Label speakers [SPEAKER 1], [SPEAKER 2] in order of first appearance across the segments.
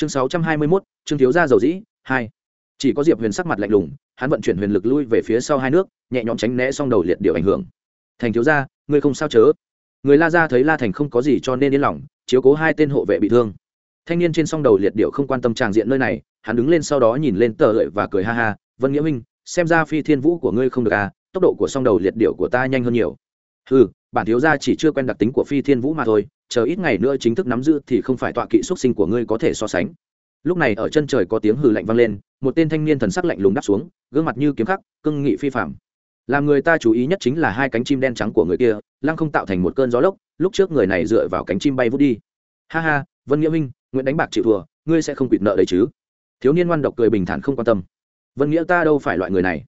[SPEAKER 1] chương sáu trăm hai mươi mốt chương thiếu gia dầu dĩ, hai. Chỉ có diệp huyền sắc mặt lạnh lùng, hắn vận chuyển huyền lực lui về phía sau hai nước, nhẹ nhõm tránh né xong đầu liệt điều ảnh hưởng. Thành thiếu gia, ngươi không sao chớ? Người la ra thấy la thành không có gì cho nên yên lòng, chiếu cố hai tên hộ vệ bị thương. Thanh niên trên song đầu liệt điệu không quan tâm tràng diện nơi này, hắn đứng lên sau đó nhìn lên tờ lợi và cười ha ha, vân nghĩa minh xem ra phi thiên vũ của ngươi không được à tốc độ của song đầu liệt điệu của ta nhanh hơn nhiều. Ừ bản thiếu gia chỉ chưa quen đặc tính của phi thiên vũ mà thôi chờ ít ngày nữa chính thức nắm giữ thì không phải tọa kỵ xuất sinh của ngươi có thể so sánh. Lúc này ở chân trời có tiếng hừ lạnh vang lên, một tên thanh niên thần sắc lạnh lùng đáp xuống, gương mặt như kiếm khắc cưng nghị phi phạm làm người ta chú ý nhất chính là hai cánh chim đen trắng của người kia, lăng không tạo thành một cơn gió lốc, lúc trước người này dựa vào cánh chim bay vút đi. Ha ha, vân nghĩa minh nguyễn đánh bạc chịu thua, ngươi sẽ không quỵt nợ đấy chứ? Thiếu niên ngoan độc cười bình thản không quan tâm. Vân nghĩa ta đâu phải loại người này.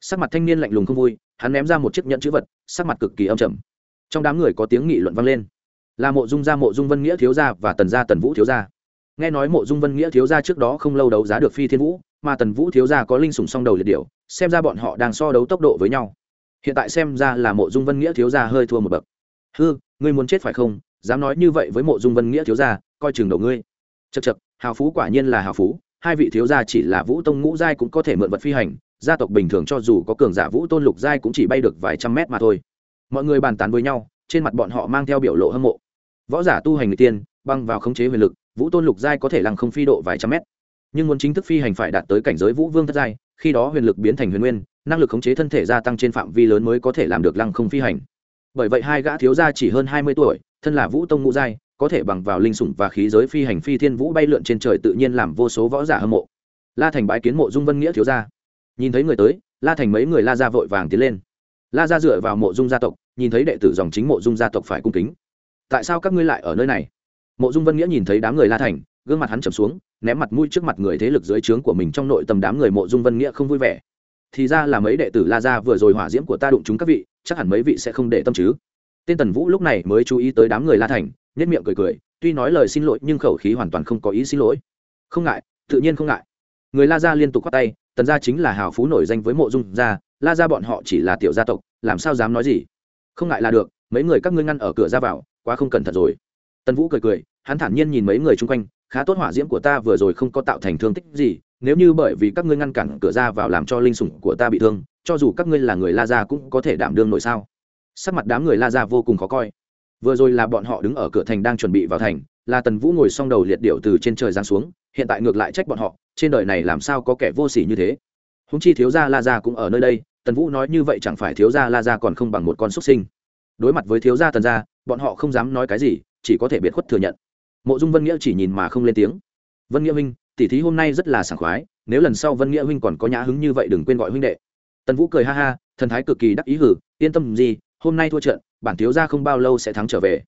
[SPEAKER 1] Sắc mặt thanh niên lạnh lùng không vui, hắn ném ra một chiếc nhẫn chữ vật, sắc mặt cực kỳ âm trầm. Trong đám người có tiếng nghị luận vang lên là mộ dung gia mộ dung vân nghĩa thiếu gia và tần gia tần vũ thiếu gia. Nghe nói mộ dung vân nghĩa thiếu gia trước đó không lâu đấu giá được phi thiên vũ, mà tần vũ thiếu gia có linh sùng song đầu liệt điệu xem ra bọn họ đang so đấu tốc độ với nhau. Hiện tại xem ra là mộ dung vân nghĩa thiếu gia hơi thua một bậc. Hư ngươi muốn chết phải không? Dám nói như vậy với mộ dung vân nghĩa thiếu gia, coi chừng đầu ngươi. Chật chật hào phú quả nhiên là hào phú, hai vị thiếu gia chỉ là vũ tông ngũ giai cũng có thể mượn vật phi hành, gia tộc bình thường cho dù có cường giả vũ tôn lục giai cũng chỉ bay được vài trăm mét mà thôi. Mọi người bàn tán với nhau trên mặt bọn họ mang theo biểu lộ hâm mộ. Võ giả tu hành người tiên, băng vào khống chế huyền lực, vũ tôn lục giai có thể lăng không phi độ vài trăm mét. Nhưng muốn chính thức phi hành phải đạt tới cảnh giới vũ vương thất giai, khi đó huyền lực biến thành huyền nguyên, năng lực khống chế thân thể gia tăng trên phạm vi lớn mới có thể làm được lăng không phi hành. Bởi vậy hai gã thiếu gia chỉ hơn hai mươi tuổi, thân là vũ tông ngũ giai, có thể bằng vào linh sủng và khí giới phi hành phi thiên vũ bay lượn trên trời tự nhiên làm vô số võ giả hâm mộ. La thành bái kiến mộ dung vân nghĩa thiếu gia. Nhìn thấy người tới, la thành mấy người la ra vội vàng tiến lên. La ra dựa vào mộ dung gia tộc nhìn thấy đệ tử dòng chính mộ dung gia tộc phải cung kính. Tại sao các ngươi lại ở nơi này? Mộ dung vân nghĩa nhìn thấy đám người la thành, gương mặt hắn trầm xuống, ném mặt mũi trước mặt người thế lực dưới trướng của mình trong nội tâm đám người mộ dung vân nghĩa không vui vẻ. Thì ra là mấy đệ tử la ra vừa rồi hỏa diễm của ta đụng chúng các vị, chắc hẳn mấy vị sẽ không để tâm chứ. Tên tần vũ lúc này mới chú ý tới đám người la thành nhất miệng cười cười, tuy nói lời xin lỗi nhưng khẩu khí hoàn toàn không có ý xin lỗi. Không ngại, tự nhiên không ngại. Người la gia liên tục khoát tay, tần gia chính là hào phú nổi danh với mộ dung gia, la gia bọn họ chỉ là tiểu gia tộc, làm sao dám nói gì? Không ngại là được, mấy người các ngươi ngăn ở cửa ra vào, quá không cẩn thận rồi. Tần vũ cười cười, hắn thản nhiên nhìn mấy người chung quanh, khá tốt hỏa diễm của ta vừa rồi không có tạo thành thương tích gì, nếu như bởi vì các ngươi ngăn cản cửa ra vào làm cho linh sủng của ta bị thương, cho dù các ngươi là người la gia cũng có thể đảm đương nội sao? Sắc mặt đám người la gia vô cùng khó coi. Vừa rồi là bọn họ đứng ở cửa thành đang chuẩn bị vào thành, là tần vũ ngồi xong đầu liệt điệu từ trên trời giáng xuống, hiện tại ngược lại trách bọn họ, trên đời này làm sao có kẻ vô s ỉ như thế? Húng chi thiếu gia la gia cũng ở nơi đây tần vũ nói như vậy chẳng phải thiếu gia la gia còn không bằng một con xuất sinh. Đối mặt với thiếu gia tần gia, bọn họ không dám nói cái gì, chỉ có thể biệt khuất thừa nhận. Mộ dung vân nghĩa chỉ nhìn mà không lên tiếng. Vân nghĩa huynh tỉ thí hôm nay rất là sảng khoái, nếu lần sau vân nghĩa huynh còn có nhã hứng như vậy đừng quên gọi huynh đệ. Tần vũ cười ha ha, thần thái cực kỳ đắc ý hử, yên tâm gì, hôm nay thua trận, bản thiếu gia không bao lâu sẽ thắng trở về.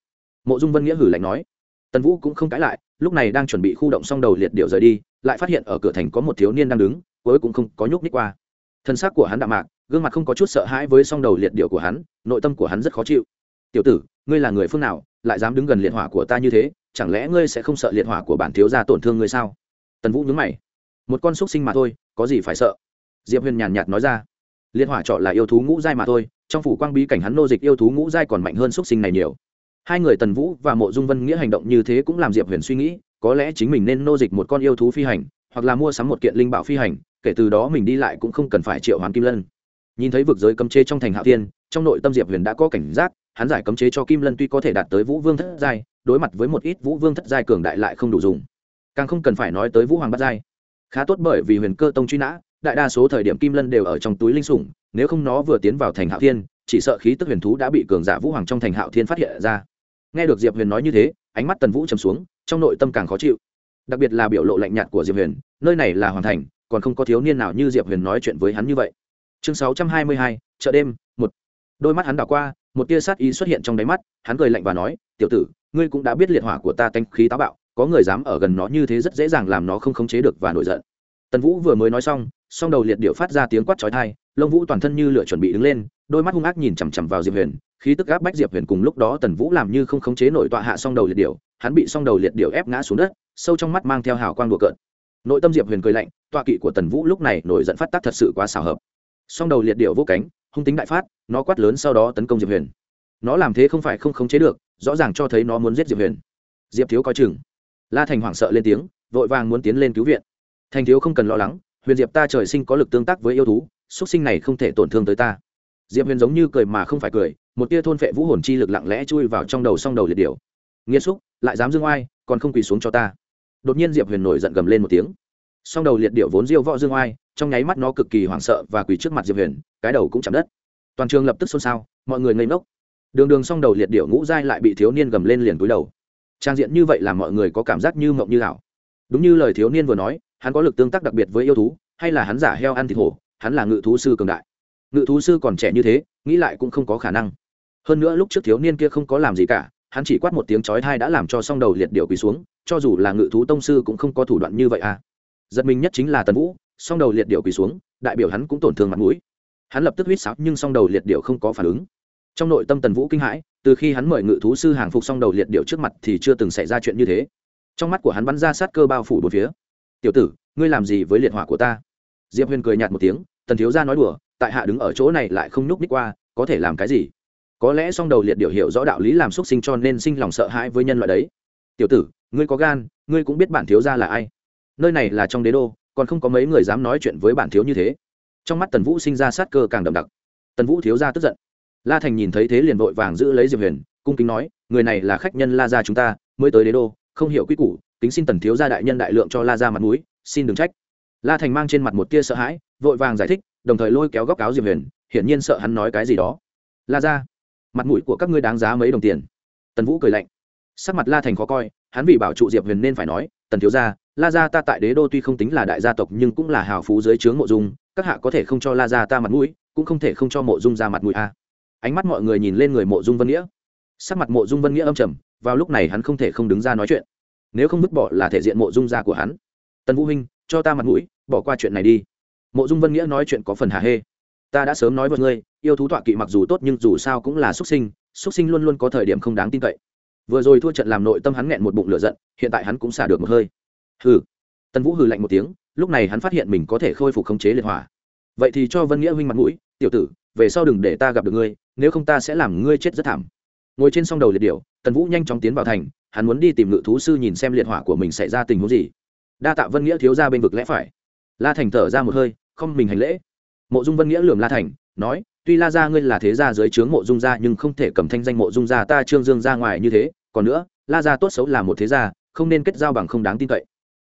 [SPEAKER 1] Mộ dung vân nghĩa hử lạnh nói. Tần vũ cũng không cãi lại, lúc này đang chuẩn bị khu động xong đầu liệt điệu rời đi, lại phát hiện ở cửa thành có một thiếu niên đang đứng, cuối cũng không có nhúc nhích qua. Thân xác của hắn đạm mạc gương mặt không có chút sợ hãi với song đầu liệt điệu của hắn, nội tâm của hắn rất khó chịu. Tiểu tử, ngươi là người phương nào, lại dám đứng gần liệt hỏa của ta như thế, chẳng lẽ ngươi sẽ không sợ liệt hỏa của bản thiếu gia tổn thương ngươi sao? Tần vũ nhướng mày. Một con xúc sinh mà thôi, có gì phải sợ? Diệp huyền nhàn nhạt nói ra. Liệt hỏa trọ là yêu thú ngũ giai mà thôi, trong phủ quang bí cảnh hắn nô dịch yêu thú ngũ giai còn mạnh hơn xúc sinh này nhiều. Hai người tần vũ và mộ dung vân nghĩa hành động như thế cũng làm diệp huyền suy nghĩ, có lẽ chính mình nên nô dịch một con yêu thú phi hành, hoặc là mua sắm một kiện linh bảo phi hành, kể từ đó mình đi lại cũng không cần phải triệu hoán kim lân nhìn thấy vực giới cấm chế trong thành hạ tiên trong nội tâm diệp huyền đã có cảnh giác, hắn giải cấm chế cho kim lân tuy có thể đạt tới vũ vương thất giai, đối mặt với một ít vũ vương thất giai cường đại lại không đủ dùng. Càng không cần phải nói tới vũ hoàng bát giai. Khá tốt bởi vì huyền cơ tông truy nã, đại đa số thời điểm kim lân đều ở trong túi linh sủng, nếu không nó vừa tiến vào thành hạo thiên, chỉ sợ khí tức huyền thú đã bị cường giả vũ hoàng trong thành hạo thiên phát hiện ra. Nghe được diệp huyền nói như thế, ánh mắt tần vũ chầm xuống, trong nội tâm càng khó chịu. Đặc biệt là biểu lộ lạnh nhạt của diệp huyền, nơi này là hoàn thành, còn không có thiếu niên nào như diệp huyền nói chuyện với hắn như vậy chương sáu trăm hai mươi hai, chợ đêm, một. Đôi mắt hắn đảo qua, một tia sát ý xuất hiện trong đáy mắt, hắn cười lạnh và nói, tiểu tử, ngươi cũng đã biết liệt hỏa của ta tanh khí táo bạo, có người dám ở gần nó như thế rất dễ dàng làm nó không khống chế được và nổi giận. Tần vũ vừa mới nói xong, song đầu liệt điệu phát ra tiếng quát chói thai lông vũ toàn thân như lửa chuẩn bị đứng lên, đôi mắt hung ác nhìn chằm chằm vào diệp huyền, khí tức áp bách diệp huyền cùng lúc đó tần vũ làm như không khống chế nổi tọa hạ song đầu liệt điệu, hắn bị song đầu liệt điệu ép ngã xuống đất, sâu trong mắt mang theo hào quang đùa cợt. Nội tâm diệp huyền cười lạnh, tọa kỵ của tần vũ lúc này nổi giận phát tác thật sự quá xảo hợp song đầu liệt điệu vô cánh, hung tính đại phát, nó quát lớn sau đó tấn công diệp huyền. Nó làm thế không phải không khống chế được, rõ ràng cho thấy nó muốn giết diệp huyền. Diệp thiếu coi chừng. La thành hoảng sợ lên tiếng, vội vàng muốn tiến lên cứu viện. Thành thiếu không cần lo lắng, huyền diệp ta trời sinh có lực tương tác với yêu thú xuất sinh này không thể tổn thương tới ta. Diệp huyền giống như cười mà không phải cười, một tia thôn phệ vũ hồn chi lực lặng lẽ chui vào trong đầu song đầu liệt điểu nghĩa xúc, lại dám dương oai, còn không quỳ xuống cho ta. Đột nhiên diệp huyền nổi giận gầm lên một tiếng song đầu liệt điệu vốn diêu võ dương oai, trong nháy mắt nó cực kỳ hoảng sợ và quỳ trước mặt diệp huyền, cái đầu cũng chạm đất. Toàn trường lập tức xôn xao, mọi người ngây ngốc. Đường đường song đầu liệt điệu ngũ giai lại bị thiếu niên gầm lên liền túi đầu. Trang diện như vậy làm mọi người có cảm giác như mộng như ảo. Đúng như lời thiếu niên vừa nói, hắn có lực tương tác đặc biệt với yêu thú, hay là hắn giả heo ăn thịt hổ, hắn là ngự thú sư cường đại. Ngự thú sư còn trẻ như thế, nghĩ lại cũng không có khả năng. Hơn nữa lúc trước thiếu niên kia không có làm gì cả, hắn chỉ quát một tiếng chói thai đã làm cho song đầu liệt điệu quỳ xuống, cho dù là ngự thú tông sư cũng không có thủ đoạn như vậy à giật mình nhất chính là tần vũ, song đầu liệt điệu quỳ xuống, đại biểu hắn cũng tổn thương mặt mũi. Hắn lập tức huýt sáo, nhưng song đầu liệt điệu không có phản ứng. Trong nội tâm tần vũ kinh hãi, từ khi hắn mời ngự thú sư hàng phục song đầu liệt điệu trước mặt thì chưa từng xảy ra chuyện như thế. Trong mắt của hắn bắn ra sát cơ bao phủ bốn phía. Tiểu tử, ngươi làm gì với liệt hỏa của ta? Diệp huyền cười nhạt một tiếng, tần thiếu ra nói đùa, tại hạ đứng ở chỗ này lại không nhúc ních qua, có thể làm cái gì? Có lẽ song đầu liệt điệu hiểu rõ đạo lý làm x sinh cho nên sinh lòng sợ hãi với nhân loại đấy. Tiểu tử, ngươi có gan, ngươi cũng biết bản thiếu ra là ai nơi này là trong đế đô, còn không có mấy người dám nói chuyện với bản thiếu như thế. Trong mắt tần vũ sinh ra sát cơ càng đậm đặc. Tần vũ thiếu ra tức giận. La thành nhìn thấy thế liền vội vàng giữ lấy diệp huyền, cung kính nói, người này là khách nhân la gia chúng ta, mới tới đế đô, không hiểu quy củ, kính xin tần thiếu gia đại nhân đại lượng cho la gia mặt mũi, xin đừng trách. La thành mang trên mặt một tia sợ hãi, vội vàng giải thích, đồng thời lôi kéo góc áo diệp huyền, hiển nhiên sợ hắn nói cái gì đó. La gia, mặt mũi của các ngươi đáng giá mấy đồng tiền. Tần vũ cười lạnh. Sắc mặt la thành khó coi, hắn vì bảo trụ diệp huyền nên phải nói, tần thiếu gia la gia ta tại đế đô tuy không tính là đại gia tộc nhưng cũng là hào phú dưới trướng mộ dung, các hạ có thể không cho la gia ta mặt mũi, cũng không thể không cho mộ dung ra mặt mũi a. Ánh mắt mọi người nhìn lên người mộ dung vân nghĩa. Sắc mặt mộ dung vân nghĩa âm trầm, vào lúc này hắn không thể không đứng ra nói chuyện. Nếu không vứt bỏ là thể diện mộ dung gia của hắn. Tần vũ huynh, cho ta mặt mũi, bỏ qua chuyện này đi. Mộ dung vân nghĩa nói chuyện có phần hà hê. Ta đã sớm nói với ngươi, yêu thú tọa kỵ mặc dù tốt nhưng dù sao cũng là xuất sinh xuất sinh luôn luôn có thời điểm không đáng tin cậy. Vừa rồi thua trận làm nội tâm hắn nghẹn một bụng lửa giận, hiện tại hắn cũng xả được một hơi hừ. Tần vũ hừ lạnh một tiếng, lúc này hắn phát hiện mình có thể khôi phục khống chế liệt hỏa. Vậy thì cho vân nghĩa huynh mặt mũi, tiểu tử, về sau đừng để ta gặp được ngươi, nếu không ta sẽ làm ngươi chết rất thảm. Ngồi trên song đầu liệt điệu tần vũ nhanh chóng tiến vào thành, hắn muốn đi tìm ngự thú sư nhìn xem liệt hỏa của mình xảy ra tình huống gì. Đa tạ vân nghĩa thiếu ra bên vực lẽ phải. La thành thở ra một hơi, không mình hành lễ. Mộ dung vân nghĩa lườm la thành, nói, tuy la gia ngươi là thế gia dưới trướng mộ dung gia, nhưng không thể cầm thanh danh mộ dung gia ta trương dương ra ngoài như thế. Còn nữa, la gia tốt xấu là một thế gia, không nên kết giao bằng không đáng tin cậy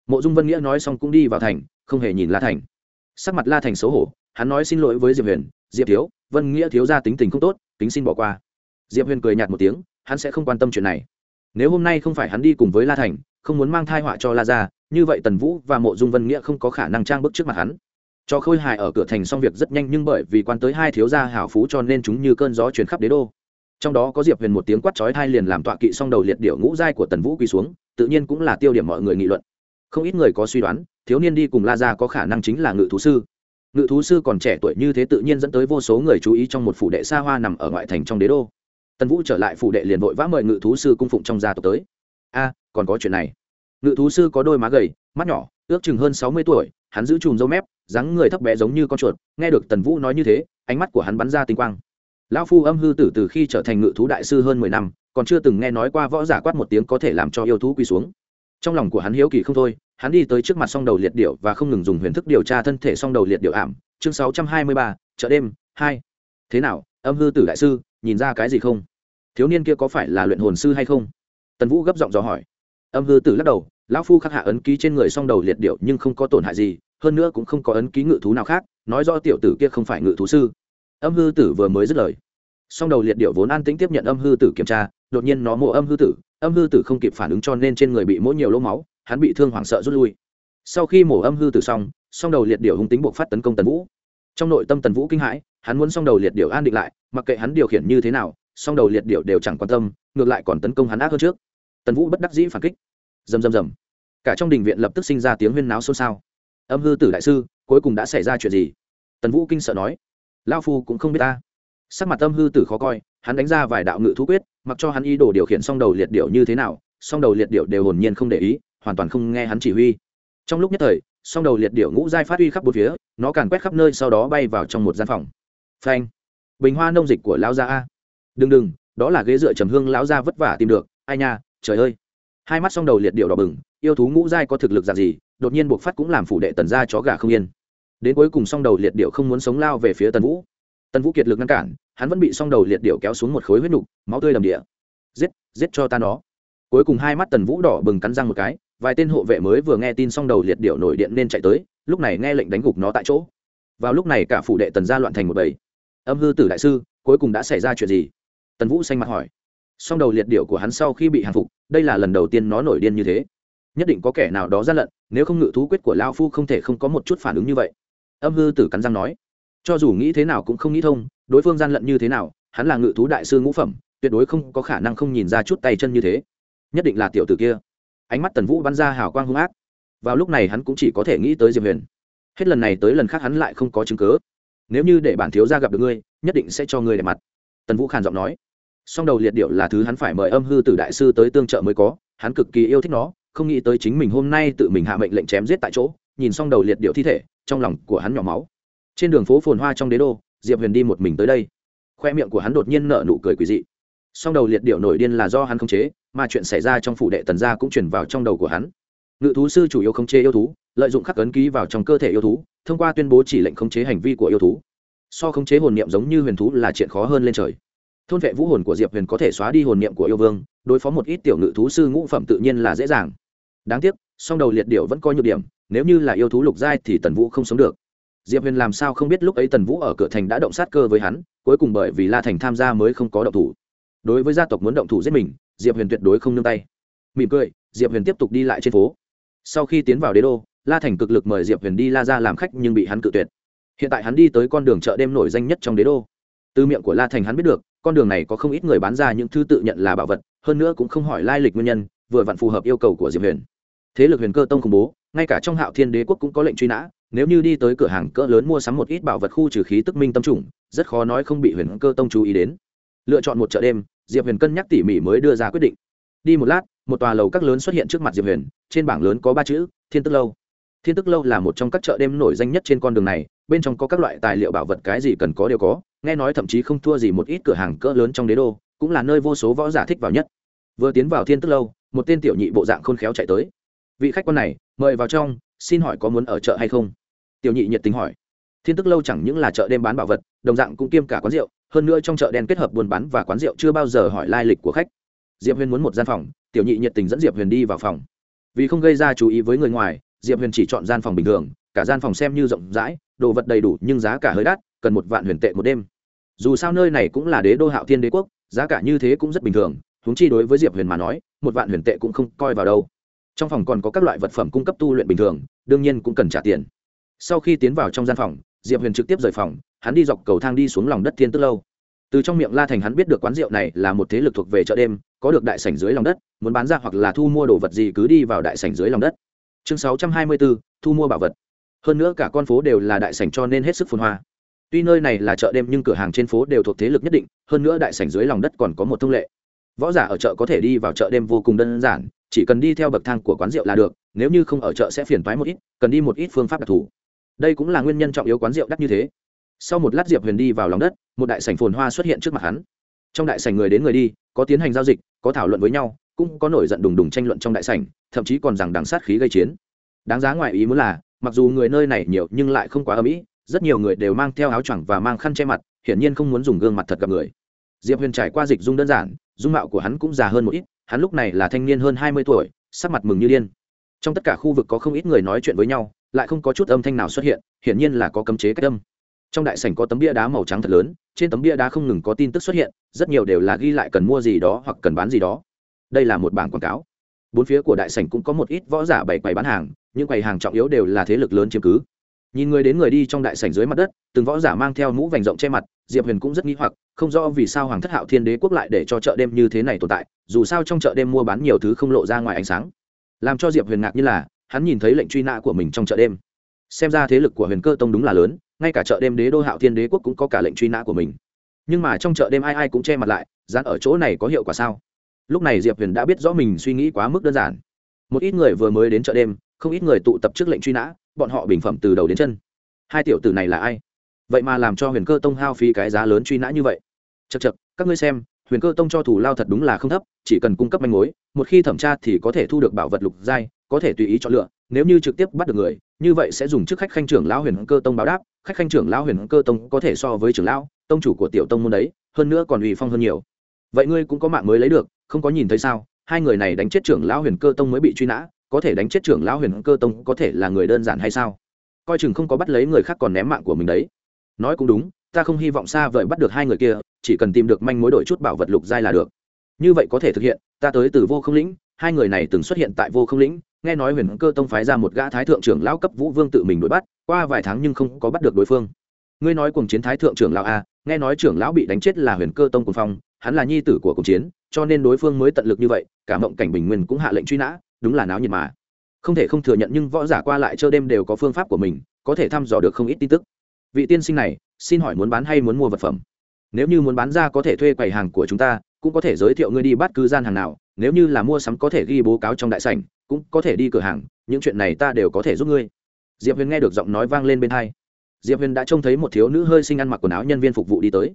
[SPEAKER 1] mộ dung vân nghĩa nói xong cũng đi vào thành, không hề nhìn la thành. Sắc mặt la thành xấu hổ, hắn nói xin lỗi với diệp huyền, diệp thiếu, vân nghĩa thiếu gia tính tình không tốt tính xin bỏ qua. Diệp huyền cười nhạt một tiếng, hắn sẽ không quan tâm chuyện này. Nếu hôm nay không phải hắn đi cùng với la thành, không muốn mang thai họa cho la gia, như vậy tần vũ và mộ dung vân nghĩa không có khả năng trang bức trước mặt hắn. Cho khôi hài ở cửa thành xong việc rất nhanh nhưng bởi vì quan tới hai thiếu gia hảo phú cho nên chúng như cơn gió chuyển khắp đế đô. Trong đó có diệp huyền một tiếng quát chói thai liền làm tọa kỵ xong đầu liệt điệu ngũ giai của tần vũ quỳ xuống, tự nhiên cũng là tiêu điểm mọi người nghị luận không ít người có suy đoán, thiếu niên đi cùng la gia có khả năng chính là ngự thú sư. Ngự thú sư còn trẻ tuổi như thế tự nhiên dẫn tới vô số người chú ý trong một phủ đệ xa hoa nằm ở ngoại thành trong đế đô. Tần vũ trở lại phủ đệ liền vội vã mời ngự thú sư cung phụng trong gia tộc tới. A, còn có chuyện này. Ngự thú sư có đôi má gầy, mắt nhỏ, ước chừng hơn sáu mươi tuổi, hắn giữ chùm râu mép, dáng người thấp bé giống như con chuột, nghe được tần vũ nói như thế, ánh mắt của hắn bắn ra tinh quang. Lão phu âm hư tử từ khi trở thành ngự thú đại sư hơn mười năm, còn chưa từng nghe nói qua võ giả quát một tiếng có thể làm cho yêu thú quỳ xuống trong lòng của hắn hiếu kỳ không thôi, hắn đi tới trước mặt song đầu liệt điệu và không ngừng dùng huyền thức điều tra thân thể song đầu liệt điệu ảm. Chương sáu trăm hai mươi ba, chợ đêm, hai. Thế nào, âm hư tử đại sư, nhìn ra cái gì không? Thiếu niên kia có phải là luyện hồn sư hay không? Tần vũ gấp giọng dò hỏi. Âm hư tử lắc đầu, lão phu khắc hạ ấn ký trên người song đầu liệt điệu nhưng không có tổn hại gì, hơn nữa cũng không có ấn ký ngự thú nào khác, nói do tiểu tử kia không phải ngự thú sư. Âm hư tử vừa mới dứt lời. Song đầu liệt điệu vốn an tĩnh tiếp nhận âm hư tử kiểm tra đột nhiên nó mổ âm hư tử, âm hư tử không kịp phản ứng cho nên trên người bị mỗi nhiều lỗ máu, hắn bị thương hoảng sợ rút lui. Sau khi mổ âm hư tử xong, song đầu liệt điệu hung tính buộc phát tấn công tần vũ. Trong nội tâm tần vũ kinh hãi, hắn muốn song đầu liệt điệu an định lại, mặc kệ hắn điều khiển như thế nào, song đầu liệt điệu đều chẳng quan tâm, ngược lại còn tấn công hắn ác hơn trước. Tần vũ bất đắc dĩ phản kích. Rầm rầm rầm. Cả trong đình viện lập tức sinh ra tiếng huyên náo xôn xao. Âm hư tử đại sư, cuối cùng đã xảy ra chuyện gì? Tần vũ kinh sợ nói. Lao phu cũng không biết ta. Sắc mặt âm hư tử khó coi, hắn đánh ra vài đạo ngự thú quyết mặc cho hắn ý đồ điều khiển song đầu liệt điệu như thế nào, song đầu liệt điệu đều hồn nhiên không để ý, hoàn toàn không nghe hắn chỉ huy. Trong lúc nhất thời, song đầu liệt điệu ngũ giai phát huy khắp bốn phía, nó càn quét khắp nơi sau đó bay vào trong một gian phòng. Phanh! Bình hoa nông dịch của lão gia a. Đừng đừng, đó là ghế dựa trầm hương lão gia vất vả tìm được, ai nha, trời ơi! Hai mắt song đầu liệt điệu đỏ bừng, yêu thú ngũ giai có thực lực dạng gì, đột nhiên buộc phát cũng làm phủ đệ tần ra chó gà không yên. Đến cuối cùng song đầu liệt điệu không muốn sống lao về phía tần vũ. Tần vũ kiệt lực ngăn cản hắn vẫn bị s đầu liệt điệu kéo xuống một khối huyết nục, máu tươi đầm địa. Giết giết cho ta nó. Cuối cùng hai mắt tần vũ đỏ bừng cắn răng một cái, vài tên hộ vệ mới vừa nghe tin s đầu liệt điệu nổi điện nên chạy tới, lúc này nghe lệnh đánh gục nó tại chỗ. Vào lúc này cả phủ đệ tần gia loạn thành một bầy. Âm hư tử đại sư, cuối cùng đã xảy ra chuyện gì? Tần vũ xanh mặt hỏi. Song đầu liệt điệu của hắn sau khi bị hàng phục, đây là lần đầu tiên nó nổi điên như thế. Nhất định có kẻ nào đó gian lận, nếu không ngự thú quyết của lao phu không thể không có một chút phản ứng như vậy. Âm hư tử cắn răng nói. Cho dù nghĩ thế nào cũng không nghĩ thông đối phương gian lận như thế nào, hắn là ngự thú đại sư ngũ phẩm, tuyệt đối không có khả năng không nhìn ra chút tay chân như thế. Nhất định là tiểu tử kia. Ánh mắt tần vũ bắn ra hào quang hung ác. Vào lúc này hắn cũng chỉ có thể nghĩ tới diệp huyền. Hết lần này tới lần khác hắn lại không có chứng cớ nếu như để bản thiếu gia gặp được ngươi, nhất định sẽ cho ngươi đẹp mặt. Tần vũ khàn giọng nói. Song đầu liệt điệu là thứ hắn phải mời âm hư tử đại sư tới tương trợ mới có, hắn cực kỳ yêu thích nó, không nghĩ tới chính mình hôm nay tự mình hạ mệnh lệnh chém giết tại chỗ, nhìn xong đầu liệt điệu thi thể, trong lòng của hắn nhỏ máu. Trên đường phố phồn hoa trong đế đô diệp huyền đi một mình tới đây. Khoe miệng của hắn đột nhiên nở nụ cười quỳ dị. Song đầu liệt điệu nổi điên là do hắn khống chế, mà chuyện xảy ra trong phủ đệ tần gia cũng chuyển vào trong đầu của hắn. Ngự thú sư chủ yếu khống chế yêu thú, lợi dụng khắc ấn ký vào trong cơ thể yêu thú, thông qua tuyên bố chỉ lệnh khống chế hành vi của yêu thú. So khống chế hồn niệm giống như huyền thú là chuyện khó hơn lên trời. Thôn vệ vũ hồn của diệp huyền có thể xóa đi hồn niệm của yêu vương, đối phó một ít tiểu ngự thú sư ngũ phẩm tự nhiên là dễ dàng. Đáng tiếc, song đầu liệt điệu vẫn coi nhược điểm, nếu như là yêu thú lục giai thì tần vũ không sống được diệp huyền làm sao không biết lúc ấy tần vũ ở cửa thành đã động sát cơ với hắn, cuối cùng bởi vì la thành tham gia mới không có động thủ. Đối với gia tộc muốn động thủ giết mình, diệp huyền tuyệt đối không nương tay. Mỉm cười, diệp huyền tiếp tục đi lại trên phố. Sau khi tiến vào đế đô, la thành cực lực mời diệp huyền đi la ra làm khách nhưng bị hắn cự tuyệt. Hiện tại hắn đi tới con đường chợ đêm nổi danh nhất trong đế đô. Từ miệng của la thành hắn biết được, con đường này có không ít người bán ra những thứ tự nhận là bảo vật, hơn nữa cũng không hỏi lai lịch nguyên nhân, vừa vặn phù hợp yêu cầu của diệp huyền. Thế lực huyền cơ tông khủng bố, ngay cả trong hạo thiên đế quốc cũng có lệnh truy nã nếu như đi tới cửa hàng cỡ lớn mua sắm một ít bảo vật khu trừ khí tức minh tâm trùng, rất khó nói không bị huyền cơ tông chú ý đến. Lựa chọn một chợ đêm, diệp huyền cân nhắc tỉ mỉ mới đưa ra quyết định. Đi một lát, một tòa lầu các lớn xuất hiện trước mặt diệp huyền, trên bảng lớn có ba chữ, thiên tức lâu. Thiên tức lâu là một trong các chợ đêm nổi danh nhất trên con đường này, bên trong có các loại tài liệu bảo vật cái gì cần có đều có, nghe nói thậm chí không thua gì một ít cửa hàng cỡ lớn trong đế đô, cũng là nơi vô số võ giả thích vào nhất. Vừa tiến vào thiên tức lâu, một tên tiểu nhị bộ dạng khôn khéo chạy tới. Vị khách quan này, mời vào trong, xin hỏi có muốn ở chợ hay không? Tiểu nhị nhiệt tình hỏi. Thiên tức lâu chẳng những là chợ đêm bán bảo vật, đồng dạng cũng kiêm cả quán rượu, hơn nữa trong chợ đen kết hợp buôn bán và quán rượu chưa bao giờ hỏi lai lịch của khách. Diệp huyền muốn một gian phòng, tiểu nhị nhiệt tình dẫn diệp huyền đi vào phòng. Vì không gây ra chú ý với người ngoài, diệp huyền chỉ chọn gian phòng bình thường, cả gian phòng xem như rộng rãi, đồ vật đầy đủ nhưng giá cả hơi đắt, cần một vạn huyền tệ một đêm. Dù sao nơi này cũng là đế đô hạo thiên đế quốc, giá cả như thế cũng rất bình thường húng chi đối với diệp huyền mà nói, một vạn huyền tệ cũng không coi vào đâu. Trong phòng còn có các loại vật phẩm cung cấp tu luyện bình thường, đương nhiên cũng cần trả tiền sau khi tiến vào trong gian phòng, diệp huyền trực tiếp rời phòng, hắn đi dọc cầu thang đi xuống lòng đất thiên tức lâu. Từ trong miệng la thành hắn biết được quán rượu này là một thế lực thuộc về chợ đêm, có được đại sảnh dưới lòng đất, muốn bán ra hoặc là thu mua đồ vật gì cứ đi vào đại sảnh dưới lòng đất. Chương sáu trăm hai mươi bốn thu mua bảo vật. Hơn nữa cả con phố đều là đại sảnh cho nên hết sức phồn hoa. Tuy nơi này là chợ đêm nhưng cửa hàng trên phố đều thuộc thế lực nhất định, hơn nữa đại sảnh dưới lòng đất còn có một thông lệ. Võ giả ở chợ có thể đi vào chợ đêm vô cùng đơn giản, chỉ cần đi theo bậc thang của quán rượu là được, nếu như không ở chợ sẽ phiền toái một ít, cần đi một ít phương pháp đặc thù đây cũng là nguyên nhân trọng yếu quán rượu đắt như thế. Sau một lát diệp huyền đi vào lòng đất, một đại sảnh phồn hoa xuất hiện trước mặt hắn. Trong đại sảnh người đến người đi, có tiến hành giao dịch, có thảo luận với nhau, cũng có nổi giận đùng đùng tranh luận trong đại sảnh, thậm chí còn rằng đằng sát khí gây chiến. Đáng giá ngoài ý muốn là, mặc dù người nơi này nhiều nhưng lại không quá âm ỉ rất nhiều người đều mang theo áo choàng và mang khăn che mặt, hiển nhiên không muốn dùng gương mặt thật gặp người. Diệp huyền trải qua dịch dung đơn giản, dung mạo của hắn cũng già hơn một ít, hắn lúc này là thanh niên hơn hai mươi tuổi, sắc mặt mừng như điên. Trong tất cả khu vực có không ít người nói chuyện với nhau lại không có chút âm thanh nào xuất hiện, hiển nhiên là có cấm chế cách âm. Trong đại sảnh có tấm bia đá màu trắng thật lớn, trên tấm bia đá không ngừng có tin tức xuất hiện, rất nhiều đều là ghi lại cần mua gì đó hoặc cần bán gì đó. Đây là một bảng quảng cáo. Bốn phía của đại sảnh cũng có một ít võ giả bày quầy bán hàng, những quầy hàng trọng yếu đều là thế lực lớn chiếm cứ. Nhìn người đến người đi trong đại sảnh dưới mặt đất, từng võ giả mang theo mũ vành rộng che mặt, diệp huyền cũng rất nghĩ hoặc, không rõ vì sao hoàng thất hạo thiên đế quốc lại để cho chợ đêm như thế này tồn tại, dù sao trong chợ đêm mua bán nhiều thứ không lộ ra ngoài ánh sáng. Làm cho diệp huyền ngạc như là hắn nhìn thấy lệnh truy nã của mình trong chợ đêm. Xem ra thế lực của huyền cơ tông đúng là lớn, ngay cả chợ đêm đế đô hạo thiên đế quốc cũng có cả lệnh truy nã của mình. Nhưng mà trong chợ đêm ai ai cũng che mặt lại, dán ở chỗ này có hiệu quả sao? Lúc này diệp huyền đã biết rõ mình suy nghĩ quá mức đơn giản. Một ít người vừa mới đến chợ đêm, không ít người tụ tập trước lệnh truy nã, bọn họ bình phẩm từ đầu đến chân. Hai tiểu tử này là ai? Vậy mà làm cho huyền cơ tông hao phí cái giá lớn truy nã như vậy. Chật chật các ngươi xem huyền cơ tông cho thủ lao thật đúng là không thấp, chỉ cần cung cấp manh mối, một khi thẩm tra thì có thể thu được bảo vật lục giai, có thể tùy ý chọn lựa, nếu như trực tiếp bắt được người, như vậy sẽ dùng chức khách khanh trưởng lão huyền cơ tông báo đáp, khách khanh trưởng lão huyền cơ tông có thể so với trưởng lão, tông chủ của tiểu tông môn đấy, hơn nữa còn uy phong hơn nhiều. Vậy ngươi cũng có mạng mới lấy được, không có nhìn thấy sao, hai người này đánh chết trưởng lão huyền cơ tông mới bị truy nã, có thể đánh chết trưởng lão huyền cơ tông có thể là người đơn giản hay sao? Coi chừng không có bắt lấy người khác còn ném mạng của mình đấy. Nói cũng đúng ta không hy vọng xa vời bắt được hai người kia, chỉ cần tìm được manh mối đổi chút bảo vật lục giai là được. Như vậy có thể thực hiện, ta tới từ vô không lĩnh, hai người này từng xuất hiện tại vô không lĩnh, nghe nói huyền cơ tông phái ra một gã thái thượng trưởng lão cấp vũ vương tự mình đuổi bắt, qua vài tháng nhưng không có bắt được đối phương. Ngươi nói cùng chiến thái thượng trưởng lão a nghe nói trưởng lão bị đánh chết là huyền cơ tông cùng phong, hắn là nhi tử của cùng chiến, cho nên đối phương mới tận lực như vậy, cả mộng cảnh bình nguyên cũng hạ lệnh truy nã, đúng là náo nhiệt mà. Không thể không thừa nhận nhưng võ giả qua lại chơi đêm đều có phương pháp của mình, có thể thăm dò được không ít tin tức. Vị tiên sinh này xin hỏi muốn bán hay muốn mua vật phẩm? Nếu như muốn bán ra có thể thuê quầy hàng của chúng ta, cũng có thể giới thiệu ngươi đi bắt cứ gian hàng nào. Nếu như là mua sắm có thể ghi bố cáo trong đại sảnh, cũng có thể đi cửa hàng. Những chuyện này ta đều có thể giúp ngươi. Diệp huyền nghe được giọng nói vang lên bên hai. Diệp huyền đã trông thấy một thiếu nữ hơi sinh ăn mặc quần áo nhân viên phục vụ đi tới.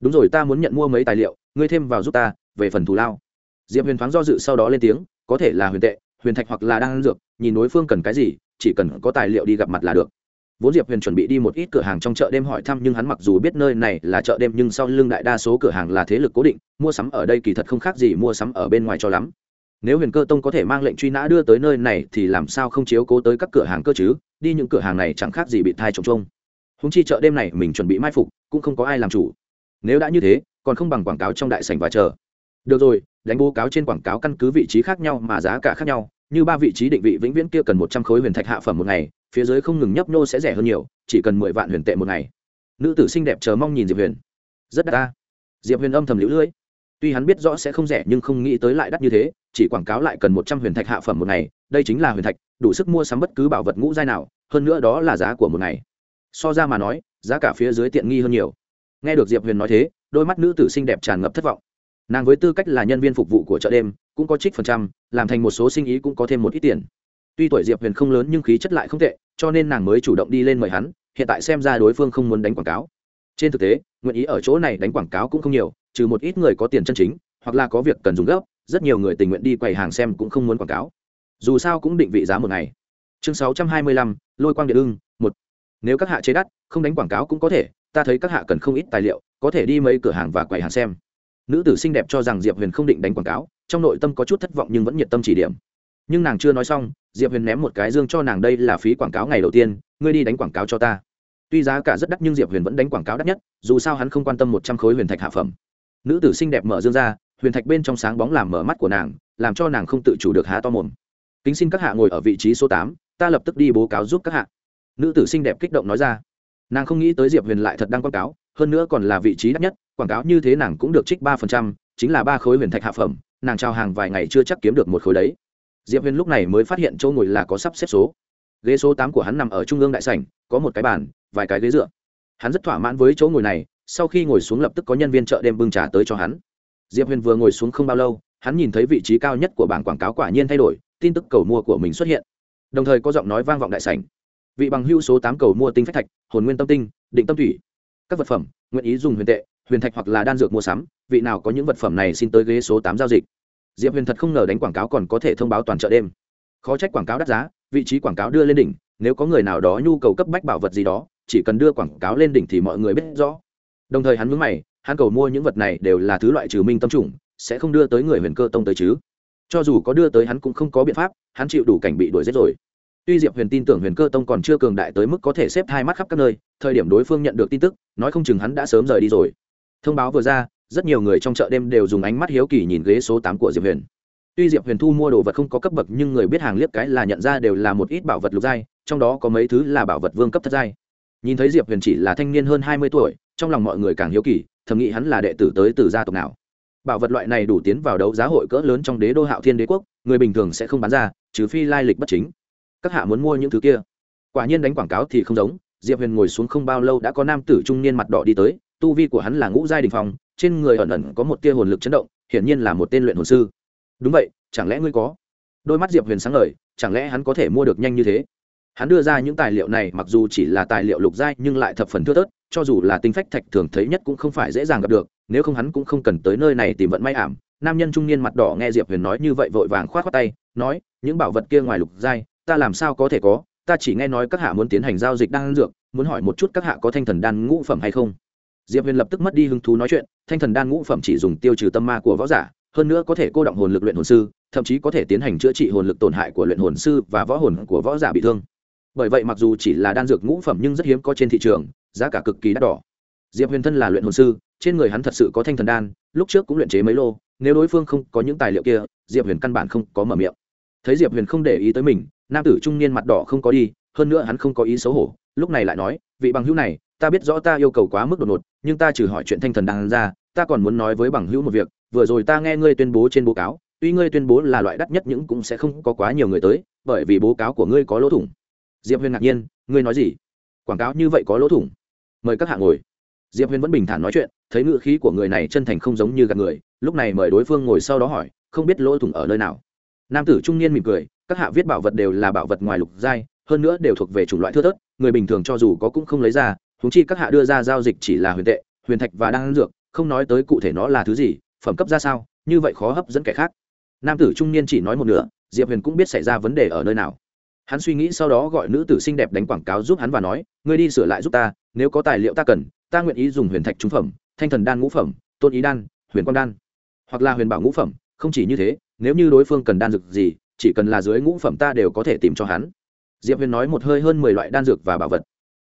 [SPEAKER 1] Đúng rồi, ta muốn nhận mua mấy tài liệu, ngươi thêm vào giúp ta, về phần thù lao. Diệp huyền thoáng do dự sau đó lên tiếng, có thể là huyền tệ, huyền thạch hoặc là đang dược, nhìn đối phương cần cái gì, chỉ cần có tài liệu đi gặp mặt là được vốn diệp huyền chuẩn bị đi một ít cửa hàng trong chợ đêm hỏi thăm, nhưng hắn mặc dù biết nơi này là chợ đêm, nhưng sau lưng đại đa số cửa hàng là thế lực cố định, mua sắm ở đây kỳ thật không khác gì mua sắm ở bên ngoài cho lắm. Nếu huyền cơ tông có thể mang lệnh truy nã đưa tới nơi này thì làm sao không chiếu cố tới các cửa hàng cơ chứ? Đi những cửa hàng này chẳng khác gì bị thai trồng trông. Húng chi chợ đêm này mình chuẩn bị mai phục, cũng không có ai làm chủ. Nếu đã như thế, còn không bằng quảng cáo trong đại sảnh và chờ. Được rồi, đánh bố cáo trên quảng cáo căn cứ vị trí khác nhau mà giá cả khác nhau. Như ba vị trí định vị, vĩnh viễn kia cần một trăm khối huyền thạch hạ phẩm một ngày phía dưới không ngừng nhấp nhô sẽ rẻ hơn nhiều, chỉ cần mười vạn huyền tệ một ngày. Nữ tử xinh đẹp chờ mong nhìn diệp huyền. Rất đắt ta. Diệp huyền âm thầm lũ lưỡi tuy hắn biết rõ sẽ không rẻ nhưng không nghĩ tới lại đắt như thế, chỉ quảng cáo lại cần một trăm huyền thạch hạ phẩm một ngày, đây chính là huyền thạch, đủ sức mua sắm bất cứ bảo vật ngũ giai nào, hơn nữa đó là giá của một ngày. So ra mà nói, giá cả phía dưới tiện nghi hơn nhiều. Nghe được diệp huyền nói thế, đôi mắt nữ tử xinh đẹp tràn ngập thất vọng. Nàng với tư cách là nhân viên phục vụ của chợ đêm, cũng có trích phần trăm, làm thành một số sinh ý cũng có thêm một ít tiền. Tuy tuổi diệp huyền không lớn nhưng khí chất lại không tệ cho nên nàng mới chủ động đi lên mời hắn, hiện tại xem ra đối phương không muốn đánh quảng cáo. Trên thực tế, nguyện ý ở chỗ này đánh quảng cáo cũng không nhiều, trừ một ít người có tiền chân chính, hoặc là có việc cần dùng gấp, rất nhiều người tình nguyện đi quầy hàng xem cũng không muốn quảng cáo. Dù sao cũng định vị giá một ngày. Chương sáu trăm hai mươi lăm, lôi quang điện ưng, một. Nếu các hạ chế đắt, không đánh quảng cáo cũng có thể, ta thấy các hạ cần không ít tài liệu, có thể đi mấy cửa hàng và quầy hàng xem. Nữ tử xinh đẹp cho rằng diệp huyền không định đánh quảng cáo, trong nội tâm có chút thất vọng nhưng vẫn nhiệt tâm chỉ điểm. Nhưng nàng chưa nói xong diệp huyền ném một cái dương cho nàng, đây là phí quảng cáo ngày đầu tiên, ngươi đi đánh quảng cáo cho ta. Tuy giá cả rất đắt nhưng diệp huyền vẫn đánh quảng cáo đắt nhất, dù sao hắn không quan tâm một trăm khối huyền thạch hạ phẩm. Nữ tử xinh đẹp mở dương ra, huyền thạch bên trong sáng bóng làm mở mắt của nàng, làm cho nàng không tự chủ được há to mồm. Kính xin các hạ ngồi ở vị trí số tám, ta lập tức đi bố cáo giúp các hạ. Nữ tử xinh đẹp kích động nói ra. Nàng không nghĩ tới diệp huyền lại thật đang quảng cáo, hơn nữa còn là vị trí đắt nhất, quảng cáo như thế nàng cũng được trích ba phần trăm, chính là ba khối huyền thạch hạ phẩm, nàng trao hàng vài ngày chưa chắc kiếm được một khối đấy diệp huyền lúc này mới phát hiện chỗ ngồi là có sắp xếp số. Ghế số tám của hắn nằm ở trung ương đại sảnh, có một cái bàn, vài cái ghế dựa. Hắn rất thỏa mãn với chỗ ngồi này, sau khi ngồi xuống lập tức có nhân viên chợ đêm bưng trà tới cho hắn. Diệp huyền vừa ngồi xuống không bao lâu, hắn nhìn thấy vị trí cao nhất của bảng quảng cáo quả nhiên thay đổi, tin tức cầu mua của mình xuất hiện. Đồng thời có giọng nói vang vọng đại sảnh. Vị bằng hưu số tám cầu mua tinh phách thạch, hồn nguyên tâm tinh, định tâm thủy. Các vật phẩm, nguyện ý dùng huyền tệ, huyền thạch hoặc là đan dược mua sắm, vị nào có những vật phẩm này xin tới ghế số tám giao dịch diệp huyền thật không ngờ đánh quảng cáo còn có thể thông báo toàn chợ đêm. Khó trách quảng cáo đắt giá, vị trí quảng cáo đưa lên đỉnh, nếu có người nào đó nhu cầu cấp bách bảo vật gì đó, chỉ cần đưa quảng cáo lên đỉnh thì mọi người biết rõ. Đồng thời hắn mướn mày, hắn cầu mua những vật này đều là thứ loại trừ minh tâm trùng, sẽ không đưa tới người huyền cơ tông tới chứ? Cho dù có đưa tới hắn cũng không có biện pháp, hắn chịu đủ cảnh bị đuổi giết rồi. Tuy diệp huyền tin tưởng huyền cơ tông còn chưa cường đại tới mức có thể xếp hai mắt khắp các nơi, thời điểm đối phương nhận được tin tức, nói không chừng hắn đã sớm rời đi rồi. Thông báo vừa ra rất nhiều người trong chợ đêm đều dùng ánh mắt hiếu kỳ nhìn ghế số tám của diệp huyền. Tuy diệp huyền thu mua đồ vật không có cấp bậc nhưng người biết hàng liếc cái là nhận ra đều là một ít bảo vật lục giai, trong đó có mấy thứ là bảo vật vương cấp thất giai. Nhìn thấy diệp huyền chỉ là thanh niên hơn hai mươi tuổi, trong lòng mọi người càng hiếu kỳ, thầm nghĩ hắn là đệ tử tới từ gia tộc nào. Bảo vật loại này đủ tiến vào đấu giá hội cỡ lớn trong đế đô hạo thiên đế quốc, người bình thường sẽ không bán ra, trừ phi lai lịch bất chính. Các hạ muốn mua những thứ kia. Quả nhiên đánh quảng cáo thì không giống, diệp huyền ngồi xuống không bao lâu đã có nam tử trung niên mặt đỏ đi tới tu vi của hắn là ngũ giai đình phong, trên người ẩn ẩn có một tia hồn lực chấn động, hiển nhiên là một tên luyện hồn sư. Đúng vậy, chẳng lẽ ngươi có? Đôi mắt diệp huyền sáng ngời, chẳng lẽ hắn có thể mua được nhanh như thế? Hắn đưa ra những tài liệu này mặc dù chỉ là tài liệu lục giai nhưng lại thập phần thưa thớt, cho dù là tinh phách thạch thường thấy nhất cũng không phải dễ dàng gặp được, nếu không hắn cũng không cần tới nơi này tìm vận may ảm. Nam nhân trung niên mặt đỏ nghe diệp huyền nói như vậy vội vàng k h o á t k tay, nói, những bảo vật kia ngoài lục giai, ta làm sao có thể có? Ta chỉ nghe nói các hạ muốn tiến hành giao dịch đan dược, muốn hỏi một chút các hạ có thanh thần đan ngũ phẩm hay không diệp huyền lập tức mất đi hứng thú nói chuyện, thanh thần đan ngũ phẩm chỉ dùng tiêu trừ tâm ma của võ giả, hơn nữa có thể cô động hồn lực luyện hồn sư, thậm chí có thể tiến hành chữa trị hồn lực tổn hại của luyện hồn sư và võ hồn của võ giả bị thương. Bởi vậy mặc dù chỉ là đan dược ngũ phẩm nhưng rất hiếm có trên thị trường, giá cả cực kỳ đắt đỏ. Diệp huyền thân là luyện hồn sư, trên người hắn thật sự có thanh thần đan, lúc trước cũng luyện chế mấy lô, nếu đối phương không có những tài liệu kia, diệp huyền căn bản không có mở miệng. Thấy diệp huyền không để ý tới mình, nam tử trung niên mặt đỏ không có đi, hơn nữa hắn không có ý xấu hổ, lúc này lại nói, vị bằng hữu này, ta biết rõ ta yêu cầu quá mức đột ngột nhưng ta trừ hỏi chuyện thanh thần đang ra, ta còn muốn nói với bằng hữu một việc, vừa rồi ta nghe ngươi tuyên bố trên báo cáo, tuy ngươi tuyên bố là loại đắt nhất nhưng cũng sẽ không có quá nhiều người tới, bởi vì báo cáo của ngươi có lỗ thủng. Diệp huyền ngạc nhiên, ngươi nói gì? Quảng cáo như vậy có lỗ thủng? Mời các hạ ngồi. Diệp huyền vẫn bình thản nói chuyện, thấy ngữ khí của người này chân thành không giống như gạt người, lúc này mời đối phương ngồi sau đó hỏi, không biết lỗ thủng ở nơi nào. Nam tử trung niên mỉm cười, các hạ viết bảo vật đều là bảo vật ngoài lục giai, hơn nữa đều thuộc về chủng loại thưa thớt, người bình thường cho dù có cũng không lấy ra huống chi các hạ đưa ra giao dịch chỉ là huyền tệ, huyền thạch và đan dược, không nói tới cụ thể nó là thứ gì, phẩm cấp ra sao, như vậy khó hấp dẫn kẻ khác. Nam tử trung niên chỉ nói một nửa, diệp huyền cũng biết xảy ra vấn đề ở nơi nào. Hắn suy nghĩ sau đó gọi nữ tử xinh đẹp đánh quảng cáo giúp hắn và nói, ngươi đi sửa lại giúp ta, nếu có tài liệu ta cần, ta nguyện ý dùng huyền thạch trung phẩm, thanh thần đan ngũ phẩm, tôn ý đan, huyền quang đan, hoặc là huyền bảo ngũ phẩm, không chỉ như thế, nếu như đối phương cần đan dược gì, chỉ cần là dưới ngũ phẩm ta đều có thể tìm cho hắn. Diệp huyền nói một hơi hơn mười loại đan dược và bảo vật.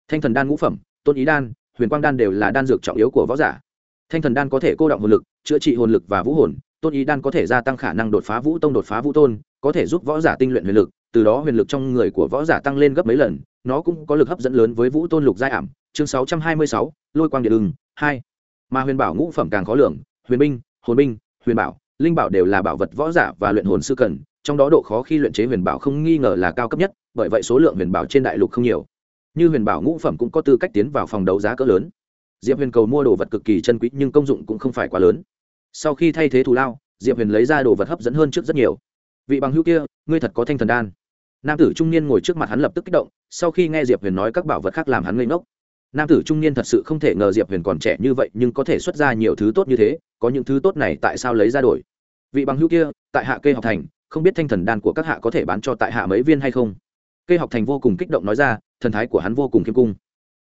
[SPEAKER 1] Thanh thần đan ngũ phẩm tôn ý đan, huyền quang đan đều là đan dược trọng yếu của võ giả. Thanh thần đan có thể cô động hồn lực, chữa trị hồn lực và vũ hồn, tôn ý đan có thể gia tăng khả năng đột phá vũ tông, đột phá vũ tôn, có thể giúp võ giả tinh luyện huyền lực, từ đó huyền lực trong người của võ giả tăng lên gấp mấy lần, nó cũng có lực hấp dẫn lớn với vũ tôn lục giai ảm. Chương sáu trăm hai mươi sáu, lôi quang điện ưng, hai. Mà huyền bảo ngũ phẩm càng khó lường, huyền binh, hồn binh, huyền bảo, linh bảo đều là bảo vật võ giả và luyện hồn sư cần, trong đó độ khó khi luyện chế huyền bảo không nghi ngờ là cao cấp nhất, bởi vậy số lượng huyền bảo trên đại lục không nhiều như huyền bảo ngũ phẩm cũng có tư cách tiến vào phòng đấu giá cỡ lớn. Diệp huyền cầu mua đồ vật cực kỳ chân quý, nhưng công dụng cũng không phải quá lớn. Sau khi thay thế thù lao, diệp huyền lấy ra đồ vật hấp dẫn hơn trước rất nhiều. Vị bằng hữu kia, ngươi thật có thanh thần đan. Nam tử trung niên ngồi trước mặt hắn lập tức kích động, sau khi nghe diệp huyền nói các bảo vật khác làm hắn ngây ngốc. Nam tử trung niên thật sự không thể ngờ diệp huyền còn trẻ như vậy, nhưng có thể xuất ra nhiều thứ tốt như thế, có những thứ tốt này tại sao lấy ra đổi? Vị bằng hữu kia, tại hạ cây học thành, không biết thanh thần đan của các hạ có thể bán cho tại hạ mấy viên hay không? Cây học thành vô cùng kích động nói ra thần thái của hắn vô cùng kiêm cung.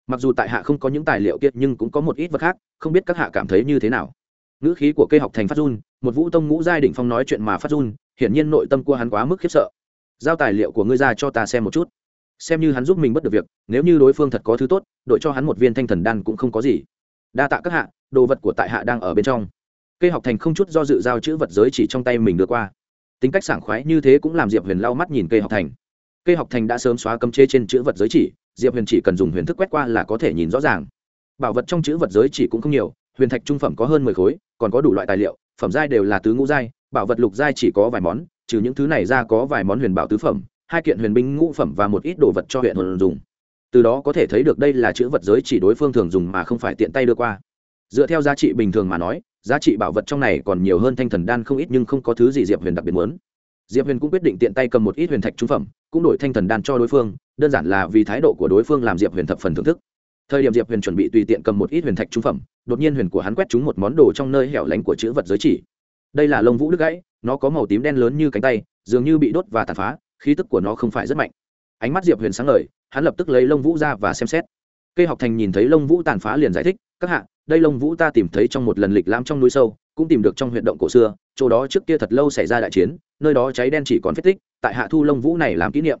[SPEAKER 1] Mặc dù tại hạ không có những tài liệu kiệt nhưng cũng có một ít vật khác, không biết các hạ cảm thấy như thế nào. Ngữ khí của cây học thành phát run, một vũ tông ngũ giai đỉnh phong nói chuyện mà phát run, hiển nhiên nội tâm của hắn quá mức khiếp sợ. Giao tài liệu của ngươi ra cho ta xem một chút. Xem như hắn giúp mình bất được việc, nếu như đối phương thật có thứ tốt, đội cho hắn một viên thanh thần đan cũng không có gì. Đa tạ các hạ, đồ vật của tại hạ đang ở bên trong. Cây học thành không chút do dự giao chữ vật giới chỉ trong tay mình đưa qua. Tính cách sảng khoái như thế cũng làm diệp huyền lau mắt nhìn cây học thành cây học thành đã sớm xóa cấm chế trên chữ vật giới chỉ, diệp huyền chỉ cần dùng huyền thức quét qua là có thể nhìn rõ ràng. Bảo vật trong chữ vật giới chỉ cũng không nhiều, huyền thạch trung phẩm có hơn mười khối, còn có đủ loại tài liệu, phẩm giai đều là tứ ngũ giai, bảo vật lục giai chỉ có vài món, trừ những thứ này ra có vài món huyền bảo tứ phẩm, hai kiện huyền binh ngũ phẩm và một ít đồ vật cho huyện hồn dùng. Từ đó có thể thấy được đây là chữ vật giới chỉ đối phương thường dùng mà không phải tiện tay đưa qua. Dựa theo giá trị bình thường mà nói, giá trị bảo vật trong này còn nhiều hơn thanh thần đan không ít nhưng không có thứ gì diệp huyền đặc biệt muốn diệp huyền cũng quyết định tiện tay cầm một ít huyền thạch trung phẩm, cũng đổi thanh thần đan cho đối phương, đơn giản là vì thái độ của đối phương làm diệp huyền thập phần thưởng thức. Thời điểm diệp huyền chuẩn bị tùy tiện cầm một ít huyền thạch trung phẩm, đột nhiên huyền của hắn quét trúng một món đồ trong nơi hẻo lánh của chữ vật giới chỉ. Đây là lông vũ đứt gãy, nó có màu tím đen lớn như cánh tay, dường như bị đốt và tàn phá, khí tức của nó không phải rất mạnh. Ánh mắt diệp huyền sáng lời hắn lập tức lấy lông vũ ra và xem xét. Cây học thành nhìn thấy lông vũ tàn phá liền giải thích, các hạ, đây lông vũ ta tìm thấy trong một lần lịch lãm trong núi sâu, cũng tìm được trong huyện động cổ xưa, chỗ đó trước kia thật lâu xảy ra đại chiến nơi đó cháy đen chỉ còn phết tích, tại hạ thu lông vũ này làm kỷ niệm.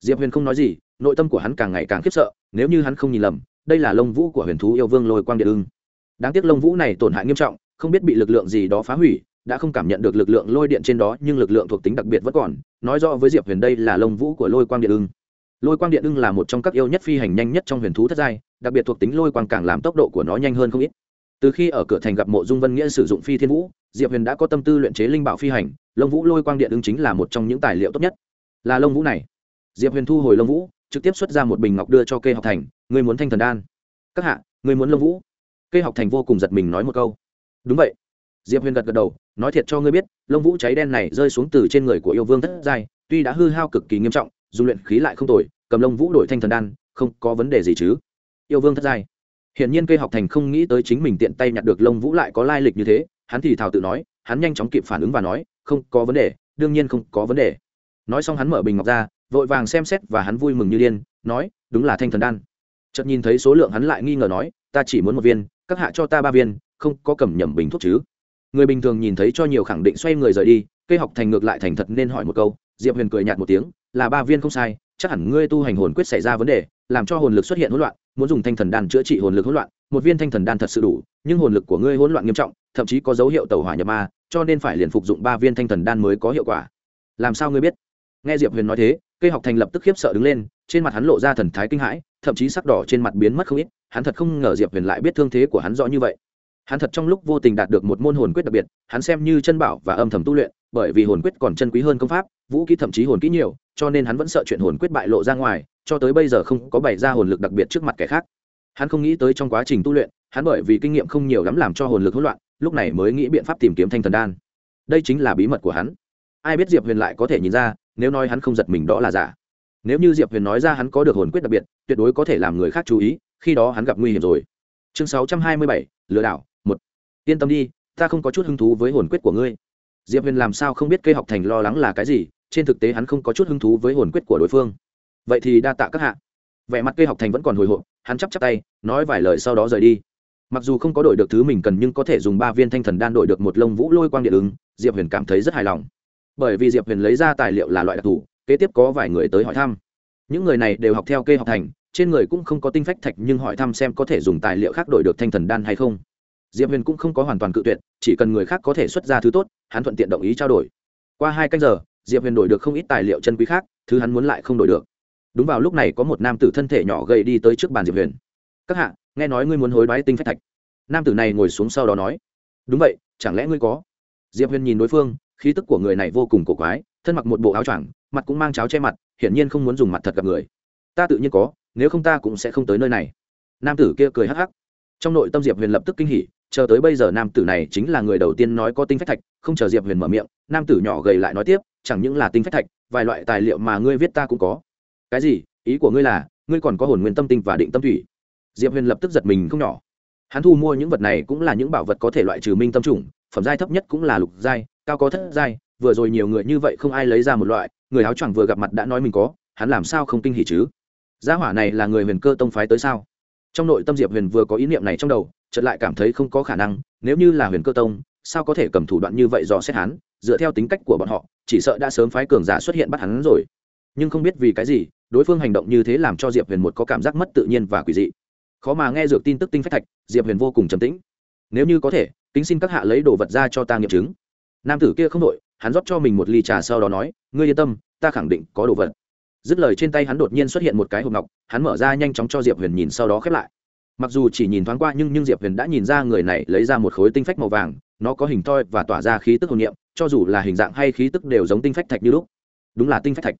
[SPEAKER 1] Diệp huyền không nói gì, nội tâm của hắn càng ngày càng khiếp sợ, nếu như hắn không nhìn lầm, đây là lông vũ của huyền thú yêu vương lôi quang điện ưng. Đáng tiếc lông vũ này tổn hại nghiêm trọng, không biết bị lực lượng gì đó phá hủy, đã không cảm nhận được lực lượng lôi điện trên đó, nhưng lực lượng thuộc tính đặc biệt vẫn còn, nói rõ với diệp huyền đây là lông vũ của lôi quang điện ưng. Lôi quang điện ưng là một trong các yêu nhất phi hành nhanh nhất trong huyền thú thất giai, đặc biệt thuộc tính lôi quang càng làm tốc độ của nó nhanh hơn không ít từ khi ở cửa thành gặp mộ dung vân nghĩa sử dụng phi thiên vũ, diệp huyền đã có tâm tư luyện chế linh bảo phi hành lông vũ lôi quang điện ứng chính là một trong những tài liệu tốt nhất. Là lông vũ này. Diệp huyền thu hồi lông vũ, trực tiếp xuất ra một bình ngọc đưa cho kê học thành người muốn thanh thần đan? Các hạ người muốn lông vũ? Kê học thành vô cùng giật mình nói một câu. Đúng vậy. Diệp huyền gật gật đầu, nói thiệt cho ngươi biết lông vũ cháy đen này rơi xuống từ trên người của yêu vương thất giai, tuy đã hư hao cực kỳ nghiêm trọng, dù luyện khí lại không tồi, cầm lông vũ đổi thanh thần đan, không có vấn đề gì chứ. Yêu vương thất giai hiển nhiên cây học thành không nghĩ tới chính mình tiện tay nhặt được lông vũ lại có lai lịch như thế, hắn thì thào tự nói, hắn nhanh chóng kịp phản ứng và nói, không có vấn đề, đương nhiên không có vấn đề. Nói xong hắn mở bình ngọc ra, vội vàng xem xét và hắn vui mừng như điên, nói, đúng là thanh thần đan. Chợt nhìn thấy số lượng hắn lại nghi ngờ nói, ta chỉ muốn một viên, các hạ cho ta ba viên, không có cầm nhầm bình thuốc chứ. Người bình thường nhìn thấy cho nhiều khẳng định xoay người rời đi, cây học thành ngược lại thành thật nên hỏi một câu, diệp huyền cười nhạt một tiếng, là ba viên không sai, chắc hẳn ngươi tu hành hồn quyết xảy ra vấn đề, làm cho hồn lực xuất hiện hỗn loạn muốn dùng thanh thần đan chữa trị hồn lực hỗn loạn, một viên thanh thần đan thật sự đủ, nhưng hồn lực của ngươi hỗn loạn nghiêm trọng, thậm chí có dấu hiệu tàu hỏa nhập ma, cho nên phải liền phục dụng ba viên thanh thần đan mới có hiệu quả. Làm sao ngươi biết? Nghe diệp huyền nói thế, cây học thành lập tức khiếp sợ đứng lên, trên mặt hắn lộ ra thần thái kinh hãi, thậm chí sắc đỏ trên mặt biến mất không ít, hắn thật không ngờ diệp huyền lại biết thương thế của hắn rõ như vậy hắn thật trong lúc vô tình đạt được một môn hồn quyết đặc biệt, hắn xem như chân bảo và âm thầm tu luyện, bởi vì hồn quyết còn chân quý hơn công pháp, vũ kỹ thậm chí hồn kỹ nhiều, cho nên hắn vẫn sợ chuyện hồn quyết bại lộ ra ngoài, cho tới bây giờ không có bày ra hồn lực đặc biệt trước mặt kẻ khác. Hắn không nghĩ tới trong quá trình tu luyện, hắn bởi vì kinh nghiệm không nhiều lắm làm cho hồn lực hỗn loạn, lúc này mới nghĩ biện pháp tìm kiếm thanh thần đan. Đây chính là bí mật của hắn. Ai biết diệp huyền lại có thể nhìn ra, nếu nói hắn không giật mình đó là giả. Nếu như diệp huyền nói ra hắn có được hồn quyết đặc biệt, tuyệt đối có thể làm người khác chú ý, khi đó hắn gặp nguy hiểm rồi. Chương sáu trăm hai mươi bảy, lừa đảo yên tâm đi, ta không có chút hứng thú với hồn quyết của ngươi. Diệp huyền làm sao không biết cây học thành lo lắng là cái gì, trên thực tế hắn không có chút hứng thú với hồn quyết của đối phương. Vậy thì đa tạ các hạ. Vẻ mặt cây học thành vẫn còn hồi hộp, hắn chắp chắp tay, nói vài lời sau đó rời đi. Mặc dù không có đổi được thứ mình cần nhưng có thể dùng ba viên thanh thần đan đổi được một lông vũ lôi quang điện ứng, diệp huyền cảm thấy rất hài lòng. Bởi vì diệp huyền lấy ra tài liệu là loại đặc thù, kế tiếp có vài người tới hỏi thăm. Những người này đều học theo cây học thành, trên người cũng không có tinh phách thạch nhưng hỏi thăm xem có thể dùng tài liệu khác đổi được thanh thần đan hay không diệp huyền cũng không có hoàn toàn cự tuyệt, chỉ cần người khác có thể xuất ra thứ tốt, hắn thuận tiện đồng ý trao đổi. Qua hai canh giờ, diệp huyền đổi được không ít tài liệu chân quý khác, thứ hắn muốn lại không đổi được. Đúng vào lúc này có một nam tử thân thể nhỏ gầy đi tới trước bàn diệp huyền. Các hạ, nghe nói ngươi muốn hối đoái tinh phách thạch. Nam tử này ngồi xuống sau đó nói. Đúng vậy, chẳng lẽ ngươi có? Diệp huyền nhìn đối phương, khí tức của người này vô cùng cổ quái, thân mặc một bộ áo choàng, mặt cũng mang cháo che mặt, hiển nhiên không muốn dùng mặt thật gặp người. Ta tự nhiên có, nếu không ta cũng sẽ không tới nơi này. Nam tử kia cười hắc hắc. Trong nội tâm diệp huyền lập tức kinh hỉ chờ tới bây giờ nam tử này chính là người đầu tiên nói có tinh phách thạch, không chờ diệp huyền mở miệng, nam tử nhỏ gầy lại nói tiếp, chẳng những là tinh phách thạch, vài loại tài liệu mà ngươi viết ta cũng có. Cái gì? Ý của ngươi là, ngươi còn có hồn nguyên tâm tinh và định tâm thủy? Diệp huyền lập tức giật mình không nhỏ. Hắn thu mua những vật này cũng là những bảo vật có thể loại trừ minh tâm trùng, phẩm giai thấp nhất cũng là lục giai, cao có thất giai, vừa rồi nhiều người như vậy không ai lấy ra một loại, người áo choàng vừa gặp mặt đã nói mình có, hắn làm sao không kinh hỉ chứ? Gia hỏa này là người huyền cơ tông phái tới sao? Trong nội tâm diệp huyền vừa có ý niệm này trong đầu, chợt lại cảm thấy không có khả năng, nếu như là huyền cơ tông, sao có thể cầm thủ đoạn như vậy dò xét hắn, dựa theo tính cách của bọn họ, chỉ sợ đã sớm phái cường giả xuất hiện bắt hắn rồi. Nhưng không biết vì cái gì, đối phương hành động như thế làm cho diệp huyền một có cảm giác mất tự nhiên và quỷ dị. Khó mà nghe dược tin tức tinh phách thạch, diệp huyền vô cùng trầm tĩnh. Nếu như có thể, kính xin các hạ lấy đồ vật ra cho ta nghiệm chứng. Nam tử kia không đội hắn rót cho mình một ly trà sau đó nói, ngươi yên tâm, ta khẳng định có đồ vật dứt lời trên tay hắn đột nhiên xuất hiện một cái hộp ngọc, hắn mở ra nhanh chóng cho diệp huyền nhìn sau đó khép lại. Mặc dù chỉ nhìn thoáng qua nhưng nhưng diệp huyền đã nhìn ra người này lấy ra một khối tinh phách màu vàng, nó có hình thoi và tỏa ra khí tức hồn niệm, cho dù là hình dạng hay khí tức đều giống tinh phách thạch như lúc. Đúng là tinh phách thạch.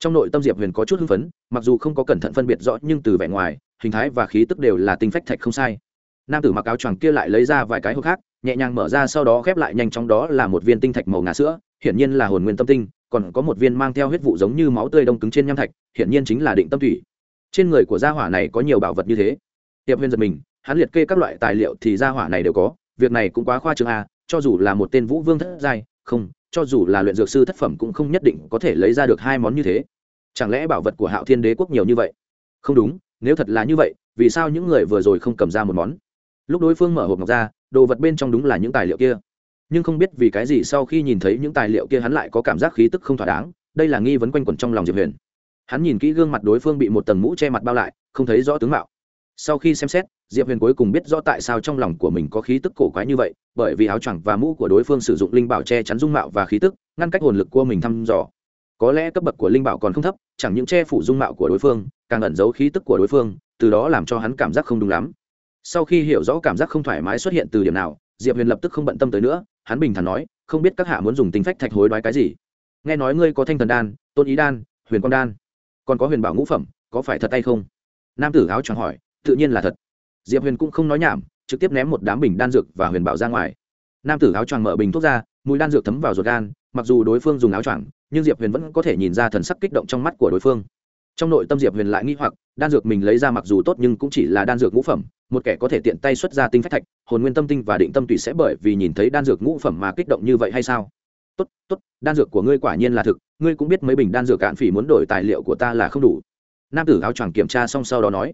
[SPEAKER 1] Trong nội tâm diệp huyền có chút hưng phấn, mặc dù không có cẩn thận phân biệt rõ nhưng từ vẻ ngoài, hình thái và khí tức đều là tinh phách thạch không sai. Nam tử mặc áo choàng kia lại lấy ra vài cái hộp khác, nhẹ nhàng mở ra sau đó khép lại, nhanh chóng đó là một viên tinh thạch màu ngà sữa, hiển nhiên là hồn nguyên tâm tinh còn có một viên mang theo huyết vụ giống như máu tươi đông cứng trên nham thạch, hiển nhiên chính là định tâm thủy. Trên người của gia hỏa này có nhiều bảo vật như thế. Hiệp huyền giật mình, hắn liệt kê các loại tài liệu thì gia hỏa này đều có, việc này cũng quá khoa trương a cho dù là một tên vũ vương thất giai, không, cho dù là luyện dược sư thất phẩm cũng không nhất định có thể lấy ra được hai món như thế. Chẳng lẽ bảo vật của hạo thiên đế quốc nhiều như vậy? Không đúng, nếu thật là như vậy, vì sao những người vừa rồi không cầm ra một món? Lúc đối phương mở hộp ngọc ra, đồ vật bên trong đúng là những tài liệu kia nhưng không biết vì cái gì sau khi nhìn thấy những tài liệu kia hắn lại có cảm giác khí tức không thỏa đáng, đây là nghi vấn quanh quẩn trong lòng diệp huyền. Hắn nhìn kỹ gương mặt đối phương bị một tầng mũ che mặt bao lại, không thấy rõ tướng mạo. Sau khi xem xét, diệp huyền cuối cùng biết rõ tại sao trong lòng của mình có khí tức cổ quái như vậy, bởi vì áo choàng và mũ của đối phương sử dụng linh bảo che chắn dung mạo và khí tức, ngăn cách hồn lực của mình thăm dò. Có lẽ cấp bậc của linh bảo còn không thấp, chẳng những che phủ dung mạo của đối phương, càng ẩn giấu khí tức của đối phương, từ đó làm cho hắn cảm giác không đúng lắm. Sau khi hiểu rõ cảm giác không thoải mái xuất hiện từ điểm nào diệp huyền lập tức không bận tâm tới nữa, hắn bình thản nói, không biết các hạ muốn dùng tính phách thạch hối đoái cái gì? Nghe nói ngươi có thanh thần đan, tôn ý đan, huyền quang đan, còn có huyền bảo ngũ phẩm, có phải thật hay không? Nam tử áo choàng hỏi, tự nhiên là thật. Diệp huyền cũng không nói nhảm, trực tiếp ném một đám bình đan dược và huyền bảo ra ngoài. Nam tử áo choàng mở bình thuốc ra, mùi đan dược thấm vào ruột gan, mặc dù đối phương dùng áo choàng, nhưng diệp huyền vẫn có thể nhìn ra thần sắc kích động trong mắt của đối phương trong nội tâm diệp huyền lại nghĩ hoặc, đan dược mình lấy ra mặc dù tốt nhưng cũng chỉ là đan dược ngũ phẩm, một kẻ có thể tiện tay xuất ra tinh phách thạch, hồn nguyên tâm tinh và định tâm tùy sẽ bởi vì nhìn thấy đan dược ngũ phẩm mà kích động như vậy hay sao? Tốt tốt, đan dược của ngươi quả nhiên là thực, ngươi cũng biết mấy bình đan dược cạn phỉ muốn đổi tài liệu của ta là không đủ. Nam tử áo choàng kiểm tra xong sau đó nói,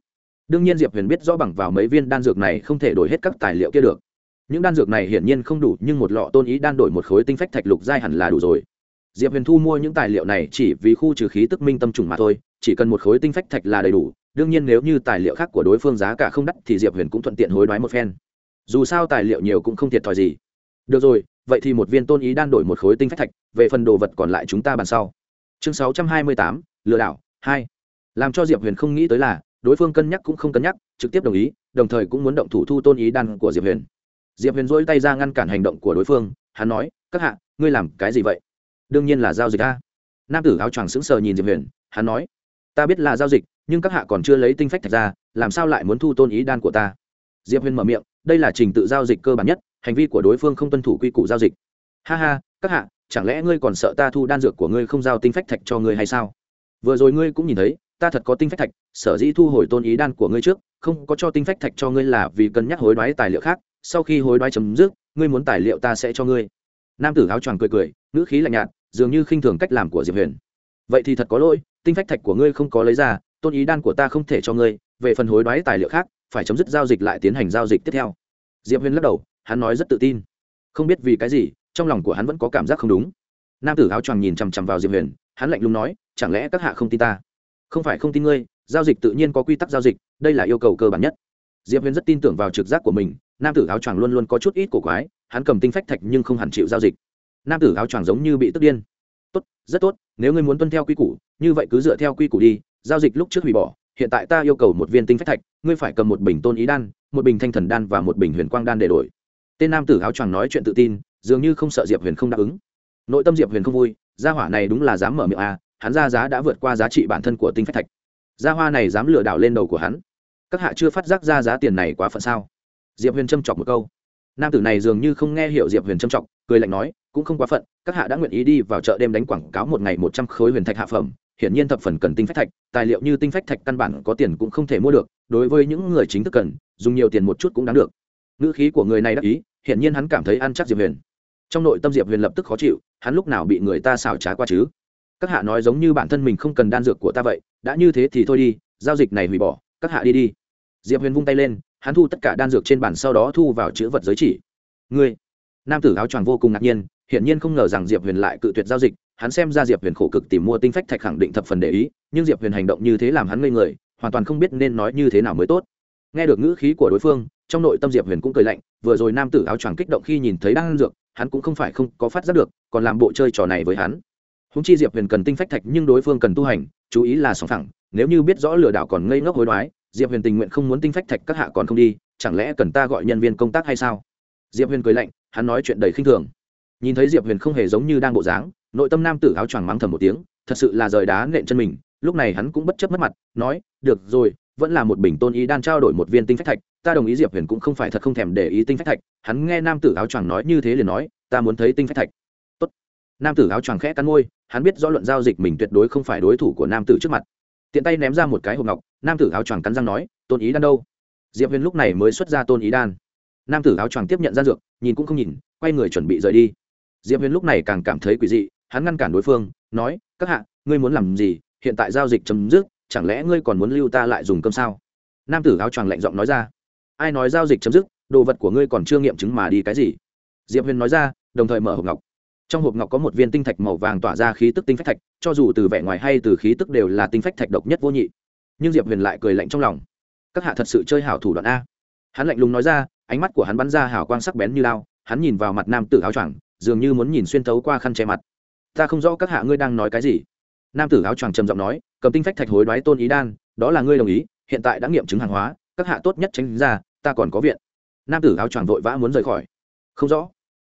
[SPEAKER 1] đương nhiên diệp huyền biết rõ bằng vào mấy viên đan dược này không thể đổi hết các tài liệu kia được. Những đan dược này hiển nhiên không đủ, nhưng một lọ tôn ý đan đổi một khối tinh phách thạch lục giai hẳn là đủ rồi. Diệp huyền thu mua những tài liệu này chỉ vì khu trừ khí tức minh tâm trùng mà thôi chỉ cần một khối tinh phách thạch là đầy đủ, đương nhiên nếu như tài liệu khác của đối phương giá cả không đắt thì diệp huyền cũng thuận tiện hối đoái một phen. Dù sao tài liệu nhiều cũng không thiệt thòi gì. Được rồi, vậy thì một viên tôn ý đan đổi một khối tinh phách thạch, về phần đồ vật còn lại chúng ta bàn sau. Chương sáu trăm hai mươi tám, lừa đảo, hai. Làm cho diệp huyền không nghĩ tới là, đối phương cân nhắc cũng không cân nhắc, trực tiếp đồng ý, đồng thời cũng muốn động thủ thu tôn ý đan của diệp huyền. Diệp huyền dỗi tay ra ngăn cản hành động của đối phương, hắn nói, các hạ, ngươi làm cái gì vậy? Đương nhiên là giao dịch a. Nam tử áo choàng sững sờ nhìn diệp huyền, hắn nói ta biết là giao dịch, nhưng các hạ còn chưa lấy tinh phách thạch ra, làm sao lại muốn thu tôn ý đan của ta? Diệp huyền mở miệng, đây là trình tự giao dịch cơ bản nhất, hành vi của đối phương không tuân thủ quy củ giao dịch. Ha ha, các hạ, chẳng lẽ ngươi còn sợ ta thu đan dược của ngươi không giao tinh phách thạch cho ngươi hay sao? Vừa rồi ngươi cũng nhìn thấy, ta thật có tinh phách thạch, sở dĩ thu hồi tôn ý đan của ngươi trước, không có cho tinh phách thạch cho ngươi là vì cân nhắc hối đoái tài liệu khác, sau khi hối đoái chấm dứt, ngươi muốn tài liệu ta sẽ cho ngươi. Nam tử áo choàng cười cười, ngữ khí lạnh nhạt, dường như khinh thường cách làm của diệp huyền. Vậy thì thật có lỗi tinh phách thạch của ngươi không có lấy ra, tôn ý đan của ta không thể cho ngươi, về phần hối đoái tài liệu khác, phải chấm dứt giao dịch lại tiến hành giao dịch tiếp theo. Diệp huyền lắc đầu, hắn nói rất tự tin. Không biết vì cái gì, trong lòng của hắn vẫn có cảm giác không đúng. Nam tử áo choàng nhìn chằm chằm vào diệp huyền, hắn lạnh lùng nói, chẳng lẽ các hạ không tin ta? Không phải không tin ngươi, giao dịch tự nhiên có quy tắc giao dịch, đây là yêu cầu cơ bản nhất. Diệp huyền rất tin tưởng vào trực giác của mình, nam tử áo choàng luôn luôn có chút ít cổ quái, hắn cầm tinh phách thạch nhưng không hẳn chịu giao dịch. Nam tử áo choàng giống như bị tức điên tốt, rất tốt, nếu ngươi muốn tuân theo quy củ, như vậy cứ dựa theo quy củ đi, giao dịch lúc trước hủy bỏ, hiện tại ta yêu cầu một viên tinh phách thạch, ngươi phải cầm một bình tôn ý đan, một bình thanh thần đan và một bình huyền quang đan để đổi. Tên nam tử áo choàng nói chuyện tự tin, dường như không sợ diệp huyền không đáp ứng. Nội tâm diệp huyền không vui, gia hỏa này đúng là dám mở miệng à hắn ra giá đã vượt qua giá trị bản thân của tinh phách thạch. Gia hoa này dám lừa đảo lên đầu của hắn. Các hạ chưa phát giác ra giá tiền này quá phận sao? Diệp huyền châm chọc một câu nam tử này dường như không nghe hiểu diệp huyền trâm trọng, cười lạnh nói cũng không quá phận các hạ đã nguyện ý đi vào chợ đêm đánh quảng cáo một ngày một trăm khối huyền thạch hạ phẩm hiển nhiên thập phần cần tinh phách thạch tài liệu như tinh phách thạch căn bản có tiền cũng không thể mua được đối với những người chính thức cần dùng nhiều tiền một chút cũng đáng được. Ngữ khí của người này đắc ý hiển nhiên hắn cảm thấy ăn chắc diệp huyền. Trong nội tâm diệp huyền lập tức khó chịu hắn lúc nào bị người ta xảo trá qua chứ? Các hạ nói giống như bản thân mình không cần đan dược của ta vậy đã như thế thì thôi đi giao dịch này hủy bỏ các hạ đi đi. Diệp huyền vung tay lên hắn thu tất cả đan dược trên bản sau đó thu vào chữ vật giới chỉ. Ngươi, nam tử áo choàng vô cùng ngạc nhiên, hiển nhiên không ngờ rằng diệp huyền lại cự tuyệt giao dịch, hắn xem ra diệp huyền khổ cực tìm mua tinh phách thạch khẳng định thập phần để ý, nhưng diệp huyền hành động như thế làm hắn ngây người, hoàn toàn không biết nên nói như thế nào mới tốt. Nghe được ngữ khí của đối phương, trong nội tâm diệp huyền cũng cười lạnh, vừa rồi nam tử áo choàng kích động khi nhìn thấy đan dược, hắn cũng không phải không có phát giác được, còn làm bộ chơi trò này với hắn. Húng chi diệp huyền cần tinh phách thạch nhưng đối phương cần tu hành, chú ý là sòng phẳng, nếu như biết rõ lừa đảo còn ngây ngốc hối đoái diệp huyền tình nguyện không muốn tinh phách thạch các hạ còn không đi, chẳng lẽ cần ta gọi nhân viên công tác hay sao? Diệp huyền cười lạnh, hắn nói chuyện đầy khinh thường. Nhìn thấy diệp huyền không hề giống như đang bộ dáng, nội tâm nam tử áo choàng mắng thầm một tiếng, thật sự là rời đá nện chân mình, lúc này hắn cũng bất chấp mất mặt, nói, được rồi, vẫn là một bình tôn ý đan trao đổi một viên tinh phách thạch, ta đồng ý diệp huyền cũng không phải thật không thèm để ý tinh phách thạch. Hắn nghe nam tử áo choàng nói như thế liền nói, ta muốn thấy tinh phách thạch. Tốt. nam tử áo choàng khẽ cắn môi, hắn biết rõ luận giao dịch mình tuyệt đối không phải đối thủ của nam tử trước mặt tiện tay ném ra một cái hộp ngọc, nam tử áo choàng cắn răng nói, tôn ý đan đâu? Diệp huyền lúc này mới xuất ra tôn ý đan. Nam tử áo choàng tiếp nhận ra dược, nhìn cũng không nhìn, quay người chuẩn bị rời đi. Diệp huyền lúc này càng cảm thấy quỷ dị, hắn ngăn cản đối phương, nói, các hạ, ngươi muốn làm gì? Hiện tại giao dịch chấm dứt, chẳng lẽ ngươi còn muốn lưu ta lại dùng cơm sao? Nam tử áo choàng lạnh giọng nói ra, ai nói giao dịch chấm dứt, đồ vật của ngươi còn chưa nghiệm chứng mà đi cái gì? Diệp huyền nói ra, đồng thời mở hộp ngọc trong hộp ngọc có một viên tinh thạch màu vàng tỏa ra khí tức tinh phách thạch, cho dù từ vẻ ngoài hay từ khí tức đều là tinh phách thạch độc nhất vô nhị. Nhưng diệp huyền lại cười lạnh trong lòng. Các hạ thật sự chơi hảo thủ đoạn a. Hắn lạnh lùng nói ra, ánh mắt của hắn bắn ra hảo quang sắc bén như lao, hắn nhìn vào mặt nam tử áo choàng, dường như muốn nhìn xuyên thấu qua khăn che mặt. Ta không rõ các hạ ngươi đang nói cái gì. Nam tử áo choàng trầm giọng nói, cầm tinh phách thạch hối đoái tôn ý đan, đó là ngươi đồng ý, hiện tại đã nghiệm chứng hàng hóa, các hạ tốt nhất tránh ra, ta còn có viện. Nam tử áo choàng vội vã muốn rời khỏi. Không rõ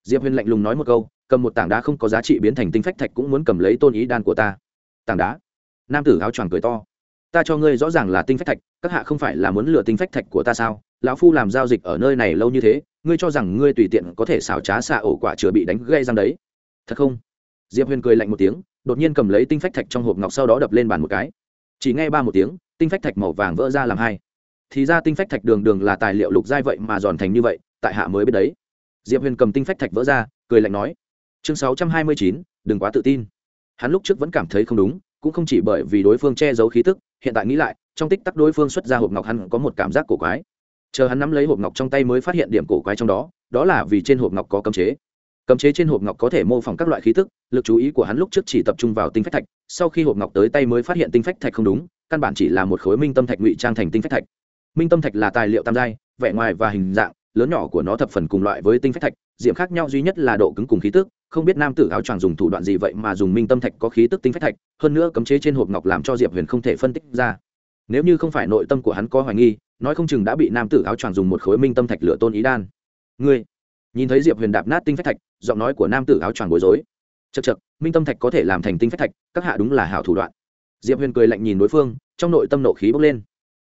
[SPEAKER 1] diệp huyền lạnh lùng nói một câu, cầm một tảng đá không có giá trị biến thành tinh phách thạch cũng muốn cầm lấy tôn ý đan của ta. Tảng đá? Nam tử áo choàng cười to. Ta cho ngươi rõ ràng là tinh phách thạch, các hạ không phải là muốn lừa tinh phách thạch của ta sao? Lão phu làm giao dịch ở nơi này lâu như thế, ngươi cho rằng ngươi tùy tiện có thể xảo trá xạ ổ quả chừa bị đánh gây răng đấy. Thật không? Diệp huyền cười lạnh một tiếng, đột nhiên cầm lấy tinh phách thạch trong hộp ngọc sau đó đập lên bàn một cái. Chỉ nghe ba một tiếng, tinh phách thạch màu vàng vỡ ra làm hai. Thì ra tinh phách thạch đường đường là tài liệu lục giai vậy mà giòn thành như vậy, tại hạ mới biết đấy diệp huyền cầm tinh phách thạch vỡ ra, cười lạnh nói, chương sáu trăm hai mươi chín, đừng quá tự tin. Hắn lúc trước vẫn cảm thấy không đúng, cũng không chỉ bởi vì đối phương che giấu khí tức, hiện tại nghĩ lại, trong tích tắc đối phương xuất ra hộp ngọc hắn có một cảm giác cổ quái. Chờ hắn nắm lấy hộp ngọc trong tay mới phát hiện điểm cổ quái trong đó đó là vì trên hộp ngọc có cấm chế. Cấm chế trên hộp ngọc có thể mô phỏng các loại khí tức, lực chú ý của hắn lúc trước chỉ tập trung vào tinh phách thạch, sau khi hộp ngọc tới tay mới phát hiện tinh phách thạch không đúng, căn bản chỉ là một khối minh tâm thạch ngụy trang thành tinh phách thạch. Minh tâm thạch là tài liệu tam giai, vẻ ngoài và hình dạng lớn nhỏ của nó thập phần cùng loại với tinh phách thạch, diệm khác nhau duy nhất là độ cứng cùng khí tức, không biết nam tử áo choàng dùng thủ đoạn gì vậy mà dùng minh tâm thạch có khí tức tinh phách thạch, hơn nữa cấm chế trên hộp ngọc làm cho diệp huyền không thể phân tích ra. Nếu như không phải nội tâm của hắn có hoài nghi, nói không chừng đã bị nam tử áo choàng dùng một khối minh tâm thạch lửa tôn ý đan. Ngươi, nhìn thấy diệp huyền đạp nát tinh phách thạch, giọng nói của nam tử áo choàng bối rối. Chật chật minh tâm thạch có thể làm thành tinh phách thạch, các hạ đúng là hảo thủ đoạn. Diệp huyền cười lạnh nhìn đối phương, trong nội tâm nộ khí bốc lên.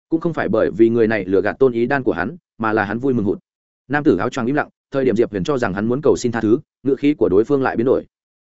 [SPEAKER 1] Cũng không phải bởi vì người này lừa gạt tôn ý đan của hắn, mà là hắn vui mừng hụt nam tử áo choàng im lặng, thời điểm diệp huyền cho rằng hắn muốn cầu xin tha thứ, ngựa khí của đối phương lại biến đổi.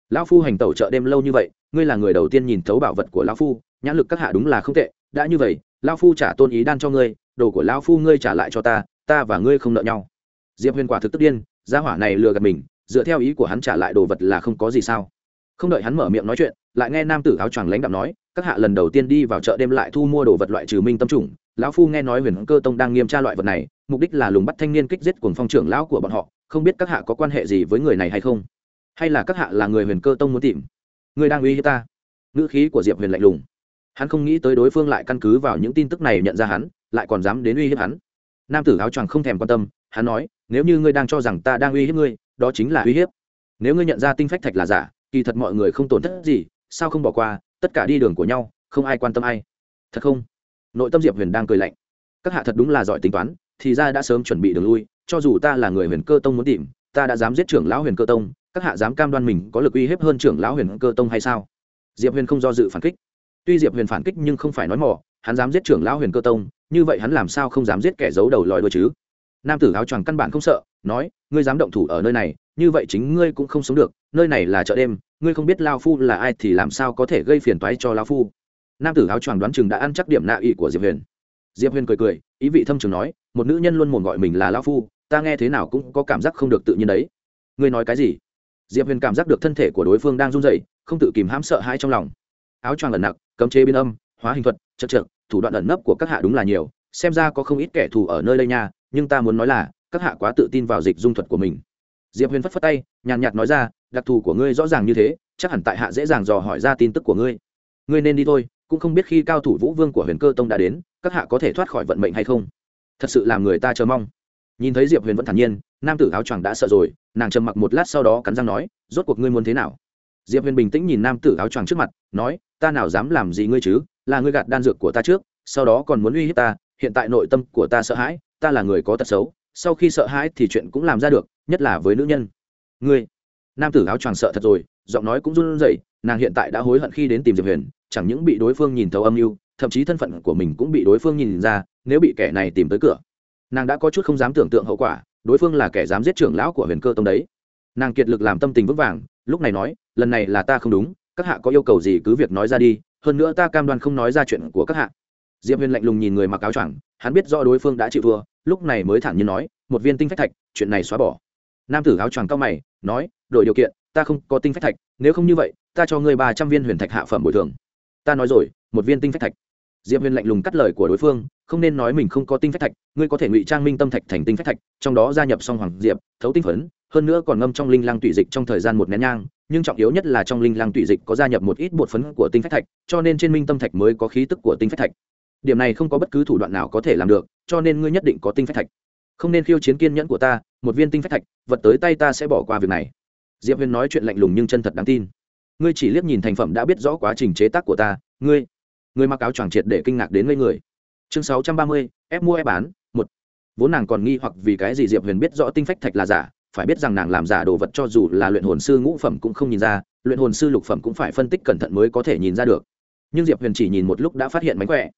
[SPEAKER 1] Lão phu hành tẩu chợ đêm lâu như vậy, ngươi là người đầu tiên nhìn thấu bảo vật của lão phu, nhãn lực các hạ đúng là không tệ, đã như vậy, lão phu trả tôn ý đan cho ngươi, đồ của lão phu ngươi trả lại cho ta ta và ngươi không nợ nhau. Diệp huyền quả thực tức điên, gia hỏa này lừa gạt mình, dựa theo ý của hắn trả lại đồ vật là không có gì sao. Không đợi hắn mở miệng nói chuyện, lại nghe nam tử áo choàng lãnh đạm nói, các hạ lần đầu tiên đi vào chợ đêm lại thu mua đồ vật loại trừ minh tâm trùng lão phu nghe nói huyền cơ tông đang nghiêm tra loại vật này mục đích là lùng bắt thanh niên kích giết cùng phong trưởng lão của bọn họ, không biết các hạ có quan hệ gì với người này hay không? Hay là các hạ là người huyền cơ tông muốn tìm? Người đang uy hiếp ta. Ngữ khí của diệp huyền lạnh lùng. Hắn không nghĩ tới đối phương lại căn cứ vào những tin tức này nhận ra hắn, lại còn dám đến uy hiếp hắn. Nam tử áo choàng không thèm quan tâm, hắn nói, nếu như ngươi đang cho rằng ta đang uy hiếp ngươi, đó chính là uy hiếp. Nếu ngươi nhận ra tinh phách thạch là giả, kỳ thật mọi người không tổn thất gì, sao không bỏ qua, tất cả đi đường của nhau, không ai quan tâm ai. Thật không? Nội tâm diệp huyền đang cười lạnh. Các hạ thật đúng là giỏi tính toán thì ra đã sớm chuẩn bị đường lui, cho dù ta là người huyền cơ tông muốn tìm, ta đã dám giết trưởng lão huyền cơ tông, các hạ dám cam đoan mình có lực uy hiếp hơn trưởng lão huyền cơ tông hay sao? Diệp huyền không do dự phản kích. Tuy diệp huyền phản kích nhưng không phải nói mỏ hắn dám giết trưởng lão huyền cơ tông, như vậy hắn làm sao không dám giết kẻ giấu đầu lòi đôi chứ? Nam tử áo choàng căn bản không sợ, nói, ngươi dám động thủ ở nơi này, như vậy chính ngươi cũng không sống được, nơi này là chợ đêm, ngươi không biết lao phu là ai thì làm sao có thể gây phiền toái cho lao phu? Nam tử áo choàng đoán chừng đã ăn chắc điểm nạ ỵ của diệp huyền diệp huyền cười cười, ý vị thâm trường nói, một nữ nhân luôn mồm gọi mình là lao phu, ta nghe thế nào cũng có cảm giác không được tự nhiên đấy. Ngươi nói cái gì? Diệp huyền cảm giác được thân thể của đối phương đang run dậy không tự kìm hãm sợ hãi trong lòng. Áo choàng ẩn nặc, cấm chế biên âm, hóa hình thuật, chật chật thủ đoạn ẩn nấp của các hạ đúng là nhiều, xem ra có không ít kẻ thù ở nơi đây nha, nhưng ta muốn nói là, các hạ quá tự tin vào dịch dung thuật của mình. Diệp huyền phất phất tay, nhàn nhạt nói ra, đặc thù của ngươi rõ ràng như thế, chắc hẳn tại hạ dễ dàng dò hỏi ra tin tức của ngươi. Ngươi nên đi thôi, cũng không biết khi cao thủ vũ vương của huyền cơ tông đã đến các hạ có thể thoát khỏi vận mệnh hay không? Thật sự làm người ta chờ mong. Nhìn thấy diệp huyền vẫn thản nhiên, nam tử áo choàng đã sợ rồi, nàng trầm mặc một lát sau đó cắn răng nói, rốt cuộc ngươi muốn thế nào? Diệp huyền bình tĩnh nhìn nam tử áo choàng trước mặt, nói, ta nào dám làm gì ngươi chứ? Là ngươi gạt đan dược của ta trước, sau đó còn muốn uy hiếp ta, hiện tại nội tâm của ta sợ hãi, ta là người có tật xấu, sau khi sợ hãi thì chuyện cũng làm ra được, nhất là với nữ nhân. Ngươi? Nam tử áo choàng sợ thật rồi, giọng nói cũng run rẩy, nàng hiện tại đã hối hận khi đến tìm diệp huyền, chẳng những bị đối phương nhìn thấu âm mưu thậm chí thân phận của mình cũng bị đối phương nhìn ra, nếu bị kẻ này tìm tới cửa, nàng đã có chút không dám tưởng tượng hậu quả, đối phương là kẻ dám giết trưởng lão của huyền cơ tông đấy. Nàng kiệt lực làm tâm tình vững vàng, lúc này nói, lần này là ta không đúng, các hạ có yêu cầu gì cứ việc nói ra đi, hơn nữa ta cam đoan không nói ra chuyện của các hạ. Diệp huyền lạnh lùng nhìn người mặc áo choàng, hắn biết do đối phương đã chịu thua, lúc này mới thản nhiên nói, một viên tinh phách thạch, chuyện này xóa bỏ. Nam tử áo choàng cao mày, nói, đổi điều kiện, ta không có tinh phách thạch, nếu không như vậy, ta cho ngươi ba trăm viên huyền thạch hạ phẩm bồi thường. Ta nói rồi, một viên tinh phách thạch diệp huyền lạnh lùng cắt lời của đối phương, không nên nói mình không có tinh phách thạch, ngươi có thể ngụy trang minh tâm thạch thành tinh phách thạch, trong đó gia nhập song hoàng diệp, thấu tinh phấn, hơn nữa còn ngâm trong linh lăng tụy dịch trong thời gian một nén nhang, nhưng trọng yếu nhất là trong linh lăng tụy dịch có gia nhập một ít bột phấn của tinh phách thạch, cho nên trên minh tâm thạch mới có khí tức của tinh phách thạch. Điểm này không có bất cứ thủ đoạn nào có thể làm được, cho nên ngươi nhất định có tinh phách thạch. Không nên khiêu chiến kiên nhẫn của ta, một viên tinh phách thạch, vật tới tay ta sẽ bỏ qua việc này. Diệp huyền nói chuyện lạnh lùng nhưng chân thật đáng tin. Ngươi chỉ liếc nhìn thành phẩm đã biết rõ quá trình chế tác của ta, ngươi ngươi mặc áo choàng triệt để kinh ngạc đến ngây người. Chương sáu trăm ba mươi, ép mua ép bán, một. Vốn nàng còn nghi hoặc vì cái gì diệp huyền biết rõ tinh phách thạch là giả, phải biết rằng nàng làm giả đồ vật cho dù là luyện hồn sư ngũ phẩm cũng không nhìn ra, luyện hồn sư lục phẩm cũng phải phân tích cẩn thận mới có thể nhìn ra được. Nhưng diệp huyền chỉ nhìn một lúc đã phát hiện mánh khỏe.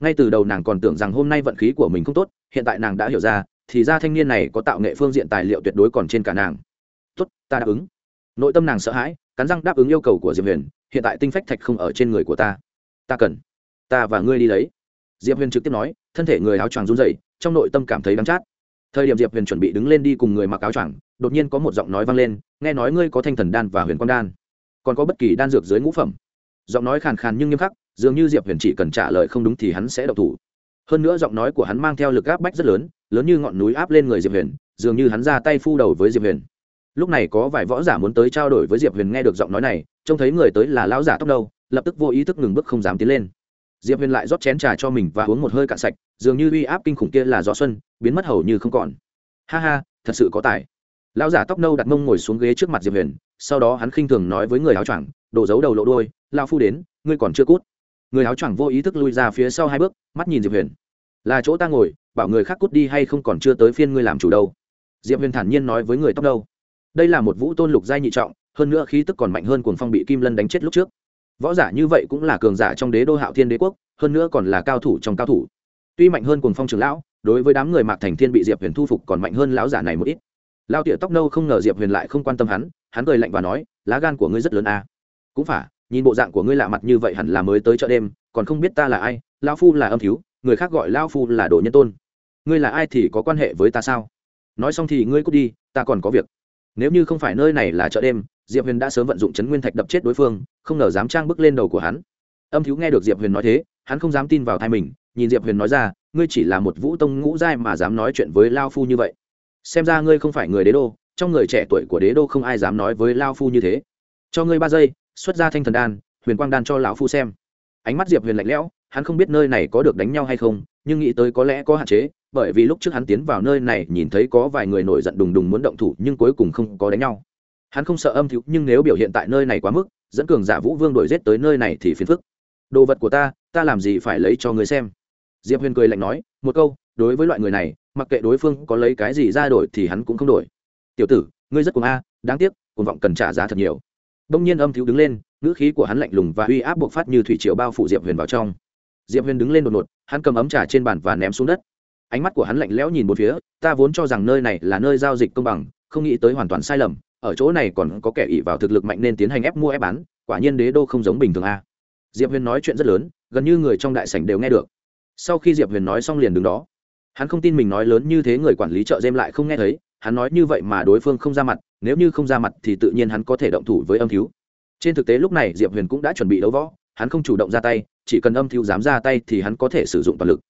[SPEAKER 1] Ngay từ đầu nàng còn tưởng rằng hôm nay vận khí của mình không tốt, hiện tại nàng đã hiểu ra, thì ra thanh niên này có tạo nghệ phương diện tài liệu tuyệt đối còn trên cả nàng. Tốt, ta đáp ứng. Nội tâm nàng sợ hãi, cắn răng đáp ứng yêu cầu của diệp huyền, hiện tại tinh phách thạch không ở trên người của ta ta cần. Ta và ngươi đi lấy. Diệp huyền trực tiếp nói, thân thể người áo choàng run dậy trong nội tâm cảm thấy đắng chát. Thời điểm diệp huyền chuẩn bị đứng lên đi cùng người mặc áo choàng, đột nhiên có một giọng nói vang lên, nghe nói ngươi có thanh thần đan và huyền quang đan. Còn có bất kỳ đan dược dưới ngũ phẩm. Giọng nói khàn khàn nhưng nghiêm khắc, dường như diệp huyền chỉ cần trả lời không đúng thì hắn sẽ độc thủ. Hơn nữa giọng nói của hắn mang theo lực áp bách rất lớn lớn như ngọn núi áp lên người diệp huyền, dường như hắn ra tay phu đầu với diệp huyền. Lúc này có vài võ giả muốn tới trao đổi với diệp huyền nghe được giọng nói này, trông thấy người tới là lão giả tóc đâu lập tức vô ý thức ngừng bước không dám tiến lên. Diệp huyền lại rót chén trà cho mình và uống một hơi cạn sạch, dường như uy áp kinh khủng kia là gió xuân, biến mất hầu như không còn. Ha ha, thật sự có tài. Lão giả tóc nâu đặt mông ngồi xuống ghế trước mặt diệp huyền, sau đó hắn khinh thường nói với người áo choàng đổ dấu đầu lộ đôi lao phu đến, ngươi còn chưa cút. Người áo choàng vô ý thức lui ra phía sau hai bước, mắt nhìn diệp huyền. Là chỗ ta ngồi, bảo người khác cút đi hay không còn chưa tới phiên ngươi làm chủ đâu. Diệp huyền thản nhiên nói với người tóc nâu. Đây là một vũ tôn lục giai nhị trọng, hơn nữa khí tức còn mạnh hơn cuồng phong bị kim lân đánh chết lúc trước võ giả như vậy cũng là cường giả trong đế đô hạo thiên đế quốc, hơn nữa còn là cao thủ trong cao thủ. Tuy mạnh hơn cùng phong trường lão, đối với đám người mạc thành thiên bị diệp huyền thu phục còn mạnh hơn lão giả này một ít. Lao tỉa tóc nâu không ngờ diệp huyền lại không quan tâm hắn hắn cười lạnh và nói, lá gan của ngươi rất lớn à. cũng phải, nhìn bộ dạng của ngươi lạ mặt như vậy hẳn là mới tới chợ đêm, còn không biết ta là ai lao phu là âm thiếu, người khác gọi lao phu là đồ nhân tôn. Ngươi là ai thì có quan hệ với ta sao? Nói xong thì ngươi cút đi, ta còn có việc. Nếu như không phải nơi này là chợ đêm diệp huyền đã sớm vận dụng chấn nguyên thạch đập chết đối phương, không ngờ dám trang bước lên đầu của hắn. Âm thiếu nghe được diệp huyền nói thế, hắn không dám tin vào thai mình, nhìn diệp huyền nói ra, ngươi chỉ là một vũ tông ngũ giai mà dám nói chuyện với lao phu như vậy. Xem ra ngươi không phải người đế đô, trong người trẻ tuổi của đế đô không ai dám nói với lao phu như thế. Cho ngươi ba giây, xuất ra thanh thần đan, huyền quang đan cho lão phu xem. Ánh mắt diệp huyền lạnh lẽo, hắn không biết nơi này có được đánh nhau hay không, nhưng nghĩ tới có lẽ có hạn chế, bởi vì lúc trước hắn tiến vào nơi này nhìn thấy có vài người nổi giận đùng đùng muốn động thủ, nhưng cuối cùng không có đánh nhau hắn không sợ âm thiếu nhưng nếu biểu hiện tại nơi này quá mức, dẫn cường giả vũ vương đổi rết tới nơi này thì phiền phức. Đồ vật của ta ta làm gì phải lấy cho người xem? Diệp huyền cười lạnh nói, một câu, đối với loại người này, mặc kệ đối phương có lấy cái gì ra đổi thì hắn cũng không đổi. Tiểu tử, ngươi rất cuồng a, đáng tiếc, cuồng vọng cần trả giá thật nhiều. Đông nhiên âm thiếu đứng lên, ngữ khí của hắn lạnh lùng và uy áp buộc phát như thủy triều bao phủ diệp huyền vào trong. Diệp huyền đứng lên đột ngột, hắn cầm ấm trà trên bàn và ném xuống đất. Ánh mắt của hắn lạnh lẽo nhìn một phía, ta vốn cho rằng nơi này là nơi giao dịch công bằng, không nghĩ tới hoàn toàn sai lầm ở chỗ này còn có kẻ ỷ vào thực lực mạnh nên tiến hành ép mua ép bán, quả nhiên đế đô không giống bình thường a. Diệp huyền nói chuyện rất lớn, gần như người trong đại sảnh đều nghe được. Sau khi diệp huyền nói xong liền đứng đó. Hắn không tin mình nói lớn như thế người quản lý chợ dêm lại không nghe thấy, hắn nói như vậy mà đối phương không ra mặt, nếu như không ra mặt thì tự nhiên hắn có thể động thủ với âm thiếu. Trên thực tế lúc này diệp huyền cũng đã chuẩn bị đấu võ, hắn không chủ động ra tay, chỉ cần âm thiếu dám ra tay thì hắn có thể sử dụng toàn lực.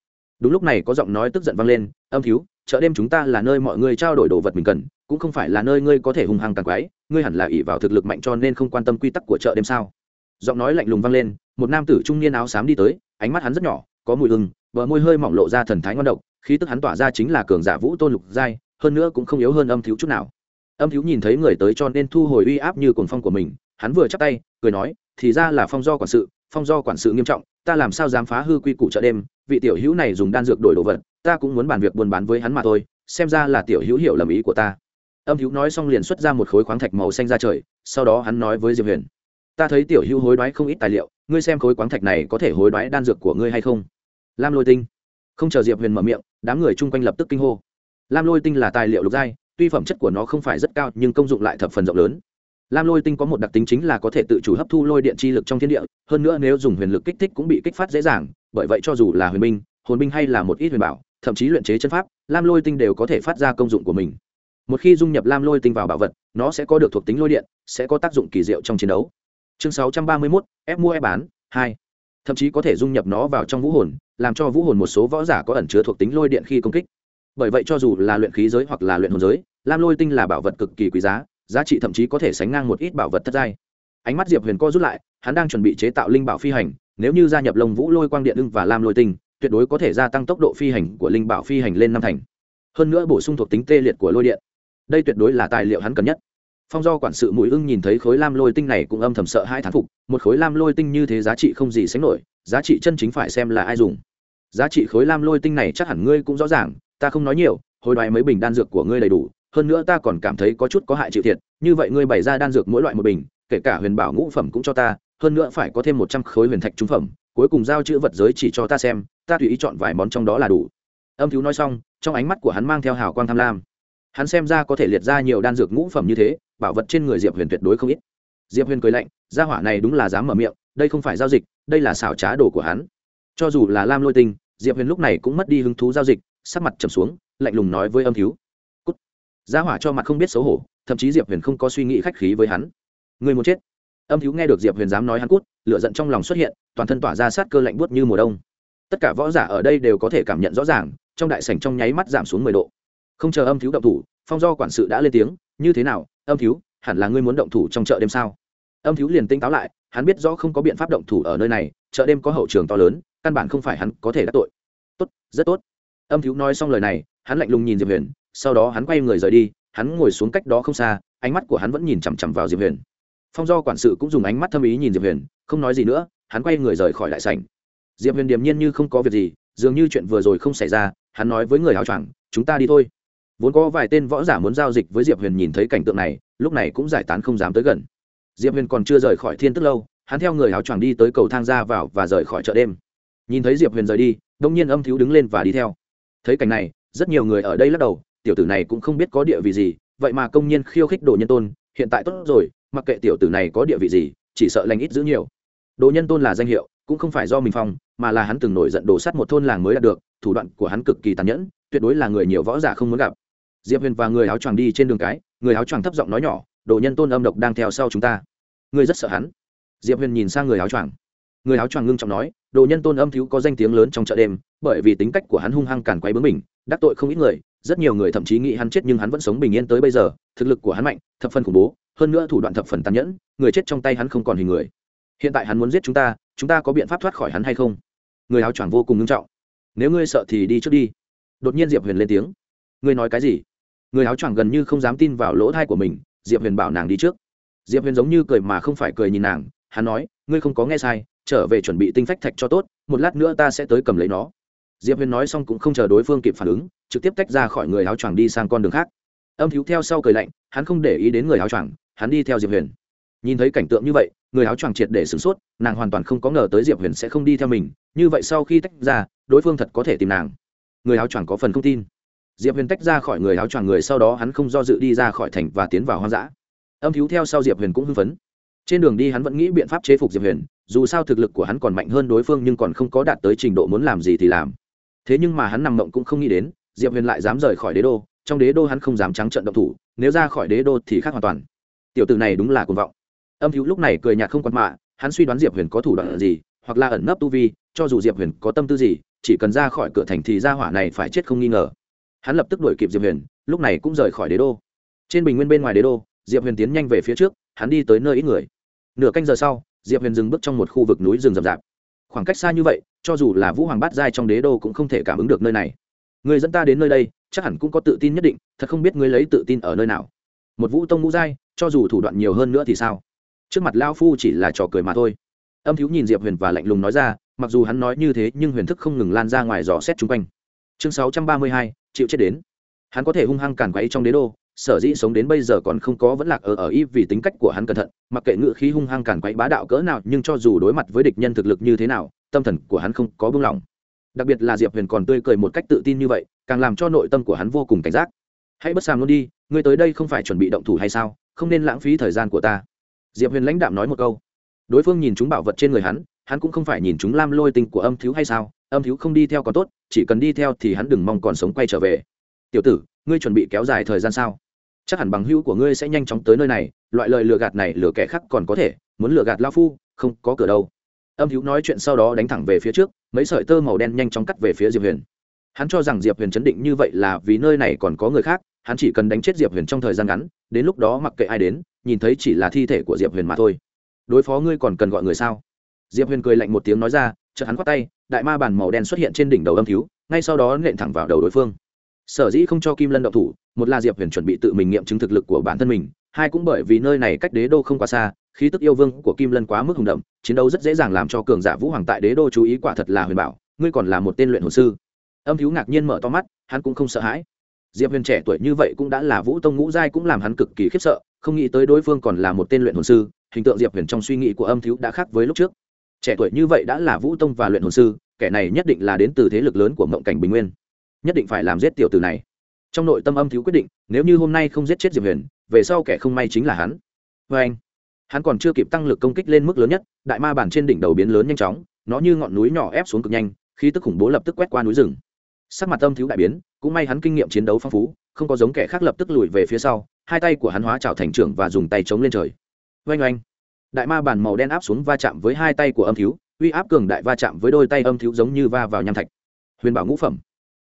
[SPEAKER 1] Đúng lúc này có giọng nói tức giận vang lên, âm thiếu, chợ đêm chúng ta là nơi mọi người trao đổi đồ vật mình cần cũng không phải là nơi ngươi có thể hung hăng càng quái, ngươi hẳn là ỷ vào thực lực mạnh cho nên không quan tâm quy tắc của chợ đêm sao? Giọng nói lạnh lùng vang lên, một nam tử trung niên áo xám đi tới, ánh mắt hắn rất nhỏ, có mùi hừng bờ môi hơi mỏng lộ ra thần thái ngon độc, khí tức hắn tỏa ra chính là cường giả vũ tôn lục giai, hơn nữa cũng không yếu hơn âm thiếu chút nào. Âm thiếu nhìn thấy người tới cho nên thu hồi uy áp như cuồng phong của mình, hắn vừa chắp tay, cười nói, thì ra là phong do quản sự, phong do quản sự nghiêm trọng, ta làm sao dám phá hư quy củ chợ đêm, vị tiểu hữu này dùng đan dược đổi đồ vật, ta cũng muốn bàn việc buôn bán với hắn mà thôi, xem ra là tiểu hữu hiểu lầm ý của ta âm hữu nói xong liền xuất ra một khối khoáng thạch màu xanh ra trời, sau đó hắn nói với diệp huyền, ta thấy tiểu hữu hối đoái không ít tài liệu, ngươi xem khối khoáng thạch này có thể hối đoái đan dược của ngươi hay không? Lam lôi tinh. Không chờ diệp huyền mở miệng, đám người chung quanh lập tức kinh hô. Lam lôi tinh là tài liệu lục giai, tuy phẩm chất của nó không phải rất cao, nhưng công dụng lại thập phần rộng lớn. Lam lôi tinh có một đặc tính chính là có thể tự chủ hấp thu lôi điện chi lực trong thiên địa, hơn nữa nếu dùng huyền lực kích thích cũng bị kích phát dễ dàng, bởi vậy cho dù là huyền binh, hồn binh hay là một ít huyền bảo, thậm chí luyện chế chân pháp, lam lôi tinh đều có thể phát ra công dụng của mình một khi dung nhập lam lôi tinh vào bảo vật nó sẽ có được thuộc tính lôi điện sẽ có tác dụng kỳ diệu trong chiến đấu. Chương sáu trăm ba mươi 631, ép mua ép bán hai. Thậm chí có thể dung nhập nó vào trong vũ hồn làm cho vũ hồn một số võ giả có ẩn chứa thuộc tính lôi điện khi công kích. Bởi vậy cho dù là luyện khí giới hoặc là luyện hồn giới lam lôi tinh là bảo vật cực kỳ quý giá giá trị thậm chí có thể sánh ngang một ít bảo vật thất giai ánh mắt diệp huyền co rút lại hắn đang chuẩn bị chế tạo linh bảo phi hành nếu như gia nhập lông vũ lôi quang điện ưng và lam lôi tinh tuyệt đối có thể gia tăng tốc độ phi hành của linh bảo phi hành lên năm thành. Hơn nữa bổ sung thuộc tính tê liệt của lôi điện đây tuyệt đối là tài liệu hắn cần nhất. Phong do quản sự mũi ưng nhìn thấy khối lam lôi tinh này cũng âm thầm sợ hai thán phục, một khối lam lôi tinh như thế giá trị không gì sánh nổi, giá trị chân chính phải xem là ai dùng. Giá trị khối lam lôi tinh này chắc hẳn ngươi cũng rõ ràng, ta không nói nhiều, hồi đoái mấy bình đan dược của ngươi đầy đủ, hơn nữa ta còn cảm thấy có chút có hại chịu thiệt, như vậy ngươi bày ra đan dược mỗi loại một bình, kể cả huyền bảo ngũ phẩm cũng cho ta, hơn nữa phải có thêm một trăm khối huyền thạch trung phẩm, cuối cùng giao chữ vật giới chỉ cho ta xem, ta tùy ý chọn vài món trong đó là đủ. Âm thiếu nói xong, trong ánh mắt của hắn mang theo hào quang tham lam hắn xem ra có thể liệt ra nhiều đan dược ngũ phẩm như thế, bảo vật trên người diệp huyền tuyệt đối không ít. Diệp huyền cười lạnh, gia hỏa này đúng là dám mở miệng, đây không phải giao dịch, đây là xảo trá đồ của hắn. Cho dù là lam lôi tinh, diệp huyền lúc này cũng mất đi hứng thú giao dịch, sắc mặt trầm xuống, lạnh lùng nói với âm thiếu. Cút. Gia hỏa cho mặt không biết xấu hổ, thậm chí diệp huyền không có suy nghĩ khách khí với hắn. Người muốn chết. Âm thiếu nghe được diệp huyền dám nói hắn cút, lửa giận trong lòng xuất hiện, toàn thân tỏa ra sát cơ lạnh buốt như mùa đông. Tất cả võ giả ở đây đều có thể cảm nhận rõ ràng, trong đại sảnh trong nháy mắt giảm xuống mười độ không chờ âm thiếu động thủ, phong do quản sự đã lên tiếng, như thế nào, âm thiếu, hẳn là ngươi muốn động thủ trong chợ đêm sao? Âm thiếu liền tinh táo lại, hắn biết rõ không có biện pháp động thủ ở nơi này, chợ đêm có hậu trường to lớn, căn bản không phải hắn có thể đắc tội. Tốt, rất tốt. Âm thiếu nói xong lời này, hắn lạnh lùng nhìn diệp huyền, sau đó hắn quay người rời đi, hắn ngồi xuống cách đó không xa, ánh mắt của hắn vẫn nhìn chằm chằm vào diệp huyền. Phong do quản sự cũng dùng ánh mắt thâm ý nhìn diệp huyền, không nói gì nữa, hắn quay người rời khỏi đại sảnh. Diệp huyền điềm nhiên như không có việc gì, dường như chuyện vừa rồi không xảy ra, hắn nói với người áo choàng, chúng ta đi thôi vốn có vài tên võ giả muốn giao dịch với diệp huyền nhìn thấy cảnh tượng này, lúc này cũng giải tán không dám tới gần. Diệp huyền còn chưa rời khỏi thiên tức lâu, hắn theo người áo choàng đi tới cầu thang ra vào và rời khỏi chợ đêm. Nhìn thấy diệp huyền rời đi, đông nhiên âm thiếu đứng lên và đi theo. Thấy cảnh này, rất nhiều người ở đây lắc đầu, tiểu tử này cũng không biết có địa vị gì, vậy mà công nhiên khiêu khích đồ nhân tôn, hiện tại tốt rồi, mặc kệ tiểu tử này có địa vị gì, chỉ sợ lành ít giữ nhiều. Đồ nhân tôn là danh hiệu, cũng không phải do mình phong, mà là hắn từng nổi giận đổ sắt một thôn làng mới đạt được, thủ đoạn của hắn cực kỳ tàn nhẫn, tuyệt đối là người nhiều võ giả không muốn gặp diệp huyền và người áo choàng đi trên đường cái, người áo choàng thấp giọng nói nhỏ, đồ nhân tôn âm độc đang theo sau chúng ta. Ngươi rất sợ hắn. Diệp huyền nhìn sang người áo choàng. Người áo choàng ngưng trọng nói, đồ nhân tôn âm thiếu có danh tiếng lớn trong chợ đêm, bởi vì tính cách của hắn hung hăng càn quay bướng mình, đắc tội không ít người, rất nhiều người thậm chí nghĩ hắn chết nhưng hắn vẫn sống bình yên tới bây giờ, thực lực của hắn mạnh, thập phần khủng bố, hơn nữa thủ đoạn thập phần tàn nhẫn, người chết trong tay hắn không còn hình người. Hiện tại hắn muốn giết chúng ta chúng ta có biện pháp thoát khỏi hắn hay không? Người áo choàng vô cùng ngưng trọng. Nếu ngươi sợ thì đi trước đi. Đột nhiên diệp huyền lên tiếng. Ngươi nói cái gì? Người áo choàng gần như không dám tin vào lỗ thai của mình, diệp huyền bảo nàng đi trước. Diệp huyền giống như cười mà không phải cười nhìn nàng, hắn nói, ngươi không có nghe sai, trở về chuẩn bị tinh phách thạch cho tốt, một lát nữa ta sẽ tới cầm lấy nó. Diệp huyền nói xong cũng không chờ đối phương kịp phản ứng, trực tiếp tách ra khỏi người áo choàng đi sang con đường khác. Âm thiếu theo sau cười lạnh, hắn không để ý đến người áo choàng, hắn đi theo diệp huyền. Nhìn thấy cảnh tượng như vậy, người áo choàng triệt để sửng sốt, nàng hoàn toàn không có ngờ tới diệp huyền sẽ không đi theo mình, như vậy sau khi tách ra, đối phương thật có thể tìm nàng. Người áo choàng có phần không tin diệp huyền tách ra khỏi người áo choàng người sau đó hắn không do dự đi ra khỏi thành và tiến vào hoang dã. Âm thiếu theo sau diệp huyền cũng hưng phấn. Trên đường đi hắn vẫn nghĩ biện pháp chế phục diệp huyền, dù sao thực lực của hắn còn mạnh hơn đối phương nhưng còn không có đạt tới trình độ muốn làm gì thì làm. Thế nhưng mà hắn nằm mộng cũng không nghĩ đến, diệp huyền lại dám rời khỏi đế đô, trong đế đô hắn không dám trắng trận động thủ, nếu ra khỏi đế đô thì khác hoàn toàn. Tiểu tử này đúng là cuồng vọng. Âm thiếu lúc này cười nhạt không quan mạ, hắn suy đoán diệp huyền có thủ đoạn gì, hoặc là ẩn nấp tu vi, cho dù diệp huyền có tâm tư gì, chỉ cần ra khỏi cửa thành thì ra hỏa này phải chết không nghi ngờ hắn lập tức đuổi kịp diệp huyền lúc này cũng rời khỏi đế đô. Trên bình nguyên bên ngoài đế đô diệp huyền tiến nhanh về phía trước hắn đi tới nơi ít người. Nửa canh giờ sau diệp huyền dừng bước trong một khu vực núi rừng rậm rạp. Khoảng cách xa như vậy cho dù là vũ hoàng bát giai trong đế đô cũng không thể cảm ứng được nơi này. Người dẫn ta đến nơi đây chắc hẳn cũng có tự tin nhất định thật không biết ngươi lấy tự tin ở nơi nào. Một vũ tông ngũ giai cho dù thủ đoạn nhiều hơn nữa thì sao? Trước mặt lao phu chỉ là trò cười mà thôi. Âm thiếu nhìn diệp huyền và lạnh lùng nói ra mặc dù hắn nói như thế nhưng huyền thức không ngừng lan ra ngoài dò xét chung quanh. Chương 632, chịu chết đến. Hắn có thể hung hăng càn quấy trong đế đô, sở dĩ sống đến bây giờ còn không có vẫn lạc ở ở y vì tính cách của hắn cẩn thận, mặc kệ ngự khí hung hăng càn quấy bá đạo cỡ nào, nhưng cho dù đối mặt với địch nhân thực lực như thế nào, tâm thần của hắn không có buông lỏng. Đặc biệt là diệp huyền còn tươi cười một cách tự tin như vậy, càng làm cho nội tâm của hắn vô cùng cảnh giác. Hãy bất sàng luôn đi, ngươi tới đây không phải chuẩn bị động thủ hay sao? Không nên lãng phí thời gian của ta. Diệp huyền lãnh đạm nói một câu. Đối phương nhìn chúng bảo vật trên người hắn hắn cũng không phải nhìn chúng lam lôi tinh của âm thiếu hay sao? Âm thiếu không đi theo còn tốt chỉ cần đi theo thì hắn đừng mong còn sống quay trở về. Tiểu tử, ngươi chuẩn bị kéo dài thời gian sao? Chắc hẳn bằng hữu của ngươi sẽ nhanh chóng tới nơi này, loại lời lừa gạt này lừa kẻ khác còn có thể, muốn lừa gạt lao phu, không có cửa đâu. Âm hữu nói chuyện sau đó đánh thẳng về phía trước, mấy sợi tơ màu đen nhanh chóng cắt về phía diệp huyền. Hắn cho rằng diệp huyền chấn định như vậy là vì nơi này còn có người khác, hắn chỉ cần đánh chết diệp huyền trong thời gian ngắn, đến lúc đó mặc kệ ai đến, nhìn thấy chỉ là thi thể của diệp huyền mà thôi. Đối phó ngươi còn cần gọi người sao? Diệp huyền cười lạnh một tiếng nói ra, chợt hắn khoát tay đại ma bàn màu đen xuất hiện trên đỉnh đầu âm thiếu, ngay sau đó nện thẳng vào đầu đối phương. Sở dĩ không cho kim lân động thủ, một là diệp huyền chuẩn bị tự mình nghiệm chứng thực lực của bản thân mình, hai cũng bởi vì nơi này cách đế đô không quá xa, khí tức yêu vương của kim lân quá mức hùng đậm, chiến đấu rất dễ dàng làm cho cường giả vũ hoàng tại đế đô chú ý quả thật là huyền bảo, ngươi còn là một tên luyện hồ sư. Âm thiếu ngạc nhiên mở to mắt, hắn cũng không sợ hãi. Diệp huyền trẻ tuổi như vậy cũng đã là vũ tông ngũ giai cũng làm hắn cực kỳ khiếp sợ, không nghĩ tới đối phương còn là một tên luyện hồn sư, hình tượng diệp huyền trong suy nghĩ của âm thiếu đã khác với lúc trước trẻ tuổi như vậy đã là vũ tông và luyện hồn sư, kẻ này nhất định là đến từ thế lực lớn của mộng cảnh bình nguyên. Nhất định phải làm giết tiểu tử này. Trong nội tâm âm thiếu quyết định, nếu như hôm nay không giết chết diệp huyền, về sau kẻ không may chính là hắn. Vê anh, hắn còn chưa kịp tăng lực công kích lên mức lớn nhất, đại ma bản trên đỉnh đầu biến lớn nhanh chóng, nó như ngọn núi nhỏ ép xuống cực nhanh khi tức khủng bố lập tức quét qua núi rừng. Sắc mặt âm thiếu đại biến, cũng may hắn kinh nghiệm chiến đấu phong phú, không có giống kẻ khác lập tức lùi về phía sau, hai tay của hắn hóa trào thành trưởng và dùng tay chống lên trời. Oanh oanh đại ma bản màu đen áp xuống va chạm với hai tay của âm thiếu, uy áp cường đại va chạm với đôi tay âm thiếu giống như va vào nham thạch. Huyền bảo ngũ phẩm.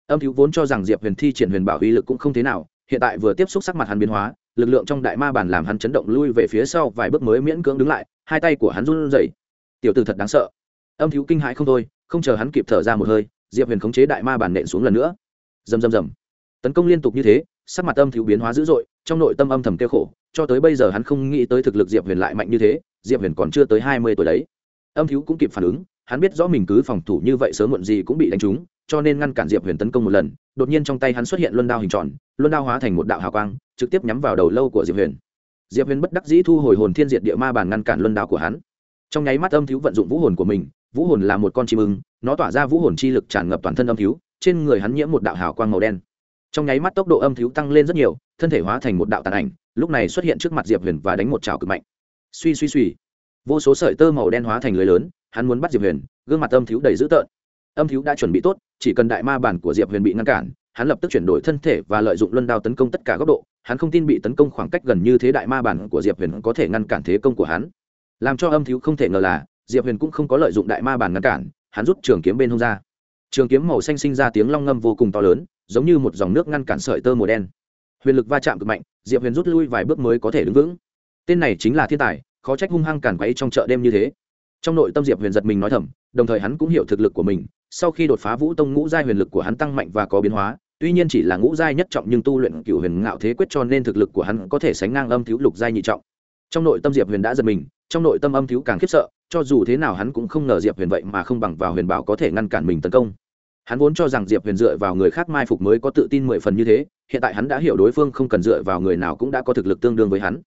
[SPEAKER 1] Âm thiếu vốn cho rằng diệp huyền thi triển huyền bảo uy lực cũng không thế nào, hiện tại vừa tiếp xúc sắc mặt hắn biến hóa, lực lượng trong đại ma bản làm hắn chấn động lui về phía sau vài bước mới miễn cưỡng đứng lại, hai tay của hắn run rẩy. Tiểu tử thật đáng sợ. Âm thiếu kinh hãi không thôi, không chờ hắn kịp thở ra một hơi, diệp huyền khống chế đại ma bản nện xuống lần nữa. Rầm rầm rầm. Tấn công liên tục như thế sắc mặt âm thiếu biến hóa dữ dội, trong nội tâm âm thầm kêu khổ, cho tới bây giờ hắn không nghĩ tới thực lực diệp huyền lại mạnh như thế, diệp huyền còn chưa tới hai mươi tuổi đấy. Âm thiếu cũng kịp phản ứng, hắn biết rõ mình cứ phòng thủ như vậy sớm muộn gì cũng bị đánh trúng, cho nên ngăn cản diệp huyền tấn công một lần, đột nhiên trong tay hắn xuất hiện luân đao hình tròn, luân đao hóa thành một đạo hào quang, trực tiếp nhắm vào đầu lâu của diệp huyền. Diệp huyền bất đắc dĩ thu hồi hồn thiên diệt địa ma bàn ngăn cản luân đao của hắn. Trong nháy mắt âm thiếu vận dụng vũ hồn của mình, vũ hồn là một con chim ưng, nó tỏa ra vũ hồn chi lực tràn ngập toàn thân âm thiếu, trên người hắn nhiễm một đạo hào quang màu đen trong nháy mắt tốc độ âm thiếu tăng lên rất nhiều, thân thể hóa thành một đạo tàn ảnh, lúc này xuất hiện trước mặt diệp huyền và đánh một trào cực mạnh. Suy suy suy. Vô số sợi tơ màu đen hóa thành lưới lớn, hắn muốn bắt diệp huyền, gương mặt âm thiếu đầy dữ tợn. Âm thiếu đã chuẩn bị tốt, chỉ cần đại ma bản của diệp huyền bị ngăn cản, hắn lập tức chuyển đổi thân thể và lợi dụng luân đao tấn công tất cả góc độ. Hắn không tin bị tấn công khoảng cách gần như thế đại ma bản của diệp huyền có thể ngăn cản thế công của hắn. Làm cho âm thiếu không thể ngờ là, diệp huyền cũng không có lợi dụng đại ma bản ngăn cản, hắn rút trường kiếm bên hông ra. Trường kiếm màu xanh sinh ra tiếng long ngâm vô cùng to lớn giống như một dòng nước ngăn cản sợi tơ màu đen. Huyền lực va chạm cực mạnh, diệp huyền rút lui vài bước mới có thể đứng vững. Tên này chính là thiên tài, khó trách hung hăng cản quấy trong chợ đêm như thế. Trong nội tâm diệp huyền giật mình nói thầm, đồng thời hắn cũng hiểu thực lực của mình, sau khi đột phá vũ tông ngũ giai huyền lực của hắn tăng mạnh và có biến hóa, tuy nhiên chỉ là ngũ giai nhất trọng nhưng tu luyện cựu huyền ngạo thế quyết cho nên thực lực của hắn có thể sánh ngang âm thiếu lục giai nhị trọng. Trong nội tâm diệp huyền đã giật mình, trong nội tâm âm thiếu càng khiếp sợ, cho dù thế nào hắn cũng không ngờ diệp huyền vậy mà không bằng vào huyền bảo có thể ngăn cản mình tấn công hắn vốn cho rằng diệp huyền dựa vào người khác mai phục mới có tự tin mười phần như thế, hiện tại hắn đã hiểu đối phương không cần dựa vào người nào cũng đã có thực lực tương đương với hắn.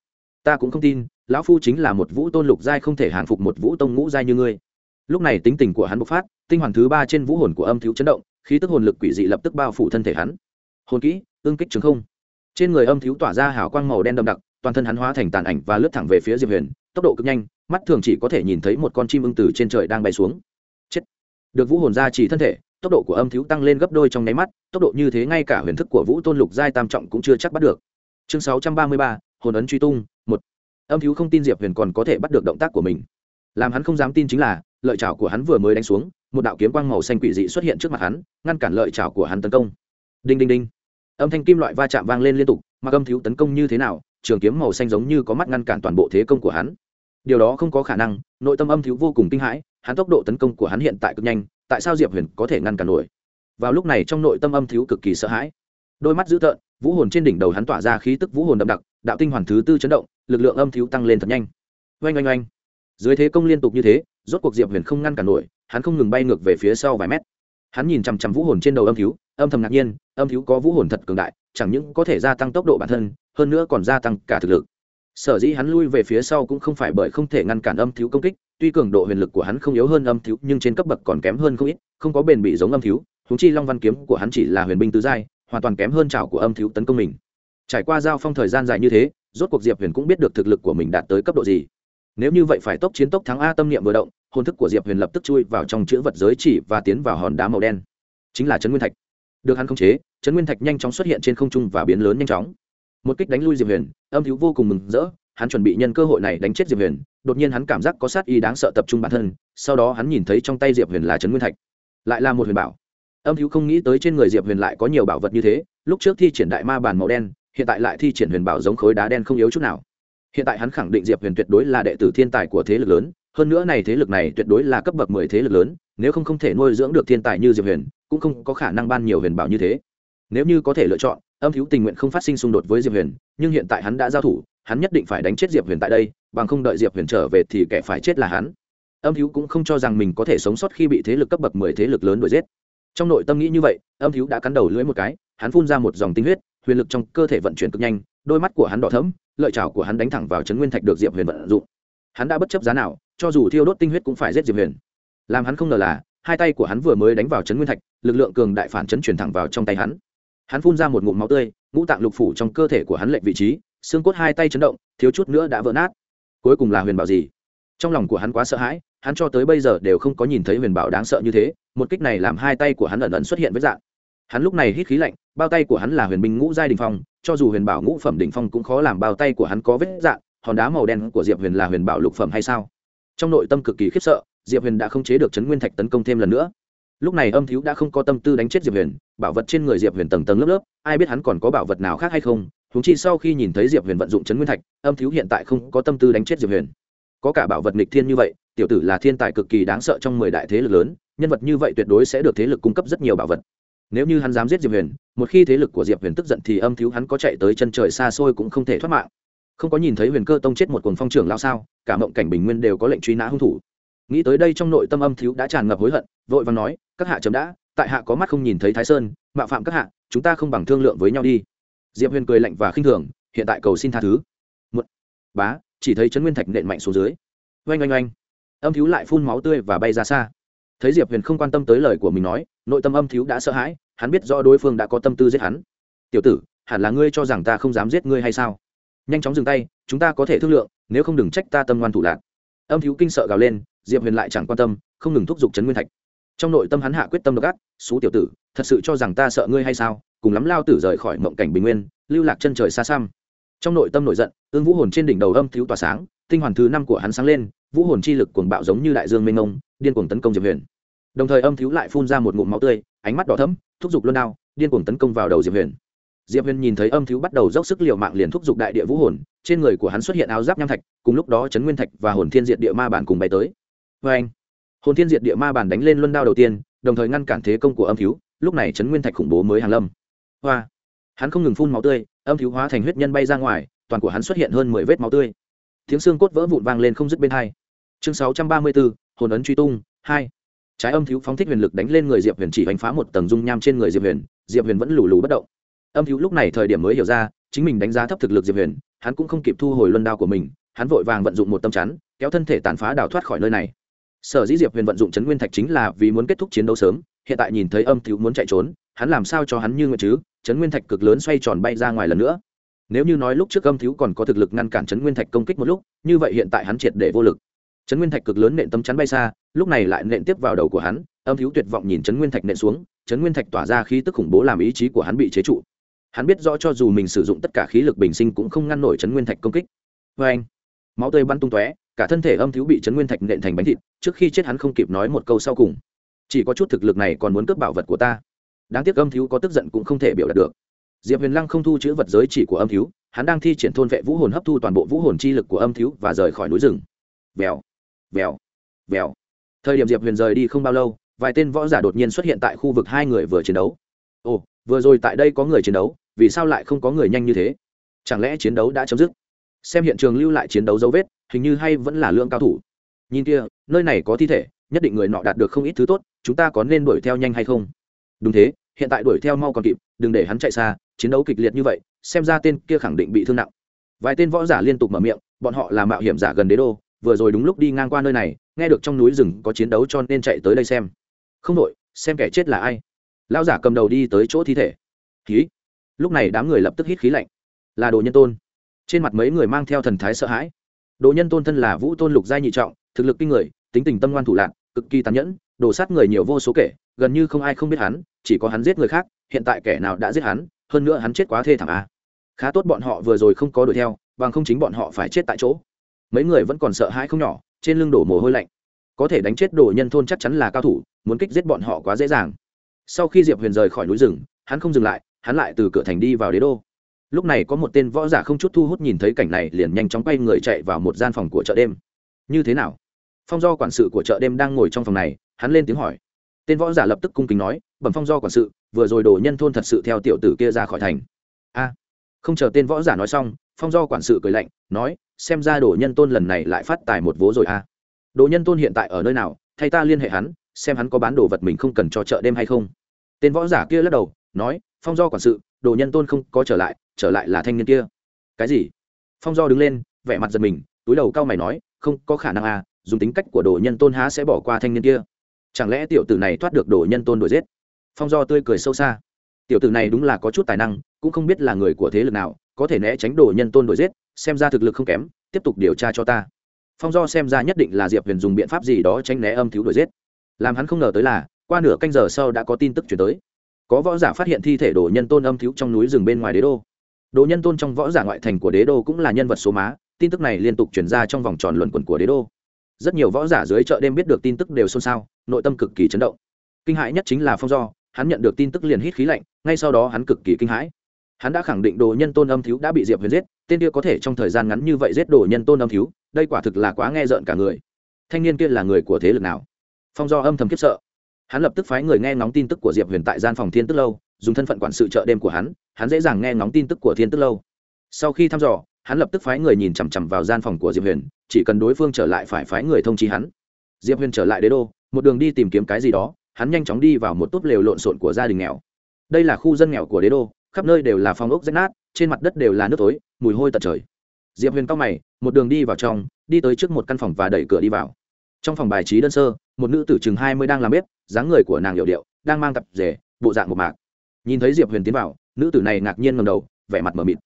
[SPEAKER 1] Ta cũng không tin, lão phu chính là một vũ tôn lục giai không thể hàng phục một vũ tông ngũ giai như ngươi. Lúc này tính tình của hắn bộc phát, tinh hoàn thứ ba trên vũ hồn của âm thiếu chấn động, khí tức hồn lực quỷ dị lập tức bao phủ thân thể hắn. Hồn kỹ ương kích trường không. Trên người âm thiếu tỏa ra hào quang màu đen đậm đặc, toàn thân hắn hóa thành tàn ảnh và lướt thẳng về phía diệp huyền, tốc độ cực nhanh, mắt thường chỉ có thể nhìn thấy một con chim ưng từ trên trời đang bay xuống. Chết. Được vũ hồn ra chỉ thân thể tốc độ của âm thiếu tăng lên gấp đôi trong nháy mắt, tốc độ như thế ngay cả huyền thức của vũ tôn lục giai tam trọng cũng chưa chắc bắt được. Chương sáu trăm ba mươi ba, hồn ấn truy tung, một. Âm thiếu không tin diệp huyền còn có thể bắt được động tác của mình. Làm hắn không dám tin chính là, lợi chảo của hắn vừa mới đánh xuống, một đạo kiếm quang màu xanh quỷ dị xuất hiện trước mặt hắn, ngăn cản lợi chảo của hắn tấn công. Đinh đinh đinh. Âm thanh kim loại va chạm vang lên liên tục, mà âm thiếu tấn công như thế nào, trường kiếm màu xanh giống như có mắt ngăn cản toàn bộ thế công của hắn. Điều đó không có khả năng, nội tâm âm thiếu vô cùng kinh hãi, hắn tốc độ tấn công của hắn hiện tại cực nhanh tại sao diệp huyền có thể ngăn cản nổi? Vào lúc này trong nội tâm âm thiếu cực kỳ sợ hãi. Đôi mắt dữ tợn, vũ hồn trên đỉnh đầu hắn tỏa ra khí tức vũ hồn đậm đặc, đạo tinh hoàn thứ tư chấn động, lực lượng âm thiếu tăng lên thật nhanh. Oanh oanh oanh. Dưới thế công liên tục như thế, rốt cuộc diệp huyền không ngăn cản nổi, hắn không ngừng bay ngược về phía sau vài mét. Hắn nhìn chằm chằm vũ hồn trên đầu âm thiếu âm thầm ngạc nhiên, âm thiếu có vũ hồn thật cường đại, chẳng những có thể gia tăng tốc độ bản thân, hơn nữa còn gia tăng cả thực lực sở dĩ hắn lui về phía sau cũng không phải bởi không thể ngăn cản âm thiếu công kích, tuy cường độ huyền lực của hắn không yếu hơn âm thiếu, nhưng trên cấp bậc còn kém hơn không ít, không có bền bị giống âm thiếu. Húng chi long văn kiếm của hắn chỉ là huyền binh tứ giai, hoàn toàn kém hơn trào của âm thiếu tấn công mình. Trải qua giao phong thời gian dài như thế, rốt cuộc diệp huyền cũng biết được thực lực của mình đạt tới cấp độ gì. Nếu như vậy phải tốc chiến tốc thắng a tâm niệm vừa động, hồn thức của diệp huyền lập tức chui vào trong chữ vật giới chỉ và tiến vào hòn đá màu đen. Chính là trấn nguyên thạch. Được hắn khống chế, trấn nguyên thạch nhanh chóng xuất hiện trên không trung và biến lớn nhanh chóng một kích đánh lui diệp huyền, âm thiếu vô cùng mừng rỡ, hắn chuẩn bị nhân cơ hội này đánh chết diệp huyền, đột nhiên hắn cảm giác có sát y đáng sợ tập trung bản thân, sau đó hắn nhìn thấy trong tay diệp huyền là trấn nguyên thạch, lại là một huyền bảo. Âm thiếu không nghĩ tới trên người diệp huyền lại có nhiều bảo vật như thế, lúc trước thi triển đại ma bản màu đen, hiện tại lại thi triển huyền bảo giống khối đá đen không yếu chút nào. Hiện tại hắn khẳng định diệp huyền tuyệt đối là đệ tử thiên tài của thế lực lớn, hơn nữa này thế lực này tuyệt đối là cấp bậc mười thế lực lớn, nếu không không thể nuôi dưỡng được thiên tài như diệp huyền, cũng không có khả năng ban nhiều huyền bảo như thế. Nếu như có thể lựa chọn âm thiếu tình nguyện không phát sinh xung đột với diệp huyền, nhưng hiện tại hắn đã giao thủ, hắn nhất định phải đánh chết diệp huyền tại đây, bằng không đợi diệp huyền trở về thì kẻ phải chết là hắn. âm thiếu cũng không cho rằng mình có thể sống sót khi bị thế lực cấp bậc mười thế lực lớn đuổi giết. trong nội tâm nghĩ như vậy, âm thiếu đã cắn đầu lưỡi một cái, hắn phun ra một dòng tinh huyết, huyền lực trong cơ thể vận chuyển cực nhanh, đôi mắt của hắn đỏ thẫm, lợi chảo của hắn đánh thẳng vào trấn nguyên thạch được diệp huyền vận dụng. hắn đã bất chấp giá nào, cho dù thiêu đốt tinh huyết cũng phải giết diệp huyền. làm hắn không ngờ là, hai tay của hắn vừa mới đánh vào trấn nguyên thạch, lực lượng cường đại phản chấn chuyển thẳng vào trong tay hắn hắn phun ra một ngụm máu tươi, ngũ tạng lục phủ trong cơ thể của hắn lệnh vị trí, xương cốt hai tay chấn động, thiếu chút nữa đã vỡ nát. Cuối cùng là huyền bảo gì? Trong lòng của hắn quá sợ hãi, hắn cho tới bây giờ đều không có nhìn thấy huyền bảo đáng sợ như thế, một kích này làm hai tay của hắn ẩn ẩn xuất hiện với dạng. Hắn lúc này hít khí lạnh, bao tay của hắn là huyền binh ngũ giai đình phong, cho dù huyền bảo ngũ phẩm đỉnh phong cũng khó làm bao tay của hắn có vết dạng, hòn đá màu đen của diệp huyền là huyền bảo lục phẩm hay sao? Trong nội tâm cực kỳ khiếp sợ, diệp huyền đã không chế được chấn nguyên thạch tấn công thêm lần nữa lúc này âm thiếu đã không có tâm tư đánh chết diệp huyền, bảo vật trên người diệp huyền tầng tầng lớp lớp, ai biết hắn còn có bảo vật nào khác hay không? Húng chi sau khi nhìn thấy diệp huyền vận dụng chấn nguyên thạch, âm thiếu hiện tại không có tâm tư đánh chết diệp huyền. Có cả bảo vật nghịch thiên như vậy, tiểu tử là thiên tài cực kỳ đáng sợ trong mười đại thế lực lớn, nhân vật như vậy tuyệt đối sẽ được thế lực cung cấp rất nhiều bảo vật. Nếu như hắn dám giết diệp huyền, một khi thế lực của diệp huyền tức giận thì âm thiếu hắn có chạy tới chân trời xa xôi cũng không thể thoát mạng. Không có nhìn thấy huyền cơ tông chết một cuồng phong trưởng lao sao? Cả mộng cảnh bình nguyên đều có lệnh truy nã hung thủ nghĩ tới đây trong nội tâm âm thiếu đã tràn ngập hối hận, vội và nói, các hạ chấm đã, tại hạ có mắt không nhìn thấy thái sơn, mạo phạm các hạ, chúng ta không bằng thương lượng với nhau đi. Diệp huyền cười lạnh và khinh thường, hiện tại cầu xin tha thứ. Một, bá, chỉ thấy trấn nguyên thạch nện mạnh xuống dưới. Oanh oanh oanh. Âm thiếu lại phun máu tươi và bay ra xa. Thấy diệp huyền không quan tâm tới lời của mình nói, nội tâm âm thiếu đã sợ hãi, hắn biết rõ đối phương đã có tâm tư giết hắn. Tiểu tử, hẳn là ngươi cho rằng ta không dám giết ngươi hay sao? Nhanh chóng dừng tay, chúng ta có thể thương lượng, nếu không đừng trách ta tâm ngoan thủ lạc. Âm thiếu kinh sợ gào lên diệp huyền lại chẳng quan tâm, không ngừng thúc giục trấn nguyên thạch. Trong nội tâm hắn hạ quyết tâm độc ác xú tiểu tử, thật sự cho rằng ta sợ ngươi hay sao? Cùng lắm lao tử rời khỏi mộng cảnh bình nguyên, lưu lạc chân trời xa xăm. Trong nội tâm nổi giận ương vũ hồn trên đỉnh đầu âm thiếu tỏa sáng, tinh hoàn thứ năm của hắn sáng lên, vũ hồn chi lực cuồng bạo giống như đại dương mênh mông, điên cuồng tấn công diệp huyền. Đồng thời âm thiếu lại phun ra một ngụm máu tươi, ánh mắt đỏ thấm thúc giục luôn đao, điên cuồng tấn công vào đầu diệp huyền. Diệp huyền nhìn thấy âm thiếu bắt đầu dốc sức l i ề u mạng liền thúc giục đại địa vũ hồn, trên người của hắn xuất hiện áo giáp nham thạch, cùng lúc đó chấn nguyên thạch và hồn thiên diệt địa ma bản cùng bay tới vê anh, hồn thiên diệt địa ma bản đánh lên luân đao đầu tiên, đồng thời ngăn cản thế công của âm thiếu, lúc này Trấn nguyên thạch khủng bố mới hàng lâm. Hoa, hắn không ngừng phun máu tươi, âm thiếu hóa thành huyết nhân bay ra ngoài, toàn của hắn xuất hiện hơn mười vết máu tươi. Tiếng xương cốt vỡ vụn vang lên không dứt bên hai. Chương sáu trăm ba mươi bốn, hồn ấn truy tung, hai. Trái âm thiếu phóng thích huyền lực đánh lên người diệp huyền chỉ đánh phá một tầng dung nham trên người diệp huyền diệp huyền vẫn lù lù bất động. Âm thiếu lúc này thời điểm mới hiểu ra, chính mình đánh giá thấp thực lực diệp huyền, hắn cũng không kịp thu hồi luân đao của mình, hắn vội vàng vận dụng một tâm chắn, kéo thân thể tàn phá đào thoát khỏi nơi này sở dĩ diệp huyền vận dụng chấn nguyên thạch chính là vì muốn kết thúc chiến đấu sớm, hiện tại nhìn thấy âm thiếu muốn chạy trốn, hắn làm sao cho hắn như nguyện chứ? Chấn nguyên thạch cực lớn xoay tròn bay ra ngoài lần nữa. Nếu như nói lúc trước âm thiếu còn có thực lực ngăn cản chấn nguyên thạch công kích một lúc, như vậy hiện tại hắn triệt để vô lực. Chấn nguyên thạch cực lớn nện tâm chắn bay xa, lúc này lại nện tiếp vào đầu của hắn, âm thiếu tuyệt vọng nhìn chấn nguyên thạch nện xuống, chấn nguyên thạch tỏa ra khí tức khủng bố làm ý chí của hắn bị chế trụ. Hắn biết rõ cho dù mình sử dụng tất cả khí lực bình sinh cũng không ngăn nổi chấn nguyên thạch công kích. Vê anh máu tươi bắn tung tóe cả thân thể âm thiếu bị chấn nguyên thạch nện thành bánh thịt, trước khi chết hắn không kịp nói một câu sau cùng. Chỉ có chút thực lực này còn muốn cướp bảo vật của ta. Đáng tiếc âm thiếu có tức giận cũng không thể biểu đạt được. Diệp huyền lăng không thu chữ vật giới chỉ của âm thiếu, hắn đang thi triển thôn vệ vũ hồn hấp thu toàn bộ vũ hồn chi lực của âm thiếu và rời khỏi núi rừng. Vèo vèo vèo. Thời điểm diệp huyền rời đi không bao lâu, vài tên võ giả đột nhiên xuất hiện tại khu vực hai người vừa chiến đấu. Ồ, vừa rồi tại đây có người chiến đấu, vì sao lại không có người nhanh như thế? Chẳng lẽ chiến đấu đã chấm dứt? Xem hiện trường lưu lại chiến đấu dấu vết, hình như hay vẫn là lượng cao thủ. Nhìn kia, nơi này có thi thể, nhất định người nọ đạt được không ít thứ tốt, chúng ta có nên đuổi theo nhanh hay không? Đúng thế, hiện tại đuổi theo mau còn kịp, đừng để hắn chạy xa, chiến đấu kịch liệt như vậy, xem ra tên kia khẳng định bị thương nặng. Vài tên võ giả liên tục mở miệng, bọn họ là mạo hiểm giả gần đế đô, vừa rồi đúng lúc đi ngang qua nơi này, nghe được trong núi rừng có chiến đấu cho nên chạy tới đây xem. Không đội xem kẻ chết là ai. Lão giả cầm đầu đi tới chỗ thi thể. Khí lúc này đám người lập tức hít khí lạnh. Là đồ nhân tôn trên mặt mấy người mang theo thần thái sợ hãi. Đồ nhân tôn thân là vũ tôn lục giai nhị trọng, thực lực kinh người, tính tình tâm ngoan thủ lạc, cực kỳ tàn nhẫn đổ sát người nhiều vô số kể, gần như không ai không biết hắn, chỉ có hắn giết người khác, hiện tại kẻ nào đã giết hắn, hơn nữa hắn chết quá thê thảm a khá tốt bọn họ vừa rồi không có đuổi theo, bằng không chính bọn họ phải chết tại chỗ. Mấy người vẫn còn sợ hãi không nhỏ, trên lưng đổ mồ hôi lạnh. Có thể đánh chết đồ nhân thôn chắc chắn là cao thủ, muốn kích giết bọn họ quá dễ dàng. Sau khi diệp huyền rời khỏi núi rừng, hắn không dừng lại, hắn lại từ cửa thành đi vào đế đô lúc này có một tên võ giả không chút thu hút nhìn thấy cảnh này liền nhanh chóng quay người chạy vào một gian phòng của chợ đêm. Như thế nào? Phong do quản sự của chợ đêm đang ngồi trong phòng này, hắn lên tiếng hỏi. Tên võ giả lập tức cung kính nói, bẩm phong do quản sự, vừa rồi đồ nhân thôn thật sự theo tiểu tử kia ra khỏi thành. A. Không chờ tên võ giả nói xong, phong do quản sự cười lạnh, nói, xem ra đồ nhân tôn lần này lại phát tài một vố rồi a. Đồ nhân tôn hiện tại ở nơi nào, thay ta liên hệ hắn, xem hắn có bán đồ vật mình không cần cho chợ đêm hay không. Tên võ giả kia lắc đầu, nói, phong do quản sự, đồ nhân tôn không có trở lại trở lại là thanh niên kia. Cái gì? Phong do đứng lên, vẻ mặt giật mình, túi đầu cao mày nói, không có khả năng à dùng tính cách của đồ nhân tôn há sẽ bỏ qua thanh niên kia. Chẳng lẽ tiểu tử này thoát được đồ nhân tôn đuổi giết? Phong do tươi cười sâu xa. Tiểu tử này đúng là có chút tài năng, cũng không biết là người của thế lực nào, có thể né tránh đồ nhân tôn đuổi giết, xem ra thực lực không kém, tiếp tục điều tra cho ta. Phong do xem ra nhất định là diệp huyền dùng biện pháp gì đó tránh né âm thiếu đuổi giết. Làm hắn không ngờ tới là, qua nửa canh giờ sau đã có tin tức chuyển tới. Có võ giả phát hiện thi thể đồ nhân tôn âm thiếu trong núi rừng bên ngoài đế đô đồ nhân tôn trong võ giả ngoại thành của đế đô cũng là nhân vật số má, tin tức này liên tục chuyển ra trong vòng tròn luận quần của đế đô. Rất nhiều võ giả dưới chợ đêm biết được tin tức đều xôn xao, nội tâm cực kỳ chấn động. Kinh hãi nhất chính là phong do, hắn nhận được tin tức liền hít khí lạnh, ngay sau đó hắn cực kỳ kinh hãi. Hắn đã khẳng định đồ nhân tôn âm thiếu đã bị diệp huyền giết, tên kia có thể trong thời gian ngắn như vậy giết đồ nhân tôn âm thiếu, đây quả thực là quá nghe rợn cả người. Thanh niên kia là người của thế lực nào? Phong do âm thầm kiếp sợ. Hắn lập tức phái người nghe ngóng tin tức của diệp huyền tại gian phòng thiên tức lâu dùng thân phận quản sự chợ đêm của hắn hắn dễ dàng nghe ngóng tin tức của thiên tức lâu. Sau khi thăm dò, hắn lập tức phái người nhìn chằm chằm vào gian phòng của diệp huyền, chỉ cần đối phương trở lại phải phái người thông chi hắn. Diệp huyền trở lại đế đô, một đường đi tìm kiếm cái gì đó, hắn nhanh chóng đi vào một túp lều lộn xộn của gia đình nghèo. Đây là khu dân nghèo của đế đô, khắp nơi đều là phòng ốc rách nát, trên mặt đất đều là nước tối mùi hôi tận trời. Diệp huyền cao mày, một đường đi vào trong, đi tới trước một căn phòng và đẩy cửa đi vào. Trong phòng bài trí đơn sơ, một nữ tử chừng hai mươi đang làm bếp, dáng người của nàng hiệu điệu, đang mang tập rể, bộ dạng một mạc nhìn thấy diệp huyền tiến vào nữ tử này ngạc nhiên ngầm đầu vẻ mặt mờ mịt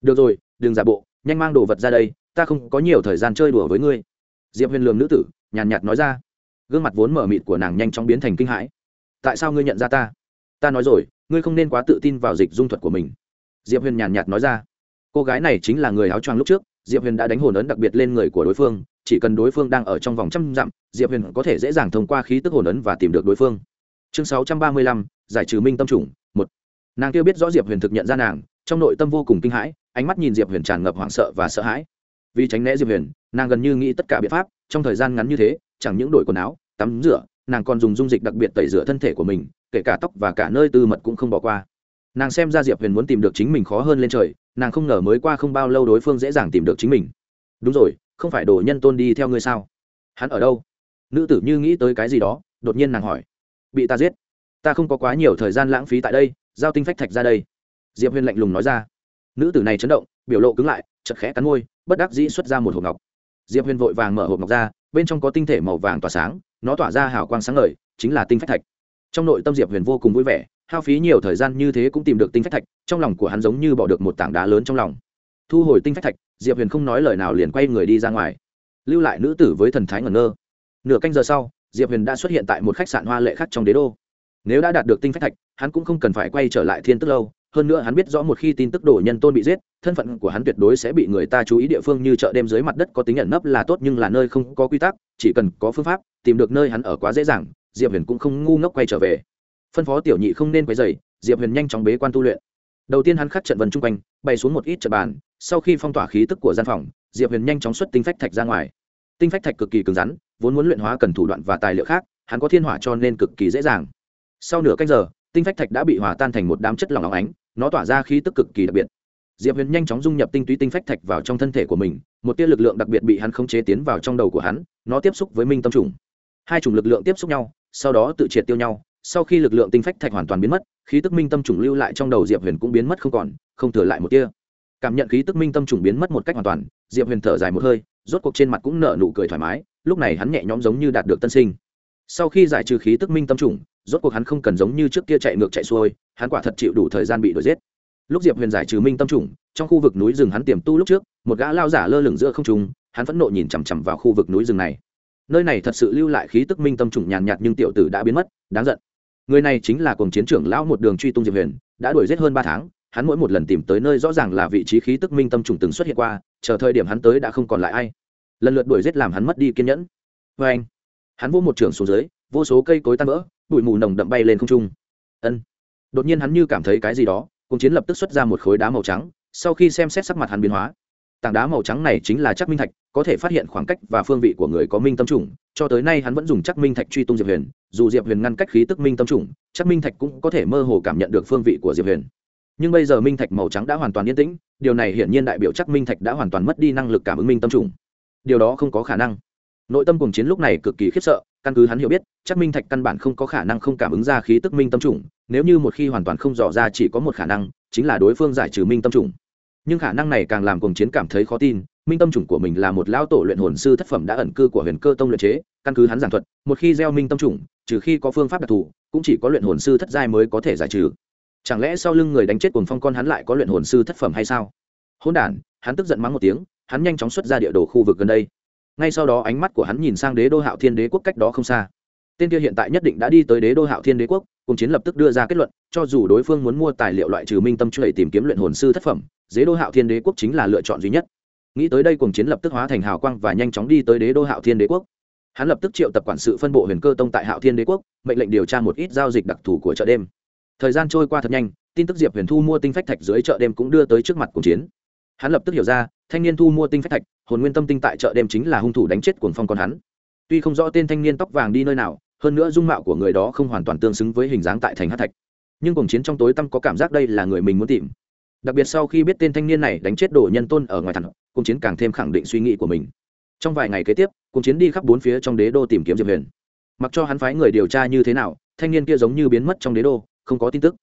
[SPEAKER 1] được rồi đừng giả bộ nhanh mang đồ vật ra đây ta không có nhiều thời gian chơi đùa với ngươi diệp huyền lường nữ tử nhàn nhạt nói ra gương mặt vốn mở mịt của nàng nhanh chóng biến thành kinh hãi tại sao ngươi nhận ra ta ta nói rồi ngươi không nên quá tự tin vào dịch dung thuật của mình diệp huyền nhàn nhạt nói ra cô gái này chính là người áo choàng lúc trước diệp huyền đã đánh hồn ấn đặc biệt lên người của đối phương chỉ cần đối phương đang ở trong vòng trăm dặm diệp huyền có thể dễ dàng thông qua khí tức hồn ấn và tìm được đối phương chương sáu trăm ba mươi lăm giải trừ minh tâm trùng nàng kêu biết rõ diệp huyền thực nhận ra nàng, trong nội tâm vô cùng kinh hãi, ánh mắt nhìn diệp huyền tràn ngập hoảng sợ và sợ hãi. Vì tránh né diệp huyền, nàng gần như nghĩ tất cả biện pháp, trong thời gian ngắn như thế, chẳng những đổi quần áo, tắm rửa, nàng còn dùng dung dịch đặc biệt tẩy rửa thân thể của mình, kể cả tóc và cả nơi tư mật cũng không bỏ qua. Nàng xem ra diệp huyền muốn tìm được chính mình khó hơn lên trời, nàng không ngờ mới qua không bao lâu đối phương dễ dàng tìm được chính mình. Đúng rồi, không phải đồ nhân tôn đi theo ngươi sao? Hắn ở đâu? Nữ tử như nghĩ tới cái gì đó, đột nhiên nàng hỏi. Bị ta giết. Ta không có quá nhiều thời gian lãng phí tại đây giao tinh phách thạch ra đây. Diệp huyền lạnh lùng nói ra. Nữ tử này chấn động, biểu lộ cứng lại, chật khẽ cắn môi, bất đắc dĩ xuất ra một hộp ngọc. Diệp huyền vội vàng mở hộp ngọc ra, bên trong có tinh thể màu vàng tỏa sáng, nó tỏa ra hào quang sáng ngời, chính là tinh phách thạch. Trong nội tâm diệp huyền vô cùng vui vẻ, hao phí nhiều thời gian như thế cũng tìm được tinh phách thạch, trong lòng của hắn giống như bỏ được một tảng đá lớn trong lòng. Thu hồi tinh phách thạch, diệp huyền không nói lời nào liền quay người đi ra ngoài. Lưu lại nữ tử với thần thái ngẩn ngơ. Nửa canh giờ sau, diệp huyền đã xuất hiện tại một khách sạn hoa lệ khác trong đế đô nếu đã đạt được tinh phách thạch, hắn cũng không cần phải quay trở lại thiên tức lâu. Hơn nữa hắn biết rõ một khi tin tức đổ nhân tôn bị giết, thân phận của hắn tuyệt đối sẽ bị người ta chú ý địa phương như chợ đêm dưới mặt đất có tính nhận nấp là tốt nhưng là nơi không có quy tắc, chỉ cần có phương pháp, tìm được nơi hắn ở quá dễ dàng, diệp huyền cũng không ngu ngốc quay trở về. Phân phó tiểu nhị không nên quay dày diệp huyền nhanh chóng bế quan tu luyện. Đầu tiên hắn khắc trận vần chung quanh, bày xuống một ít trận bàn, sau khi phong tỏa khí tức của gian phòng, diệp huyền nhanh chóng xuất tinh phách thạch ra ngoài. Tinh phách thạch cực kỳ cứng rắn, vốn muốn luyện hóa cần thủ đoạn và tài liệu khác, hắn có thiên hỏa cho nên cực kỳ dễ dàng sau nửa canh giờ, tinh phách thạch đã bị hòa tan thành một đám chất lỏng óng ánh, nó tỏa ra khí tức cực kỳ đặc biệt. Diệp huyền nhanh chóng dung nhập tinh túy tinh phách thạch vào trong thân thể của mình, một tia lực lượng đặc biệt bị hắn khống chế tiến vào trong đầu của hắn, nó tiếp xúc với minh tâm trùng. Hai chủng lực lượng tiếp xúc nhau, sau đó tự triệt tiêu nhau, sau khi lực lượng tinh phách thạch hoàn toàn biến mất, khí tức minh tâm trùng lưu lại trong đầu diệp huyền cũng biến mất không còn, không thừa lại một tia. Cảm nhận khí tức minh tâm trùng biến mất một cách hoàn toàn, diệp huyền thở dài một hơi, rốt cuộc trên mặt cũng nở nụ cười thoải mái, lúc này hắn nhẹ nhõm giống như đạt được tân sinh sau khi giải trừ khí tức minh tâm trùng, rốt cuộc hắn không cần giống như trước kia chạy ngược chạy xuôi, hắn quả thật chịu đủ thời gian bị đuổi giết. Lúc diệp huyền giải trừ minh tâm trùng, trong khu vực núi rừng hắn tiềm tu lúc trước, một gã lao giả lơ lửng giữa không trung, hắn phẫn nộ nhìn chằm chằm vào khu vực núi rừng này. Nơi này thật sự lưu lại khí tức minh tâm trùng nhàn nhạt nhưng tiểu tử đã biến mất, đáng giận. Người này chính là cùng chiến trưởng lão một đường truy tung diệp huyền, đã đuổi giết hơn ba tháng, hắn mỗi một lần tìm tới nơi rõ ràng là vị trí khí tức minh tâm trùng từng xuất hiện qua, chờ thời điểm hắn tới đã không còn lại ai. Lần lượt đuổi giết làm hắn mất đi kiên nhẫn. Vê anh hắn vô một trường xuống dưới, vô số cây cối tan vỡ, bụi mù nồng đậm bay lên không trung. Ân. Đột nhiên hắn như cảm thấy cái gì đó cùng chiến lập tức xuất ra một khối đá màu trắng, sau khi xem xét sắc mặt hắn biến hóa, tảng đá màu trắng này chính là chắc minh thạch, có thể phát hiện khoảng cách và phương vị của người có minh tâm trùng, cho tới nay hắn vẫn dùng chắc minh thạch truy tung diệp huyền, dù diệp huyền ngăn cách khí tức minh tâm trùng chắc minh thạch cũng có thể mơ hồ cảm nhận được phương vị của diệp huyền. Nhưng bây giờ minh thạch màu trắng đã hoàn toàn yên tĩnh, điều này hiển nhiên đại biểu chắc minh thạch đã hoàn toàn mất đi năng lực cảm ứng minh tâm trùng. Điều đó không có khả năng nội tâm cùng chiến lúc này cực kỳ khiếp sợ căn cứ hắn hiểu biết chắc minh thạch căn bản không có khả năng không cảm ứng ra khí tức minh tâm trùng nếu như một khi hoàn toàn không dò ra chỉ có một khả năng chính là đối phương giải trừ minh tâm trùng. Nhưng khả năng này càng làm cùng chiến cảm thấy khó tin minh tâm trùng của mình là một lao tổ luyện hồn sư thất phẩm đã ẩn cư của huyền cơ tông luyện chế căn cứ hắn giảng thuật một khi gieo minh tâm trùng, trừ khi có phương pháp đặc thù cũng chỉ có luyện hồn sư thất giai mới có thể giải trừ. Chẳng lẽ sau lưng người đánh chết cuồng phong con hắn lại có luyện hồn sư thất phẩm hay sao? Hôn đản hắn tức giận mắng một tiếng hắn nhanh chóng xuất ra địa đồ khu vực gần đây ngay sau đó ánh mắt của hắn nhìn sang đế đô hạo thiên đế quốc cách đó không xa. Tên kia hiện tại nhất định đã đi tới đế đô hạo thiên đế quốc, cùng chiến lập tức đưa ra kết luận, cho dù đối phương muốn mua tài liệu loại trừ minh tâm chuệ tìm kiếm luyện hồn sư thất phẩm, đế đô hạo thiên đế quốc chính là lựa chọn duy nhất. Nghĩ tới đây cùng chiến lập tức hóa thành hào quang và nhanh chóng đi tới đế đô hạo thiên đế quốc. Hắn lập tức triệu tập quản sự phân bộ huyền cơ tông tại hạo thiên đế quốc, mệnh lệnh điều tra một ít giao dịch đặc thù của chợ đêm. Thời gian trôi qua thật nhanh, tin tức diệp huyền thu mua tinh phách thạch dưới chợ đêm cũng đưa tới trước mặt cùng chiến. Hắn lập tức hiểu ra, thanh niên thu mua tinh phách thạch hồn nguyên tâm tinh tại chợ đêm chính là hung thủ đánh chết cuồng phong con hắn. Tuy không rõ tên thanh niên tóc vàng đi nơi nào hơn nữa dung mạo của người đó không hoàn toàn tương xứng với hình dáng tại thành hát thạch. Nhưng cuồng chiến trong tối tâm có cảm giác đây là người mình muốn tìm. Đặc biệt sau khi biết tên thanh niên này đánh chết đồ nhân tôn ở ngoài thẳng cuồng chiến càng thêm khẳng định suy nghĩ của mình. Trong vài ngày kế tiếp cuồng chiến đi khắp bốn phía trong đế đô tìm kiếm diệp huyền. Mặc cho hắn phái người điều tra như thế nào thanh niên kia giống như biến mất trong đế đô không có tin tức.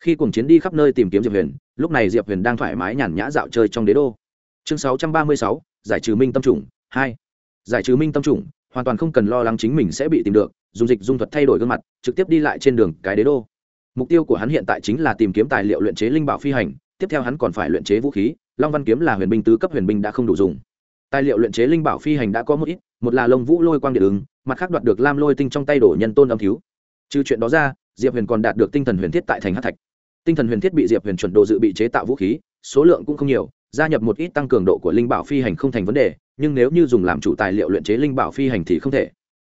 [SPEAKER 1] Khi cuồng chiến đi khắp nơi tìm kiếm diệp huyền lúc này diệp huyền đang thoải mái nhàn nhã dạo chơi trong đế đô. Chương 636, giải trừ minh tâm trùng hai, giải trừ minh tâm trùng hoàn toàn không cần lo lắng chính mình sẽ bị tìm được, dùng dịch dung thuật thay đổi gương mặt, trực tiếp đi lại trên đường cái đế đô. Mục tiêu của hắn hiện tại chính là tìm kiếm tài liệu luyện chế linh bảo phi hành, tiếp theo hắn còn phải luyện chế vũ khí, long văn kiếm là huyền binh tứ cấp huyền binh đã không đủ dùng. Tài liệu luyện chế linh bảo phi hành đã có một ít, một là lông vũ lôi quang điện ứng, mặt khác đoạt được lam lôi tinh trong tay đổ nhân tôn âm thiếu trừ chuyện đó ra, diệp huyền còn đạt được tinh thần huyền thiết tại thành hát thạch. Tinh thần huyền thiết bị diệp huyền chuẩn đồ dự bị chế tạo vũ khí, số lượng cũng không nhiều gia nhập một ít tăng cường độ của linh bảo phi hành không thành vấn đề, nhưng nếu như dùng làm chủ tài liệu luyện chế linh bảo phi hành thì không thể.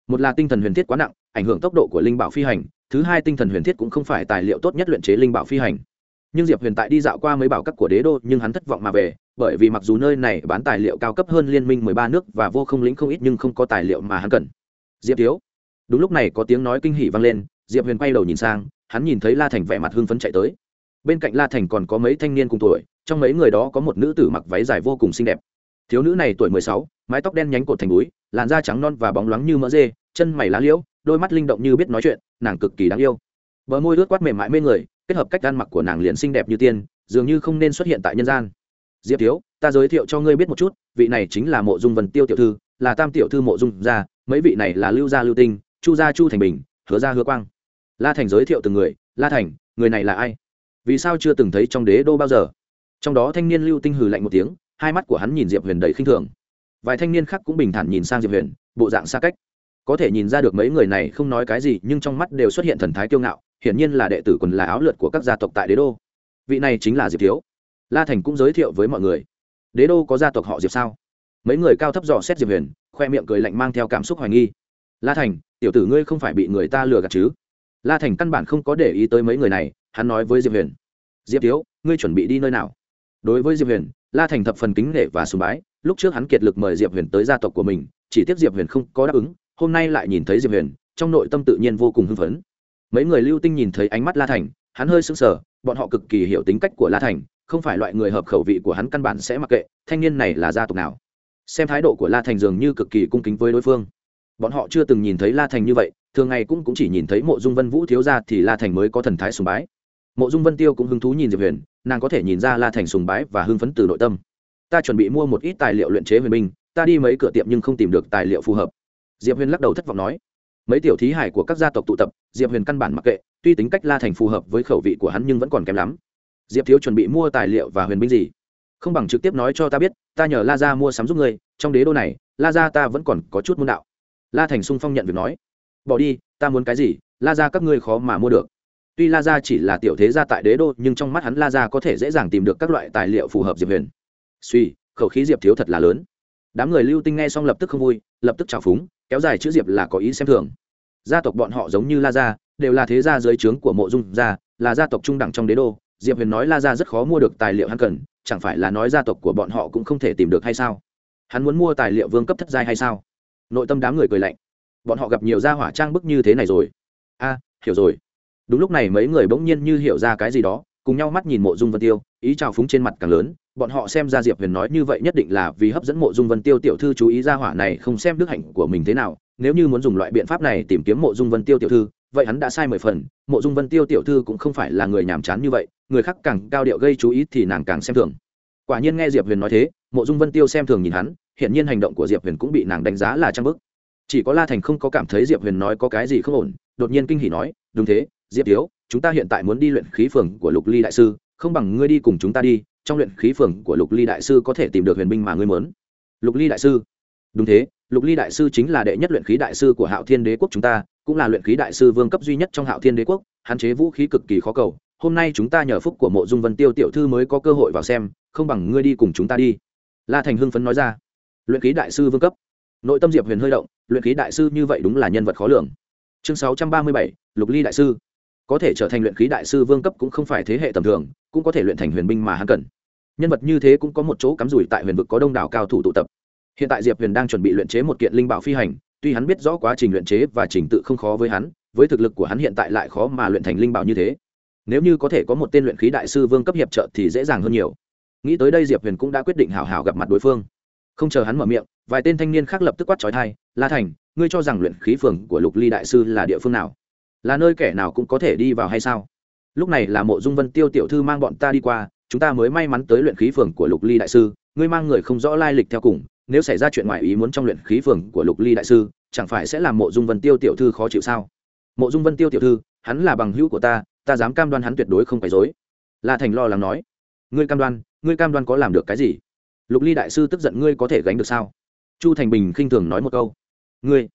[SPEAKER 1] Một là tinh thần huyền thiết quá nặng, ảnh hưởng tốc độ của linh bảo phi hành, thứ hai tinh thần huyền thiết cũng không phải tài liệu tốt nhất luyện chế linh bảo phi hành. Nhưng diệp huyền tại đi dạo qua mấy bảo các của đế đô, nhưng hắn thất vọng mà về, bởi vì mặc dù nơi này bán tài liệu cao cấp hơn liên minh mười ba nước và vô không lĩnh không ít nhưng không có tài liệu mà hắn cần. Diệp thiếu. Đúng lúc này có tiếng nói kinh hỉ vang lên, diệp huyền quay đầu nhìn sang, hắn nhìn thấy la thành vẻ mặt hưng phấn chạy tới. Bên cạnh la thành còn có mấy thanh niên cùng tuổi trong mấy người đó có một nữ tử mặc váy dài vô cùng xinh đẹp. Thiếu nữ này tuổi mười sáu, mái tóc đen nhánh cột thành núi làn da trắng non và bóng loáng như mỡ dê, chân mày lá liễu, đôi mắt linh động như biết nói chuyện, nàng cực kỳ đáng yêu. Bờ môi ướt quát mềm mại mê người, kết hợp cách ăn mặc của nàng liền xinh đẹp như tiên, dường như không nên xuất hiện tại nhân gian. Diệp thiếu, ta giới thiệu cho ngươi biết một chút, vị này chính là mộ dung vân tiêu tiểu thư, là tam tiểu thư mộ dung gia, mấy vị này là lưu gia lưu tinh, chu gia chu thành bình, hứa gia hứa quang. La thành giới thiệu từng người, la thành, người này là ai? Vì sao chưa từng thấy trong đế đô bao giờ? Trong đó thanh niên lưu tinh hừ lạnh một tiếng, hai mắt của hắn nhìn diệp huyền đầy khinh thường. Vài thanh niên khác cũng bình thản nhìn sang diệp huyền, bộ dạng xa cách. Có thể nhìn ra được mấy người này không nói cái gì, nhưng trong mắt đều xuất hiện thần thái kiêu ngạo, hiển nhiên là đệ tử quần là áo lượt của các gia tộc tại đế đô. Vị này chính là diệp thiếu. La thành cũng giới thiệu với mọi người. Đế đô có gia tộc họ diệp sao? Mấy người cao thấp dò xét diệp huyền, khoe miệng cười lạnh mang theo cảm xúc hoài nghi. La thành, tiểu tử ngươi không phải bị người ta lừa gạt chứ? La thành căn bản không có để ý tới mấy người này, hắn nói với diệp huyền. Diệp thiếu, ngươi chuẩn bị đi nơi nào? Đối với diệp huyền la thành thập phần kính nể và sùng bái lúc trước hắn kiệt lực mời diệp huyền tới gia tộc của mình chỉ tiếc diệp huyền không có đáp ứng hôm nay lại nhìn thấy diệp huyền trong nội tâm tự nhiên vô cùng hưng phấn. Mấy người lưu tinh nhìn thấy ánh mắt la thành hắn hơi sững sờ bọn họ cực kỳ hiểu tính cách của la thành không phải loại người hợp khẩu vị của hắn căn bản sẽ mặc kệ thanh niên này là gia tộc nào. Xem thái độ của la thành dường như cực kỳ cung kính với đối phương. Bọn họ chưa từng nhìn thấy la thành như vậy thường ngày cũng, cũng chỉ nhìn thấy mộ dung vân vũ thiếu ra thì la thành mới có thần thái sùng bái mộ dung vân tiêu cũng hứng thú nhìn diệp huyền, nàng có thể nhìn ra la thành sùng bái và hưng phấn từ nội tâm. Ta chuẩn bị mua một ít tài liệu luyện chế huyền binh, ta đi mấy cửa tiệm nhưng không tìm được tài liệu phù hợp. Diệp huyền lắc đầu thất vọng nói. Mấy tiểu thí hải của các gia tộc tụ tập, diệp huyền căn bản mặc kệ, tuy tính cách la thành phù hợp với khẩu vị của hắn nhưng vẫn còn kém lắm. Diệp thiếu chuẩn bị mua tài liệu và huyền binh gì? Không bằng trực tiếp nói cho ta biết, ta nhờ la ra mua sắm giúp ngươi, trong đế đô này, la ra ta vẫn còn có chút môn đạo. La thành sung phong nhận việc nói. Bỏ đi, ta muốn cái gì, la ra các ngươi khó mà mua được tuy la gia chỉ là tiểu thế gia tại đế đô, nhưng trong mắt hắn la gia có thể dễ dàng tìm được các loại tài liệu phù hợp diệp huyền. Suy, khẩu khí diệp thiếu thật là lớn. Đám người lưu tinh nghe xong lập tức không vui, lập tức trào phúng, kéo dài chữ diệp là có ý xem thường. Gia tộc bọn họ giống như la gia, đều là thế gia dưới trướng của mộ dung gia, là gia tộc trung đẳng trong đế đô. Diệp huyền nói la gia rất khó mua được tài liệu hắn cần, chẳng phải là nói gia tộc của bọn họ cũng không thể tìm được hay sao? Hắn muốn mua tài liệu vương cấp thất giai hay sao? Nội tâm đám người cười lạnh. Bọn họ gặp nhiều gia hỏa trang bức như thế này rồi. A, hiểu rồi đúng lúc này mấy người bỗng nhiên như hiểu ra cái gì đó, cùng nhau mắt nhìn mộ dung vân tiêu, ý trào phúng trên mặt càng lớn, bọn họ xem ra diệp huyền nói như vậy nhất định là vì hấp dẫn mộ dung vân tiêu tiểu thư chú ý ra hỏa này không xem đức hạnh của mình thế nào, nếu như muốn dùng loại biện pháp này tìm kiếm mộ dung vân tiêu tiểu thư, vậy hắn đã sai mười phần, mộ dung vân tiêu tiểu thư cũng không phải là người nhàm chán như vậy, người khác càng cao điệu gây chú ý thì nàng càng xem thường. Quả nhiên nghe diệp huyền nói thế, mộ dung vân tiêu xem thường nhìn hắn hiện nhiên hành động của diệp huyền cũng bị nàng đánh giá là trang bức. Chỉ có la thành không có cảm thấy diệp huyền nói có cái gì không ổn, đột nhiên kinh hỉ nói, đúng thế diệp thiếu chúng ta hiện tại muốn đi luyện khí phường của lục ly đại sư, không bằng ngươi đi cùng chúng ta đi, trong luyện khí phường của lục ly đại sư có thể tìm được huyền binh mà ngươi muốn. Lục ly đại sư? Đúng thế, lục ly đại sư chính là đệ nhất luyện khí đại sư của hạo thiên đế quốc chúng ta, cũng là luyện khí đại sư vương cấp duy nhất trong hạo thiên đế quốc, hạn chế vũ khí cực kỳ khó cầu, hôm nay chúng ta nhờ phúc của mộ dung vân tiêu tiểu thư mới có cơ hội vào xem, không bằng ngươi đi cùng chúng ta đi. La thành hưng phấn nói ra. Luyện khí đại sư vương cấp. Nội tâm diệp huyền hơi động, luyện khí đại sư như vậy đúng là nhân vật khó lường. Chương sáu trăm ba mươi bảy, lục ly đại sư có thể trở thành luyện khí đại sư vương cấp cũng không phải thế hệ tầm thường, cũng có thể luyện thành huyền binh mà hắn cần. Nhân vật như thế cũng có một chỗ cắm rủi tại huyền vực có đông đảo cao thủ tụ tập. Hiện tại diệp huyền đang chuẩn bị luyện chế một kiện linh bảo phi hành, tuy hắn biết rõ quá trình luyện chế và trình tự không khó với hắn, với thực lực của hắn hiện tại lại khó mà luyện thành linh bảo như thế. Nếu như có thể có một tên luyện khí đại sư vương cấp hiệp trợ thì dễ dàng hơn nhiều. Nghĩ tới đây diệp huyền cũng đã quyết định hào hào gặp mặt đối phương. Không chờ hắn mở miệng, vài tên thanh niên khác lập tức quát trói thai la thành, ngươi cho rằng luyện khí phường của lục ly đại sư là địa phương nào? Là nơi kẻ nào cũng có thể đi vào hay sao? Lúc này là mộ dung vân tiêu tiểu thư mang bọn ta đi qua, chúng ta mới may mắn tới luyện khí phường của lục ly đại sư, ngươi mang người không rõ lai lịch theo cùng, nếu xảy ra chuyện ngoài ý muốn trong luyện khí phường của lục ly đại sư, chẳng phải sẽ làm mộ dung vân tiêu tiểu thư khó chịu sao? Mộ dung vân tiêu tiểu thư, hắn là bằng hữu của ta ta dám cam đoan hắn tuyệt đối không phải dối. La thành lo lắng nói. Ngươi cam đoan, ngươi cam đoan có làm được cái gì? Lục ly đại sư tức giận ngươi có thể gánh được sao? Chu thành bình khinh thường nói một câu. Ngươi.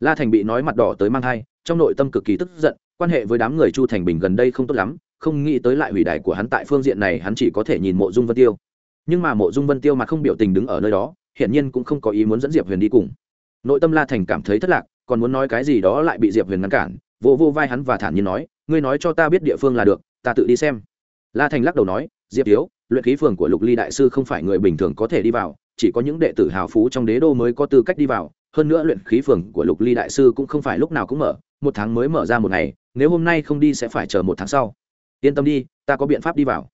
[SPEAKER 1] La thành bị nói mặt đỏ tới mang thai trong nội tâm cực kỳ tức giận, quan hệ với đám người chu thành bình gần đây không tốt lắm, không nghĩ tới lại hủy đài của hắn tại phương diện này hắn chỉ có thể nhìn mộ dung vân tiêu. Nhưng mà mộ dung vân tiêu mà không biểu tình đứng ở nơi đó, hiển nhiên cũng không có ý muốn dẫn diệp huyền đi cùng. Nội tâm la thành cảm thấy thất lạc, còn muốn nói cái gì đó lại bị diệp huyền ngăn cản vô vô vai hắn và thản nhiên nói, ngươi nói cho ta biết địa phương là được, ta tự đi xem. La thành lắc đầu nói, diệp thiếu, luyện khí phường của lục ly đại sư không phải người bình thường có thể đi vào, chỉ có những đệ tử hào phú trong đế đô mới có tư cách đi vào, hơn nữa luyện khí phường của lục ly đại sư cũng không phải lúc nào cũng mở một tháng mới mở ra một ngày, nếu hôm nay không đi sẽ phải chờ một tháng sau. Yên tâm đi, ta có biện pháp đi vào.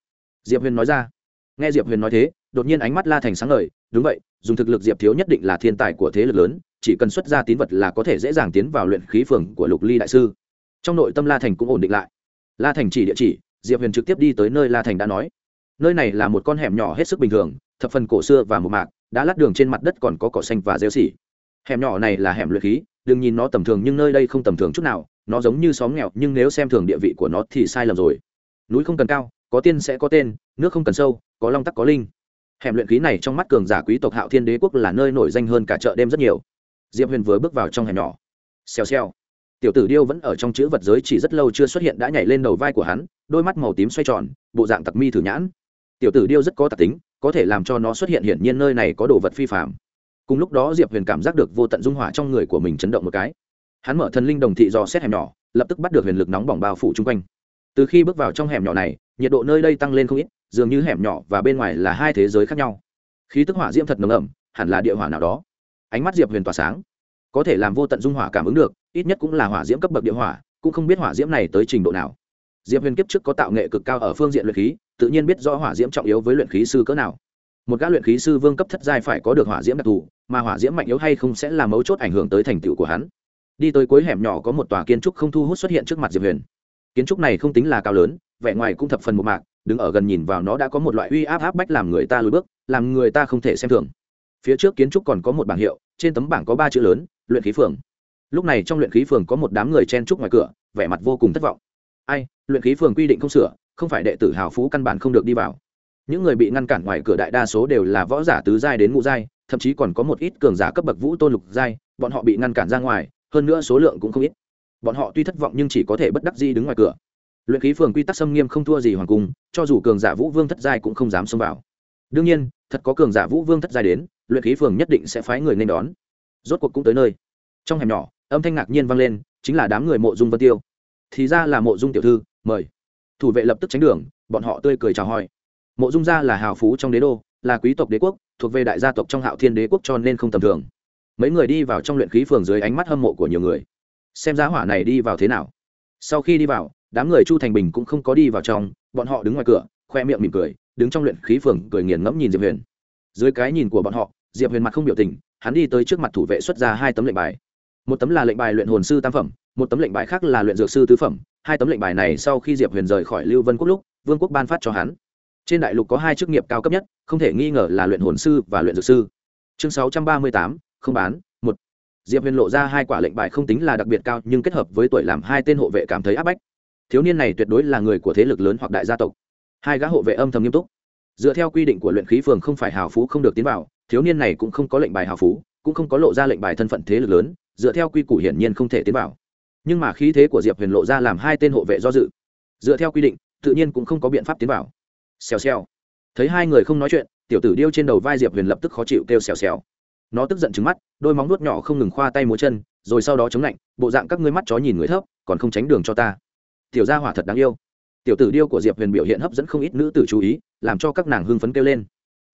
[SPEAKER 1] Diệp huyền nói ra. Nghe diệp huyền nói thế, đột nhiên ánh mắt la thành sáng ngời, đúng vậy, dùng thực lực diệp thiếu nhất định là thiên tài của thế lực lớn, chỉ cần xuất ra tín vật là có thể dễ dàng tiến vào luyện khí phường của lục ly đại sư. Trong nội tâm la thành cũng ổn định lại. La thành chỉ địa chỉ, diệp huyền trực tiếp đi tới nơi la thành đã nói. Nơi này là một con hẻm nhỏ hết sức bình thường, thập phần cổ xưa và một mạc đã lát đường trên mặt đất còn có cỏ xanh và rêu xỉ. Hẻm nhỏ này là hẻm luyện khí đừng nhìn nó tầm thường nhưng nơi đây không tầm thường chút nào, nó giống như xóm nghèo, nhưng nếu xem thường địa vị của nó thì sai lầm rồi. Núi không cần cao, có tiên sẽ có tên, nước không cần sâu, có long tắc có linh. Hẻm luyện khí này trong mắt cường giả quý tộc hạo thiên đế quốc là nơi nổi danh hơn cả chợ đêm rất nhiều. Diệp huyền vừa bước vào trong hẻm nhỏ. Xèo xèo. Tiểu tử điêu vẫn ở trong chữ vật giới chỉ rất lâu chưa xuất hiện đã nhảy lên đầu vai của hắn, đôi mắt màu tím xoay tròn, bộ dạng tặc mi thử nhãn. Tiểu tử điêu rất có tặc tính, có thể làm cho nó xuất hiện hiển nhiên nơi này có đồ vật phi phạm cùng lúc đó diệp huyền cảm giác được vô tận dung hỏa trong người của mình chấn động một cái. Hắn mở thần linh đồng thị do xét hẻm nhỏ, lập tức bắt được huyền lực nóng bỏng bao phủ chung quanh. Từ khi bước vào trong hẻm nhỏ này, nhiệt độ nơi đây tăng lên không ít, dường như hẻm nhỏ và bên ngoài là hai thế giới khác nhau. Khí tức hỏa diễm thật nồng ẩm hẳn là địa hỏa nào đó. Ánh mắt diệp huyền tỏa sáng. Có thể làm vô tận dung hỏa cảm ứng được, ít nhất cũng là hỏa diễm cấp bậc địa hỏa, cũng không biết hỏa diễm này tới trình độ nào. Diệp huyền kiếp trước có tạo nghệ cực cao ở phương diện luyện khí, tự nhiên biết rõ hỏa diễm trọng yếu với luyện khí sư cỡ nào. Một gã luyện khí sư vương cấp thất giai phải có được hỏa diễm đặc thù mà hỏa diễm mạnh yếu hay không sẽ là mấu chốt ảnh hưởng tới thành tựu của hắn. Đi tới cuối hẻm nhỏ có một tòa kiến trúc không thu hút xuất hiện trước mặt diệp huyền. Kiến trúc này không tính là cao lớn, vẻ ngoài cũng thập phần một mạc, đứng ở gần nhìn vào nó đã có một loại uy áp áp bách làm người ta lùi bước, làm người ta không thể xem thường. Phía trước kiến trúc còn có một bảng hiệu, trên tấm bảng có ba chữ lớn, luyện khí phường. Lúc này trong luyện khí phường có một đám người chen trúc ngoài cửa, vẻ mặt vô cùng thất vọng. Ai, luyện khí phường quy định không sửa, không phải đệ tử hào phú căn bản không được đi vào. Những người bị ngăn cản ngoài cửa đại đa số đều là võ giả tứ giai đến ngũ giai thậm chí còn có một ít cường giả cấp bậc vũ tôn lục giai, bọn họ bị ngăn cản ra ngoài, hơn nữa số lượng cũng không ít. Bọn họ tuy thất vọng nhưng chỉ có thể bất đắc dĩ đứng ngoài cửa. Luyện khí phường quy tắc xâm nghiêm không thua gì hoàng cung, cho dù cường giả vũ vương thất giai cũng không dám xông vào. Đương nhiên, thật có cường giả vũ vương thất giai đến, luyện khí phường nhất định sẽ phái người nên đón. Rốt cuộc cũng tới nơi. Trong hẻm nhỏ, âm thanh ngạc nhiên vang lên, chính là đám người mộ dung vân tiêu. Thì ra là mộ dung tiểu thư, mời. Thủ vệ lập tức tránh đường, bọn họ tươi cười chào hỏi. Mộ dung gia là hào phú trong đế đô, là quý tộc đế quốc thuộc về đại gia tộc trong hạo thiên đế quốc cho nên không tầm thường. Mấy người đi vào trong luyện khí phường dưới ánh mắt hâm mộ của nhiều người. Xem giá hỏa này đi vào thế nào? Sau khi đi vào, đám người chu thành bình cũng không có đi vào trong, bọn họ đứng ngoài cửa, khoe miệng mỉm cười, đứng trong luyện khí phường cười nghiền ngẫm nhìn diệp huyền. Dưới cái nhìn của bọn họ, diệp huyền mặt không biểu tình, hắn đi tới trước mặt thủ vệ xuất ra hai tấm lệnh bài. Một tấm là lệnh bài luyện hồn sư tam phẩm, một tấm lệnh bài khác là luyện dược sư tứ phẩm. Hai tấm lệnh bài này sau khi diệp huyền rời khỏi lưu vân quốc lúc, vương quốc ban phát cho hắn trên đại lục có hai chức nghiệp cao cấp nhất, không thể nghi ngờ là luyện hồn sư và luyện dược sư. Chương sáu trăm ba mươi tám, không bán, một. Diệp huyền lộ ra hai quả lệnh bài không tính là đặc biệt cao, nhưng kết hợp với tuổi làm hai tên hộ vệ cảm thấy áp bách. Thiếu niên này tuyệt đối là người của thế lực lớn hoặc đại gia tộc. Hai gã hộ vệ âm thầm nghiêm túc. Dựa theo quy định của luyện khí phường không phải hào phú không được tiến vào, thiếu niên này cũng không có lệnh bài hào phú, cũng không có lộ ra lệnh bài thân phận thế lực lớn, dựa theo quy củ hiển nhiên không thể tiến vào. Nhưng mà khí thế của diệp huyền lộ ra làm hai tên hộ vệ do dự. Dựa theo quy định, tự nhiên cũng không có biện pháp tiến vào xèo xèo. Thấy hai người không nói chuyện, tiểu tử điêu trên đầu vai diệp huyền lập tức khó chịu kêu xèo xèo. Nó tức giận trứng mắt, đôi móng nuốt nhỏ không ngừng khoa tay múa chân, rồi sau đó chống lạnh, bộ dạng các ngươi mắt chó nhìn người thấp, còn không tránh đường cho ta. Tiểu gia hỏa thật đáng yêu. Tiểu tử điêu của diệp huyền biểu hiện hấp dẫn không ít nữ tử chú ý, làm cho các nàng hưng phấn kêu lên.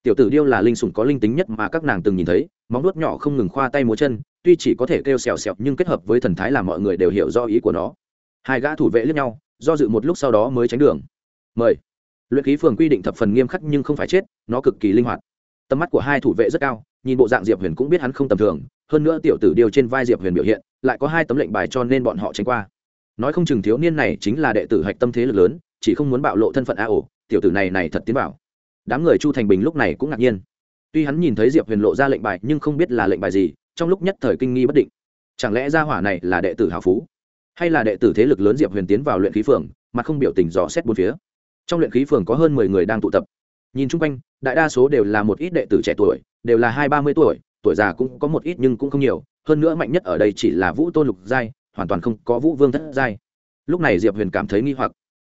[SPEAKER 1] Tiểu tử điêu là linh sủng có linh tính nhất mà các nàng từng nhìn thấy, móng nuốt nhỏ không ngừng khoa tay múa chân, tuy chỉ có thể kêu xèo xèo nhưng kết hợp với thần thái làm mọi người đều hiểu do ý của nó. Hai gã thủ vệ lẫn nhau, do dự một lúc sau đó mới tránh đường. Mời luyện khí phường quy định thập phần nghiêm khắc nhưng không phải chết, nó cực kỳ linh hoạt. Tầm mắt của hai thủ vệ rất cao, nhìn bộ dạng diệp huyền cũng biết hắn không tầm thường, hơn nữa tiểu tử điều trên vai diệp huyền biểu hiện, lại có hai tấm lệnh bài cho nên bọn họ tránh qua. Nói không chừng thiếu niên này chính là đệ tử hạch tâm thế lực lớn, chỉ không muốn bạo lộ thân phận a ổ, tiểu tử này này thật tiến bảo đám người chu thành bình lúc này cũng ngạc nhiên. Tuy hắn nhìn thấy diệp huyền lộ ra lệnh bài, nhưng không biết là lệnh bài gì, trong lúc nhất thời kinh nghi bất định. Chẳng lẽ gia hỏa này là đệ tử hào phú? Hay là đệ tử thế lực lớn diệp huyền tiến vào luyện khí phường, mà không biểu tình dò xét bốn phía? Trong luyện khí phường có hơn mười người đang tụ tập. Nhìn chung quanh, đại đa số đều là một ít đệ tử trẻ tuổi, đều là hai ba mươi tuổi tuổi già cũng có một ít nhưng cũng không nhiều, hơn nữa mạnh nhất ở đây chỉ là vũ tôn lục giai, hoàn toàn không có vũ vương thất giai. Lúc này diệp huyền cảm thấy nghi hoặc.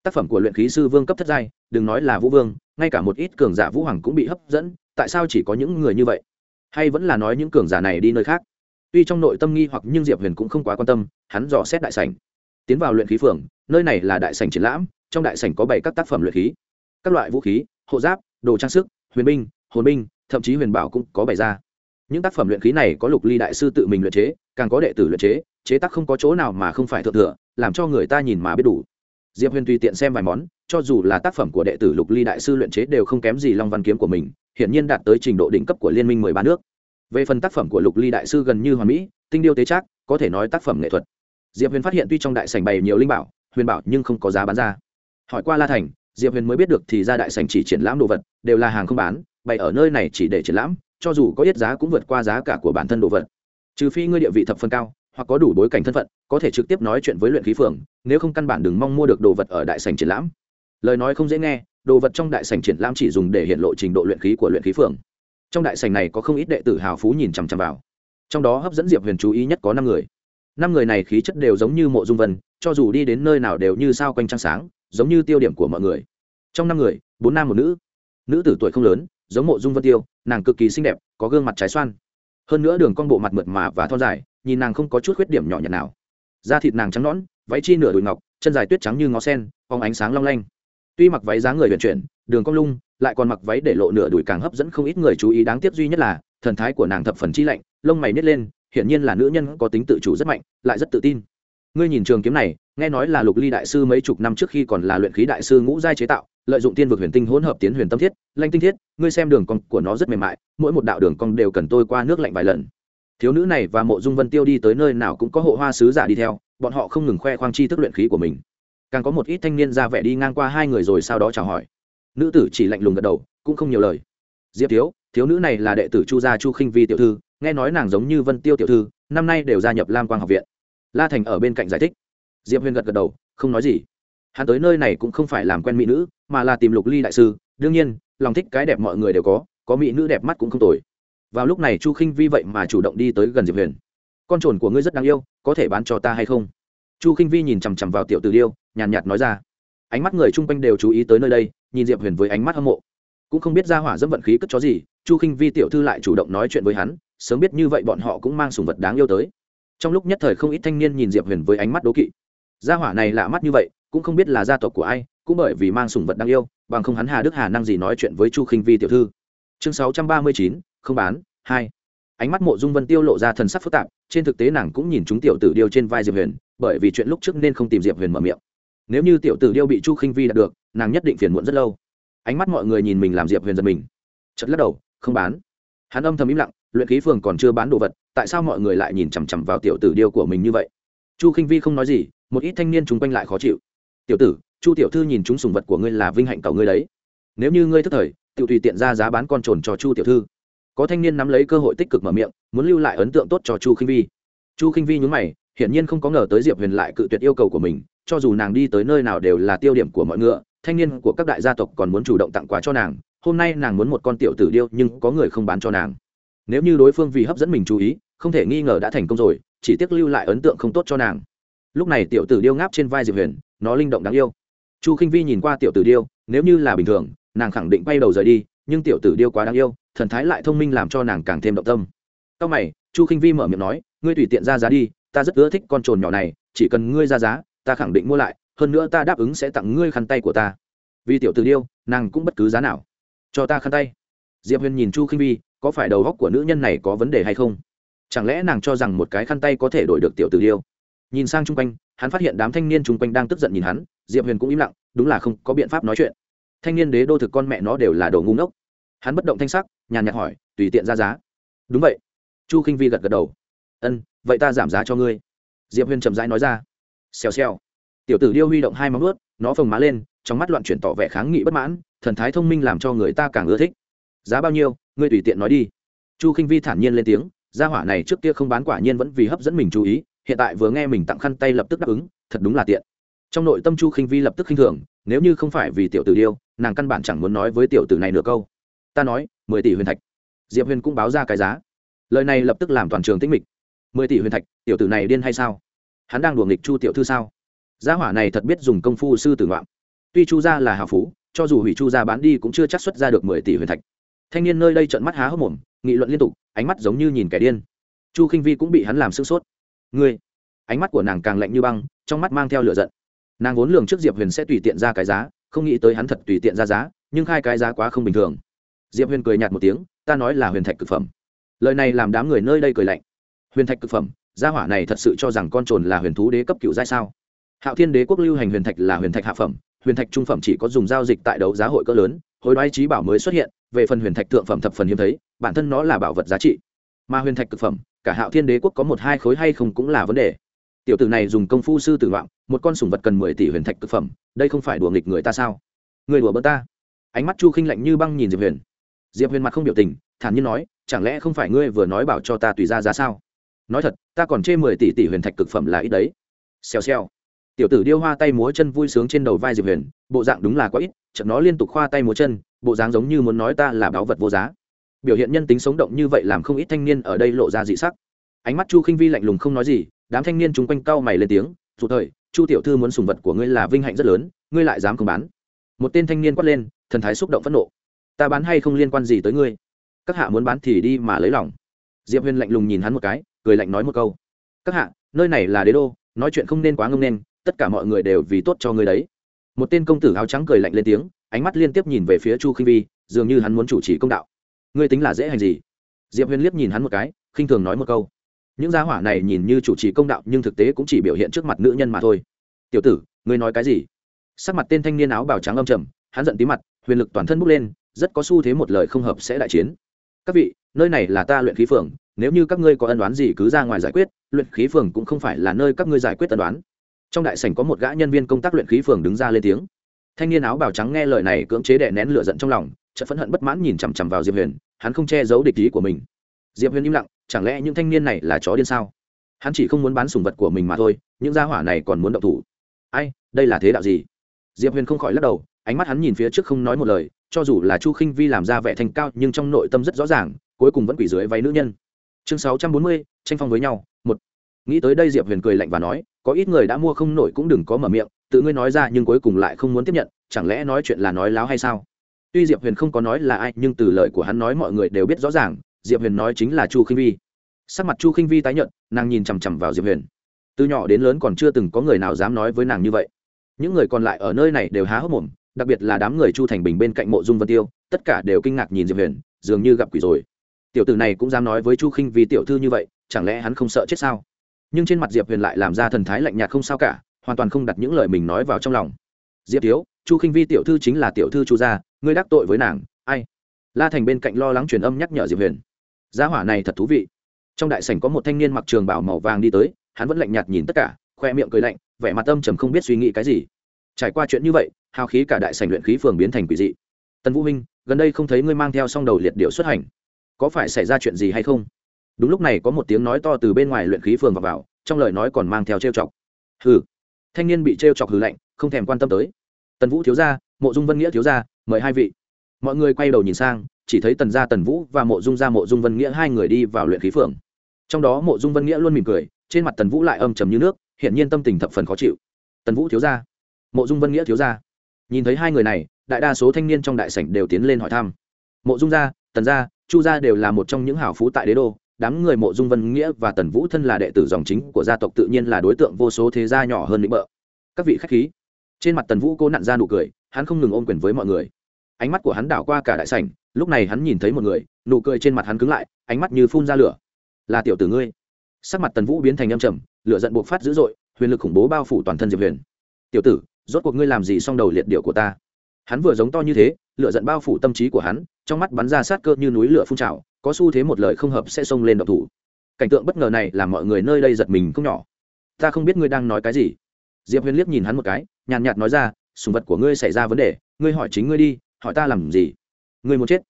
[SPEAKER 1] Tác phẩm của luyện khí sư vương cấp thất giai, đừng nói là vũ vương, ngay cả một ít cường giả vũ hoàng cũng bị hấp dẫn, tại sao chỉ có những người như vậy? Hay vẫn là nói những cường giả này đi nơi khác? Tuy trong nội tâm nghi hoặc nhưng diệp huyền cũng không quá quan tâm, hắn dò xét đại sảnh. Tiến vào luyện khí phường nơi này là đại sảnh triển lãm, trong đại sảnh có bảy các tác phẩm luyện khí, các loại vũ khí, hộ giáp, đồ trang sức, huyền binh, hồn binh, thậm chí huyền bảo cũng có bày ra. Những tác phẩm luyện khí này có lục ly đại sư tự mình luyện chế, càng có đệ tử luyện chế chế tác không có chỗ nào mà không phải thượng thừa, làm cho người ta nhìn mà biết đủ. Diệp huyền tùy tiện xem vài món, cho dù là tác phẩm của đệ tử lục ly đại sư luyện chế đều không kém gì long văn kiếm của mình hiện nhiên đạt tới trình độ đỉnh cấp của liên minh mười ba nước. Về phần tác phẩm của lục ly đại sư gần như hoàn mỹ, tinh điêu tế trác, có thể nói tác phẩm nghệ thuật. Diệp huyền phát hiện tuy trong đại sảnh bày nhiều linh bảo huyền bảo nhưng không có giá bán ra. Hỏi qua la thành, diệp huyền mới biết được thì ra đại sảnh chỉ triển lãm đồ vật đều là hàng không bán, bày ở nơi này chỉ để triển lãm, cho dù có ít giá cũng vượt qua giá cả của bản thân đồ vật. Trừ phi ngươi địa vị thập phân cao, hoặc có đủ bối cảnh thân phận, có thể trực tiếp nói chuyện với luyện khí phường, nếu không căn bản đừng mong mua được đồ vật ở đại sảnh triển lãm. Lời nói không dễ nghe, đồ vật trong đại sảnh triển lãm chỉ dùng để hiện lộ trình độ luyện khí của luyện khí phường. Trong đại sảnh này có không ít đệ tử hào phú nhìn chằm chằm vào. Trong đó hấp dẫn diệp huyền chú ý nhất có năm người năm người này khí chất đều giống như mộ dung vân, cho dù đi đến nơi nào đều như sao quanh trăng sáng, giống như tiêu điểm của mọi người. Trong năm người, bốn nam một nữ. Nữ tử tuổi không lớn, giống mộ dung vân tiêu, nàng cực kỳ xinh đẹp, có gương mặt trái xoan. Hơn nữa đường con bộ mặt mượt mà và thon dài, nhìn nàng không có chút khuyết điểm nhỏ nhặt nào. Da thịt nàng trắng nõn, váy chi nửa đùi ngọc, chân dài tuyết trắng như ngó sen phóng ánh sáng long lanh. Tuy mặc váy dáng người vận chuyển, đường cong lung, lại còn mặc váy để lộ nửa đùi càng hấp dẫn không ít người chú ý. Đáng tiếc duy nhất là, thần thái của nàng thập phần chi lạnh, lông mày nít lên hiển nhiên là nữ nhân có tính tự chủ rất mạnh, lại rất tự tin. Ngươi nhìn trường kiếm này, nghe nói là lục ly đại sư mấy chục năm trước khi còn là luyện khí đại sư ngũ giai chế tạo, lợi dụng tiên vực huyền tinh hỗn hợp tiến huyền tâm thiết, lanh tinh thiết, ngươi xem đường cong của nó rất mềm mại, mỗi một đạo đường cong đều cần tôi qua nước lạnh vài lần. Thiếu nữ này và mộ dung vân tiêu đi tới nơi nào cũng có hộ hoa sứ giả đi theo, bọn họ không ngừng khoe khoang chi thức luyện khí của mình. Càng có một ít thanh niên ra vẻ đi ngang qua hai người rồi sau đó chào hỏi. Nữ tử chỉ lạnh lùng gật đầu, cũng không nhiều lời. Diệp thiếu thiếu nữ này là đệ tử chu gia chu khinh vi tiểu thư nghe nói nàng giống như vân tiêu tiểu thư, năm nay đều gia nhập lam quang học viện. La thành ở bên cạnh giải thích. Diệp huyền gật gật đầu, không nói gì. Hắn tới nơi này cũng không phải làm quen mỹ nữ, mà là tìm lục ly đại sư. Đương nhiên, lòng thích cái đẹp mọi người đều có có mỹ nữ đẹp mắt cũng không tồi. Vào lúc này chu khinh vi vậy mà chủ động đi tới gần diệp huyền. Con trồn của ngươi rất đáng yêu, có thể bán cho ta hay không? Chu khinh vi nhìn chằm chằm vào tiểu tử điêu, nhàn nhạt nói ra. Ánh mắt người chung quanh đều chú ý tới nơi đây, nhìn diệp huyền với ánh mắt hâm mộ. Cũng không biết ra hỏa dẫm vận khí cất chó gì, chu khinh vi tiểu thư lại chủ động nói chuyện với hắn sớm biết như vậy bọn họ cũng mang sùng vật đáng yêu tới. Trong lúc nhất thời không ít thanh niên nhìn diệp huyền với ánh mắt đố kỵ. Gia hỏa này lạ mắt như vậy, cũng không biết là gia tộc của ai, cũng bởi vì mang sùng vật đáng yêu, bằng không hắn hà đức hà năng gì nói chuyện với chu khinh vi tiểu thư. Chương sáu trăm ba mươi chín, không bán, hai. Ánh mắt mộ dung vân tiêu lộ ra thần sắc phức tạp, trên thực tế nàng cũng nhìn chúng tiểu tử điêu trên vai diệp huyền, bởi vì chuyện lúc trước nên không tìm diệp huyền mở miệng. Nếu như tiểu tử điêu bị chu khinh vi đạt được, nàng nhất định phiền muộn rất lâu. Ánh mắt mọi người nhìn mình làm diệp huyền giật mình. Chật lắc đầu, không bán. Hắn âm thầm im lặng luyện khí phường còn chưa bán đồ vật, tại sao mọi người lại nhìn chằm chằm vào tiểu tử điêu của mình như vậy? Chu khinh vi không nói gì, một ít thanh niên chung quanh lại khó chịu. Tiểu tử, chu tiểu thư nhìn chúng sùng vật của ngươi là vinh hạnh cầu ngươi đấy. Nếu như ngươi thức thời tự tùy tiện ra giá bán con trồn cho chu tiểu thư. Có thanh niên nắm lấy cơ hội tích cực mở miệng, muốn lưu lại ấn tượng tốt cho chu khinh vi. Chu khinh vi nhún mày, hiển nhiên không có ngờ tới diệp huyền lại cự tuyệt yêu cầu của mình, cho dù nàng đi tới nơi nào đều là tiêu điểm của mọi ngựa, thanh niên của các đại gia tộc còn muốn chủ động tặng quà cho nàng, hôm nay nàng muốn một con tiểu tử điêu nhưng có người không bán cho nàng nếu như đối phương vì hấp dẫn mình chú ý, không thể nghi ngờ đã thành công rồi, chỉ tiếc lưu lại ấn tượng không tốt cho nàng. Lúc này tiểu tử điêu ngáp trên vai diệp huyền, nó linh động đáng yêu. Chu k i n h vi nhìn qua tiểu tử điêu, nếu như là bình thường, nàng khẳng định bay đầu rời đi, nhưng tiểu tử điêu quá đáng yêu, thần thái lại thông minh làm cho nàng càng thêm động tâm. Sau mày, chu k i n h vi mở miệng nói, ngươi tùy tiện ra giá đi, ta rất ưa thích con trồn nhỏ này, chỉ cần ngươi ra giá, ta khẳng định mua lại, hơn nữa ta đáp ứng sẽ tặng ngươi khăn tay của ta. Vì tiểu tử điêu, nàng cũng bất cứ giá nào. Cho ta khăn tay. Diệp huyền nhìn chu k i n h vi có phải đầu góc của nữ nhân này có vấn đề hay không? Chẳng lẽ nàng cho rằng một cái khăn tay có thể đổi được tiểu tử điêu? Nhìn sang chung quanh, hắn phát hiện đám thanh niên chung quanh đang tức giận nhìn hắn, diệp huyền cũng im lặng, đúng là không có biện pháp nói chuyện. Thanh niên đế đô thực con mẹ nó đều là đồ ngu ngốc. Hắn bất động thanh sắc, nhàn nhạt hỏi, tùy tiện ra giá. Đúng vậy. Chu k i n h vi gật gật đầu. Ân, vậy ta giảm giá cho ngươi. Diệp huyền chậm rãi nói ra. Xèo xèo. Tiểu tử điêu huy động hai móng ướt nó phồng má lên, trong mắt loạn chuyển tỏ vẻ kháng nghị bất mãn, thần thái thông minh làm cho người ta càng ưa thích. Giá bao nhiêu? Ngươi tùy tiện nói đi. Chu k i n h vi thản nhiên lên tiếng, gia hỏa này trước kia không bán quả nhiên vẫn vì hấp dẫn mình chú ý, hiện tại vừa nghe mình tặng khăn tay lập tức đáp ứng, thật đúng là tiện. Trong nội tâm chu khinh vi lập tức khinh thường, nếu như không phải vì tiểu tử điêu, nàng căn bản chẳng muốn nói với tiểu tử này nửa câu. Ta nói, mười tỷ huyền thạch. Diệp huyền cũng báo ra cái giá. Lời này lập tức làm toàn trường tĩnh mịch. Mười tỷ huyền thạch, tiểu tử này điên hay sao? Hắn đang đùa nghịch chu tiểu thư sao? Gia hỏa này thật biết dùng công phu sư tử ngoạm. Tuy chu gia là hào phú, cho dù hủy chu gia bán đi cũng chưa chắc xuất ra được mười tỷ huyền thạch thanh niên nơi đây trợn mắt há hốc mồm, nghị luận liên tục, ánh mắt giống như nhìn kẻ điên. Chu khinh vi cũng bị hắn làm sửng sốt. Ngươi? Ánh mắt của nàng càng lạnh như băng, trong mắt mang theo lửa giận. Nàng vốn lường trước diệp huyền sẽ tùy tiện ra cái giá, không nghĩ tới hắn thật tùy tiện ra giá, nhưng khai cái giá quá không bình thường. Diệp huyền cười nhạt một tiếng, ta nói là huyền thạch cực phẩm. Lời này làm đám người nơi đây cười lạnh. Huyền thạch cực phẩm? Gia hỏa này thật sự cho rằng con trồn là huyền thú đế cấp cựu giai sao? Hạo thiên đế quốc lưu hành huyền thạch là huyền thạch hạ phẩm, huyền thạch trung phẩm chỉ có dùng giao dịch tại đấu giá hội cỡ lớn, hối đoái trí bảo mới xuất hiện về phần huyền thạch thượng phẩm thập phần hiếm thấy, bản thân nó là bảo vật giá trị. Mà huyền thạch cực phẩm, cả hạo thiên đế quốc có một hai khối hay không cũng là vấn đề. Tiểu tử này dùng công phu sư tử vọng một con sủng vật cần mười tỷ huyền thạch cực phẩm, đây không phải đùa nghịch người ta sao? Người đùa bỡ ta. Ánh mắt chu khinh lạnh như băng nhìn diệp huyền. Diệp huyền mặt không biểu tình, thản nhiên nói, chẳng lẽ không phải ngươi vừa nói bảo cho ta tùy ra giá sao? Nói thật, ta còn chê mười tỷ tỷ huyền thạch cực phẩm là ít đấy. Xèo xèo. Tiểu tử điêu hoa tay múa chân vui sướng trên đầu vai diệp huyền, bộ dạng đúng là quá ít, chợt nó liên tục khoa tay múa chân bộ dáng giống như muốn nói ta là báu vật vô giá. Biểu hiện nhân tính sống động như vậy làm không ít thanh niên ở đây lộ ra dị sắc. Ánh mắt chu khinh vi lạnh lùng không nói gì, đám thanh niên chung quanh cau mày lên tiếng, dù thời, chu tiểu thư muốn sùng vật của ngươi là vinh hạnh rất lớn, ngươi lại dám không bán. Một tên thanh niên quát lên, thần thái xúc động phẫn nộ. Ta bán hay không liên quan gì tới ngươi? Các hạ muốn bán thì đi mà lấy lòng. Diệp huyền lạnh lùng nhìn hắn một cái, cười lạnh nói một câu. Các hạ, nơi này là đế đô, nói chuyện không nên quá ngông nên, tất cả mọi người đều vì tốt cho ngươi đấy. Một tên công tử áo trắng cười lạnh lên tiếng ánh mắt liên tiếp nhìn về phía chu khinh vi, dường như hắn muốn chủ trì công đạo. Ngươi tính là dễ hành gì? Diệp huyền liếc nhìn hắn một cái, khinh thường nói một câu. Những gia hỏa này nhìn như chủ trì công đạo, nhưng thực tế cũng chỉ biểu hiện trước mặt nữ nhân mà thôi. Tiểu tử, ngươi nói cái gì? Sắc mặt tên thanh niên áo bào trắng âm trầm, hắn giận tí mặt, huyền lực toàn thân bốc lên, rất có xu thế một lời không hợp sẽ đại chiến. Các vị, nơi này là ta luyện khí phường, nếu như các ngươi có ân đoán gì cứ ra ngoài giải quyết, luyện khí phường cũng không phải là nơi các ngươi giải quyết ân đoán. Trong đại sảnh có một gã nhân viên công tác luyện khí phường đứng ra lên tiếng thanh niên áo bào trắng nghe lời này cưỡng chế đè nén lửa giận trong lòng, chợt phẫn hận bất mãn nhìn chằm chằm vào diệp huyền, hắn không che giấu địch ý của mình. Diệp huyền im lặng, chẳng lẽ những thanh niên này là chó điên sao? Hắn chỉ không muốn bán sùng vật của mình mà thôi, những gia hỏa này còn muốn động thủ. Ai, đây là thế đạo gì? Diệp huyền không khỏi lắc đầu, ánh mắt hắn nhìn phía trước không nói một lời, cho dù là chu khinh vi làm ra vẻ thành cao nhưng trong nội tâm rất rõ ràng, cuối cùng vẫn quỷ dưới váy nữ nhân. Chương sáu trăm bốn mươi, tranh phong với nhau, một. Nghĩ tới đây diệp huyền cười lạnh và nói, có ít người đã mua không nổi cũng đừng có mở miệng tự ngươi nói ra nhưng cuối cùng lại không muốn tiếp nhận, chẳng lẽ nói chuyện là nói láo hay sao? Tuy diệp huyền không có nói là ai, nhưng từ lời của hắn nói mọi người đều biết rõ ràng, diệp huyền nói chính là chu khinh vi. Sắc mặt chu khinh vi tái nhận nàng nhìn chằm chằm vào diệp huyền. Từ nhỏ đến lớn còn chưa từng có người nào dám nói với nàng như vậy. Những người còn lại ở nơi này đều há hốc mồm, đặc biệt là đám người chu thành bình bên cạnh mộ dung vân tiêu, tất cả đều kinh ngạc nhìn diệp huyền, dường như gặp quỷ rồi. Tiểu tử này cũng dám nói với chu khinh vi tiểu thư như vậy, chẳng lẽ hắn không sợ chết sao? Nhưng trên mặt diệp huyền lại làm ra thần thái lạnh nhạt không sao cả hoàn toàn không đặt những lời mình nói vào trong lòng. Diệp thiếu chu khinh vi tiểu thư chính là tiểu thư chu gia ngươi đắc tội với nàng ai? La thành bên cạnh lo lắng truyền âm nhắc nhở diệp huyền. Gia hỏa này thật thú vị. Trong đại sảnh có một thanh niên mặc trường bảo màu vàng đi tới hắn vẫn lạnh nhạt nhìn tất cả khoe miệng cười lạnh vẻ mặt âm trầm không biết suy nghĩ cái gì. Trải qua chuyện như vậy hào khí cả đại sảnh luyện khí phường biến thành quỷ dị. Tần vũ minh gần đây không thấy ngươi mang theo song đầu liệt điệu xuất hành. Có phải xảy ra chuyện gì hay không? Đúng lúc này có một tiếng nói to từ bên ngoài luyện khí phường vào, vào trong lời nói còn mang theo trêu chọc. Hừ thanh niên bị trêu chọc hừ lạnh, không thèm quan tâm tới. Tần vũ thiếu gia, mộ dung vân nghĩa thiếu gia, mời hai vị. Mọi người quay đầu nhìn sang, chỉ thấy tần gia tần vũ và mộ dung gia mộ dung vân nghĩa hai người đi vào luyện khí phường. Trong đó mộ dung vân nghĩa luôn mỉm cười, trên mặt tần vũ lại âm trầm như nước, hiển nhiên tâm tình thập phần khó chịu. Tần vũ thiếu gia, mộ dung vân nghĩa thiếu gia. Nhìn thấy hai người này, đại đa số thanh niên trong đại sảnh đều tiến lên hỏi thăm. Mộ dung gia, tần gia, chu gia đều là một trong những hảo phú tại đế đô đám người mộ dung vân nghĩa và tần vũ thân là đệ tử dòng chính của gia tộc tự nhiên là đối tượng vô số thế gia nhỏ hơn lĩnh bợ. Các vị khách khí. Trên mặt tần vũ cố nặn ra nụ cười, hắn không ngừng ôm quyền với mọi người. Ánh mắt của hắn đảo qua cả đại sảnh, lúc này hắn nhìn thấy một người, nụ cười trên mặt hắn cứng lại, ánh mắt như phun ra lửa. Là tiểu tử ngươi. Sắc mặt tần vũ biến thành âm trầm, lửa giận buộc phát dữ dội, huyền lực khủng bố bao phủ toàn thân diệp huyền. Tiểu tử, rốt cuộc ngươi làm gì xong đầu liệt điệu của ta? Hắn vừa giống to như thế, lửa giận bao phủ tâm trí của hắn, trong mắt bắn ra sát cơ như núi lửa phun trào có xu thế một lời không hợp sẽ xông lên độc thủ. Cảnh tượng bất ngờ này làm mọi người nơi đây giật mình không nhỏ. Ta không biết ngươi đang nói cái gì. Diệp huyền liếc nhìn hắn một cái, nhàn nhạt nói ra, sùng vật của ngươi xảy ra vấn đề, ngươi hỏi chính ngươi đi, hỏi ta làm gì? Ngươi muốn chết.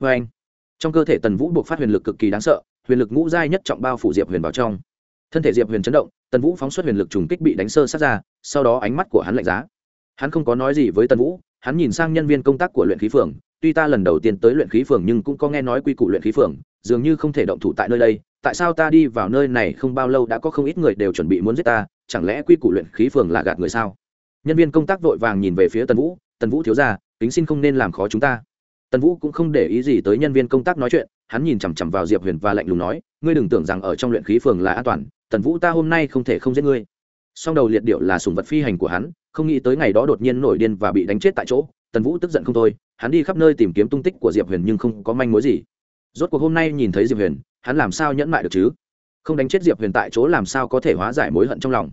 [SPEAKER 1] Vê anh, trong cơ thể tần vũ buộc phát huyền lực cực kỳ đáng sợ, huyền lực ngũ giai nhất trọng bao phủ diệp huyền vào trong. Thân thể diệp huyền chấn động, tần vũ phóng xuất huyền lực trùng kích bị đánh sơ sát ra, sau đó ánh mắt của hắn lạnh giá. Hắn không có nói gì với tần vũ, hắn nhìn sang nhân viên công tác của luyện khí phường tuy ta lần đầu tiên tới luyện khí phường nhưng cũng có nghe nói quy củ luyện khí phường, dường như không thể động thủ tại nơi đây. Tại sao ta đi vào nơi này không bao lâu đã có không ít người đều chuẩn bị muốn giết ta? Chẳng lẽ quy củ luyện khí phường là gạt người sao? Nhân viên công tác vội vàng nhìn về phía tần vũ. Tần vũ thiếu ra tính xin không nên làm khó chúng ta. Tần vũ cũng không để ý gì tới nhân viên công tác nói chuyện. Hắn nhìn chằm chằm vào diệp huyền và lạnh lùng nói, ngươi đừng tưởng rằng ở trong luyện khí phường là an toàn. Tần vũ ta hôm nay không thể không giết ngươi. Song đầu liệt điệu là sùng vật phi hành của hắn, không nghĩ tới ngày đó đột nhiên nổi điên và bị đánh chết tại chỗ. Tần vũ tức giận không thôi hắn đi khắp nơi tìm kiếm tung tích của diệp huyền nhưng không có manh mối gì. Rốt cuộc hôm nay nhìn thấy diệp huyền, hắn làm sao nhẫn mại được chứ? Không đánh chết diệp huyền tại chỗ làm sao có thể hóa giải mối hận trong lòng?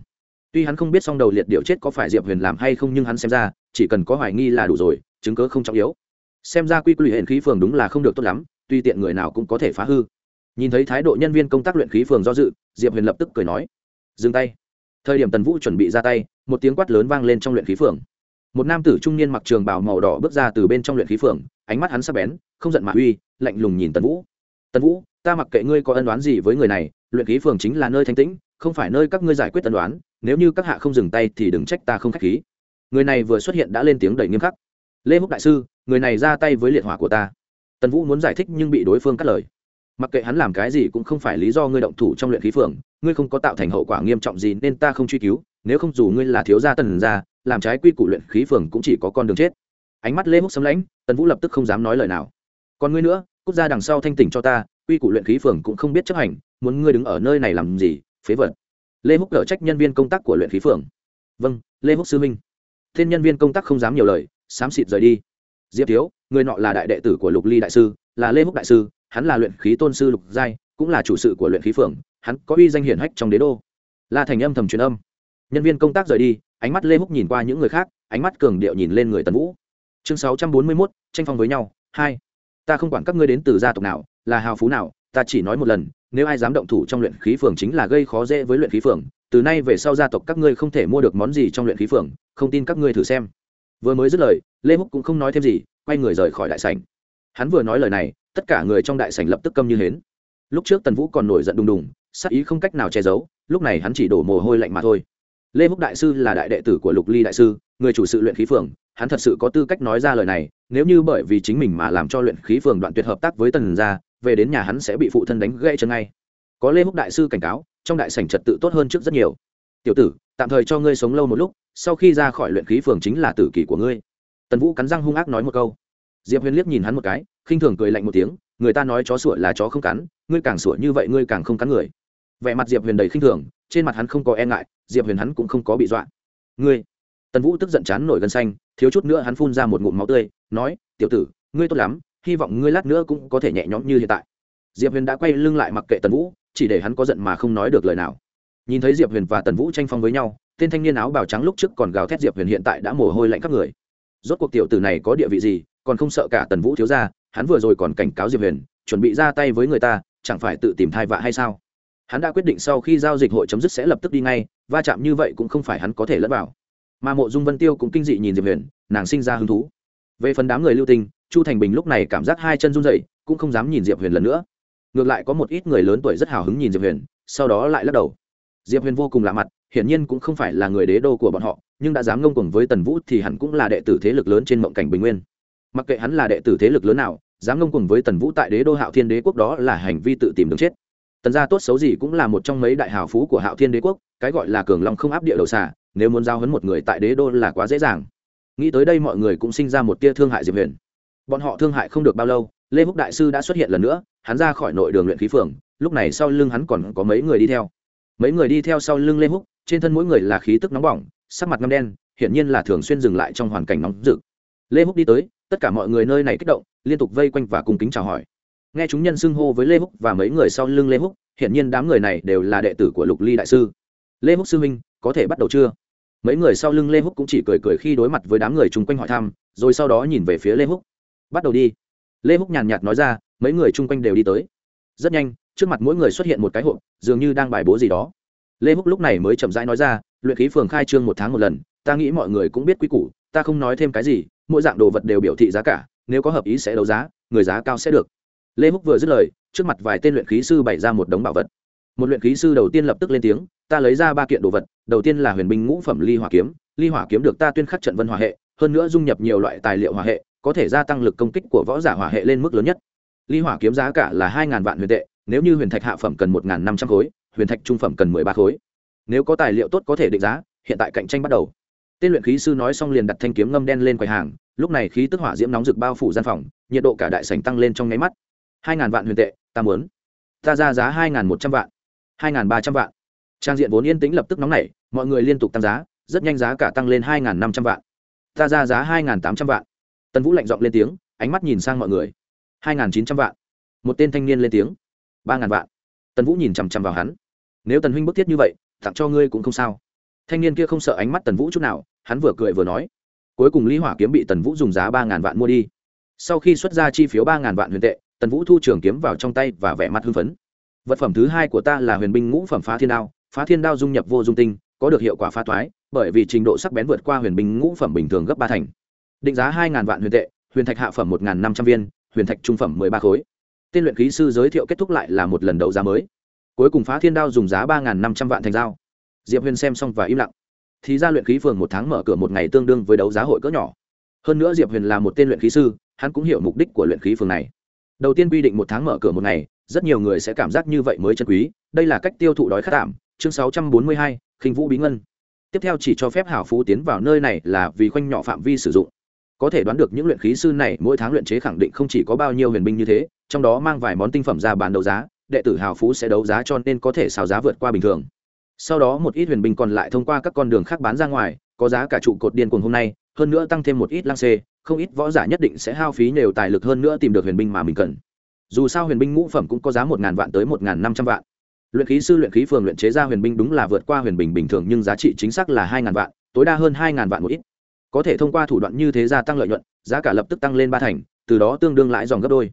[SPEAKER 1] Tuy hắn không biết song đầu liệt điệu chết có phải diệp huyền làm hay không nhưng hắn xem ra, chỉ cần có hoài nghi là đủ rồi, chứng cớ không trọng yếu. Xem ra quy quy hệ khí phường đúng là không được tốt lắm, tuy tiện người nào cũng có thể phá hư. Nhìn thấy thái độ nhân viên công tác luyện khí phường do dự, diệp huyền lập tức cười nói, dừng tay. Thời điểm tần vũ chuẩn bị ra tay, một tiếng quát lớn vang lên trong luyện khí phường một nam tử trung niên mặc trường bào màu đỏ bước ra từ bên trong luyện khí phường, ánh mắt hắn sắc bén, không giận mà uy, lạnh lùng nhìn tần vũ. Tần vũ, ta mặc kệ ngươi có ân đoán gì với người này, luyện khí phường chính là nơi thanh tĩnh, không phải nơi các ngươi giải quyết ân đoán nếu như các hạ không dừng tay thì đừng trách ta không k h á c h khí. Người này vừa xuất hiện đã lên tiếng đầy nghiêm khắc. Lê húc đại sư, người này ra tay với liệt hỏa của ta. Tần vũ muốn giải thích nhưng bị đối phương cắt lời. Mặc kệ hắn làm cái gì cũng không phải lý do ngươi động thủ trong luyện khí phường, ngươi không có tạo thành hậu quả nghiêm trọng gì nên ta không truy cứu, nếu không dù ngươi là thiếu gia tần gia làm trái quy củ luyện khí phường cũng chỉ có con đường chết. Ánh mắt lê húc sấm lãnh, tần vũ lập tức không dám nói lời nào. Còn ngươi nữa, cút ra đằng sau thanh tỉnh cho ta, quy củ luyện khí phường cũng không biết chấp hành, muốn ngươi đứng ở nơi này làm gì, phế vật. Lê húc cở trách nhân viên công tác của luyện khí phường. Vâng lê húc sư minh thiên nhân viên công tác không dám nhiều lời, xám xịt rời đi. Diệp thiếu, người nọ là đại đệ tử của lục ly đại sư, là lê húc đại sư, hắn là luyện khí tôn sư lục giai, cũng là chủ sự của luyện khí phường, hắn có uy danh hiển hách trong đế đô. La thành âm thầm truyền âm. Nhân viên công tác rời đi ánh mắt lê húc nhìn qua những người khác, ánh mắt cường điệu nhìn lên người tần vũ. Chương sáu trăm bốn mươi mốt, tranh phong với nhau, hai. Ta không quản các ngươi đến từ gia tộc nào, là hào phú nào, ta chỉ nói một lần, nếu ai dám động thủ trong luyện khí phường chính là gây khó dễ với luyện khí phường, từ nay về sau gia tộc các ngươi không thể mua được món gì trong luyện khí phường, không tin các ngươi thử xem. Vừa mới dứt lời, lê húc cũng không nói thêm gì, quay người rời khỏi đại sảnh. Hắn vừa nói lời này, tất cả người trong đại sảnh lập tức câm như hến. Lúc trước tần vũ còn nổi giận đùng đùng sắc ý không cách nào che giấu, lúc này hắn chỉ đổ mồ hôi lạnh mà thôi lê húc đại sư là đại đệ tử của lục ly đại sư, người chủ sự luyện khí phường. Hắn thật sự có tư cách nói ra lời này, nếu như bởi vì chính mình mà làm cho luyện khí phường đoạn tuyệt hợp tác với tần gia, về đến nhà hắn sẽ bị phụ thân đánh gãy chân ngay. Có lê húc đại sư cảnh cáo, trong đại sảnh trật tự tốt hơn trước rất nhiều. Tiểu tử, tạm thời cho ngươi sống lâu một lúc, sau khi ra khỏi luyện khí phường chính là tử kỷ của ngươi. Tần vũ cắn răng hung ác nói một câu. Diệp huyền liếc nhìn hắn một cái, khinh thường cười lạnh một tiếng, người ta nói chó sủa là chó không cắn, ngươi càng sủa như vậy ngươi càng không cắn người vẻ mặt diệp huyền đầy khinh thường, trên mặt hắn không có e ngại, diệp huyền hắn cũng không có bị dọa. Ngươi. Tần vũ tức giận chán nổi gân xanh, thiếu chút nữa hắn phun ra một ngụm máu tươi, nói, tiểu tử, ngươi tốt lắm, hy vọng ngươi lát nữa cũng có thể nhẹ nhõm như hiện tại. Diệp huyền đã quay lưng lại mặc kệ tần vũ, chỉ để hắn có giận mà không nói được lời nào. Nhìn thấy diệp huyền và tần vũ tranh phong với nhau, tên thanh niên áo bào trắng lúc trước còn gào thét diệp huyền hiện tại đã mồ hôi lạnh các người. Rốt cuộc tiểu tử này có địa vị gì, còn không sợ cả tần vũ thiếu ra hắn vừa rồi còn cảnh cáo diệp huyền, chuẩn bị ra tay với người ta, chẳng phải tự tìm thai vạ hay sao? Hắn đã quyết định sau khi giao dịch hội chấm dứt sẽ lập tức đi ngay, va chạm như vậy cũng không phải hắn có thể lẫn vào. Mà mộ dung vân tiêu cũng kinh dị nhìn diệp huyền, nàng sinh ra hứng thú. Về phần đám người lưu tinh chu thành bình lúc này cảm giác hai chân run dậy cũng không dám nhìn diệp huyền lần nữa. Ngược lại có một ít người lớn tuổi rất hào hứng nhìn diệp huyền, sau đó lại lắc đầu. Diệp huyền vô cùng lạ mặt, hiển nhiên cũng không phải là người đế đô của bọn họ, nhưng đã dám ngông cuồng với tần vũ thì hẳn cũng là đệ tử thế lực lớn trên mộng cảnh bình nguyên. Mặc kệ hắn là đệ tử thế lực lớn nào, dám ngông cùng với tần vũ tại đế đô hạo thiên đế quốc đó là hành vi tự tìm đường chết tần gia tốt xấu gì cũng là một trong mấy đại hào phú của hạo thiên đế quốc, cái gọi là cường long không áp địa đầu xả nếu muốn giao hấn một người tại đế đô là quá dễ dàng. Nghĩ tới đây mọi người cũng sinh ra một tia thương hại diệp huyền. Bọn họ thương hại không được bao lâu, lê húc đại sư đã xuất hiện lần nữa, hắn ra khỏi nội đường luyện khí phường, lúc này sau lưng hắn còn có mấy người đi theo. Mấy người đi theo sau lưng lê húc, trên thân mỗi người là khí tức nóng bỏng, sắc mặt ngâm đen, hiển nhiên là thường xuyên dừng lại trong hoàn cảnh nóng rực. Lê húc đi tới, tất cả mọi người nơi này kích động, liên tục vây quanh và cùng kính chào hỏi nghe chúng nhân xưng hô với lê húc và mấy người sau lưng lê húc hiện nhiên đám người này đều là đệ tử của lục ly đại sư. Lê húc sư huynh, có thể bắt đầu chưa? Mấy người sau lưng lê húc cũng chỉ cười cười khi đối mặt với đám người chung quanh hỏi thăm, rồi sau đó nhìn về phía lê húc. Bắt đầu đi. Lê húc nhàn nhạt nói ra, mấy người chung quanh đều đi tới. Rất nhanh, trước mặt mỗi người xuất hiện một cái hộp, dường như đang bài bố gì đó. Lê húc lúc này mới chậm rãi nói ra, luyện khí phường khai trương một tháng một lần, ta nghĩ mọi người cũng biết quy củ, ta không nói thêm cái gì, mỗi dạng đồ vật đều biểu thị giá cả, nếu có hợp ý sẽ đấu giá, người giá cao sẽ được lê húc vừa dứt lời, trước mặt vài tên luyện khí sư bày ra một đống bảo vật. Một luyện khí sư đầu tiên lập tức lên tiếng, ta lấy ra ba kiện đồ vật, đầu tiên là huyền binh ngũ phẩm ly hỏa kiếm, ly hỏa kiếm được ta tuyên khắc trận vân hỏa hệ, hơn nữa dung nhập nhiều loại tài liệu hỏa hệ, có thể gia tăng lực công kích của võ giả hỏa hệ lên mức lớn nhất. Ly hỏa kiếm giá cả là hai vạn huyền tệ, nếu như huyền thạch hạ phẩm cần một năm trăm khối, huyền thạch trung phẩm cần mười ba khối. Nếu có tài liệu tốt có thể định giá, hiện tại cạnh tranh bắt đầu. Tên luyện khí sư nói xong liền đặt thanh kiếm ngâm đen lên quầy hàng, lúc này khí tức hỏa diễm nóng rực bao phủ gian phòng, nhiệt độ cả đại sảnh tăng lên trong nháy mắt hai ngàn vạn huyền tệ, ta muốn. Ta ra giá hai ngàn một trăm vạn, hai ngàn ba trăm vạn. Trang diện vốn yên tĩnh lập tức nóng nảy, mọi người liên tục tăng giá, rất nhanh giá cả tăng lên hai ngàn năm trăm vạn. Ta ra giá hai ngàn tám trăm vạn. Tần vũ lạnh giọng lên tiếng, ánh mắt nhìn sang mọi người. hai ngàn chín trăm vạn. Một tên thanh niên lên tiếng. ba ngàn vạn. Tần vũ nhìn chằm chằm vào hắn. Nếu tần huynh bức thiết như vậy, tặng cho ngươi cũng không sao. Thanh niên kia không sợ ánh mắt tần vũ chút nào, hắn vừa cười vừa nói. Cuối cùng lý hỏa kiếm bị tần vũ dùng giá ba ngàn vạn mua đi. Sau khi xuất ra chi phiếu ba ngàn vạn huyền tệ tần vũ thu trường kiếm vào trong tay và vẻ mặt hưng phấn. Vật phẩm thứ hai của ta là huyền binh ngũ phẩm phá thiên đao. Phá thiên đao dung nhập vô dung tinh, có được hiệu quả phá toái, bởi vì trình độ sắc bén vượt qua huyền binh ngũ phẩm bình thường gấp ba thành. Định giá hai ngàn vạn huyền tệ, huyền thạch hạ phẩm một ngàn năm trăm viên, huyền thạch trung phẩm mười ba khối. Tên luyện khí sư giới thiệu kết thúc lại là một lần đấu giá mới. Cuối cùng phá thiên đao dùng giá ba ngàn năm trăm vạn thành dao. Diệp huyền xem xong và im lặng. Thì ra luyện khí phường một tháng mở cửa một ngày tương đương với đấu giá hội cỡ nhỏ. Hơn nữa diệp huyền là một tên luyện khí sư, hắn cũng hiểu mục đích của luyện khí phường này đầu tiên quy định một tháng mở cửa một ngày, rất nhiều người sẽ cảm giác như vậy mới chân quý. Đây là cách tiêu thụ đói khát tạm. Chương sáu trăm bốn mươi hai, khinh vũ bí ngân. Tiếp theo chỉ cho phép hảo phú tiến vào nơi này là vì khoanh nhỏ phạm vi sử dụng. Có thể đoán được những luyện khí sư này mỗi tháng luyện chế khẳng định không chỉ có bao nhiêu huyền binh như thế, trong đó mang vài món tinh phẩm ra bán đấu giá, đệ tử hào phú sẽ đấu giá cho nên có thể xào giá vượt qua bình thường. Sau đó một ít huyền binh còn lại thông qua các con đường khác bán ra ngoài, có giá cả trụ cột điên cuồng hôm nay, hơn nữa tăng thêm một ít lăng xê không ít võ giả nhất định sẽ hao phí nhiều tài lực hơn nữa tìm được huyền binh mà mình cần. Dù sao huyền binh ngũ phẩm cũng có giá một ngàn vạn tới một ngàn năm trăm vạn. Luyện khí sư, luyện khí phường luyện chế ra huyền binh đúng là vượt qua huyền bình bình thường, nhưng giá trị chính xác là hai ngàn vạn, tối đa hơn hai ngàn vạn một ít. Có thể thông qua thủ đoạn như thế gia tăng lợi nhuận, giá cả lập tức tăng lên ba thành, từ đó tương đương lãi dòng gấp đôi.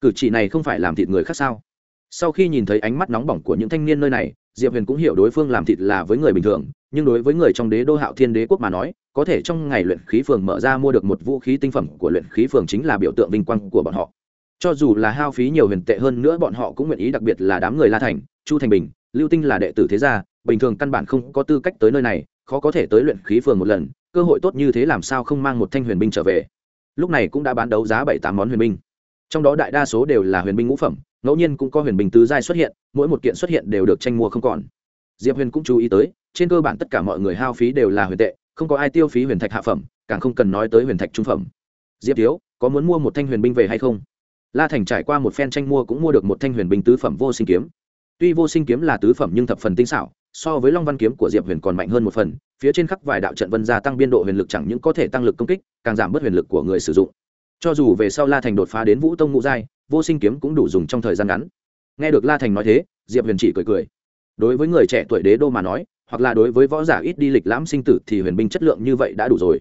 [SPEAKER 1] Cử chỉ này không phải làm thịt người khác sao? Sau khi nhìn thấy ánh mắt nóng bỏng của những thanh niên nơi này diệp huyền cũng hiểu đối phương làm thịt là với người bình thường, nhưng đối với người trong đế đô hạo thiên đế quốc mà nói, có thể trong ngày luyện khí phường mở ra mua được một vũ khí tinh phẩm của luyện khí phường chính là biểu tượng vinh quang của bọn họ. Cho dù là hao phí nhiều huyền tệ hơn nữa, bọn họ cũng nguyện ý đặc biệt là đám người la thành, chu thành bình, lưu tinh là đệ tử thế gia, bình thường căn bản không có tư cách tới nơi này, khó có thể tới luyện khí phường một lần, cơ hội tốt như thế làm sao không mang một thanh huyền binh trở về. Lúc này cũng đã bán đấu giá bảy tám món huyền binh. Trong đó đại đa số đều là huyền binh ngũ phẩm ngẫu nhiên cũng có huyền binh tứ giai xuất hiện, mỗi một kiện xuất hiện đều được tranh mua không còn. Diệp huyền cũng chú ý tới, trên cơ bản tất cả mọi người hao phí đều là huyền tệ, không có ai tiêu phí huyền thạch hạ phẩm, càng không cần nói tới huyền thạch trung phẩm. Diệp thiếu, có muốn mua một thanh huyền binh về hay không? La thành trải qua một phen tranh mua cũng mua được một thanh huyền binh tứ phẩm vô sinh kiếm. Tuy vô sinh kiếm là tứ phẩm nhưng thập phần tinh xảo, so với long văn kiếm của diệp huyền còn mạnh hơn một phần, phía trên khắc vài đạo trận vân gia tăng biên độ huyền lực chẳng những có thể tăng lực công kích, càng giảm bớt huyền lực của người sử dụng. Cho dù về sau la thành đột phá đến vũ tông ngũ giai vô sinh kiếm cũng đủ dùng trong thời gian ngắn. Nghe được la thành nói thế, diệp huyền chỉ cười cười. Đối với người trẻ tuổi đế đô mà nói, hoặc là đối với võ giả ít đi lịch lãm sinh tử thì huyền binh chất lượng như vậy đã đủ rồi.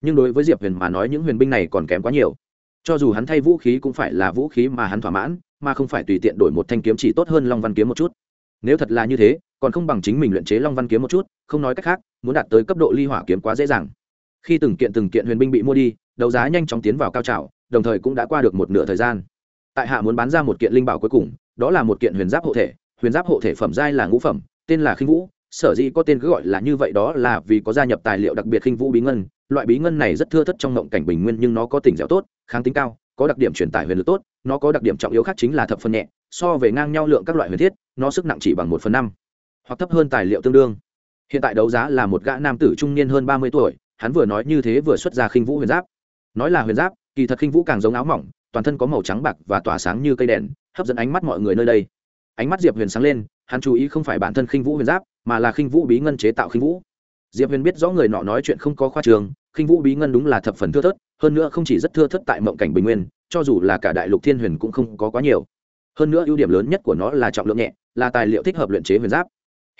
[SPEAKER 1] Nhưng đối với diệp huyền mà nói những huyền binh này còn kém quá nhiều. Cho dù hắn thay vũ khí cũng phải là vũ khí mà hắn thỏa mãn, mà không phải tùy tiện đổi một thanh kiếm chỉ tốt hơn long văn kiếm một chút. Nếu thật là như thế, còn không bằng chính mình luyện chế long văn kiếm một chút, không nói cách khác, muốn đạt tới cấp độ ly hỏa kiếm quá dễ dàng. Khi từng kiện từng kiện huyền binh bị mua đi, đấu giá nhanh chóng tiến vào cao trào, đồng thời cũng đã qua được một nửa thời gian tại hạ muốn bán ra một kiện linh bảo cuối cùng, đó là một kiện huyền giáp hộ thể. Huyền giáp hộ thể phẩm giai là ngũ phẩm, tên là khinh vũ. Sở dĩ có tên cứ gọi là như vậy đó là vì có gia nhập tài liệu đặc biệt khinh vũ bí ngân. Loại bí ngân này rất thưa thất trong ngộng cảnh bình nguyên nhưng nó có tỉnh dẻo tốt, kháng tính cao, có đặc điểm truyền tải huyền lực tốt, nó có đặc điểm trọng yếu khác chính là thập phân nhẹ. So về ngang nhau lượng các loại huyền thiết, nó sức nặng chỉ bằng một phần năm, hoặc thấp hơn tài liệu tương đương. Hiện tại đấu giá là một gã nam tử trung niên hơn ba mươi tuổi, hắn vừa nói như thế vừa xuất ra khinh vũ huyền giáp. Nói là huyền giáp, kỳ thật khinh vũ càng giống áo mỏng toàn thân có màu trắng bạc và tỏa sáng như cây đèn, hấp dẫn ánh mắt mọi người nơi đây. Ánh mắt diệp huyền sáng lên, hắn chú ý không phải bản thân khinh vũ huyền giáp, mà là khinh vũ bí ngân chế tạo khinh vũ. Diệp huyền biết rõ người nọ nói chuyện không có khoa trường, khinh vũ bí ngân đúng là thập phần thưa thớt, hơn nữa không chỉ rất thưa thớt tại mộng cảnh bình nguyên, cho dù là cả đại lục thiên huyền cũng không có quá nhiều. Hơn nữa ưu điểm lớn nhất của nó là trọng lượng nhẹ, là tài liệu thích hợp luyện chế huyền giáp.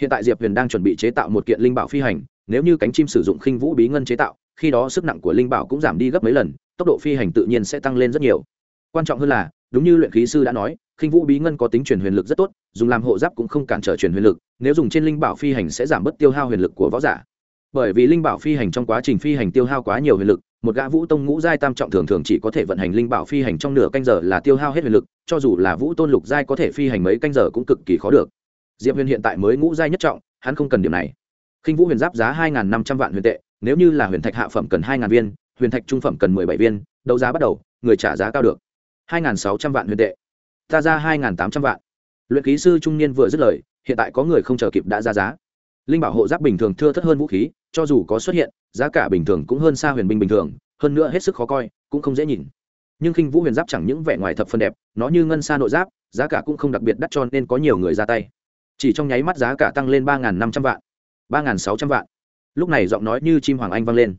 [SPEAKER 1] Hiện tại diệp huyền đang chuẩn bị chế tạo một kiện linh bảo phi hành, nếu như cánh chim sử dụng khinh vũ bí ngân chế tạo, khi đó sức nặng của linh bảo cũng giảm đi gấp mấy lần, tốc độ phi hành tự nhiên sẽ tăng lên rất nhiều quan trọng hơn là, đúng như luyện khí sư đã nói, khinh vũ bí ngân có tính truyền huyền lực rất tốt, dùng làm hộ giáp cũng không cản trở truyền huyền lực, nếu dùng trên linh bảo phi hành sẽ giảm bớt tiêu hao huyền lực của võ giả. Bởi vì linh bảo phi hành trong quá trình phi hành tiêu hao quá nhiều huyền lực, một gã vũ tông ngũ giai tam trọng thường thường chỉ có thể vận hành linh bảo phi hành trong nửa canh giờ là tiêu hao hết huyền lực, cho dù là vũ tôn lục giai có thể phi hành mấy canh giờ cũng cực kỳ khó được. Diệp huyền hiện tại mới ngũ giai nhất trọng, hắn không cần điểm này. Khinh vũ huyền giáp giá hai năm trăm vạn huyền tệ, nếu như là huyền thạch hạ phẩm cần hai viên, huyền thạch trung phẩm cần mười bảy viên, đấu giá bắt đầu, người trả giá cao được hai sáu trăm vạn huyền tệ. Ta ra hai tám trăm vạn. Luyện khí sư trung niên vừa dứt lời, hiện tại có người không chờ kịp đã ra giá. Linh bảo hộ giáp bình thường thưa thất hơn vũ khí, cho dù có xuất hiện, giá cả bình thường cũng hơn xa huyền binh bình thường, hơn nữa hết sức khó coi, cũng không dễ nhìn. Nhưng khinh vũ huyền giáp chẳng những vẻ ngoài thập phân đẹp, nó như ngân xa nội giáp, giá cả cũng không đặc biệt đắt cho nên có nhiều người ra tay. Chỉ trong nháy mắt giá cả tăng lên ba năm trăm vạn. ba sáu trăm vạn. Lúc này giọng nói như chim hoàng anh vang lên.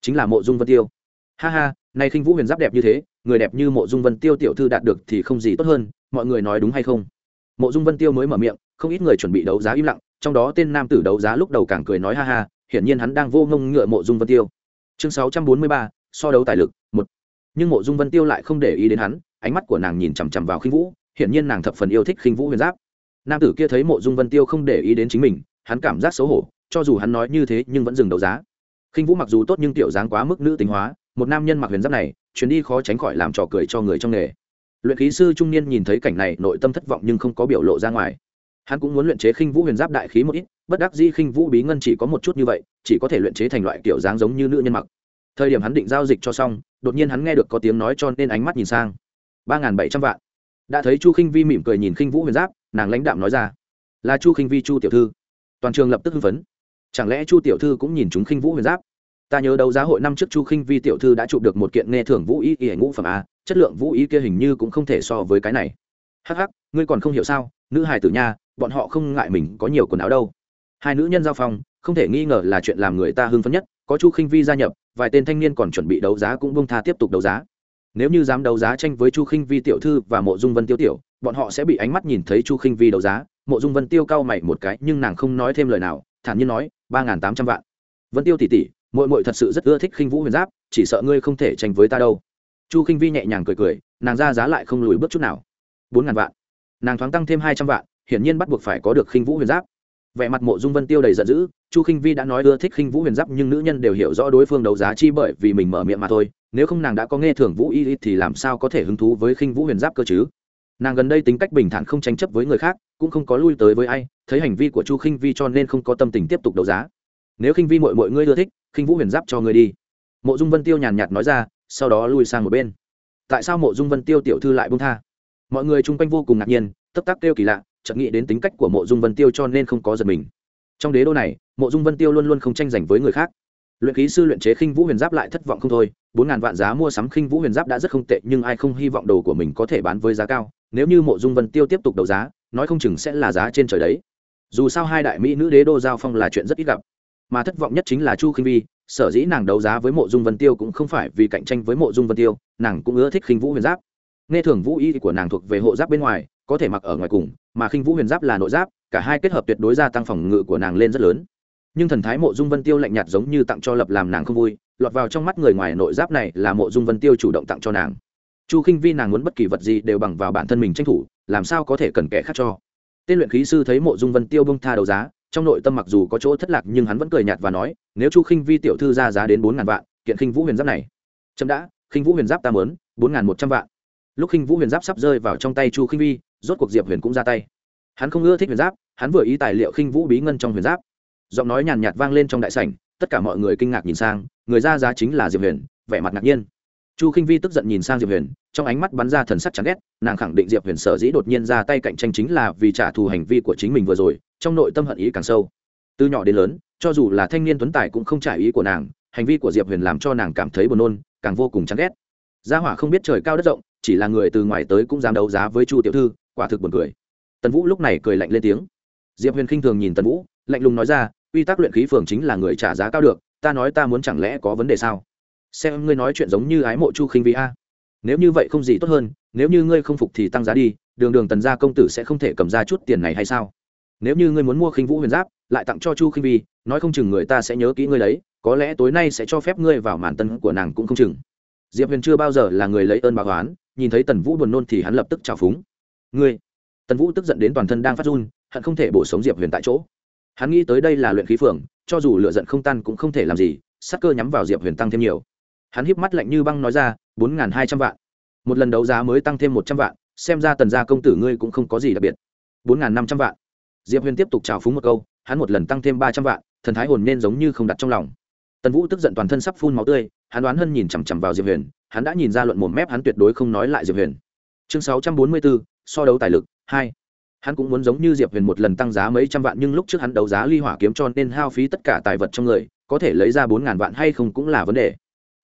[SPEAKER 1] Chính là mộ dung vân tiêu. Ha ha nay khinh vũ huyền giáp đẹp như thế người đẹp như mộ dung vân tiêu tiểu thư đạt được thì không gì tốt hơn, mọi người nói đúng hay không? Mộ dung vân tiêu mới mở miệng, không ít người chuẩn bị đấu giá im lặng, trong đó tên nam tử đấu giá lúc đầu càng cười nói ha ha, hiển nhiên hắn đang vô ngông ngựa mộ dung vân tiêu. Chương sáu trăm bốn mươi ba, so đấu tài lực, một. Nhưng mộ dung vân tiêu lại không để ý đến hắn, ánh mắt của nàng nhìn chằm chằm vào khinh vũ, hiển nhiên nàng thập phần yêu thích khinh vũ huyền giáp. Nam tử kia thấy mộ dung vân tiêu không để ý đến chính mình, hắn cảm giác xấu hổ, cho dù hắn nói như thế nhưng vẫn dừng đấu giá. Khinh vũ mặc dù tốt nhưng tiểu dáng quá mức nữ tính hóa, một nam nhân mặc huyền giáp này chuyến đi khó tránh khỏi làm trò cười cho người trong nghề. Luyện khí sư trung niên nhìn thấy cảnh này, nội tâm thất vọng nhưng không có biểu lộ ra ngoài. Hắn cũng muốn luyện chế khinh vũ huyền giáp đại khí một ít, bất đắc dĩ khinh vũ bí ngân chỉ có một chút như vậy, chỉ có thể luyện chế thành loại kiểu dáng giống như nữ nhân mặc. Thời điểm hắn định giao dịch cho xong, đột nhiên hắn nghe được có tiếng nói cho nên ánh mắt nhìn sang. ba n g h n bảy trăm vạn. Đã thấy chu khinh vi mỉm cười nhìn khinh vũ huyền giáp, nàng lãnh đạm nói ra. Là chu khinh vi chu tiểu thư. Toàn trường lập tức hưng phấn. Chẳng lẽ chu tiểu thư cũng nhìn chúng khinh vũ huyền giáp? Ta nhớ đấu giá hội năm trước chu khinh vi tiểu thư đã chụp được một kiện nghe thưởng vũ ý ỉa ngũ phẩm a, chất lượng vũ ý kia hình như cũng không thể so với cái này. Hh ngươi còn không hiểu sao, nữ hài tử nha, bọn họ không ngại mình có nhiều quần áo đâu. Hai nữ nhân giao phong không thể nghi ngờ là chuyện làm người ta hưng phấn nhất, có chu khinh vi gia nhập, vài tên thanh niên còn chuẩn bị đấu giá cũng bông tha tiếp tục đấu giá. Nếu như dám đấu giá tranh với chu khinh vi tiểu thư và mộ dung vân tiêu tiểu, bọn họ sẽ bị ánh mắt nhìn thấy chu khinh vi đấu giá. Mộ dung vân tiêu cao mày một cái, nhưng nàng không nói thêm lời nào, thản nhiên nói, ba n g h n tám trăm vạn. Vân tiêu tỷ tỷ mội mội thật sự rất ưa thích khinh vũ huyền giáp, chỉ sợ ngươi không thể tranh với ta đâu. Chu khinh vi nhẹ nhàng cười cười, nàng ra giá lại không lùi bước chút nào. Bốn ngàn vạn. Nàng thoáng tăng thêm hai trăm vạn, hiển nhiên bắt buộc phải có được khinh vũ huyền giáp. Vẻ mặt mộ dung vân tiêu đầy giận dữ, chu khinh vi đã nói ưa thích khinh vũ huyền giáp nhưng nữ nhân đều hiểu rõ đối phương đấu giá chi bởi vì mình mở miệng mà thôi, nếu không nàng đã có nghe thưởng vũ y thì làm sao có thể hứng thú với khinh vũ huyền giáp cơ chứ? Nàng gần đây tính cách bình thản không tranh chấp với người khác, cũng không có lui tới với ai, thấy hành vi của chu khinh vi cho nên không có tâm tình tiếp tục đấu giá nếu khinh vi mội mội ngươi ưa thích, khinh vũ huyền giáp cho ngươi đi. Mộ dung vân tiêu nhàn nhạt nói ra, sau đó lui sang một bên. Tại sao mộ dung vân tiêu tiểu thư lại bông tha? Mọi người chung quanh vô cùng ngạc nhiên tấp tắc kêu kỳ lạ, chợt nghĩ đến tính cách của mộ dung vân tiêu cho nên không có giật mình. Trong đế đô này, mộ dung vân tiêu luôn luôn không tranh giành với người khác. Luyện khí sư luyện chế khinh vũ huyền giáp lại thất vọng không thôi, bốn ngàn vạn giá mua sắm khinh vũ huyền giáp đã rất không tệ, nhưng ai không hy vọng đồ của mình có thể bán với giá cao. Nếu như mộ dung vân tiêu tiếp tục đấu giá, nói không chừng sẽ là giá trên trời đấy. Dù sao hai đại mỹ nữ đế đô giao phong là chuyện rất ít gặp mà thất vọng nhất chính là chu khinh vi, sở dĩ nàng đấu giá với mộ dung vân tiêu cũng không phải vì cạnh tranh với mộ dung vân tiêu, nàng cũng ưa thích khinh vũ huyền giáp. Nghe thường vũ y của nàng thuộc về hộ giáp bên ngoài, có thể mặc ở ngoài cùng, mà khinh vũ huyền giáp là nội giáp, cả hai kết hợp tuyệt đối gia tăng phòng ngự của nàng lên rất lớn. Nhưng thần thái mộ dung vân tiêu lạnh nhạt giống như tặng cho lập làm nàng không vui, lọt vào trong mắt người ngoài nội giáp này là mộ dung vân tiêu chủ động tặng cho nàng. Chu khinh vi nàng muốn bất kỳ vật gì đều bằng vào bản thân mình tranh thủ, làm sao có thể cần kẻ khác cho. Tên luyện khí sư thấy mộ dung vân tiêu bông tha đấu giá trong nội tâm mặc dù có chỗ thất lạc nhưng hắn vẫn cười nhạt và nói, nếu chu khinh vi tiểu thư ra giá đến bốn ngàn vạn, kiện khinh vũ huyền giáp này. Chậm đã, khinh vũ huyền giáp ta mớn bốn ngàn một trăm vạn. Lúc khinh vũ huyền giáp sắp rơi vào trong tay chu khinh vi, rốt cuộc diệp huyền cũng ra tay. Hắn không ưa thích huyền giáp, hắn vừa ý tài liệu khinh vũ bí ngân trong huyền giáp. Giọng nói nhàn nhạt vang lên trong đại sảnh, tất cả mọi người kinh ngạc nhìn sang, người ra giá chính là diệp huyền, vẻ mặt ngạc nhiên. Chu khinh vi tức giận nhìn sang diệp huyền, trong ánh mắt bắn ra thần sắc chán ghét, nàng khẳng định diệp huyền sở dĩ đột nhiên ra tay cạnh tranh chính là vì trả thù hành vi của chính mình vừa rồi trong nội tâm hận ý càng sâu. Từ nhỏ đến lớn, cho dù là thanh niên tuấn tài cũng không trải ý của nàng, hành vi của diệp huyền làm cho nàng cảm thấy buồn nôn, càng vô cùng chán ghét. Gia hỏa không biết trời cao đất rộng, chỉ là người từ ngoài tới cũng dám đấu giá với chu tiểu thư, quả thực buồn cười. Tần vũ lúc này cười lạnh lên tiếng. Diệp huyền khinh thường nhìn tần vũ, lạnh lùng nói ra, quy tắc luyện khí phường chính là người trả giá cao được, ta nói ta muốn chẳng lẽ có vấn đề sao? Xem ngươi nói chuyện giống như ái mộ chu khinh vi a. Nếu như vậy không gì tốt hơn, nếu như ngươi không phục thì tăng giá đi, đường đường tần gia công tử sẽ không thể cầm ra chút tiền này hay sao? Nếu như ngươi muốn mua khinh vũ huyền giáp, lại tặng cho chu khinh vi, nói không chừng người ta sẽ nhớ kỹ ngươi đấy, có lẽ tối nay sẽ cho phép ngươi vào màn tân của nàng cũng không chừng. Diệp huyền chưa bao giờ là người lấy ơn báo oán, nhìn thấy tần vũ buồn nôn thì hắn lập tức trào phúng. Ngươi? Tần vũ tức giận đến toàn thân đang phát run, hận không thể bổ sống diệp huyền tại chỗ. Hắn nghĩ tới đây là luyện khí phường, cho dù lựa giận không tan cũng không thể làm gì, sắc cơ nhắm vào diệp huyền tăng thêm nhiều. Hắn híp mắt lạnh như băng nói ra, bốn n g h n hai trăm vạn. Một lần đấu giá mới tăng thêm một trăm vạn, xem ra tần gia công tử ngươi cũng không có gì đặc biệt. Bốn n g h n năm trăm vạn diệp huyền tiếp tục trào phúng một câu, hắn một lần tăng thêm ba trăm vạn, thần thái hồn nên giống như không đặt trong lòng. Tần vũ tức giận toàn thân sắp phun máu tươi, hắn đoán hân nhìn chằm chằm vào diệp huyền, hắn đã nhìn ra luận mồm mép hắn tuyệt đối không nói lại diệp huyền. Chương sáu trăm bốn mươi bốn, so đấu tài lực, hai. Hắn cũng muốn giống như diệp huyền một lần tăng giá mấy trăm vạn nhưng lúc trước hắn đấu giá ly hỏa kiếm cho nên hao phí tất cả tài vật trong người, có thể lấy ra bốn ngàn vạn hay không cũng là vấn đề.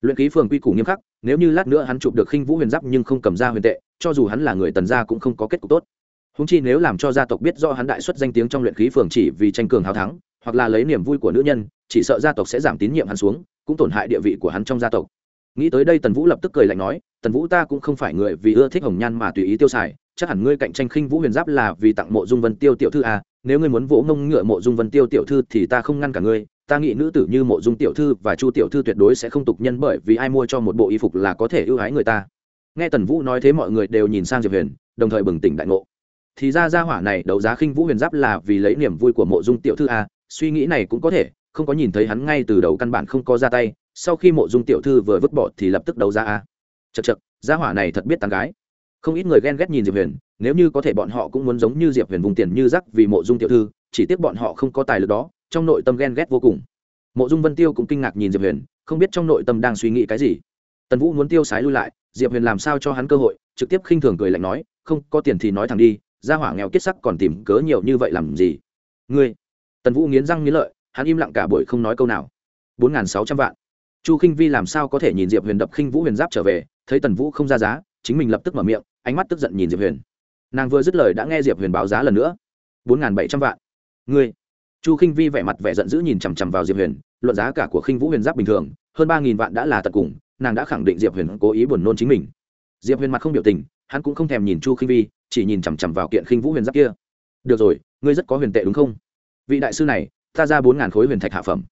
[SPEAKER 1] Luyện ký phường quy củ nghiêm khắc, nếu như lát nữa hắn chụp được khinh vũ huyền giáp nhưng không cầm ra huyền tệ, cho dù hắn là người tần gia cũng không có kết cục tốt húng chi nếu làm cho gia tộc biết do hắn đại xuất danh tiếng trong luyện khí phường chỉ vì tranh cường hào thắng hoặc là lấy niềm vui của nữ nhân chỉ sợ gia tộc sẽ giảm tín nhiệm hắn xuống cũng tổn hại địa vị của hắn trong gia tộc. Nghĩ tới đây tần vũ lập tức cười lạnh nói tần vũ ta cũng không phải người vì ưa thích hồng nhan mà tùy ý tiêu xài chắc hẳn ngươi cạnh tranh khinh vũ huyền giáp là vì tặng mộ dung vân tiêu tiểu thư à, nếu ngươi muốn vỗ ngông ngựa mộ dung vân tiêu tiểu thư thì ta không ngăn cả ngươi ta nghĩ nữ tử như mộ dung tiểu thư và chu tiểu thư tuyệt đối sẽ không tục nhân bởi vì ai mua cho một bộ y phục là có thể ưu ái người ta. Nghe tần vũ nói thế mọi người đều nhìn sang diệp huyền đồng thời bừng tỉnh đại ngộ thì ra ra hỏa này đấu giá khinh vũ huyền giáp là vì lấy niềm vui của mộ dung tiểu thư a suy nghĩ này cũng có thể, không có nhìn thấy hắn ngay từ đầu căn bản không có ra tay, sau khi mộ dung tiểu thư vừa vứt bỏ thì lập tức đấu giá à. a chật chật gia hỏa này thật biết tán gái. Không ít người ghen ghét nhìn diệp huyền, nếu như có thể bọn họ cũng muốn giống như diệp huyền vùng tiền như rắc vì mộ dung tiểu thư, chỉ tiếc bọn họ không có tài lực đó, trong nội tâm ghen ghét vô cùng. Mộ dung vân tiêu cũng kinh ngạc nhìn diệp huyền, không biết trong nội tâm đang suy nghĩ cái gì. Tần vũ muốn tiêu sái lui lại, diệp huyền làm sao cho hắn cơ hội, trực tiếp khinh thường cười lạnh nói, không, có tiền thì nói thẳng đi gia hỏa nghèo kiết sắc còn tìm cớ nhiều như vậy làm gì? Ngươi, tần vũ nghiến răng nghiến lợi, hắn im lặng cả buổi không nói câu nào. Bốn n g h n sáu trăm vạn. Chu k i n h vi làm sao có thể nhìn diệp huyền đập khinh vũ huyền giáp trở về, thấy tần vũ không ra giá, chính mình lập tức mở miệng, ánh mắt tức giận nhìn diệp huyền. Nàng vừa dứt lời đã nghe diệp huyền báo giá lần nữa. Bốn n g h n bảy trăm vạn. Ngươi, chu k i n h vi vẻ mặt vẻ giận dữ nhìn chằm chằm vào diệp huyền, luận giá cả của khinh vũ huyền giáp bình thường, hơn ba nghìn vạn đã là tật cùng, nàng đã khẳng định diệp huyền cố ý buồn nôn chính mình. Diệp huyền mặt không biểu tình, hắn cũng không thèm nhìn chu khinh vi chỉ nhìn chằm chằm vào kiện khinh vũ huyền giáp kia. Được rồi, ngươi rất có huyền tệ đúng không? Vị đại sư này, ta ra bốn ngàn khối huyền thạch hạ phẩm.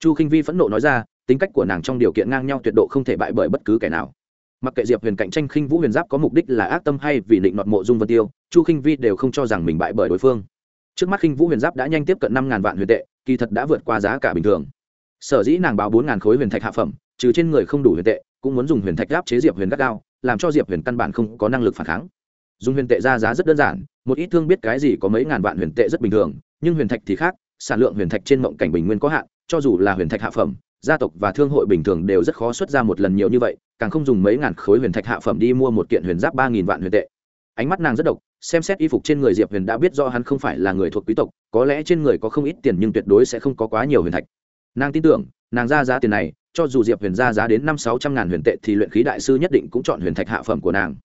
[SPEAKER 1] Chu khinh vi phẫn nộ nói ra, tính cách của nàng trong điều kiện ngang nhau tuyệt độ không thể bại bởi bất cứ kẻ nào. Mặc kệ diệp huyền cạnh tranh khinh vũ huyền giáp có mục đích là ác tâm hay vì định nọt mộ dung vân tiêu, chu khinh vi đều không cho rằng mình bại bởi đối phương. Trước mắt khinh vũ huyền giáp đã nhanh tiếp cận năm ngàn vạn huyền tệ, kỳ thật đã vượt qua giá cả bình thường. Sở dĩ nàng báo bốn ngàn khối huyền thạch hạ phẩm, trừ trên người không đủ huyền tệ, cũng muốn dùng huyền thạch gáp chế diệp huyền gắt gao, làm cho diệp huyền căn bản không có năng lực phản kháng dùng huyền tệ ra giá rất đơn giản, một ít thương biết cái gì có mấy ngàn vạn huyền tệ rất bình thường, nhưng huyền thạch thì khác, sản lượng huyền thạch trên mộng cảnh bình nguyên có hạn, cho dù là huyền thạch hạ phẩm, gia tộc và thương hội bình thường đều rất khó xuất ra một lần nhiều như vậy, càng không dùng mấy ngàn khối huyền thạch hạ phẩm đi mua một kiện huyền giáp ba nghìn vạn huyền tệ. Ánh mắt nàng rất độc, xem xét y phục trên người diệp huyền đã biết do hắn không phải là người thuộc quý tộc, có lẽ trên người có không ít tiền nhưng tuyệt đối sẽ không có quá nhiều huyền thạch. Nàng tin tưởng, nàng ra giá tiền này, cho dù diệp huyền ra giá đến năm sáu trăm ngàn huyền tệ thì luyện khí đại sư nhất định cũng chọn huyền thạch hạ phẩm của nàng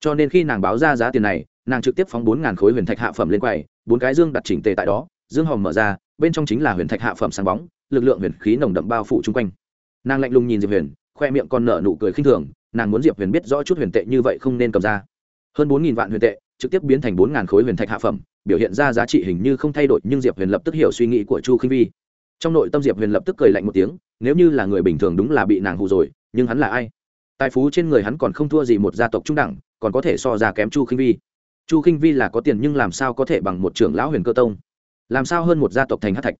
[SPEAKER 1] cho nên khi nàng báo ra giá tiền này, nàng trực tiếp phóng bốn ngàn khối huyền thạch hạ phẩm lên quầy, bốn cái dương đặt chỉnh tề tại đó, dương hòm mở ra, bên trong chính là huyền thạch hạ phẩm sáng bóng, lực lượng huyền khí nồng đậm bao phủ chung quanh. Nàng lạnh lùng nhìn diệp huyền, khoe miệng còn nở nụ cười khinh thường, nàng muốn diệp huyền biết rõ chút huyền tệ như vậy không nên cầm ra. Hơn bốn nghìn vạn huyền tệ, trực tiếp biến thành bốn ngàn khối huyền thạch hạ phẩm, biểu hiện ra giá trị hình như không thay đổi, nhưng diệp huyền lập tức hiểu suy nghĩ của chu khinh vi. Trong nội tâm diệp huyền lập tức cười lạnh một tiếng, nếu như là người bình thường đúng là bị nàng hù rồi, nhưng hắn là ai? Tài phú trên người hắn còn không thua gì một gia tộc trung đẳng còn có thể so ra kém chu khinh vi. Chu khinh vi là có tiền nhưng làm sao có thể bằng một trưởng lão huyền cơ tông? Làm sao hơn một gia tộc thành hát thạch?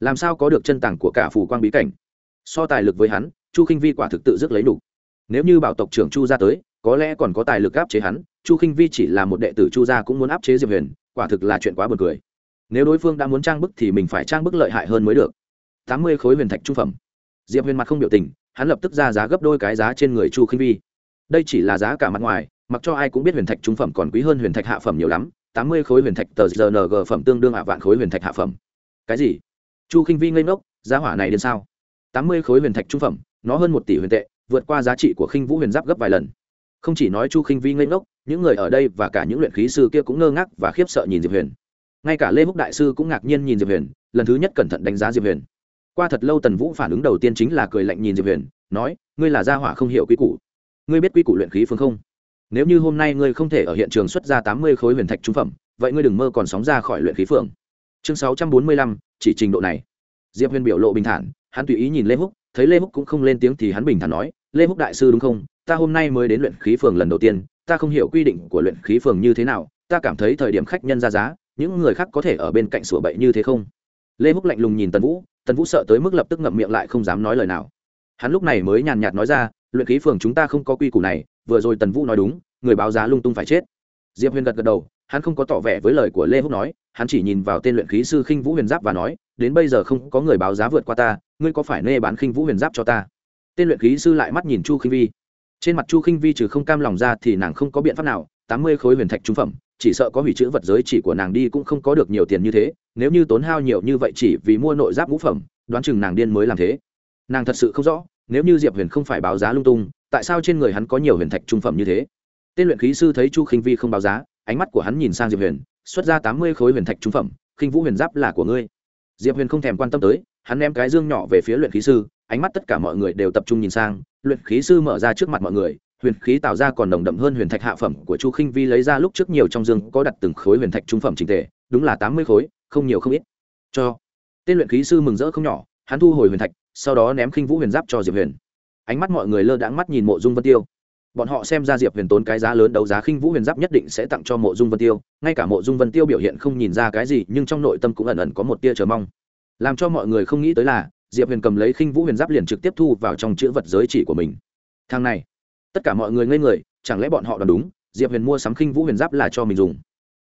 [SPEAKER 1] Làm sao có được chân tàng của cả phủ quang bí cảnh? So tài lực với hắn, chu khinh vi quả thực tự dứt lấy đủ. Nếu như bảo tộc trưởng chu ra tới, có lẽ còn có tài lực áp chế hắn, chu khinh vi chỉ là một đệ tử chu gia cũng muốn áp chế diệp huyền, quả thực là chuyện quá buồn cười. Nếu đối phương đã muốn trang bức thì mình phải trang bức lợi hại hơn mới được. Tám mươi khối huyền thạch trung phẩm. Diệp huyền mặt không biểu tình, hắn lập tức ra giá gấp đôi cái giá trên người chu khinh vi. Đây chỉ là giá cả mặt ngoài mặc cho ai cũng biết huyền thạch trung phẩm còn quý hơn huyền thạch hạ phẩm nhiều lắm, tám mươi khối huyền thạch tờ rng phẩm tương đương hạ vạn khối huyền thạch hạ phẩm. Cái gì? Chu khinh vi ngây ngốc, giá hỏa này đến sao? Tám mươi khối huyền thạch trung phẩm, nó hơn một tỷ huyền tệ, vượt qua giá trị của khinh vũ huyền giáp gấp vài lần. Không chỉ nói chu khinh vi ngây ngốc, những người ở đây và cả những luyện khí sư kia cũng ngơ ngác và khiếp sợ nhìn diệp huyền. Ngay cả lê húc đại sư cũng ngạc nhiên nhìn diệp huyền, lần thứ nhất cẩn thận đánh giá diệp huyền. Qua thật lâu tần vũ phản ứng đầu tiên chính là cười lạnh nhìn diệp huyền, nói, ngươi là gia hỏa không hiểu quy củ. Ngươi biết quy củ luyện khí phương không? Nếu như hôm nay ngươi không thể ở hiện trường xuất ra tám mươi khối huyền thạch trung phẩm, vậy ngươi đừng mơ còn sóng ra khỏi luyện khí phường chương sáu trăm bốn mươi lăm, chỉ trình độ này. Diệp huyền biểu lộ bình thản, hắn tùy ý nhìn lê húc, thấy lê húc cũng không lên tiếng thì hắn bình thản nói, lê húc đại sư đúng không? Ta hôm nay mới đến luyện khí phường lần đầu tiên, ta không hiểu quy định của luyện khí phường như thế nào, ta cảm thấy thời điểm khách nhân ra giá, những người khác có thể ở bên cạnh sửa bậy như thế không? Lê húc lạnh lùng nhìn tần vũ tần vũ sợ tới mức lập tức ngậm miệng lại không dám nói lời nào. Hắn lúc này mới nhàn nhạt nói ra, luyện khí phường chúng ta không có quy củ này vừa rồi tần vũ nói đúng, người báo giá lung tung phải chết. Diệp huyền gật gật đầu, hắn không có tỏ vẻ với lời của lê húc nói, hắn chỉ nhìn vào tên luyện khí sư khinh vũ huyền giáp và nói, đến bây giờ không có người báo giá vượt qua ta, ngươi có phải nê bán khinh vũ huyền giáp cho ta? Tên luyện khí sư lại mắt nhìn chu khinh vi. Trên mặt chu khinh vi trừ không cam lòng ra thì nàng không có biện pháp nào, tám mươi khối huyền thạch trung phẩm, chỉ sợ có hủy chữ vật giới chỉ của nàng đi cũng không có được nhiều tiền như thế, nếu như tốn hao nhiều như vậy chỉ vì mua nội giáp ngũ phẩm, đoán chừng nàng điên mới làm thế. Nàng thật sự không rõ, nếu như diệp huyền không phải báo giá lung tung tại sao trên người hắn có nhiều huyền thạch trung phẩm như thế? Tên luyện khí sư thấy chu khinh vi không báo giá, ánh mắt của hắn nhìn sang diệp huyền, xuất ra tám mươi khối huyền thạch trung phẩm, khinh vũ huyền giáp là của ngươi. Diệp huyền không thèm quan tâm tới, hắn ném cái dương nhỏ về phía luyện khí sư, ánh mắt tất cả mọi người đều tập trung nhìn sang, luyện khí sư mở ra trước mặt mọi người, huyền khí tạo ra còn nồng đậm hơn huyền thạch hạ phẩm của chu khinh vi lấy ra lúc trước nhiều trong dương có đặt từng khối huyền thạch trung phẩm trình tề, đúng là tám mươi khối, không nhiều không ít. Cho. Tên luyện khí sư mừng rỡ không nhỏ, hắn thu hồi huyền thạch, sau đó ném khinh vũ huyền giáp cho diệp huyền ánh mắt mọi người lơ đãng mắt nhìn mộ dung vân tiêu. Bọn họ xem ra diệp huyền tốn cái giá lớn đấu giá khinh vũ huyền giáp nhất định sẽ tặng cho mộ dung vân tiêu, ngay cả mộ dung vân tiêu biểu hiện không nhìn ra cái gì, nhưng trong nội tâm cũng ẩn ẩn có một tia chờ mong. Làm cho mọi người không nghĩ tới là, diệp huyền cầm lấy khinh vũ huyền giáp liền trực tiếp thu vào trong chữ vật giới chỉ của mình. Thang này, tất cả mọi người ngây người, chẳng lẽ bọn họ đoán đúng, diệp huyền mua sắm khinh vũ huyền giáp là cho mình dùng?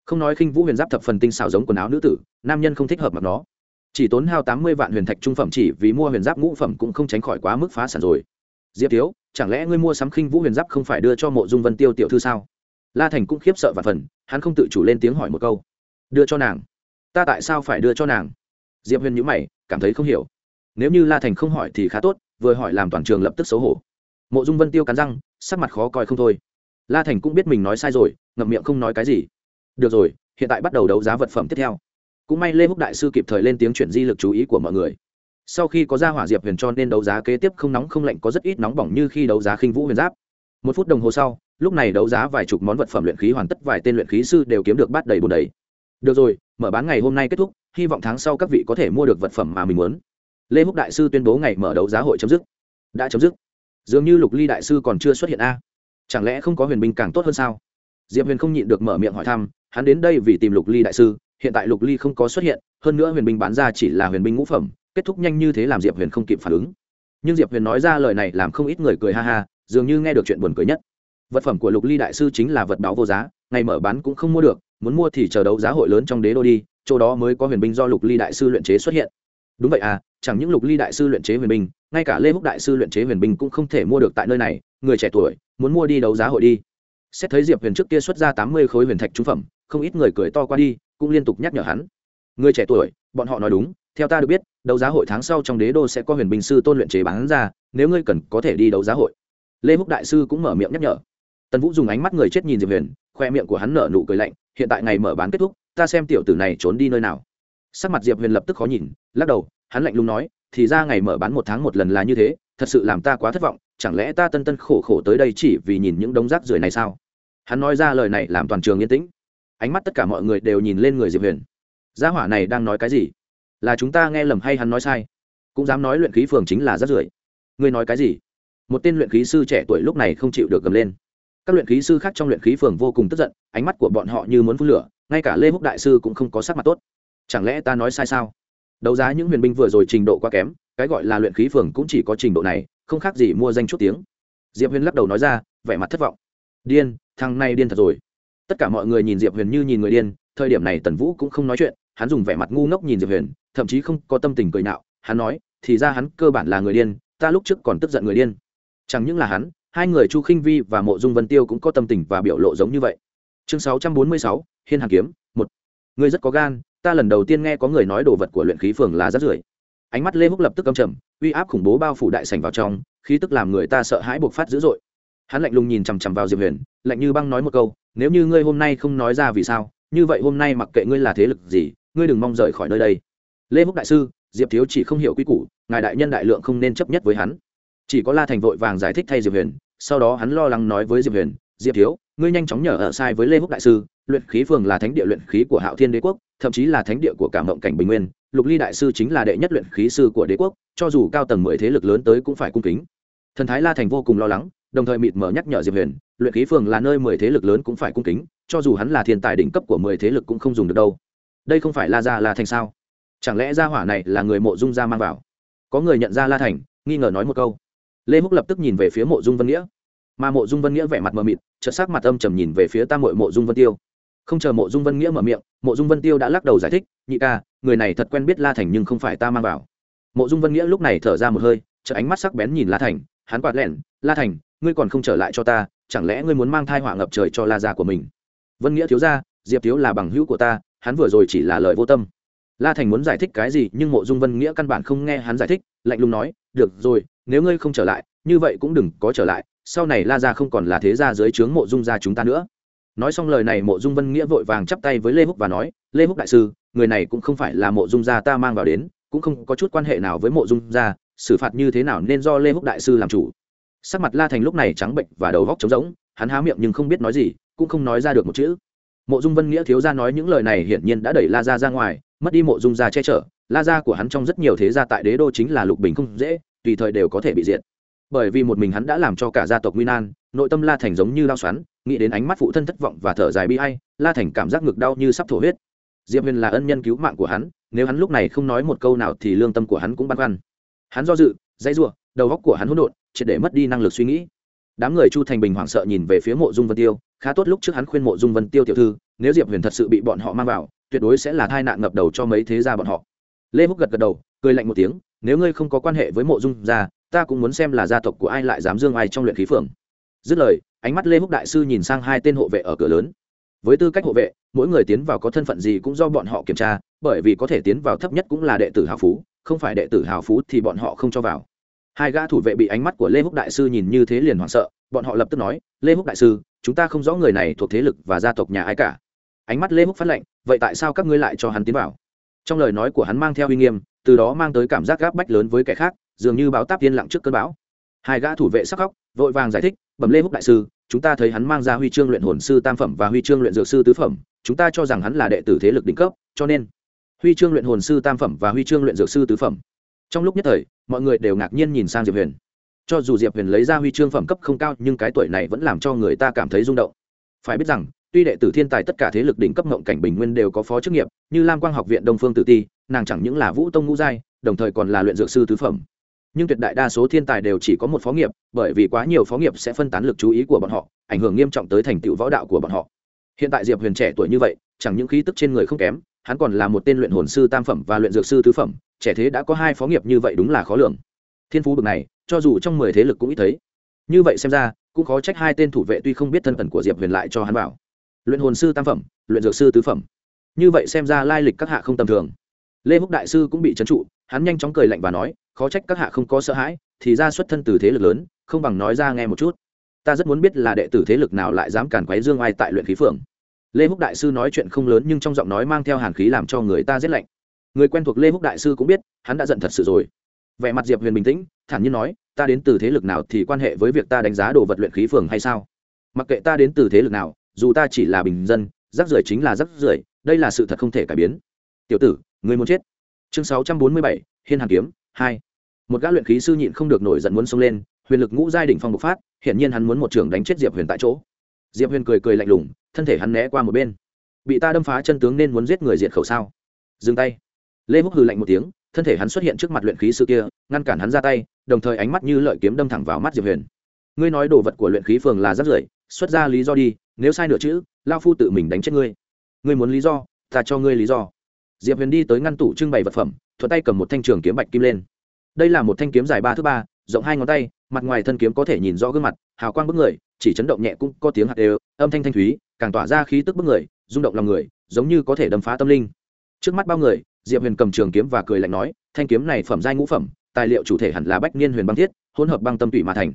[SPEAKER 1] Không nói khinh vũ huyền giáp thập phần tinh xảo giống quần áo nữ tử, nam nhân không thích hợp mặc nó. Chỉ tốn hao tám mươi vạn huyền thạch trung phẩm chỉ vì mua huyền giáp ngũ phẩm cũng không tránh khỏi quá mức phá sản rồi diệp thiếu, chẳng lẽ ngươi mua sắm khinh vũ huyền giáp không phải đưa cho mộ dung vân tiêu tiểu thư sao? La thành cũng khiếp sợ và phần, hắn không tự chủ lên tiếng hỏi một câu. Đưa cho nàng. Ta tại sao phải đưa cho nàng? Diệp huyền nhữ mày, cảm thấy không hiểu. Nếu như la thành không hỏi thì khá tốt, vừa hỏi làm toàn trường lập tức xấu hổ. Mộ dung vân tiêu cắn răng, sắc mặt khó coi không thôi. La thành cũng biết mình nói sai rồi, ngậm miệng không nói cái gì. Được rồi, hiện tại bắt đầu đấu giá vật phẩm tiếp theo. Cũng may lê húc đại sư kịp thời lên tiếng chuyển di lực chú ý của mọi người sau khi có ra hỏa diệp huyền cho nên đấu giá kế tiếp không nóng không lạnh có rất ít nóng bỏng như khi đấu giá khinh vũ huyền giáp. Một phút đồng hồ sau, lúc này đấu giá vài chục món vật phẩm luyện khí hoàn tất vài tên luyện khí sư đều kiếm được bát đầy bùn đầy. Được rồi, mở bán ngày hôm nay kết thúc, hy vọng tháng sau các vị có thể mua được vật phẩm mà mình muốn. Lê húc đại sư tuyên bố ngày mở đấu giá hội chấm dứt. Đã chấm dứt. Dường như lục ly đại sư còn chưa xuất hiện a. Chẳng lẽ không có huyền binh càng tốt hơn sao? Diệp huyền không nhịn được mở miệng hỏi thăm, hắn đến đây vì tìm lục ly đại sư, hiện tại lục ly không có xuất hiện, hơn nữa huyền binh bán ra chỉ là huyền binh ngũ phẩm kết thúc nhanh như thế làm diệp huyền không kịp phản ứng. Nhưng diệp huyền nói ra lời này làm không ít người cười ha ha, dường như nghe được chuyện buồn cười nhất. Vật phẩm của lục ly đại sư chính là vật báo vô giá, ngày mở bán cũng không mua được, muốn mua thì chờ đấu giá hội lớn trong đế đô đi, chỗ đó mới có huyền binh do lục ly đại sư luyện chế xuất hiện. Đúng vậy à chẳng những lục ly đại sư luyện chế huyền binh, ngay cả lê húc đại sư luyện chế huyền binh cũng không thể mua được tại nơi này, người trẻ tuổi, muốn mua đi đấu giá hội đi. Xét thấy diệp huyền trước kia xuất ra tám mươi khối huyền thạch trung phẩm, không ít người cười to qua đi, cũng liên tục nhắc nhở hắn. Người trẻ tuổi, bọn họ nói đúng, theo ta được biết đấu giá hội tháng sau trong đế đô sẽ có huyền binh sư tôn luyện chế bán ra, nếu ngươi cần có thể đi đấu giá hội. Lê húc đại sư cũng mở miệng nhắc nhở. Tần vũ dùng ánh mắt người chết nhìn diệp huyền, khoe miệng của hắn nở nụ cười lạnh, hiện tại ngày mở bán kết thúc, ta xem tiểu tử này trốn đi nơi nào. Sắc mặt diệp huyền lập tức khó nhìn, lắc đầu, hắn lạnh lùng nói, thì ra ngày mở bán một tháng một lần là như thế, thật sự làm ta quá thất vọng, chẳng lẽ ta tân tân khổ khổ tới đây chỉ vì nhìn những đống rác rưởi này sao? Hắn nói ra lời này làm toàn trường yên tĩnh. Ánh mắt tất cả mọi người đều nhìn lên người diệp huyền. Gia hỏa này đang nói cái gì? Là chúng ta nghe lầm hay hắn nói sai? Cũng dám nói luyện khí phường chính là rác rưởi. Ngươi nói cái gì? Một tên luyện khí sư trẻ tuổi lúc này không chịu được gầm lên. Các luyện khí sư khác trong luyện khí phường vô cùng tức giận, ánh mắt của bọn họ như muốn phun lửa, ngay cả lê húc đại sư cũng không có sắc mặt tốt. Chẳng lẽ ta nói sai sao? Đấu giá những huyền binh vừa rồi trình độ quá kém, cái gọi là luyện khí phường cũng chỉ có trình độ này, không khác gì mua danh chút tiếng. Diệp huyền lắc đầu nói ra, vẻ mặt thất vọng. Điên, thằng này điên thật rồi. Tất cả mọi người nhìn diệp huyền như nhìn người điên, thời điểm này tần vũ cũng không nói chuyện hắn dùng vẻ mặt ngu ngốc nhìn diệp huyền, thậm chí không có tâm tình cười nạo hắn nói, thì ra hắn cơ bản là người điên, ta lúc trước còn tức giận người điên. Chẳng những là hắn, hai người chu khinh vi và mộ dung vân tiêu cũng có tâm tình và biểu lộ giống như vậy. Chương sáu trăm bốn mươi sáu, hiên hàn kiếm, một. Ngươi rất có gan, ta lần đầu tiên nghe có người nói đồ vật của luyện khí phường là rất rưởi. Ánh mắt lê húc lập tức âm trầm, uy áp khủng bố bao phủ đại sành vào trong, khí tức làm người ta sợ hãi buộc phát dữ dội. Hắn lạnh lùng nhìn chằm chằm vào diệp huyền, lạnh như băng nói một câu, nếu như ngươi hôm nay không nói ra vì sao, như vậy hôm nay mặc kệ ngươi là thế lực gì ngươi đừng mong rời khỏi nơi đây. Lê húc đại sư, diệp thiếu chỉ không hiểu quy củ, ngài đại nhân đại lượng không nên chấp nhất với hắn. Chỉ có la thành vội vàng giải thích thay diệp huyền, sau đó hắn lo lắng nói với diệp huyền, diệp thiếu, ngươi nhanh chóng nhờ ở sai với lê húc đại sư, luyện khí phường là thánh địa luyện khí của hạo thiên đế quốc, thậm chí là thánh địa của cả mộng cảnh bình nguyên, lục ly đại sư chính là đệ nhất luyện khí sư của đế quốc, cho dù cao tầng mười thế lực lớn tới cũng phải cung kính. Thần thái la thành vô cùng lo lắng, đồng thời mịt mở nhắc nhở diệp huyền, luyện khí phường là nơi mười thế lực lớn cũng phải cung kính, cho dù hắn là thiên tài đỉnh cấp của mười thế lực cũng không dùng được đâu đây không phải la gia la thành sao? Chẳng lẽ gia hỏa này là người mộ dung gia mang vào? Có người nhận ra la thành, nghi ngờ nói một câu. Lê húc lập tức nhìn về phía mộ dung vân nghĩa. Mà mộ dung vân nghĩa vẻ mặt mờ mịt, chợt sắc mặt âm trầm nhìn về phía tam mội mộ dung vân tiêu. Không chờ mộ dung vân nghĩa mở miệng, mộ dung vân tiêu đã lắc đầu giải thích, nhị ca, người này thật quen biết la thành nhưng không phải ta mang vào. Mộ dung vân nghĩa lúc này thở ra một hơi chợ ánh mắt sắc bén nhìn la thành, hắn quạt lẹn la thành, ngươi còn không trở lại cho ta, chẳng lẽ ngươi muốn mang thai họa ngập trời cho la gia của mình? Vân nghĩa thiếu ra diệp thiếu là bằng hữu của ta hắn vừa rồi chỉ là lời vô tâm. La thành muốn giải thích cái gì, nhưng mộ dung vân nghĩa căn bản không nghe hắn giải thích, lạnh lùng nói, được rồi, nếu ngươi không trở lại, như vậy cũng đừng có trở lại, sau này la gia không còn là thế gia dưới trướng mộ dung gia chúng ta nữa. Nói xong lời này, mộ dung vân nghĩa vội vàng chắp tay với lê húc và nói, lê húc đại sư, người này cũng không phải là mộ dung gia ta mang vào đến, cũng không có chút quan hệ nào với mộ dung gia, xử phạt như thế nào nên do lê húc đại sư làm chủ. Sắc mặt la thành lúc này trắng bệnh và đầu góc trống rỗng, hắn há miệng nhưng không biết nói gì, cũng không nói ra được một chữ mộ dung vân nghĩa thiếu gia nói những lời này hiển nhiên đã đẩy la gia ra ngoài, mất đi mộ dung gia che chở. La gia của hắn trong rất nhiều thế gia tại đế đô chính là lục bình không dễ, tùy thời đều có thể bị diệt. Bởi vì một mình hắn đã làm cho cả gia tộc nguy nan, nội tâm la thành giống như lao xoắn, nghĩ đến ánh mắt phụ thân thất vọng và thở dài bi hay la thành cảm giác ngực đau như sắp thổ huyết. Diệp huyền là ân nhân cứu mạng của hắn, nếu hắn lúc này không nói một câu nào thì lương tâm của hắn cũng băn khoăn. Hắn do dự, dãy r đầu góc của hắn hỗn độn, triệt để mất đi năng lực suy nghĩ. Đám người chu thành bình hoảng sợ nhìn về phía mộ dung vân tiêu khá tốt lúc trước hắn khuyên mộ dung vân tiêu tiểu thư, nếu diệp huyền thật sự bị bọn họ mang vào, tuyệt đối sẽ là tai nạn ngập đầu cho mấy thế gia bọn họ. Lê húc gật gật đầu, cười lạnh một tiếng, nếu ngươi không có quan hệ với mộ dung gia, ta cũng muốn xem là gia tộc của ai lại dám dương ai trong luyện khí phường dứt lời, ánh mắt lê húc đại sư nhìn sang hai tên hộ vệ ở cửa lớn. Với tư cách hộ vệ, mỗi người tiến vào có thân phận gì cũng do bọn họ kiểm tra, bởi vì có thể tiến vào thấp nhất cũng là đệ tử hào phú, không phải đệ tử hào phú thì bọn họ không cho vào. Hai gã thủ vệ bị ánh mắt của lê húc đại sư nhìn như thế liền hoảng sợ bọn họ lập tức nói, lê húc đại sư, chúng ta không rõ người này thuộc thế lực và gia tộc nhà ai cả. Ánh mắt lê húc phát lệnh vậy tại sao các ngươi lại cho hắn tiến vào? Trong lời nói của hắn mang theo uy nghiêm, từ đó mang tới cảm giác gáp bách lớn với kẻ khác, dường như báo táp yên lặng trước cơn bão. Hai gã thủ vệ sắc khóc, vội vàng giải thích, bẩm lê húc đại sư, chúng ta thấy hắn mang ra huy chương luyện hồn sư tam phẩm và huy chương luyện dược sư tứ phẩm, chúng ta cho rằng hắn là đệ tử thế lực đỉnh cấp, cho nên huy chương luyện hồn sư tam phẩm và huy chương luyện dược sư tứ phẩm. Trong lúc nhất thời, mọi người đều ngạc nhiên nhìn sang diệp huyền cho dù diệp huyền lấy ra huy chương phẩm cấp không cao, nhưng cái tuổi này vẫn làm cho người ta cảm thấy rung động. Phải biết rằng, tuy đệ tử thiên tài tất cả thế lực đỉnh cấp ngộng cảnh bình nguyên đều có phó chức nghiệp, như lam quang học viện đông phương tử ti, nàng chẳng những là vũ tông ngũ giai, đồng thời còn là luyện dược sư tứ phẩm. Nhưng tuyệt đại đa số thiên tài đều chỉ có một phó nghiệp, bởi vì quá nhiều phó nghiệp sẽ phân tán lực chú ý của bọn họ, ảnh hưởng nghiêm trọng tới thành tựu võ đạo của bọn họ. Hiện tại diệp huyền trẻ tuổi như vậy, chẳng những khí tức trên người không kém, hắn còn là một tên luyện hồn sư tam phẩm và luyện dược sư tứ phẩm, trẻ thế đã có hai phó nghiệp như vậy đúng là khó lường thiên phú bực này, cho dù trong mười thế lực cũng ít thấy. Như vậy xem ra, cũng khó trách hai tên thủ vệ tuy không biết thân phận của diệp huyền lại cho hắn bảo. Luyện hồn sư tam phẩm, luyện dược sư tứ phẩm. Như vậy xem ra lai lịch các hạ không tầm thường. Lê húc đại sư cũng bị trấn trụ, hắn nhanh chóng cười lạnh và nói, khó trách các hạ không có sợ hãi, thì ra xuất thân từ thế lực lớn, không bằng nói ra nghe một chút. Ta rất muốn biết là đệ tử thế lực nào lại dám cản quấy dương ai tại luyện khí phường. Lê húc đại sư nói chuyện không lớn nhưng trong giọng nói mang theo hàn khí làm cho người ta rét lạnh. Người quen thuộc lê húc đại sư cũng biết, hắn đã giận thật sự rồi vẻ mặt diệp huyền bình tĩnh, thản nhiên nói, ta đến từ thế lực nào thì quan hệ với việc ta đánh giá đồ vật luyện khí phường hay sao? Mặc kệ ta đến từ thế lực nào, dù ta chỉ là bình dân, rắc rưởi chính là rắc rưởi, đây là sự thật không thể cải biến. Tiểu tử người muốn chết. Chương sáu trăm bốn mươi bảy, hiên hàn kiếm, hai. Một gã luyện khí sư nhịn không được nổi giận muốn xông lên, huyền lực ngũ giai đỉnh phong bộc phát, hiển nhiên hắn muốn một trưởng đánh chết diệp huyền tại chỗ. Diệp huyền cười cười lạnh lùng, thân thể hắn né qua một bên. Bị ta đâm phá chân tướng nên muốn giết người diệt khẩu sao? Dừng tay. Lê húc hừ lạnh một tiếng thân thể hắn xuất hiện trước mặt luyện khí sư kia, ngăn cản hắn ra tay, đồng thời ánh mắt như lợi kiếm đâm thẳng vào mắt diệp huyền. Ngươi nói đồ vật của luyện khí phường là rất rưởi, xuất ra lý do đi, nếu sai nửa chữ lao phu tự mình đánh chết ngươi. Ngươi muốn lý do, ta cho ngươi lý do. Diệp huyền đi tới ngăn tủ trưng bày vật phẩm, thuận tay cầm một thanh trường kiếm bạch kim lên. Đây là một thanh kiếm dài ba thước ba, rộng hai ngón tay, mặt ngoài thân kiếm có thể nhìn rõ gương mặt, hào quang bức người, chỉ chấn động nhẹ cũng có tiếng hạt đều, âm thanh thanh thúy, càng tỏa ra khí tức bức người, rung động lòng người, giống như có thể đâm phá tâm linh. Trước mắt bao người diệp huyền cầm trường kiếm và cười lạnh nói, thanh kiếm này phẩm giai ngũ phẩm, tài liệu chủ thể hẳn là bách niên huyền băng thiết, hỗn hợp băng tâm tủy mà thành.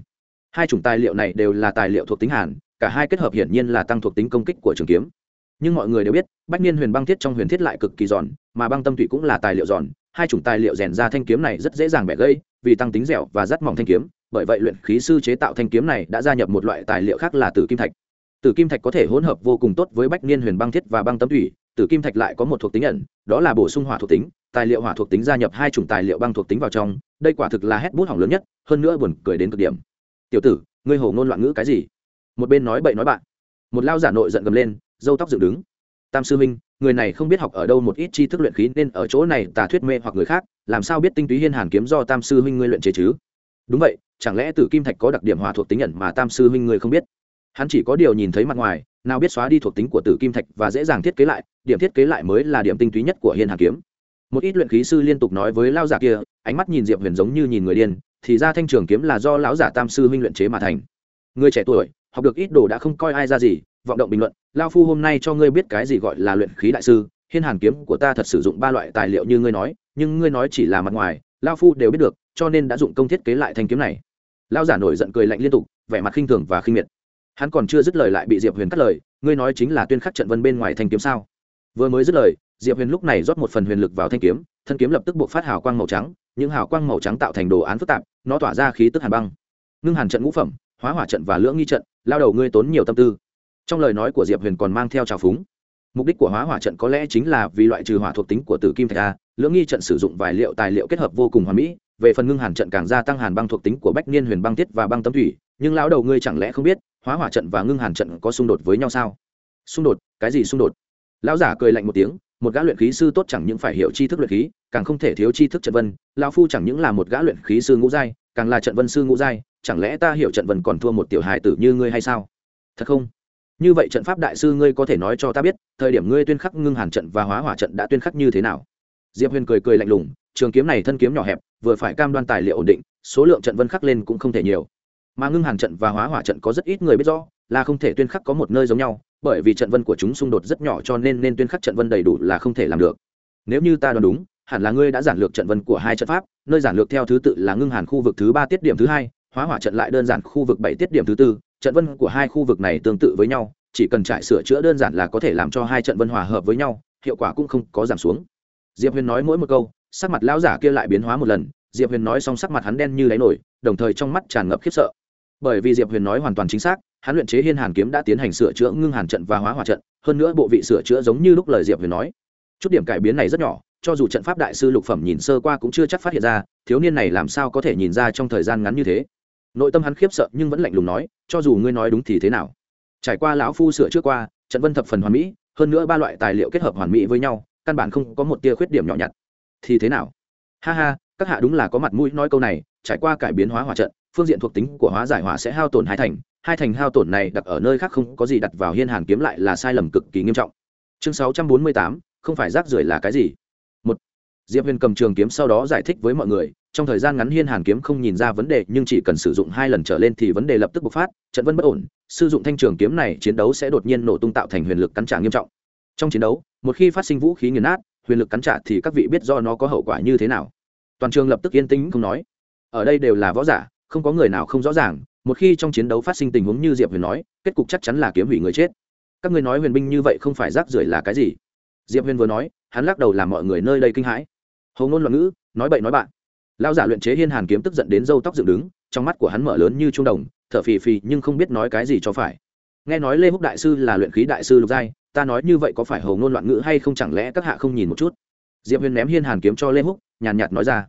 [SPEAKER 1] Hai chủng tài liệu này đều là tài liệu thuộc tính hàn, cả hai kết hợp hiển nhiên là tăng thuộc tính công kích của trường kiếm. Nhưng mọi người đều biết, bách niên huyền băng thiết trong huyền thiết lại cực kỳ giòn, mà băng tâm tủy cũng là tài liệu giòn. Hai chủng tài liệu rèn ra thanh kiếm này rất dễ dàng bẻ gây vì tăng tính dẻo và rất mỏng thanh kiếm, bởi vậy luyện khí sư chế tạo thanh kiếm này đã gia nhập một loại tài liệu khác là tử kim thạch. Tử kim thạch có thể hỗn hợp vô cùng tốt với bách niên huyền băng thiết và băng tâm thủy tử kim thạch lại có một thuộc tính ẩn, đó là bổ sung hỏa thuộc tính, tài liệu hỏa thuộc tính gia nhập hai chủng tài liệu băng thuộc tính vào trong, đây quả thực là hét bút hỏng lớn nhất, hơn nữa buồn cười đến cực điểm. Tiểu tử, ngươi hồ ngôn loạn ngữ cái gì? Một bên nói bậy nói bạn. Một lao giả nội giận gầm lên dâu tóc dựng đứng. Tam sư minh người này không biết học ở đâu một ít tri thức luyện khí nên ở chỗ này tà thuyết mê hoặc người khác, làm sao biết tinh túy hiên hàn kiếm do tam sư huynh ngươi luyện chế chứ? Đúng vậy, chẳng lẽ tử kim thạch có đặc điểm hỏa thuộc tính ẩn mà tam sư huynh ngươi không biết? Hắn chỉ có điều nhìn thấy mặt ngoài, nào biết xóa đi thuộc tính của tử kim thạch và dễ dàng thiết kế lại điểm thiết kế lại mới là điểm tinh túy nhất của hiên hàn kiếm. Một ít luyện khí sư liên tục nói với lao giả kia, ánh mắt nhìn diệp huyền giống như nhìn người điên, thì ra thanh trường kiếm là do lão giả tam sư huynh luyện chế mà thành. Người trẻ tuổi, học được ít đồ đã không coi ai ra gì, vọng động bình luận lao phu hôm nay cho ngươi biết cái gì gọi là luyện khí đại sư, hiên hàn kiếm của ta thật sử dụng ba loại tài liệu như ngươi nói, nhưng ngươi nói chỉ là mặt ngoài lao phu đều biết được, cho nên đã dụng công thiết kế lại thanh kiếm này. Lao giả nổi giận cười lạnh liên tục, vẻ mặt khinh thường và khinh miệt. Hắn còn chưa dứt lời lại bị diệp huyền cắt lời, ngươi nói chính là tuyên khắc trận vân bên ngoài thanh kiếm sao? Vừa mới dứt lời, diệp huyền lúc này rót một phần huyền lực vào thanh kiếm, thân kiếm lập tức buộc phát hào quang màu trắng, những hào quang màu trắng tạo thành đồ án phức tạp, nó tỏa ra khí tức hàn băng. Ngưng hàn trận ngũ phẩm, hóa hỏa trận và lưỡng nghi trận, lao đầu ngươi tốn nhiều tâm tư. Trong lời nói của diệp huyền còn mang theo trào phúng. Mục đích của hóa hỏa trận có lẽ chính là vì loại trừ hỏa thuộc tính của tử kim thạch a, lưỡng nghi trận sử dụng vài liệu tài liệu kết hợp vô cùng hoàn mỹ, về phần ngưng hàn trận càng gia tăng hàn băng thuộc tính của bách niên huyền băng tiết và băng tấm thủy, nhưng lão đầu ngươi chẳng lẽ không biết, hóa hỏa trận và ngưng hàn trận có xung đột với nhau sao? Xung đột? Cái gì xung đột? Lão giả cười lạnh một tiếng, một gã luyện khí sư tốt chẳng những phải hiểu tri thức luyện khí, càng không thể thiếu tri thức trận vân. Lão phu chẳng những là một gã luyện khí sư ngũ giai, càng là trận vân sư ngũ giai. Chẳng lẽ ta hiểu trận vân còn thua một tiểu hài tử như ngươi hay sao? Thật không? Như vậy trận pháp đại sư ngươi có thể nói cho ta biết, thời điểm ngươi tuyên khắc ngưng hàn trận và hóa hỏa trận đã tuyên khắc như thế nào? Diệp huyền cười cười lạnh lùng, trường kiếm này thân kiếm nhỏ hẹp, vừa phải cam đoan tài liệu ổn định, số lượng trận vân khắc lên cũng không thể nhiều. Mà ngưng hàn trận và hóa hỏa trận có rất ít người biết rõ, là không thể tuyên khắc có một nơi giống nhau bởi vì trận vân của chúng xung đột rất nhỏ cho nên nên tuyên khắc trận vân đầy đủ là không thể làm được. Nếu như ta đoán đúng, hẳn là ngươi đã giản lược trận vân của hai trận pháp, nơi giản lược theo thứ tự là ngưng hàn khu vực thứ ba tiết điểm thứ hai, hóa hỏa trận lại đơn giản khu vực bảy tiết điểm thứ tư, trận vân của hai khu vực này tương tự với nhau, chỉ cần trải sửa chữa đơn giản là có thể làm cho hai trận vân hòa hợp với nhau, hiệu quả cũng không có giảm xuống. Diệp huyền nói mỗi một câu, sắc mặt lão giả kia lại biến hóa một lần, diệp huyền nói xong sắc mặt hắn đen như đáy nổi, đồng thời trong mắt tràn ngập khiếp sợ bởi vì diệp huyền nói hoàn toàn chính xác, hắn luyện chế hiên hàn kiếm đã tiến hành sửa chữa ngưng hàn trận và hóa hòa trận, hơn nữa bộ vị sửa chữa giống như lúc lời diệp huyền nói. Chút điểm cải biến này rất nhỏ, cho dù trận pháp đại sư lục phẩm nhìn sơ qua cũng chưa chắc phát hiện ra, thiếu niên này làm sao có thể nhìn ra trong thời gian ngắn như thế. Nội tâm hắn khiếp sợ nhưng vẫn lạnh lùng nói, cho dù ngươi nói đúng thì thế nào? Trải qua lão phu sửa trước qua, trận vân thập phần hoàn mỹ, hơn nữa ba loại tài liệu kết hợp hoàn mỹ với nhau, căn bản không có một tia khuyết điểm nhỏ nhặt. Thì thế nào? Ha ha, các hạ đúng là có mặt mũi nói câu này, trải qua cải biến hóa hỏa trận phương diện thuộc tính của hóa giải hỏa sẽ hao tổn hai thành hai thành hao tổn này đặt ở nơi khác không có gì đặt vào hiên hàn kiếm lại là sai lầm cực kỳ nghiêm trọng. Chương sáu trăm bốn mươi tám, không phải rác rưởi là cái gì? Một, diệp huyền cầm trường kiếm sau đó giải thích với mọi người, trong thời gian ngắn hiên hàn kiếm không nhìn ra vấn đề, nhưng chỉ cần sử dụng hai lần trở lên thì vấn đề lập tức bộc phát, trận vân bất ổn, sử dụng thanh trường kiếm này chiến đấu sẽ đột nhiên nổ tung tạo thành huyền lực cắn trả nghiêm trọng. Trong chiến đấu, một khi phát sinh vũ khí nghiền nát, huyền lực cắn trả thì các vị biết do nó có hậu quả như thế nào. Toàn trường lập tức yên tĩnh không nói. Ở đây đều là võ giả không có người nào không rõ ràng, một khi trong chiến đấu phát sinh tình huống như diệp huyền nói, kết cục chắc chắn là kiếm hủy người chết. Các người nói huyền binh như vậy không phải rác rưởi là cái gì? Diệp huyền vừa nói, hắn lắc đầu làm mọi người nơi đây kinh hãi. Hầu ngôn loạn ngữ, nói bậy nói bạn. Lao giả luyện chế hiên hàn kiếm tức giận đến râu tóc dựng đứng, trong mắt của hắn mở lớn như trung đồng, thở phì phì nhưng không biết nói cái gì cho phải. Nghe nói lê húc đại sư là luyện khí đại sư lục giai, ta nói như vậy có phải hầu ngôn loạn ngữ hay không chẳng lẽ các hạ không nhìn một chút? Diệp huyền ném hiên hàn kiếm cho lê húc, nhàn nhạt nói ra.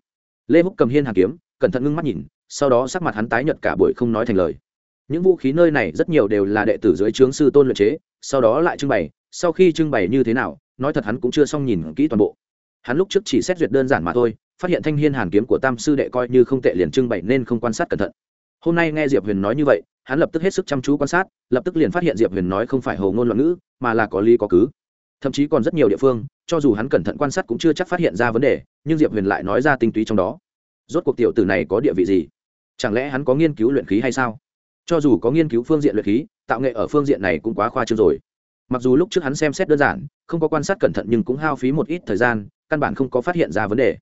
[SPEAKER 1] Lê húc cầm hiên hàn kiếm, cẩn thận ngưng mắt nhìn sau đó sắc mặt hắn tái nhợt cả buổi không nói thành lời. Những vũ khí nơi này rất nhiều đều là đệ tử dưới trướng sư tôn luyện chế, sau đó lại trưng bày. Sau khi trưng bày như thế nào, nói thật hắn cũng chưa xong nhìn kỹ toàn bộ. Hắn lúc trước chỉ xét duyệt đơn giản mà thôi, phát hiện thanh hiên hàn kiếm của tam sư đệ coi như không tệ liền trưng bày nên không quan sát cẩn thận. Hôm nay nghe diệp huyền nói như vậy, hắn lập tức hết sức chăm chú quan sát, lập tức liền phát hiện diệp huyền nói không phải hồ ngôn loạn ngữ, mà là có lý có cứ. Thậm chí còn rất nhiều địa phương, cho dù hắn cẩn thận quan sát cũng chưa chắc phát hiện ra vấn đề, nhưng diệp huyền lại nói ra tinh túy trong đó. Rốt cuộc tiểu tử này có địa vị gì? Chẳng lẽ hắn có nghiên cứu luyện khí hay sao? Cho dù có nghiên cứu phương diện luyện khí, tạo nghệ ở phương diện này cũng quá khoa trương rồi. Mặc dù lúc trước hắn xem xét đơn giản, không có quan sát cẩn thận nhưng cũng hao phí một ít thời gian, căn bản không có phát hiện ra vấn đề.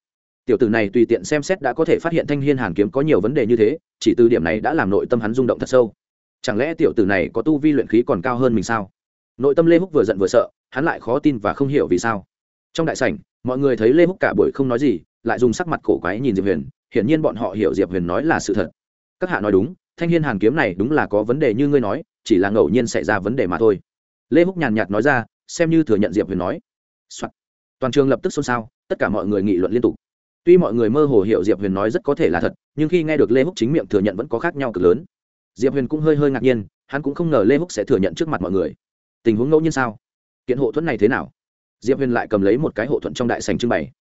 [SPEAKER 1] Tiểu tử này tùy tiện xem xét đã có thể phát hiện thanh hiên hàn kiếm có nhiều vấn đề như thế, chỉ từ điểm này đã làm nội tâm hắn rung động thật sâu. Chẳng lẽ tiểu tử này có tu vi luyện khí còn cao hơn mình sao? Nội tâm lê húc vừa giận vừa sợ, hắn lại khó tin và không hiểu vì sao. Trong đại sảnh, mọi người thấy lê húc cả buổi không nói gì, lại dùng sắc mặt cổ quái nhìn diệp huyền hiển nhiên bọn họ hiểu diệp huyền nói là sự thật. Các hạ nói đúng, thanh hiên hàn kiếm này đúng là có vấn đề như ngươi nói, chỉ là ngẫu nhiên xảy ra vấn đề mà thôi. Lê húc nhàn nhạt nói ra, xem như thừa nhận diệp huyền nói、Soạn. toàn trường lập tức xôn xao, tất cả mọi người nghị luận liên tục. Tuy mọi người mơ hồ hiểu diệp huyền nói rất có thể là thật, nhưng khi nghe được lê húc chính miệng thừa nhận vẫn có khác nhau cực lớn. Diệp huyền cũng hơi hơi ngạc nhiên, hắn cũng không ngờ lê húc sẽ thừa nhận trước mặt mọi người. Tình huống ngẫu nhiên sao? Kiện hộ thuẫn này thế nào? Diệp huyền lại cầm lấy một cái hộ thuẫn trong đại sành trưng bày.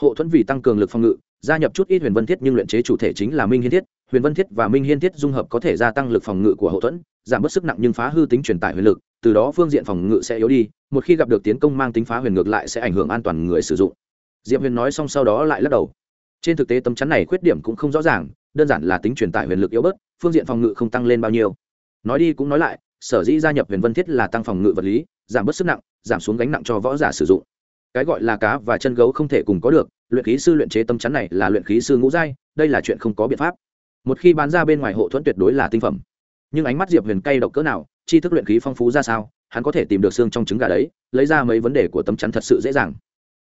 [SPEAKER 1] Hộ thuẫn vì tăng cường lực phòng ngự gia nhập chút ít huyền vân thiết nhưng luyện chế chủ thể chính là minh hiên thiết. Huyền vân thiết và minh hiên thiết dung hợp có thể gia tăng lực phòng ngự của hậu thuẫn, giảm bớt sức nặng nhưng phá hư tính truyền tải huyền lực, từ đó phương diện phòng ngự sẽ yếu đi, một khi gặp được tiến công mang tính phá huyền ngược lại sẽ ảnh hưởng an toàn người sử dụng. Diệp huyền nói xong sau đó lại lắc đầu. Trên thực tế tấm chắn này khuyết điểm cũng không rõ ràng, đơn giản là tính truyền tải huyền lực yếu bớt, phương diện phòng ngự không tăng lên bao nhiêu. Nói đi cũng nói lại, sở dĩ gia nhập huyền vân thiết là tăng phòng ngự vật lý, giảm bớt sức nặng, giảm xuống gánh nặng cho võ giả sử dụng cái gọi là cá và chân gấu không thể cùng có được, luyện khí sư luyện chế tâm chắn này là luyện khí sư ngũ giai, đây là chuyện không có biện pháp. Một khi bán ra bên ngoài hộ thuẫn tuyệt đối là tinh phẩm. Nhưng ánh mắt diệp huyền cay độc cỡ nào, tri thức luyện khí phong phú ra sao, hắn có thể tìm được xương trong trứng gà đấy, lấy ra mấy vấn đề của tấm chắn thật sự dễ dàng.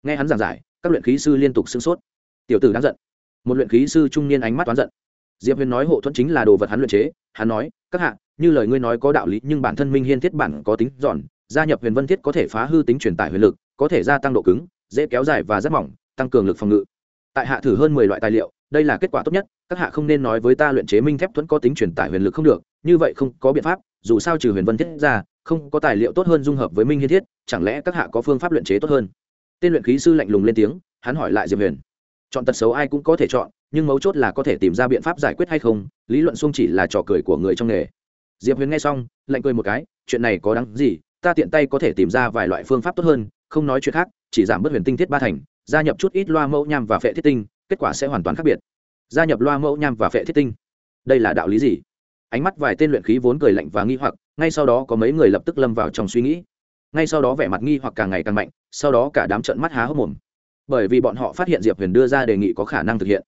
[SPEAKER 1] Nghe hắn giảng giải, các luyện khí sư liên tục sưng sốt. Tiểu tử đáng giận. Một luyện khí sư trung niên ánh mắt toán giận. Diệp huyền nói hộ thuẫn chính là đồ vật hắn luyện chế, hắn nói, các hạ, như lời ngươi nói có đạo lý, nhưng bản thân minh hiên thiết bản có tính giòn, gia nhập huyền vân thiết có thể phá hư tính truyền tải huyền lực có thể gia tăng độ cứng, dễ kéo dài và rất mỏng, tăng cường lực phòng ngự. Tại hạ thử hơn mười loại tài liệu, đây là kết quả tốt nhất, các hạ không nên nói với ta luyện chế minh thép thuẫn có tính truyền tải huyền lực không được, như vậy không có biện pháp, dù sao trừ huyền vân thiết ra, không có tài liệu tốt hơn dung hợp với minh hiên thiết, chẳng lẽ các hạ có phương pháp luyện chế tốt hơn? Tên luyện khí sư lạnh lùng lên tiếng, hắn hỏi lại diệp huyền. Chọn tật xấu ai cũng có thể chọn, nhưng mấu chốt là có thể tìm ra biện pháp giải quyết hay không, lý luận xung chỉ là trò cười của người trong nghề. Diệp huyền nghe xong, lạnh cười một cái, chuyện này có đáng gì, ta tiện tay có thể tìm ra vài loại phương pháp tốt hơn không nói chuyện khác, chỉ giảm bớt huyền tinh thiết ba thành, gia nhập chút ít loa mẫu nham và phệ thiết tinh, kết quả sẽ hoàn toàn khác biệt. Gia nhập loa mẫu nham và phệ thiết tinh. Đây là đạo lý gì? Ánh mắt vài tên luyện khí vốn cười lạnh và nghi hoặc, ngay sau đó có mấy người lập tức lâm vào trong suy nghĩ. Ngay sau đó vẻ mặt nghi hoặc càng ngày càng mạnh, sau đó cả đám trận mắt há hốc mồm. Bởi vì bọn họ phát hiện diệp huyền đưa ra đề nghị có khả năng thực hiện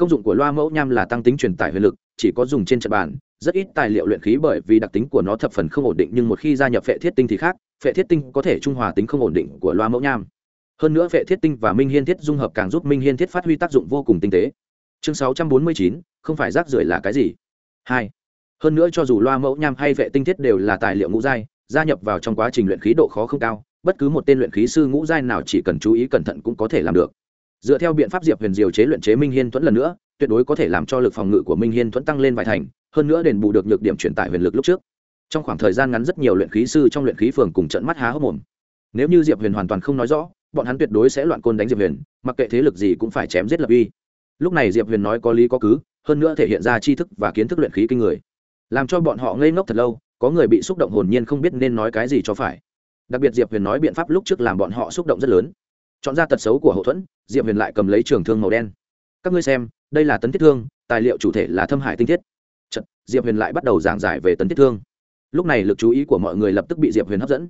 [SPEAKER 1] công dụng của loa mẫu nham là tăng tính truyền tải huyền lực, chỉ có dùng trên trận bàn. Rất ít tài liệu luyện khí bởi vì đặc tính của nó thập phần không ổn định, nhưng một khi gia nhập phệ thiết tinh thì khác, phệ thiết tinh có thể trung hòa tính không ổn định của loa mẫu nham. Hơn nữa, phệ thiết tinh và minh hiên thiết dung hợp càng giúp minh hiên thiết phát huy tác dụng vô cùng tinh tế. Chương sáu trăm bốn mươi chín, không phải rác rưởi là cái gì? Hai. Hơn nữa, cho dù loa mẫu nham hay vệ tinh thiết đều là tài liệu ngũ giai, gia nhập vào trong quá trình luyện khí độ khó không cao, bất cứ một tên luyện khí sư ngũ giai nào chỉ cần chú ý cẩn thận cũng có thể làm được dựa theo biện pháp diệp huyền diều chế luyện chế minh hiên thuẫn lần nữa, tuyệt đối có thể làm cho lực phòng ngự của minh hiên thuẫn tăng lên vài thành, hơn nữa đền bù được nhược điểm truyền tải huyền lực lúc trước. Trong khoảng thời gian ngắn rất nhiều luyện khí sư trong luyện khí phường cùng trận mắt há hốc mồm. Nếu như diệp huyền hoàn toàn không nói rõ, bọn hắn tuyệt đối sẽ loạn côn đánh diệp huyền, mặc kệ thế lực gì cũng phải chém giết lập uy. Lúc này diệp huyền nói có lý có cứ, hơn nữa thể hiện ra tri thức và kiến thức luyện khí kinh người. Làm cho bọn họ ngây ngốc thật lâu, có người bị xúc động hồn nhiên không biết nên nói cái gì cho phải. Đặc biệt diệp huyền nói biện pháp lúc trước làm bọn họ xúc động rất lớn chọn ra tật xấu của hậu thuẫn diệp huyền lại cầm lấy trường thương màu đen. Các ngươi xem đây là tấn thiết thương tài liệu chủ thể là thâm hải tinh thiết. Chật, diệp huyền lại bắt đầu giảng giải về tấn thiết thương. Lúc này lực chú ý của mọi người lập tức bị diệp huyền hấp dẫn.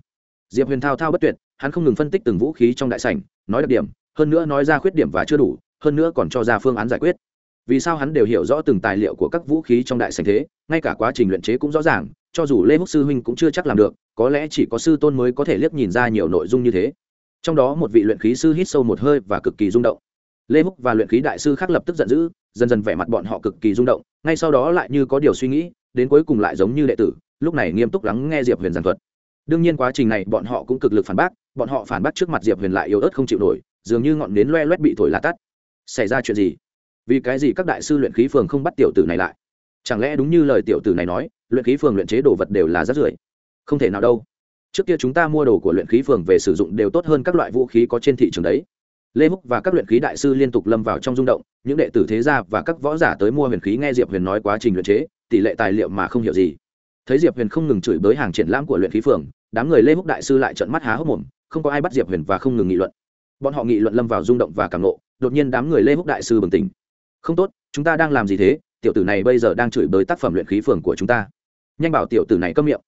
[SPEAKER 1] Diệp huyền thao thao bất tuyệt hắn không ngừng phân tích từng vũ khí trong đại sảnh nói đặc điểm hơn nữa nói ra khuyết điểm và chưa đủ hơn nữa còn cho ra phương án giải quyết. Vì sao hắn đều hiểu rõ từng tài liệu của các vũ khí trong đại sảnh thế ngay cả quá trình luyện chế cũng rõ ràng cho dù lê húc sư huynh cũng chưa chắc làm được có lẽ chỉ có sư tôn mới có thể liếc nhìn ra nhiều nội dung như thế trong đó một vị luyện khí sư hít sâu một hơi và cực kỳ rung động. Lê húc và luyện khí đại sư khác lập tức giận dữ, dần dần vẻ mặt bọn họ cực kỳ rung động, ngay sau đó lại như có điều suy nghĩ, đến cuối cùng lại giống như đệ tử, lúc này nghiêm túc lắng nghe diệp huyền giảng thuật. Đương nhiên quá trình này bọn họ cũng cực lực phản bác, bọn họ phản bác trước mặt diệp huyền lại yếu ớt không chịu nổi, dường như ngọn nến loe loét bị thổi lá tắt. Xảy ra chuyện gì? Vì cái gì các đại sư luyện khí phường không bắt tiểu tử này lại? Chẳng lẽ đúng như lời tiểu tử này nói, luyện khí phường luyện chế đồ vật đều là rất rưởi? Không thể nào đâu trước kia chúng ta mua đồ của luyện khí phường về sử dụng đều tốt hơn các loại vũ khí có trên thị trường đấy. Lê húc và các luyện khí đại sư liên tục lâm vào trong rung động, những đệ tử thế gia và các võ giả tới mua huyền khí nghe diệp huyền nói quá trình luyện chế, tỷ lệ tài liệu mà không hiểu gì. Thấy diệp huyền không ngừng chửi bới hàng triển lãm của luyện khí phường, đám người lê húc đại sư lại trợn mắt há hốc mồm, không có ai bắt diệp huyền và không ngừng nghị luận. Bọn họ nghị luận lâm vào rung động và cảm nộ đột nhiên đám người lê húc đại sư bừng tỉnh. Không tốt, chúng ta đang làm gì thế? Tiểu tử này bây giờ đang chửi bới tác phẩm luyện khí phường của chúng ta. Nhanh bảo tiểu tử này câm miệng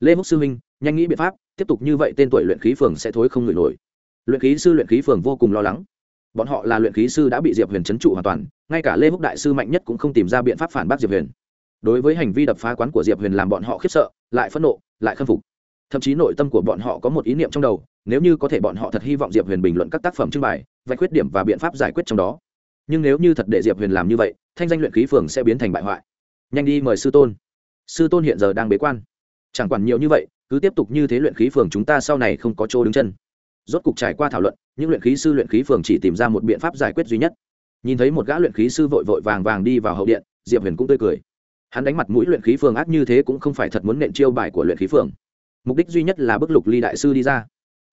[SPEAKER 1] lê húc sư minh, nhanh nghĩ biện pháp, tiếp tục như vậy tên tuổi luyện khí phường sẽ thối không ngửi nổi. Luyện khí sư luyện khí phường vô cùng lo lắng. Bọn họ là luyện khí sư đã bị diệp huyền trấn trụ hoàn toàn, ngay cả lê húc đại sư mạnh nhất cũng không tìm ra biện pháp phản bác diệp huyền. Đối với hành vi đập phá quán của diệp huyền làm bọn họ khiếp sợ, lại phẫn nộ, lại khâm phục. Thậm chí nội tâm của bọn họ có một ý niệm trong đầu, nếu như có thể bọn họ thật hy vọng diệp huyền bình luận các tác phẩm trưng bày, vạch khuyết điểm và biện pháp giải quyết trong đó. Nhưng nếu như thật để diệp huyền làm như vậy, thanh danh luyện khí phường sẽ biến thành bại hoại. Nhanh đi mời sư tôn. Sư tôn hiện giờ đang bế quan chẳng quản nhiều như vậy, cứ tiếp tục như thế luyện khí phường chúng ta sau này không có chỗ đứng chân. Rốt cục trải qua thảo luận, những luyện khí sư luyện khí phường chỉ tìm ra một biện pháp giải quyết duy nhất. Nhìn thấy một gã luyện khí sư vội vội vàng vàng đi vào hậu điện, diệp huyền cũng tươi cười. Hắn đánh mặt mũi luyện khí phường ác như thế cũng không phải thật muốn nện chiêu bài của luyện khí phường. Mục đích duy nhất là bức lục ly đại sư đi ra.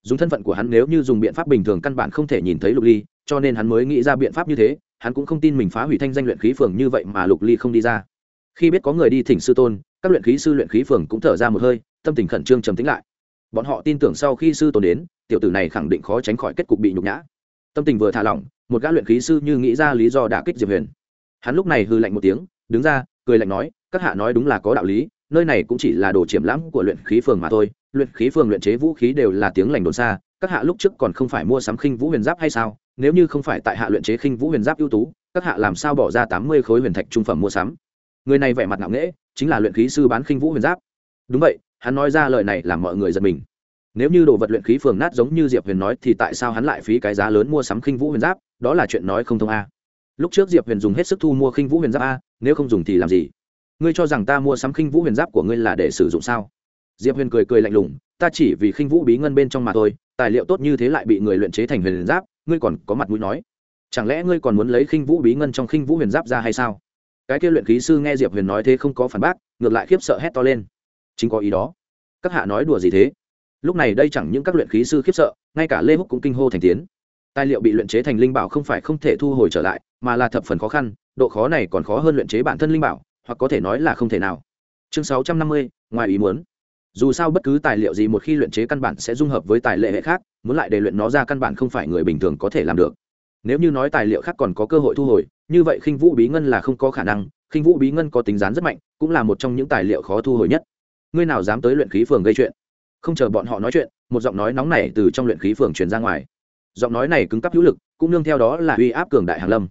[SPEAKER 1] Dùng thân phận của hắn nếu như dùng biện pháp bình thường căn bản không thể nhìn thấy lục ly, cho nên hắn mới nghĩ ra biện pháp như thế, hắn cũng không tin mình phá hủy thanh danh luyện khí phường như vậy mà lục ly không đi ra khi biết có người đi thỉnh sư tôn, các luyện khí sư luyện khí phường cũng thở ra một hơi, tâm tình khẩn trương trầm tính lại. Bọn họ tin tưởng sau khi sư tôn đến, tiểu tử này khẳng định khó tránh khỏi kết cục bị nhục nhã. Tâm tình vừa thả lỏng, một gã luyện khí sư như nghĩ ra lý do đả kích diệp huyền. Hắn lúc này hư lạnh một tiếng, đứng ra, cười lạnh nói, các hạ nói đúng là có đạo lý, nơi này cũng chỉ là đồ triển lãm của luyện khí phường mà thôi, luyện khí phường luyện chế vũ khí đều là tiếng lành đồn xa, các hạ lúc trước còn không phải mua sắm khinh vũ huyền giáp hay sao? Nếu như không phải tại hạ luyện chế khinh vũ huyền giáp ưu tú, các hạ làm sao bỏ ra tám mươi khối huyền thạch trung phẩm mua sắm? Người này vẻ mặt ngạo nghễ, chính là luyện khí sư bán khinh vũ huyền giáp. Đúng vậy, hắn nói ra lời này làm mọi người giật mình. Nếu như đồ vật luyện khí phường nát giống như diệp huyền nói thì tại sao hắn lại phí cái giá lớn mua sắm khinh vũ huyền giáp? Đó là chuyện nói không thông a. Lúc trước diệp huyền dùng hết sức thu mua khinh vũ huyền giáp a, nếu không dùng thì làm gì? Ngươi cho rằng ta mua sắm khinh vũ huyền giáp của ngươi là để sử dụng sao? Diệp huyền cười cười lạnh lùng, ta chỉ vì khinh vũ bí ngân bên trong mà thôi, tài liệu tốt như thế lại bị người luyện chế thành huyền giáp, ngươi còn có mặt mũi nói. Chẳng lẽ ngươi còn muốn lấy khinh vũ bí ngân trong khinh vũ huyền giáp ra hay sao? Cái kia luyện khí sư nghe diệp huyền nói thế không có phản bác, ngược lại khiếp sợ hét to lên. Chính có ý đó. Các hạ nói đùa gì thế? Lúc này đây chẳng những các luyện khí sư khiếp sợ, ngay cả lê húc cũng kinh hô thành tiến tài liệu bị luyện chế thành linh bảo không phải không thể thu hồi trở lại, mà là thập phần khó khăn, độ khó này còn khó hơn luyện chế bản thân linh bảo, hoặc có thể nói là không thể nào. Chương sáu trăm năm mươi, ngoài ý muốn. Dù sao bất cứ tài liệu gì một khi luyện chế căn bản sẽ dung hợp với tài lệ hệ khác, muốn lại để luyện nó ra căn bản không phải người bình thường có thể làm được. Nếu như nói tài liệu khác còn có cơ hội thu hồi như vậy khinh vũ bí ngân là không có khả năng, khinh vũ bí ngân có tính rán rất mạnh, cũng là một trong những tài liệu khó thu hồi nhất. Ngươi nào dám tới luyện khí phường gây chuyện? Không chờ bọn họ nói chuyện, một giọng nói nóng này từ trong luyện khí phường truyền ra ngoài. Giọng nói này cứng cắp hữu lực, cũng nương theo đó là uy áp cường đại hàn lâm.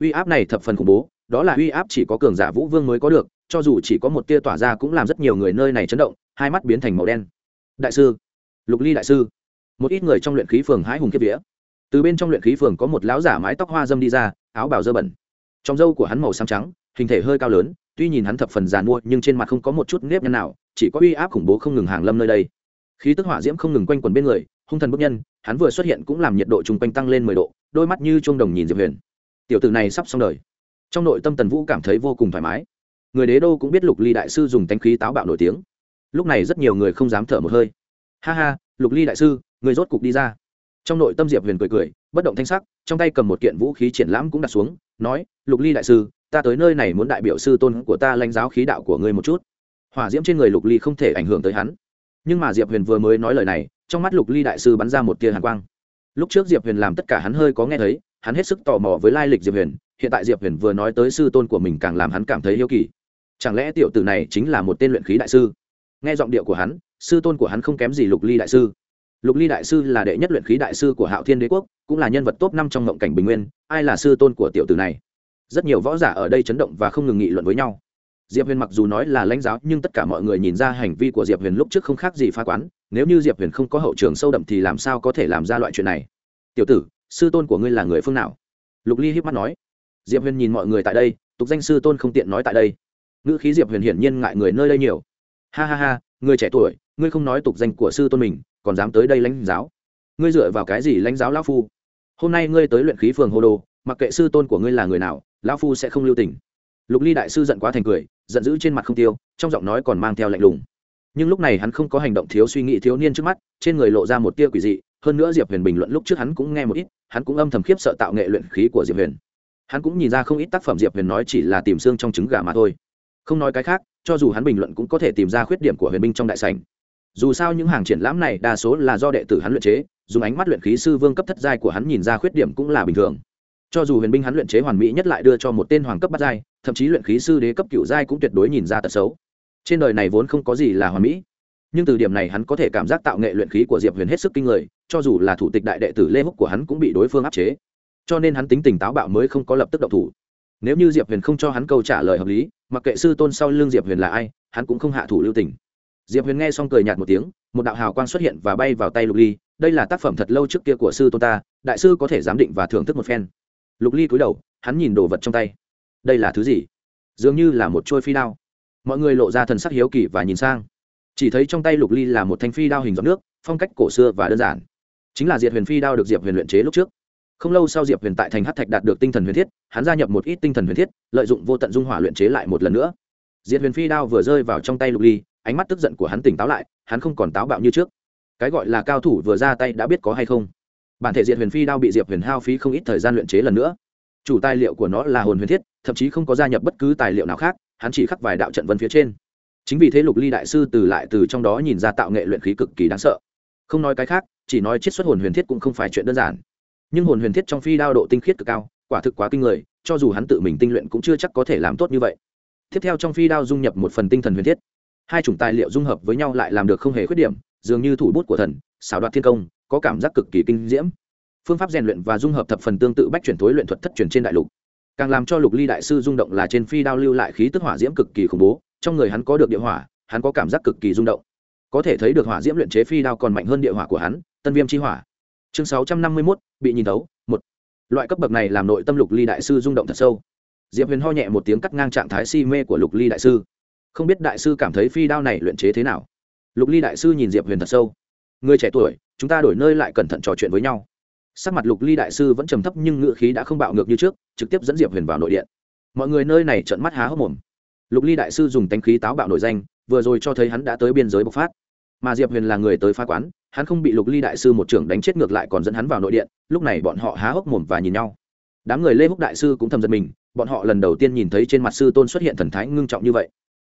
[SPEAKER 1] Uy áp này thập phần khủng bố, đó là uy áp chỉ có cường giả vũ vương mới có được, cho dù chỉ có một tia tỏa ra cũng làm rất nhiều người nơi này chấn động, hai mắt biến thành màu đen. Đại sư, lục ly đại sư. Một ít người trong luyện khí phường hái hùng kiếp vía. Từ bên trong luyện khí phường có một lão giả mái tóc hoa dâm đi ra áo bào dơ bẩn. Trong râu của hắn màu xám trắng, hình thể hơi cao lớn, tuy nhìn hắn thập phần giàn mua nhưng trên mặt không có một chút nếp nhăn nào, chỉ có uy áp khủng bố không ngừng hàng lâm nơi đây. Khí tức hỏa diễm không ngừng quanh quẩn bên người, hung thần bức nhân, hắn vừa xuất hiện cũng làm nhiệt độ chung quanh tăng lên mười độ, đôi mắt như chuông đồng nhìn diệp huyền. Tiểu tử này sắp xong đời. Trong nội tâm tần vũ cảm thấy vô cùng thoải mái. Người đế đô cũng biết lục ly đại sư dùng tánh khí táo bạo nổi tiếng. Lúc này rất nhiều người không dám thở một hơi. Ha ha, lục ly đại sư, người rốt cục đi ra trong nội tâm diệp huyền cười cười, bất động thanh sắc, trong tay cầm một kiện vũ khí triển lãm cũng đặt xuống, nói, lục ly đại sư, ta tới nơi này muốn đại biểu sư tôn của ta lãnh giáo khí đạo của ngươi một chút. Hỏa diễm trên người lục ly không thể ảnh hưởng tới hắn. Nhưng mà diệp huyền vừa mới nói lời này, trong mắt lục ly đại sư bắn ra một tia hàn quang. Lúc trước diệp huyền làm tất cả hắn hơi có nghe thấy, hắn hết sức tò mò với lai lịch diệp huyền, hiện tại diệp huyền vừa nói tới sư tôn của mình càng làm hắn cảm thấy yêu kỳ. Chẳng lẽ tiểu tử này chính là một tên luyện khí đại sư? Nghe giọng điệu của hắn, sư tôn của hắn không kém gì lục ly đại sư lục ly đại sư là đệ nhất luyện khí đại sư của hạo thiên đế quốc, cũng là nhân vật top năm trong ngộng cảnh bình nguyên, ai là sư tôn của tiểu tử này? Rất nhiều võ giả ở đây chấn động và không ngừng nghị luận với nhau. Diệp huyền mặc dù nói là lãnh giáo, nhưng tất cả mọi người nhìn ra hành vi của diệp huyền lúc trước không khác gì phá quán, nếu như diệp huyền không có hậu trường sâu đậm thì làm sao có thể làm ra loại chuyện này? Tiểu tử, sư tôn của ngươi là người phương nào? Lục ly hiếp mắt nói. Diệp huyền nhìn mọi người tại đây, tục danh sư tôn không tiện nói tại đây. Ngữ khí diệp huyền hiển nhiên ngại người nơi đây nhiều. Ha ha ha, người trẻ tuổi, ngươi không nói tục danh của sư tôn mình còn dám tới đây lãnh giáo. Ngươi dựa vào cái gì lãnh giáo lão phu? Hôm nay ngươi tới luyện khí phường hô đồ, mặc kệ sư tôn của ngươi là người nào, lão phu sẽ không lưu tình. Lục ly đại sư giận quá thành cười, giận dữ trên mặt không tiêu, trong giọng nói còn mang theo lạnh lùng. Nhưng lúc này hắn không có hành động thiếu suy nghĩ thiếu niên trước mắt, trên người lộ ra một tia quỷ dị, hơn nữa diệp huyền bình luận lúc trước hắn cũng nghe một ít, hắn cũng âm thầm khiếp sợ tạo nghệ luyện khí của diệp huyền. Hắn cũng nhìn ra không ít tác phẩm diệp huyền nói chỉ là tìm xương trong trứng gà mà thôi. Không nói cái khác, cho dù hắn bình luận cũng có thể tìm ra khuyết điểm của huyền binh trong đại sảnh dù sao những hàng triển lãm này đa số là do đệ tử hắn luyện chế, dùng ánh mắt luyện khí sư vương cấp thất giai của hắn nhìn ra khuyết điểm cũng là bình thường. Cho dù huyền binh hắn luyện chế hoàn mỹ nhất lại đưa cho một tên hoàng cấp bắt giai, thậm chí luyện khí sư đế cấp cựu giai cũng tuyệt đối nhìn ra tật xấu. Trên đời này vốn không có gì là hoàn mỹ, nhưng từ điểm này hắn có thể cảm giác tạo nghệ luyện khí của diệp huyền hết sức kinh người, cho dù là thủ tịch đại đệ tử lê húc của hắn cũng bị đối phương áp chế. Cho nên hắn tính tình táo bạo mới không có lập tức động thủ. Nếu như diệp huyền không cho hắn câu trả lời hợp lý, mặc kệ sư tôn sau l ư n g diệp huyền là ai, hắn cũng không hạ thủ lưu tình diệp huyền nghe xong cười nhạt một tiếng, một đạo hào quang xuất hiện và bay vào tay lục ly, đây là tác phẩm thật lâu trước kia của sư tôn ta, đại sư có thể giám định và thưởng thức một phen. Lục ly cúi đầu, hắn nhìn đồ vật trong tay. Đây là thứ gì? Dường như là một trôi phi đao. Mọi người lộ ra thần sắc hiếu kỳ và nhìn sang. Chỉ thấy trong tay lục ly là một thanh phi đao hình giọt nước, phong cách cổ xưa và đơn giản. Chính là diệt huyền phi đao được diệp huyền luyện chế lúc trước. Không lâu sau diệp huyền tại thành hát thạch đạt được tinh thần huyền thiết, hắn gia nhập một ít tinh thần huyền thiết, lợi dụng vô tận dung hỏa luyện chế lại một lần nữa. Diệp huyền phi đao vừa rơi vào trong tay lục ly ánh mắt tức giận của hắn tỉnh táo lại, hắn không còn táo bạo như trước. Cái gọi là cao thủ vừa ra tay đã biết có hay không. Bản thể Diện huyền phi đao bị diệp huyền hao phí không ít thời gian luyện chế lần nữa. Chủ tài liệu của nó là hồn huyền thiết, thậm chí không có gia nhập bất cứ tài liệu nào khác, hắn chỉ khắc vài đạo trận vân phía trên. Chính vì thế lục ly đại sư từ lại từ trong đó nhìn ra tạo nghệ luyện khí cực kỳ đáng sợ. Không nói cái khác, chỉ nói chiết xuất hồn huyền thiết cũng không phải chuyện đơn giản. Nhưng hồn huyền thiết trong phi đao độ tinh khiết cực cao, quả thực quá kinh người, cho dù hắn tự mình tinh luyện cũng chưa chắc có thể làm tốt như vậy. Tiếp theo trong phi đao dung nhập một phần tinh thần huyền thiết hai chủng tài liệu dung hợp với nhau lại làm được không hề khuyết điểm, dường như thủ bút của thần, xảo đoạt thiên công, có cảm giác cực kỳ kinh diễm. Phương pháp rèn luyện và dung hợp thập phần tương tự bách chuyển thối luyện thuật thất truyền trên đại lục. Càng làm cho lục ly đại sư rung động là trên phi đao lưu lại khí tức hỏa diễm cực kỳ khủng bố, trong người hắn có được địa hỏa, hắn có cảm giác cực kỳ rung động. Có thể thấy được hỏa diễm luyện chế phi đao còn mạnh hơn địa hỏa của hắn, tân viêm chi hỏa. Chương sáu trăm năm mươi mốt, bị nhìn tấu một. Loại cấp bậc này làm nội tâm lục ly đại sư rung động thật sâu. Diệp huyền ho nhẹ một tiếng cắt ngang trạng thái si mê của lục ly đại sư không biết đại sư cảm thấy phi đao này luyện chế thế nào. Lục ly đại sư nhìn diệp huyền thật sâu. Người trẻ tuổi, chúng ta đổi nơi lại cẩn thận trò chuyện với nhau. Sắc mặt lục ly đại sư vẫn trầm thấp nhưng ngựa khí đã không bạo ngược như trước, trực tiếp dẫn diệp huyền vào nội điện. Mọi người nơi này trợn mắt há hốc mồm. Lục ly đại sư dùng tánh khí táo bạo nổi danh, vừa rồi cho thấy hắn đã tới biên giới bộc phát. Mà diệp huyền là người tới phá quán, hắn không bị lục ly đại sư một trưởng đánh chết ngược lại còn dẫn hắn vào nội điện, lúc này bọn họ há hốc mồm và nhìn nhau. Đám người lê húc đại sư cũng thầm giật mình, bọn họ lần đầu tiên nhìn thấy trên mặt sư tôn xuất hiện thần thái ngưng trọng như vậy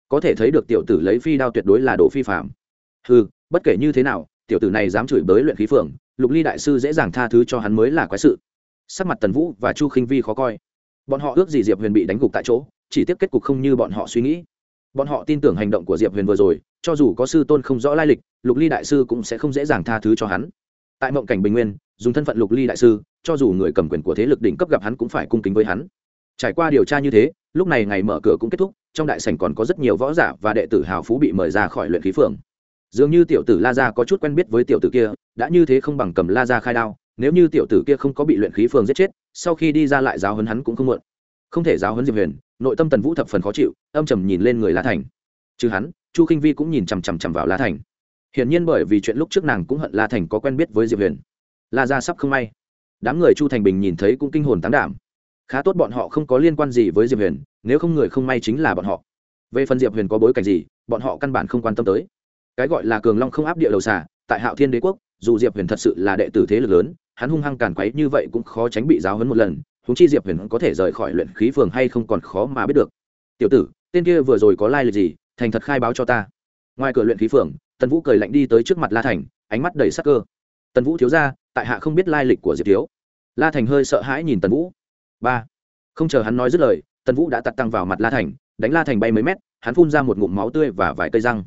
[SPEAKER 1] có thể thấy được tiểu tử lấy phi đao tuyệt đối là đồ phi phạm. Ừ bất kể như thế nào, tiểu tử này dám chửi bới luyện khí phượng, lục ly đại sư dễ dàng tha thứ cho hắn mới là quái sự. Sắc mặt tần vũ và chu khinh vi khó coi. Bọn họ ước gì diệp huyền bị đánh gục tại chỗ, chỉ tiếp kết cục không như bọn họ suy nghĩ. Bọn họ tin tưởng hành động của diệp huyền vừa rồi, cho dù có sư tôn không rõ lai lịch, lục ly đại sư cũng sẽ không dễ dàng tha thứ cho hắn. Tại mộng cảnh bình nguyên, dùng thân phận lục ly đại sư, cho dù người cầm quyền của thế lực đỉnh cấp gặp hắn cũng phải cung kính với hắn. Trải qua điều tra như thế lúc này ngày mở cửa cũng kết thúc, trong đại sảnh còn có rất nhiều võ giả và đệ tử hào phú bị mời ra khỏi luyện khí phường. Dường như tiểu tử la gia có chút quen biết với tiểu tử kia, đã như thế không bằng cầm la gia khai đao, nếu như tiểu tử kia không có bị luyện khí phường giết chết, sau khi đi ra lại giáo hấn hắn cũng không muộn. Không thể giáo hấn diệp huyền, nội tâm tần vũ thập phần khó chịu, âm trầm nhìn lên người la thành. Chứ hắn, chu k i n h vi cũng nhìn chằm chằm chằm vào la thành. Hiển nhiên bởi vì chuyện lúc trước nàng cũng hận la thành có quen biết với diệp huyền. La ra sắp không may. Đám người chu thành bình nhìn thấy cũng kinh hồn tán đảm khá tốt bọn họ không có liên quan gì với diệp huyền, nếu không người không may chính là bọn họ. Về phần diệp huyền có bối cảnh gì, bọn họ căn bản không quan tâm tới. Cái gọi là cường long không áp địa đầu xà, tại hạo thiên đế quốc, dù diệp huyền thật sự là đệ tử thế lực lớn, hắn hung hăng càn quấy như vậy cũng khó tránh bị giáo hấn một lần húng chi diệp huyền có thể rời khỏi luyện khí phường hay không còn khó mà biết được. Tiểu tử, tên kia vừa rồi có lai lịch gì, thành thật khai báo cho ta. Ngoài cửa luyện khí phường, tần vũ cười lạnh đi tới trước mặt la thành, ánh mắt đầy sắc cơ. Tần vũ thiếu ra tại hạ không biết lai lịch của diệp thiếu. La thành hơi sợ hãi nhìn tần vũ ba. Không chờ hắn nói dứt lời, tần vũ đã tạt tăng vào mặt la thành, đánh la thành bay mấy mét, hắn phun ra một ngụm máu tươi và vài cây răng.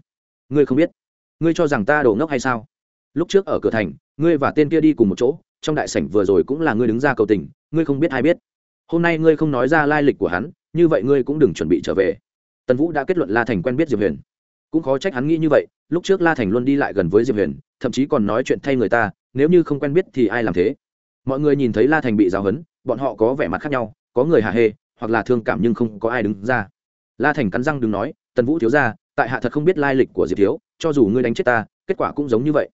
[SPEAKER 1] Ngươi không biết, ngươi cho rằng ta đổ ngốc hay sao? Lúc trước ở cửa thành, ngươi và tên kia đi cùng một chỗ, trong đại sảnh vừa rồi cũng là ngươi đứng ra cầu tình, ngươi không biết ai biết. Hôm nay ngươi không nói ra lai lịch của hắn, như vậy ngươi cũng đừng chuẩn bị trở về. Tần vũ đã kết luận la thành quen biết diệp huyền. Cũng khó trách hắn nghĩ như vậy, lúc trước la thành luôn đi lại gần với diệp huyền, thậm chí còn nói chuyện thay người ta, nếu như không quen biết thì ai làm thế? Mọi người nhìn thấy la thành bị giáo hấn bọn họ có vẻ mặt khác nhau, có người hạ hê, hoặc là thương cảm nhưng không có ai đứng ra. La thành cắn răng đừng nói, tần vũ thiếu ra tại hạ thật không biết lai lịch của diệp thiếu, cho dù ngươi đánh chết ta, kết quả cũng giống như vậy.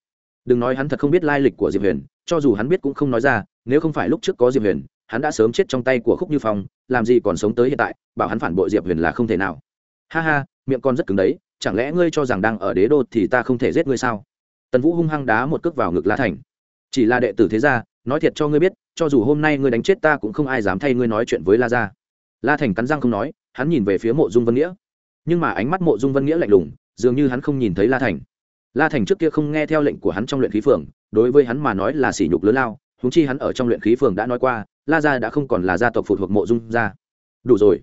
[SPEAKER 1] Đừng nói hắn thật không biết lai lịch của diệp huyền, cho dù hắn biết cũng không nói ra, nếu không phải lúc trước có diệp huyền, hắn đã sớm chết trong tay của khúc như phong, làm gì còn sống tới hiện tại, bảo hắn phản bội diệp huyền là không thể nào. Ha ha, miệng con rất cứng đấy, chẳng lẽ ngươi cho rằng đang ở đế đô thì ta không thể giết ngươi sao? Tần vũ hung hăng đá một cước vào ngực la thành. Chỉ là đệ tử thế gia nói thiệt cho ngươi biết, cho dù hôm nay ngươi đánh chết ta cũng không ai dám thay ngươi nói chuyện với la gia. La thành cắn răng không nói, hắn nhìn về phía mộ dung vân nghĩa. Nhưng mà ánh mắt mộ dung vân nghĩa lạnh lùng, dường như hắn không nhìn thấy la thành. La thành trước kia không nghe theo lệnh của hắn trong luyện khí phường, đối với hắn mà nói là sỉ nhục lớn lao húng chi hắn ở trong luyện khí phường đã nói qua, la gia đã không còn là gia tộc phụ thuộc mộ dung gia. Đủ rồi.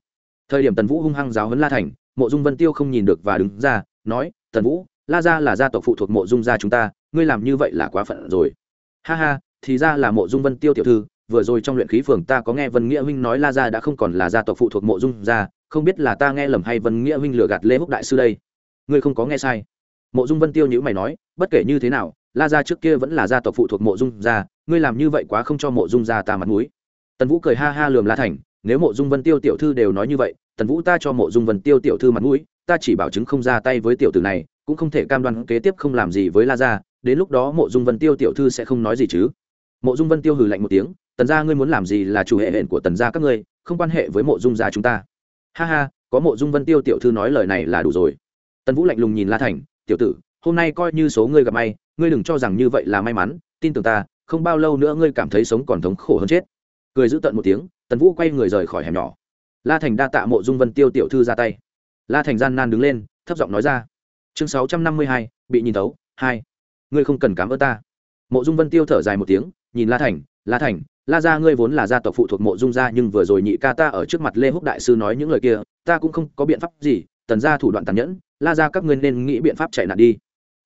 [SPEAKER 1] Thời điểm tần vũ hung hăng giáo huấn la thành, mộ dung vân tiêu không nhìn được và đứng ra, nói, tần vũ, la gia là gia tộc phụ thuộc mộ dung gia chúng ta, ngươi làm như vậy là quá phận rồi. Ha ha thì ra là mộ dung vân tiêu tiểu thư, vừa rồi trong luyện khí phường ta có nghe vân nghĩa huynh nói la gia đã không còn là gia tộc phụ thuộc mộ dung gia, không biết là ta nghe lầm hay vân nghĩa huynh lừa gạt lê húc đại sư đây. Ngươi không có nghe sai. Mộ dung vân tiêu nhữ mày nói, bất kể như thế nào, la gia trước kia vẫn là gia tộc phụ thuộc mộ dung gia, ngươi làm như vậy quá không cho mộ dung gia ta mặt mũi. Tần vũ cười ha ha lườm la thành, nếu mộ dung vân tiêu tiểu thư đều nói như vậy, tần vũ ta cho mộ dung vân tiêu tiểu thư mặt mũi, ta chỉ bảo chứng không ra tay với tiểu tử này, cũng không thể cam đoan kế tiếp không làm gì với la gia, đến lúc đó mộ dung vân tiêu tiểu thư sẽ không nói gì chứ mộ dung vân tiêu hừ lạnh một tiếng, tần gia ngươi muốn làm gì là chủ hệ hẹn của tần gia các ngươi, không quan hệ với mộ dung gia chúng ta. Ha ha, có mộ dung vân tiêu tiểu thư nói lời này là đủ rồi. Tần vũ lạnh lùng nhìn la thành, tiểu tử, hôm nay coi như số ngươi gặp may, ngươi đừng cho rằng như vậy là may mắn, tin tưởng ta, không bao lâu nữa ngươi cảm thấy sống còn thống khổ hơn chết. Cười giữ tận một tiếng, tần vũ quay người rời khỏi hẻm nhỏ. La thành đa tạ mộ dung vân tiêu tiểu thư ra tay. La thành gian nan đứng lên, thấp giọng nói ra, chương sáu trăm năm mươi hai, bị nhìn tấu hai, ngươi không cần cảm ơn ta. Mộ dung vân tiêu thở dài một tiếng nhìn la thành la thành, la gia, ngươi vốn là gia tộc phụ thuộc mộ dung gia, nhưng vừa rồi nhị ca ta ở trước mặt lê húc đại sư nói những lời kia, ta cũng không có biện pháp gì, tần gia thủ đoạn tàn nhẫn, la gia các ngươi nên nghĩ biện pháp chạy nạn đi.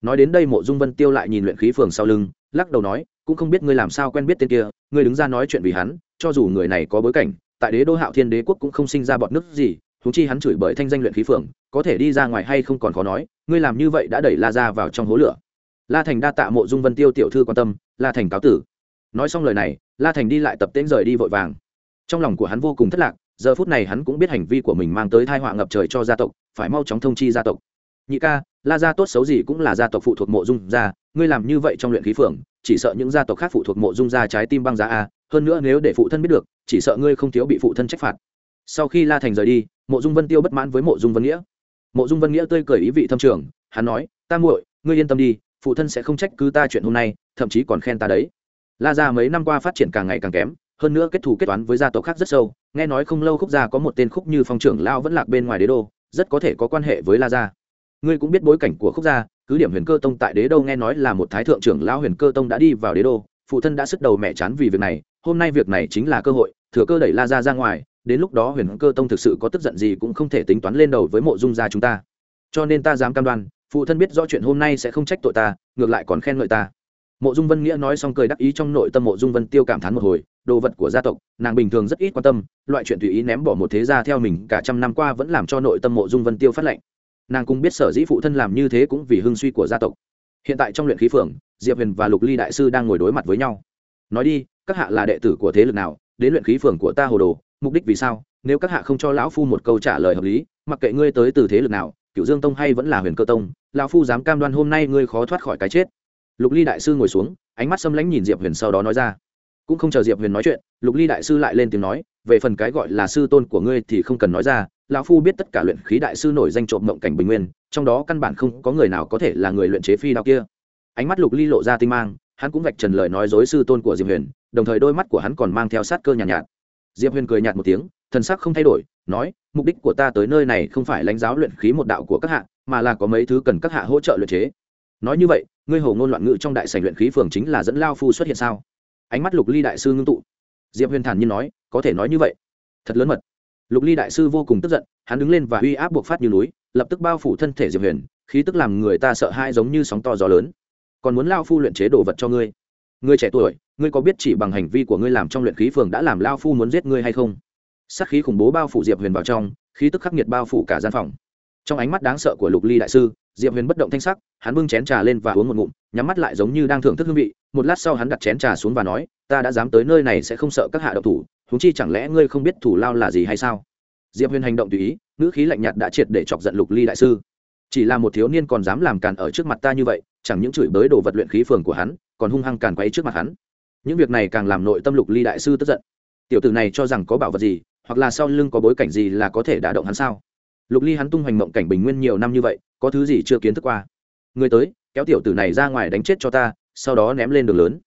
[SPEAKER 1] Nói đến đây mộ dung vân tiêu lại nhìn luyện khí phường sau lưng, lắc đầu nói, cũng không biết ngươi làm sao quen biết tên kia, ngươi đứng ra nói chuyện vì hắn, cho dù người này có bối cảnh, tại đế đô hạo thiên đế quốc cũng không sinh ra bọn nước gì thú chi hắn chửi bởi thanh danh luyện khí phường, có thể đi ra ngoài hay không còn khó nói, ngươi làm như vậy đã đẩy la ra vào trong hố lửa. La thành đa tạ mộ dung vân tiêu tiểu thư quan tâm, la thành cáo tử nói xong lời này, la thành đi lại tập tễnh rời đi vội vàng. Trong lòng của hắn vô cùng thất lạc, giờ phút này hắn cũng biết hành vi của mình mang tới thai họa ngập trời cho gia tộc, phải mau chóng thông chi gia tộc. Nhị ca, la gia tốt xấu gì cũng là gia tộc phụ thuộc mộ dung gia, ngươi làm như vậy trong luyện khí phường, chỉ sợ những gia tộc khác phụ thuộc mộ dung gia trái tim băng giá a, hơn nữa nếu để phụ thân biết được, chỉ sợ ngươi không thiếu bị phụ thân trách phạt. Sau khi la thành rời đi, mộ dung vân tiêu bất mãn với mộ dung vân nghĩa. Mộ dung vân nghĩa tươi cười ý vị thâm trường, hắn nói, ta muội, ngươi yên tâm đi, phụ thân sẽ không trách cứ ta chuyện hôm nay, thậm chí còn khen ta đấy la gia mấy năm qua phát triển càng ngày càng kém, hơn nữa kết thù kết toán với gia tộc khác rất sâu, nghe nói không lâu khúc gia có một tên khúc như phong trưởng lao vẫn lạc bên ngoài đế đô, rất có thể có quan hệ với la gia. Ngươi cũng biết bối cảnh của khúc gia, cứ điểm huyền cơ tông tại đế đô nghe nói là một thái thượng trưởng lão huyền cơ tông đã đi vào đế đô, phụ thân đã sức đầu mẹ chán vì việc này, hôm nay việc này chính là cơ hội, thừa cơ đẩy la gia ra ngoài, đến lúc đó huyền cơ tông thực sự có tức giận gì cũng không thể tính toán lên đầu với mộ dung gia chúng ta. Cho nên ta dám cam đoan, phụ thân biết rõ chuyện hôm nay sẽ không trách tội ta, ngược lại còn khen ngợi ta mộ dung vân nghĩa nói xong cười đắc ý trong nội tâm mộ dung vân tiêu cảm thán một hồi, đồ vật của gia tộc, nàng bình thường rất ít quan tâm, loại chuyện tùy ý ném bỏ một thế gia theo mình cả trăm năm qua vẫn làm cho nội tâm mộ dung vân tiêu phát lệnh. Nàng cũng biết sở dĩ phụ thân làm như thế cũng vì hưng suy của gia tộc. Hiện tại trong luyện khí phường diệp huyền và lục ly đại sư đang ngồi đối mặt với nhau. Nói đi, các hạ là đệ tử của thế lực nào, đến luyện khí phường của ta hồ đồ, mục đích vì sao? Nếu các hạ không cho lão phu một câu trả lời hợp lý, mặc kệ ngươi tới từ thế lực nào cựu dương tông hay vẫn là huyền cơ tông, lão phu dám cam đoan hôm nay ngươi khó thoát khỏi cái chết lục ly đại sư ngồi xuống ánh mắt xâm lãnh nhìn diệp huyền sau đó nói ra. Cũng không chờ diệp huyền nói chuyện lục ly đại sư lại lên tiếng nói về phần cái gọi là sư tôn của ngươi thì không cần nói ra lão phu biết tất cả luyện khí đại sư nổi danh trộm mộng cảnh bình nguyên trong đó căn bản không có người nào có thể là người luyện chế phi đao kia. Ánh mắt lục ly lộ ra tinh mang hắn cũng vạch trần lời nói dối sư tôn của diệp huyền đồng thời đôi mắt của hắn còn mang theo sát cơ nhàn nhạt, nhạt. Diệp huyền cười nhạt một tiếng thần sắc không thay đổi nói mục đích của ta tới nơi này không phải lãnh giáo luyện khí một đạo của các hạ mà là có mấy thứ cần các hạ hỗ trợ luyện chế nói như vậy, ngươi hồ ngôn loạn ngữ trong đại sảnh luyện khí phường chính là dẫn lao phu xuất hiện sao? Ánh mắt lục ly đại sư ngưng tụ. Diệp huyền thản nhiên nói, có thể nói như vậy. Thật lớn mật. Lục ly đại sư vô cùng tức giận, hắn đứng lên và uy áp buộc phát như núi, lập tức bao phủ thân thể diệp huyền, khí tức làm người ta sợ hãi giống như sóng to gió lớn. Còn muốn lao phu luyện chế đồ vật cho ngươi? Ngươi trẻ tuổi, ngươi có biết chỉ bằng hành vi của ngươi làm trong luyện khí phường đã làm lao phu muốn giết ngươi hay không? Sắc khí khủng bố bao phủ diệp huyền vào trong, khí tức khắc nghiệt bao phủ cả gian phòng trong ánh mắt đáng sợ của lục ly đại sư, diệp huyền bất động thanh sắc, hắn bưng chén trà lên và uống một ngụm, nhắm mắt lại giống như đang thưởng thức hương vị. Một lát sau hắn đặt chén trà xuống và nói, ta đã dám tới nơi này sẽ không sợ các hạ độc thủ húng chi chẳng lẽ ngươi không biết thủ lao là gì hay sao? Diệp huyền hành động tùy ý, ngữ khí lạnh nhạt đã triệt để chọc giận lục ly đại sư. Chỉ là một thiếu niên còn dám làm càn ở trước mặt ta như vậy, chẳng những chửi bới đồ vật luyện khí phường của hắn, còn hung hăng càn quấy trước mặt hắn. Những việc này càng làm nội tâm lục ly đại sư tức giận. Tiểu tử này cho rằng có bảo vật gì, hoặc là sau lưng có bối cảnh gì là có thể đả động hắn sao? Lục ly hắn tung hoành mộng cảnh bình nguyên nhiều năm như vậy, có thứ gì chưa kiến thức qua? Người tới, kéo tiểu tử này ra ngoài đánh chết cho ta, sau đó ném lên đường lớn.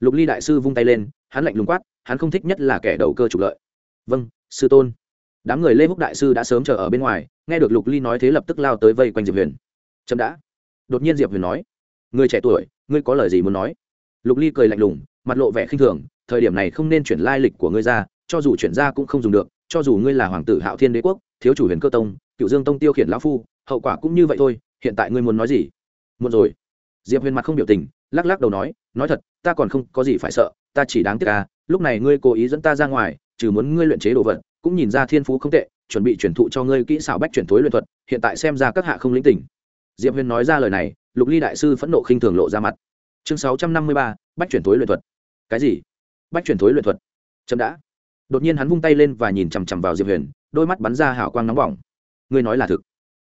[SPEAKER 1] Lục ly đại sư vung tay lên, hắn lạnh lùng quát, hắn không thích nhất là kẻ đầu cơ trục lợi. Vâng sư tôn. Đám người lê húc đại sư đã sớm chờ ở bên ngoài, nghe được lục ly nói thế lập tức lao tới vây quanh diệp huyền. Chậm đã. Đột nhiên diệp huyền nói, người trẻ tuổi, ngươi có lời gì muốn nói? Lục ly cười lạnh lùng, mặt lộ vẻ khinh thường, thời điểm này không nên chuyển lai lịch của ngươi ra, cho dù chuyển ra cũng không dùng được, cho dù ngươi là hoàng tử hạo thiên đế quốc, thiếu chủ huyền cơ tông cựu dương tông tiêu khiển lão phu, hậu quả cũng như vậy thôi, hiện tại ngươi muốn nói gì? Muộn rồi. Diệp huyền mặt không biểu tình, lắc lắc đầu nói nói thật, ta còn không có gì phải sợ, ta chỉ đáng tiếc à lúc này ngươi cố ý dẫn ta ra ngoài, trừ muốn ngươi luyện chế đồ vật, cũng nhìn ra thiên phú không tệ, chuẩn bị chuyển thụ cho ngươi kỹ xảo bách chuyển thối luyện thuật, hiện tại xem ra các hạ không lĩnh tỉnh diệp huyền nói ra lời này, lục ly đại sư phẫn nộ khinh thường lộ ra mặt. Chương sáu trăm năm mươi ba, bách chuyển thối luyện thuật. Cái gì? Bách chuyển thối luyện thuật? Chậm đã. Đột nhiên hắn vung tay lên và nhìn chằm chằm vào diệp huyền, đôi mắt bắn ra hào quang nóng bỏng ngươi nói là thực.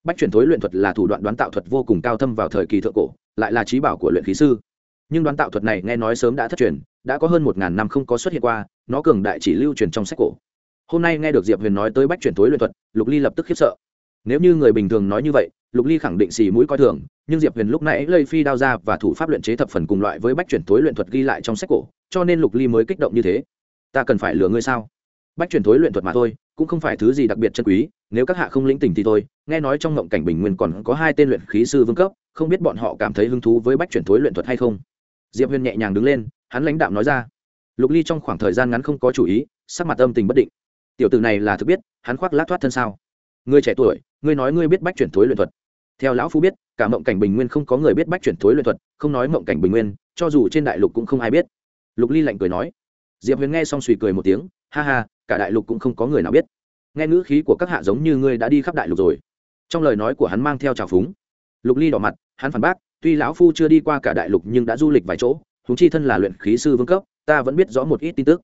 [SPEAKER 1] Bách chuyển thối luyện thuật là thủ đoạn đoán tạo thuật vô cùng cao thâm vào thời kỳ thượng cổ, lại là trí bảo của luyện khí sư. Nhưng đoán tạo thuật này nghe nói sớm đã thất truyền, đã có hơn một ngàn năm không có xuất hiện qua, nó cường đại chỉ lưu truyền trong sách cổ. Hôm nay nghe được diệp huyền nói tới bách chuyển thối luyện thuật, lục ly lập tức khiếp sợ. Nếu như người bình thường nói như vậy, lục ly khẳng định xì mũi coi thường, nhưng diệp huyền lúc nãy lây phi đao ra và thủ pháp luyện chế thập phần cùng loại với bách chuyển thối luyện thuật ghi lại trong sách cổ, cho nên lục ly mới kích động như thế. Ta cần phải lừa ngươi sao? Bách chuyển thối luyện thuật mà thôi, cũng không phải thứ gì đặc biệt chân quý, nếu các hạ không lĩnh tình thì thôi. Nghe nói trong ngộng cảnh bình nguyên còn có hai tên luyện khí sư vương cấp, không biết bọn họ cảm thấy hứng thú với bách chuyển thối luyện thuật hay không? Diệp huyền nhẹ nhàng đứng lên, hắn lãnh đạo nói ra. Lục ly trong khoảng thời gian ngắn không có chủ ý, sắc mặt âm tình bất định. Tiểu tử này là thực biết, hắn khoác lát thoát thân sao? Ngươi trẻ tuổi, ngươi nói ngươi biết bách chuyển thối luyện thuật. Theo lão phu biết, cả mộng cảnh bình nguyên không có người biết bách chuyển thối luyện thuật, không nói mộng cảnh bình nguyên, cho dù trên đại lục cũng không ai biết. Lục ly lạnh cười nói. Diệp huyền nghe xong suy cười một tiếng, ha ha cả đại lục cũng không có người nào biết. Nghe ngữ khí của các hạ giống như ngươi đã đi khắp đại lục rồi. Trong lời nói của hắn mang theo trào phúng. Lục ly đỏ mặt, hắn phản bác, tuy lão phu chưa đi qua cả đại lục nhưng đã du lịch vài chỗ húng chi thân là luyện khí sư vương cấp, ta vẫn biết rõ một ít tin tức.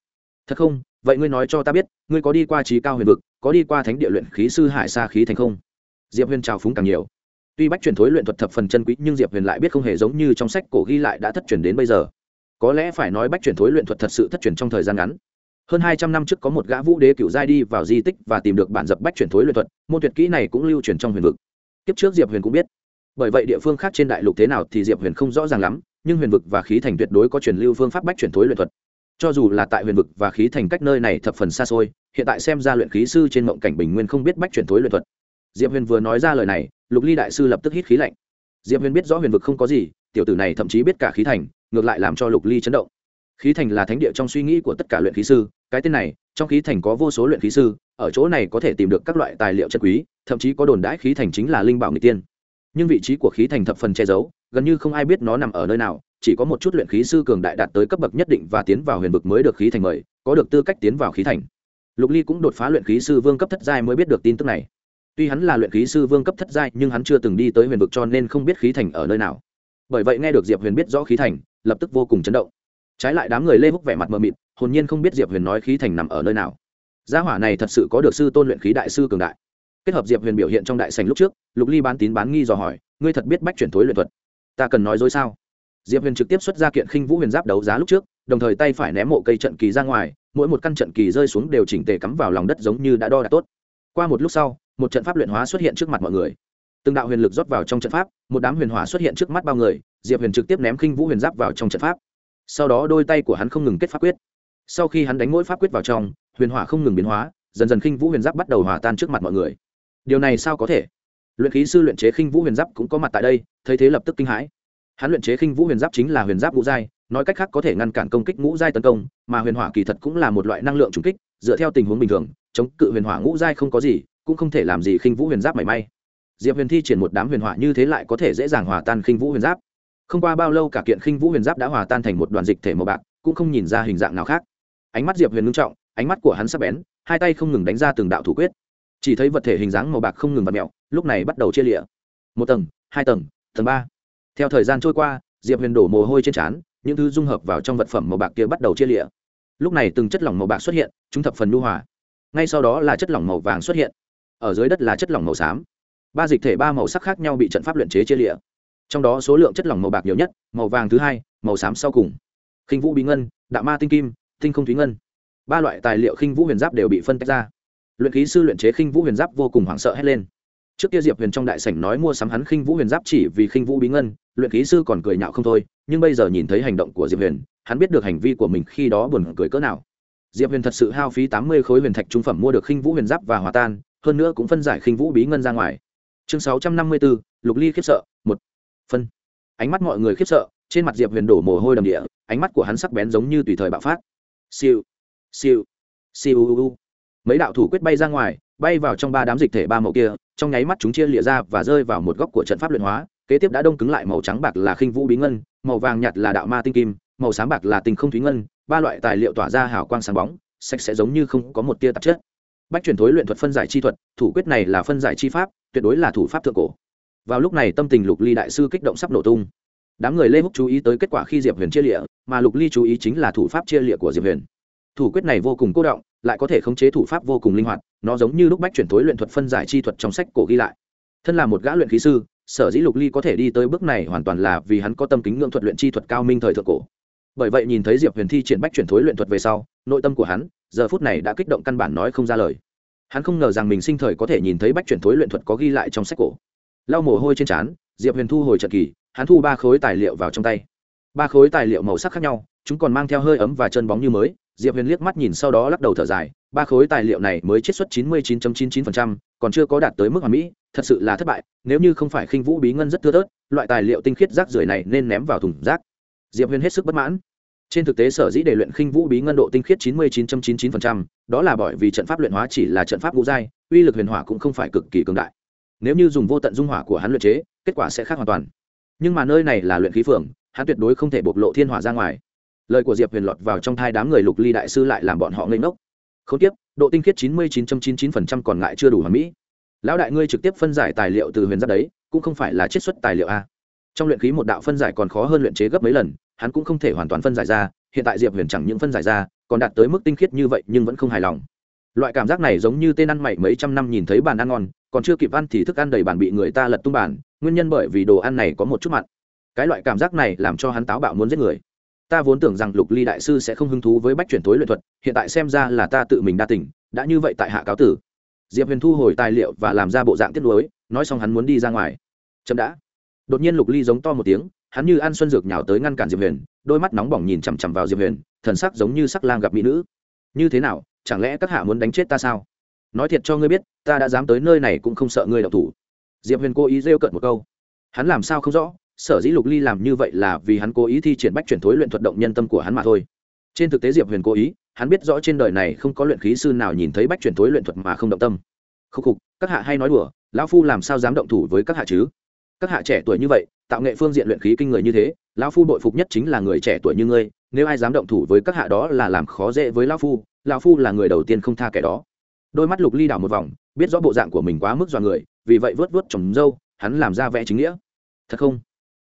[SPEAKER 1] Thật không? Vậy ngươi nói cho ta biết, ngươi có đi qua trí cao huyền vực, có đi qua thánh địa luyện khí sư hải xa khí thành không? Diệp huyền trào phúng càng nhiều. Tuy bách truyền thối luyện thuật thập phần chân quý, nhưng diệp huyền lại biết không hề giống như trong sách cổ ghi lại đã thất truyền đến bây giờ. Có lẽ phải nói bách truyền thối luyện thuật thật sự thất truyền trong thời gian ngắn hơn hai trăm năm trước có một gã vũ đế cựu giai đi vào di tích và tìm được bản dập bách truyền thối luyện thuật, môn tuyệt kỹ này cũng lưu truyền trong huyền vực. Kiếp trước diệp huyền cũng biết. Bởi vậy địa phương khác trên đại lục thế nào thì diệp huyền không rõ ràng lắm, nhưng huyền vực và khí thành tuyệt đối có truyền lưu phương pháp bách truyền thối luyện thuật. Cho dù là tại huyền vực và khí thành cách nơi này thập phần xa xôi, hiện tại xem ra luyện khí sư trên mộng cảnh bình nguyên không biết bách truyền thối luyện thuật. Diệp huyền vừa nói ra lời này, lục ly đại sư lập tức hít khí lạnh. Diệp huyền biết rõ huyền vực không có gì, tiểu tử này thậm chí biết cả khí thành, ngược lại làm cho lục ly chấn động khí thành là thánh địa trong suy nghĩ của tất cả luyện khí sư, cái tên này, trong khí thành có vô số luyện khí sư, ở chỗ này có thể tìm được các loại tài liệu chân quý, thậm chí có đồn đãi khí thành chính là linh bảo người tiên. Nhưng vị trí của khí thành thập phần che giấu, gần như không ai biết nó nằm ở nơi nào, chỉ có một chút luyện khí sư cường đại đạt tới cấp bậc nhất định và tiến vào huyền vực mới được khí thành mời, có được tư cách tiến vào khí thành. Lục ly cũng đột phá luyện khí sư vương cấp thất giai mới biết được tin tức này. Tuy hắn là luyện khí sư vương cấp thất giai, nhưng hắn chưa từng đi tới huyền vực cho nên không biết khí thành ở nơi nào. Bởi vậy nghe được diệp huyền biết rõ khí thành, lập tức vô cùng chấn động trái lại đám người lê húc vẻ mặt mờ mịt, hồn nhiên không biết diệp huyền nói khí thành nằm ở nơi nào. Gia hỏa này thật sự có được sư tôn luyện khí đại sư cường đại. Kết hợp diệp huyền biểu hiện trong đại sành lúc trước, lục ly bán tín bán nghi dò hỏi, ngươi thật biết bách chuyển thối luyện thuật? Ta cần nói dối sao? Diệp huyền trực tiếp xuất ra kiện khinh vũ huyền giáp đấu giá lúc trước, đồng thời tay phải ném mộ cây trận kỳ ra ngoài, mỗi một căn trận kỳ rơi xuống đều chỉnh tề cắm vào lòng đất giống như đã đo đạc tốt. Qua một lúc sau, một trận pháp luyện hóa xuất hiện trước mặt mọi người. Từng đạo huyền lực rót vào trong trận pháp, một đám huyền hỏa xuất hiện trước mắt bao người, diệp huyền trực tiếp ném khinh vũ huyền giáp vào trong trận pháp sau đó đôi tay của hắn không ngừng kết pháp quyết. Sau khi hắn đánh mỗi pháp quyết vào trong, huyền hỏa không ngừng biến hóa, dần dần khinh vũ huyền giáp bắt đầu hòa tan trước mặt mọi người. Điều này sao có thể? Luyện khí sư luyện chế khinh vũ huyền giáp cũng có mặt tại đây, thấy thế lập tức kinh hãi. Hắn luyện chế khinh vũ huyền giáp chính là huyền giáp ngũ giai, nói cách khác có thể ngăn cản công kích ngũ giai tấn công, mà huyền hỏa kỳ thật cũng là một loại năng lượng trùng kích, dựa theo tình huống bình thường, chống cự huyền hỏa ngũ giai không có gì, cũng không thể làm gì khinh vũ huyền giáp mảy may. Diệp huyền thi triển một đám huyền hỏa như thế lại có thể dễ dàng hòa tan khinh vũ huyền giáp không qua bao lâu cả kiện khinh vũ huyền giáp đã hòa tan thành một đoàn dịch thể màu bạc, cũng không nhìn ra hình dạng nào khác. Ánh mắt diệp huyền ngưng trọng, ánh mắt của hắn sắp bén, hai tay không ngừng đánh ra từng đạo thủ quyết. Chỉ thấy vật thể hình dáng màu bạc không ngừng vặt mẹo lúc này bắt đầu chia lịa. Một tầng, hai tầng tầng ba. Theo thời gian trôi qua, diệp huyền đổ mồ hôi trên trán, những thứ dung hợp vào trong vật phẩm màu bạc kia bắt đầu chia lịa. Lúc này từng chất lỏng màu bạc xuất hiện, chúng thập phần nhu hòa. Ngay sau đó là chất lỏng màu vàng xuất hiện. Ở dưới đất là chất lỏng màu xám. Ba dịch thể ba màu sắc khác nhau bị trận pháp luyện chế chia lịa trong đó số lượng chất lỏng màu bạc nhiều nhất, màu vàng thứ hai, màu xám sau cùng. Khinh vũ bí ngân, đạo ma tinh kim, tinh không thúy ngân. Ba loại tài liệu khinh vũ huyền giáp đều bị phân tách ra. Luyện ký sư luyện chế khinh vũ huyền giáp vô cùng hoảng sợ hét lên. Trước kia diệp huyền trong đại sảnh nói mua sắm hắn khinh vũ huyền giáp chỉ vì khinh vũ bí ngân, luyện ký sư còn cười nhạo không thôi, nhưng bây giờ nhìn thấy hành động của diệp huyền, hắn biết được hành vi của mình khi đó buồn cười cỡ nào. Diệp huyền thật sự hao phí tám mươi khối huyền thạch trung phẩm mua được khinh vũ huyền giáp và hòa tan, hơn nữa cũng phân giải khinh vũ bí ngân ra ngoài. Chương sáu trăm năm mươi bốn, lục ly khiếp sợ, một phân. Ánh mắt mọi người khiếp sợ, trên mặt diệp huyền đổ mồ hôi đầm địa, ánh mắt của hắn sắc bén giống như tùy thời bạo phát. Siêu siêu siêu, u u. Mấy đạo thủ quyết bay ra ngoài, bay vào trong ba đám dịch thể ba màu kia, trong nháy mắt chúng chia lịa ra và rơi vào một góc của trận pháp luyện hóa, kế tiếp đã đông cứng lại màu trắng bạc là khinh vũ bí ngân, màu vàng nhạt là đạo ma tinh kim, màu sáng bạc là tinh không thúy ngân, ba loại tài liệu tỏa ra hào quang sáng bóng, sạch sẽ giống như không có một tia tạp chất. Bách truyền thối luyện thuật phân giải chi thuật, thủ quyết này là phân giải chi pháp, tuyệt đối là thủ pháp thượng cổ vào lúc này tâm tình lục ly đại sư kích động sắp nổ tung. Đám người lê húc chú ý tới kết quả khi diệp huyền chia lịa, mà lục ly chú ý chính là thủ pháp chia lịa của diệp huyền. Thủ quyết này vô cùng cố động, lại có thể khống chế thủ pháp vô cùng linh hoạt, nó giống như lúc bách chuyển thối luyện thuật phân giải chi thuật trong sách cổ ghi lại. Thân là một gã luyện khí sư, sở dĩ lục ly có thể đi tới bước này hoàn toàn là vì hắn có tâm kính ngưỡng thuật luyện chi thuật cao minh thời thượng cổ. Bởi vậy nhìn thấy diệp huyền thi triển bách chuyển thối luyện thuật về sau, nội tâm của hắn, giờ phút này đã kích động căn bản nói không ra lời. Hắn không ngờ rằng mình sinh thời có thể nhìn thấy bách chuyển thối luyện thuật có ghi lại trong sách cổ lau mồ hôi trên trán, diệp huyền thu hồi trận kỳ, hắn thu ba khối tài liệu vào trong tay. Ba khối tài liệu màu sắc khác nhau, chúng còn mang theo hơi ấm và chân bóng như mới. Diệp huyền liếc mắt nhìn sau đó lắc đầu thở dài, ba khối tài liệu này mới chiết xuất chín mươi chín chín chín còn chưa có đạt tới mức hoàn mỹ, thật sự là thất bại, nếu như không phải khinh vũ bí ngân rất thưa thớt, loại tài liệu tinh khiết rác rưởi này nên ném vào thùng rác. Diệp huyền hết sức bất mãn. Trên thực tế sở dĩ để luyện khinh vũ bí ngân độ tinh khiết chín mươi chín chín chín đó là bởi vì trận pháp luyện hóa chỉ là trận pháp ngũ giai, uy lực huyền hỏa cũng không phải cực kỳ cường đại nếu như dùng vô tận dung hỏa của hắn luyện chế, kết quả sẽ khác hoàn toàn. Nhưng mà nơi này là luyện khí phường, hắn tuyệt đối không thể bộc lộ thiên hỏa ra ngoài. Lời của diệp huyền lọt vào trong thai đám người lục ly đại sư lại làm bọn họ ngây ngốc. Không tiếp, độ tinh khiết chín mươi chín chín chín phần trăm còn lại chưa đủ hoàn mỹ. Lão đại ngươi trực tiếp phân giải tài liệu từ huyền giáp đấy, cũng không phải là chiết xuất tài liệu a. Trong luyện khí một đạo phân giải còn khó hơn luyện chế gấp mấy lần, hắn cũng không thể hoàn toàn phân giải ra, hiện tại diệp huyền chẳng những phân giải ra, còn đạt tới mức tinh khiết như vậy nhưng vẫn không hài lòng. Loại cảm giác này giống như tên ăn mày mấy trăm năm nhìn thấy bàn ăn ngon còn chưa kịp ăn thì thức ăn đầy bàn bị người ta lật tung bàn, nguyên nhân bởi vì đồ ăn này có một chút mặn. Cái loại cảm giác này làm cho hắn táo bạo muốn giết người. Ta vốn tưởng rằng lục ly đại sư sẽ không hứng thú với bách chuyển tối luyện thuật, hiện tại xem ra là ta tự mình đa tỉnh đã như vậy tại hạ cáo tử. Diệp huyền thu hồi tài liệu và làm ra bộ dạng tiết lối nói xong hắn muốn đi ra ngoài. Chậm đã. Đột nhiên lục ly giống to một tiếng, hắn như ăn xuân dược nhào tới ngăn cản diệp huyền, đôi mắt nóng bỏng nhìn chằm chằm vào diệp huyền, thần sắc giống như sắc lang gặp mỹ nữ. Như thế nào, chẳng lẽ các hạ muốn đánh chết ta sao? Nói thiệt cho ngươi biết, ta đã dám tới nơi này cũng không sợ ngươi đậu thủ. Diệp huyền cố ý rêu cận một câu. Hắn làm sao không rõ, sở dĩ lục ly làm như vậy là vì hắn cố ý thi triển bách chuyển thối luyện thuật động nhân tâm của hắn mà thôi. Trên thực tế diệp huyền cố ý, hắn biết rõ trên đời này không có luyện khí sư nào nhìn thấy bách chuyển thối luyện thuật mà không động tâm. Khúc khục, các hạ hay nói đùa, lão phu làm sao dám động thủ với các hạ chứ? Các hạ trẻ tuổi như vậy, tạo nghệ phương diện luyện khí kinh người như thế, lão phu bội phục nhất chính là người trẻ tuổi như ngươi, nếu ai dám động thủ với các hạ đó là làm khó dễ với lão phu lão phu là người đầu tiên không tha kẻ đó đôi mắt lục ly đảo một vòng, biết rõ bộ dạng của mình quá mức dọa người, vì vậy vớt vớt trồng dâu, hắn làm ra vẽ chính nghĩa. Thật không?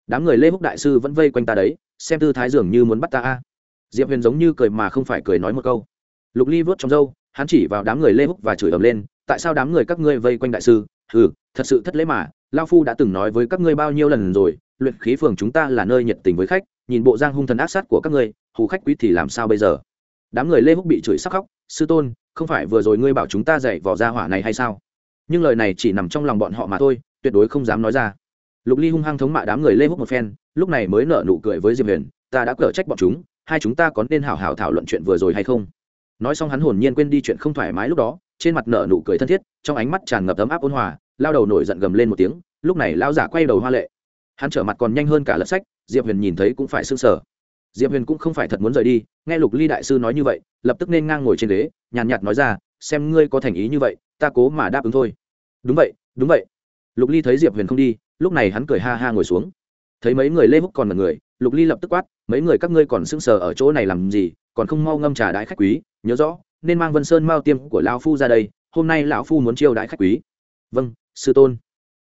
[SPEAKER 1] Đám người lê húc đại sư vẫn vây quanh ta đấy, xem tư thái dường như muốn bắt ta a. Diệp huyền giống như cười mà không phải cười nói một câu. Lục ly vớt trồng dâu, hắn chỉ vào đám người lê húc và chửi ầm lên, tại sao đám người các ngươi vây quanh đại sư? Ừ thật sự thất lễ mà, lao phu đã từng nói với các ngươi bao nhiêu lần rồi, luyện khí phường chúng ta là nơi nhiệt tình với khách, nhìn bộ giang hung thần ác sát của các ngươi, hù khách quý thì làm sao bây giờ? Đám người lê húc bị chửi sắc khóc, sư tôn không phải vừa rồi ngươi bảo chúng ta dạy vỏ ra hỏa này hay sao? Nhưng lời này chỉ nằm trong lòng bọn họ mà thôi, tuyệt đối không dám nói ra. Lục ly hung hăng thống mạ đám người lê húc một phen, lúc này mới nở nụ cười với diệp huyền, ta đã cở trách bọn chúng, hai chúng ta có nên hảo hảo thảo luận chuyện vừa rồi hay không? Nói xong hắn hồn nhiên quên đi chuyện không thoải mái lúc đó, trên mặt nở nụ cười thân thiết, trong ánh mắt tràn ngập ấm áp ôn hòa, lao đầu nổi giận gầm lên một tiếng, lúc này lao giả quay đầu hoa lệ. Hắn trở mặt còn nhanh hơn cả lật sách, diệp huyền nhìn thấy cũng phải s ư n g sở diệp huyền cũng không phải thật muốn rời đi, nghe lục ly đại sư nói như vậy, lập tức nên ngang ngồi trên ghế, nhàn nhạt nói ra, xem ngươi có thành ý như vậy, ta cố mà đáp ứng thôi. Đúng vậy đúng vậy. Lục ly thấy diệp huyền không đi, lúc này hắn cười ha ha ngồi xuống. Thấy mấy người lê húc còn là người, lục ly lập tức quát, mấy người các ngươi còn sững sờ ở chỗ này làm gì, còn không mau ngâm trà đãi khách quý, nhớ rõ, nên mang vân sơn mao tiêm của lão phu ra đây, hôm nay lão phu muốn chiêu đãi khách quý. Vâng sư tôn.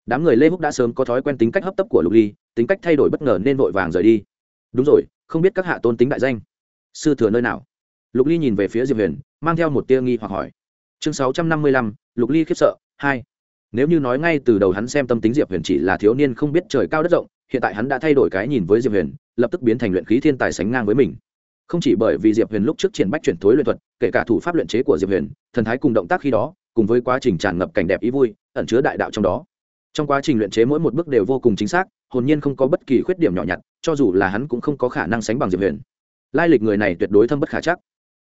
[SPEAKER 1] Đám người lê húc đã sớm có thói quen tính cách hấp tấp của lục ly, tính cách thay đổi bất ngờ nên vội vàng rời đi. Đúng rồi không biết các hạ tôn tính đại danh. Sư thừa nơi nào? Lục ly nhìn về phía diệp huyền, mang theo một tia nghi hoặc hỏi. Chương sáu trăm năm mươi lăm, lục ly khiếp sợ, hai. Nếu như nói ngay từ đầu hắn xem tâm tính diệp huyền chỉ là thiếu niên không biết trời cao đất rộng, hiện tại hắn đã thay đổi cái nhìn với diệp huyền, lập tức biến thành luyện khí thiên tài sánh ngang với mình. Không chỉ bởi vì diệp huyền lúc trước triển bách chuyển thối luyện thuật, kể cả thủ pháp luyện chế của diệp huyền, thần thái cùng động tác khi đó, cùng với quá trình tràn ngập cảnh đẹp ý vui, ẩn chứa đại đạo trong đó. Trong quá trình luyện chế mỗi một bước đều vô cùng chính xác hồn nhiên không có bất kỳ khuyết điểm nhỏ nhặt, cho dù là hắn cũng không có khả năng sánh bằng diệp huyền. Lai lịch người này tuyệt đối thâm bất khả chắc.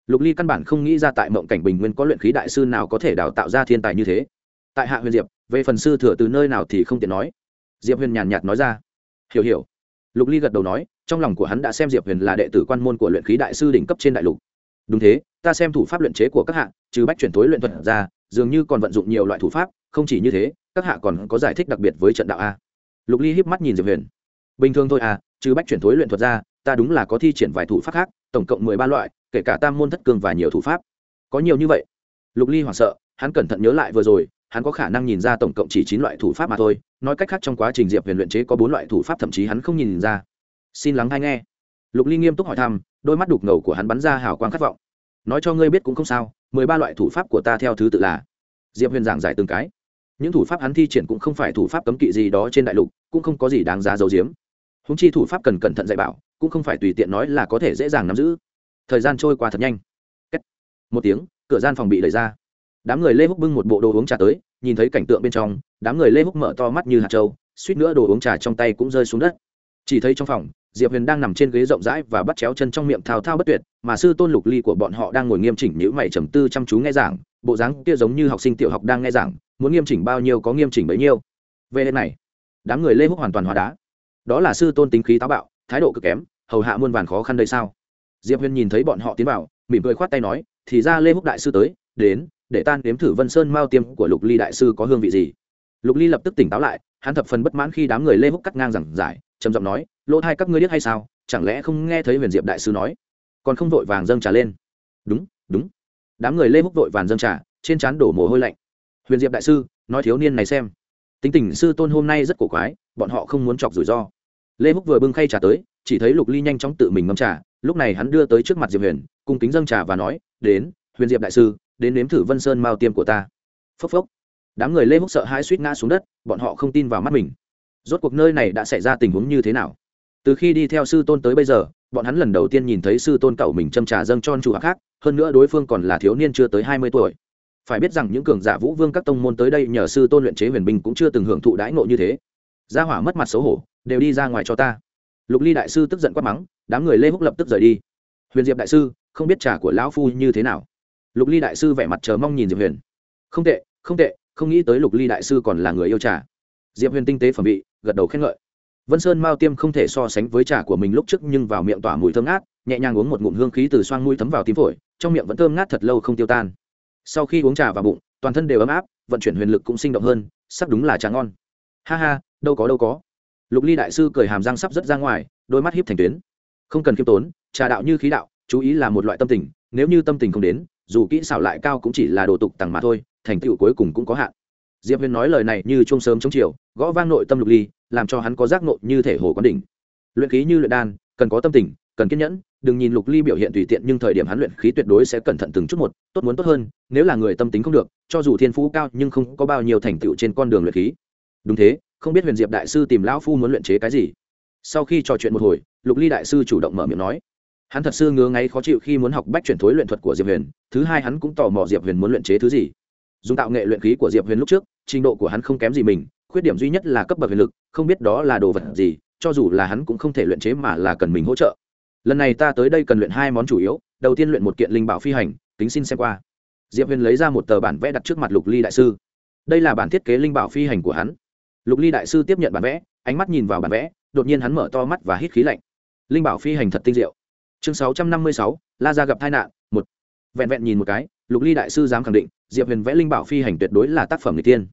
[SPEAKER 1] Lục ly căn bản không nghĩ ra tại mộng cảnh bình nguyên có luyện khí đại sư nào có thể đào tạo ra thiên tài như thế. Tại hạ huyền diệp, về phần sư thừa từ nơi nào thì không tiện nói. Diệp huyền nhàn nhạt nói ra. Hiểu hiểu. Lục ly gật đầu nói, trong lòng của hắn đã xem diệp huyền là đệ tử quan môn của luyện khí đại sư đỉnh cấp trên đại lục. Đúng thế, ta xem thủ pháp luyện chế của các hạ, trừ bách chuyển tối luyện thuật ra, dường như còn vận dụng nhiều loại thủ pháp, không chỉ như thế, các hạ còn có giải thích đặc biệt với trận đạo a lục ly híp mắt nhìn diệp huyền bình thường thôi à trừ bách chuyển thối luyện thuật ra ta đúng là có thi triển vài thủ pháp khác tổng cộng mười ba loại kể cả tam môn thất cường và nhiều thủ pháp có nhiều như vậy lục ly hoảng sợ hắn cẩn thận nhớ lại vừa rồi hắn có khả năng nhìn ra tổng cộng chỉ chín loại thủ pháp mà thôi nói cách khác trong quá trình diệp huyền luyện chế có bốn loại thủ pháp thậm chí hắn không nhìn ra xin lắng hay nghe lục ly nghiêm túc hỏi thăm đôi mắt đục ngầu của hắn bắn ra hào quang khát vọng nói cho ngươi biết cũng không sao mười ba loại thủ pháp của ta theo thứ tự là diệp huyền giảng giải từng cái những thủ pháp hắn thi triển cũng không phải thủ pháp cấm kỵ gì đó trên đại lục, cũng không có gì đáng giá giấu giếm. Húng chi thủ pháp cần cẩn thận dạy bảo, cũng không phải tùy tiện nói là có thể dễ dàng nắm giữ. Thời gian trôi qua thật nhanh. Một tiếng, cửa gian phòng bị đẩy ra. Đám người lê húc bưng một bộ đồ uống trà tới, nhìn thấy cảnh tượng bên trong, đám người lê húc mở to mắt như hạt trâu suýt nữa đồ uống trà trong tay cũng rơi xuống đất. Chỉ thấy trong phòng, diệp huyền đang nằm trên ghế rộng rãi và bắt chéo chân trong miệng thao thao bất tuyệt, mà sư tôn lục ly của bọn họ đang ngồi nghiêm chỉnh nhữ mày trầm tư chăm chú nghe giảng, bộ dáng kia giống như học sinh tiểu học đang nghe giảng muốn nghiêm chỉnh bao nhiêu có nghiêm chỉnh bấy nhiêu. Về đây này, đám người lê húc hoàn toàn hóa đá. Đó là sư tôn tính khí táo bạo, thái độ cực kém, hầu hạ muôn vàn khó khăn đây sao? Diệp huyền nhìn thấy bọn họ tiến vào, mỉm cười khoát tay nói, thì ra lê húc đại sư tới, đến, để tan đếm thử vân sơn mao tiêm của lục ly đại sư có hương vị gì. Lục ly lập tức tỉnh táo lại, hắn thập phần bất mãn khi đám người lê húc cắt ngang giảng giải, trầm giọng nói, lỗ thai các ngươi biết hay sao? Chẳng lẽ không nghe thấy huyền diệp đại sư nói? Còn không vội vàng dâng trà lên. Đúng đúng. Đám người lê húc vội vàng dâng trà, trên trán đổ mồ hôi lạnh huyền diệp đại sư, nói thiếu niên này xem. Tính tình sư tôn hôm nay rất cổ quái, bọn họ không muốn chọc rủi ro. Lê húc vừa bưng khay trà tới, chỉ thấy lục ly nhanh chóng tự mình ngâm trà, lúc này hắn đưa tới trước mặt diệp huyền cung kính dâng trà và nói, đến, huyền diệp đại sư, đến nếm thử vân sơn mao tiêm của ta. Phốc phốc. Đám người lê húc sợ hãi suýt ngã xuống đất, bọn họ không tin vào mắt mình. Rốt cuộc nơi này đã xảy ra tình huống như thế nào? Từ khi đi theo sư tôn tới bây giờ, bọn hắn lần đầu tiên nhìn thấy sư tôn cậu mình châm trà dâng cho chủ hạ khác, hơn nữa đối phương còn là thiếu niên chưa tới hai mươi tuổi phải biết rằng những cường giả vũ vương các tông môn tới đây nhờ sư tôn luyện chế huyền binh cũng chưa từng hưởng thụ đãi ngộ như thế. Gia hỏa mất mặt xấu hổ, đều đi ra ngoài cho ta. Lục ly đại sư tức giận quát mắng, đám người lê húc lập tức rời đi. Huyền diệp đại sư, không biết trà của lão phu như thế nào. Lục ly đại sư vẻ mặt chờ mong nhìn diệp huyền. Không tệ không tệ, không nghĩ tới lục ly đại sư còn là người yêu trà. Diệp huyền tinh tế phẩm vị, gật đầu khen ngợi. Vân sơn mao tiêm không thể so sánh với trà của mình lúc trước nhưng vào miệng tỏa mùi thơm ngát, nhẹ nhàng uống một ngụm hương khí từ xoang mũi thấm vào tím phổi, trong miệng vẫn thơm ngát thật lâu không tiêu tan sau khi uống trà vào bụng, toàn thân đều ấm áp, vận chuyển huyền lực cũng sinh động hơn, sắp đúng là trà ngon. Ha ha, đâu có đâu có. Lục ly đại sư cười hàm răng sắp rất ra ngoài, đôi mắt hiếp thành tuyến. Không cần khiêm tốn, trà đạo như khí đạo, chú ý là một loại tâm tình, nếu như tâm tình không đến, dù kỹ xảo lại cao cũng chỉ là đồ tục tằng mà thôi, thành tựu cuối cùng cũng có hạn. Diệp huyền nói lời này như chung sớm chống chiều, gõ vang nội tâm lục ly, làm cho hắn có giác nộ như thể hồ quán đỉnh. Luyện khí như luyện đan, cần có tâm tình, cần kiên nhẫn đừng nhìn lục ly biểu hiện tùy tiện nhưng thời điểm hắn luyện khí tuyệt đối sẽ cẩn thận từng chút một, tốt muốn tốt hơn, nếu là người tâm tính không được, cho dù thiên phú cao nhưng không có bao nhiêu thành tựu trên con đường luyện khí. Đúng thế, không biết huyền diệp đại sư tìm lão phu muốn luyện chế cái gì. Sau khi trò chuyện một hồi, lục ly đại sư chủ động mở miệng nói. Hắn thật sư ngứa ngáy khó chịu khi muốn học bách chuyển thối luyện thuật của diệp huyền, thứ hai hắn cũng tò mò diệp huyền muốn luyện chế thứ gì. Dùng tạo nghệ luyện khí của diệp huyền lúc trước, trình độ của hắn không kém gì mình, khuyết điểm duy nhất là cấp bậc huyền lực, không biết đó là đồ vật gì, cho dù là hắn cũng không thể luyện chế mà là cần mình hỗ trợ lần này ta tới đây cần luyện hai món chủ yếu, đầu tiên luyện một kiện linh bảo phi hành tính xin xem qua. Diệp huyền lấy ra một tờ bản vẽ đặt trước mặt lục ly đại sư. Đây là bản thiết kế linh bảo phi hành của hắn. Lục ly đại sư tiếp nhận bản vẽ, ánh mắt nhìn vào bản vẽ, đột nhiên hắn mở to mắt và hít khí lạnh. Linh bảo phi hành thật tinh diệu. Chương sáu trăm năm mươi sáu, la ra gặp tai nạn, một. Vẹn vẹn nhìn một cái, lục ly đại sư dám khẳng định, diệp huyền vẽ linh bảo phi hành tuyệt đối là tác phẩm người tiên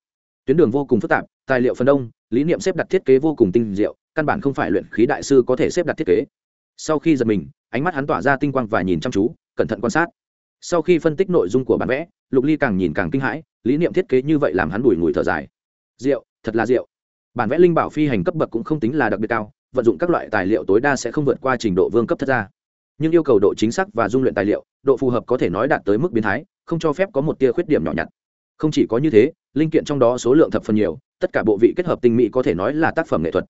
[SPEAKER 1] tuyến đường vô cùng phức tạp, tài liệu phần đông, lý niệm xếp đặt thiết kế vô cùng tinh diệu, căn bản không phải luyện khí đại sư có thể xếp đặt thiết kế sau khi giật mình, ánh mắt hắn tỏa ra tinh quang và nhìn chăm chú, cẩn thận quan sát. Sau khi phân tích nội dung của bản vẽ, lục ly càng nhìn càng kinh hãi, lý niệm thiết kế như vậy làm hắn đùi ngùi thở dài. Diệu thật là diệu bản vẽ linh bảo phi hành cấp bậc cũng không tính là đặc biệt cao, vận dụng các loại tài liệu tối đa sẽ không vượt qua trình độ vương cấp thất gia. Nhưng yêu cầu độ chính xác và dung luyện tài liệu, độ phù hợp có thể nói đạt tới mức biến thái, không cho phép có một tia khuyết điểm nhỏ nhặt. Không chỉ có như thế, linh kiện trong đó số lượng thập phần nhiều, tất cả bộ vị kết hợp tinh mỹ có thể nói là tác phẩm nghệ thuật.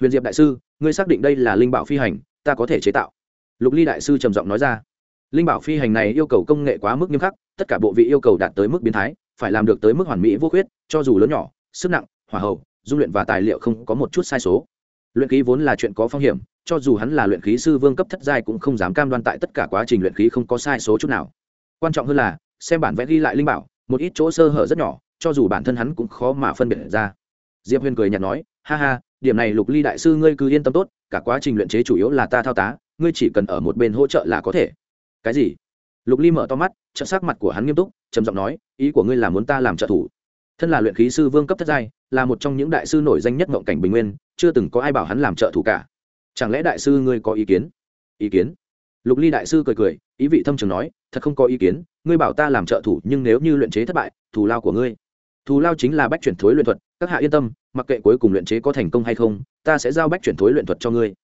[SPEAKER 1] Huyền diệp đại sư, ngươi xác định đây là linh bảo phi hành ta có thể chế tạo. Lục ly đại sư trầm giọng nói ra. Linh bảo phi hành này yêu cầu công nghệ quá mức nghiêm khắc, tất cả bộ vị yêu cầu đạt tới mức biến thái, phải làm được tới mức hoàn mỹ vô khuyết, cho dù lớn nhỏ, sức nặng, hỏa hậu dung luyện và tài liệu không có một chút sai số. Luyện khí vốn là chuyện có phong hiểm, cho dù hắn là luyện khí sư vương cấp thất giai cũng không dám cam đoan tại tất cả quá trình luyện khí không có sai số chút nào. Quan trọng hơn là, xem bản vẽ ghi lại linh bảo, một ít chỗ sơ hở rất nhỏ, cho dù bản thân hắn cũng khó mà phân biệt ra. Diệp huyền cười nhạt nói, ha ha, điểm này lục ly đại sư ngươi cứ yên tâm tốt cả quá trình luyện chế chủ yếu là ta thao tá, ngươi chỉ cần ở một bên hỗ trợ là có thể. Cái gì? Lục ly mở to mắt, trợ sắc mặt của hắn nghiêm túc, trầm giọng nói, ý của ngươi là muốn ta làm trợ thủ. Thân là luyện khí sư vương cấp thất giai, là một trong những đại sư nổi danh nhất mộng cảnh bình nguyên, chưa từng có ai bảo hắn làm trợ thủ cả. Chẳng lẽ đại sư ngươi có ý kiến? Ý kiến? Lục ly đại sư cười cười, ý vị thâm trường nói, thật không có ý kiến, ngươi bảo ta làm trợ thủ nhưng nếu như luyện chế thất bại, thù lao của ngươi. Thù lao chính là bách chuyển thối luyện thuật các hạ yên tâm, mặc kệ cuối cùng luyện chế có thành công hay không, ta sẽ giao bách chuyển thối luyện thuật cho ngươi.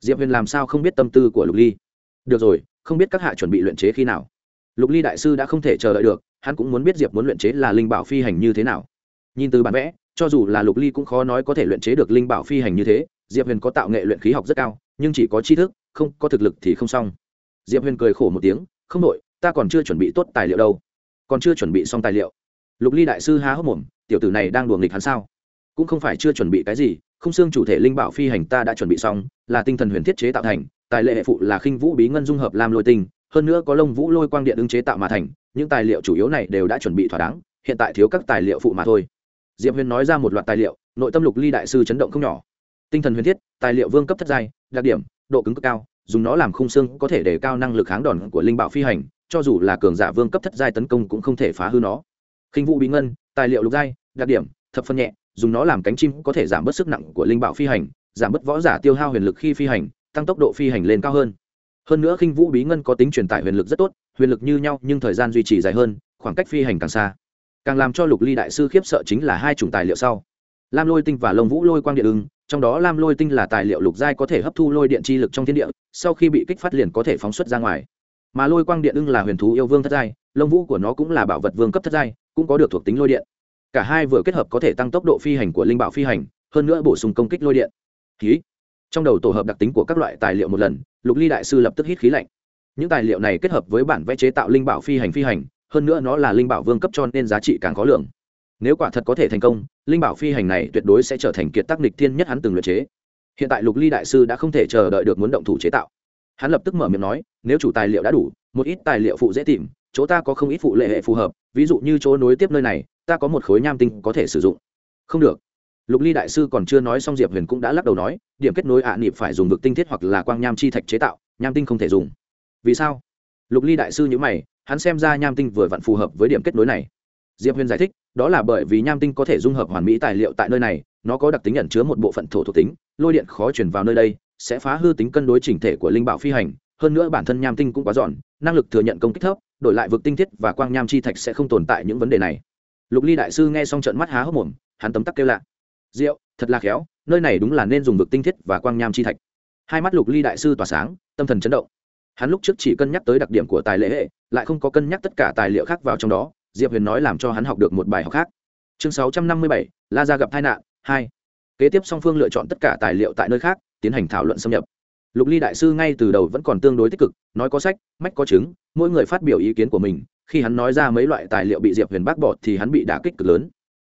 [SPEAKER 1] Diệp huyền làm sao không biết tâm tư của lục ly? Được rồi, không biết các hạ chuẩn bị luyện chế khi nào? Lục ly đại sư đã không thể chờ đợi được, hắn cũng muốn biết diệp muốn luyện chế là linh bảo phi hành như thế nào. Nhìn từ bản vẽ, cho dù là lục ly cũng khó nói có thể luyện chế được linh bảo phi hành như thế, diệp huyền có tạo nghệ luyện khí học rất cao, nhưng chỉ có tri thức, không có thực lực thì không xong. Diệp huyền cười khổ một tiếng, không đội ta còn chưa chuẩn bị tốt tài liệu đâu. Còn chưa chuẩn bị xong tài liệu. Lục ly đại sư há hốc mồm tiểu tử này đang đùa nghịch hắn sao? Cũng không phải chưa chuẩn bị cái gì, không xương chủ thể linh bảo phi hành ta đã chuẩn bị xong, là tinh thần huyền thiết chế tạo thành, tài lệ hệ phụ là khinh vũ bí ngân dung hợp lam lôi tinh, hơn nữa có lông vũ lôi quang điện ứng chế tạo mà thành, những tài liệu chủ yếu này đều đã chuẩn bị thỏa đáng, hiện tại thiếu các tài liệu phụ mà thôi. Diệp huyền nói ra một loạt tài liệu, nội tâm lục ly đại sư chấn động không nhỏ. Tinh thần huyền thiết, tài liệu vương cấp thất giai, đặc điểm, độ cứng cực cao, dùng nó làm khung xương có thể để cao năng lực kháng đòn của linh bảo phi hành, cho dù là cường giả vương cấp thất giai tấn công cũng không thể phá hư nó. Khinh vũ bí ngân, tài liệu lục giai đặc điểm, thập phân nhẹ, dùng nó làm cánh chim có thể giảm bớt sức nặng của linh bảo phi hành, giảm bớt võ giả tiêu hao huyền lực khi phi hành, tăng tốc độ phi hành lên cao hơn. Hơn nữa khinh vũ bí ngân có tính truyền tải huyền lực rất tốt, huyền lực như nhau nhưng thời gian duy trì dài hơn, khoảng cách phi hành càng xa. Càng làm cho lục ly đại sư khiếp sợ chính là hai chủng tài liệu sau. Lam lôi tinh và lông vũ lôi quang điện ưng, trong đó lam lôi tinh là tài liệu lục giai có thể hấp thu lôi điện chi lực trong thiên địa, sau khi bị kích phát liền có thể phóng xuất ra ngoài. Mà lôi quang điện ưng là huyền thú yêu vương thất giai, lông vũ của nó cũng là bảo vật vương cấp thất giai, cũng có được thuộc tính lôi điện cả hai vừa kết hợp có thể tăng tốc độ phi hành của linh bảo phi hành, hơn nữa bổ sung công kích lôi điện. Khí. Trong đầu tổ hợp đặc tính của các loại tài liệu một lần, lục ly đại sư lập tức hít khí lạnh. Những tài liệu này kết hợp với bản vẽ chế tạo linh bảo phi hành phi hành, hơn nữa nó là linh bảo vương cấp cho nên giá trị càng khó lường. Nếu quả thật có thể thành công, linh bảo phi hành này tuyệt đối sẽ trở thành kiệt tác nịch thiên nhất hắn từng luyện chế. Hiện tại lục ly đại sư đã không thể chờ đợi được muốn động thủ chế tạo. Hắn lập tức mở miệng nói, nếu chủ tài liệu đã đủ một ít tài liệu phụ dễ tìm, chỗ ta có không ít phụ lệ hệ phù hợp, ví dụ như chỗ nối tiếp nơi này, ta có một khối nham tinh có thể sử dụng. Không được. Lục ly đại sư còn chưa nói xong diệp huyền cũng đã lắc đầu nói, điểm kết nối ạ à nịp phải dùng vực tinh thiết hoặc là quang nham chi thạch chế tạo, nham tinh không thể dùng. Vì sao? Lục ly đại sư nhữ mày, hắn xem ra nham tinh vừa vặn phù hợp với điểm kết nối này. Diệp huyền giải thích, đó là bởi vì nham tinh có thể dung hợp hoàn mỹ tài liệu tại nơi này, nó có đặc tính ẩn chứa một bộ phận thổ thuộc tính, lôi điện khó chuyển vào nơi đây, sẽ phá hư tính cân đối chỉnh thể của linh bảo phi hành hơn nữa bản thân nham tinh cũng quá giòn, năng lực thừa nhận công kích thấp, đổi lại vực tinh thiết và quang nham chi thạch sẽ không tồn tại những vấn đề này. Lục ly đại sư nghe xong trận mắt há hốc mồm, hắn tấm tắc kêu lạ. Diệu, thật là khéo, nơi này đúng là nên dùng vực tinh thiết và quang nham chi thạch. Hai mắt lục ly đại sư tỏa sáng, tâm thần chấn động. Hắn lúc trước chỉ cân nhắc tới đặc điểm của tài lễ hệ, lại không có cân nhắc tất cả tài liệu khác vào trong đó, diệp huyền nói làm cho hắn học được một bài học khác. Chương sáu trăm năm mươi bảy, la ra gặp tai nạn, hai. Kế tiếp song phương lựa chọn tất cả tài liệu tại nơi khác, tiến hành thảo luận xâm nhập lục ly đại sư ngay từ đầu vẫn còn tương đối tích cực, nói có sách, mách có chứng, mỗi người phát biểu ý kiến của mình, khi hắn nói ra mấy loại tài liệu bị diệp huyền bác bỏ thì hắn bị đả kích cực lớn.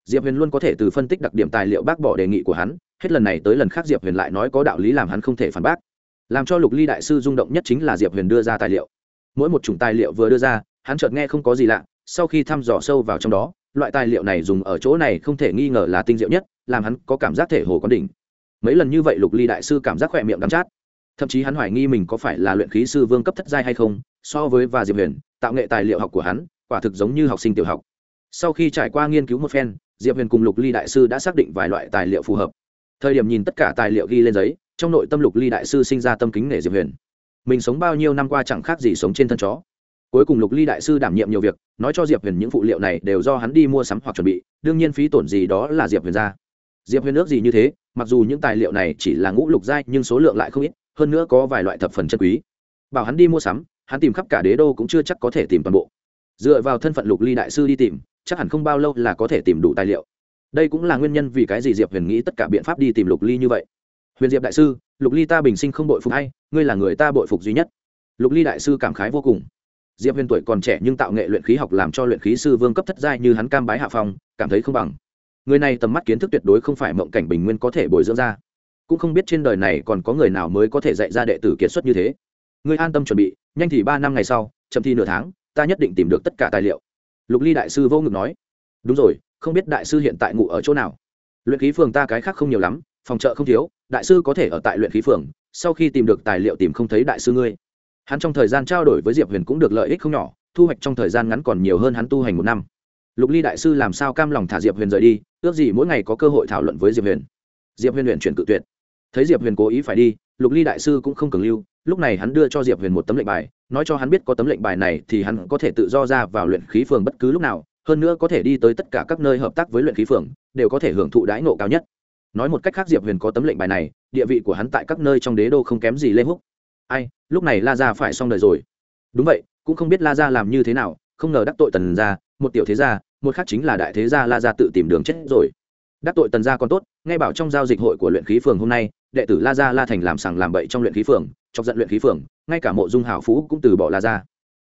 [SPEAKER 1] Diệp huyền luôn có thể từ phân tích đặc điểm tài liệu bác bỏ đề nghị của hắn, hết lần này tới lần khác diệp huyền lại nói có đạo lý làm hắn không thể phản bác. Làm cho lục ly đại sư rung động nhất chính là diệp huyền đưa ra tài liệu. Mỗi một chủng tài liệu vừa đưa ra, hắn chợt nghe không có gì lạ, sau khi thăm dò sâu vào trong đó, loại tài liệu này dùng ở chỗ này không thể nghi ngờ là tinh diệu nhất, làm hắn có cảm giác thể hồ quán đỉnh. Mấy lần như vậy lục ly đại sư cảm giác khỏe miệng đắm chát thậm chí hắn hoài nghi mình có phải là luyện khí sư vương cấp thất giai hay không, so với và diệp huyền, tạo nghệ tài liệu học của hắn, quả thực giống như học sinh tiểu học. Sau khi trải qua nghiên cứu một phen, diệp huyền cùng lục ly đại sư đã xác định vài loại tài liệu phù hợp. Thời điểm nhìn tất cả tài liệu ghi lên giấy, trong nội tâm lục ly đại sư sinh ra tâm kính nể diệp huyền. Mình sống bao nhiêu năm qua chẳng khác gì sống trên thân chó. Cuối cùng lục ly đại sư đảm nhiệm nhiều việc, nói cho diệp huyền những phụ liệu này đều do hắn đi mua sắm hoặc chuẩn bị, đương nhiên phí tổn gì đó là diệp huyền ra. Diệp huyền ước gì như thế, mặc dù những tài liệu này chỉ là ngũ lục giai nhưng số lượng lại không ít hơn nữa có vài loại thập phần chân quý. Bảo hắn đi mua sắm, hắn tìm khắp cả đế đô cũng chưa chắc có thể tìm toàn bộ. Dựa vào thân phận lục ly đại sư đi tìm, chắc hẳn không bao lâu là có thể tìm đủ tài liệu. Đây cũng là nguyên nhân vì cái gì diệp huyền nghĩ tất cả biện pháp đi tìm lục ly như vậy. Huyền diệp đại sư, lục ly ta bình sinh không bội phục hay ngươi là người ta bội phục duy nhất. Lục ly đại sư cảm khái vô cùng. Diệp huyền tuổi còn trẻ nhưng tạo nghệ luyện khí học làm cho luyện khí sư vương cấp thất giai như hắn cam bái hạ phong, cảm thấy không bằng. Người này tầm mắt kiến thức tuyệt đối không phải mộng cảnh bình nguyên có thể bồi dưỡng ra cũng không biết trên đời này còn có người nào mới có thể dạy ra đệ tử kiệt xuất như thế. Ngươi an tâm chuẩn bị, nhanh thì ba năm ngày sau, chậm thi nửa tháng, ta nhất định tìm được tất cả tài liệu. Lục ly đại sư vô ngực nói. Đúng rồi, không biết đại sư hiện tại ngủ ở chỗ nào? Luyện khí phường ta cái khác không nhiều lắm, phòng trợ không thiếu, đại sư có thể ở tại luyện khí phường, sau khi tìm được tài liệu tìm không thấy đại sư ngươi. Hắn trong thời gian trao đổi với diệp huyền cũng được lợi ích không nhỏ, thu hoạch trong thời gian ngắn còn nhiều hơn hắn tu hành một năm. Lục ly đại sư làm sao cam lòng thả diệp huyền rời đi, ước gì mỗi ngày có cơ hội thảo luận với diệp huyền. Diệp huyền luyện chuyển cự tuyệt thấy diệp huyền cố ý phải đi, lục ly đại sư cũng không cường lưu, lúc này hắn đưa cho diệp huyền một tấm lệnh bài, nói cho hắn biết có tấm lệnh bài này thì hắn có thể tự do ra vào luyện khí phường bất cứ lúc nào, hơn nữa có thể đi tới tất cả các nơi hợp tác với luyện khí phường, đều có thể hưởng thụ đãi nộ cao nhất. Nói một cách khác diệp huyền có tấm lệnh bài này, địa vị của hắn tại các nơi trong đế đô không kém gì lê húc. Ai, lúc này la ra phải xong đời rồi. Đúng vậy, cũng không biết la ra làm như thế nào, không ngờ đắc tội tần ra một tiểu thế gia, một khác chính là đại thế gia la ra tự tìm đường chết rồi đắc tội tần gia còn tốt, nghe bảo trong giao dịch hội của luyện khí phường hôm nay, đệ tử la gia la thành làm sằng làm bậy trong luyện khí phường, chọc giận luyện khí phường, ngay cả mộ dung hảo phú cũng từ bỏ la gia.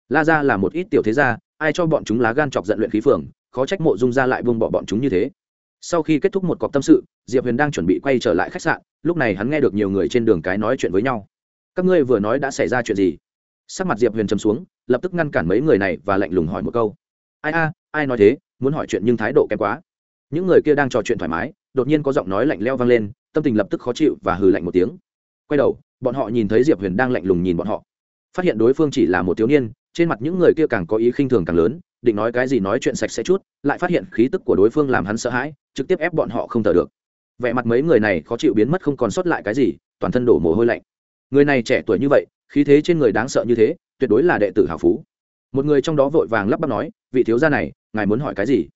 [SPEAKER 1] La gia là một ít tiểu thế gia, ai cho bọn chúng lá gan chọc giận luyện khí phường, khó trách mộ dung gia lại buông bỏ bọn chúng như thế. Sau khi kết thúc một cọc tâm sự, diệp huyền đang chuẩn bị quay trở lại khách sạn, lúc này hắn nghe được nhiều người trên đường cái nói chuyện với nhau. Các ngươi vừa nói đã xảy ra chuyện gì? Sắc mặt diệp huyền chấm xuống, lập tức ngăn cản mấy người này và lạnh lùng hỏi một câu. Ai a, ai nói thế, muốn hỏi chuyện nhưng thái độ kém quá những người kia đang trò chuyện thoải mái, đột nhiên có giọng nói lạnh leo vang lên, tâm tình lập tức khó chịu và hừ lạnh một tiếng. Quay đầu, bọn họ nhìn thấy diệp huyền đang lạnh lùng nhìn bọn họ. Phát hiện đối phương chỉ là một thiếu niên, trên mặt những người kia càng có ý khinh thường càng lớn, định nói cái gì nói chuyện sạch sẽ chút, lại phát hiện khí tức của đối phương làm hắn sợ hãi, trực tiếp ép bọn họ không thở được. Vẻ mặt mấy người này khó chịu biến mất không còn sót lại cái gì, toàn thân đổ mồ hôi lạnh. Người này trẻ tuổi như vậy, khí thế trên người đáng sợ như thế, tuyệt đối là đệ tử hào phú. Một người trong đó vội vàng lắp bắp nói, vị thiếu gia này, ngài muốn hỏi cái gì?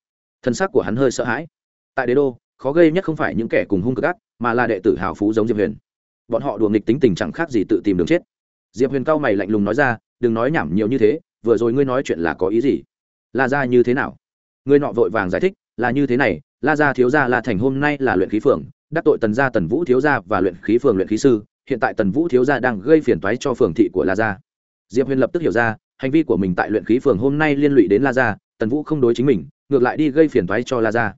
[SPEAKER 1] Thân xác của hắn hơi sợ hãi. Tại đế đô, khó gây nhất không phải những kẻ cùng hung cực ác, mà là đệ tử hào phú giống diệp huyền. Bọn họ đùa nghịch tính tình chẳng khác gì tự tìm đường chết. Diệp huyền cao mày lạnh lùng nói ra, đừng nói nhảm nhiều như thế, vừa rồi ngươi nói chuyện là có ý gì? La ra như thế nào? Ngươi nọ vội vàng giải thích, là như thế này, la gia thiếu gia la thành hôm nay là luyện khí phường, đắc tội tần gia tần vũ thiếu gia và luyện khí phường luyện khí sư, hiện tại tần vũ thiếu gia đang gây phiền toái cho phường thị của la gia. Diệp huyền lập tức hiểu ra, hành vi của mình tại luyện khí phường hôm nay liên lụy đến la gia, tần vũ không đối chính mình ngược lại đi gây phiền toái cho la gia.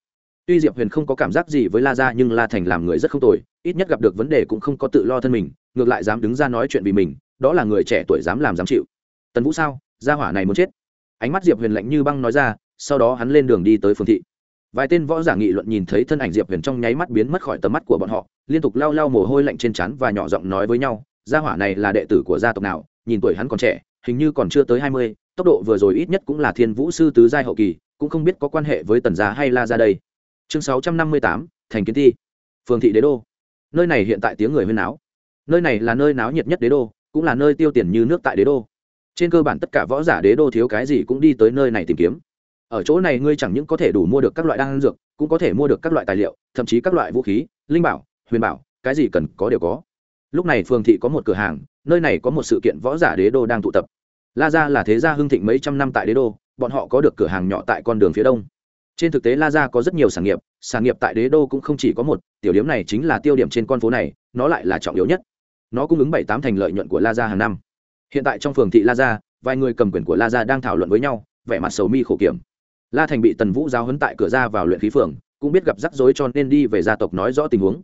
[SPEAKER 1] Tuy diệp huyền không có cảm giác gì với la gia nhưng la thành làm người rất không tồi, ít nhất gặp được vấn đề cũng không có tự lo thân mình, ngược lại dám đứng ra nói chuyện vì mình, đó là người trẻ tuổi dám làm dám chịu. Tần vũ sao? Gia hỏa này muốn chết. Ánh mắt diệp huyền lạnh như băng nói ra, sau đó hắn lên đường đi tới phường thị. Vài tên võ giả nghị luận nhìn thấy thân ảnh diệp huyền trong nháy mắt biến mất khỏi tầm mắt của bọn họ, liên tục lau lau mồ hôi lạnh trên trán và nhỏ giọng nói với nhau, gia hỏa này là đệ tử của gia tộc nào? Nhìn tuổi hắn còn trẻ, hình như còn chưa tới hai mươi, tốc độ vừa rồi ít nhất cũng là thiên vũ sư tứ giai hậu kỳ cũng không biết có quan hệ với tần gia hay la ra đây. Chương sáu trăm năm mươi tám, thành kiến thi, phường thị đế đô. Nơi này hiện tại tiếng người huyên náo. Nơi này là nơi náo nhiệt nhất đế đô, cũng là nơi tiêu tiền như nước tại đế đô. Trên cơ bản tất cả võ giả đế đô thiếu cái gì cũng đi tới nơi này tìm kiếm. Ở chỗ này ngươi chẳng những có thể đủ mua được các loại đan dược, cũng có thể mua được các loại tài liệu, thậm chí các loại vũ khí, linh bảo, huyền bảo, cái gì cần có đều có. Lúc này phường thị có một cửa hàng, nơi này có một sự kiện võ giả đế đô đang tụ tập. La gia là thế gia hưng thịnh mấy trăm năm tại đế đô bọn họ có được cửa hàng nhỏ tại con đường phía đông. Trên thực tế la gia có rất nhiều sản nghiệp sản nghiệp tại đế đô cũng không chỉ có một, tiểu điểm này chính là tiêu điểm trên con phố này, nó lại là trọng yếu nhất. Nó cung ứng bảy tám thành lợi nhuận của la gia hàng năm. Hiện tại trong phường thị la gia vài người cầm quyền của la gia đang thảo luận với nhau, vẻ mặt sầu mi khổ kiểm. La thành bị tần vũ giáo hấn tại cửa ra vào luyện khí phường, cũng biết gặp rắc rối cho nên đi về gia tộc nói rõ tình huống.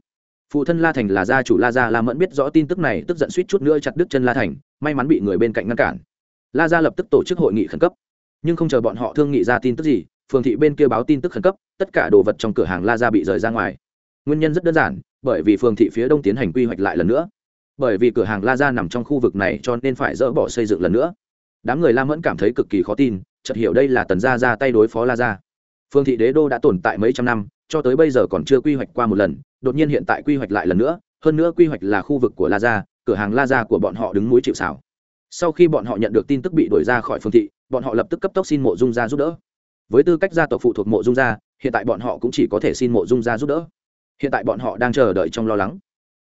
[SPEAKER 1] Phụ thân la thành là gia chủ la gia la mẫn biết rõ tin tức này, tức giận suýt chút nữa chặt đứt chân la thành, may mắn bị người bên cạnh ngăn cản. La gia lập tức tổ chức hội nghị khẩn cấp nhưng không chờ bọn họ thương nghị ra tin tức gì, phường thị bên kia báo tin tức khẩn cấp, tất cả đồ vật trong cửa hàng la gia bị rời ra ngoài. Nguyên nhân rất đơn giản, bởi vì phường thị phía đông tiến hành quy hoạch lại lần nữa. Bởi vì cửa hàng la gia nằm trong khu vực này cho nên phải dỡ bỏ xây dựng lần nữa. Đám người la mẫn cảm thấy cực kỳ khó tin, chợt hiểu đây là tần gia ra tay đối phó la gia. Phương thị đế đô đã tồn tại mấy trăm năm, cho tới bây giờ còn chưa quy hoạch qua một lần, đột nhiên hiện tại quy hoạch lại lần nữa, hơn nữa quy hoạch là khu vực của la gia, cửa hàng la gia của bọn họ đứng mũi chịu xảo sau khi bọn họ nhận được tin tức bị đuổi ra khỏi phương thị bọn họ lập tức cấp tốc xin mộ dung gia giúp đỡ. Với tư cách gia tộc phụ thuộc mộ dung gia, hiện tại bọn họ cũng chỉ có thể xin mộ dung gia giúp đỡ. Hiện tại bọn họ đang chờ đợi trong lo lắng.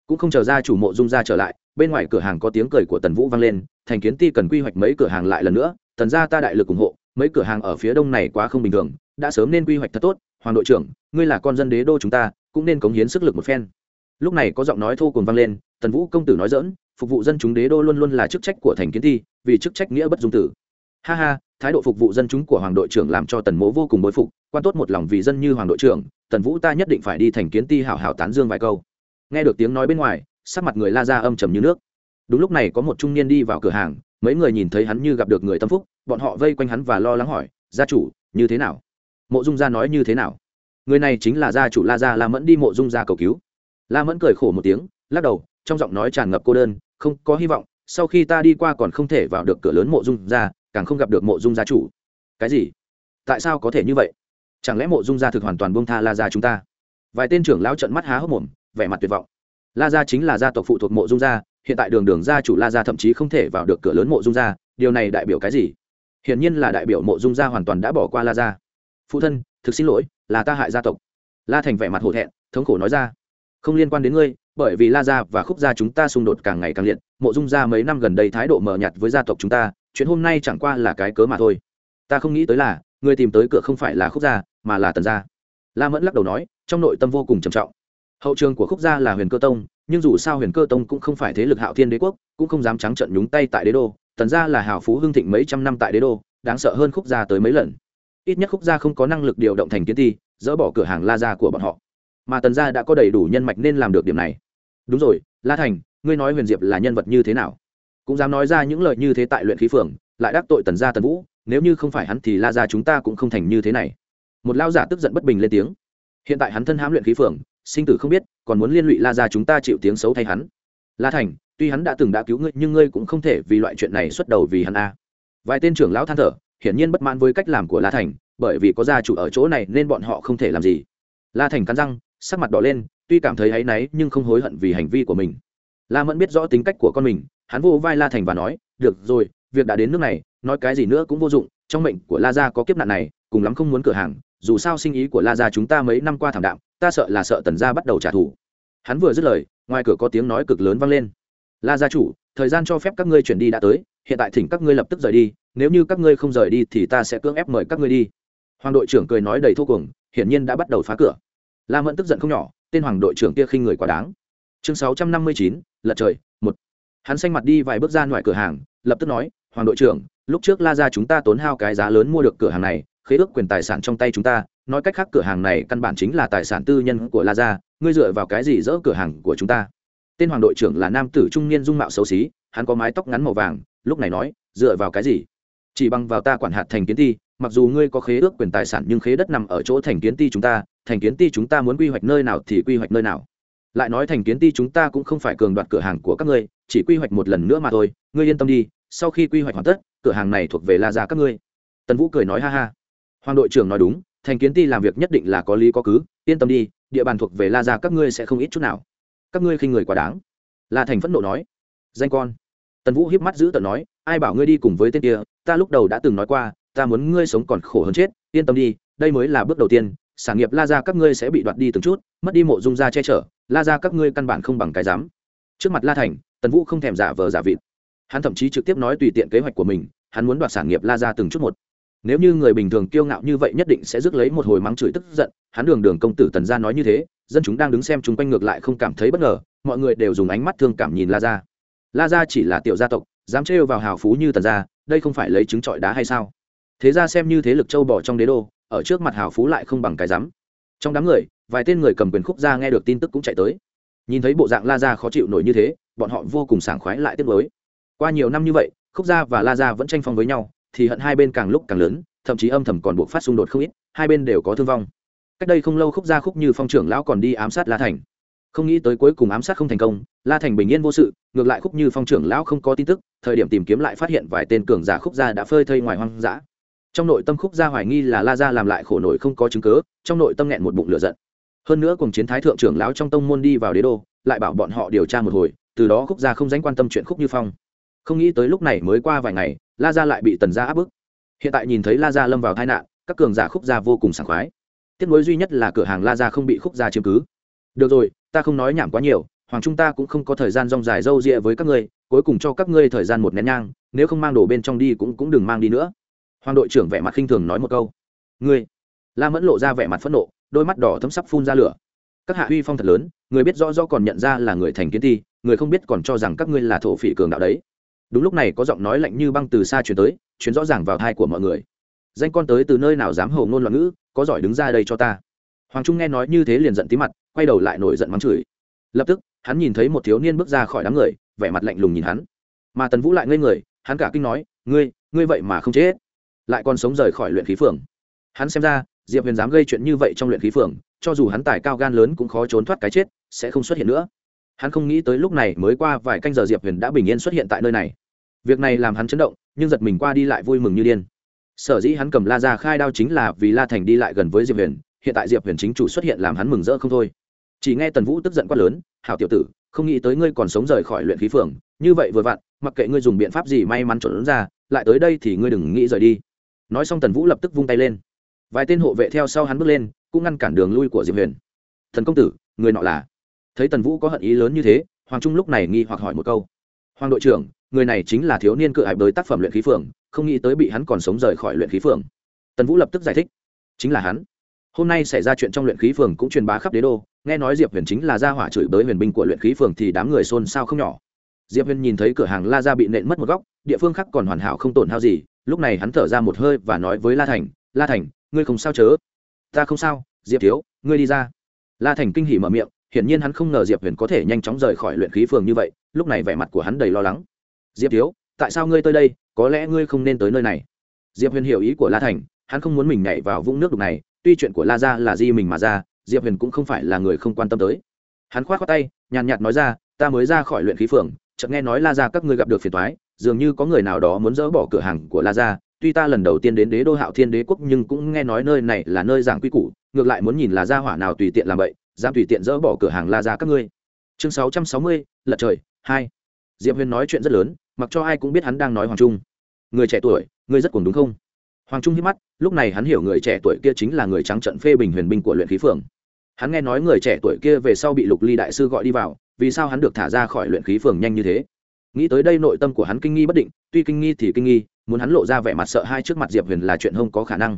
[SPEAKER 1] Cũng không chờ ra chủ mộ dung gia trở lại, bên ngoài cửa hàng có tiếng cười của tần vũ vang lên, thành kiến ti cần quy hoạch mấy cửa hàng lại lần nữa, tần gia ta đại lực ủng hộ, mấy cửa hàng ở phía đông này quá không bình thường, đã sớm nên quy hoạch thật tốt, hoàng đội trưởng, ngươi là con dân đế đô chúng ta, cũng nên cống hiến sức lực một phen. Lúc này có giọng nói thô cùng vang lên, tần vũ công tử nói dỡn phục vụ dân chúng đế đô luôn luôn là chức trách của thành kiến thi vì chức trách nghĩa bất dung tử ha ha, thái độ phục vụ dân chúng của hoàng đội trưởng làm cho tần mỗ vô cùng bối phục, quan tốt một lòng vì dân như hoàng đội trưởng, tần vũ ta nhất định phải đi thành kiến ti hảo hảo tán dương vài câu. Nghe được tiếng nói bên ngoài, sắc mặt người la ra âm trầm như nước. Đúng lúc này có một trung niên đi vào cửa hàng, mấy người nhìn thấy hắn như gặp được người tâm phúc, bọn họ vây quanh hắn và lo lắng hỏi, gia chủ, như thế nào? Mộ dung gia nói, như thế nào? Người này chính là gia chủ la gia, la mẫn đi mộ dung gia cầu cứu. La mẫn cười khổ một tiếng, lắc đầu, trong giọng nói tràn ngập cô đơn, không có hy vọng, sau khi ta đi qua còn không thể vào được cửa lớn mộ dung gia càng không gặp được mộ dung gia chủ. Cái gì? Tại sao có thể như vậy? Chẳng lẽ mộ dung gia thực hoàn toàn buông tha la gia chúng ta? Vài tên trưởng lão trận mắt há hốc mồm, vẻ mặt tuyệt vọng. La gia chính là gia tộc phụ thuộc mộ dung gia, hiện tại đường đường gia chủ la gia thậm chí không thể vào được cửa lớn mộ dung gia, điều này đại biểu cái gì? Hiển nhiên là đại biểu mộ dung gia hoàn toàn đã bỏ qua la gia. Phụ thân, thực xin lỗi, là ta hại gia tộc. La thành vẻ mặt hổ thẹn, thống khổ nói ra. Không liên quan đến ngươi, bởi vì la gia và khúc gia chúng ta xung đột càng ngày càng liệt, mộ dung gia mấy năm gần đây thái độ mờ nhạt với gia tộc chúng ta chuyện hôm nay chẳng qua là cái cớ mà thôi. Ta không nghĩ tới là, người tìm tới cửa không phải là khúc gia, mà là tần gia. La mẫn lắc đầu nói, trong nội tâm vô cùng trầm trọng. Hậu trường của khúc gia là huyền cơ tông, nhưng dù sao huyền cơ tông cũng không phải thế lực hạo thiên đế quốc, cũng không dám trắng trận nhúng tay tại đế đô. Tần gia là hào phú hưng thịnh mấy trăm năm tại đế đô, đáng sợ hơn khúc gia tới mấy lần. Ít nhất khúc gia không có năng lực điều động thành kiến ti, dỡ bỏ cửa hàng la gia của bọn họ. Mà tần gia đã có đầy đủ nhân mạch nên làm được điểm này. Đúng rồi, la thành, ngươi nói huyền diệp là nhân vật như thế nào? Cũng dám nói ra những lời như thế tại luyện khí phường, lại đắc tội tần gia tần vũ, nếu như không phải hắn thì la gia chúng ta cũng không thành như thế này. Một lao giả tức giận bất bình lên tiếng. Hiện tại hắn thân hãm luyện khí phường, sinh tử không biết, còn muốn liên lụy la gia chúng ta chịu tiếng xấu thay hắn. La thành, tuy hắn đã từng đã cứu ngươi, nhưng ngươi cũng không thể vì loại chuyện này xuất đầu vì hắn a. Vài tên trưởng lão than thở, hiển nhiên bất mãn với cách làm của la thành, bởi vì có gia chủ ở chỗ này nên bọn họ không thể làm gì. La thành cắn răng, sắc mặt đỏ lên, tuy cảm thấy áy náy nhưng không hối hận vì hành vi của mình. La mẫn biết rõ tính cách của con mình hắn vô vai la thành và nói, được rồi, việc đã đến nước này, nói cái gì nữa cũng vô dụng, trong mệnh của la gia có kiếp nạn này, cùng lắm không muốn cửa hàng, dù sao sinh ý của la gia chúng ta mấy năm qua thảm đạm, ta sợ là sợ tần gia bắt đầu trả thù. Hắn vừa dứt lời, ngoài cửa có tiếng nói cực lớn vang lên. La gia chủ, thời gian cho phép các ngươi chuyển đi đã tới, hiện tại thỉnh các ngươi lập tức rời đi, nếu như các ngươi không rời đi thì ta sẽ cưỡng ép mời các ngươi đi. Hoàng đội trưởng cười nói đầy thô cuồng, hiển nhiên đã bắt đầu phá cửa. La mẫn tức giận không nhỏ, tên hoàng đội trưởng kia khinh người quá đáng. Chương sáu trăm năm mươi chín, lật trời hắn xanh mặt đi vài bước ra ngoài cửa hàng, lập tức nói, hoàng đội trưởng, lúc trước la ra chúng ta tốn hao cái giá lớn mua được cửa hàng này, khế ước quyền tài sản trong tay chúng ta, nói cách khác cửa hàng này căn bản chính là tài sản tư nhân của la gia, ngươi dựa vào cái gì dỡ cửa hàng của chúng ta? Tên hoàng đội trưởng là nam tử trung niên dung mạo xấu xí, hắn có mái tóc ngắn màu vàng, lúc này nói, dựa vào cái gì? Chỉ bằng vào ta quản hạt thành kiến ti, mặc dù ngươi có khế ước quyền tài sản nhưng khế đất nằm ở chỗ thành kiến ti chúng ta, thành kiến ti chúng ta muốn quy hoạch nơi nào thì quy hoạch nơi nào lại nói thành kiến ti chúng ta cũng không phải cường đoạt cửa hàng của các ngươi, chỉ quy hoạch một lần nữa mà thôi. Ngươi yên tâm đi, sau khi quy hoạch hoàn tất, cửa hàng này thuộc về la gia các ngươi. Tần vũ cười nói, ha ha. Hoàng đội trưởng nói, đúng, thành kiến ti làm việc nhất định là có lý có cứ, yên tâm đi, địa bàn thuộc về la gia các ngươi sẽ không ít chút nào. Các ngươi khi người quá đáng. La thành phẫn nộ nói, danh con. Tần vũ hiếp mắt giữ tận nói, ai bảo ngươi đi cùng với tên kia, ta lúc đầu đã từng nói qua, ta muốn ngươi sống còn khổ hơn chết, yên tâm đi, đây mới là bước đầu tiên, sản nghiệp la ra các ngươi sẽ bị đoạt đi từng chút, mất đi mộ dung ra che chở la ra các ngươi căn bản không bằng cái dám trước mặt la thành, tần vũ không thèm giả vờ giả vịt. Hắn thậm chí trực tiếp nói tùy tiện kế hoạch của mình, hắn muốn đoạt sản nghiệp la ra từng chút một. Nếu như người bình thường kiêu ngạo như vậy nhất định sẽ rước lấy một hồi mắng chửi tức giận, hắn đường đường công tử tần gia nói như thế, dân chúng đang đứng xem chung quanh ngược lại không cảm thấy bất ngờ, mọi người đều dùng ánh mắt thương cảm nhìn la gia la gia chỉ là tiểu gia tộc, dám trêu vào hào phú như tần gia, đây không phải lấy trứng trọi đá hay sao? Thế ra xem như thế lực châu bò trong đế đô, ở trước mặt hào phú lại không bằng cái rắm trong đám người vài tên người cầm quyền khúc gia nghe được tin tức cũng chạy tới. Nhìn thấy bộ dạng la gia khó chịu nổi như thế, bọn họ vô cùng sảng khoái lại tiếp với qua nhiều năm như vậy, khúc gia và la gia vẫn tranh phong với nhau, thì hận hai bên càng lúc càng lớn, thậm chí âm thầm còn buộc phát xung đột không ít, hai bên đều có thương vong. Cách đây không lâu khúc gia khúc như phong trưởng lão còn đi ám sát la thành. Không nghĩ tới cuối cùng ám sát không thành công, la thành bình yên vô sự, ngược lại khúc như phong trưởng lão không có tin tức, thời điểm tìm kiếm lại phát hiện vài tên cường giả khúc gia đã phơi thây ngoài hoang dã. Trong nội tâm khúc gia hoài nghi là la gia làm lại khổ nổi không có chứng cớ trong nội tâm nghẹn một bụng lửa giận hơn nữa cùng chiến thái thượng trưởng lão trong tông môn đi vào đế đô, lại bảo bọn họ điều tra một hồi, từ đó khúc gia không dánh quan tâm chuyện khúc như phong. Không nghĩ tới lúc này mới qua vài ngày, la gia lại bị tần gia áp bức. Hiện tại nhìn thấy la gia lâm vào tai nạn, các cường giả khúc gia vô cùng sảng khoái. Tiếc nuối duy nhất là cửa hàng la gia không bị khúc gia chiếm cứ. Được rồi, ta không nói nhảm quá nhiều, hoàng trung ta cũng không có thời gian rong dài râu rịa với các ngươi, cuối cùng cho các ngươi thời gian một nén nhang, nếu không mang đồ bên trong đi cũng cũng đừng mang đi nữa. Hoàng đội trưởng vẻ mặt khinh thường nói một câu. Ngươi? La mẫn lộ ra vẻ mặt phẫn nộ đôi mắt đỏ thấm sắp phun ra lửa. Các hạ huy phong thật lớn, người biết rõ rõ còn nhận ra là người thành kiến ti người không biết còn cho rằng các ngươi là thổ phỉ cường đạo đấy. Đúng lúc này có giọng nói lạnh như băng từ xa chuyển tới chuyển rõ ràng vào thai của mọi người. Danh con tới từ nơi nào dám hầu ngôn loạn ngữ, có giỏi đứng ra đây cho ta. Hoàng trung nghe nói như thế liền giận tí mặt, quay đầu lại nổi giận mắng chửi. Lập tức, hắn nhìn thấy một thiếu niên bước ra khỏi đám người, vẻ mặt lạnh lùng nhìn hắn. Mà tần vũ lại ngây người, hắn cả kinh nói, ngươi ngươi vậy mà không chết, lại còn sống rời khỏi luyện khí phường. Hắn xem ra diệp huyền dám gây chuyện như vậy trong luyện khí phường, cho dù hắn tài cao gan lớn cũng khó trốn thoát cái chết, sẽ không xuất hiện nữa. Hắn không nghĩ tới lúc này mới qua vài canh giờ diệp huyền đã bình yên xuất hiện tại nơi này. Việc này làm hắn chấn động, nhưng giật mình qua đi lại vui mừng như điên. Sở dĩ hắn cầm la ra khai đao chính là vì la thành đi lại gần với diệp huyền, hiện tại diệp huyền chính chủ xuất hiện làm hắn mừng rỡ không thôi. Chỉ nghe tần vũ tức giận quát lớn, hảo tiểu tử, không nghĩ tới ngươi còn sống rời khỏi luyện khí phường, như vậy vừa vặn, mặc kệ ngươi dùng biện pháp gì may mắn trộn ra, lại tới đây thì ngươi đừng nghĩ rời đi. Nói xong tần vũ lập tức vung tay lên vài tên hộ vệ theo sau hắn bước lên, cũng ngăn cản đường lui của diệp huyền. Thần công tử, người nọ là? Thấy tần vũ có hận ý lớn như thế, hoàng trung lúc này nghi hoặc hỏi một câu. Hoàng đội trưởng, người này chính là thiếu niên cự hải bới tác phẩm luyện khí phường, không nghĩ tới bị hắn còn sống rời khỏi luyện khí phường. Tần vũ lập tức giải thích. Chính là hắn. Hôm nay xảy ra chuyện trong luyện khí phường cũng truyền bá khắp đế đô, nghe nói diệp huyền chính là gia hỏa chửi bới huyền binh của luyện khí phường thì đám người xôn xao không nhỏ. Diệp huyền nhìn thấy cửa hàng la ra bị nện mất một góc, địa phương khác còn hoàn hảo không tổn hao gì, lúc này hắn thở ra một hơi và nói với la thành la thành ngươi không sao chớ. Ta không sao, diệp thiếu, ngươi đi ra. La thành kinh hỉ mở miệng, hiển nhiên hắn không ngờ diệp huyền có thể nhanh chóng rời khỏi luyện khí phường như vậy, lúc này vẻ mặt của hắn đầy lo lắng. Diệp thiếu, tại sao ngươi tới đây, có lẽ ngươi không nên tới nơi này. Diệp huyền hiểu ý của la thành, hắn không muốn mình nhảy vào vũng nước đục này, tuy chuyện của la ra là di mình mà ra, diệp huyền cũng không phải là người không quan tâm tới. Hắn k h o á t khoác tay, nhàn nhạt nói ra, ta mới ra khỏi luyện khí phường, chợt nghe nói la ra các ngươi gặp được phiền thoái dường như có người nào đó muốn dỡ bỏ cửa hàng của la ra tuy ta lần đầu tiên đến đế đô hạo thiên đế quốc nhưng cũng nghe nói nơi này là nơi giảng quy củ, ngược lại muốn nhìn là gia hỏa nào tùy tiện làm vậy dám tùy tiện dỡ bỏ cửa hàng la ra các ngươi. Chương sáu trăm sáu mươi, lật trời, hai. Diệp huyền nói chuyện rất lớn, mặc cho ai cũng biết hắn đang nói hoàng trung. Người trẻ tuổi ngươi rất cuồng đúng không? Hoàng trung hiếp mắt, lúc này hắn hiểu người trẻ tuổi kia chính là người trắng trận phê bình huyền binh của luyện khí phường. Hắn nghe nói người trẻ tuổi kia về sau bị lục ly đại sư gọi đi vào, vì sao hắn được thả ra khỏi luyện khí phường nhanh như thế? Nghĩ tới đây nội tâm của hắn kinh nghi bất định tuy kinh nghi thì kinh nghi, muốn hắn lộ ra vẻ mặt sợ hai trước mặt diệp huyền là chuyện không có khả năng.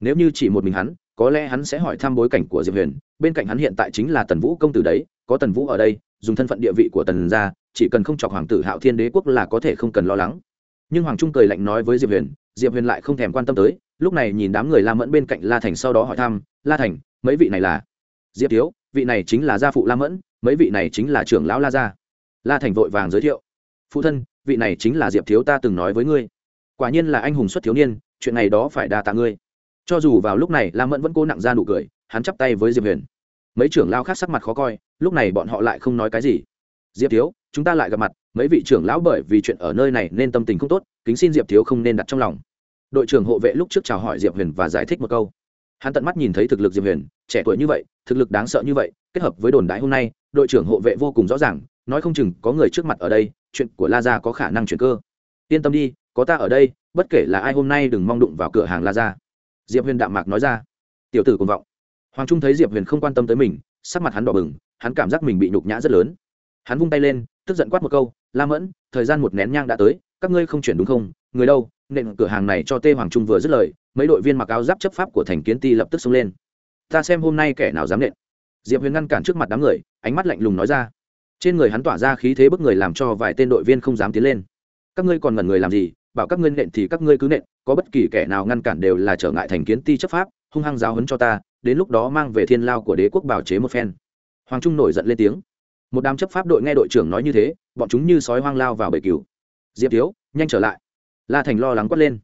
[SPEAKER 1] Nếu như chỉ một mình hắn, có lẽ hắn sẽ hỏi thăm bối cảnh của diệp huyền. Bên cạnh hắn hiện tại chính là tần vũ công tử đấy, có tần vũ ở đây, dùng thân phận địa vị của tần gia, chỉ cần không chọc hoàng tử hạo thiên đế quốc là có thể không cần lo lắng. Nhưng hoàng trung cười lạnh nói với diệp huyền diệp huyền lại không thèm quan tâm tới, lúc này nhìn đám người la mẫn bên cạnh la thành sau đó hỏi thăm, la thành, mấy vị này là? Diệp thiếu, vị này chính là gia phụ la mẫn, mấy vị này chính là trưởng lão la gia. La thành vội vàng giới thiệu, phụ thân vị này chính là diệp thiếu ta từng nói với ngươi. Quả nhiên là anh hùng xuất thiếu niên, chuyện này đó phải đa tạ ngươi. Cho dù vào lúc này Lam mẫn vẫn cố nặng ra nụ cười, hắn chắp tay với diệp huyền. Mấy trưởng lao khác sắc mặt khó coi, lúc này bọn họ lại không nói cái gì. Diệp thiếu, chúng ta lại gặp mặt, mấy vị trưởng lão bởi vì chuyện ở nơi này nên tâm tình không tốt, kính xin diệp thiếu không nên đặt trong lòng. Đội trưởng hộ vệ lúc trước chào hỏi diệp huyền và giải thích một câu. Hắn tận mắt nhìn thấy thực lực diệp huyền, trẻ tuổi như vậy, thực lực đáng sợ như vậy, kết hợp với đồn đại hôm nay, đội trưởng hộ vệ vô cùng rõ ràng, nói không chừng có người trước mặt ở đây chuyện của la gia có khả năng chuyển cơ. Yên tâm đi, có ta ở đây, bất kể là ai hôm nay đừng mong đụng vào cửa hàng la gia. Diệp huyền đạm mạc nói ra. Tiểu tử cùng vọng. Hoàng trung thấy diệp huyền không quan tâm tới mình, sắc mặt hắn đỏ bừng, hắn cảm giác mình bị nhục nhã rất lớn. Hắn vung tay lên, tức giận quát một câu, la mẫn, thời gian một nén nhang đã tới, các ngươi không chuyển đúng không? Người đâu, nện cửa hàng này cho tê hoàng trung vừa dứt lời, mấy đội viên mặc áo giáp chấp pháp của thành kiến ti lập tức xông lên. Ta xem hôm nay kẻ nào dám nện. Diệp huyền ngăn cản trước mặt đám người, ánh mắt lạnh lùng nói ra trên người hắn tỏa ra khí thế bức người làm cho vài tên đội viên không dám tiến lên. Các ngươi còn ngẩn người làm gì? Bảo các ngươi nện thì các ngươi cứ nện, có bất kỳ kẻ nào ngăn cản đều là trở ngại thành kiến ti chấp pháp, hung hăng giáo hấn cho ta, đến lúc đó mang về thiên lao của đế quốc bảo chế một phen. Hoàng trung nổi giận lên tiếng. Một đám chấp pháp đội nghe đội trưởng nói như thế, bọn chúng như sói hoang lao vào bể cứu diệp thiếu, nhanh trở lại. La thành lo lắng quát lên.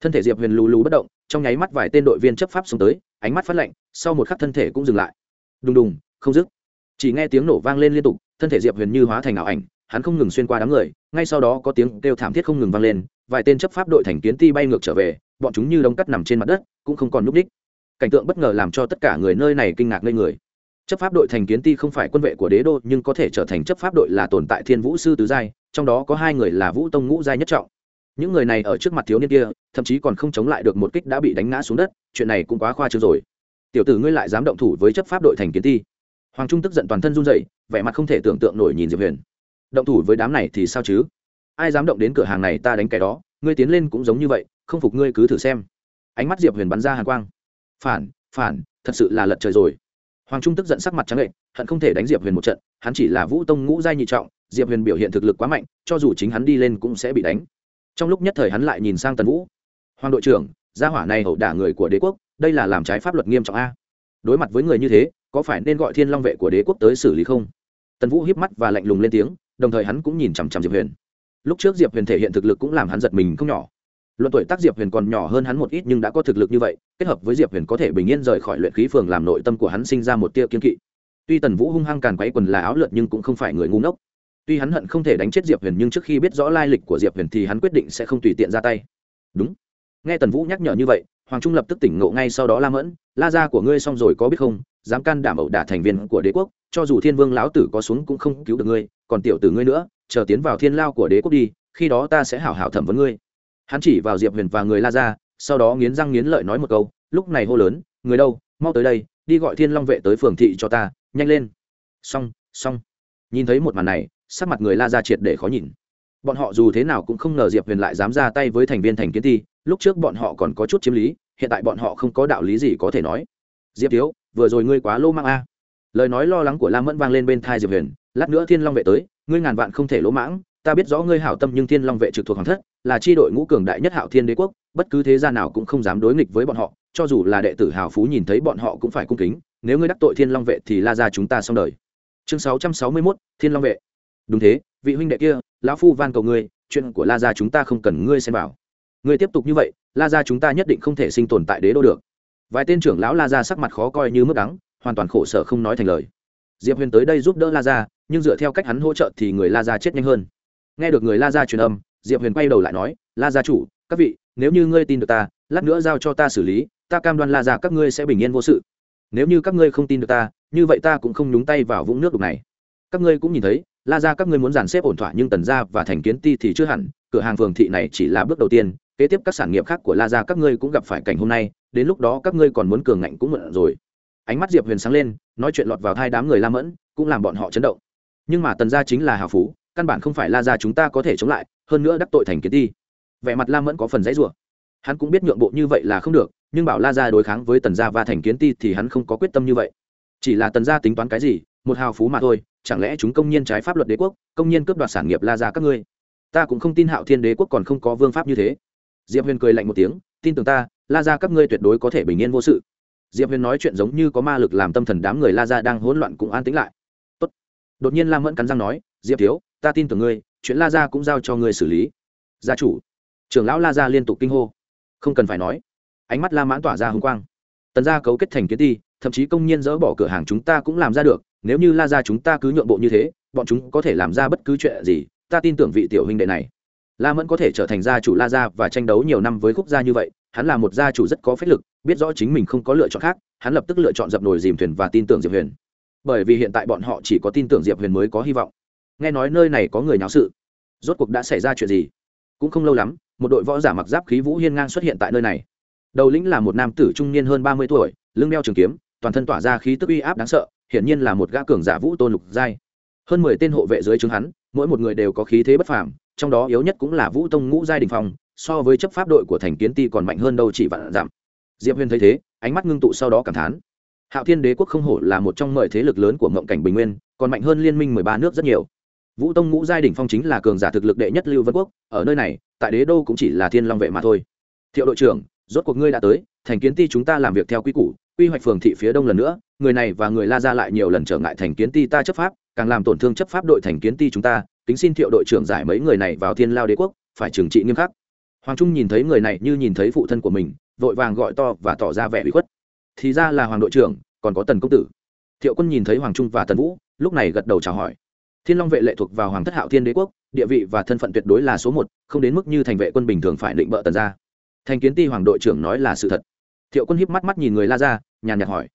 [SPEAKER 1] Thân thể diệp huyền lù lù bất động, trong nháy mắt vài tên đội viên chấp pháp xuống tới, ánh mắt phát lạnh, sau một khắc thân thể cũng dừng lại. Đùng đùng, không dứt chỉ nghe tiếng nổ vang lên liên tục, thân thể diệp huyền như hóa thành ảo ảnh, hắn không ngừng xuyên qua đám người, ngay sau đó có tiếng kêu thảm thiết không ngừng vang lên, vài tên chấp pháp đội thành kiến ti bay ngược trở về, bọn chúng như đống cắt nằm trên mặt đất, cũng không còn núp đích. Cảnh tượng bất ngờ làm cho tất cả người nơi này kinh ngạc ngây người. Chấp pháp đội thành kiến ti không phải quân vệ của đế đô, nhưng có thể trở thành chấp pháp đội là tồn tại thiên vũ sư tứ giai, trong đó có hai người là vũ tông ngũ giai nhất trọng. Những người này ở trước mặt thiếu niên kia, thậm chí còn không chống lại được một kích đã bị đánh ngã xuống đất, chuyện này cũng quá khoa trương rồi. Tiểu tử ngươi lại dám động thủ với chấp pháp đội thành kiến ti hoàng trung tức giận toàn thân run dậy vẻ mặt không thể tưởng tượng nổi nhìn diệp huyền. Động thủ với đám này thì sao chứ? Ai dám động đến cửa hàng này ta đánh cái đó, ngươi tiến lên cũng giống như vậy, không phục ngươi cứ thử xem. Ánh mắt diệp huyền bắn ra hàng quang. Phản phản, thật sự là lật trời rồi. Hoàng trung tức giận sắc mặt trắng lệ hận không thể đánh diệp huyền một trận, hắn chỉ là vũ tông ngũ giai nhị trọng, diệp huyền biểu hiện thực lực quá mạnh, cho dù chính hắn đi lên cũng sẽ bị đánh. Trong lúc nhất thời hắn lại nhìn sang tần vũ. Hoàng đội trưởng, gia hỏa này hậu đả người của đế quốc, đây là làm trái pháp luật nghiêm trọng a. Đối mặt với người như thế có phải nên gọi thiên long vệ của đế quốc tới xử lý không? Tần vũ hiếp mắt và lạnh lùng lên tiếng, đồng thời hắn cũng nhìn chằm chằm diệp huyền. Lúc trước diệp huyền thể hiện thực lực cũng làm hắn giật mình không nhỏ. Luận tuổi tác diệp huyền còn nhỏ hơn hắn một ít nhưng đã có thực lực như vậy, kết hợp với diệp huyền có thể bình yên rời khỏi luyện khí phường làm nội tâm của hắn sinh ra một tia kiên kỵ. Tuy tần vũ hung hăng càn quấy quần là áo lượt nhưng cũng không phải người ngu ngốc. Tuy hắn hận không thể đánh chết diệp huyền nhưng trước khi biết rõ lai lịch của diệp huyền thì hắn quyết định sẽ không tùy tiện ra tay. Đúng. Nghe tần vũ nhắc nhở như vậy, hoàng trung lập tức tỉnh ngộ ngay sau đó la mẫn, la ra của ngươi xong rồi có biết không? Dám can đảm ẩu đả thành viên của đế quốc, cho dù thiên vương lão tử có xuống cũng không cứu được ngươi, còn tiểu tử ngươi nữa, chờ tiến vào thiên lao của đế quốc đi, khi đó ta sẽ hảo hảo thẩm vấn ngươi. Hắn chỉ vào diệp huyền và người la ra sau đó nghiến răng nghiến lợi nói một câu, lúc này hô lớn, người đâu, mau tới đây, đi gọi thiên long vệ tới phường thị cho ta, nhanh lên. Xong xong. Nhìn thấy một màn này, sắc mặt người la ra triệt để khó nhìn. Bọn họ dù thế nào cũng không ngờ diệp huyền lại dám ra tay với thành viên thành kiến thi, lúc trước bọn họ còn có chút chiếm lý, hiện tại bọn họ không có đạo lý gì có thể nói. Diệp thiếu vừa rồi ngươi quá lô mang a. Lời nói lo lắng của lam mẫn vang lên bên thai diệp huyền, lát nữa thiên long vệ tới, ngươi ngàn vạn không thể lỗ mãng, ta biết rõ ngươi hảo tâm nhưng thiên long vệ trực thuộc hoàng thất, là tri đội ngũ cường đại nhất hạo thiên đế quốc, bất cứ thế gia nào cũng không dám đối nghịch với bọn họ, cho dù là đệ tử hào phú nhìn thấy bọn họ cũng phải cung kính, nếu ngươi đắc tội thiên long vệ thì la ra chúng ta xong đời. Chương sáu trăm sáu mươi mốt, thiên long vệ. Đúng thế, vị huynh đệ kia, lão phu van cầu ngươi, chuyện của la gia chúng ta không cần ngươi xem vào. Ngươi tiếp tục như vậy, la gia chúng ta nhất định không thể sinh tồn tại đế đô được vài tên trưởng lão la Ra sắc mặt khó coi như mức đắng hoàn toàn khổ sở không nói thành lời. Diệp huyền tới đây giúp đỡ la Ra, nhưng dựa theo cách hắn hỗ trợ thì người la Ra chết nhanh hơn. Nghe được người la Ra truyền âm diệp huyền quay đầu lại nói la gia chủ các vị nếu như ngươi tin được ta lát nữa giao cho ta xử lý ta cam đoan la Ra các ngươi sẽ bình yên vô sự. Nếu như các ngươi không tin được ta như vậy ta cũng không nhúng tay vào vũng nước đục này. Các ngươi cũng nhìn thấy la ra các ngươi muốn dàn xếp ổn thỏa nhưng tần gia và thành kiến ti thì chưa hẳn cửa hàng phường thị này chỉ là bước đầu tiên kế tiếp các sản nghiệp khác của la ra các ngươi cũng gặp phải cảnh hôm nay, đến lúc đó các ngươi còn muốn cường ngạnh cũng mượn rồi. Ánh mắt diệp huyền sáng lên, nói chuyện lọt vào hai đám người la mẫn, cũng làm bọn họ chấn động. Nhưng mà tần gia chính là hào phú, căn bản không phải la ra chúng ta có thể chống lại, hơn nữa đắc tội thành kiến ti. Vẻ mặt la mẫn có phần dãy rủa. Hắn cũng biết nhượng bộ như vậy là không được, nhưng bảo la ra đối kháng với tần gia và thành kiến ti thì hắn không có quyết tâm như vậy. Chỉ là tần gia tính toán cái gì, một hào phú mà thôi, chẳng lẽ chúng công nhân trái pháp luật đế quốc, công nhân cướp đoạt sản nghiệp la ra các ngươi? Ta cũng không tin hạo thiên đế quốc còn không có vương pháp như thế diệp huyền cười lạnh một tiếng, tin tưởng ta, la ra các ngươi tuyệt đối có thể bình yên vô sự. Diệp huyền nói chuyện giống như có ma lực làm tâm thần đám người la ra đang hỗn loạn cũng an tĩnh lại. Tốt. đột nhiên lam mẫn cắn răng nói, diệp thiếu, ta tin tưởng ngươi, chuyện la ra cũng giao cho ngươi xử lý. Gia chủ. Trưởng lão la ra liên tục kinh hô. Không cần phải nói. Ánh mắt la mãn tỏa ra h quang. Tần gia cấu kết thành kiến ti, thậm chí công nhiên dỡ bỏ cửa hàng chúng ta cũng làm ra được, nếu như la ra chúng ta cứ nhượng bộ như thế, bọn chúng có thể làm ra bất cứ chuyện gì, ta tin tưởng vị tiểu huynh đệ này la mẫn có thể trở thành gia chủ la gia và tranh đấu nhiều năm với khúc gia như vậy, hắn là một gia chủ rất có phép lực, biết rõ chính mình không có lựa chọn khác, hắn lập tức lựa chọn dập nồi dìm thuyền và tin tưởng diệp huyền. Bởi vì hiện tại bọn họ chỉ có tin tưởng diệp huyền mới có hy vọng. Nghe nói nơi này có người nháo sự. Rốt cuộc đã xảy ra chuyện gì? Cũng không lâu lắm, một đội võ giả mặc giáp khí vũ hiên ngang xuất hiện tại nơi này. Đầu lĩnh là một nam tử trung niên hơn ba mươi tuổi, lưng đeo trường kiếm, toàn thân tỏa ra khí tức uy áp đáng sợ, hiển nhiên là một gã cường giả vũ tôn lục giai. Hơn mười tên hộ vệ dưới trướng hắn, mỗi một người đều có khí thế bất phàm trong đó yếu nhất cũng là vũ tông ngũ giai đình phong, so với chấp pháp đội của thành kiến ti còn mạnh hơn đâu chỉ vạn giảm diệp huyền thấy thế, ánh mắt ngưng tụ sau đó cảm thán. Hạo thiên đế quốc không hổ là một trong mười thế lực lớn của mộng cảnh bình nguyên, còn mạnh hơn liên minh mười ba nước rất nhiều. Vũ tông ngũ giai đỉnh phong chính là cường giả thực lực đệ nhất lưu vân quốc, ở nơi này, tại đế đô cũng chỉ là thiên long vệ mà thôi. Thiệu đội trưởng, rốt cuộc ngươi đã tới, thành kiến ti chúng ta làm việc theo quy củ, quy hoạch phường thị phía đông lần nữa, người này và người la ra lại nhiều lần trở ngại thành kiến ti ta chấp pháp, càng làm tổn thương chấp pháp đội thành kiến ti chúng ta kính xin thiệu đội trưởng giải mấy người này vào thiên lao đế quốc, phải trừng trị nghiêm khắc. Hoàng trung nhìn thấy người này như nhìn thấy phụ thân của mình, vội vàng gọi to và tỏ ra vẻ bị khuất. Thì ra là hoàng đội trưởng, còn có tần công tử. Thiệu quân nhìn thấy hoàng trung và tần vũ, lúc này gật đầu chào hỏi. Thiên long vệ lệ thuộc vào hoàng thất hạo thiên đế quốc, địa vị và thân phận tuyệt đối là số một, không đến mức như thành vệ quân bình thường phải định bợ tần ra thành kiến ti hoàng đội trưởng nói là sự thật. Thiệu quân híp mắt mắt nhìn người la ra nhàn nhạt hỏi.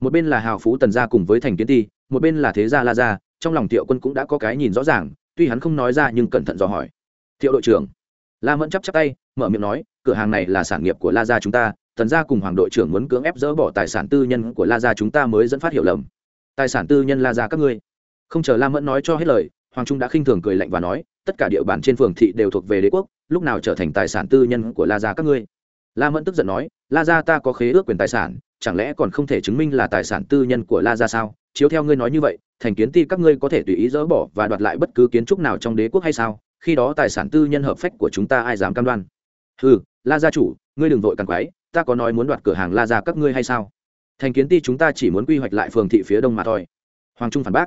[SPEAKER 1] Một bên là hào phú tần gia cùng với thành kiến ti, một bên là thế gia la gia, trong lòng thiệu quân cũng đã có cái nhìn rõ ràng tuy hắn không nói ra nhưng cẩn thận dò hỏi. Thiệu đội trưởng. La mẫn chắp chắp tay, mở miệng nói, cửa hàng này là sản nghiệp của la gia chúng ta, tần gia cùng hoàng đội trưởng muốn cưỡng ép dỡ bỏ tài sản tư nhân của la gia chúng ta mới dẫn phát hiểu lầm. Tài sản tư nhân la gia các ngươi? Không chờ la mẫn nói cho hết lời, hoàng trung đã khinh thường cười lạnh và nói, tất cả địa bàn trên phường thị đều thuộc về đế quốc, lúc nào trở thành tài sản tư nhân của la gia các ngươi? La mẫn tức giận nói, la gia ta có khế ước quyền tài sản, chẳng lẽ còn không thể chứng minh là tài sản tư nhân của la gia sao? Chiếu theo ngươi nói như vậy, thành kiến ti các ngươi có thể tùy ý dỡ bỏ và đoạt lại bất cứ kiến trúc nào trong đế quốc hay sao? Khi đó tài sản tư nhân hợp phách của chúng ta ai dám cam đoan? Ừ la gia chủ, ngươi đừng vội càng quái ta có nói muốn đoạt cửa hàng la gia các ngươi hay sao? Thành kiến ti chúng ta chỉ muốn quy hoạch lại phường thị phía đông mà thôi. Hoàng trung phản bác.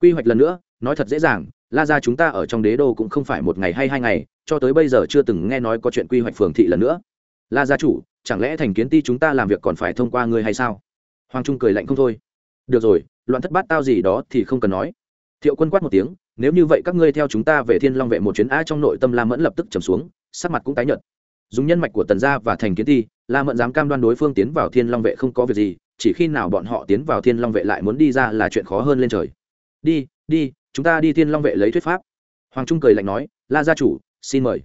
[SPEAKER 1] Quy hoạch lần nữa, nói thật dễ dàng, la gia chúng ta ở trong đế đô cũng không phải một ngày hay hai ngày, cho tới bây giờ chưa từng nghe nói có chuyện quy hoạch phường thị lần nữa. La gia chủ, chẳng lẽ thành kiến ti chúng ta làm việc còn phải thông qua ngươi hay sao? Hoàng trung cười lạnh không thôi được rồi, loạn thất bát tao gì đó thì không cần nói. Thiệu quân quát một tiếng, nếu như vậy các ngươi theo chúng ta về thiên long vệ một chuyến a trong nội tâm la mẫn lập tức trầm xuống, sắc mặt cũng tái nhợt. Dùng nhân mạch của tần gia và thành kiến ti, la mẫn dám cam đoan đối phương tiến vào thiên long vệ không có việc gì, chỉ khi nào bọn họ tiến vào thiên long vệ lại muốn đi ra là chuyện khó hơn lên trời. Đi đi, chúng ta đi thiên long vệ lấy thuyết pháp. Hoàng trung cười lạnh nói, la gia chủ, xin mời.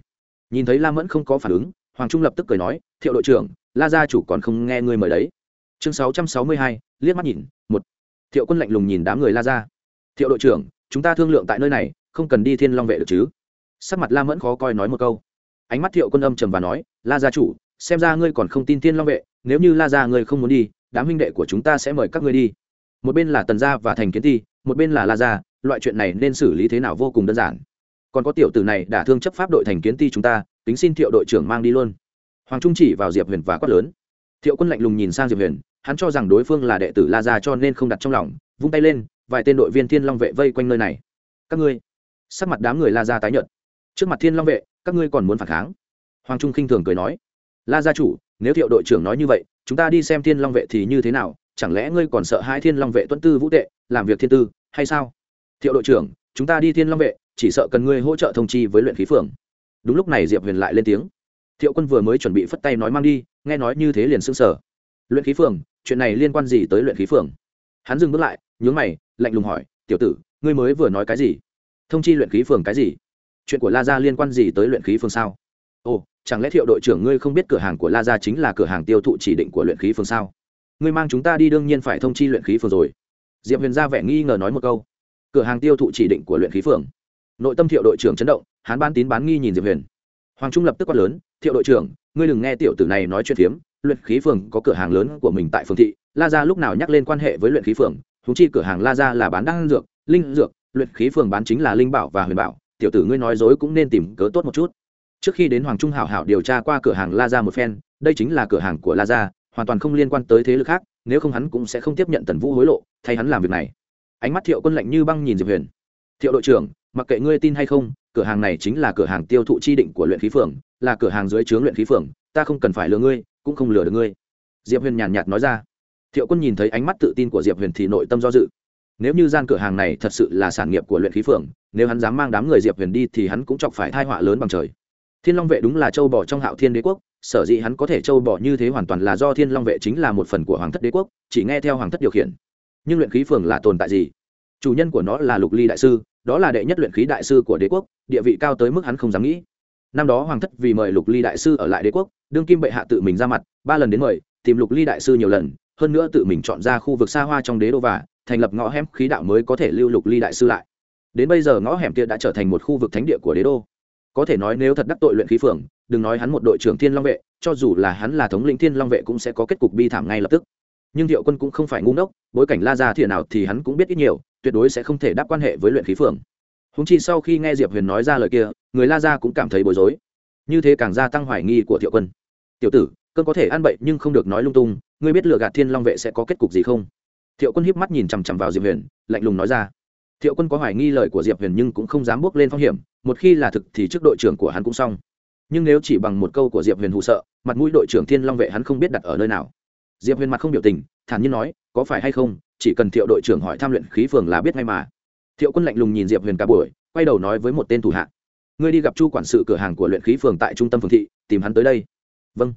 [SPEAKER 1] Nhìn thấy la mẫn không có phản ứng, hoàng trung lập tức cười nói, thiệu đội trưởng, la gia chủ còn không nghe ngươi mời đấy chương sáu trăm sáu mươi hai, liếc mắt nhìn, một. Thiệu quân lạnh lùng nhìn đám người la gia thiệu đội trưởng, chúng ta thương lượng tại nơi này, không cần đi thiên long vệ được chứ? Sắc mặt la mẫn khó coi nói một câu. Ánh mắt thiệu quân âm trầm và nói, la gia chủ, xem ra ngươi còn không tin thiên long vệ, nếu như la gia ngươi không muốn đi, đám huynh đệ của chúng ta sẽ mời các ngươi đi. Một bên là tần gia và thành kiến ti, một bên là la gia, loại chuyện này nên xử lý thế nào vô cùng đơn giản. Còn có tiểu tử này đã thương chấp pháp đội thành kiến ti chúng ta, tính xin thiệu đội trưởng mang đi luôn. Hoàng trung chỉ vào diệp huyền và quát lớn. Thiệu quân lạnh lùng nhìn sang diệp huyền hắn cho rằng đối phương là đệ tử la gia cho nên không đặt trong lòng, vung tay lên, vài tên đội viên thiên long vệ vây quanh nơi này. Các ngươi, sắc mặt đám người la gia tái nhợt. Trước mặt thiên long vệ, các ngươi còn muốn phản kháng? Hoàng trung khinh thường cười nói. La gia chủ, nếu thiệu đội trưởng nói như vậy, chúng ta đi xem thiên long vệ thì như thế nào? Chẳng lẽ ngươi còn sợ hai thiên long vệ tuân tư vũ tệ, làm việc thiên tư, hay sao? Thiệu đội trưởng, chúng ta đi thiên long vệ, chỉ sợ cần ngươi hỗ trợ thông chi với luyện khí phường. Đúng lúc này diệp huyền lại lên tiếng. Thiệu quân vừa mới chuẩn bị phất tay nói mang đi, nghe nói như thế liền s ư n g sở luyện khí phường, chuyện này liên quan gì tới luyện khí phường? Hắn dừng bước lại, nhướng mày, lạnh lùng hỏi, tiểu tử, ngươi mới vừa nói cái gì? Thông chi luyện khí phường cái gì? Chuyện của la gia liên quan gì tới luyện khí phường sao? Ồ, chẳng lẽ thiệu đội trưởng ngươi không biết cửa hàng của la gia chính là cửa hàng tiêu thụ chỉ định của luyện khí phường sao? Ngươi mang chúng ta đi đương nhiên phải thông chi luyện khí phường rồi. Diệp huyền ra vẻ nghi ngờ nói một câu. Cửa hàng tiêu thụ chỉ định của luyện khí phường. Nội tâm thiệu đội trưởng chấn động, hắn ban tín bán nghi nhìn diệp huyền. Hoàng trung lập tức quát lớn, thiệu đội trưởng, ngươi đừng nghe tiểu tử này nói chuyện phiếm luyện khí phường có cửa hàng lớn của mình tại phường thị, la gia lúc nào nhắc lên quan hệ với luyện khí phường thú chi cửa hàng la gia là bán đan dược, linh dược, luyện khí phường bán chính là linh bảo và huyền bảo, tiểu tử ngươi nói dối cũng nên tìm cớ tốt một chút. Trước khi đến hoàng trung hảo hảo điều tra qua cửa hàng la gia một phen, đây chính là cửa hàng của la gia, hoàn toàn không liên quan tới thế lực khác, nếu không hắn cũng sẽ không tiếp nhận tần vũ hối lộ, thay hắn làm việc này. Ánh mắt thiệu quân lạnh như băng nhìn diệp huyền. Thiệu đội trưởng, mặc kệ ngươi tin hay không, cửa hàng này chính là cửa hàng tiêu thụ chi định của luyện khí phường, là cửa hàng dưới trướng luyện khí phường, ta không cần phải lừa ngươi cũng không lừa được ngươi. Diệp huyền nhàn nhạt nói ra. Thiệu quân nhìn thấy ánh mắt tự tin của diệp huyền thì nội tâm do dự. Nếu như gian cửa hàng này thật sự là sản nghiệp của luyện khí phường nếu hắn dám mang đám người diệp huyền đi thì hắn cũng chọc phải thai họa lớn bằng trời. Thiên long vệ đúng là châu bò trong hạo thiên đế quốc, sở dĩ hắn có thể châu bò như thế hoàn toàn là do thiên long vệ chính là một phần của hoàng thất đế quốc, chỉ nghe theo hoàng thất điều khiển. Nhưng luyện khí phường là tồn tại gì? Chủ nhân của nó là lục ly đại sư, đó là đệ nhất luyện khí đại sư của đế quốc, địa vị cao tới mức hắn không dám nghĩ năm đó hoàng thất vì mời lục ly đại sư ở lại đế quốc, đương kim bệ hạ tự mình ra mặt, ba lần đến mời, tìm lục ly đại sư nhiều lần, hơn nữa tự mình chọn ra khu vực xa hoa trong đế đô và thành lập ngõ hẻm khí đạo mới có thể lưu lục ly đại sư lại. Đến bây giờ ngõ hẻm kia đã trở thành một khu vực thánh địa của đế đô. Có thể nói nếu thật đắc tội luyện khí phường, đừng nói hắn một đội trưởng thiên long vệ, cho dù là hắn là thống lĩnh thiên long vệ cũng sẽ có kết cục bi thảm ngay lập tức. Nhưng thiệu quân cũng không phải ngu ngốc, bối cảnh la ra thiện nào thì hắn cũng biết ít nhiều, tuyệt đối sẽ không thể đáp quan hệ với luyện khí phường húng chi sau khi nghe diệp huyền nói ra lời kia, người la ra cũng cảm thấy bối rối. Như thế càng gia tăng hoài nghi của thiệu quân. Tiểu tử, cơn có thể ăn bậy nhưng không được nói lung tung, ngươi biết lựa gạt thiên long vệ sẽ có kết cục gì không? Thiệu quân hiếp mắt nhìn chằm chằm vào diệp huyền, lạnh lùng nói ra. Thiệu quân có hoài nghi lời của diệp huyền nhưng cũng không dám bước lên phong hiểm, một khi là thực thì trước đội trưởng của hắn cũng xong. Nhưng nếu chỉ bằng một câu của diệp huyền hụ sợ, mặt mũi đội trưởng thiên long vệ hắn không biết đặt ở nơi nào. Diệp huyền mặt không biểu tình, thản nhiên nói, có phải hay không, chỉ cần thiệu đội trưởng hỏi tham luyện khí phường là biết ngay mà thiệu quân lạnh lùng nhìn diệp huyền cả buổi, quay đầu nói với một tên thủ hạ. Ngươi đi gặp chu quản sự cửa hàng của luyện khí phường tại trung tâm phường thị, tìm hắn tới đây. Vâng.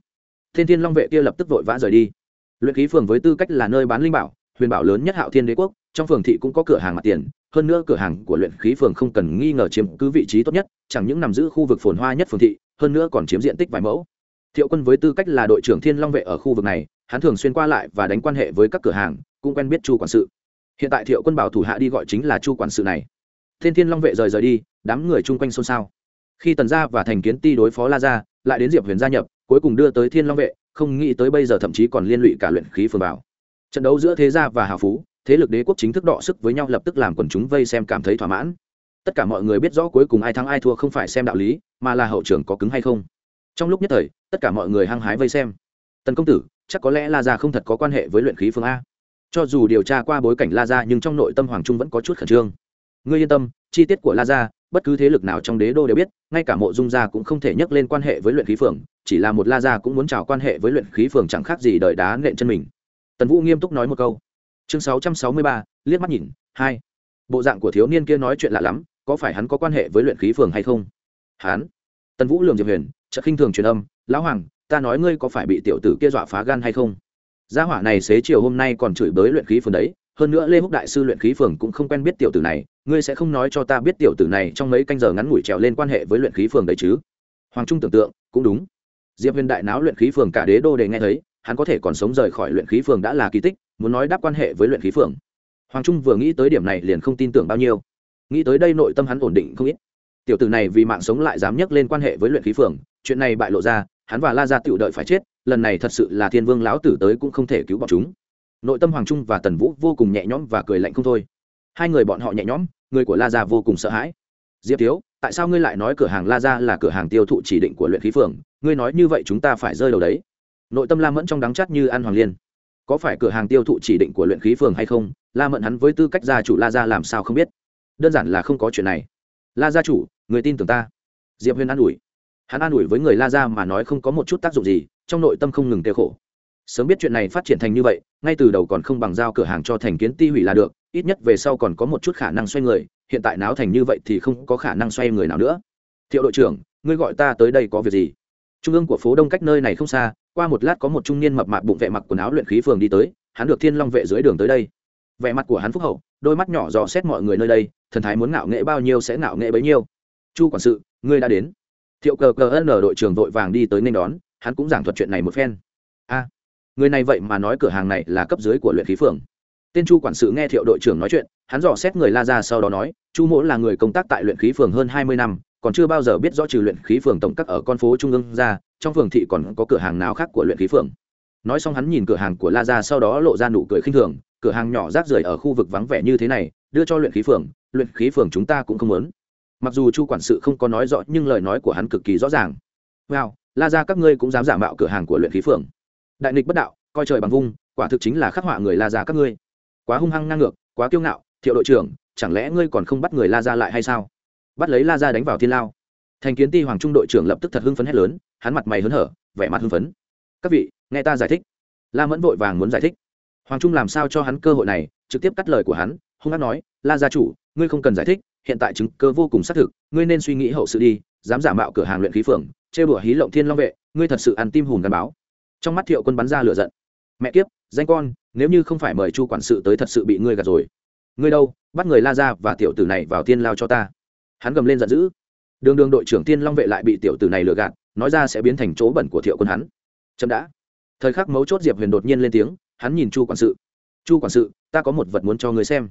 [SPEAKER 1] Thiên thiên long vệ kia lập tức vội vã rời đi. Luyện khí phường với tư cách là nơi bán linh bảo, huyền bảo lớn nhất hạo thiên đế quốc, trong phường thị cũng có cửa hàng mặt tiền, hơn nữa cửa hàng của luyện khí phường không cần nghi ngờ chiếm cứ vị trí tốt nhất, chẳng những nằm giữ khu vực phồn hoa nhất phường thị, hơn nữa còn chiếm diện tích vài mẫu. Thiệu quân với tư cách là đội trưởng thiên long vệ ở khu vực này, hắn thường xuyên qua lại và đánh quan hệ với các cửa hàng, cũng quen biết chu quản sự hiện tại thiệu quân bảo thủ hạ đi gọi chính là chu quản sự này. Thiên thiên long vệ rời rời đi, đám người chung quanh xôn xao. Khi tần gia và thành kiến ti đối phó la gia, lại đến diệp huyền gia nhập, cuối cùng đưa tới thiên long vệ, không nghĩ tới bây giờ thậm chí còn liên lụy cả luyện khí phường bảo trận đấu giữa thế gia và hào phú, thế lực đế quốc chính thức đọ sức với nhau lập tức làm quần chúng vây xem cảm thấy thỏa mãn. Tất cả mọi người biết rõ cuối cùng ai thắng ai thua không phải xem đạo lý, mà là hậu trường có cứng hay không. Trong lúc nhất thời, tất cả mọi người hăng hái vây xem. Tần công tử, chắc có lẽ la gia không thật có quan hệ với luyện khí phương a cho dù điều tra qua bối cảnh la gia, nhưng trong nội tâm hoàng trung vẫn có chút khẩn trương. Ngươi yên tâm, chi tiết của la gia, bất cứ thế lực nào trong đế đô đều biết, ngay cả mộ dung gia cũng không thể nhắc lên quan hệ với luyện khí phường, chỉ là một la gia cũng muốn trào quan hệ với luyện khí phường chẳng khác gì đợi đá nện chân mình. Tần vũ nghiêm túc nói một câu. Chương sáu trăm sáu mươi ba, liếc mắt nhìn, hai. Bộ dạng của thiếu niên kia nói chuyện lạ lắm, có phải hắn có quan hệ với luyện khí phường hay không? Hắn. Tần vũ lường diệp huyền, chợt khinh thường truyền âm, lão hoàng, ta nói ngươi có phải bị tiểu tử kia dọa phá gan hay không? Gia hỏa này xế chiều hôm nay còn chửi bới luyện khí phường đấy, hơn nữa lê húc đại sư luyện khí phường cũng không quen biết tiểu tử này, ngươi sẽ không nói cho ta biết tiểu tử này trong mấy canh giờ ngắn ngủi trèo lên quan hệ với luyện khí phường đấy chứ? Hoàng trung tưởng tượng, cũng đúng. Diệp huyền đại náo luyện khí phường cả đế đô để nghe thấy, hắn có thể còn sống rời khỏi luyện khí phường đã là kỳ tích, muốn nói đáp quan hệ với luyện khí phường. Hoàng trung vừa nghĩ tới điểm này liền không tin tưởng bao nhiêu. Nghĩ tới đây nội tâm hắn ổn định không ít. Tiểu tử này vì mạng sống lại dám nhắc lên quan hệ với luyện khí phường, chuyện này bại lộ ra, hắn và la gia tự đợi phải chết lần này thật sự là thiên vương lão tử tới cũng không thể cứu bọn chúng. Nội tâm hoàng trung và tần vũ vô cùng nhẹ nhõm và cười lạnh không thôi. Hai người bọn họ nhẹ nhõm, người của la gia vô cùng sợ hãi. Diệp thiếu, tại sao ngươi lại nói cửa hàng la gia là cửa hàng tiêu thụ chỉ định của luyện khí phường? Ngươi nói như vậy chúng ta phải rơi đầu đấy. Nội tâm la mẫn trong đắng chắt như ăn hoàng liên. Có phải cửa hàng tiêu thụ chỉ định của luyện khí phường hay không? La mẫn hắn với tư cách gia chủ la gia làm sao không biết. Đơn giản là không có chuyện này. La gia chủ, người tin tưởng ta. Diệp huyền an ủi hắn an ủi với người la ra mà nói không có một chút tác dụng gì, trong nội tâm không ngừng tiêu khổ. Sớm biết chuyện này phát triển thành như vậy, ngay từ đầu còn không bằng giao cửa hàng cho thành kiến ti hủy là được, ít nhất về sau còn có một chút khả năng xoay người, hiện tại náo thành như vậy thì không có khả năng xoay người nào nữa. Thiệu đội trưởng, ngươi gọi ta tới đây có việc gì? Trung ương của phố đông cách nơi này không xa, qua một lát có một trung niên mập mạp bụng vệ mặc quần áo luyện khí phường đi tới, hắn được thiên long vệ dưới đường tới đây. Vẻ mặt của hắn phúc hậu, đôi mắt nhỏ dò xét mọi người nơi đây, thần thái muốn ngạo nghệ bao nhiêu sẽ ngạo nghệ bấy nhiêu. Chu quản sự, ngươi đã đến thiệu cờ cờ ân ở đội trưởng vội vàng đi tới nên đón, hắn cũng giảng thuật chuyện này một phen. A, người này vậy mà nói cửa hàng này là cấp dưới của luyện khí phường. Tên chu quản sự nghe thiệu đội trưởng nói chuyện, hắn dò xét người la ra sau đó nói, chu mỗ là người công tác tại luyện khí phường hơn hai mươi năm, còn chưa bao giờ biết rõ trừ luyện khí phường tổng các ở con phố trung ương ra, trong phường thị còn có cửa hàng nào khác của luyện khí phường. Nói xong hắn nhìn cửa hàng của la ra sau đó lộ ra nụ cười khinh thường, cửa hàng nhỏ rác rưởi ở khu vực vắng vẻ như thế này, đưa cho luyện khí phường, luyện khí phường chúng ta cũng không muốn mặc dù chu quản sự không có nói rõ, nhưng lời nói của hắn cực kỳ rõ ràng. Wow, la ra các ngươi cũng dám giả mạo cửa hàng của luyện khí phường đại nghịch bất đạo, coi trời bằng vung, quả thực chính là khắc họa người la ra các ngươi. Quá hung hăng ngang ngược, quá kiêu ngạo, thiệu đội trưởng, chẳng lẽ ngươi còn không bắt người la ra lại hay sao? Bắt lấy la ra đánh vào thiên lao. Thành kiến ti hoàng trung đội trưởng lập tức thật hưng phấn hét lớn, hắn mặt mày hớn hở, vẻ mặt hưng phấn. Các vị, nghe ta giải thích. La mẫn vội vàng muốn giải thích. Hoàng trung làm sao cho hắn cơ hội này, trực tiếp cắt lời của hắn, hung hát nói, la gia chủ, ngươi không cần giải thích hiện tại chứng cơ vô cùng xác thực, ngươi nên suy nghĩ hậu sự đi, dám giả mạo cửa hàng luyện khí phường chê bửa hí lộng thiên long vệ, ngươi thật sự ăn tim hùn gắn báo. Trong mắt thiệu quân bắn ra lửa giận. Mẹ kiếp, danh con, nếu như không phải mời chu quản sự tới thật sự bị ngươi gạt rồi. Ngươi đâu, bắt người la ra và tiểu tử này vào thiên lao cho ta. Hắn gầm lên giận dữ. Đường đường đội trưởng thiên long vệ lại bị tiểu tử này lừa gạt, nói ra sẽ biến thành chỗ bẩn của thiệu quân hắn. Chậm đã. Thời khắc mấu chốt diệp huyền đột nhiên lên tiếng, hắn nhìn chu quản sự. Chu quản sự, ta có một vật muốn cho ngươi xem.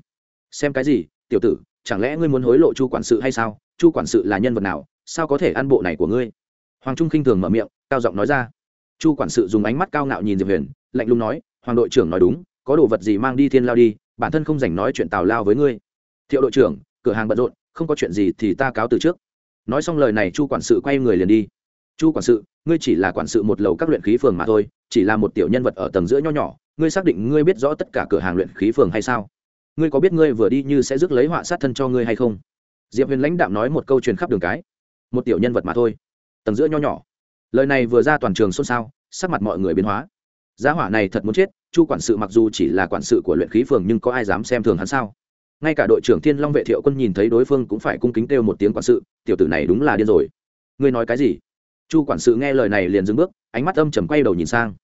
[SPEAKER 1] Xem cái gì? Tiểu tử, chẳng lẽ ngươi muốn hối lộ chu quản sự hay sao? Chu quản sự là nhân vật nào? Sao có thể ăn bộ này của ngươi? Hoàng trung khinh thường mở miệng, cao giọng nói ra. Chu quản sự dùng ánh mắt cao ngạo nhìn diệp huyền, lạnh lùng nói, hoàng đội trưởng nói đúng, có đồ vật gì mang đi thiên lao đi, bản thân không dành nói chuyện tào lao với ngươi. Thiệu đội trưởng, cửa hàng bận rộn, không có chuyện gì thì ta cáo từ trước. Nói xong lời này chu quản sự quay người liền đi. Chu quản sự, ngươi chỉ là quản sự một lầu các luyện khí phường mà thôi, chỉ là một tiểu nhân vật ở tầng giữa nho nhỏ, ngươi xác định ngươi biết rõ tất cả cửa hàng luyện khí phường hay sao? Ngươi có biết ngươi vừa đi như sẽ rước lấy họa sát thân cho ngươi hay không? Diệp huyền lãnh đạm nói một câu truyền khắp đường cái. Một tiểu nhân vật mà thôi. Tầng giữa nho nhỏ. Lời này vừa ra toàn trường xôn xao, sắc mặt mọi người biến hóa. Giá hỏa này thật muốn chết, chu quản sự mặc dù chỉ là quản sự của luyện khí phường nhưng có ai dám xem thường hắn sao? Ngay cả đội trưởng thiên long vệ thiệu quân nhìn thấy đối phương cũng phải cung kính kêu một tiếng quản sự, tiểu tử này đúng là điên rồi. Ngươi nói cái gì? Chu quản sự nghe lời này liền dừng bước, ánh mắt âm chầm quay đầu nhìn sang.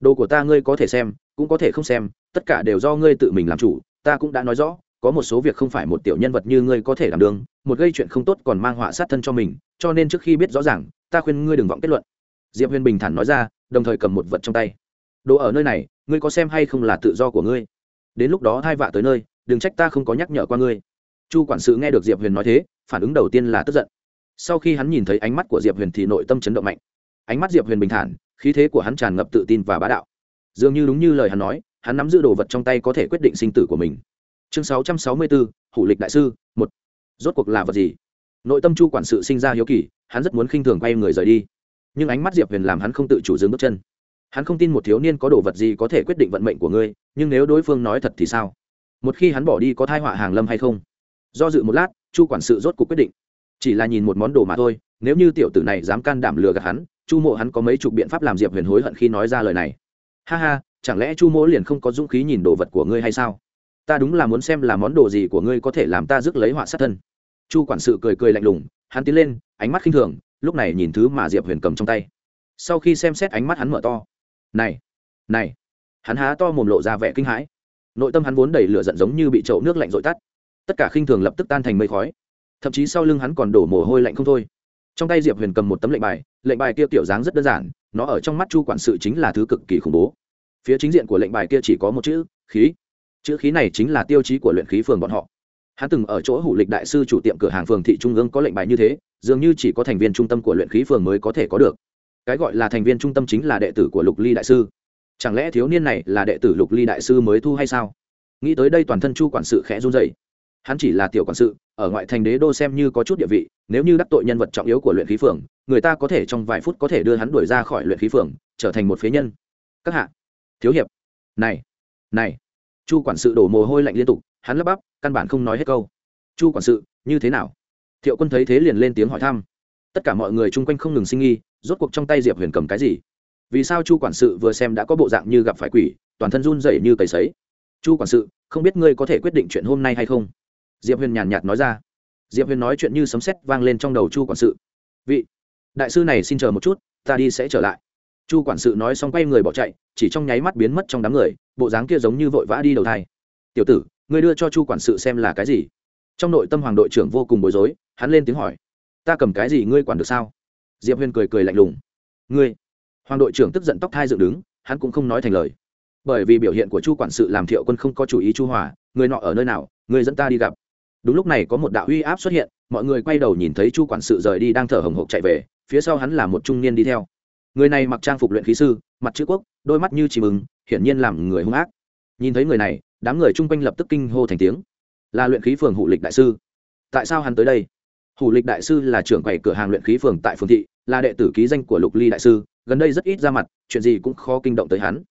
[SPEAKER 1] Đồ của ta ngươi có thể xem, cũng có thể không xem, tất cả đều do ngươi tự mình làm chủ ta cũng đã nói rõ, có một số việc không phải một tiểu nhân vật như ngươi có thể làm đường một gây chuyện không tốt còn mang họa sát thân cho mình, cho nên trước khi biết rõ ràng, ta khuyên ngươi đừng vọng kết luận. Diệp huyền bình thản nói ra, đồng thời cầm một vật trong tay. Đồ ở nơi này, ngươi có xem hay không là tự do của ngươi? Đến lúc đó hai vạ tới nơi, đừng trách ta không có nhắc nhở qua ngươi. Chu quản sự nghe được diệp huyền nói thế, phản ứng đầu tiên là tức giận. Sau khi hắn nhìn thấy ánh mắt của diệp huyền thì nội tâm chấn động mạnh. Ánh mắt diệp huyền bình thản, khí thế của hắn tràn ngập tự tin và bá đạo. Dường như đúng như lời hắn nói hắn nắm giữ đồ vật trong tay có thể quyết định sinh tử của mình. Chương sáu trăm sáu mươi bốn hủ lịch đại sư, một. Rốt cuộc là vật gì? Nội tâm chu quản sự sinh ra hiếu kỳ, hắn rất muốn khinh thường quay người rời đi. Nhưng ánh mắt diệp huyền làm hắn không tự chủ dừng bước chân. Hắn không tin một thiếu niên có đồ vật gì có thể quyết định vận mệnh của ngươi, nhưng nếu đối phương nói thật thì sao? Một khi hắn bỏ đi có thai họa hàng lâm hay không? Do dự một lát, chu quản sự rốt cuộc quyết định. Chỉ là nhìn một món đồ mà thôi, nếu như tiểu tử này dám can đảm lừa gạt hắn, chu mộ hắn có mấy chục biện pháp làm diệp huyền hối hận khi nói ra lời này. Ha ha chẳng lẽ chu mỗ liền không có dũng khí nhìn đồ vật của ngươi hay sao? Ta đúng là muốn xem là món đồ gì của ngươi có thể làm ta rước lấy họa sát thân. Chu quản sự cười cười lạnh lùng, hắn tiến lên, ánh mắt khinh thường, lúc này nhìn thứ mà diệp huyền cầm trong tay. Sau khi xem xét ánh mắt hắn mở to. Này này. Hắn há to mồm lộ ra vẻ kinh hãi. Nội tâm hắn vốn đầy lửa giận giống như bị trậu nước lạnh dội tắt. Tất cả khinh thường lập tức tan thành mây khói. Thậm chí sau lưng hắn còn đổ mồ hôi lạnh không thôi. Trong tay diệp huyền cầm một tấm lệnh bài lệnh bài kia kiểu dáng rất đơn giản, nó ở trong mắt chu quản sự chính là thứ cực kỳ khủng bố phía chính diện của lệnh bài kia chỉ có một chữ, khí. Chữ khí này chính là tiêu chí của luyện khí phường bọn họ. Hắn từng ở chỗ hủ lịch đại sư chủ tiệm cửa hàng phường thị trung ương có lệnh bài như thế, dường như chỉ có thành viên trung tâm của luyện khí phường mới có thể có được. Cái gọi là thành viên trung tâm chính là đệ tử của lục ly đại sư. Chẳng lẽ thiếu niên này là đệ tử lục ly đại sư mới thu hay sao? Nghĩ tới đây toàn thân chu quản sự khẽ run dày hắn chỉ là tiểu quản sự, ở ngoại thành đế đô xem như có chút địa vị, nếu như đắc tội nhân vật trọng yếu của luyện khí phường, người ta có thể trong vài phút có thể đưa hắn đuổi ra khỏi luyện khí phường, trở thành một phế nhân. Các hạ thiếu hiệp. Này này. Chu quản sự đổ mồ hôi lạnh liên tục, hắn lắp bắp, căn bản không nói hết câu. Chu quản sự, như thế nào? Thiệu quân thấy thế liền lên tiếng hỏi thăm. Tất cả mọi người chung quanh không ngừng sinh nghi rốt cuộc trong tay diệp huyền cầm cái gì? Vì sao chu quản sự vừa xem đã có bộ dạng như gặp phải quỷ, toàn thân run rẩy như cầy sấy? Chu quản sự, không biết ngươi có thể quyết định chuyện hôm nay hay không? Diệp huyền nhàn nhạt nói ra. Diệp huyền nói chuyện như sấm sét vang lên trong đầu chu quản sự. Vị, đại sư này xin chờ một chút, ta đi sẽ trở lại chu quản sự nói xong quay người bỏ chạy, chỉ trong nháy mắt biến mất trong đám người, bộ dáng kia giống như vội vã đi đầu thai. Tiểu tử, ngươi đưa cho chu quản sự xem là cái gì? Trong nội tâm hoàng đội trưởng vô cùng bối rối, hắn lên tiếng hỏi. Ta cầm cái gì ngươi quản được sao? Diệp huyền cười cười lạnh lùng. Ngươi? Hoàng đội trưởng tức giận tóc thai dựng đứng, hắn cũng không nói thành lời. Bởi vì biểu hiện của chu quản sự làm thiệu quân không có chủ ý chu hòa, người nọ ở nơi nào, người dẫn ta đi gặp. Đúng lúc này có một đạo uy áp xuất hiện, mọi người quay đầu nhìn thấy chu quản sự rời đi đang thở hồng hộc chạy về, phía sau hắn là một trung niên đi theo người này mặc trang phục luyện khí sư mặt chữ quốc đôi mắt như chỉ mừng, hiển nhiên làm người hung ác. Nhìn thấy người này đám người chung quanh lập tức kinh hô thành tiếng. Là luyện khí phường Hủ lịch đại sư. Tại sao hắn tới đây? Hủ lịch đại sư là trưởng quầy cửa hàng luyện khí phường tại phường thị là đệ tử ký danh của lục ly đại sư gần đây rất ít ra mặt chuyện gì cũng khó kinh động tới hắn.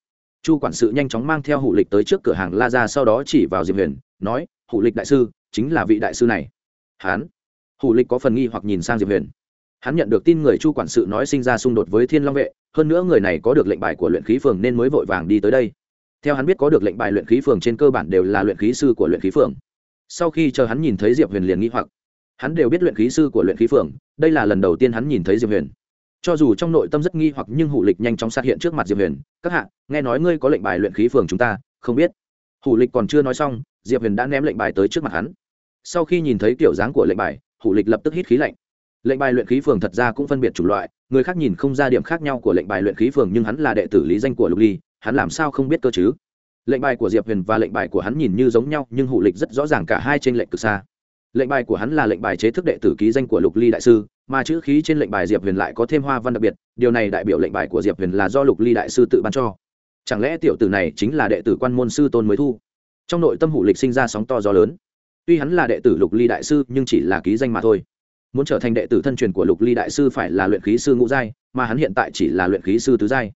[SPEAKER 1] Chu quản sự nhanh chóng mang theo hủ lịch tới trước cửa hàng la ra sau đó chỉ vào diệp huyền nói hủ lịch đại sư chính là vị đại sư này. Hắn. Hủ lịch có phần nghi hoặc nhìn sang diệp huyền hắn nhận được tin người chu quản sự nói sinh ra xung đột với thiên long vệ, hơn nữa người này có được lệnh bài của luyện khí phường nên mới vội vàng đi tới đây. Theo hắn biết có được lệnh bài luyện khí phường trên cơ bản đều là luyện khí sư của luyện khí phường. Sau khi chờ hắn nhìn thấy diệp huyền liền nghi hoặc. Hắn đều biết luyện khí sư của luyện khí phường, đây là lần đầu tiên hắn nhìn thấy diệp huyền. Cho dù trong nội tâm rất nghi hoặc nhưng hủ lịch nhanh chóng xác hiện trước mặt diệp huyền, các hạ, nghe nói ngươi có lệnh bài luyện khí phường chúng ta, không biết. Hủ lịch còn chưa nói xong, diệp huyền đã ném lệnh bài tới trước mặt hắn. Sau khi nhìn thấy kiểu dáng của lệnh bài, hủ lịch lập tức hít khí lạnh lệnh bài luyện khí phường thật ra cũng phân biệt chủng loại, người khác nhìn không ra điểm khác nhau của lệnh bài luyện khí phường nhưng hắn là đệ tử lý danh của lục ly, hắn làm sao không biết cơ chứ? Lệnh bài của diệp huyền và lệnh bài của hắn nhìn như giống nhau, nhưng hụ lịch rất rõ ràng cả hai trên lệnh cực xa. Lệnh bài của hắn là lệnh bài chế thức đệ tử ký danh của lục ly đại sư, mà chữ khí trên lệnh bài diệp huyền lại có thêm hoa văn đặc biệt, điều này đại biểu lệnh bài của diệp huyền là do lục ly đại sư tự ban cho. Chẳng lẽ tiểu tử này chính là đệ tử quan môn sư tôn mới thu? Trong nội tâm hụ lịch sinh ra sóng to gió lớn. Tuy hắn là đệ tử lục ly đại sư, nhưng chỉ là ký danh mà thôi muốn trở thành đệ tử thân truyền của lục ly đại sư phải là luyện khí sư ngũ giai, mà hắn hiện tại chỉ là luyện khí sư tứ giai.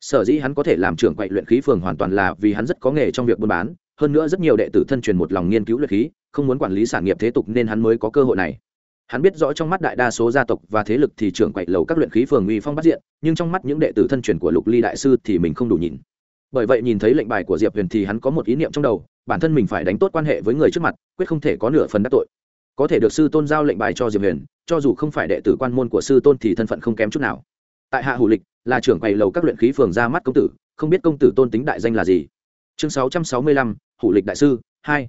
[SPEAKER 1] Sở dĩ hắn có thể làm trưởng quậy luyện khí phường hoàn toàn là vì hắn rất có nghề trong việc buôn bán, hơn nữa rất nhiều đệ tử thân truyền một lòng nghiên cứu luyện khí, không muốn quản lý sản nghiệp thế tục nên hắn mới có cơ hội này. Hắn biết rõ trong mắt đại đa số gia tộc và thế lực thì trưởng quậy lầu các luyện khí phường uy phong bắt diện, nhưng trong mắt những đệ tử thân truyền của lục ly đại sư thì mình không đủ nhìn. Bởi vậy nhìn thấy lệnh bài của diệp huyền thì hắn có một ý niệm trong đầu, bản thân mình phải đánh tốt quan hệ với người trước mặt, quyết không thể có nửa phần đắc tội có thể được sư tôn giao lệnh bài cho diệp huyền, cho dù không phải đệ tử quan môn của sư tôn thì thân phận không kém chút nào. Tại hạ hủ lịch, là trưởng quầy lầu các luyện khí phường ra mắt công tử, không biết công tử tôn tính đại danh là gì. Chương sáu trăm sáu mươi lăm, hủ lịch đại sư, hai.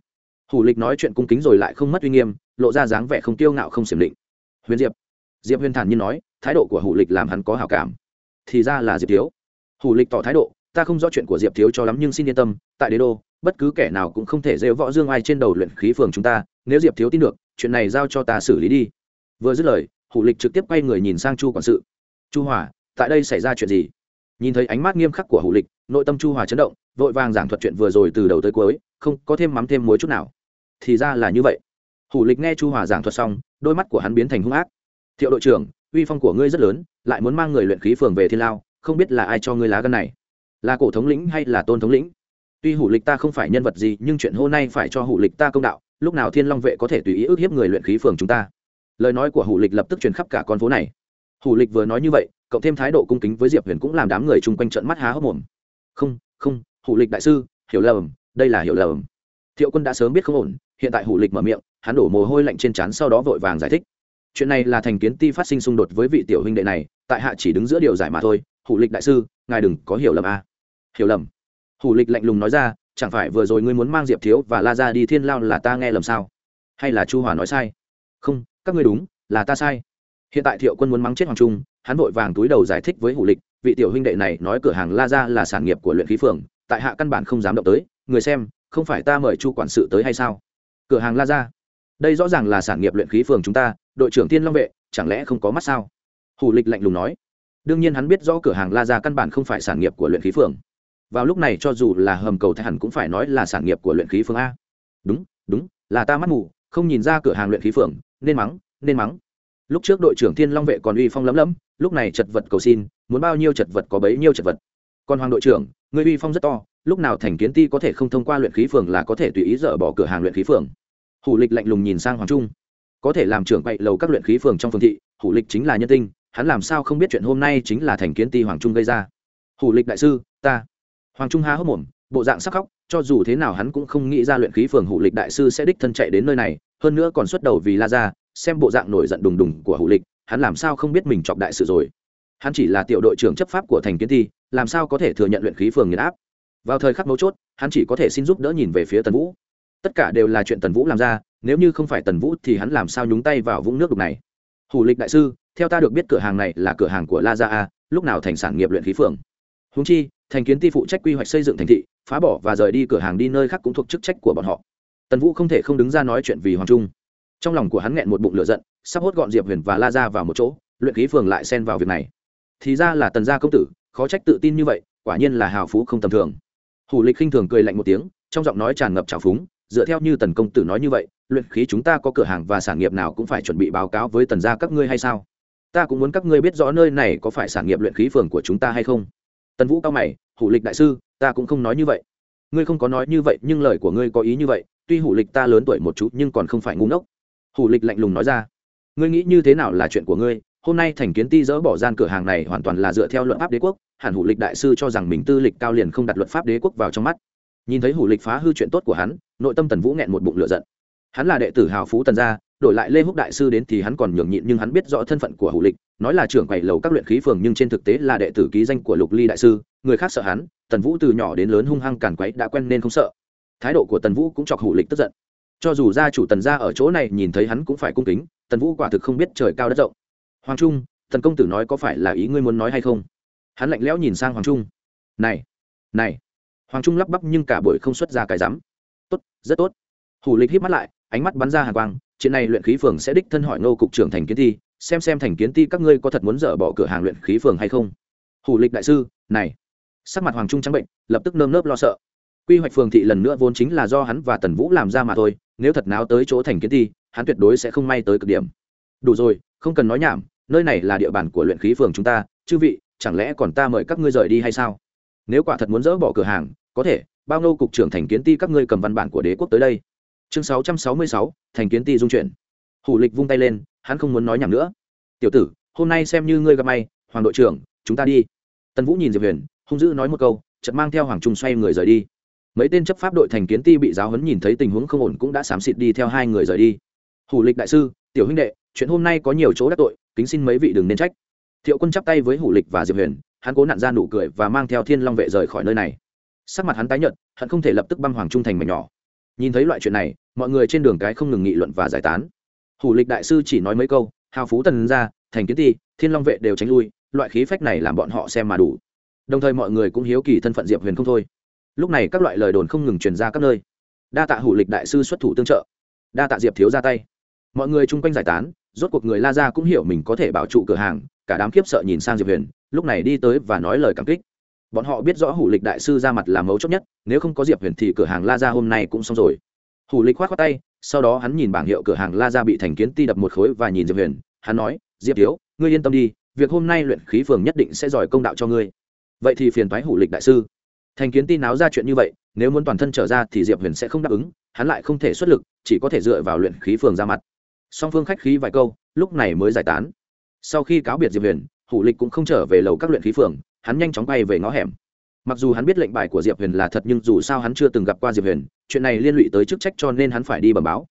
[SPEAKER 1] Hủ lịch nói chuyện cung kính rồi lại không mất uy nghiêm, lộ ra dáng vẻ không tiêu ngạo không xiểm định. Huyền diệp. Diệp huyền thản nhiên nói, thái độ của hủ lịch làm hắn có hào cảm. Thì ra là diệp thiếu. Hủ lịch tỏ thái độ, ta không rõ chuyện của diệp thiếu cho lắm nhưng xin yên tâm, tại đế đô, bất cứ kẻ nào cũng không thể rêu võ dương ai trên đầu luyện khí phường chúng ta, nếu diệp thiếu tin được chuyện này giao cho ta xử lý đi. Vừa dứt lời, hủ lịch trực tiếp quay người nhìn sang chu quản sự. Chu hòa, tại đây xảy ra chuyện gì? Nhìn thấy ánh mắt nghiêm khắc của hủ lịch, nội tâm chu hòa chấn động, vội vàng giảng thuật chuyện vừa rồi từ đầu tới cuối, không có thêm mắm thêm muối chút nào. Thì ra là như vậy. Hủ lịch nghe chu hòa giảng thuật xong, đôi mắt của hắn biến thành hung ác. Thiệu đội trưởng, uy phong của ngươi rất lớn, lại muốn mang người luyện khí phường về thiên lao, không biết là ai cho ngươi lá gân này? Là cổ thống lĩnh hay là tôn thống lĩnh? Tuy hủ lịch ta không phải nhân vật gì, nhưng chuyện hôm nay phải cho hủ lịch ta công đạo lúc nào thiên long vệ có thể tùy ý ức hiếp người luyện khí phường chúng ta? Lời nói của hủ lịch lập tức truyền khắp cả con phố này. Hủ lịch vừa nói như vậy, cộng thêm thái độ cung kính với diệp huyền cũng làm đám người chung quanh trận mắt há hốc mồm. Không không, hủ lịch đại sư, hiểu lầm, đây là hiểu lầm. Thiệu quân đã sớm biết không ổn, hiện tại hủ lịch mở miệng, hắn đổ mồ hôi lạnh trên trán sau đó vội vàng giải thích. Chuyện này là thành kiến ti phát sinh xung đột với vị tiểu huynh đệ này, tại hạ chỉ đứng giữa điều giải mà thôi. Hủ lịch đại sư, ngài đừng có hiểu lầm a. À. hiểu lầm. Hủ lịch lạnh lùng nói ra chẳng phải vừa rồi ngươi muốn mang diệp thiếu và la ra đi thiên lao là ta nghe lầm sao? Hay là chu hòa nói sai? Không, các ngươi đúng, là ta sai. Hiện tại thiệu quân muốn mắng chết hoàng trung, hắn vội vàng túi đầu giải thích với hủ lịch, vị tiểu huynh đệ này nói cửa hàng la ra là sản nghiệp của luyện khí phường, tại hạ căn bản không dám động tới, người xem, không phải ta mời chu quản sự tới hay sao? Cửa hàng la ra đây rõ ràng là sản nghiệp luyện khí phường chúng ta, đội trưởng tiên long vệ, chẳng lẽ không có mắt sao? Hủ lịch lạnh lùng nói. Đương nhiên hắn biết rõ cửa hàng la ra căn bản không phải sản nghiệp của luyện khí phường vào lúc này cho dù là hầm cầu thái hẳn cũng phải nói là sản nghiệp của luyện khí phường a. Đúng đúng, là ta mắt mù, không nhìn ra cửa hàng luyện khí phường nên mắng nên mắng. Lúc trước đội trưởng thiên long vệ còn uy phong lấm lấm, lúc này chật vật cầu xin, muốn bao nhiêu chật vật có bấy nhiêu chật vật. Còn hoàng đội trưởng, người uy phong rất to, lúc nào thành kiến ti có thể không thông qua luyện khí phường là có thể tùy ý dỡ bỏ cửa hàng luyện khí phường hủ lịch lạnh lùng nhìn sang hoàng trung. Có thể làm trưởng bậy lầu các luyện khí phường trong phương thị, hủ lịch chính là nhân tinh, hắn làm sao không biết chuyện hôm nay chính là thành kiến ti hoàng trung gây ra. Hủ lịch đại sư, ta hoàng trung há hốc mồm, bộ dạng sắc khóc, cho dù thế nào hắn cũng không nghĩ ra luyện khí phường hủ lịch đại sư sẽ đích thân chạy đến nơi này, hơn nữa còn xuất đầu vì la ra xem bộ dạng nổi giận đùng đùng của hủ lịch, hắn làm sao không biết mình chọc đại sự rồi. Hắn chỉ là tiểu đội trưởng chấp pháp của thành kiến thi, làm sao có thể thừa nhận luyện khí phường nghiền áp. Vào thời khắc mấu chốt, hắn chỉ có thể xin giúp đỡ nhìn về phía tần vũ. Tất cả đều là chuyện tần vũ làm ra, nếu như không phải tần vũ thì hắn làm sao nhúng tay vào vũng nước đục này. Hủ lịch đại sư, theo ta được biết cửa hàng này là cửa hàng của la gia a, lúc nào thành sản nghiệp luyện khí phường? Húng chi, thành kiến ti phụ trách quy hoạch xây dựng thành thị, phá bỏ và rời đi cửa hàng đi nơi khác cũng thuộc chức trách của bọn họ. Tần vũ không thể không đứng ra nói chuyện vì hoàng trung. Trong lòng của hắn nghẹn một bụng lửa giận, sắp hốt gọn diệp huyền và la ra vào một chỗ, luyện khí phường lại xen vào việc này. Thì ra là tần gia công tử, khó trách tự tin như vậy, quả nhiên là hào phú không tầm thường. Hủ lịch khinh thường cười lạnh một tiếng, trong giọng nói tràn ngập trào phúng, dựa theo như tần công tử nói như vậy, luyện khí chúng ta có cửa hàng và sản nghiệp nào cũng phải chuẩn bị báo cáo với tần gia các ngươi hay sao? Ta cũng muốn các ngươi biết rõ nơi này có phải sản nghiệp luyện khí phường của chúng ta hay không tần vũ cao mày, hủ lịch đại sư, ta cũng không nói như vậy. Ngươi không có nói như vậy, nhưng lời của ngươi có ý như vậy. Tuy hủ lịch ta lớn tuổi một chút, nhưng còn không phải ngu ngốc. Hủ lịch lạnh lùng nói ra, ngươi nghĩ như thế nào là chuyện của ngươi? Hôm nay thành kiến ti dỡ bỏ gian cửa hàng này hoàn toàn là dựa theo luật pháp đế quốc. Hẳn hủ lịch đại sư cho rằng mình tư lịch cao liền không đặt luật pháp đế quốc vào trong mắt. Nhìn thấy hủ lịch phá hư chuyện tốt của hắn, nội tâm tần vũ nghẹn một bụng lửa giận. Hắn là đệ tử hào phú tần gia đổi lại lê húc đại sư đến thì hắn còn nhường nhịn nhưng hắn biết rõ thân phận của hủ lịch, nói là trưởng quầy lầu các luyện khí phường nhưng trên thực tế là đệ tử ký danh của lục ly đại sư, người khác sợ hắn, tần vũ từ nhỏ đến lớn hung hăng càn quấy đã quen nên không sợ. Thái độ của tần vũ cũng chọc hủ lịch tức giận. Cho dù gia chủ tần gia ở chỗ này nhìn thấy hắn cũng phải cung kính, tần vũ quả thực không biết trời cao đất rộng. Hoàng trung, tần công tử nói có phải là ý ngươi muốn nói hay không? Hắn lạnh lẽo nhìn sang hoàng trung. Này này. Hoàng trung lắp bắp nhưng cả buổi không xuất ra cái rắm. Tốt, rất tốt. Hủ lịch hít mắt lại, ánh mắt bắn ra hàng quang chuyện này luyện khí phường sẽ đích thân hỏi ngô cục trưởng thành kiến thi, xem xem thành kiến ti các ngươi có thật muốn dở bỏ cửa hàng luyện khí phường hay không. Hủ lịch đại sư, này. Sắc mặt hoàng trung trắng bệnh, lập tức nơm nớp lo sợ. Quy hoạch phường thị lần nữa vốn chính là do hắn và tần vũ làm ra mà thôi, nếu thật náo tới chỗ thành kiến ti hắn tuyệt đối sẽ không may tới cực điểm. Đủ rồi, không cần nói nhảm, nơi này là địa bàn của luyện khí phường chúng ta, chư vị, chẳng lẽ còn ta mời các ngươi rời đi hay sao? Nếu quả thật muốn dỡ bỏ cửa hàng, có thể, bao nô cục trưởng thành kiến ti các ngươi cầm văn bản của đế quốc tới đây chương sáu trăm sáu mươi sáu, thành kiến ti dung chuyển. Hủ lịch vung tay lên, hắn không muốn nói nhảm nữa. Tiểu tử, hôm nay xem như ngươi gặp may, hoàng đội trưởng, chúng ta đi. Tần vũ nhìn diệp huyền, hung dữ nói một câu, chợt mang theo hoàng trung xoay người rời đi. Mấy tên chấp pháp đội thành kiến ti bị giáo huấn nhìn thấy tình huống không ổn cũng đã xám xịt đi theo hai người rời đi. Hủ lịch đại sư, tiểu huynh đệ, chuyện hôm nay có nhiều chỗ đắc tội, kính xin mấy vị đừng nên trách. Thiệu quân chắp tay với hủ lịch và diệp huyền, hắn cố nặn ra nụ cười và mang theo thiên long vệ rời khỏi nơi này. Sắc mặt hắn tái nhợt hắn không thể lập tức băng hoàng trung thành mảnh nhỏ nhìn thấy loại chuyện này, mọi người trên đường cái không ngừng nghị luận và giải tán. Hủ lịch đại sư chỉ nói mấy câu, hào phú tần ra, thành kiến ti, thiên long vệ đều tránh lui, loại khí phách này làm bọn họ xem mà đủ. Đồng thời mọi người cũng hiếu kỳ thân phận diệp huyền không thôi. Lúc này các loại lời đồn không ngừng truyền ra các nơi. Đa tạ hủ lịch đại sư xuất thủ tương trợ. Đa tạ diệp thiếu ra tay. Mọi người chung quanh giải tán, rốt cuộc người la ra cũng hiểu mình có thể bảo trụ cửa hàng, cả đám kiếp sợ nhìn sang diệp huyền, lúc này đi tới và nói lời cảm kích bọn họ biết rõ hủ lịch đại sư ra mặt là mấu chốt nhất, nếu không có diệp huyền thì cửa hàng la ra hôm nay cũng xong rồi. Hủ lịch k h o á t khoác tay, sau đó hắn nhìn bảng hiệu cửa hàng la ra bị thành kiến ti đập một khối và nhìn diệp huyền, hắn nói, diệp thiếu, ngươi yên tâm đi, việc hôm nay luyện khí phường nhất định sẽ giỏi công đạo cho ngươi. Vậy thì phiền thoái hủ lịch đại sư. Thành kiến ti náo ra chuyện như vậy, nếu muốn toàn thân trở ra thì diệp huyền sẽ không đáp ứng, hắn lại không thể xuất lực, chỉ có thể dựa vào luyện khí phường ra mặt. Song phương khách khí vài câu, lúc này mới giải tán. Sau khi cáo biệt diệp huyền, hủ lịch cũng không trở về lầu các luyện khí phường hắn nhanh chóng bay về ngõ hẻm. Mặc dù hắn biết lệnh bài của diệp huyền là thật nhưng dù sao hắn chưa từng gặp qua diệp huyền, chuyện này liên lụy tới chức trách cho nên hắn phải đi bẩm báo.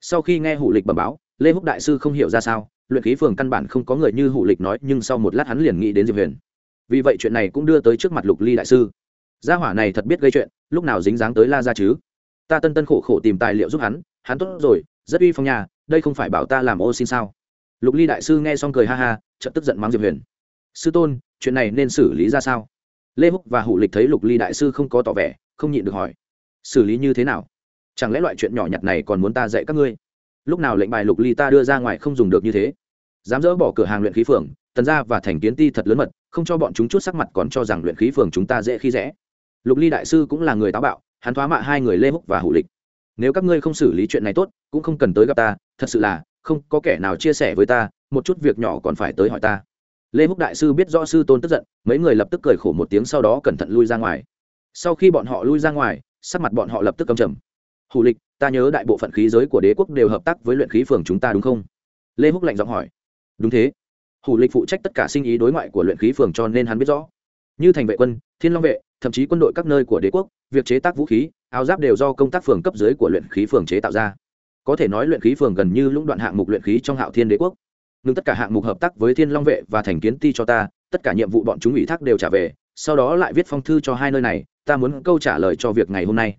[SPEAKER 1] Sau khi nghe hủ lịch bẩm báo, lê húc đại sư không hiểu ra sao, luyện khí phường căn bản không có người như hủ lịch nói, nhưng sau một lát hắn liền nghĩ đến diệp huyền. Vì vậy chuyện này cũng đưa tới trước mặt lục ly đại sư. Gia hỏa này thật biết gây chuyện, lúc nào dính dáng tới la ra chứ? Ta tân tân khổ khổ tìm tài liệu giúp hắn hắn tốt rồi, rất uy phong nhà đây không phải bảo ta làm ô xin sao? Lục ly đại sư nghe xong cười ha ha, chợt tức giận mắng diệp huyền. Sư tôn chuyện này nên xử lý ra sao? Lê húc và hủ lịch thấy lục ly đại sư không có tỏ vẻ, không nhịn được hỏi. Xử lý như thế nào? Chẳng lẽ loại chuyện nhỏ nhặt này còn muốn ta dạy các ngươi? Lúc nào lệnh bài lục ly ta đưa ra ngoài không dùng được như thế? Dám dỡ bỏ cửa hàng luyện khí phường, tần gia và thành kiến ti thật lớn mật, không cho bọn chúng chút sắc mặt còn cho rằng luyện khí phường chúng ta dễ khi dễ. Lục ly đại sư cũng là người táo bạo, hắn thoá mạ hai người lê húc và hủ lịch. Nếu các ngươi không xử lý chuyện này tốt, cũng không cần tới gặp ta, thật sự là, không có kẻ nào chia sẻ với ta, một chút việc nhỏ còn phải tới hỏi ta lê húc đại sư biết rõ sư tôn tức giận, mấy người lập tức cười khổ một tiếng sau đó cẩn thận lui ra ngoài. Sau khi bọn họ lui ra ngoài, sắc mặt bọn họ lập tức cầm trầm. Hủ lịch, ta nhớ đại bộ phận khí giới của đế quốc đều hợp tác với luyện khí phường chúng ta đúng không? Lê húc lạnh giọng hỏi. Đúng thế. Hủ lịch phụ trách tất cả sinh ý đối ngoại của luyện khí phường cho nên hắn biết rõ. Như thành vệ quân, thiên long vệ, thậm chí quân đội các nơi của đế quốc, việc chế tác vũ khí, áo giáp đều do công tác phường cấp dưới của luyện khí phường chế tạo ra. Có thể nói luyện khí phường gần như lũng đoạn hạng mục luyện khí trong hạo thiên đế quốc ngừng tất cả hạng mục hợp tác với thiên long vệ và thành kiến ti cho ta, tất cả nhiệm vụ bọn chúng ủy thác đều trả về, sau đó lại viết phong thư cho hai nơi này, ta muốn câu trả lời cho việc ngày hôm nay.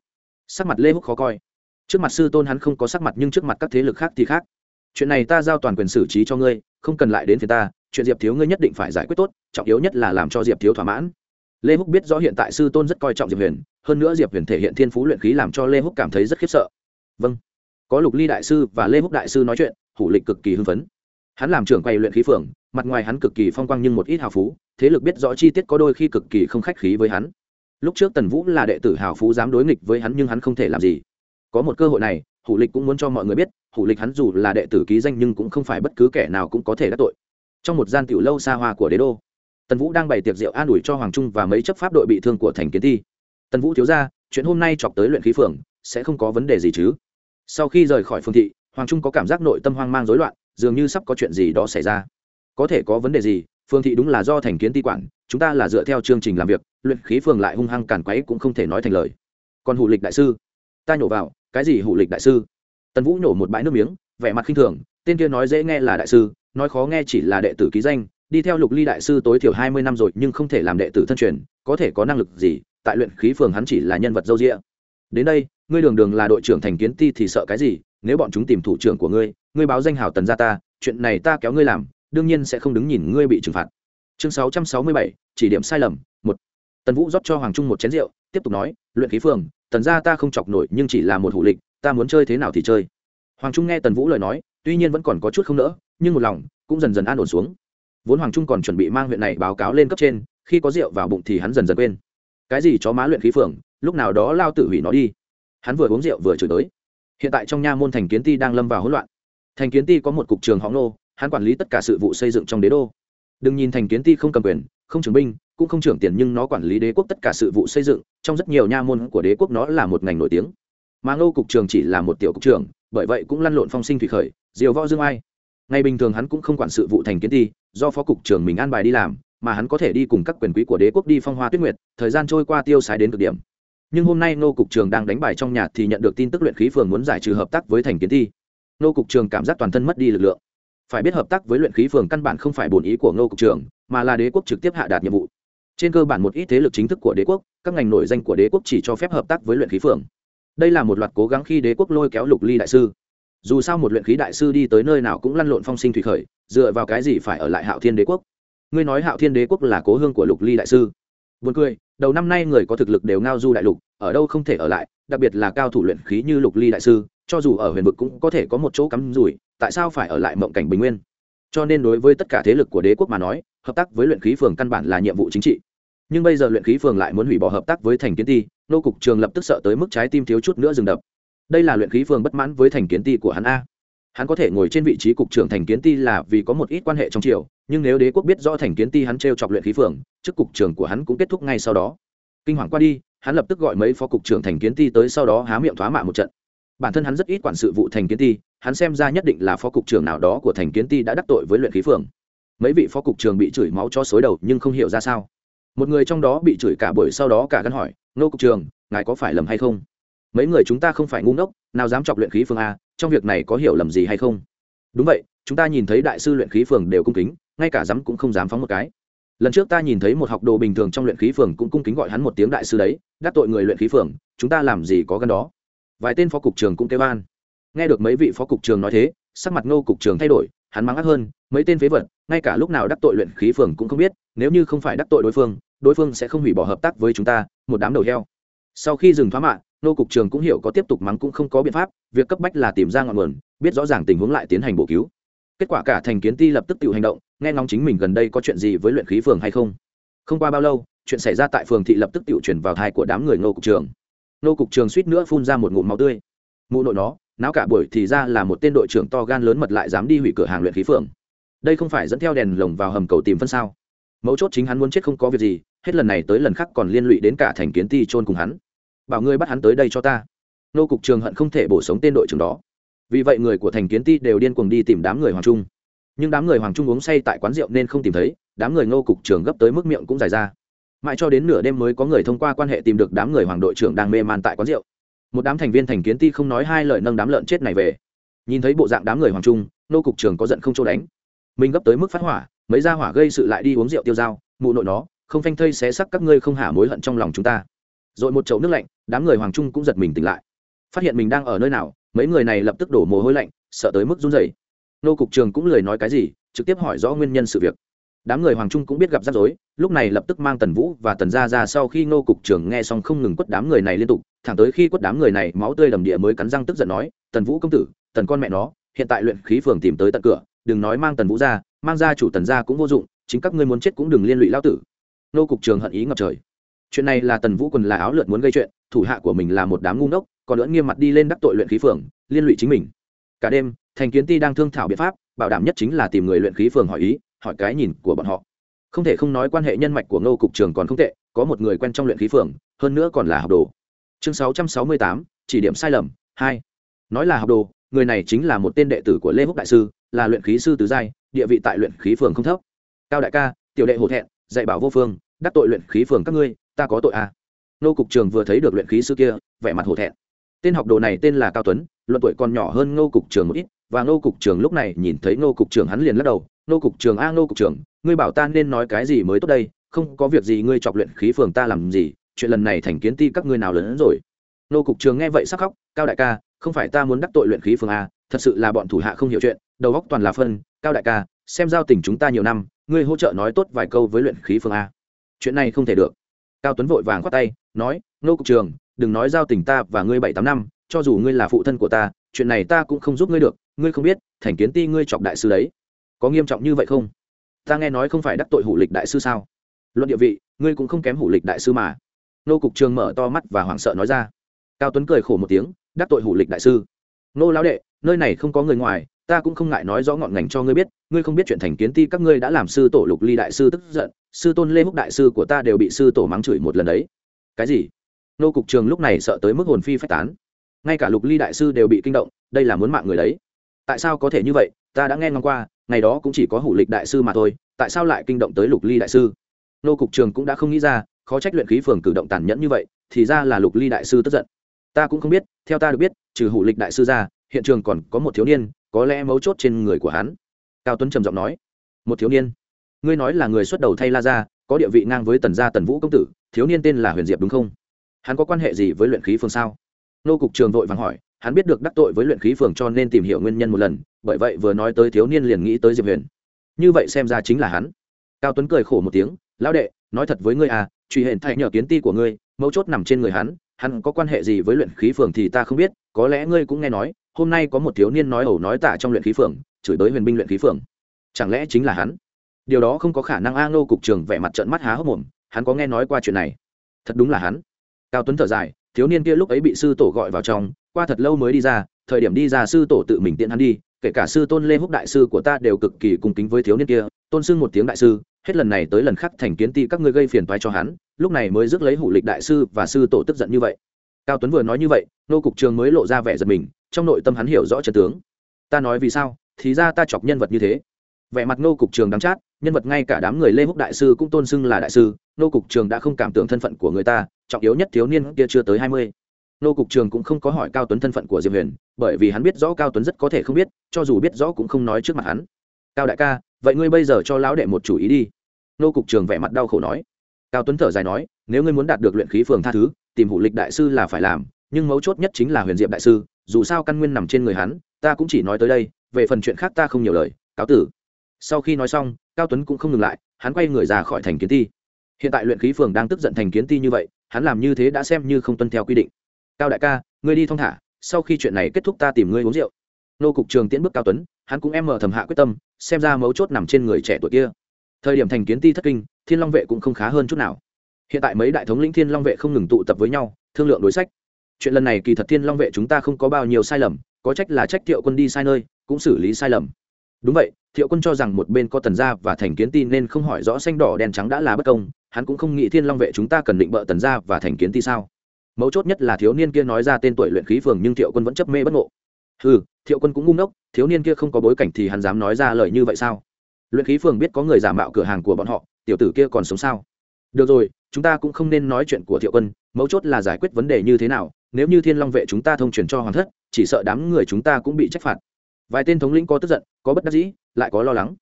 [SPEAKER 1] Sắc mặt lê húc khó coi. Trước mặt sư tôn hắn không có sắc mặt nhưng trước mặt các thế lực khác thì khác. Chuyện này ta giao toàn quyền xử trí cho ngươi, không cần lại đến phía ta, chuyện diệp thiếu ngươi nhất định phải giải quyết tốt, trọng yếu nhất là làm cho diệp thiếu thỏa mãn. Lê húc biết rõ hiện tại sư tôn rất coi trọng diệp huyền, hơn nữa diệp huyền thể hiện thiên phú luyện khí làm cho lê húc cảm thấy rất khiếp sợ. Vâng. Có lục ly đại sư và lê húc đại sư nói chuyện, hủ lịch cực kỳ hưng phấn hắn làm trưởng quầy luyện khí phường, mặt ngoài hắn cực kỳ phong quang nhưng một ít hào phú, thế lực biết rõ chi tiết có đôi khi cực kỳ không khách khí với hắn. Lúc trước tần vũ là đệ tử hào phú dám đối nghịch với hắn nhưng hắn không thể làm gì. Có một cơ hội này, hủ lịch cũng muốn cho mọi người biết, hủ lịch hắn dù là đệ tử ký danh nhưng cũng không phải bất cứ kẻ nào cũng có thể đắc tội. Trong một gian tiểu lâu xa hoa của đế đô, tần vũ đang bày tiệc rượu an ủi cho hoàng trung và mấy chấp pháp đội bị thương của thành kiến thi. Tần vũ thiếu ra, chuyện hôm nay chọc tới luyện khí phường, sẽ không có vấn đề gì chứ. Sau khi rời khỏi phương thị, hoàng trung có cảm giác nội tâm hoang mang rối loạn dường như sắp có chuyện gì đó xảy ra. Có thể có vấn đề gì, phương thị đúng là do thành kiến ti quản, chúng ta là dựa theo chương trình làm việc, luyện khí phường lại hung hăng càn quấy cũng không thể nói thành lời. Còn hủ lịch đại sư? Ta nhổ vào, cái gì hủ lịch đại sư? Tần vũ nhổ một bãi nước miếng, vẻ mặt khinh thường, tên kia nói dễ nghe là đại sư, nói khó nghe chỉ là đệ tử ký danh, đi theo lục ly đại sư tối thiểu hai mươi năm rồi nhưng không thể làm đệ tử thân truyền, có thể có năng lực gì, tại luyện khí phường hắn chỉ là nhân vật dâu rịa đến đây, ngươi đường đường là đội trưởng thành kiến ti thì sợ cái gì nếu bọn chúng tìm thủ trưởng của ngươi ngươi báo danh hào tần ra ta, chuyện này ta kéo ngươi làm, đương nhiên sẽ không đứng nhìn ngươi bị trừng phạt. Chương sáu trăm sáu mươi bảy, chỉ điểm sai lầm, một. Tần vũ rót cho hoàng trung một chén rượu, tiếp tục nói, luyện khí phường, tần ra ta không chọc nổi nhưng chỉ là một hủ lịch, ta muốn chơi thế nào thì chơi. Hoàng trung nghe tần vũ lời nói, tuy nhiên vẫn còn có chút không nỡ, nhưng một lòng, cũng dần dần an ổn xuống. Vốn hoàng trung còn chuẩn bị mang huyện này báo cáo lên cấp trên, khi có rượu vào bụng thì hắn dần dần quên. Cái gì chó má luyện khí phường, lúc nào đó lao tự hủy nó đi. Hắn vừa uống rượu vừa chửi tới hiện tại trong nha môn thành kiến ti đang lâm vào hỗn loạn. Thành kiến ti có một cục trường hóng nô hắn quản lý tất cả sự vụ xây dựng trong đế đô. Đừng nhìn thành kiến ti không cầm quyền, không trưởng binh, cũng không trưởng tiền, nhưng nó quản lý đế quốc tất cả sự vụ xây dựng, trong rất nhiều nha môn của đế quốc nó là một ngành nổi tiếng. Mà ngô cục trường chỉ là một tiểu cục trường bởi vậy cũng lăn lộn phong sinh thủy khởi, diều võ dương ai. Ngày bình thường hắn cũng không quản sự vụ thành kiến ti, do phó cục trưởng mình an bài đi làm, mà hắn có thể đi cùng các quyền quý của đế quốc đi phong hoa tuyết nguyệt, thời gian trôi qua tiêu xài đến cực điểm nhưng hôm nay nô cục trường đang đánh bài trong nhà thì nhận được tin tức luyện khí phường muốn giải trừ hợp tác với thành kiến thi. Nô cục trường cảm giác toàn thân mất đi lực lượng. Phải biết hợp tác với luyện khí phường căn bản không phải bổn ý của nô cục trường mà là đế quốc trực tiếp hạ đạt nhiệm vụ. Trên cơ bản một ít thế lực chính thức của đế quốc các ngành nổi danh của đế quốc chỉ cho phép hợp tác với luyện khí phường. Đây là một loạt cố gắng khi đế quốc lôi kéo lục ly đại sư. Dù sao một luyện khí đại sư đi tới nơi nào cũng lăn lộn phong sinh thủy khởi dựa vào cái gì phải ở lại hạo thiên đế quốc? Ngươi nói hạo thiên đế quốc là cố hương của lục ly đại sư. Buồn cười, đầu năm nay người có thực lực đều ngao du đại lục, ở đâu không thể ở lại, đặc biệt là cao thủ luyện khí như Lục Ly đại sư, cho dù ở huyền vực cũng có thể có một chỗ cắm rủi, tại sao phải ở lại mộng cảnh bình nguyên? Cho nên đối với tất cả thế lực của đế quốc mà nói, hợp tác với luyện khí phường căn bản là nhiệm vụ chính trị. Nhưng bây giờ luyện khí phường lại muốn hủy bỏ hợp tác với thành kiến ti, nô cục trường lập tức sợ tới mức trái tim thiếu chút nữa dừng đập. Đây là luyện khí phường bất mãn với thành kiến ti của hắn a hắn có thể ngồi trên vị trí cục trưởng thành kiến ti là vì có một ít quan hệ trong triều nhưng nếu đế quốc biết rõ thành kiến ti hắn t r e o chọc luyện khí phường, chức cục trưởng của hắn cũng kết thúc ngay sau đó. Kinh hoàng qua đi, hắn lập tức gọi mấy phó cục trưởng thành kiến ti tới sau đó há miệng thoá mạ một trận. Bản thân hắn rất ít quản sự vụ thành kiến ti, hắn xem ra nhất định là phó cục trưởng nào đó của thành kiến ti đã đắc tội với luyện khí phường. Mấy vị phó cục trưởng bị chửi máu cho xối đầu nhưng không hiểu ra sao. Một người trong đó bị chửi cả buổi sau đó cả gắn hỏi nô cục trường ngài có phải lầm hay không? Mấy người chúng ta không phải ngu ngốc, nào dám chọc luyện khí phường a, trong việc này có hiểu lầm gì hay không? Đúng vậy, chúng ta nhìn thấy đại sư luyện khí phường đều cung kính ngay cả dám cũng không dám phóng một cái. Lần trước ta nhìn thấy một học đồ bình thường trong luyện khí phường cũng cung kính gọi hắn một tiếng đại sư đấy, đắc tội người luyện khí phường, chúng ta làm gì có gần đó? Vài tên phó cục trường cũng kêu an. Nghe được mấy vị phó cục trường nói thế, sắc mặt ngô cục trường thay đổi, hắn mắng ác hơn, mấy tên phế vật, ngay cả lúc nào đắc tội luyện khí phường cũng không biết, nếu như không phải đắc tội đối phương đối phương sẽ không hủy bỏ hợp tác với chúng ta, một đám đầu heo. Sau khi dừng thoá mạng nô cục trường cũng hiểu có tiếp tục mắng cũng không có biện pháp, việc cấp bách là tìm ra ngọn nguồn, biết rõ ràng tình huống lại tiến hành bổ cứu. Kết quả cả thành kiến ti lập tức tự hành động nghe ngóng chính mình gần đây có chuyện gì với luyện khí phường hay không? Không qua bao lâu, chuyện xảy ra tại phường thị lập tức tự chuyển vào thai của đám người nô cục trường. Nô cục trường suýt nữa phun ra một ngụm máu tươi. Mụ nội nó, náo cả buổi thì ra là một tên đội trưởng to gan lớn mật lại dám đi hủy cửa hàng luyện khí phường. Đây không phải dẫn theo đèn lồng vào hầm cầu tìm phân sao? Mấu chốt chính hắn muốn chết không có việc gì, hết lần này tới lần khác còn liên lụy đến cả thành kiến ti trôn cùng hắn. Bảo ngươi bắt hắn tới đây cho ta. Nô cục trường hận không thể bổ sống tên đội trưởng đó. Vì vậy người của thành kiến ti đều điên cuồng đi tìm đám người hoàng trung nhưng đám người hoàng trung uống say tại quán rượu nên không tìm thấy, đám người ngô cục trưởng gấp tới mức miệng cũng dài ra. Mãi cho đến nửa đêm mới có người thông qua quan hệ tìm được đám người hoàng đội trưởng đang mê man tại quán rượu. Một đám thành viên thành kiến ti không nói hai lời nâng đám lợn chết này về. Nhìn thấy bộ dạng đám người hoàng trung nô cục trưởng có giận không chỗ đánh. Mình gấp tới mức phát hỏa, mấy gia hỏa gây sự lại đi uống rượu tiêu dao, mụ nội nó, không phanh thây xé sắc các ngươi không hả mối hận trong lòng chúng ta. Rồi một chậu nước lạnh, đám người hoàng trung cũng giật mình tỉnh lại. Phát hiện mình đang ở nơi nào, mấy người này lập tức đổ mồ hôi lạnh, sợ tới mức run rẩy nô cục trường cũng lười nói cái gì, trực tiếp hỏi rõ nguyên nhân sự việc. Đám người hoàng trung cũng biết gặp rắc rối, lúc này lập tức mang tần vũ và tần gia ra sau khi nô cục trường nghe xong không ngừng quất đám người này liên tục, thẳng tới khi quất đám người này máu tươi đầm địa mới cắn răng tức giận nói, tần vũ công tử, tần con mẹ nó, hiện tại luyện khí phường tìm tới tận cửa, đừng nói mang tần vũ ra, mang ra chủ tần gia cũng vô dụng, chính các ngươi muốn chết cũng đừng liên lụy lao tử. Nô cục trường hận ý ngập trời. Chuyện này là tần vũ quần là áo lượt muốn gây chuyện, thủ hạ của mình là một đám ngu ngốc, còn nữa nghiêm mặt đi lên đắc tội luyện khí phường, liên lụy chính mình. Cả đêm thành kiến ti đang thương thảo biện pháp, bảo đảm nhất chính là tìm người luyện khí phường hỏi ý, hỏi cái nhìn của bọn họ. Không thể không nói quan hệ nhân mạch của ngô cục trường còn không tệ, có một người quen trong luyện khí phường, hơn nữa còn là học đồ. Chương sáu trăm sáu mươi tám, chỉ điểm sai lầm, hai. Nói là học đồ, người này chính là một tên đệ tử của lê húc đại sư, là luyện khí sư tứ giai, địa vị tại luyện khí phường không thấp. Cao đại ca, tiểu đệ hổ thẹn, dạy bảo vô phương, đắc tội luyện khí phường các ngươi, ta có tội à. nô cục trường vừa thấy được luyện khí sư kia, vẻ mặt hổ thẹn. Tên học đồ này tên là cao tuấn, luận tuổi còn nhỏ hơn ngô cục trường một ít và ngô cục trưởng lúc này nhìn thấy ngô cục trưởng hắn liền lắc đầu, ngô cục trưởng a, ngô cục trưởng, ngươi bảo ta nên nói cái gì mới tốt đây? Không có việc gì, ngươi chọc luyện khí phường ta làm gì? Chuyện lần này thành kiến ti các ngươi nào lớn hơn rồi? Ngô cục trưởng nghe vậy sắc khóc, cao đại ca, không phải ta muốn đắc tội luyện khí phường a, thật sự là bọn thủ hạ không hiểu chuyện, đầu góc toàn là phân. Cao đại ca, xem giao tình chúng ta nhiều năm, ngươi hỗ trợ nói tốt vài câu với luyện khí phường a. Chuyện này không thể được. Cao tuấn vội vàng khoát tay, nói nô cục trường đừng nói giao tình ta và ngươi bảy tám năm, cho dù ngươi là phụ thân của ta, chuyện này ta cũng không giúp ngươi được ngươi không biết, thành kiến ti ngươi chọc đại sư đấy. Có nghiêm trọng như vậy không? Ta nghe nói không phải đắc tội hủ lịch đại sư sao? Luận địa vị, ngươi cũng không kém hủ lịch đại sư mà. Nô cục trường mở to mắt và hoảng sợ nói ra. Cao tuấn cười khổ một tiếng, đắc tội hủ lịch đại sư. Nô lão đệ, nơi này không có người ngoài, ta cũng không ngại nói rõ ngọn ngành cho ngươi biết, ngươi không biết chuyện thành kiến ti các ngươi đã làm sư tổ lục ly đại sư tức giận, sư tôn lê húc đại sư của ta đều bị sư tổ mắng chửi một lần đấy. Cái gì? Nô cục trường lúc này sợ tới mức hồn phi phách tán. Ngay cả lục ly đại sư đều bị kinh động, đây là muốn mạng người đấy tại sao có thể như vậy? Ta đã nghe ngóng qua, ngày đó cũng chỉ có hủ lịch đại sư mà thôi, tại sao lại kinh động tới lục ly đại sư? Nô cục trường cũng đã không nghĩ ra, khó trách luyện khí phường cử động tàn nhẫn như vậy, thì ra là lục ly đại sư tức giận. Ta cũng không biết, theo ta được biết, trừ hủ lịch đại sư ra, hiện trường còn có một thiếu niên, có lẽ mấu chốt trên người của hắn. Cao tuấn trầm giọng nói. Một thiếu niên? Ngươi nói là người xuất đầu thay la ra có địa vị ngang với tần gia tần vũ công tử, thiếu niên tên là huyền diệp đúng không? Hắn có quan hệ gì với luyện khí phường sao? Nô cục trường vội vàng hỏi hắn biết được đắc tội với luyện khí phường cho nên tìm hiểu nguyên nhân một lần, bởi vậy vừa nói tới thiếu niên liền nghĩ tới diệp huyền. Như vậy xem ra chính là hắn. Cao tuấn cười khổ một tiếng, lão đệ, nói thật với ngươi à truy hển thay nhờ kiến ti của ngươi, mấu chốt nằm trên người hắn hắn có quan hệ gì với luyện khí phường thì ta không biết, có lẽ ngươi cũng nghe nói, hôm nay có một thiếu niên nói ẩu nói tả trong luyện khí phường, chửi tới huyền binh luyện khí phường. Chẳng lẽ chính là hắn? Điều đó không có khả năng a ngô cục trường vẻ mặt trận mắt há hốc mồm, hắn có nghe nói qua chuyện này? Thật đúng là hắn. Cao tuấn thở dài thiếu niên kia lúc ấy bị sư tổ gọi vào trong, qua thật lâu mới đi ra, thời điểm đi ra sư tổ tự mình tiện hắn đi, kể cả sư tôn lê húc đại sư của ta đều cực kỳ cung kính với thiếu niên kia, tôn xưng một tiếng đại sư, hết lần này tới lần khác thành kiến ti các ngươi gây phiền toái cho hắn, lúc này mới rước lấy hủ lịch đại sư và sư tổ tức giận như vậy. Cao tuấn vừa nói như vậy, nô cục trường mới lộ ra vẻ giật mình, trong nội tâm hắn hiểu rõ trận tướng. Ta nói vì sao? Thì ra ta chọc nhân vật như thế. Vẻ mặt nô cục trường đắm chát, nhân vật ngay cả đám người lê húc đại sư cũng tôn xưng là đại sư, nô cục trường đã không cảm tưởng thân phận của người ta trọng yếu nhất thiếu niên kia chưa tới hai mươi. Nô cục trường cũng không có hỏi cao tuấn thân phận của diệp huyền, bởi vì hắn biết rõ cao tuấn rất có thể không biết, cho dù biết rõ cũng không nói trước mặt hắn. Cao đại ca, vậy ngươi bây giờ cho lão đệ một chủ ý đi. Nô cục trường vẻ mặt đau khổ nói. Cao tuấn thở dài nói, nếu ngươi muốn đạt được luyện khí phường tha thứ, tìm hủ lịch đại sư là phải làm, nhưng mấu chốt nhất chính là huyền diệp đại sư, dù sao căn nguyên nằm trên người hắn, ta cũng chỉ nói tới đây, về phần chuyện khác ta không nhiều lời, cáo tử. Sau khi nói xong, cao tuấn cũng không ngừng lại, hắn quay người ra khỏi thành kiến ti. Hiện tại luyện khí phường đang tức giận thành kiến ti như vậy hắn làm như thế đã xem như không tuân theo quy định. Cao đại ca, ngươi đi thong thả, sau khi chuyện này kết thúc ta tìm ngươi uống rượu. Nô cục trường tiễn bước cao tuấn, hắn cũng em mở thầm hạ quyết tâm, xem ra mấu chốt nằm trên người trẻ tuổi kia. Thời điểm thành kiến ti thất kinh, thiên long vệ cũng không khá hơn chút nào. Hiện tại mấy đại thống lĩnh thiên long vệ không ngừng tụ tập với nhau, thương lượng đối sách. Chuyện lần này kỳ thật thiên long vệ chúng ta không có bao nhiêu sai lầm, có trách là trách thiệu quân đi sai nơi, cũng xử lý sai lầm. Đúng vậy, thiệu quân cho rằng một bên có tần gia và thành kiến ti nên không hỏi rõ xanh đỏ đen trắng đã là bất công hắn cũng không nghĩ thiên long vệ chúng ta cần định bợ tần gia và thành kiến ti sao? Mấu chốt nhất là thiếu niên kia nói ra tên tuổi luyện khí phường nhưng thiệu quân vẫn chấp mê bất ngộ. Ừ thiệu quân cũng ngu ngốc, thiếu niên kia không có bối cảnh thì hắn dám nói ra lời như vậy sao? Luyện khí phường biết có người giả mạo cửa hàng của bọn họ, tiểu tử kia còn sống sao? Được rồi, chúng ta cũng không nên nói chuyện của thiệu quân, mấu chốt là giải quyết vấn đề như thế nào, nếu như thiên long vệ chúng ta thông truyền cho hoàng thất, chỉ sợ đám người chúng ta cũng bị trách phạt. Vài tên thống lĩnh có tức giận, có bất đắc dĩ, lại có lo lắng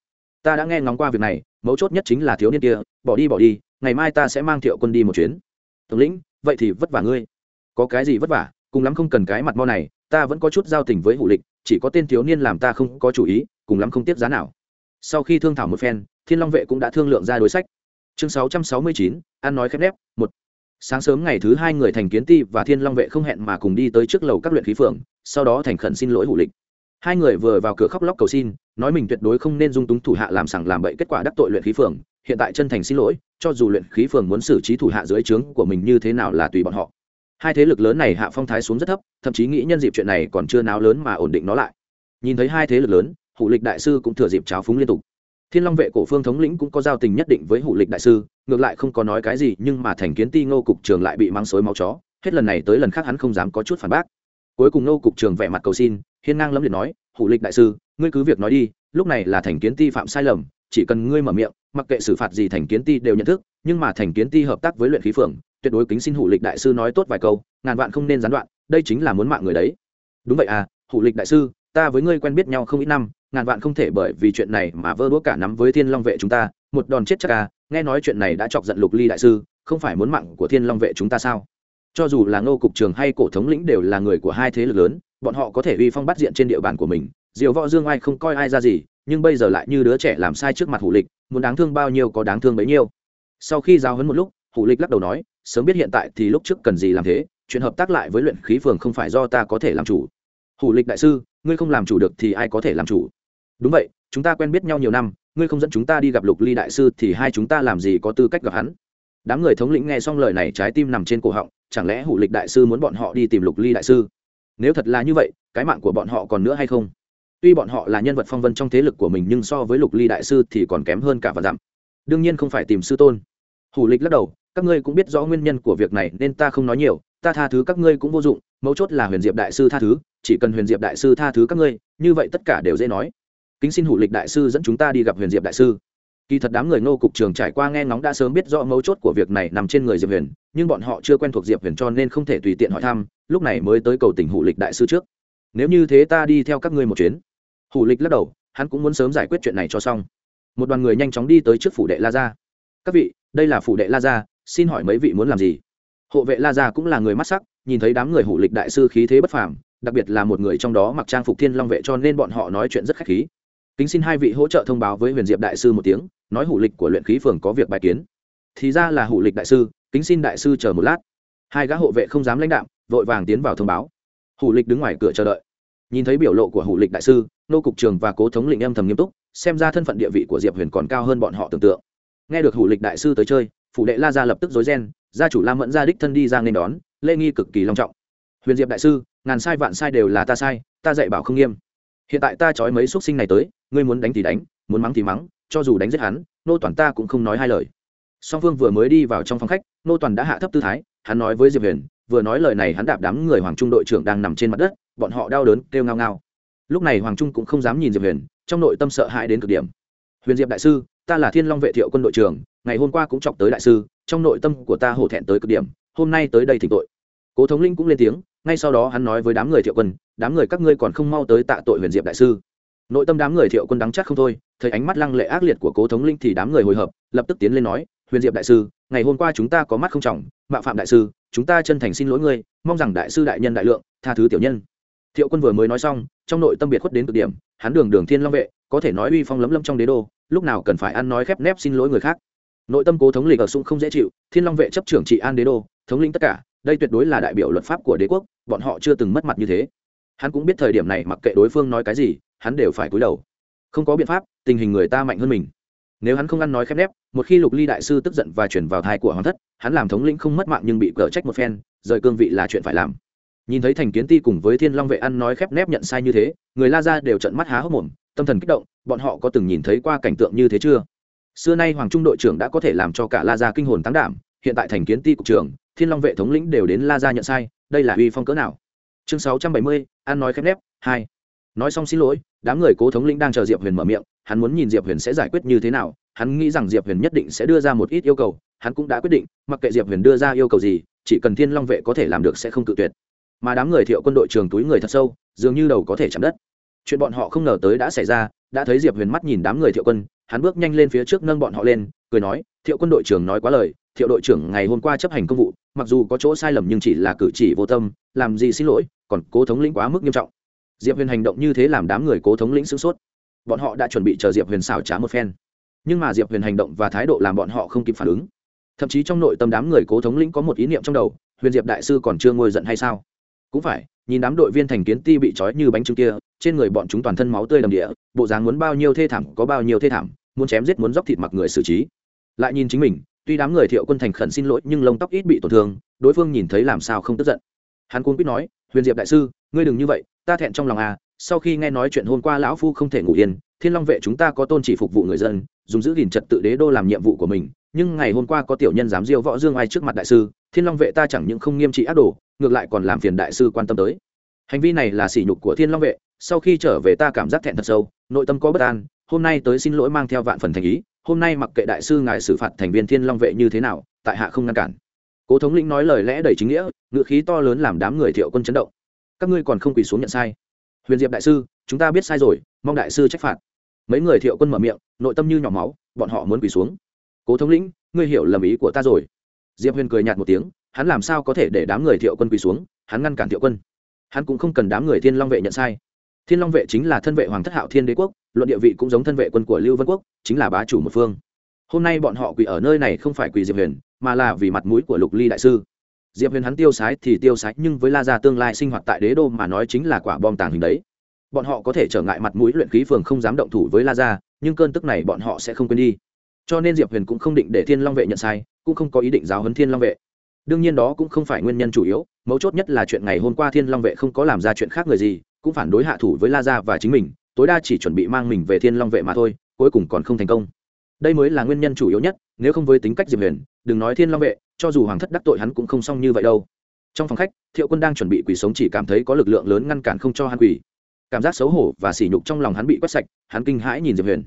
[SPEAKER 1] ta đã nghe ngóng qua việc này, mấu chốt nhất chính là thiếu niên kia, bỏ đi bỏ đi, ngày mai ta sẽ mang thiệu quân đi một chuyến. Tướng lĩnh, vậy thì vất vả ngươi. Có cái gì vất vả, cùng lắm không cần cái mặt mo này, ta vẫn có chút giao tình với hủ lịch, chỉ có tên thiếu niên làm ta không có chủ ý, cùng lắm không tiếp giá nào. Sau khi thương thảo một phen, thiên long vệ cũng đã thương lượng ra đối sách. Chương sáu trăm sáu mươi chín, ăn nói khép nép, một. Sáng sớm ngày thứ hai người thành kiến ti và thiên long vệ không hẹn mà cùng đi tới trước lầu các luyện khí phường, sau đó thành khẩn xin lỗi hủ lịch hai người vừa vào cửa khóc lóc cầu xin, nói mình tuyệt đối không nên dung túng thủ hạ làm sằng làm bậy kết quả đắc tội luyện khí phường, hiện tại chân thành xin lỗi, cho dù luyện khí phường muốn xử trí thủ hạ dưới trướng của mình như thế nào là tùy bọn họ. Hai thế lực lớn này hạ phong thái xuống rất thấp, thậm chí nghĩ nhân dịp chuyện này còn chưa náo lớn mà ổn định nó lại. Nhìn thấy hai thế lực lớn, hủ lịch đại sư cũng thừa dịp cháo phúng liên tục. Thiên long vệ cổ phương thống lĩnh cũng có giao tình nhất định với hủ lịch đại sư, ngược lại không có nói cái gì, nhưng mà thành kiến ti ngô cục trường lại bị mang xối máu chó, hết lần này tới lần khác hắn không dám có chút phản bác. Cuối cùng ngô cục trường vẻ mặt cầu xin hiên ngang lâm liệt nói, hủ lịch đại sư, ngươi cứ việc nói đi, lúc này là thành kiến ti phạm sai lầm, chỉ cần ngươi mở miệng, mặc kệ xử phạt gì thành kiến ti đều nhận thức, nhưng mà thành kiến ti hợp tác với luyện khí phượng tuyệt đối kính xin hủ lịch đại sư nói tốt vài câu, ngàn vạn không nên gián đoạn, đây chính là muốn mạng người đấy. Đúng vậy à hủ lịch đại sư, ta với ngươi quen biết nhau không ít năm, ngàn vạn không thể bởi vì chuyện này mà vơ đũa cả nắm với thiên long vệ chúng ta, một đòn chết chắc à nghe nói chuyện này đã chọc giận lục ly đại sư, không phải muốn mạng của thiên long vệ chúng ta sao? Cho dù là ngô cục trường hay cổ thống lĩnh đều là người của hai thế lực lớn, bọn họ có thể uy phong bắt diện trên địa bàn của mình. Diều võ dương ai không coi ai ra gì, nhưng bây giờ lại như đứa trẻ làm sai trước mặt hủ lịch, muốn đáng thương bao nhiêu có đáng thương bấy nhiêu. Sau khi giao hấn một lúc, hủ lịch lắc đầu nói, sớm biết hiện tại thì lúc trước cần gì làm thế, chuyện hợp tác lại với luyện khí phường không phải do ta có thể làm chủ. Hủ lịch đại sư, ngươi không làm chủ được thì ai có thể làm chủ? Đúng vậy, chúng ta quen biết nhau nhiều năm, ngươi không dẫn chúng ta đi gặp lục ly đại sư thì hai chúng ta làm gì có tư cách gặp hắn? Đám người thống lĩnh nghe xong lời này trái tim nằm trên cổ họng chẳng lẽ hủ lịch đại sư muốn bọn họ đi tìm lục ly đại sư? Nếu thật là như vậy, cái mạng của bọn họ còn nữa hay không? Tuy bọn họ là nhân vật phong vân trong thế lực của mình nhưng so với lục ly đại sư thì còn kém hơn cả và dặm. Đương nhiên không phải tìm sư tôn. Hủ lịch lắc đầu, các ngươi cũng biết rõ nguyên nhân của việc này nên ta không nói nhiều, ta tha thứ các ngươi cũng vô dụng, mấu chốt là huyền diệp đại sư tha thứ, chỉ cần huyền diệp đại sư tha thứ các ngươi, như vậy tất cả đều dễ nói. Kính xin hủ lịch đại sư dẫn chúng ta đi gặp huyền diệp đại sư kỳ thật đám người ngô cục trường trải qua nghe ngóng đã sớm biết rõ mấu chốt của việc này nằm trên người diệp huyền, nhưng bọn họ chưa quen thuộc diệp huyền cho nên không thể tùy tiện hỏi thăm, lúc này mới tới cầu tình hủ lịch đại sư trước. Nếu như thế ta đi theo các ngươi một chuyến. Hủ lịch lắc đầu, hắn cũng muốn sớm giải quyết chuyện này cho xong. Một đoàn người nhanh chóng đi tới trước phủ đệ la gia. Các vị, đây là phủ đệ la gia, xin hỏi mấy vị muốn làm gì? Hộ vệ la gia cũng là người mắt sắc, nhìn thấy đám người hủ lịch đại sư khí thế bất phàm, đặc biệt là một người trong đó mặc trang phục thiên long vệ cho nên bọn họ nói chuyện rất khách khí kính xin hai vị hỗ trợ thông báo với huyền diệp đại sư một tiếng, nói hủ lịch của luyện khí phường có việc bài kiến. Thì ra là hủ lịch đại sư, kính xin đại sư chờ một lát. Hai gã hộ vệ không dám lãnh đạm, vội vàng tiến vào thông báo. Hủ lịch đứng ngoài cửa chờ đợi. Nhìn thấy biểu lộ của hủ lịch đại sư, nô cục trường và cố thống lĩnh âm thầm nghiêm túc, xem ra thân phận địa vị của diệp huyền còn cao hơn bọn họ tưởng tượng. Nghe được hủ lịch đại sư tới chơi, phủ đệ la ra lập tức dối ghen gia chủ la mẫn ra đích thân đi ra nên đón, lễ nghi cực kỳ long trọng. Huyền diệp đại sư, ngàn sai vạn sai đều là ta sai, ta dạy bảo không nghiêm. Hiện tại ta trói mấy x u ấ t sinh này tới ngươi muốn đánh thì đánh, muốn mắng thì mắng, cho dù đánh giết hắn, nô toàn ta cũng không nói hai lời. Song phương vừa mới đi vào trong phòng khách, nô toàn đã hạ thấp tư thái, hắn nói với diệp huyền, vừa nói lời này hắn đạp đám người hoàng trung đội trưởng đang nằm trên mặt đất, bọn họ đau đớn kêu ngao ngao. Lúc này hoàng trung cũng không dám nhìn diệp huyền, trong nội tâm sợ hãi đến cực điểm. Huyền diệp đại sư, ta là thiên long vệ thiệu quân đội trưởng, ngày hôm qua cũng chọc tới đại sư, trong nội tâm của ta hổ thẹn tới cực điểm, hôm nay tới đây thỉnh tội. Cố thống linh cũng lên tiếng, ngay sau đó hắn nói với đám người thiệu quân, đám người các ngươi còn không mau tới tạ tội huyền diệp đại sư nội tâm đám người thiệu quân đắng chắc không thôi, thấy ánh mắt lăng lệ ác liệt của cố thống linh thì đám người hồi hợp lập tức tiến lên nói, huyền diệp đại sư, ngày hôm qua chúng ta có mắt không trọng, mạo phạm đại sư, chúng ta chân thành xin lỗi ngươi, mong rằng đại sư đại nhân đại lượng, tha thứ tiểu nhân. Thiệu quân vừa mới nói xong, trong nội tâm biệt khuất đến cực điểm, hắn đường đường thiên long vệ, có thể nói uy phong lấm lấm trong đế đô, lúc nào cần phải ăn nói khép nép xin lỗi người khác. Nội tâm cố thống lịch ở sung không dễ chịu, thiên long vệ chấp trưởng trị an đế đô, thống lĩnh tất cả, đây tuyệt đối là đại biểu luật pháp của đế quốc, bọn họ chưa từng mất mặt như thế. Hắn cũng biết thời điểm này mặc kệ đối phương nói cái gì hắn đều phải cúi đầu. Không có biện pháp, tình hình người ta mạnh hơn mình. Nếu hắn không ăn nói khép nép, một khi lục ly đại sư tức giận và chuyển vào thai của hoàng thất, hắn làm thống lĩnh không mất mạng nhưng bị cở trách một phen, rời cương vị là chuyện phải làm. Nhìn thấy thành kiến ti cùng với thiên long vệ ăn nói khép nép nhận sai như thế, người la ra đều trận mắt há hốc mồm, tâm thần kích động, bọn họ có từng nhìn thấy qua cảnh tượng như thế chưa? Xưa nay hoàng trung đội trưởng đã có thể làm cho cả la gia kinh hồn tăng đảm, hiện tại thành kiến ti cục trưởng, thiên long vệ thống lĩnh đều đến la gia nhận sai, đây là uy phong cỡ nào? Chương sáu trăm bảy mươi, ăn nói khép nép, hai nói xong xin lỗi, đám người cố thống lĩnh đang chờ diệp huyền mở miệng, hắn muốn nhìn diệp huyền sẽ giải quyết như thế nào, hắn nghĩ rằng diệp huyền nhất định sẽ đưa ra một ít yêu cầu, hắn cũng đã quyết định, mặc kệ diệp huyền đưa ra yêu cầu gì, chỉ cần thiên long vệ có thể làm được sẽ không tự tuyệt. Mà đám người thiệu quân đội trường túi người thật sâu, dường như đầu có thể chạm đất. Chuyện bọn họ không ngờ tới đã xảy ra, đã thấy diệp huyền mắt nhìn đám người thiệu quân, hắn bước nhanh lên phía trước nâng bọn họ lên, cười nói, thiệu quân đội trưởng nói quá lời, thiệu đội trưởng ngày hôm qua chấp hành công vụ, mặc dù có chỗ sai lầm nhưng chỉ là cử chỉ vô tâm, làm gì xin lỗi, còn cố thống lĩnh quá mức nghiêm trọng diệp huyền hành động như thế làm đám người cố thống lĩnh sửng sốt. Bọn họ đã chuẩn bị chờ diệp huyền xảo trá một phen. Nhưng mà diệp huyền hành động và thái độ làm bọn họ không kịp phản ứng. Thậm chí trong nội tâm đám người cố thống lĩnh có một ý niệm trong đầu, huyền diệp đại sư còn chưa ngồi giận hay sao? Cũng phải, nhìn đám đội viên thành kiến ti bị trói như bánh trưng kia, trên người bọn chúng toàn thân máu tươi đầm địa, bộ dáng muốn bao nhiêu thê thảm có bao nhiêu thê thảm, muốn chém giết muốn dóc thịt mặc người xử trí. Lại nhìn chính mình, tuy đám người thiệu quân thành khẩn xin lỗi nhưng lông tóc ít bị tổn thương, đối phương nhìn thấy làm sao không tức giận. Hắn cuốn quýt nói, huyền diệp đại sư, ngươi đừng như vậy ta thẹn trong lòng à sau khi nghe nói chuyện hôm qua lão phu không thể ngủ yên, thiên long vệ chúng ta có tôn chỉ phục vụ người dân, dùng giữ gìn trật tự đế đô làm nhiệm vụ của mình, nhưng ngày hôm qua có tiểu nhân dám diêu võ dương ai trước mặt đại sư, thiên long vệ ta chẳng những không nghiêm trị ác đồ, ngược lại còn làm phiền đại sư quan tâm tới. Hành vi này là sỉ nhục của thiên long vệ, sau khi trở về ta cảm giác thẹn thật sâu, nội tâm có bất an, hôm nay tới xin lỗi mang theo vạn phần thành ý, hôm nay mặc kệ đại sư ngài xử phạt thành viên thiên long vệ như thế nào, tại hạ không ngăn cản. Cố thống lĩnh nói lời lẽ đầy chính nghĩa ngựa khí to lớn làm đám người thiệu quân chấn động các ngươi còn không quỳ xuống nhận sai. Huyền diệp đại sư, chúng ta biết sai rồi, mong đại sư trách phạt. Mấy người thiệu quân mở miệng, nội tâm như nhỏ máu, bọn họ muốn quỳ xuống. Cố thống lĩnh, ngươi hiểu lầm ý của ta rồi. Diệp huyền cười nhạt một tiếng, hắn làm sao có thể để đám người thiệu quân quỳ xuống, hắn ngăn cản thiệu quân. Hắn cũng không cần đám người thiên long vệ nhận sai. Thiên long vệ chính là thân vệ hoàng thất hạo thiên đế quốc, luận địa vị cũng giống thân vệ quân của lưu vân quốc, chính là bá chủ một phương. Hôm nay bọn họ quỳ ở nơi này không phải quỳ diệp huyền, mà là vì mặt mũi của lục ly đại sư diệp huyền hắn tiêu sái thì tiêu sái, nhưng với la gia tương lai sinh hoạt tại đế đô mà nói chính là quả bom tàng hình đấy. Bọn họ có thể trở ngại mặt mũi luyện khí phường không dám động thủ với la gia, nhưng cơn tức này bọn họ sẽ không quên đi. Cho nên diệp huyền cũng không định để thiên long vệ nhận sai, cũng không có ý định giáo huấn thiên long vệ. Đương nhiên đó cũng không phải nguyên nhân chủ yếu, mấu chốt nhất là chuyện ngày hôm qua thiên long vệ không có làm ra chuyện khác người gì, cũng phản đối hạ thủ với la gia và chính mình, tối đa chỉ chuẩn bị mang mình về thiên long vệ mà thôi, cuối cùng còn không thành công. Đây mới là nguyên nhân chủ yếu nhất, nếu không với tính cách diệp huyền, đừng nói thiên long vệ cho dù hoàng thất đắc tội hắn cũng không xong như vậy đâu. Trong phòng khách, thiệu quân đang chuẩn bị quỳ sống chỉ cảm thấy có lực lượng lớn ngăn cản không cho hắn quỳ. Cảm giác xấu hổ và sỉ nhục trong lòng hắn bị quét sạch, hắn kinh hãi nhìn diệp huyền.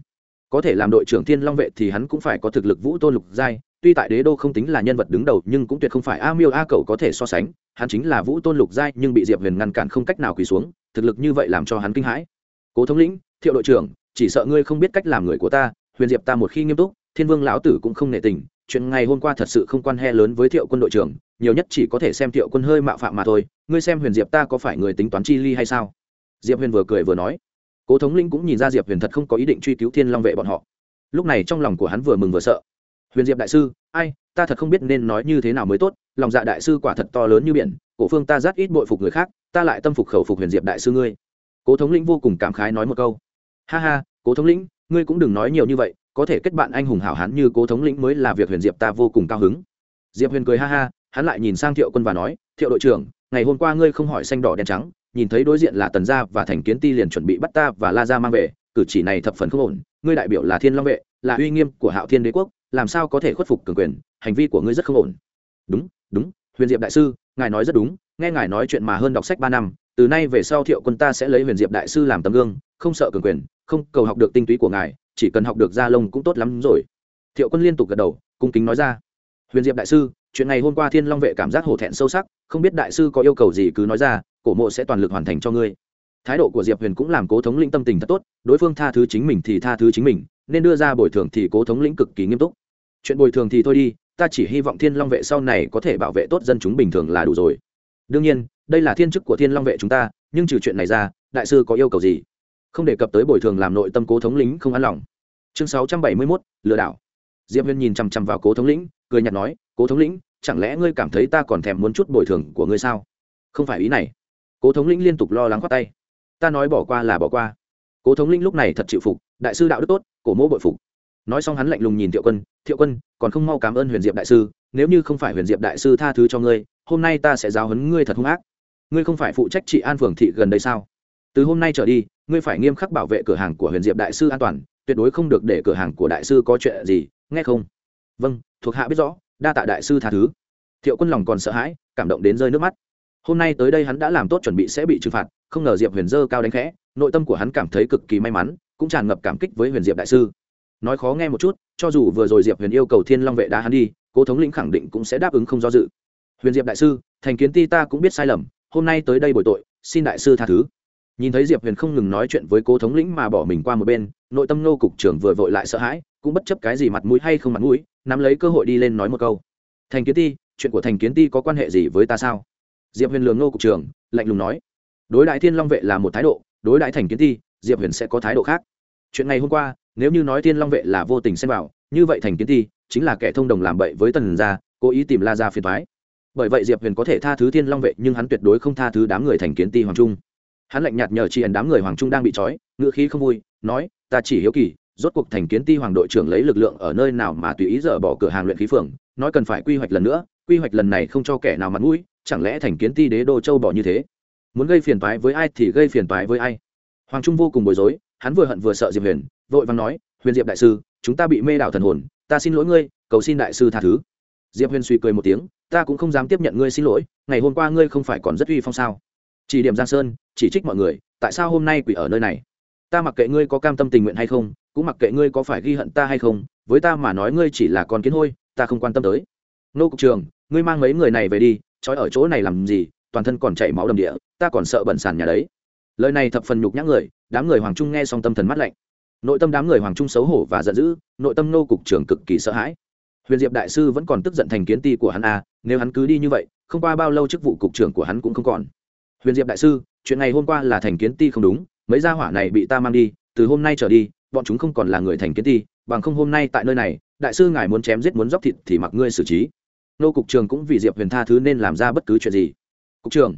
[SPEAKER 1] Có thể làm đội trưởng thiên long vệ thì hắn cũng phải có thực lực vũ tôn lục giai, tuy tại đế đô không tính là nhân vật đứng đầu nhưng cũng tuyệt không phải a miêu a cầu có thể so sánh, hắn chính là vũ tôn lục giai nhưng bị diệp huyền ngăn cản không cách nào quỳ xuống, thực lực như vậy làm cho hắn kinh hãi. Cố thống lĩnh, thiệu đội trưởng, chỉ sợ ngươi không biết cách làm người của ta, huyền diệp ta một khi nghiêm túc, thiên vương lão tử cũng không nể tình chuyện ngày hôm qua thật sự không quan hệ lớn với thiệu quân đội trưởng, nhiều nhất chỉ có thể xem thiệu quân hơi mạo phạm mà thôi. Ngươi xem huyền diệp ta có phải người tính toán chi ly hay sao? Diệp huyền vừa cười vừa nói. Cố thống linh cũng nhìn ra diệp huyền thật không có ý định truy cứu thiên long vệ bọn họ. Lúc này trong lòng của hắn vừa mừng vừa sợ. Huyền diệp đại sư, ai, ta thật không biết nên nói như thế nào mới tốt. Lòng dạ đại sư quả thật to lớn như biển, cổ phương ta rất ít bội phục người khác, ta lại tâm phục khẩu phục huyền diệp đại sư ngươi. Cố thống lĩnh vô cùng cảm khái nói một câu. Ha ha, cố thống lĩnh ngươi cũng đừng nói nhiều như vậy có thể kết bạn anh hùng hảo hán như cố thống lĩnh mới là việc huyền diệp ta vô cùng cao hứng. Diệp huyền cười ha ha, hắn lại nhìn sang thiệu quân và nói, thiệu đội trưởng, ngày hôm qua ngươi không hỏi xanh đỏ đen trắng, nhìn thấy đối diện là tần gia và thành kiến ti liền chuẩn bị bắt ta và la gia mang về, cử chỉ này thập phần không ổn, ngươi đại biểu là thiên long vệ, là uy nghiêm của hạo thiên đế quốc, làm sao có thể khuất phục cường quyền, hành vi của ngươi rất không ổn. Đúng đúng, huyền diệp đại sư, ngài nói rất đúng, nghe ngài nói chuyện mà hơn đọc sách ba năm, từ nay về sau thiệu quân ta sẽ lấy huyền diệp đại sư làm tấm gương, không sợ cường quyền, không cầu học được tinh túy của ngài chỉ cần học được gia lông cũng tốt lắm rồi. Thiệu quân liên tục gật đầu, cung kính nói ra. Huyền diệp đại sư, chuyện này hôm qua thiên long vệ cảm giác hổ thẹn sâu sắc, không biết đại sư có yêu cầu gì cứ nói ra, cổ mộ sẽ toàn lực hoàn thành cho ngươi. Thái độ của diệp huyền cũng làm cố thống lĩnh tâm tình thật tốt, đối phương tha thứ chính mình thì tha thứ chính mình, nên đưa ra bồi thường thì cố thống lĩnh cực kỳ nghiêm túc. Chuyện bồi thường thì thôi đi, ta chỉ hy vọng thiên long vệ sau này có thể bảo vệ tốt dân chúng bình thường là đủ rồi. Đương nhiên, đây là thiên chức của thiên long vệ chúng ta, nhưng trừ chuyện này ra, đại sư có yêu cầu gì? Không đề cập tới bồi thường làm nội tâm cố thống lĩnh không an lòng. Chương sáu trăm bảy mươi mốt, lừa đảo. Diệp huyền nhìn chằm chằm vào cố thống lĩnh, cười nhạt nói, cố thống lĩnh, chẳng lẽ ngươi cảm thấy ta còn thèm muốn chút bồi thường của ngươi sao? Không phải ý này. Cố thống lĩnh liên tục lo lắng khoát tay. Ta nói bỏ qua là bỏ qua. Cố thống lĩnh lúc này thật chịu phục, đại sư đạo đức tốt, cổ mỗ bội phục. Nói xong hắn lạnh lùng nhìn thiệu quân thiệu quân, còn không mau cảm ơn huyền diệp đại sư, nếu như không phải huyền diệp đại sư tha thứ cho ngươi, hôm nay ta sẽ giáo huấn ngươi thật hung ác. Ngươi không phải phụ trách trị an phường thị gần đây sao? Từ hôm nay trở đi, ngươi phải nghiêm khắc bảo vệ cửa hàng của huyền diệp đại sư an toàn, tuyệt đối không được để cửa hàng của đại sư có chuyện gì, nghe không? Vâng thuộc hạ biết rõ, đa tạ đại sư tha thứ. Thiệu quân lòng còn sợ hãi, cảm động đến rơi nước mắt. Hôm nay tới đây hắn đã làm tốt chuẩn bị sẽ bị trừng phạt, không ngờ diệp huyền dơ cao đánh khẽ, nội tâm của hắn cảm thấy cực kỳ may mắn, cũng tràn ngập cảm kích với huyền diệp đại sư. Nói khó nghe một chút, cho dù vừa rồi diệp huyền yêu cầu thiên long vệ đá hắn đi, cố thống lĩnh khẳng định cũng sẽ đáp ứng không do dự. Huyền diệp đại sư, thành kiến ti ta cũng biết sai lầm, hôm nay tới đây bồi tội, xin đại sư tha thứ nhìn thấy diệp huyền không ngừng nói chuyện với cố thống lĩnh mà bỏ mình qua một bên, nội tâm nô cục trưởng vừa vội lại sợ hãi, cũng bất chấp cái gì mặt mũi hay không mặt mũi, nắm lấy cơ hội đi lên nói một câu. Thành kiến ti, chuyện của thành kiến ti có quan hệ gì với ta sao? Diệp huyền lường nô cục trưởng, lạnh lùng nói. Đối đại thiên long vệ là một thái độ, đối đại thành kiến ti, diệp huyền sẽ có thái độ khác. Chuyện ngày hôm qua, nếu như nói thiên long vệ là vô tình xem vào, như vậy thành kiến ti chính là kẻ thông đồng làm bậy với tần gia, cố ý tìm la ra phiền thoái bởi vậy diệp huyền có thể tha thứ thiên long vệ, nhưng hắn tuyệt đối không tha thứ đám người thành kiến ti hoàng trung hắn lạnh nhạt nhờ chị ẩn đám người hoàng trung đang bị trói ngựa khí không vui, nói, ta chỉ hiếu kỳ, rốt cuộc thành kiến ti hoàng đội trưởng lấy lực lượng ở nơi nào mà tùy ý dở bỏ cửa hàng luyện khí phường, nói cần phải quy hoạch lần nữa, quy hoạch lần này không cho kẻ nào mặt mũi, chẳng lẽ thành kiến ti đế đô châu bỏ như thế? Muốn gây phiền toái với ai thì gây phiền toái với ai. Hoàng trung vô cùng bối rối, hắn vừa hận vừa sợ diệp huyền, vội vàng nói, huyền diệp đại sư, chúng ta bị mê đảo thần hồn, ta xin lỗi ngươi, cầu xin đại sư tha thứ. Diệp huyền suy cười một tiếng, ta cũng không dám tiếp nhận ngươi xin lỗi, ngày hôm qua ngươi không phải còn rất uy phong sao? Chỉ điểm giang sơn, chỉ trích mọi người, tại sao hôm nay quỷ ở nơi này? Ta mặc kệ ngươi có cam tâm tình nguyện hay không, cũng mặc kệ ngươi có phải ghi hận ta hay không, với ta mà nói ngươi chỉ là con kiến hôi, ta không quan tâm tới. Nô cục trường, ngươi mang mấy người này về đi, trói ở chỗ này làm gì, toàn thân còn chảy máu đầm địa, ta còn sợ bẩn sàn nhà đấy. Lời này thập phần nhục nhã người, đám người hoàng trung nghe xong tâm thần mắt lạnh. Nội tâm đám người hoàng trung xấu hổ và giận dữ, nội tâm nô cục trưởng cực kỳ sợ hãi. Huyền diệp đại sư vẫn còn tức giận thành kiến ti của hắn à nếu hắn cứ đi như vậy, không qua bao lâu chức vụ cục trưởng của hắn cũng không còn huyền diệp đại sư, chuyện này hôm qua là thành kiến ti không đúng, mấy gia hỏa này bị ta mang đi, từ hôm nay trở đi, bọn chúng không còn là người thành kiến ti, bằng không hôm nay tại nơi này, đại sư ngài muốn chém giết muốn dóc thịt thì mặc ngươi xử trí. Nô cục trường cũng vì diệp huyền tha thứ nên làm ra bất cứ chuyện gì. Cục trường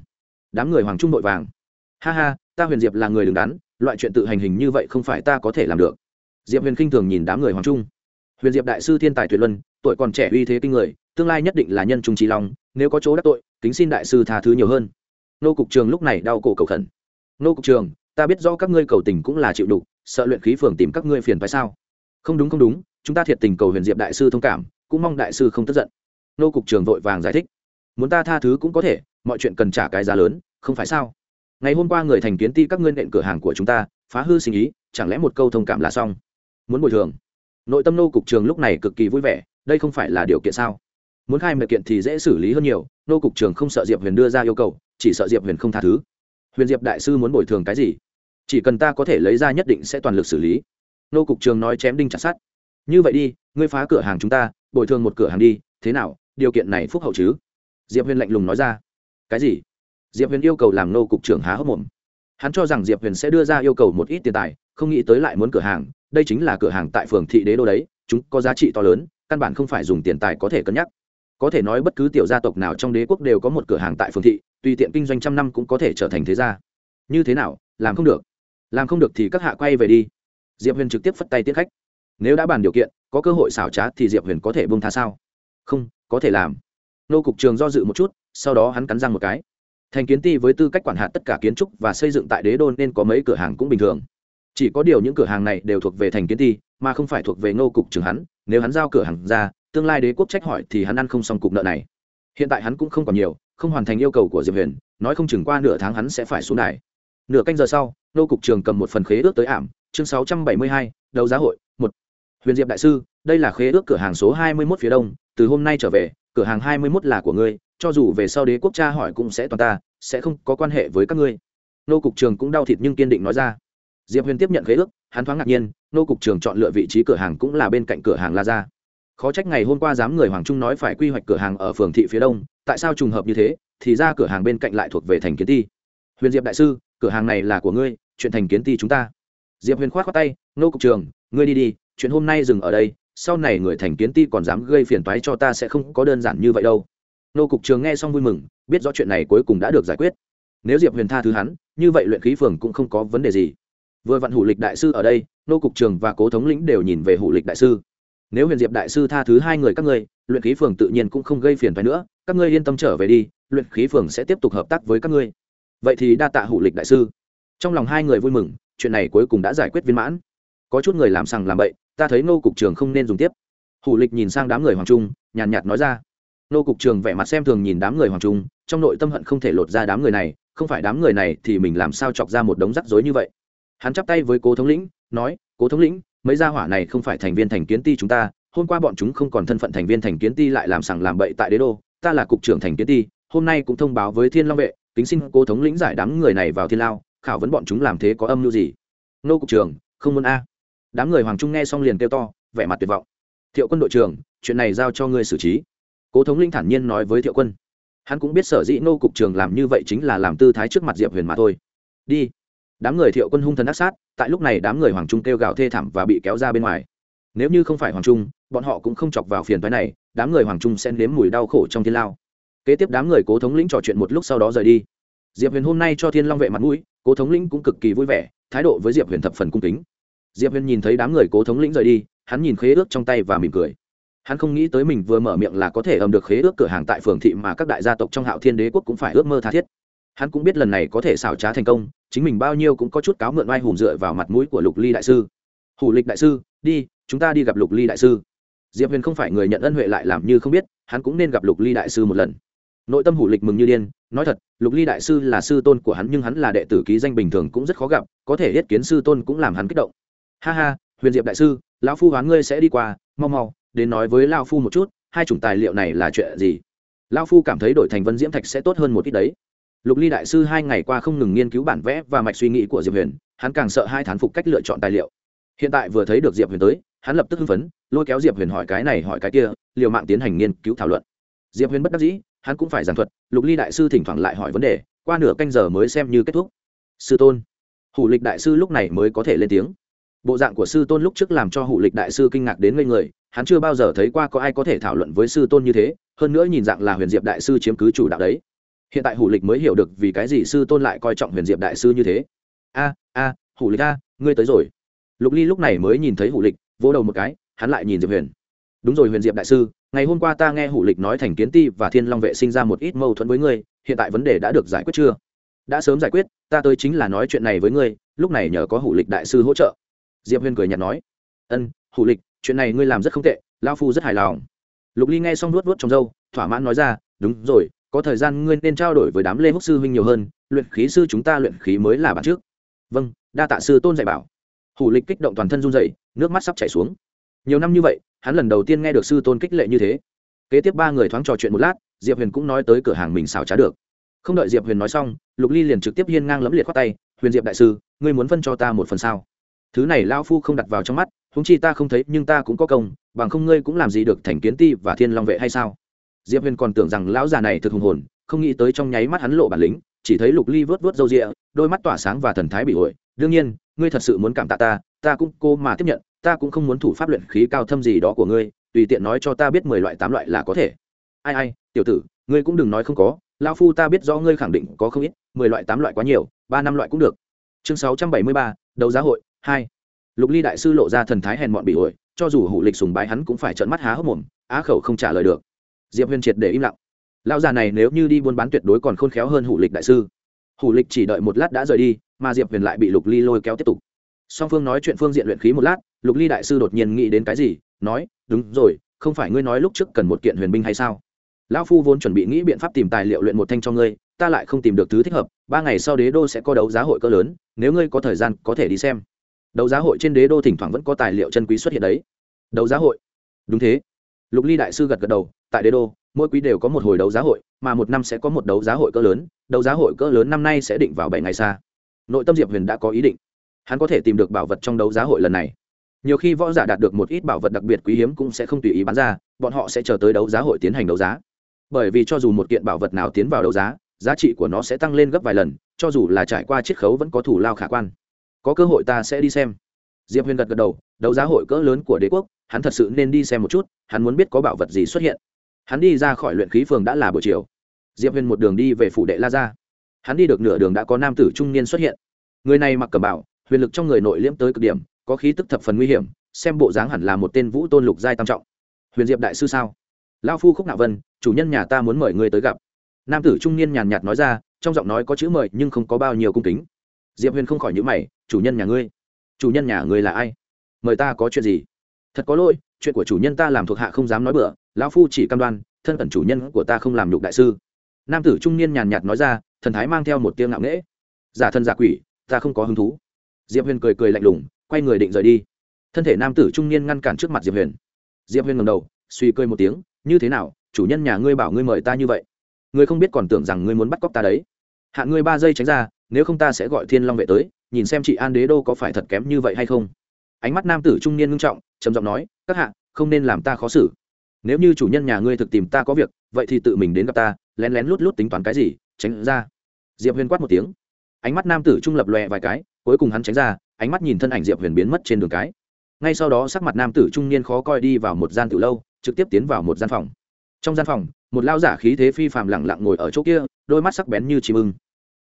[SPEAKER 1] đám người hoàng trung nội vàng. Ha ha, ta huyền diệp là người đứng đắn, loại chuyện tự hành hình như vậy không phải ta có thể làm được. Diệp huyền khinh thường nhìn đám người hoàng trung. Huyền diệp đại sư thiên tài tuyệt luân, tuổi còn trẻ uy thế kinh người, tương lai nhất định là nhân trung trí long, nếu có chỗ đắc tội, kính xin đại sư tha thứ nhiều hơn nô cục trường lúc này đau cổ cầu khẩn. Nô cục trường, ta biết rõ các ngươi cầu tình cũng là chịu đục, sợ luyện khí phường tìm các ngươi phiền phải sao? Không đúng không đúng, chúng ta thiệt tình cầu huyền diệp đại sư thông cảm, cũng mong đại sư không tức giận. Nô cục trường vội vàng giải thích. Muốn ta tha thứ cũng có thể, mọi chuyện cần trả cái giá lớn, không phải sao? Ngày hôm qua người thành kiến ti các ngươi nện cửa hàng của chúng ta, phá hư sinh ý, chẳng lẽ một câu thông cảm là xong? Muốn bồi thường. Nội tâm nô cục trường lúc này cực kỳ vui vẻ, đây không phải là điều kiện sao? Muốn khai mệnh kiện thì dễ xử lý hơn nhiều, nô cục trường không sợ diệp huyền đưa ra yêu cầu chỉ sợ diệp huyền không tha thứ. Huyền diệp đại sư muốn bồi thường cái gì? Chỉ cần ta có thể lấy ra nhất định sẽ toàn lực xử lý. Nô cục trường nói chém đinh chặt sát như vậy đi, ngươi phá cửa hàng chúng ta, bồi thường một cửa hàng đi, thế nào, điều kiện này phúc hậu chứ? Diệp huyền lạnh lùng nói ra. Cái gì? Diệp huyền yêu cầu làm nô cục trưởng há hốc mồm. Hắn cho rằng diệp huyền sẽ đưa ra yêu cầu một ít tiền tài, không nghĩ tới lại muốn cửa hàng. Đây chính là cửa hàng tại phường thị đế đô đấy, chúng có giá trị to lớn, căn bản không phải dùng tiền tài có thể cân nhắc. Có thể nói bất cứ tiểu gia tộc nào trong đế quốc đều có một cửa hàng tại phường thị tùy tiện kinh doanh trăm năm cũng có thể trở thành thế gia. Như thế nào, làm không được. Làm không được thì các hạ quay về đi. Diệp huyền trực tiếp phất tay tiết khách. Nếu đã bàn điều kiện, có cơ hội xảo trá thì diệp huyền có thể bông tha sao? Không, có thể làm. Nô cục trường do dự một chút, sau đó hắn cắn răng một cái. Thành kiến ty với tư cách quản hạt tất cả kiến trúc và xây dựng tại đế đô nên có mấy cửa hàng cũng bình thường. Chỉ có điều những cửa hàng này đều thuộc về thành kiến ty mà không phải thuộc về nô cục trường hắn. Nếu hắn giao cửa hàng ra, tương lai đế quốc trách hỏi thì hắn ăn không xong cục nợ này. Hiện tại hắn cũng không còn nhiều không hoàn thành yêu cầu của diệp huyền, nói không chừng qua nửa tháng hắn sẽ phải xuống đài. Nửa canh giờ sau, nô cục trường cầm một phần khế ước tới ảm, chương sáu trăm bảy mươi hai, đấu giá hội, một. Huyền diệp đại sư, đây là khế ước cửa hàng số hai mươi 21 phía đông, từ hôm nay trở về, cửa hàng hai mươi 21 là của ngươi, cho dù về sau đế quốc cha hỏi cũng sẽ toàn ta, sẽ không có quan hệ với các ngươi. Nô cục trường cũng đau thịt nhưng kiên định nói ra. Diệp huyền tiếp nhận khế ước, hắn thoáng ngạc nhiên, nô cục trường chọn lựa vị trí cửa hàng cũng là bên cạnh cửa hàng la ra khó trách ngày hôm qua dám người hoàng trung nói phải quy hoạch cửa hàng ở phường thị phía đông tại sao trùng hợp như thế, thì ra cửa hàng bên cạnh lại thuộc về thành kiến ti. Huyền diệp đại sư, cửa hàng này là của ngươi, chuyện thành kiến ti chúng ta. Diệp huyền k h o á t khoác tay, nô cục trường ngươi đi đi, chuyện hôm nay dừng ở đây, sau này người thành kiến ti còn dám gây phiền toái cho ta sẽ không có đơn giản như vậy đâu. Nô cục trường nghe xong vui mừng, biết rõ chuyện này cuối cùng đã được giải quyết. Nếu diệp huyền tha thứ hắn, như vậy luyện khí phường cũng không có vấn đề gì. Vừa vặn hủ lịch đại sư ở đây, nô cục trường và cố thống lĩnh đều nhìn về hủ lịch đại sư. Nếu huyền diệp đại sư tha thứ hai người các ngươi, luyện khí phường tự nhiên cũng không gây phiền phái nữa các ngươi yên tâm trở về đi, luyện khí phường sẽ tiếp tục hợp tác với các ngươi. Vậy thì đa tạ hủ lịch đại sư. Trong lòng hai người vui mừng, chuyện này cuối cùng đã giải quyết viên mãn. Có chút người làm sằng làm bậy, ta thấy nô cục trường không nên dùng tiếp. Hủ lịch nhìn sang đám người hoàng trung, nhàn nhạt nói ra. Nô cục trường vẻ mặt xem thường nhìn đám người hoàng trung, trong nội tâm hận không thể lột ra đám người này, không phải đám người này thì mình làm sao chọc ra một đống rắc rối như vậy. Hắn chắp tay với cố thống lĩnh, nói, cố thống lĩnh, mấy gia hỏa này không phải thành viên thành kiến ti chúng ta, hôm qua bọn chúng không còn thân phận thành viên thành kiến ti lại làm sằng làm bậy tại đế đô ta là cục trưởng thành kiến ti, hôm nay cũng thông báo với thiên long vệ, kính xin cố thống lĩnh giải đám người này vào thiên lao, khảo vấn bọn chúng làm thế có âm mưu gì? Nô cục trưởng, không muốn a. Đám người hoàng trung nghe xong liền kêu to, vẻ mặt tuyệt vọng. Thiệu quân đội trưởng, chuyện này giao cho ngươi xử trí. Cố thống linh thản nhiên nói với thiệu quân. Hắn cũng biết sở dĩ nô cục trường làm như vậy chính là làm tư thái trước mặt diệp huyền mà thôi. Đi. Đám người thiệu quân hung thần ác sát, tại lúc này đám người hoàng trung kêu gào thê thảm và bị kéo ra bên ngoài. Nếu như không phải hoàng trung, bọn họ cũng không chọc vào phiền thoái này đám người hoàng trung sẽ nếm mùi đau khổ trong thiên lao. Kế tiếp đám người cố thống lĩnh trò chuyện một lúc sau đó rời đi. Diệp huyền hôm nay cho thiên long vệ mặt mũi, cố thống lĩnh cũng cực kỳ vui vẻ, thái độ với diệp huyền thập phần cung kính. Diệp huyền nhìn thấy đám người cố thống lĩnh rời đi, hắn nhìn khế ước trong tay và mỉm cười. Hắn không nghĩ tới mình vừa mở miệng là có thể ầm được khế ước cửa hàng tại phường thị mà các đại gia tộc trong hạo thiên đế quốc cũng phải ước mơ tha thiết. Hắn cũng biết lần này có thể xảo trá thành công, chính mình bao nhiêu cũng có chút cáo mượn oai hùng dựa vào mặt mũi của lục ly đại sư. Hủ lịch đại sư, đi, chúng ta đi gặp lục ly đại sư diệp huyền không phải người nhận ân huệ lại làm như không biết, hắn cũng nên gặp lục ly đại sư một lần. Nội tâm hủ lịch mừng như điên, nói thật, lục ly đại sư là sư tôn của hắn nhưng hắn là đệ tử ký danh bình thường cũng rất khó gặp, có thể yết kiến sư tôn cũng làm hắn kích động. Ha ha, huyền diệp đại sư, lão phu hoán ngươi sẽ đi qua, mau mau, đến nói với lao phu một chút, hai chủng tài liệu này là chuyện gì? Lao phu cảm thấy đổi thành vân diễm thạch sẽ tốt hơn một ít đấy. Lục ly đại sư hai ngày qua không ngừng nghiên cứu bản vẽ và mạch suy nghĩ của diệp huyền, hắn càng sợ hai thán phục cách lựa chọn tài liệu. Hiện tại vừa thấy được diệp huyền tới hắn lập tức hưng phấn, lôi kéo diệp huyền hỏi cái này hỏi cái kia, liều mạng tiến hành nghiên cứu thảo luận. Diệp huyền bất đắc dĩ, hắn cũng phải giảng thuật, lục ly đại sư thỉnh thoảng lại hỏi vấn đề, qua nửa canh giờ mới xem như kết thúc. Sư tôn. Hủ lịch đại sư lúc này mới có thể lên tiếng. Bộ dạng của sư tôn lúc trước làm cho hủ lịch đại sư kinh ngạc đến ngây người, hắn chưa bao giờ thấy qua có ai có thể thảo luận với sư tôn như thế, hơn nữa nhìn dạng là huyền diệp đại sư chiếm cứ chủ đạo đấy. Hiện tại hủ lịch mới hiểu được vì cái gì sư tôn lại coi trọng huyền diệp đại sư như thế. A a, hủ lịch a, ngươi tới rồi. Lục ly lúc này mới nhìn thấy hủ lịch vỗ đầu một cái, hắn lại nhìn diệp huyền. Đúng rồi huyền diệp đại sư, ngày hôm qua ta nghe hủ lịch nói thành kiến ti và thiên long vệ sinh ra một ít mâu thuẫn với ngươi, hiện tại vấn đề đã được giải quyết chưa? Đã sớm giải quyết, ta tới chính là nói chuyện này với ngươi, lúc này nhờ có hủ lịch đại sư hỗ trợ. Diệp huyền cười nhạt nói. Ân, hủ lịch, chuyện này ngươi làm rất không tệ lao phu rất hài lòng. Lục ly nghe xong nuốt nuốt trong dâu thỏa mãn nói ra, đúng rồi, có thời gian ngươi nên trao đổi với đám lê húc sư huynh nhiều hơn, luyện khí sư chúng ta luyện khí mới là bản trước. Vâng đa tạ sư tôn dạy bảo. Hủ lịch kích động toàn thân run dậy nước mắt sắp chảy xuống. Nhiều năm như vậy, hắn lần đầu tiên nghe được sư tôn kích lệ như thế. Kế tiếp ba người thoáng trò chuyện một lát, diệp huyền cũng nói tới cửa hàng mình xào trá được. Không đợi diệp huyền nói xong, lục ly liền trực tiếp hiên ngang lẫm liệt khoát tay, huyền diệp đại sư, ngươi muốn phân cho ta một phần sao? Thứ này lao phu không đặt vào trong mắt húng chi ta không thấy, nhưng ta cũng có công, bằng không ngươi cũng làm gì được thành kiến ti và thiên long vệ hay sao? Diệp huyền còn tưởng rằng lão già này thực hùng hồn, không nghĩ tới trong nháy mắt hắn lộ bản lĩnh, chỉ thấy lục ly vớt vớt râu rịa, đôi mắt tỏa sáng và thần thái bị ổi đương nhiên, ngươi thật sự muốn cảm tạ ta ta cũng cô mà tiếp nhận, ta cũng không muốn thủ pháp luyện khí cao thâm gì đó của ngươi, tùy tiện nói cho ta biết mười loại, tám loại là có thể. Ai ai, tiểu tử, ngươi cũng đừng nói không có lao phu ta biết rõ ngươi khẳng định có không ít, mười loại, tám loại quá nhiều, ba, năm loại cũng được. Chương sáu trăm bảy mươi ba, đấu giá hội, hai. Lục ly đại sư lộ ra thần thái hèn mọn bị ổi, cho dù hủ lịch sùng bái hắn cũng phải trợn mắt há hốc mồm, á khẩu không trả lời được. Diệp huyền triệt để im lặng. Lão già này nếu như đi buôn bán tuyệt đối còn khôn khéo hơn hủ lịch đại sư. Hủ lịch chỉ đợi một lát đã rời đi, mà diệp huyền lại bị lục ly lôi kéo tiếp tục song phương nói chuyện phương diện luyện khí một lát, lục ly đại sư đột nhiên nghĩ đến cái gì, nói, đúng rồi, không phải ngươi nói lúc trước cần một kiện huyền binh hay sao? Lão phu vốn chuẩn bị nghĩ biện pháp tìm tài liệu luyện một thanh cho ngươi, ta lại không tìm được thứ thích hợp, ba ngày sau đế đô sẽ có đấu giá hội cỡ lớn, nếu ngươi có thời gian có thể đi xem. Đấu giá hội trên đế đô thỉnh thoảng vẫn có tài liệu chân quý xuất hiện đấy. Đấu giá hội? Đúng thế. Lục ly đại sư gật gật đầu, tại đế đô, mỗi quý đều có một hồi đấu giá hội, mà một năm sẽ có một đấu giá hội cỡ lớn, đấu giá hội cỡ lớn năm nay sẽ định vào bảy ngày xa. Nội tâm diệp huyền đã có ý định hắn có thể tìm được bảo vật trong đấu giá hội lần này. Nhiều khi võ giả đạt được một ít bảo vật đặc biệt quý hiếm cũng sẽ không tùy ý bán ra, bọn họ sẽ chờ tới đấu giá hội tiến hành đấu giá. Bởi vì cho dù một kiện bảo vật nào tiến vào đấu giá giá trị của nó sẽ tăng lên gấp vài lần, cho dù là trải qua chiết khấu vẫn có thủ lao khả quan. Có cơ hội ta sẽ đi xem. Diệp huyền gật gật đầu, đấu giá hội cỡ lớn của đế quốc, hắn thật sự nên đi xem một chút, hắn muốn biết có bảo vật gì xuất hiện. Hắn đi ra khỏi luyện khí phường đã là buổi chiều. Diệp huyền một đường đi về phủ đệ la gia. Hắn đi được nửa đường đã có nam tử trung niên xuất hiện. Người này mặc cẩm bảo huyền lực trong người nội liễm tới cực điểm, có khí tức thập phần nguy hiểm, xem bộ dáng hẳn là một tên vũ tôn lục giai tam trọng. Huyền diệp đại sư sao? Lao phu khúc nạo vân, chủ nhân nhà ta muốn mời người tới gặp. Nam tử trung niên nhàn nhạt nói ra, trong giọng nói có chữ mời nhưng không có bao nhiêu cung kính. Diệp huyền không khỏi nhữ mày, chủ nhân nhà ngươi. Chủ nhân nhà ngươi là ai? Mời ta có chuyện gì? Thật có lỗi, chuyện của chủ nhân ta làm thuộc hạ không dám nói bừa, lão phu chỉ cam đoan, thân phận chủ nhân của ta không làm nhục đại sư. Nam tử trung niên nhàn nhạt nói ra, thần thái mang theo một tiếng ngạo nghễ. Giả thân giả quỷ, ta không có hứng thú diệp huyền cười cười lạnh lùng, quay người định rời đi. Thân thể nam tử trung niên ngăn cản trước mặt diệp huyền. Diệp huyền ngầm đầu, suy cười một tiếng, như thế nào, chủ nhân nhà ngươi bảo ngươi mời ta như vậy? Ngươi không biết còn tưởng rằng ngươi muốn bắt cóc ta đấy. Hạ ngươi ba giây tránh ra, nếu không ta sẽ gọi thiên long vệ tới, nhìn xem chị an đế đô có phải thật kém như vậy hay không. Ánh mắt nam tử trung niên ngưng trọng, trầm giọng nói, các hạ, không nên làm ta khó xử. Nếu như chủ nhân nhà ngươi thực tìm ta có việc, vậy thì tự mình đến gặp ta, lén lén lút lút tính toán cái gì, tránh ra. Diệp huyền quát một tiếng. Ánh mắt nam tử trung lập lòe vài cái cuối cùng hắn tránh ra, ánh mắt nhìn thân ảnh diệp huyền biến mất trên đường cái. Ngay sau đó sắc mặt nam tử trung niên khó coi đi vào một gian từ lâu, trực tiếp tiến vào một gian phòng. Trong gian phòng, một lao giả khí thế phi phàm lẳng lặng ngồi ở chỗ kia, đôi mắt sắc bén như chìm ưng.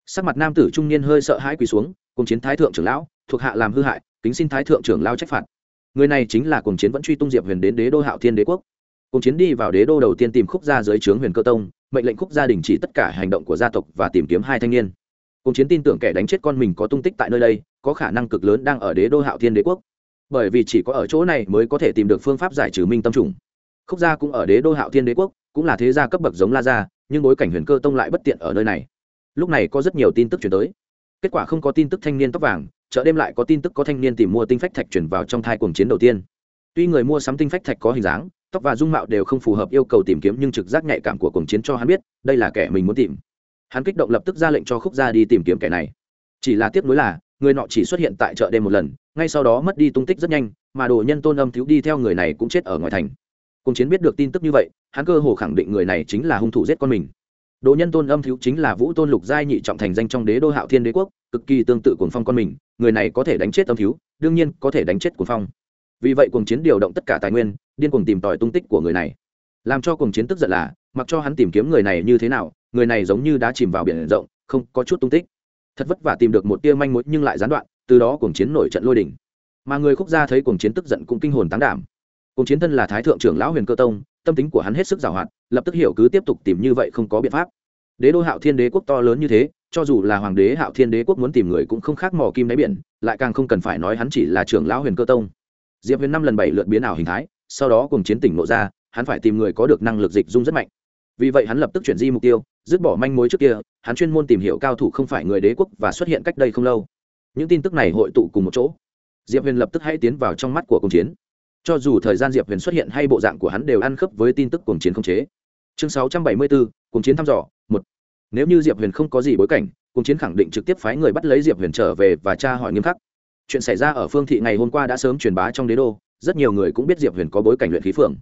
[SPEAKER 1] Sắc mặt nam tử trung niên hơi sợ hãi quỳ xuống cùng chiến thái thượng trưởng lão, thuộc hạ làm hư hại, kính xin thái thượng trưởng lao trách phạt. Người này chính là cùng chiến vẫn truy tung diệp huyền đến đế đô hạo thiên đế quốc. Cùng chiến đi vào đế đô đầu tiên tìm khúc gia dưới trướng huyền cơ tông, mệnh lệnh khúc gia đình chỉ tất cả hành động của gia tộc và tìm kiếm hai thanh niên cùng chiến tin tưởng kẻ đánh chết con mình có tung tích tại nơi đây, có khả năng cực lớn đang ở đế đô hạo thiên đế quốc. Bởi vì chỉ có ở chỗ này mới có thể tìm được phương pháp giải trừ minh tâm trùng. Khúc gia cũng ở đế đô hạo thiên đế quốc, cũng là thế gia cấp bậc giống la gia, nhưng bối cảnh huyền cơ tông lại bất tiện ở nơi này. Lúc này có rất nhiều tin tức chuyển tới. Kết quả không có tin tức thanh niên tóc vàng, chợ đêm lại có tin tức có thanh niên tìm mua tinh phách thạch chuyển vào trong thai cuồng chiến đầu tiên. Tuy người mua sắm tinh phách thạch có hình dáng, tóc và dung mạo đều không phù hợp yêu cầu tìm kiếm nhưng trực giác nhạy cảm của cuồng chiến cho hắn biết, đây là kẻ mình muốn tìm hắn kích động lập tức ra lệnh cho khúc gia đi tìm kiếm kẻ này. Chỉ là tiếc nuối là, người nọ chỉ xuất hiện tại chợ đêm một lần, ngay sau đó mất đi tung tích rất nhanh, mà đồ nhân tôn âm thiếu đi theo người này cũng chết ở ngoài thành. Cùng chiến biết được tin tức như vậy, hắn cơ hồ khẳng định người này chính là hung thủ giết con mình. Đồ nhân tôn âm thiếu chính là vũ tôn lục giai nhị trọng thành danh trong đế đô hạo thiên đế quốc, cực kỳ tương tự cuồng phong con mình, người này có thể đánh chết âm thiếu, đương nhiên có thể đánh chết cuồng phong. Vì vậy cuồng chiến điều động tất cả tài nguyên, điên cuồng tìm tòi tung tích của người này. Làm cho cuồng chiến tức giận là, mặc cho hắn tìm kiếm người này như thế nào người này giống như đã chìm vào biển rộng, không có chút tung tích. Thật vất vả tìm được một tia manh mối nhưng lại gián đoạn, từ đó cuồng chiến nổi trận lôi đình. mà người khúc gia thấy cuồng chiến tức giận cũng kinh hồn tán đảm. Cuồng chiến thân là thái thượng trưởng lão huyền cơ tông, tâm tính của hắn hết sức giàu hoạt lập tức hiểu cứ tiếp tục tìm như vậy không có biện pháp. Đế đô hạo thiên đế quốc to lớn như thế, cho dù là hoàng đế hạo thiên đế quốc muốn tìm người cũng không khác mò kim đáy biển, lại càng không cần phải nói hắn chỉ là trưởng lão huyền cơ tông. Diệp huyền năm lần bảy lượt biến ảo hình thái, sau đó cùng chiến tỉnh nộ ra, hắn phải tìm người có được năng lực dịch dung rất mạnh vì vậy hắn lập tức chuyển di mục tiêu, dứt bỏ manh mối trước kia, hắn chuyên môn tìm hiểu cao thủ không phải người đế quốc và xuất hiện cách đây không lâu. Những tin tức này hội tụ cùng một chỗ. Diệp huyền lập tức hãy tiến vào trong mắt của công chiến. Cho dù thời gian diệp huyền xuất hiện hay bộ dạng của hắn đều ăn khớp với tin tức cuồng chiến không chế. Chương sáu trăm bảy mươi bốn cuồng chiến thăm dò, một. Nếu như diệp huyền không có gì bối cảnh, cuồng chiến khẳng định trực tiếp phái người bắt lấy diệp huyền trở về và tra hỏi nghiêm khắc. Chuyện xảy ra ở phương thị ngày hôm qua đã sớm truyền bá trong đế đô, rất nhiều người cũng biết diệp huyền có bối cảnh luyện khí phường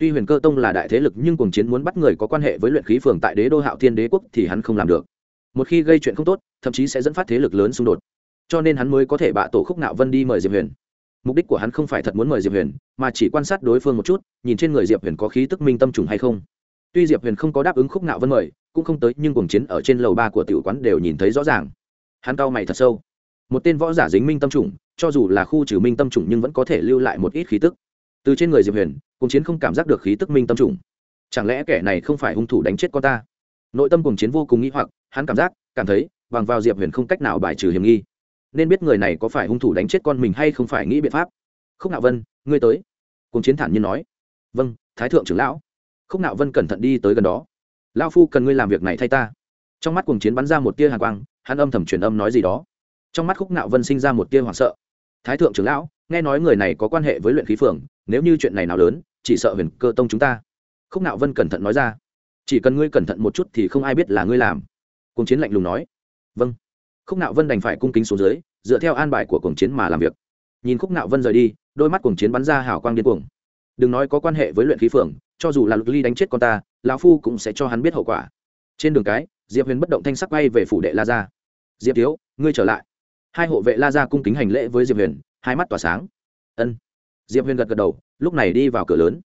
[SPEAKER 1] tuy huyền cơ tông là đại thế lực nhưng cuồng chiến muốn bắt người có quan hệ với luyện khí phường tại đế đô hạo thiên đế quốc thì hắn không làm được. Một khi gây chuyện không tốt, thậm chí sẽ dẫn phát thế lực lớn xung đột. Cho nên hắn mới có thể bạ tổ khúc nạo vân đi mời diệp huyền. Mục đích của hắn không phải thật muốn mời diệp huyền, mà chỉ quan sát đối phương một chút, nhìn trên người diệp huyền có khí tức minh tâm trùng hay không. Tuy diệp huyền không có đáp ứng khúc nạo vân mời, cũng không tới nhưng cuồng chiến ở trên lầu ba của tiểu quán đều nhìn thấy rõ ràng. Hắn cau mày thật sâu. Một tên võ giả dính minh tâm trùng, cho dù là khu trừ minh tâm trùng nhưng vẫn có thể lưu lại một ít khí tức. Từ trên người diệp huyền cuồng chiến không cảm giác được khí tức minh tâm trùng. Chẳng lẽ kẻ này không phải hung thủ đánh chết con ta? Nội tâm cuồng chiến vô cùng nghĩ hoặc, hắn cảm giác, cảm thấy, bằng vào diệp huyền không cách nào bài trừ hiểm nghi. Nên biết người này có phải hung thủ đánh chết con mình hay không phải nghĩ biện pháp. Khúc nạo vân, ngươi tới. Cùng chiến thản nhiên nói. Vâng thái thượng trưởng lão. Khúc nạo vân cẩn thận đi tới gần đó. Lao phu cần ngươi làm việc này thay ta. Trong mắt cùng chiến bắn ra một tia hàn quang, hắn âm thầm truyền âm nói gì đó. Trong mắt khúc nạo vân sinh ra một tia hoảng sợ. Thái thượng trưởng lão, nghe nói người này có quan hệ với luyện khí phường, nếu như chuyện này nào lớn chỉ sợ huyền cơ tông chúng ta. Khúc nạo vân cẩn thận nói ra. Chỉ cần ngươi cẩn thận một chút thì không ai biết là ngươi làm. Cùng chiến lạnh lùng nói. Vâng. Khúc nạo vân đành phải cung kính xuống dưới, dựa theo an bài của cuồng chiến mà làm việc. Nhìn khúc nạo vân rời đi, đôi mắt cuồng chiến bắn ra hào quang điên cuồng. Đừng nói có quan hệ với luyện khí phượng, cho dù là lục ly đánh chết con ta, lão phu cũng sẽ cho hắn biết hậu quả. Trên đường cái, diệp huyền bất động thanh sắc bay về phủ đệ la gia. Diệp thiếu, ngươi trở lại. Hai hộ vệ la gia cung kính hành lễ với diệp huyền, hai mắt tỏa sáng. Ân diệp huyền gật gật đầu, lúc này đi vào cửa lớn.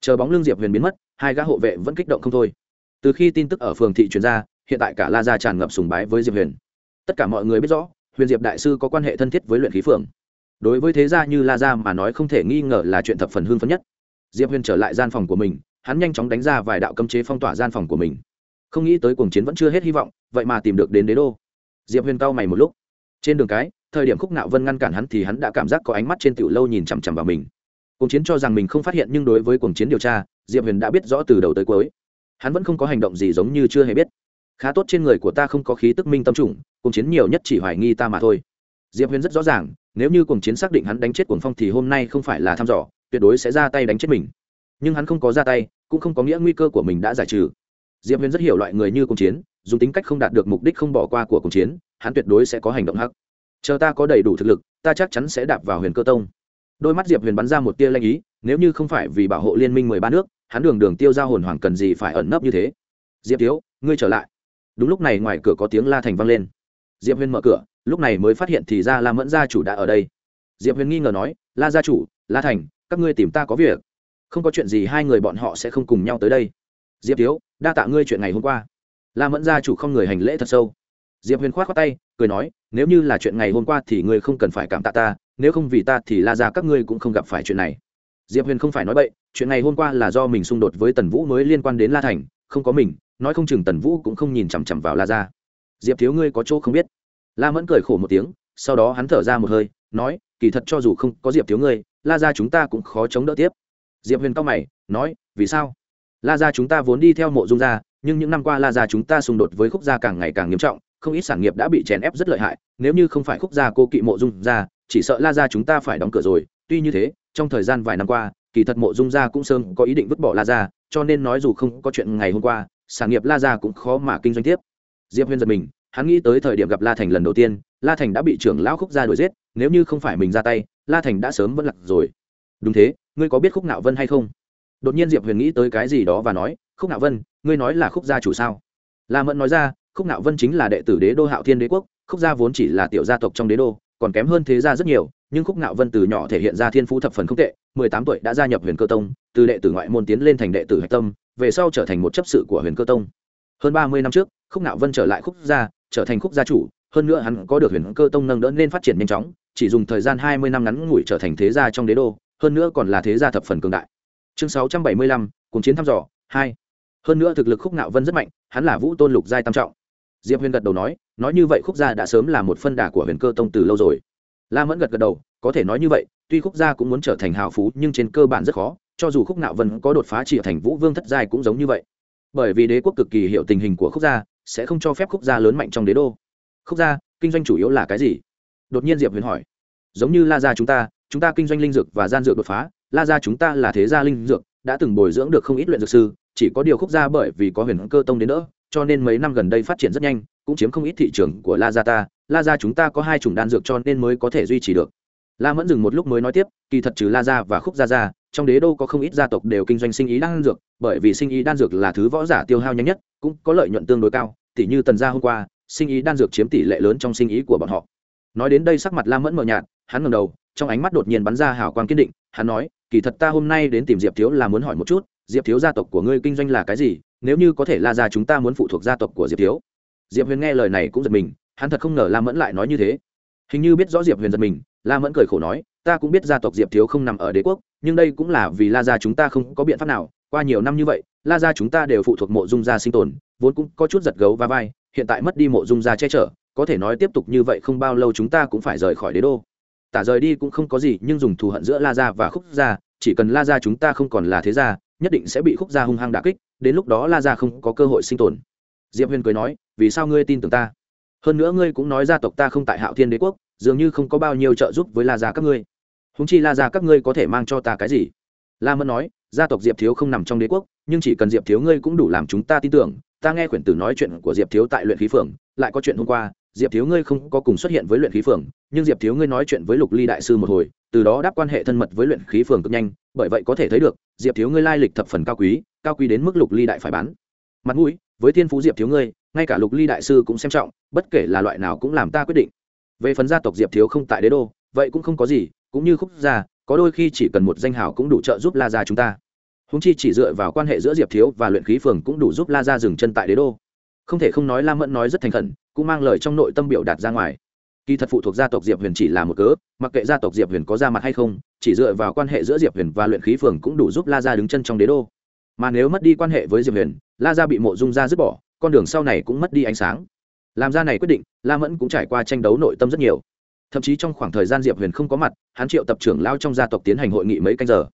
[SPEAKER 1] Chờ bóng lưng diệp huyền biến mất, hai gã hộ vệ vẫn kích động không thôi. Từ khi tin tức ở phường thị truyền ra, hiện tại cả la gia tràn ngập sùng bái với diệp huyền. Tất cả mọi người biết rõ, huyền diệp đại sư có quan hệ thân thiết với luyện khí phường. đối với thế gia như la gia mà nói không thể nghi ngờ là chuyện thập phần hưng phấn nhất. Diệp huyền trở lại gian phòng của mình, hắn nhanh chóng đánh ra vài đạo cấm chế phong tỏa gian phòng của mình. Không nghĩ tới cuồng chiến vẫn chưa hết hy vọng, vậy mà tìm được đến đế đô. Diệp huyền cau mày một lúc. Trên đường cái thời điểm khúc nạo vân ngăn cản hắn thì hắn đã cảm giác có ánh mắt trên tiểu lâu nhìn chằm chằm vào mình. Cuồng chiến cho rằng mình không phát hiện nhưng đối với cuồng chiến điều tra, diệp huyền đã biết rõ từ đầu tới cuối. Hắn vẫn không có hành động gì giống như chưa hề biết. Khá tốt trên người của ta không có khí tức minh tâm trùng, cuồng chiến nhiều nhất chỉ hoài nghi ta mà thôi. Diệp huyền rất rõ ràng, nếu như cuồng chiến xác định hắn đánh chết cuồng phong thì hôm nay không phải là thăm dò, tuyệt đối sẽ ra tay đánh chết mình. Nhưng hắn không có ra tay, cũng không có nghĩa nguy cơ của mình đã giải trừ. Diệp huyền rất hiểu loại người như cuồng chiến, dùng tính cách không đạt được mục đích không bỏ qua của cuồng chiến, hắn tuyệt đối sẽ có hành động hắc chờ ta có đầy đủ thực lực, ta chắc chắn sẽ đạp vào huyền cơ tông. Đôi mắt diệp huyền bắn ra một tia lanh ý, nếu như không phải vì bảo hộ liên minh mười ba nước, hắn đường đường tiêu ra hồn hoàng cần gì phải ẩn nấp như thế? Diệp thiếu, ngươi trở lại. Đúng lúc này ngoài cửa có tiếng la thành vang lên. Diệp huyền mở cửa, lúc này mới phát hiện thì ra la mẫn gia chủ đã ở đây. Diệp huyền nghi ngờ nói, la gia chủ, la thành, các ngươi tìm ta có việc. Không có chuyện gì hai người bọn họ sẽ không cùng nhau tới đây. Diệp thiếu, đa tạ ngươi chuyện ngày hôm qua. La mẫn gia chủ không người hành lễ thật sâu diệp huyền k h o á t khoác tay, cười nói, nếu như là chuyện ngày hôm qua thì ngươi không cần phải cảm tạ ta, nếu không vì ta thì la ra các ngươi cũng không gặp phải chuyện này. Diệp huyền không phải nói bậy, chuyện ngày hôm qua là do mình xung đột với tần vũ mới liên quan đến la thành, không có mình, nói không chừng tần vũ cũng không nhìn chằm chằm vào la ra diệp thiếu ngươi có chỗ không biết. La mẫn cười khổ một tiếng, sau đó hắn thở ra một hơi, nói, kỳ thật cho dù không có diệp thiếu ngươi, la ra chúng ta cũng khó chống đỡ tiếp. Diệp huyền cao mày, nói, vì sao? La gia chúng ta vốn đi theo mộ dung gia, nhưng những năm qua la gia chúng ta xung đột với khúc gia càng ngày càng nghiêm trọng không ít sản nghiệp đã bị chèn ép rất lợi hại, nếu như không phải khúc gia cô kỵ mộ dung gia, chỉ sợ la gia chúng ta phải đóng cửa rồi. Tuy như thế, trong thời gian vài năm qua, kỳ thật mộ dung gia cũng sớm có ý định vứt bỏ la gia, cho nên nói dù không có chuyện ngày hôm qua, sản nghiệp la gia cũng khó mà kinh doanh tiếp. Diệp huyền giật mình, hắn nghĩ tới thời điểm gặp la thành lần đầu tiên, la thành đã bị trưởng lão khúc gia đuổi giết, nếu như không phải mình ra tay, la thành đã sớm vẫn lặt rồi. Đúng thế, ngươi có biết khúc nạo vân hay không? Đột nhiên diệp huyền nghĩ tới cái gì đó và nói, khúc nạo vân, ngươi nói là khúc gia chủ sao? La mẫn nói ra khúc nạo vân chính là đệ tử đế đô hạo thiên đế quốc, khúc gia vốn chỉ là tiểu gia tộc trong đế đô, còn kém hơn thế gia rất nhiều, nhưng khúc nạo vân từ nhỏ thể hiện ra thiên phú thập phần không tệ, mười tám tuổi đã gia nhập huyền cơ tông, từ đệ tử ngoại môn tiến lên thành đệ tử hạch tâm, về sau trở thành một chấp sự của huyền cơ tông. Hơn ba mươi năm trước, khúc nạo vân trở lại khúc gia, trở thành khúc gia chủ, hơn nữa hắn có được huyền cơ tông nâng đỡ nên phát triển nhanh chóng, chỉ dùng thời gian hai mươi năm ngắn ngủi trở thành thế gia trong đế đô, hơn nữa còn là thế gia thập phần cường đại. Chương sáu trăm bảy mươi lăm cùng chiến thăm dò, hai. Hơn nữa thực lực khúc ngạo vân rất mạnh, hắn là vũ tôn lục giai tam trọng diệp huyền gật đầu nói nói như vậy khúc gia đã sớm là một phân đà của huyền cơ tông từ lâu rồi. La mẫn gật gật đầu, có thể nói như vậy, tuy khúc gia cũng muốn trở thành hào phú, nhưng trên cơ bản rất khó, cho dù khúc nạo vân có đột phá chỉ thành vũ vương thất giai cũng giống như vậy. Bởi vì đế quốc cực kỳ hiểu tình hình của khúc gia, sẽ không cho phép khúc gia lớn mạnh trong đế đô. Khúc gia, kinh doanh chủ yếu là cái gì? Đột nhiên diệp huyền hỏi. Giống như la gia chúng ta chúng ta kinh doanh linh dược và gian dược đột phá. La gia chúng ta là thế gia linh dược, đã từng bồi dưỡng được không ít luyện dược sư, chỉ có điều khúc gia bởi vì có huyền cơ tông đến nữa cho nên mấy năm gần đây phát triển rất nhanh, cũng chiếm không ít thị trường của la gia ta la gia chúng ta có hai chủng đan dược cho nên mới có thể duy trì được. La mẫn dừng một lúc mới nói tiếp, kỳ thật trừ la gia và khúc gia gia, trong đế đô có không ít gia tộc đều kinh doanh sinh ý đan dược, bởi vì sinh ý đan dược là thứ võ giả tiêu hao nhanh nhất, cũng có lợi nhuận tương đối cao. Tỷ như tần gia hôm qua, sinh ý đan dược chiếm tỷ lệ lớn trong sinh ý của bọn họ. Nói đến đây sắc mặt la mẫn mờ nhạt, hắn ngầm đầu, trong ánh mắt đột nhiên bắn ra hào quang kiên định, hắn nói, kỳ thật ta hôm nay đến tìm diệp thiếu là muốn hỏi một chút, diệp thiếu gia tộc của ngươi kinh doanh là cái gì nếu như có thể la ra chúng ta muốn phụ thuộc gia tộc của diệp thiếu. Diệp huyền nghe lời này cũng giật mình, hắn thật không ngờ la mẫn lại nói như thế. Hình như biết rõ diệp huyền giật mình, la mẫn cười khổ nói, ta cũng biết gia tộc diệp thiếu không nằm ở đế quốc, nhưng đây cũng là vì la gia chúng ta không có biện pháp nào. Qua nhiều năm như vậy, la gia chúng ta đều phụ thuộc mộ dung gia sinh tồn, vốn cũng có chút giật gấu và vai, hiện tại mất đi mộ dung gia che chở, có thể nói tiếp tục như vậy không bao lâu chúng ta cũng phải rời khỏi đế đô. Tả rời đi cũng không có gì, nhưng dùng thù hận giữa la gia và khúc gia, chỉ cần la gia chúng ta không còn là thế gia nhất định sẽ bị khúc gia hung hăng đả kích, đến lúc đó la gia không có cơ hội sinh tồn. Diệp huyền cười nói, vì sao ngươi tin tưởng ta? Hơn nữa ngươi cũng nói gia tộc ta không tại hạo thiên đế quốc, dường như không có bao nhiêu trợ giúp với la gia các ngươi. Húng chi la gia các ngươi có thể mang cho ta cái gì? La mẫn nói, gia tộc diệp thiếu không nằm trong đế quốc, nhưng chỉ cần diệp thiếu ngươi cũng đủ làm chúng ta tin tưởng. Ta nghe quyển tử nói chuyện của diệp thiếu tại luyện khí phường, lại có chuyện hôm qua diệp thiếu ngươi không có cùng xuất hiện với luyện khí phường, nhưng diệp thiếu ngươi nói chuyện với lục ly đại sư một hồi, từ đó đáp quan hệ thân mật với luyện khí phường cực nhanh, bởi vậy có thể thấy được, diệp thiếu ngươi lai lịch thập phần cao quý cao quý đến mức lục ly đại phải bán. Mặt mũi, với thiên phú diệp thiếu ngươi, ngay cả lục ly đại sư cũng xem trọng, bất kể là loại nào cũng làm ta quyết định. Về phần gia tộc diệp thiếu không tại đế đô, vậy cũng không có gì, cũng như khúc gia, có đôi khi chỉ cần một danh hào cũng đủ trợ giúp la gia chúng ta. Húng chi chỉ dựa vào quan hệ giữa diệp thiếu và luyện khí phường cũng đủ giúp la gia dừng chân tại đế đô. Không thể không nói la mẫn nói rất thành khẩn cũng mang lời trong nội tâm biểu đạt ra ngoài. Kỳ thật phụ thuộc gia tộc diệp huyền chỉ là một cớ, mặc kệ gia tộc diệp huyền có ra mặt hay không, chỉ dựa vào quan hệ giữa diệp huyền và luyện khí phường cũng đủ giúp la gia đứng chân trong đế đô. Mà nếu mất đi quan hệ với diệp huyền, la gia bị mộ dung gia dứt bỏ, con đường sau này cũng mất đi ánh sáng. Làm ra này quyết định, la mẫn cũng trải qua tranh đấu nội tâm rất nhiều. Thậm chí trong khoảng thời gian diệp huyền không có mặt, hắn triệu tập trưởng lao trong gia tộc tiến hành hội nghị mấy canh giờ.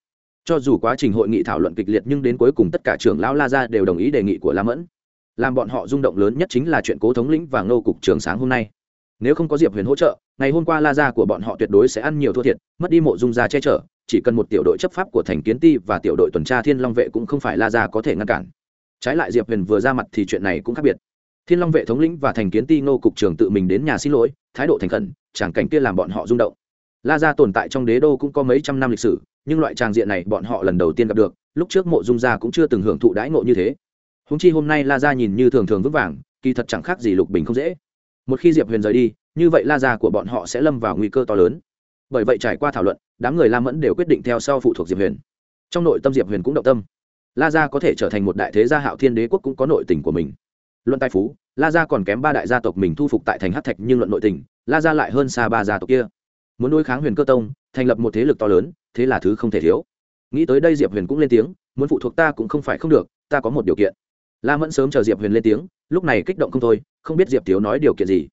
[SPEAKER 1] Cho dù quá trình hội nghị thảo luận kịch liệt nhưng đến cuối cùng tất cả trưởng lão la gia đều đồng ý đề nghị của la mẫn làm bọn họ rung động lớn nhất chính là chuyện cố thống lĩnh và ngô cục trưởng sáng hôm nay. Nếu không có diệp huyền hỗ trợ, ngày hôm qua la gia của bọn họ tuyệt đối sẽ ăn nhiều thua thiệt, mất đi mộ dung gia che chở, chỉ cần một tiểu đội chấp pháp của thành kiến ti và tiểu đội tuần tra thiên long vệ cũng không phải la gia có thể ngăn cản. Trái lại diệp huyền vừa ra mặt thì chuyện này cũng khác biệt. Thiên long vệ thống lĩnh và thành kiến ti ngô cục trưởng tự mình đến nhà xin lỗi, thái độ thành khẩn, chẳng cảnh kia làm bọn họ rung động. La gia tồn tại trong đế đô cũng có mấy trăm năm lịch sử, nhưng loại tràng diện này bọn họ lần đầu tiên gặp được, lúc trước mộ dung gia cũng chưa từng hưởng thụ đãi ngộ như thế húng chi hôm nay la gia nhìn như thường thường vững vàng, kỳ thật chẳng khác gì lục bình không dễ. Một khi diệp huyền rời đi, như vậy la gia của bọn họ sẽ lâm vào nguy cơ to lớn. Bởi vậy trải qua thảo luận, đám người la mẫn đều quyết định theo sau phụ thuộc diệp huyền. Trong nội tâm diệp huyền cũng động tâm. La gia có thể trở thành một đại thế gia hạo thiên đế quốc cũng có nội tình của mình. Luận tài phú, la gia còn kém ba đại gia tộc mình thu phục tại thành hát thạch nhưng luận nội tình, la gia lại hơn xa ba gia tộc kia. Muốn đối kháng huyền cơ tông, thành lập một thế lực to lớn, thế là thứ không thể thiếu. Nghĩ tới đây diệp huyền cũng lên tiếng, muốn phụ thuộc ta cũng không phải không được, ta có một điều kiện la mẫn sớm chờ diệp huyền lên tiếng, lúc này kích động không thôi, không biết diệp thiếu nói điều kiện gì.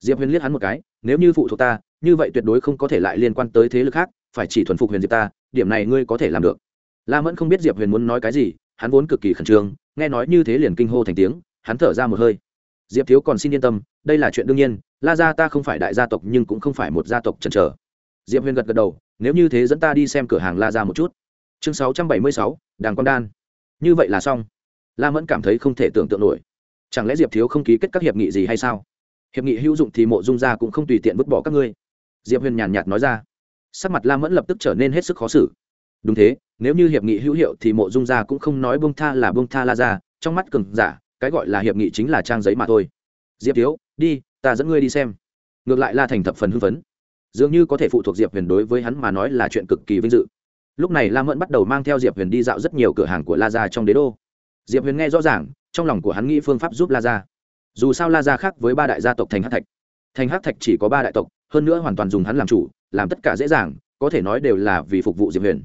[SPEAKER 1] Diệp huyền liếc hắn một cái, nếu như phụ thuộc ta, như vậy tuyệt đối không có thể lại liên quan tới thế lực khác, phải chỉ thuần phục huyền diệp ta, điểm này ngươi có thể làm được. La mẫn không biết diệp huyền muốn nói cái gì, hắn vốn cực kỳ khẩn trương, nghe nói như thế liền kinh hô thành tiếng, hắn thở ra một hơi. Diệp thiếu còn xin yên tâm, đây là chuyện đương nhiên, la gia ta không phải đại gia tộc nhưng cũng không phải một gia tộc chần chờ. Diệp huyền gật gật đầu, nếu như thế dẫn ta đi xem cửa hàng la gia một chút. Chương sáu trăm bảy mươi sáu, đàng con đan. Như vậy là xong la mẫn cảm thấy không thể tưởng tượng nổi. Chẳng lẽ diệp thiếu không ký kết các hiệp nghị gì hay sao? Hiệp nghị hữu dụng thì mộ dung gia cũng không tùy tiện vứt bỏ các ngươi. Diệp huyền nhàn nhạt nói ra. Sắc mặt la mẫn lập tức trở nên hết sức khó xử. Đúng thế, nếu như hiệp nghị hữu hiệu thì mộ dung gia cũng không nói bông tha là bông tha la gia trong mắt cường giả, cái gọi là hiệp nghị chính là trang giấy mà thôi. Diệp thiếu, đi, ta dẫn ngươi đi xem. Ngược lại la thành thập phần hưng phấn. Dường như có thể phụ thuộc diệp huyền đối với hắn mà nói là chuyện cực kỳ vinh dự. Lúc này la mẫn bắt đầu mang theo diệp huyền đi dạo rất nhiều cửa hàng của la gia trong đế đô diệp huyền nghe rõ ràng, trong lòng của hắn nghĩ phương pháp giúp la gia. Dù sao la gia khác với ba đại gia tộc thành hát thạch. Thành hát thạch chỉ có ba đại tộc, hơn nữa hoàn toàn dùng hắn làm chủ, làm tất cả dễ dàng, có thể nói đều là vì phục vụ diệp huyền.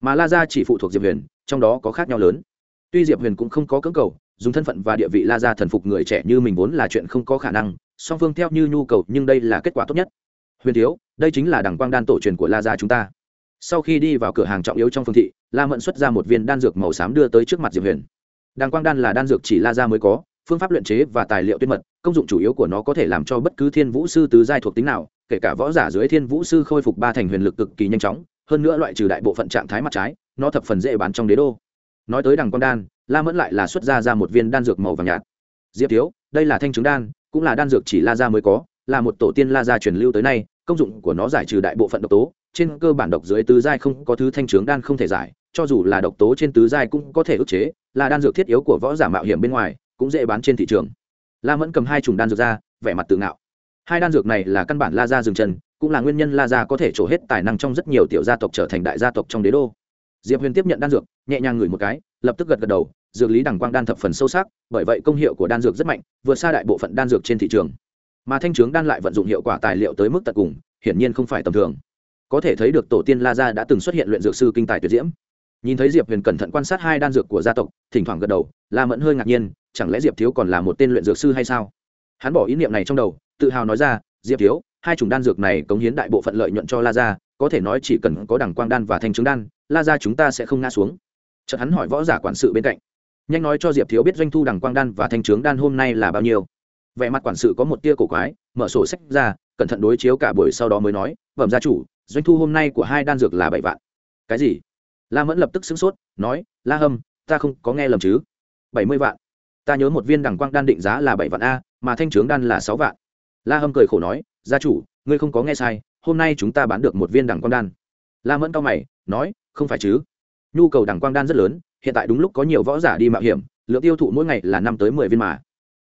[SPEAKER 1] Mà la gia chỉ phụ thuộc diệp huyền, trong đó có khác nhau lớn. Tuy diệp huyền cũng không có cưỡng cầu, dùng thân phận và địa vị la gia thần phục người trẻ như mình vốn là chuyện không có khả năng, song phương theo như nhu cầu, nhưng đây là kết quả tốt nhất. Huyền thiếu, đây chính là đằng quang đan tổ truyền của la gia chúng ta. Sau khi đi vào cửa hàng trọng yếu trong phương thị, la mẫn xuất ra một viên đan dược màu xám đưa tới trước mặt diệp huyền đằng quang đan là đan dược chỉ la gia mới có, phương pháp luyện chế và tài liệu tuyệt mật, công dụng chủ yếu của nó có thể làm cho bất cứ thiên vũ sư tứ giai thuộc tính nào, kể cả võ giả dưới thiên vũ sư khôi phục ba thành huyền lực cực kỳ nhanh chóng, hơn nữa loại trừ đại bộ phận trạng thái mặt trái, nó thập phần dễ bán trong đế đô. Nói tới đằng quang đan, la mẫn lại là xuất ra ra một viên đan dược màu vàng nhạt. Diệp thiếu, đây là thanh trứng đan, cũng là đan dược chỉ la gia mới có, là một tổ tiên la gia truyền lưu tới nay, công dụng của nó giải trừ đại bộ phận độc tố, trên cơ bản độc dưới tứ giai không có thứ thanh trướng đan không thể giải, cho dù là độc tố trên tứ giai cũng có thể ức chế là đan dược thiết yếu của võ giả mạo hiểm bên ngoài, cũng dễ bán trên thị trường. La mẫn cầm hai chủng đan dược ra, vẻ mặt tự ngạo. Hai đan dược này là căn bản la gia dừng chân, cũng là nguyên nhân la gia có thể trổ hết tài năng trong rất nhiều tiểu gia tộc trở thành đại gia tộc trong đế đô. Diệp huyền tiếp nhận đan dược, nhẹ nhàng ngửi một cái, lập tức gật gật đầu, dược lý đằng quang đan thập phần sâu sắc, bởi vậy công hiệu của đan dược rất mạnh, vượt xa đại bộ phận đan dược trên thị trường. Mà thanh trướng đan lại vận dụng hiệu quả tài liệu tới mức tận cùng, hiển nhiên không phải tầm thường. Có thể thấy được tổ tiên la gia đã từng xuất hiện luyện dược sư kinh tài tuyệt diễm nhìn thấy diệp huyền cẩn thận quan sát hai đan dược của gia tộc, thỉnh thoảng gật đầu, la mẫn hơi ngạc nhiên, chẳng lẽ diệp thiếu còn là một tên luyện dược sư hay sao? Hắn bỏ ý niệm này trong đầu, tự hào nói ra, diệp thiếu, hai chủng đan dược này cống hiến đại bộ phận lợi nhuận cho la gia, có thể nói chỉ cần có đẳng quang đan và thanh trứng đan, la gia chúng ta sẽ không ngã xuống. Chợt hắn hỏi võ giả quản sự bên cạnh, nhanh nói cho diệp thiếu biết doanh thu đẳng quang đan và thanh trướng đan hôm nay là bao nhiêu? Vẻ mặt quản sự có một tia cổ quái, mở sổ sách ra, cẩn thận đối chiếu cả buổi sau đó mới nói vẩm gia chủ, doanh thu hôm nay của hai đan dược là bảy vạn. Cái gì? La mẫn lập tức sửng sốt, nói, la hâm, ta không có nghe lầm chứ? Bảy mươi vạn. Ta nhớ một viên đằng quang đan định giá là bảy vạn a, mà thanh trướng đan là sáu vạn. La hâm cười khổ nói, gia chủ, ngươi không có nghe sai, hôm nay chúng ta bán được một viên đằng quang đan. La mẫn cao mày, nói, không phải chứ? Nhu cầu đằng quang đan rất lớn, hiện tại đúng lúc có nhiều võ giả đi mạo hiểm, lượng tiêu thụ mỗi ngày là năm tới mười viên mà.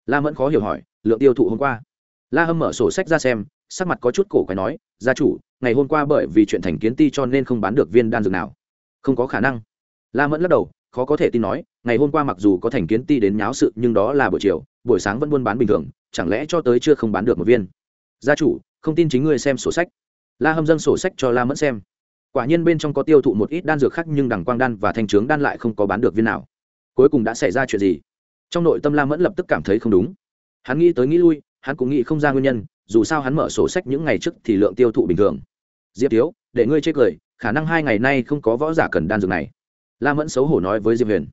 [SPEAKER 1] La mẫn khó hiểu hỏi, lượng tiêu thụ hôm qua? La hâm mở sổ sách ra xem, sắc mặt có chút cổ quái nói, gia chủ, ngày hôm qua bởi vì chuyện thành kiến ti cho nên không bán được viên đan dược nào không có khả năng. La mẫn lắc đầu, khó có thể tin nói, ngày hôm qua mặc dù có thành kiến ti đến nháo sự, nhưng đó là buổi chiều, buổi sáng vẫn buôn bán bình thường, chẳng lẽ cho tới chưa không bán được một viên? Gia chủ, không tin chính ngươi xem sổ sách. La hâm dâng sổ sách cho la mẫn xem. Quả nhiên bên trong có tiêu thụ một ít đan dược khác, nhưng đằng quang đan và thanh trướng đan lại không có bán được viên nào. Cuối cùng đã xảy ra chuyện gì? Trong nội tâm la mẫn lập tức cảm thấy không đúng. Hắn nghĩ tới nghĩ lui, hắn cũng nghĩ không ra nguyên nhân, dù sao hắn mở sổ sách những ngày trước thì lượng tiêu thụ bình thường. Diệp thiếu, để ngươi chê cười khả năng hai ngày nay không có võ giả cần đan dược này. La mẫn xấu hổ nói với diệp huyền.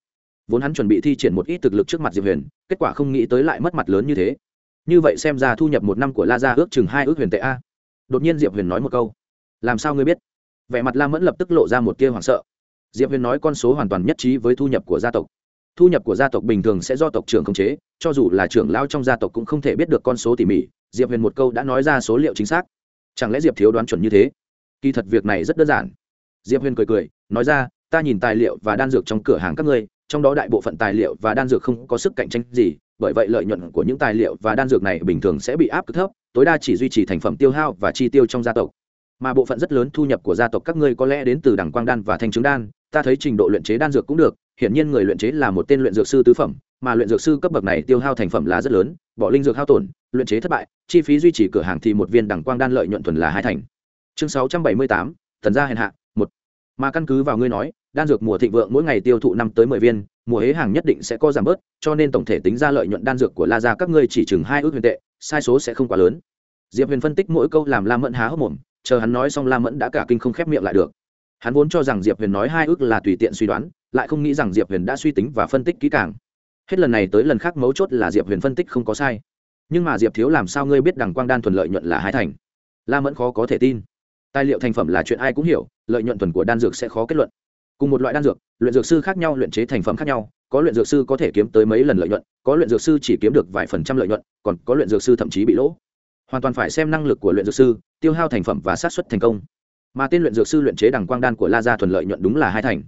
[SPEAKER 1] Vốn hắn chuẩn bị thi triển một ít thực lực trước mặt diệp huyền, kết quả không nghĩ tới lại mất mặt lớn như thế. Như vậy xem ra thu nhập một năm của la gia ước chừng hai ước huyền tệ a. Đột nhiên diệp huyền nói một câu. Làm sao ngươi biết? Vẻ mặt la mẫn lập tức lộ ra một tia hoảng sợ. Diệp huyền nói con số hoàn toàn nhất trí với thu nhập của gia tộc. Thu nhập của gia tộc bình thường sẽ do tộc trưởng khống chế, cho dù là trưởng lao trong gia tộc cũng không thể biết được con số tỉ mỉ. Diệp huyền một câu đã nói ra số liệu chính xác. Chẳng lẽ diệp thiếu đoán chuẩn như thế? Kỳ thật việc này rất đơn giản. Diệp huyền cười cười, nói ra, ta nhìn tài liệu và đan dược trong cửa hàng các ngươi, trong đó đại bộ phận tài liệu và đan dược không có sức cạnh tranh gì, bởi vậy lợi nhuận của những tài liệu và đan dược này bình thường sẽ bị áp cực thấp, tối đa chỉ duy trì thành phẩm tiêu hao và chi tiêu trong gia tộc. Mà bộ phận rất lớn thu nhập của gia tộc các ngươi có lẽ đến từ đẳng quang đan và thanh trứng đan, ta thấy trình độ luyện chế đan dược cũng được, hiển nhiên người luyện chế là một tên luyện dược sư tứ phẩm, mà luyện dược sư cấp bậc này tiêu hao thành phẩm là rất lớn, bỏ linh dược hao tổn, luyện chế thất bại, chi phí duy trì cửa hàng thì một viên đẳng quang đan lợi nhuận thuần là hai thành chương sáu trăm bảy mươi tám, thần gia hèn hạ, một. Mà căn cứ vào ngươi nói, đan dược mùa thịnh vượng mỗi ngày tiêu thụ năm tới mười viên, mùa hế hàng nhất định sẽ có giảm bớt, cho nên tổng thể tính ra lợi nhuận đan dược của la gia các ngươi chỉ chừng hai ước huyền tệ, sai số sẽ không quá lớn. Diệp huyền phân tích mỗi câu làm la mẫn há hốc mồm, chờ hắn nói xong la mẫn đã cả kinh không khép miệng lại được. Hắn vốn cho rằng diệp huyền nói hai ước là tùy tiện suy đoán, lại không nghĩ rằng diệp huyền đã suy tính và phân tích kỹ càng. Hết lần này tới lần khác mấu chốt là diệp huyền phân tích không có sai. Nhưng mà diệp thiếu làm sao ngươi biết đằng quang đan thuần lợi nhuận là hai thành? La mẫn khó có thể tin tài liệu thành phẩm là chuyện ai cũng hiểu, lợi nhuận thuần của đan dược sẽ khó kết luận. Cùng một loại đan dược, luyện dược sư khác nhau luyện chế thành phẩm khác nhau, có luyện dược sư có thể kiếm tới mấy lần lợi nhuận, có luyện dược sư chỉ kiếm được vài phần trăm lợi nhuận, còn có luyện dược sư thậm chí bị lỗ. Hoàn toàn phải xem năng lực của luyện dược sư, tiêu hao thành phẩm và sát xuất thành công. Mà tên luyện dược sư luyện chế đằng quang đan của la gia thuần lợi nhuận đúng là hai thành.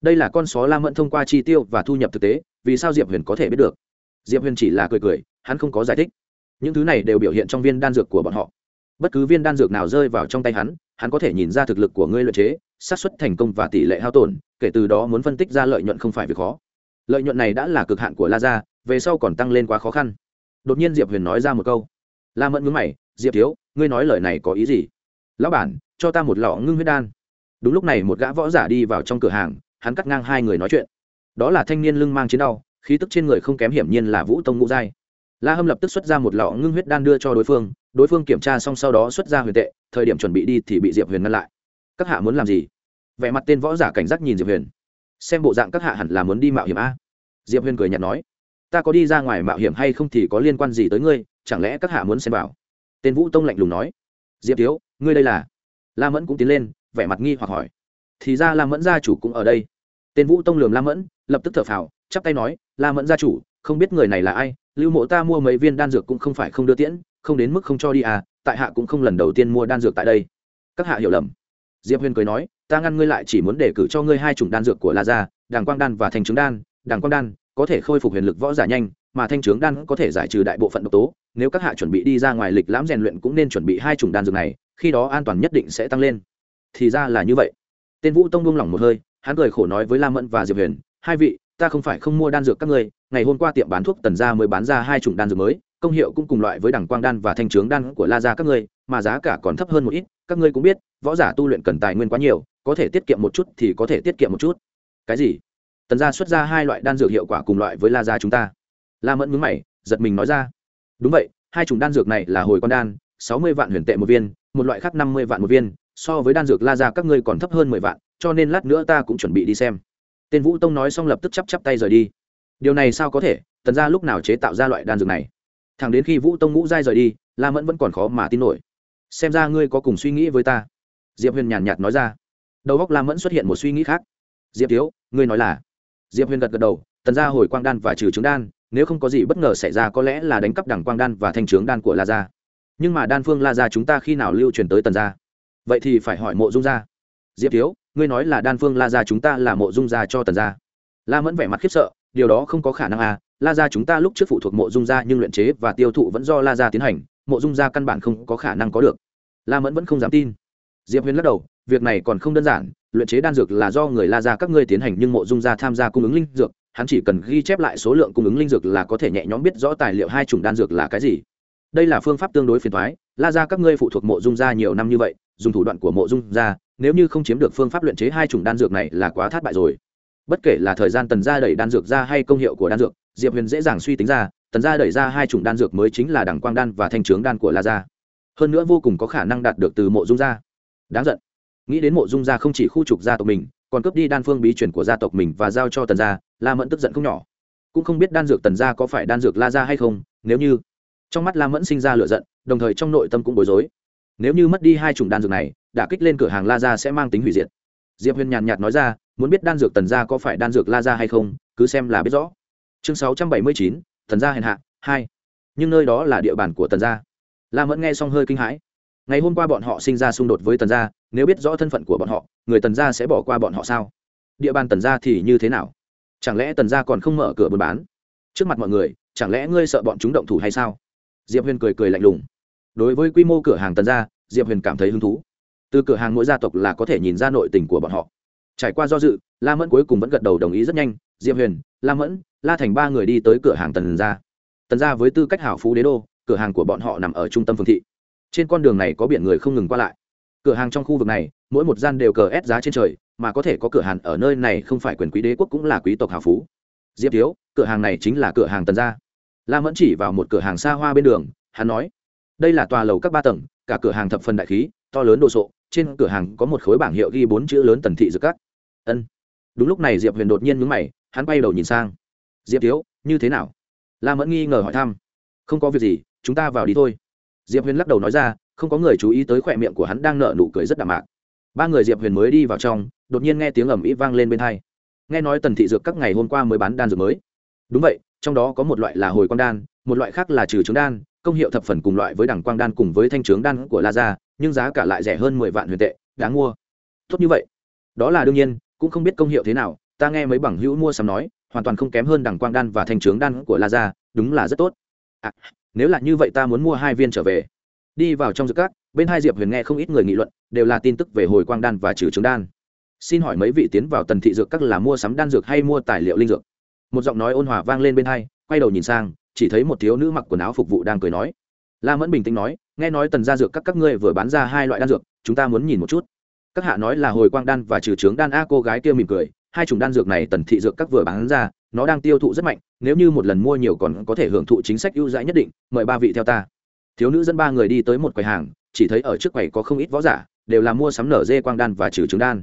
[SPEAKER 1] Đây là con số la mẫn thông qua chi tiêu và thu nhập thực tế, vì sao diệp huyền có thể biết được? Diệp huyền chỉ là cười cười, hắn không có giải thích. Những thứ này đều biểu hiện trong viên đan dược của bọn họ bất cứ viên đan dược nào rơi vào trong tay hắn hắn có thể nhìn ra thực lực của ngươi luyện chế, xác suất thành công và tỷ lệ hao tổn, kể từ đó muốn phân tích ra lợi nhuận không phải việc khó. Lợi nhuận này đã là cực hạn của la gia, về sau còn tăng lên quá khó khăn. Đột nhiên diệp huyền nói ra một câu. La mẫn mướn mày, diệp thiếu, ngươi nói lời này có ý gì? Lão bản, cho ta một lọ ngưng huyết đan. Đúng lúc này một gã võ giả đi vào trong cửa hàng, hắn cắt ngang hai người nói chuyện. Đó là thanh niên lưng mang chiến đau khí tức trên người không kém hiểm nhiên là vũ tông ngũ giai. La hâm lập tức xuất ra một lọ ngưng huyết đan đưa cho đối phương đối phương kiểm tra xong sau đó xuất ra huyền tệ, thời điểm chuẩn bị đi thì bị diệp huyền ngăn lại. Các hạ muốn làm gì? Vẻ mặt tên võ giả cảnh giác nhìn diệp huyền. Xem bộ dạng các hạ hẳn là muốn đi mạo hiểm a. Diệp huyền cười nhạt nói, ta có đi ra ngoài mạo hiểm hay không thì có liên quan gì tới ngươi, chẳng lẽ các hạ muốn xem vào? Tên vũ tông lạnh lùng nói, diệp thiếu, ngươi đây là? La mẫn cũng tiến lên, vẻ mặt nghi hoặc hỏi, thì ra la mẫn gia chủ cũng ở đây. Tên vũ tông lường la mẫn, lập tức thở phào, chắp tay nói, la mẫn gia chủ, không biết người này là ai, lưu mộ ta mua mấy viên đan dược cũng không phải không đưa tiễn không đến mức không cho đi à tại hạ cũng không lần đầu tiên mua đan dược tại đây. Các hạ hiểu lầm. Diệp huyền cười nói, ta ngăn ngươi lại chỉ muốn đề cử cho ngươi hai chủng đan dược của la gia, đàng quang đan và thanh trứng đan. Đàng quang đan có thể khôi phục huyền lực võ giả nhanh, mà thanh trướng đan có thể giải trừ đại bộ phận độc tố. Nếu các hạ chuẩn bị đi ra ngoài lịch lãm rèn luyện cũng nên chuẩn bị hai chủng đan dược này, khi đó an toàn nhất định sẽ tăng lên. Thì ra là như vậy. Tên vũ tông buông lỏng một hơi, hắn cười khổ nói với la mẫn và diệp huyền, hai vị ta không phải không mua đan dược các ngươi, ngày hôm qua tiệm bán thuốc tần gia mới bán ra hai chủng đan dược mới, công hiệu cũng cùng loại với đẳng quang đan và thanh trướng đan của la gia các ngươi, mà giá cả còn thấp hơn một ít, các ngươi cũng biết, võ giả tu luyện cần tài nguyên quá nhiều, có thể tiết kiệm một chút thì có thể tiết kiệm một chút. Cái gì? Tần gia xuất ra hai loại đan dược hiệu quả cùng loại với la gia chúng ta. La mẫn mướn mày, giật mình nói ra. Đúng vậy, hai chủng đan dược này là hồi con đan, sáu mươi vạn huyền tệ một viên, một loại khác năm mươi vạn một viên, so với đan dược la gia các ngươi còn thấp hơn mười vạn, cho nên lát nữa ta cũng chuẩn bị đi xem tên vũ tông nói xong lập tức chắp chắp tay rời đi. Điều này sao có thể? Tần gia lúc nào chế tạo ra loại đan dược này? Thẳng đến khi vũ tông ngũ giai rời đi, la mẫn vẫn còn khó mà tin nổi. Xem ra ngươi có cùng suy nghĩ với ta. Diệp huyền nhàn nhạt nói ra. Đầu góc la mẫn xuất hiện một suy nghĩ khác. Diệp thiếu, ngươi nói là? Diệp huyền gật gật đầu. Tần gia hồi quang đan và trừ trứng đan, nếu không có gì bất ngờ xảy ra có lẽ là đánh cắp đẳng quang đan và thanh trướng đan của la gia. Nhưng mà đan phương la gia chúng ta khi nào lưu truyền tới tần gia? Vậy thì phải hỏi mộ dung gia. Diệp thiếu ngươi nói là đan phương la gia chúng ta là mộ dung gia cho tần gia. La mẫn vẻ mặt khiếp sợ, điều đó không có khả năng à la gia chúng ta lúc trước phụ thuộc mộ dung gia nhưng luyện chế và tiêu thụ vẫn do la gia tiến hành, mộ dung gia căn bản không có khả năng có được. La mẫn vẫn không dám tin. Diệp huyền lắc đầu, việc này còn không đơn giản, luyện chế đan dược là do người la gia các ngươi tiến hành nhưng mộ dung gia tham gia cung ứng linh dược, hắn chỉ cần ghi chép lại số lượng cung ứng linh dược là có thể nhẹ nhõm biết rõ tài liệu hai chủng đan dược là cái gì. Đây là phương pháp tương đối phiền thoái la gia các ngươi phụ thuộc mộ dung gia nhiều năm như vậy, dùng thủ đoạn của mộ dung gia nếu như không chiếm được phương pháp luyện chế hai chủng đan dược này là quá thất bại rồi. Bất kể là thời gian tần gia đẩy đan dược ra hay công hiệu của đan dược, diệp huyền dễ dàng suy tính ra, tần gia đẩy ra hai chủng đan dược mới chính là đẳng quang đan và thanh trướng đan của la gia. Hơn nữa vô cùng có khả năng đạt được từ mộ dung gia. Đáng giận. Nghĩ đến mộ dung gia không chỉ khu trục gia tộc mình, còn cướp đi đan phương bí chuyển của gia tộc mình và giao cho tần gia, la mẫn tức giận không nhỏ. Cũng không biết đan dược tần gia có phải đan dược la gia hay không, nếu như trong mắt la mẫn sinh ra lựa giận, đồng thời trong nội tâm cũng bối rối. Nếu như mất đi hai chủng đan dược này đã kích lên cửa hàng la gia sẽ mang tính hủy diệt. Diệp huyền nhàn nhạt nói ra, muốn biết đan dược tần gia có phải đan dược la gia hay không, cứ xem là biết rõ. Chương sáu trăm bảy mươi chín, tần gia hèn hạ, hai. Nhưng nơi đó là địa bàn của tần gia. La mẫn nghe xong hơi kinh hãi. Ngày hôm qua bọn họ sinh ra xung đột với tần gia, nếu biết rõ thân phận của bọn họ, người tần gia sẽ bỏ qua bọn họ sao? Địa bàn tần gia thì như thế nào? Chẳng lẽ tần gia còn không mở cửa buôn bán? Trước mặt mọi người, chẳng lẽ ngươi sợ bọn chúng động thủ hay sao? Diệp huyền cười cười lạnh lùng. Đối với quy mô cửa hàng tần gia, diệp huyền cảm thấy hứng thú từ cửa hàng mỗi gia tộc là có thể nhìn ra nội tình của bọn họ. Trải qua do dự, la mẫn cuối cùng vẫn gật đầu đồng ý rất nhanh, diệp huyền, la mẫn, la thành ba người đi tới cửa hàng tần gia. Tần gia với tư cách hảo phú đế đô, cửa hàng của bọn họ nằm ở trung tâm phương thị. Trên con đường này có biển người không ngừng qua lại. Cửa hàng trong khu vực này, mỗi một gian đều cờ ép giá trên trời, mà có thể có cửa hàng ở nơi này không phải quyền quý đế quốc cũng là quý tộc hào phú. Diệp thiếu, cửa hàng này chính là cửa hàng tần gia. La mẫn chỉ vào một cửa hàng xa hoa bên đường, hắn nói, đây là tòa lầu các ba tầng, cả cửa hàng thập phần đại khí, to lớn đồ sộ trên cửa hàng có một khối bảng hiệu ghi bốn chữ lớn tần thị dược cắt ân. Đúng lúc này diệp huyền đột nhiên mướn mày, hắn bay đầu nhìn sang. Diệp thiếu, như thế nào? La mẫn nghi ngờ hỏi thăm. Không có việc gì, chúng ta vào đi thôi. Diệp huyền lắc đầu nói ra, không có người chú ý tới khỏe miệng của hắn đang nợ nụ cười rất đạm mạc. Ba người diệp huyền mới đi vào trong, đột nhiên nghe tiếng ầm ĩ vang lên bên hai. Nghe nói tần thị dược các ngày hôm qua mới bán đan dược mới. Đúng vậy, trong đó có một loại là hồi quang đan, một loại khác là trừ trứng đan, công hiệu thập phần cùng loại với đẳng quang đan cùng với thanh trướng đan của la gia nhưng giá cả lại rẻ hơn mười vạn huyền tệ đáng mua. Tốt như vậy. Đó là đương nhiên cũng không biết công hiệu thế nào ta nghe mấy bằng hữu mua sắm nói hoàn toàn không kém hơn đẳng quang đan và thành trướng đan của la gia đúng là rất tốt. À, nếu là như vậy ta muốn mua hai viên trở về. Đi vào trong dược cát bên hai diệp huyền nghe không ít người nghị luận đều là tin tức về hồi quang đan và trừ trứng đan. Xin hỏi mấy vị tiến vào tần thị dược các là mua sắm đan dược hay mua tài liệu linh dược? Một giọng nói ôn hòa vang lên bên hai quay đầu nhìn sang chỉ thấy một thiếu nữ mặc quần áo phục vụ đang cười nói. La mẫn bình tĩnh nói nghe nói tần gia dược các các ngươi vừa bán ra hai loại đan dược, chúng ta muốn nhìn một chút. Các hạ nói là hồi quang đan và trừ trướng đan, a, cô gái kia mỉm cười, hai chủng đan dược này tần thị dược các vừa bán ra, nó đang tiêu thụ rất mạnh, nếu như một lần mua nhiều còn có thể hưởng thụ chính sách ưu đãi nhất định, mời ba vị theo ta. Thiếu nữ dẫn ba người đi tới một quầy hàng, chỉ thấy ở trước quầy có không ít võ giả, đều là mua sắm nở dê quang đan và trừ trứng đan.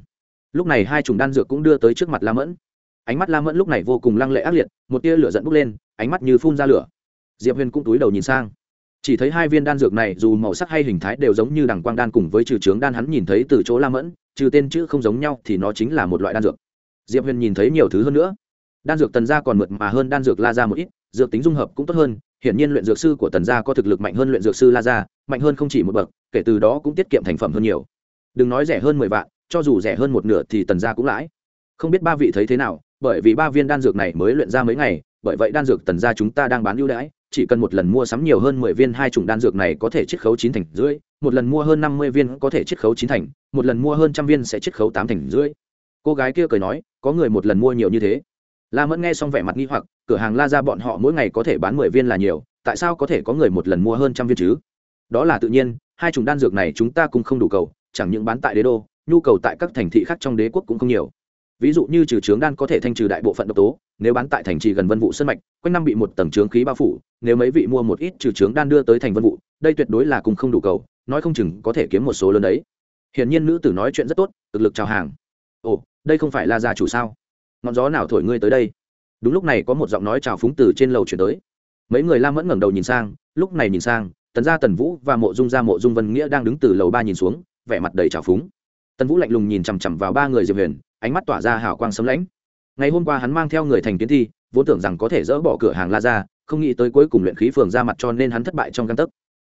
[SPEAKER 1] Lúc này hai chủng đan dược cũng đưa tới trước mặt la mẫn. Ánh mắt la mẫn lúc này vô cùng lăng lệ ác liệt, một tia lửa dẫn bốc lên, ánh mắt như phun ra lửa. Diệp huyền cũng túi đầu nhìn sang chỉ thấy hai viên đan dược này dù màu sắc hay hình thái đều giống như đằng quang đan cùng với trừ trướng đan hắn nhìn thấy từ chỗ la mẫn, trừ tên chữ không giống nhau thì nó chính là một loại đan dược. Diệp huyền nhìn thấy nhiều thứ hơn nữa. Đan dược tần gia còn mượt mà hơn đan dược la ra một ít, dược tính dung hợp cũng tốt hơn, hiển nhiên luyện dược sư của tần gia có thực lực mạnh hơn luyện dược sư la gia, mạnh hơn không chỉ một bậc, kể từ đó cũng tiết kiệm thành phẩm hơn nhiều. Đừng nói rẻ hơn mười vạn, cho dù rẻ hơn một nửa thì tần gia cũng lãi. Không biết ba vị thấy thế nào, bởi vì ba viên đan dược này mới luyện ra mấy ngày, bởi vậy đan dược tần gia chúng ta đang bán ưu đãi chỉ cần một lần mua sắm nhiều hơn mười viên hai chủng đan dược này có thể chiết khấu chín thành rưỡi, một lần mua hơn năm mươi viên có thể chiết khấu chín thành, một lần mua hơn trăm viên sẽ chiết khấu tám thành rưỡi. Cô gái kia cười nói, có người một lần mua nhiều như thế. La mẫn nghe xong vẻ mặt nghi hoặc, cửa hàng la ra bọn họ mỗi ngày có thể bán mười viên là nhiều, tại sao có thể có người một lần mua hơn trăm viên chứ? Đó là tự nhiên, hai chủng đan dược này chúng ta cũng không đủ cầu, chẳng những bán tại đế đô, nhu cầu tại các thành thị khác trong đế quốc cũng không nhiều. Ví dụ như trừ trướng đan có thể thanh trừ đại bộ phận độc tố, nếu bán tại thành trì gần vân vũ sơn mạch, quanh năm bị một tầng trướng khí bao phủ nếu mấy vị mua một ít trừ trướng đan đưa tới thành vân vụ, đây tuyệt đối là cùng không đủ cầu, nói không chừng có thể kiếm một số lớn đấy. Hiển nhiên nữ tử nói chuyện rất tốt, thực lực chào hàng. Ồ, đây không phải là gia chủ sao? Ngọn gió nào thổi ngươi tới đây? Đúng lúc này có một giọng nói chào phúng từ trên lầu chuyển tới. Mấy người lam mẫn ngẩng đầu nhìn sang, lúc này nhìn sang, tần gia tần vũ và mộ dung gia mộ dung vân nghĩa đang đứng từ lầu ba nhìn xuống, vẻ mặt đầy trào phúng. Tần vũ lạnh lùng nhìn chằm chằm vào ba người diệp huyền, ánh mắt tỏa ra hào quang sấm lãnh ngày hôm qua hắn mang theo người thành kiến thi, vốn tưởng rằng có thể dỡ bỏ cửa hàng la ra không nghĩ tới cuối cùng luyện khí phường ra mặt cho nên hắn thất bại trong căn tấc.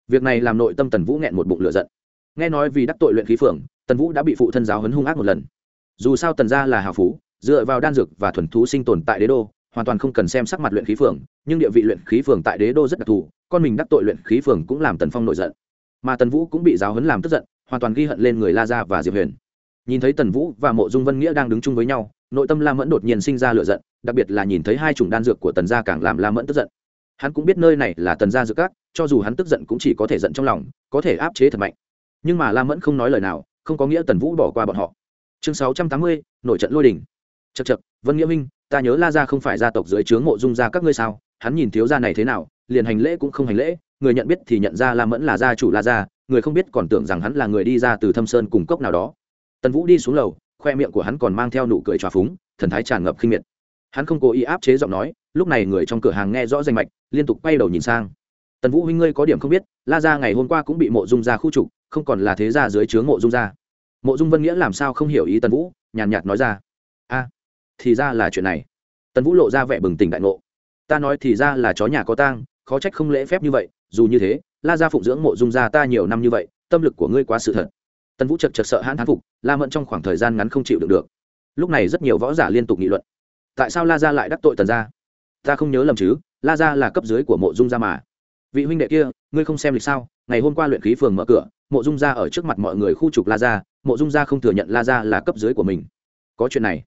[SPEAKER 1] Việc này làm nội tâm tần vũ nghẹn một bụng lửa giận. Nghe nói vì đắc tội luyện khí phường, tần vũ đã bị phụ thân giáo hấn hung ác một lần. Dù sao tần gia là hào phú, dựa vào đan dược và thuần thú sinh tồn tại đế đô, hoàn toàn không cần xem sắc mặt luyện khí phường, nhưng địa vị luyện khí phường tại đế đô rất đặc thù, con mình đắc tội luyện khí phường cũng làm tần phong nổi giận. Mà tần vũ cũng bị giáo hấn làm tức giận, hoàn toàn ghi hận lên người la gia và diệp huyền. Nhìn thấy tần vũ và mộ dung vân nghĩa đang đứng chung với nhau, nội tâm la mẫn đột nhiên sinh ra lửa giận, đặc biệt là nhìn thấy hai chủng đan dược của tần gia càng làm la mẫn tức giận hắn cũng biết nơi này là tần gia dược các, cho dù hắn tức giận cũng chỉ có thể giận trong lòng, có thể áp chế thật mạnh. Nhưng mà la mẫn không nói lời nào, không có nghĩa tần vũ bỏ qua bọn họ. Chương sáu trăm tám mươi, nổi trận lôi đình. Chật chật vân nghĩa minh, ta nhớ la gia không phải gia tộc dưới trướng mộ dung gia các ngươi sao? Hắn nhìn thiếu gia này thế nào, liền hành lễ cũng không hành lễ, người nhận biết thì nhận ra la mẫn là gia chủ la gia, người không biết còn tưởng rằng hắn là người đi ra từ thâm sơn cùng cốc nào đó. Tần vũ đi xuống lầu, khoe miệng của hắn còn mang theo nụ cười trào phúng, thần thái tràn ngập khinh miệt. Hắn không cố ý áp chế giọng nói lúc này người trong cửa hàng nghe rõ danh mạch, liên tục quay đầu nhìn sang. Tần vũ huynh ngươi có điểm không biết, la gia ngày hôm qua cũng bị mộ dung gia khu trục, không còn là thế gia dưới chướng mộ dung gia. Mộ dung vân nghĩa làm sao không hiểu ý tần vũ, nhàn nhạt nói ra. A, thì ra là chuyện này. Tần vũ lộ ra vẻ bừng tỉnh đại ngộ. Ta nói thì ra là chó nhà có tang, khó trách không lễ phép như vậy, dù như thế, la gia phụng dưỡng mộ dung gia ta nhiều năm như vậy, tâm lực của ngươi quá sự thật. Tần vũ chật chật sợ hãn thán phục, la mẫn trong khoảng thời gian ngắn không chịu được được. Lúc này rất nhiều võ giả liên tục nghị luận. Tại sao la gia lại đắc tội tần gia? Ta không nhớ lầm chứ, la gia là cấp dưới của mộ dung gia mà. Vị huynh đệ kia, ngươi không xem lịch sao? Ngày hôm qua luyện khí phường mở cửa, mộ dung gia ở trước mặt mọi người khu trục la gia, mộ dung gia không thừa nhận la gia là cấp dưới của mình. Có chuyện này.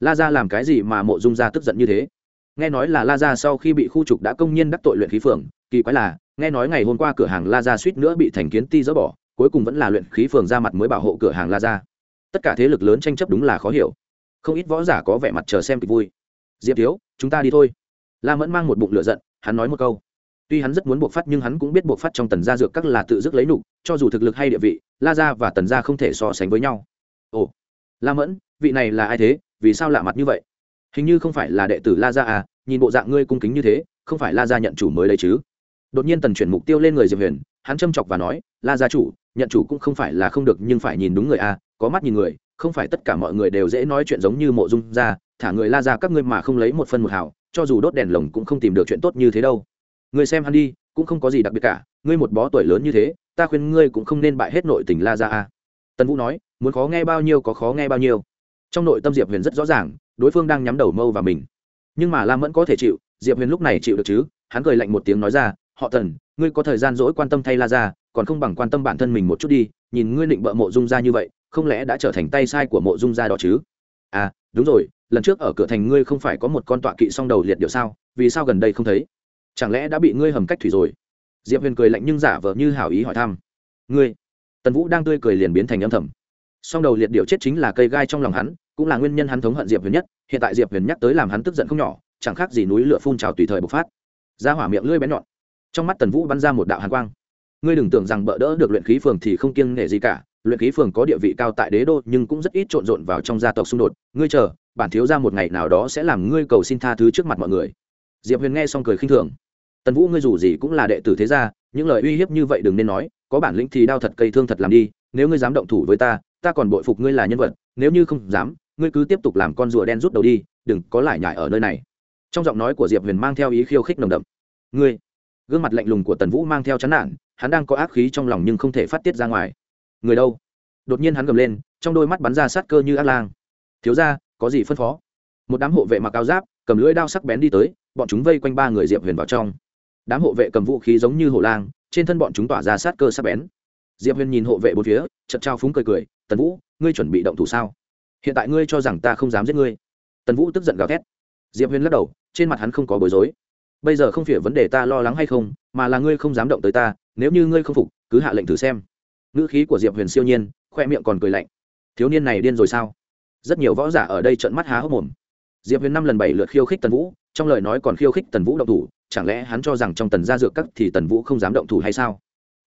[SPEAKER 1] La gia làm cái gì mà mộ dung gia tức giận như thế? Nghe nói là la gia sau khi bị khu trục đã công nhiên đắc tội luyện khí phường, kỳ quái là, nghe nói ngày hôm qua cửa hàng la gia suýt nữa bị thành kiến ti dỡ bỏ, cuối cùng vẫn là luyện khí phường ra mặt mới bảo hộ cửa hàng la gia. Tất cả thế lực lớn tranh chấp đúng là khó hiểu. Không ít võ giả có vẻ mặt chờ xem kịch vui. Diệp thiếu, chúng ta đi thôi la mẫn mang một bụng lửa giận, hắn nói một câu. Tuy hắn rất muốn buộc phát nhưng hắn cũng biết buộc phát trong tần gia dược các là tự dứt lấy nục, cho dù thực lực hay địa vị, la gia và tần gia không thể so sánh với nhau. Ồ, la mẫn, vị này là ai thế? Vì sao lạ mặt như vậy? Hình như không phải là đệ tử la gia à nhìn bộ dạng ngươi cung kính như thế, không phải la gia nhận chủ mới đấy chứ. Đột nhiên tần chuyển mục tiêu lên người diệp huyền, hắn châm chọc và nói, la gia chủ, nhận chủ cũng không phải là không được nhưng phải nhìn đúng người à có mắt nhìn người, không phải tất cả mọi người đều dễ nói chuyện giống như mộ dung gia, thả người la ra các ngươi mà không lấy một phân một hào cho dù đốt đèn lồng cũng không tìm được chuyện tốt như thế đâu. Người xem hắn đi, cũng không có gì đặc biệt cả, ngươi một bó tuổi lớn như thế, ta khuyên ngươi cũng không nên bại hết nội tình la ra a. Tần vũ nói, muốn khó nghe bao nhiêu có khó nghe bao nhiêu. Trong nội tâm diệp huyền rất rõ ràng, đối phương đang nhắm đầu mâu vào mình. Nhưng mà lam vẫn có thể chịu, diệp huyền lúc này chịu được chứ, hắn cười lạnh một tiếng nói ra, họ tần, ngươi có thời gian dỗi quan tâm thay la ra còn không bằng quan tâm bản thân mình một chút đi, nhìn ngươi định bợ mộ dung ra như vậy, không lẽ đã trở thành tay sai của mộ dung gia đó chứ? À đúng rồi lần trước ở cửa thành ngươi không phải có một con tọa kỵ song đầu liệt điệu sao? Vì sao gần đây không thấy? Chẳng lẽ đã bị ngươi hầm cách thủy rồi? Diệp huyền cười lạnh nhưng giả vờ như hảo ý hỏi thăm. Ngươi? Tần vũ đang tươi cười liền biến thành âm thầm. Song đầu liệt điệu chết chính là cây gai trong lòng hắn, cũng là nguyên nhân hắn thống hận diệp huyền nhất. Hiện tại diệp huyền nhắc tới làm hắn tức giận không nhỏ, chẳng khác gì núi lửa phun trào tùy thời bộc phát. Ra hỏa miệng lưỡi bén nhọn. Trong mắt tần vũ bắn ra một đạo hàn quang. Ngươi đừng tưởng rằng bỡ đỡ được luyện khí phường thì không kiêng nể gì cả. Luyện khí phường có địa vị cao tại đế đô nhưng cũng rất ít trộn rộn vào trong gia tộc xung đột. Ngươi chờ bản thiếu ra một ngày nào đó sẽ làm ngươi cầu xin tha thứ trước mặt mọi người. Diệp huyền nghe xong cười khinh thường. Tần vũ, ngươi dù gì cũng là đệ tử thế gia, những lời uy hiếp như vậy đừng nên nói, có bản lĩnh thì đao thật cây thương thật làm đi, nếu ngươi dám động thủ với ta ta còn bội phục ngươi là nhân vật, nếu như không dám, ngươi cứ tiếp tục làm con rùa đen rút đầu đi, đừng có lại nhải ở nơi này. Trong giọng nói của diệp huyền mang theo ý khiêu khích nồng đậm. Ngươi, gương mặt lạnh lùng của tần vũ mang theo chán nản, hắn đang có ác khí trong lòng nhưng không thể phát tiết ra ngoài. Người đâu? Đột nhiên hắn gầm lên, trong đôi mắt bắn ra sát cơ như ác lang. Thiếu ra có gì phân phó? Một đám hộ vệ mặc áo giáp, cầm lưỡi đao sắc bén đi tới, bọn chúng vây quanh ba người diệp huyền vào trong. Đám hộ vệ cầm vũ khí giống như hổ lang, trên thân bọn chúng tỏa ra sát cơ sắc bén. Diệp huyền nhìn hộ vệ bốn phía chật trao phúng cười cười, tần vũ, ngươi chuẩn bị động thủ sao? Hiện tại ngươi cho rằng ta không dám giết ngươi. Tần vũ tức giận gào thét. Diệp huyền lắc đầu, trên mặt hắn không có bối rối. Bây giờ không phải vấn đề ta lo lắng hay không, mà là ngươi không dám động tới ta, nếu như ngươi không phục, cứ hạ lệnh thử xem. Ngữ khí của diệp huyền siêu nhiên, khoe miệng còn cười lạnh. Thiếu niên này điên rồi sao? Rất nhiều võ giả ở đây trợn mắt há hốc mồm. Diệp huyền năm lần bảy lượt khiêu khích tần vũ, trong lời nói còn khiêu khích tần vũ động thủ, chẳng lẽ hắn cho rằng trong tần gia dược các thì tần vũ không dám động thủ hay sao?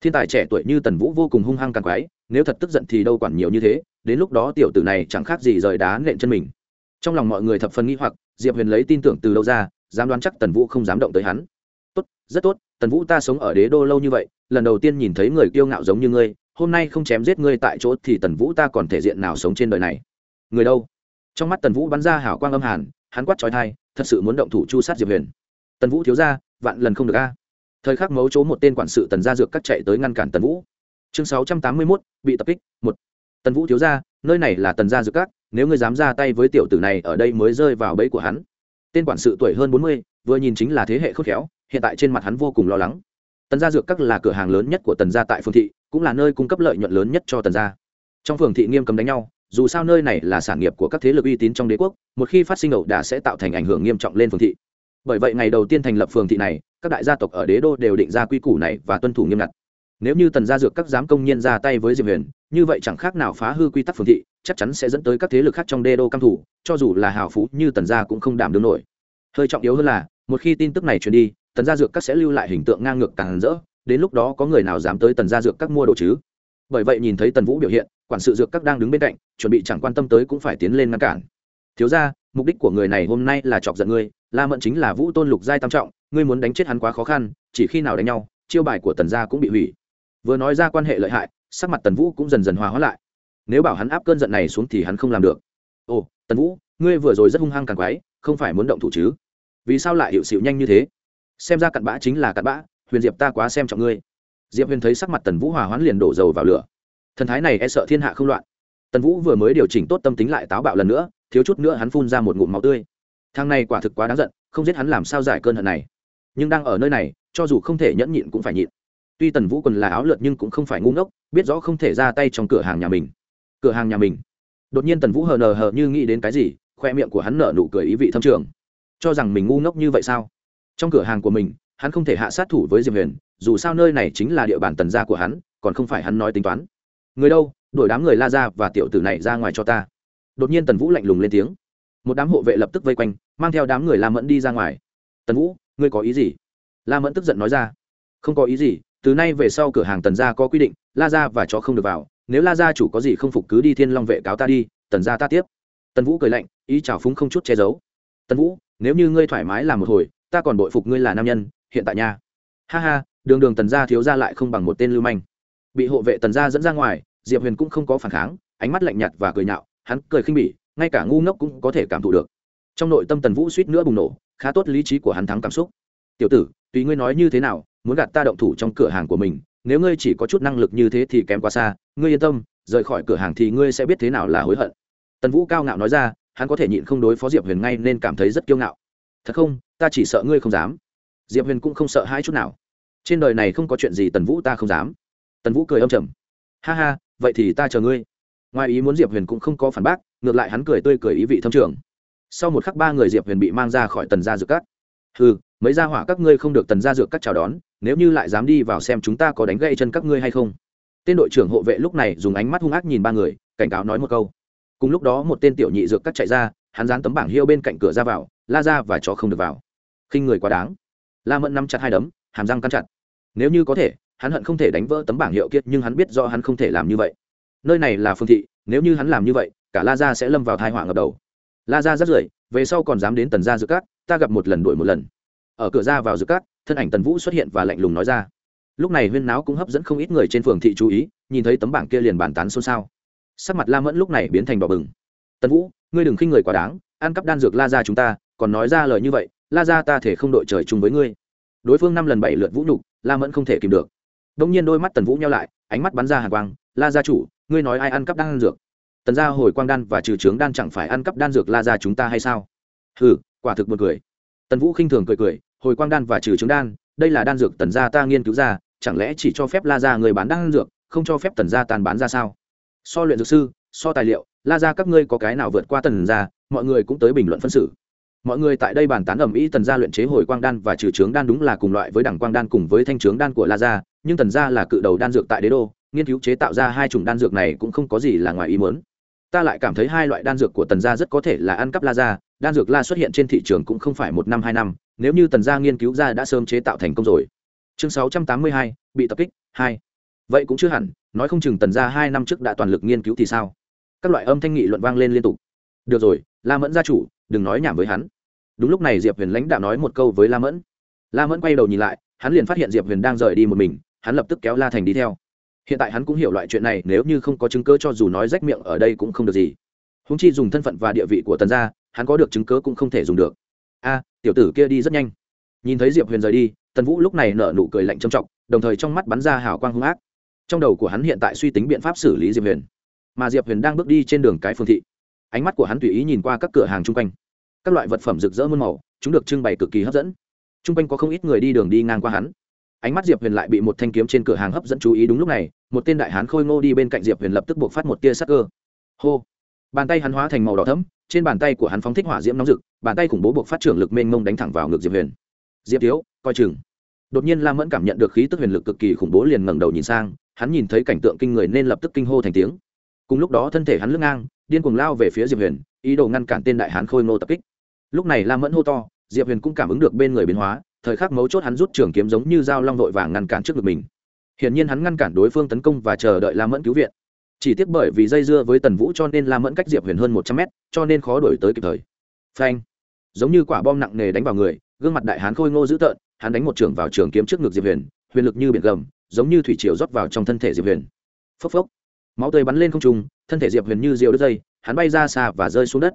[SPEAKER 1] Thiên tài trẻ tuổi như tần vũ vô cùng hung hăng càng quái, nếu thật tức giận thì đâu quản nhiều như thế, đến lúc đó tiểu tử này chẳng khác gì rời đá nện chân mình. Trong lòng mọi người thập phần nghĩ hoặc, diệp huyền lấy tin tưởng từ đâu ra, dám đoán chắc tần vũ không dám động tới hắn. Tốt, rất tốt, tần vũ ta sống ở đế đô lâu như vậy, lần đầu tiên nhìn thấy người kiêu ngạo giống như ngươi, hôm nay không chém giết ngươi tại chỗ thì tần vũ ta còn thể diện nào sống trên đời này? Người đâu? Trong mắt tần vũ bắn ra hảo quang âm hàn, hắn quát trói thai thật sự muốn động thủ chu sát diệp huyền. Tần vũ thiếu ra, vạn lần không được a. Thời khắc mấu chố một tên quản sự tần gia dược các chạy tới ngăn cản tần vũ. Chương sáu trăm tám mươi mốt, bị tập kích, một. Tần vũ thiếu ra, nơi này là tần gia dược các nếu ngươi dám ra tay với tiểu tử này, ở đây mới rơi vào bẫy của hắn. Tên quản sự tuổi hơn bốn mươi, vừa nhìn chính là thế hệ khôn khéo, hiện tại trên mặt hắn vô cùng lo lắng. Tần gia dược các là cửa hàng lớn nhất của tần gia tại phương thị, cũng là nơi cung cấp lợi nhuận lớn nhất cho tần gia. Trong phường thị nghiêm cấm đánh nhau dù sao nơi này là sản nghiệp của các thế lực uy tín trong đế quốc, một khi phát sinh ẩu đả sẽ tạo thành ảnh hưởng nghiêm trọng lên phường thị. Bởi vậy ngày đầu tiên thành lập phường thị này, các đại gia tộc ở đế đô đều định ra quy củ này và tuân thủ nghiêm ngặt. Nếu như tần gia dược các dám công nhiên ra tay với diệp huyền, như vậy chẳng khác nào phá hư quy tắc phường thị, chắc chắn sẽ dẫn tới các thế lực khác trong đế đô căm thủ cho dù là hào phú như tần gia cũng không đảm đương nổi. Hơi trọng yếu hơn là, một khi tin tức này truyền đi, tần gia dược các sẽ lưu lại hình tượng ngang ngược càng rỡ, đến lúc đó có người nào dám tới tần gia dược các mua đồ chứ? Bởi vậy nhìn thấy tần vũ biểu hiện, quản sự dược các đang đứng bên cạnh, chuẩn bị chẳng quan tâm tới cũng phải tiến lên ngăn cản. Thiếu ra mục đích của người này hôm nay là chọc giận ngươi, la mẫn chính là vũ tôn lục giai tam trọng, ngươi muốn đánh chết hắn quá khó khăn, chỉ khi nào đánh nhau, chiêu bài của tần gia cũng bị hủy. Vừa nói ra quan hệ lợi hại, sắc mặt tần vũ cũng dần dần hòa hóa lại. Nếu bảo hắn áp cơn giận này xuống thì hắn không làm được. Ồ, tần vũ, ngươi vừa rồi rất hung hăng càng quái, không phải muốn động thủ chứ? Vì sao lại hiệu xịu nhanh như thế? Xem ra cặn bã chính là cặn bã, huyền diệp ta quá xem trọng ngươi diệp huyền thấy sắc mặt tần vũ hòa hoãn liền đổ dầu vào lửa. Thần thái này e sợ thiên hạ không loạn. Tần vũ vừa mới điều chỉnh tốt tâm tính lại táo bạo lần nữa, thiếu chút nữa hắn phun ra một ngụm máu tươi. Thang này quả thực quá đáng giận, không giết hắn làm sao giải cơn hận này. Nhưng đang ở nơi này, cho dù không thể nhẫn nhịn cũng phải nhịn. Tuy tần vũ còn là áo lượt nhưng cũng không phải ngu ngốc, biết rõ không thể ra tay trong cửa hàng nhà mình. Cửa hàng nhà mình. Đột nhiên tần vũ hờ nờ hờ như nghĩ đến cái gì, khoe miệng của hắn nở nụ cười ý vị thâm trường. Cho rằng mình ngu ngốc như vậy sao? Trong cửa hàng của mình hắn không thể hạ sát thủ với diệp huyền, dù sao nơi này chính là địa bàn tần gia của hắn, còn không phải hắn nói tính toán. Người đâu? Đuổi đám người la ra và tiểu tử này ra ngoài cho ta. Đột nhiên tần vũ lạnh lùng lên tiếng. Một đám hộ vệ lập tức vây quanh, mang theo đám người la mẫn đi ra ngoài. Tần vũ, ngươi có ý gì? La mẫn tức giận nói ra. Không có ý gì, từ nay về sau cửa hàng tần gia có quy định, la gia và chó không được vào. Nếu la gia chủ có gì không phục cứ đi thiên long vệ cáo ta đi, tần gia ta tiếp. Tần vũ cười lạnh, ý chào phúng không chút che giấu. Tần vũ, nếu như ngươi thoải mái làm một hồi, ta còn bội phục ngươi là nam nhân hiện tại nha. Ha ha, đường đường tần gia thiếu gia lại không bằng một tên lưu manh. Bị hộ vệ tần gia dẫn ra ngoài, diệp huyền cũng không có phản kháng, ánh mắt lạnh nhạt và cười nhạo, hắn cười khinh bỉ, ngay cả ngu ngốc cũng có thể cảm thụ được. Trong nội tâm tần vũ suýt nữa bùng nổ, khá tốt lý trí của hắn thắng cảm xúc. Tiểu tử, tùy ngươi nói như thế nào, muốn gạt ta động thủ trong cửa hàng của mình, nếu ngươi chỉ có chút năng lực như thế thì kém quá xa, ngươi yên tâm, rời khỏi cửa hàng thì ngươi sẽ biết thế nào là hối hận. Tần vũ cao ngạo nói ra, hắn có thể nhịn không đối phó diệp huyền ngay nên cảm thấy rất kiêu ngạo. Thật không, ta chỉ sợ ngươi không dám diệp huyền cũng không sợ hai chút nào. Trên đời này không có chuyện gì tần vũ ta không dám. Tần vũ cười âm trầm. Ha ha, vậy thì ta chờ ngươi. Ngoài ý muốn diệp huyền cũng không có phản bác, ngược lại hắn cười tươi cười ý vị thâm trường. Sau một khắc ba người diệp huyền bị mang ra khỏi tần gia dược cắt ừ mấy gia hỏa các ngươi không được tần gia dược cắt chào đón, nếu như lại dám đi vào xem chúng ta có đánh gây chân các ngươi hay không. Tên đội trưởng hộ vệ lúc này dùng ánh mắt hung ác nhìn ba người, cảnh cáo nói một câu. Cùng lúc đó một tên tiểu nhị dược cắt chạy ra, hắn dán tấm bảng hiêu bên cạnh cửa ra vào, la ra và chó không được vào. Khinh người quá đáng la mẫn nắm chặt hai đấm, hàm răng cắn chặt. Nếu như có thể, hắn hận không thể đánh vỡ tấm bảng hiệu kiệt nhưng hắn biết do hắn không thể làm như vậy. Nơi này là phương thị, nếu như hắn làm như vậy, cả la gia sẽ lâm vào thai họa ngập đầu. La gia rất rưởi về sau còn dám đến tần gia dược cát, ta gặp một lần đuổi một lần. Ở cửa ra vào dược cát, thân ảnh tần vũ xuất hiện và lạnh lùng nói ra. Lúc này huyên náo cũng hấp dẫn không ít người trên phường thị chú ý, nhìn thấy tấm bảng kia liền bàn tán xôn xao. Sắc mặt la mẫn lúc này biến thành đỏ bừng. Tần vũ, ngươi đừng khinh người quá đáng, ăn cắp đan dược la gia chúng ta, còn nói ra lời như vậy la gia ta thể không đội trời chung với ngươi. Đối phương năm lần bảy lượt vũ nhục, la mẫn không thể kìm được. Đông nhiên đôi mắt tần vũ nhau lại, ánh mắt bắn ra hàng quang, la gia chủ, ngươi nói ai ăn cắp đan dược? Tần gia hồi quang đan và trừ trướng đan chẳng phải ăn cắp đan dược la gia chúng ta hay sao? Hừ, quả thực buồn cười. Tần vũ khinh thường cười cười, hồi quang đan và trừ trướng đan, đây là đan dược tần gia ta nghiên cứu ra, chẳng lẽ chỉ cho phép la gia người bán đan dược, không cho phép tần gia tàn bán ra sao? So luyện dược sư, so tài liệu, la gia các ngươi có cái nào vượt qua tần gia, mọi người cũng tới bình luận phân xử mọi người tại đây bàn tán ẩm ý tần gia luyện chế hồi quang đan và trừ trướng đan đúng là cùng loại với đẳng quang đan cùng với thanh trướng đan của la gia, nhưng tần gia là cự đầu đan dược tại đế đô, nghiên cứu chế tạo ra hai chủng đan dược này cũng không có gì là ngoài ý muốn. Ta lại cảm thấy hai loại đan dược của tần gia rất có thể là ăn cắp la gia, đan dược la xuất hiện trên thị trường cũng không phải một năm hai năm, nếu như tần gia nghiên cứu ra đã sớm chế tạo thành công rồi. Chương sáu trăm tám mươi hai, bị tập kích, hai. Vậy cũng chưa hẳn, nói không chừng tần gia hai năm trước đã toàn lực nghiên cứu thì sao? Các loại âm thanh nghị luận vang lên liên tục. Được rồi, la mẫn gia chủ, đừng nói nhảm với hắn đúng lúc này diệp huyền lãnh đạo nói một câu với la mẫn. La mẫn quay đầu nhìn lại, hắn liền phát hiện diệp huyền đang rời đi một mình, hắn lập tức kéo la thành đi theo. Hiện tại hắn cũng hiểu loại chuyện này, nếu như không có chứng cớ cho dù nói rách miệng ở đây cũng không được gì. Húng chi dùng thân phận và địa vị của tần gia, hắn có được chứng cớ cũng không thể dùng được. A, tiểu tử kia đi rất nhanh. Nhìn thấy diệp huyền rời đi, tần vũ lúc này nở nụ cười lạnh trầm trọng, đồng thời trong mắt bắn ra hào quang hung ác. Trong đầu của hắn hiện tại suy tính biện pháp xử lý diệp huyền. Mà diệp huyền đang bước đi trên đường cái phương thị. Ánh mắt của hắn tùy ý nhìn qua các cửa hàng chung quanh các loại vật phẩm rực rỡ muôn màu, chúng được trưng bày cực kỳ hấp dẫn. Chung quanh có không ít người đi đường đi ngang qua hắn. Ánh mắt diệp huyền lại bị một thanh kiếm trên cửa hàng hấp dẫn chú ý đúng lúc này, một tên đại hán khôi ngô đi bên cạnh diệp huyền lập tức buộc phát một tia sắc cơ. Hô! Bàn tay hắn hóa thành màu đỏ thấm trên bàn tay của hắn phóng thích hỏa diễm nóng rực, bàn tay khủng bố buộc phát trưởng lực mênh mông đánh thẳng vào ngực diệp huyền. Diệp thiếu, coi chừng. Đột nhiên lam mẫn cảm nhận được khí tức huyền lực cực kỳ khủng bố liền ngẩng đầu nhìn sang, hắn nhìn thấy cảnh tượng kinh người nên lập tức kinh hô thành tiếng. Cùng lúc đó thân thể hắn lưng ngang, điên cuồng lao về phía diệp huyền, ý đồ ngăn cản tên đại hán khôi ngô tập kích lúc này lam mẫn hô to, diệp huyền cũng cảm ứng được bên người biến hóa, thời khắc mấu chốt hắn rút trường kiếm giống như dao long vội vàng ngăn cản trước ngực mình. Hiển nhiên hắn ngăn cản đối phương tấn công và chờ đợi lam mẫn cứu viện. Chỉ tiếc bởi vì dây dưa với tần vũ cho nên lam mẫn cách diệp huyền hơn một trăm mét, cho nên khó đổi tới kịp thời. Phanh! Giống như quả bom nặng nề đánh vào người, gương mặt đại hán khôi ngô dữ tợn, hắn đánh một trường vào trường kiếm trước ngực diệp huyền huyền lực như biển gầm, giống như thủy triều rót vào trong thân thể diệp huyền. Phốc phốc! Máu tươi bắn lên không trung, thân thể diệp huyền như diều đứt dây, hắn bay ra xa và rơi xuống đất.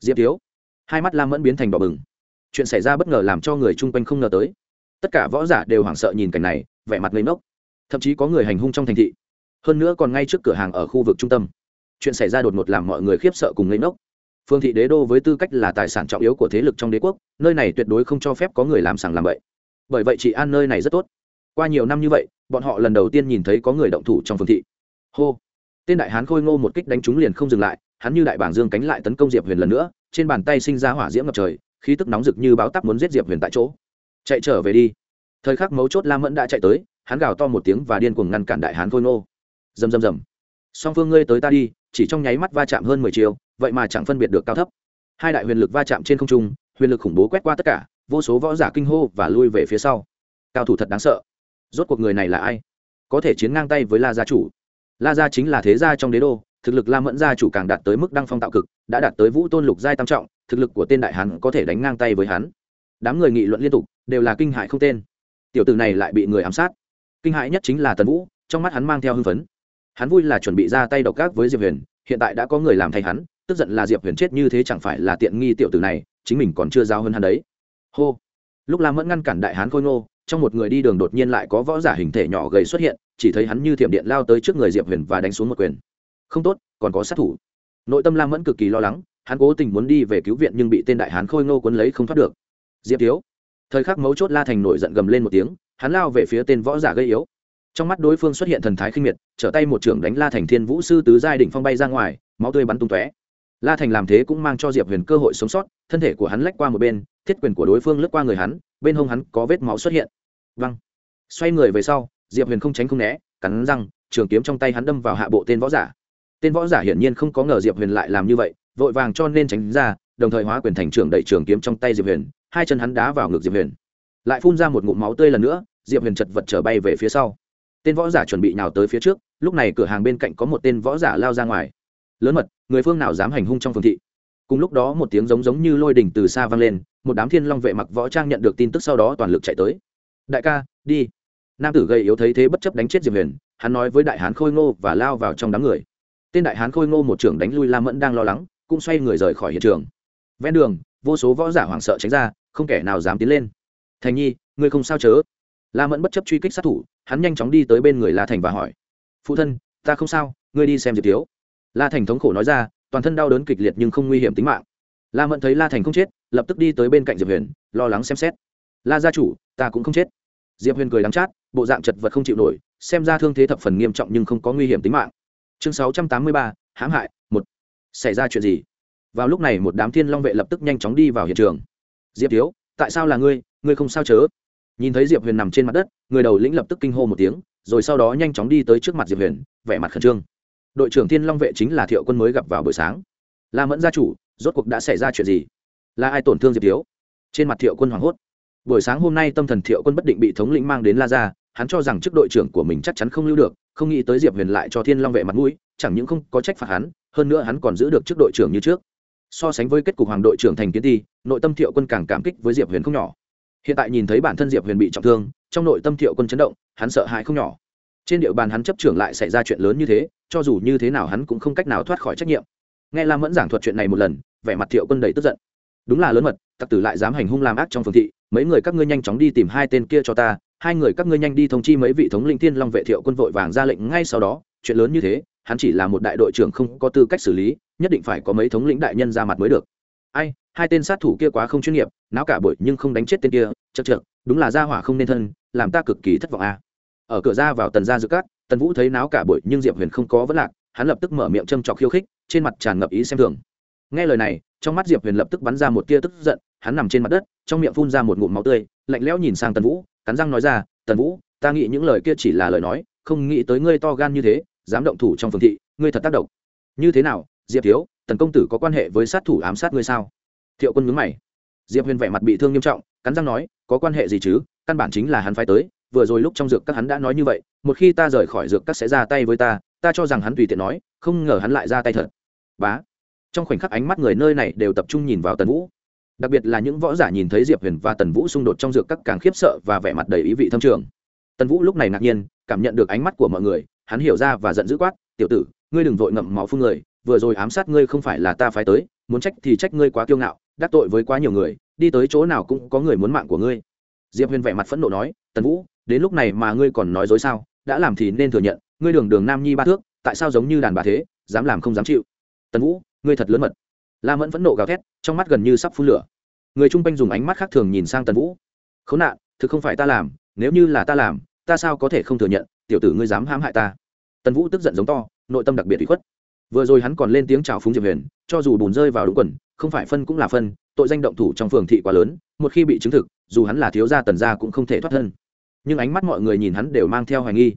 [SPEAKER 1] Diệp thiếu! Hai mắt lam mẫn biến thành đỏ bừng. Chuyện xảy ra bất ngờ làm cho người chung quanh không ngờ tới. Tất cả võ giả đều hoảng sợ nhìn cảnh này, vẻ mặt lấy mốc thậm chí có người hành hung trong thành thị. Hơn nữa còn ngay trước cửa hàng ở khu vực trung tâm. Chuyện xảy ra đột ngột làm mọi người khiếp sợ cùng lấy mốc phương thị đế đô với tư cách là tài sản trọng yếu của thế lực trong đế quốc, nơi này tuyệt đối không cho phép có người làm sàng làm bậy. Bởi vậy chị an nơi này rất tốt. Qua nhiều năm như vậy, bọn họ lần đầu tiên nhìn thấy có người động thủ trong phương thị. Hô. Tên đại hán khôi ngô một kích đánh trúng liền không dừng lại, hắn như đại bảng dương cánh lại tấn công diệp huyền lần nữa trên bàn tay sinh ra hỏa diễm ngập trời, khí tức nóng rực như báo tắp muốn giết diệp huyền tại chỗ. Chạy trở về đi. Thời khắc mấu chốt lam mẫn đã chạy tới, hắn gào to một tiếng và điên cuồng ngăn cản đại hán khôi ngô. Rầm rầm rầm. Song phương ngươi tới ta đi, chỉ trong nháy mắt va chạm hơn mười chiều, vậy mà chẳng phân biệt được cao thấp. Hai đại huyền lực va chạm trên không trung, huyền lực khủng bố quét qua tất cả, vô số võ giả kinh hô và lui về phía sau. Cao thủ thật đáng sợ. Rốt cuộc người này là ai? Có thể chiến ngang tay với la gia chủ. La gia chính là thế gia trong đế đô thực lực la mẫn gia chủ càng đạt tới mức đăng phong tạo cực, đã đạt tới vũ tôn lục giai tam trọng, thực lực của tên đại hán có thể đánh ngang tay với hắn. Đám người nghị luận liên tục, đều là kinh hại không tên. Tiểu tử này lại bị người ám sát. Kinh hại nhất chính là tần vũ, trong mắt hắn mang theo hưng phấn. Hắn vui là chuẩn bị ra tay độc ác với diệp huyền, hiện tại đã có người làm thay hắn, tức giận là diệp huyền chết như thế chẳng phải là tiện nghi tiểu tử này, chính mình còn chưa giao hơn hắn đấy. Hô. Lúc la mẫn ngăn cản đại hán khôi ngô, trong một người đi đường đột nhiên lại có võ giả hình thể nhỏ gầy xuất hiện, chỉ thấy hắn như thiểm điện lao tới trước người diệp huyền và đánh xuống một quyền không tốt, còn có sát thủ. Nội tâm lam mẫn cực kỳ lo lắng, hắn cố tình muốn đi về cứu viện nhưng bị tên đại hán khôi ngô quấn lấy không thoát được. Diệp thiếu. Thời khắc mấu chốt la thành nổi giận gầm lên một tiếng, hắn lao về phía tên võ giả gây yếu. Trong mắt đối phương xuất hiện thần thái khinh miệt, trở tay một trưởng đánh la thành thiên vũ sư tứ giai đỉnh phong bay ra ngoài, máu tươi bắn tung tóe. La thành làm thế cũng mang cho diệp huyền cơ hội sống sót, thân thể của hắn lách qua một bên, thiết quyền của đối phương lướt qua người hắn, bên hông hắn có vết máu xuất hiện. Văng. Xoay người về sau, diệp huyền không tránh không né, cắn răng, trường kiếm trong tay hắn đâm vào hạ bộ tên võ giả tên võ giả hiển nhiên không có ngờ diệp huyền lại làm như vậy, vội vàng cho nên tránh ra, đồng thời hóa quyền thành trưởng đẩy trường kiếm trong tay diệp huyền, hai chân hắn đá vào ngực diệp huyền. Lại phun ra một ngụm máu tươi lần nữa, diệp huyền chật vật trở bay về phía sau. Tên võ giả chuẩn bị nào tới phía trước, lúc này cửa hàng bên cạnh có một tên võ giả lao ra ngoài. Lớn mật, người phương nào dám hành hung trong phương thị? Cùng lúc đó một tiếng giống giống như lôi đỉnh từ xa vang lên, một đám thiên long vệ mặc võ trang nhận được tin tức sau đó toàn lực chạy tới. Đại ca, đi. Nam tử gây yếu thấy thế bất chấp đánh chết diệp huyền, hắn nói với đại hán khôi ngô và lao vào trong đám người tên đại hán khôi ngô một trưởng đánh lui la mẫn đang lo lắng, cũng xoay người rời khỏi hiện trường. Ven đường, vô số võ giả hoảng sợ tránh ra, không kẻ nào dám tiến lên. Thành nhi, ngươi không sao chớ? La mẫn bất chấp truy kích sát thủ, hắn nhanh chóng đi tới bên người la thành và hỏi. Phụ thân, ta không sao, ngươi đi xem diệp thiếu. La thành thống khổ nói ra, toàn thân đau đớn kịch liệt nhưng không nguy hiểm tính mạng. La mẫn thấy la thành không chết, lập tức đi tới bên cạnh diệp huyền, lo lắng xem xét. La gia chủ, ta cũng không chết. Diệp huyền cười đắng chát, bộ dạng chật vật không chịu nổi, xem ra thương thế thập phần nghiêm trọng nhưng không có nguy hiểm tính mạng chương sáu trăm tám mươi ba, hãm hại, một. Xảy ra chuyện gì? Vào lúc này một đám thiên long vệ lập tức nhanh chóng đi vào hiện trường. Diệp thiếu, tại sao là ngươi? Ngươi không sao chớ? Nhìn thấy diệp huyền nằm trên mặt đất, người đầu lĩnh lập tức kinh hô một tiếng, rồi sau đó nhanh chóng đi tới trước mặt diệp huyền, vẻ mặt khẩn trương. Đội trưởng thiên long vệ chính là thiệu quân mới gặp vào buổi sáng. La mẫn gia chủ, rốt cuộc đã xảy ra chuyện gì? Là ai tổn thương diệp thiếu? Trên mặt thiệu quân hoảng hốt. Buổi sáng hôm nay tâm thần thiệu quân bất định bị thống lĩnh mang đến la ra hắn cho rằng chức đội trưởng của mình chắc chắn không lưu được, không nghĩ tới diệp huyền lại cho thiên long vệ mặt mũi, chẳng những không có trách phạt hắn, hơn nữa hắn còn giữ được chức đội trưởng như trước. So sánh với kết cục hoàng đội trưởng thành kiến ti nội tâm thiệu quân càng cảm kích với diệp huyền không nhỏ. Hiện tại nhìn thấy bản thân diệp huyền bị trọng thương, trong nội tâm thiệu quân chấn động, hắn sợ hãi không nhỏ. Trên địa bàn hắn chấp trưởng lại xảy ra chuyện lớn như thế, cho dù như thế nào hắn cũng không cách nào thoát khỏi trách nhiệm. Nghe lam mẫn giảng thuật chuyện này một lần, vẻ mặt thiệu quân đầy tức giận. Đúng là lớn mật, tặc tử lại dám hành hung làm ác trong phường thị, mấy người các ngươi nhanh chóng đi tìm hai tên kia cho ta hai người các ngươi nhanh đi thông chi mấy vị thống linh thiên long vệ thiệu quân vội vàng ra lệnh ngay sau đó, chuyện lớn như thế, hắn chỉ là một đại đội trưởng không có tư cách xử lý, nhất định phải có mấy thống lĩnh đại nhân ra mặt mới được ai, hai tên sát thủ kia quá không chuyên nghiệp, náo cả bội nhưng không đánh chết tên kia chật chật đúng là gia hỏa không nên thân, làm ta cực kỳ thất vọng a à. ở cửa ra vào tần gia giữa cát, tần vũ thấy náo cả bội nhưng diệp huyền không có vấn lạc, hắn lập tức mở miệng châm trọc khiêu khích, trên mặt tràn ngập ý xem thường nghe lời này, trong mắt diệp huyền lập tức bắn ra một tia tức giận, hắn nằm trên mặt đất, trong miệng phun ra một ngụm máu tươi, lạnh lẽo nhìn sang tần vũ cắn răng nói ra, tần vũ, ta nghĩ những lời kia chỉ là lời nói, không nghĩ tới ngươi to gan như thế, dám động thủ trong phường thị, ngươi thật tác động. Như thế nào, diệp thiếu, tần công tử có quan hệ với sát thủ ám sát ngươi sao? Thiệu quân mướn mày. Diệp huyền vẻ mặt bị thương nghiêm trọng, cắn răng nói, có quan hệ gì chứ? Căn bản chính là hắn phải tới, vừa rồi lúc trong dược các hắn đã nói như vậy, một khi ta rời khỏi dược các sẽ ra tay với ta ta cho rằng hắn tùy tiện nói, không ngờ hắn lại ra tay thật. Bá. Trong khoảnh khắc ánh mắt người nơi này đều tập trung nhìn vào tần vũ đặc biệt là những võ giả nhìn thấy diệp huyền và tần vũ xung đột trong dược các càng khiếp sợ và vẻ mặt đầy ý vị thâm trường. Tần vũ lúc này ngạc nhiên, cảm nhận được ánh mắt của mọi người, hắn hiểu ra và giận dữ quát, tiểu tử, ngươi đừng vội ngậm máu phun người, vừa rồi ám sát ngươi không phải là ta phái tới, muốn trách thì trách ngươi quá kiêu ngạo, đắc tội với quá nhiều người, đi tới chỗ nào cũng có người muốn mạng của ngươi. Diệp huyền vẻ mặt phẫn nộ nói, tần vũ, đến lúc này mà ngươi còn nói dối sao? Đã làm thì nên thừa nhận, ngươi đường đường nam nhi ba thước, tại sao giống như đàn bà thế, dám làm không dám chịu? Tần vũ, ngươi thật lớn mật. La mẫn phẫn nộ gào thét trong mắt gần như sắp phun lửa. Người chung quanh dùng ánh mắt khác thường nhìn sang tần vũ. Khốn nạn, thực không phải ta làm, nếu như là ta làm, ta sao có thể không thừa nhận, tiểu tử ngươi dám hãm hại ta? Tần vũ tức giận giống to, nội tâm đặc biệt bị khuất. Vừa rồi hắn còn lên tiếng chào phúng diệp huyền, cho dù bùn rơi vào đúng quần, không phải phân cũng là phân, tội danh động thủ trong phường thị quá lớn, một khi bị chứng thực, dù hắn là thiếu gia tần gia cũng không thể thoát thân. Nhưng ánh mắt mọi người nhìn hắn đều mang theo hoài nghi.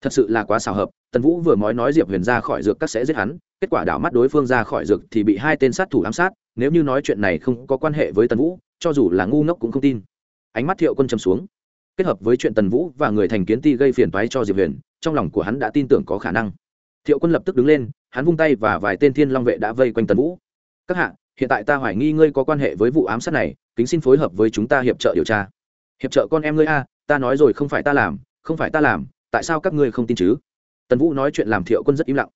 [SPEAKER 1] Thật sự là quá xào hợp, tần vũ vừa mới nói diệp huyền ra khỏi dược các sẽ giết hắn, kết quả đảo mắt đối phương ra khỏi dược thì bị hai tên sát thủ ám sát nếu như nói chuyện này không có quan hệ với tần vũ, cho dù là ngu ngốc cũng không tin. Ánh mắt thiệu quân châm xuống. Kết hợp với chuyện tần vũ và người thành kiến ti gây phiền toái cho diệp huyền, trong lòng của hắn đã tin tưởng có khả năng. Thiệu quân lập tức đứng lên, hắn vung tay và vài tên thiên long vệ đã vây quanh tần vũ. Các hạ, hiện tại ta hoài nghi ngươi có quan hệ với vụ ám sát này, kính xin phối hợp với chúng ta hiệp trợ điều tra. Hiệp trợ con em ngươi a, ta nói rồi không phải ta làm, không phải ta làm, tại sao các ngươi không tin chứ? Tần vũ nói chuyện làm thiệu quân rất im lặng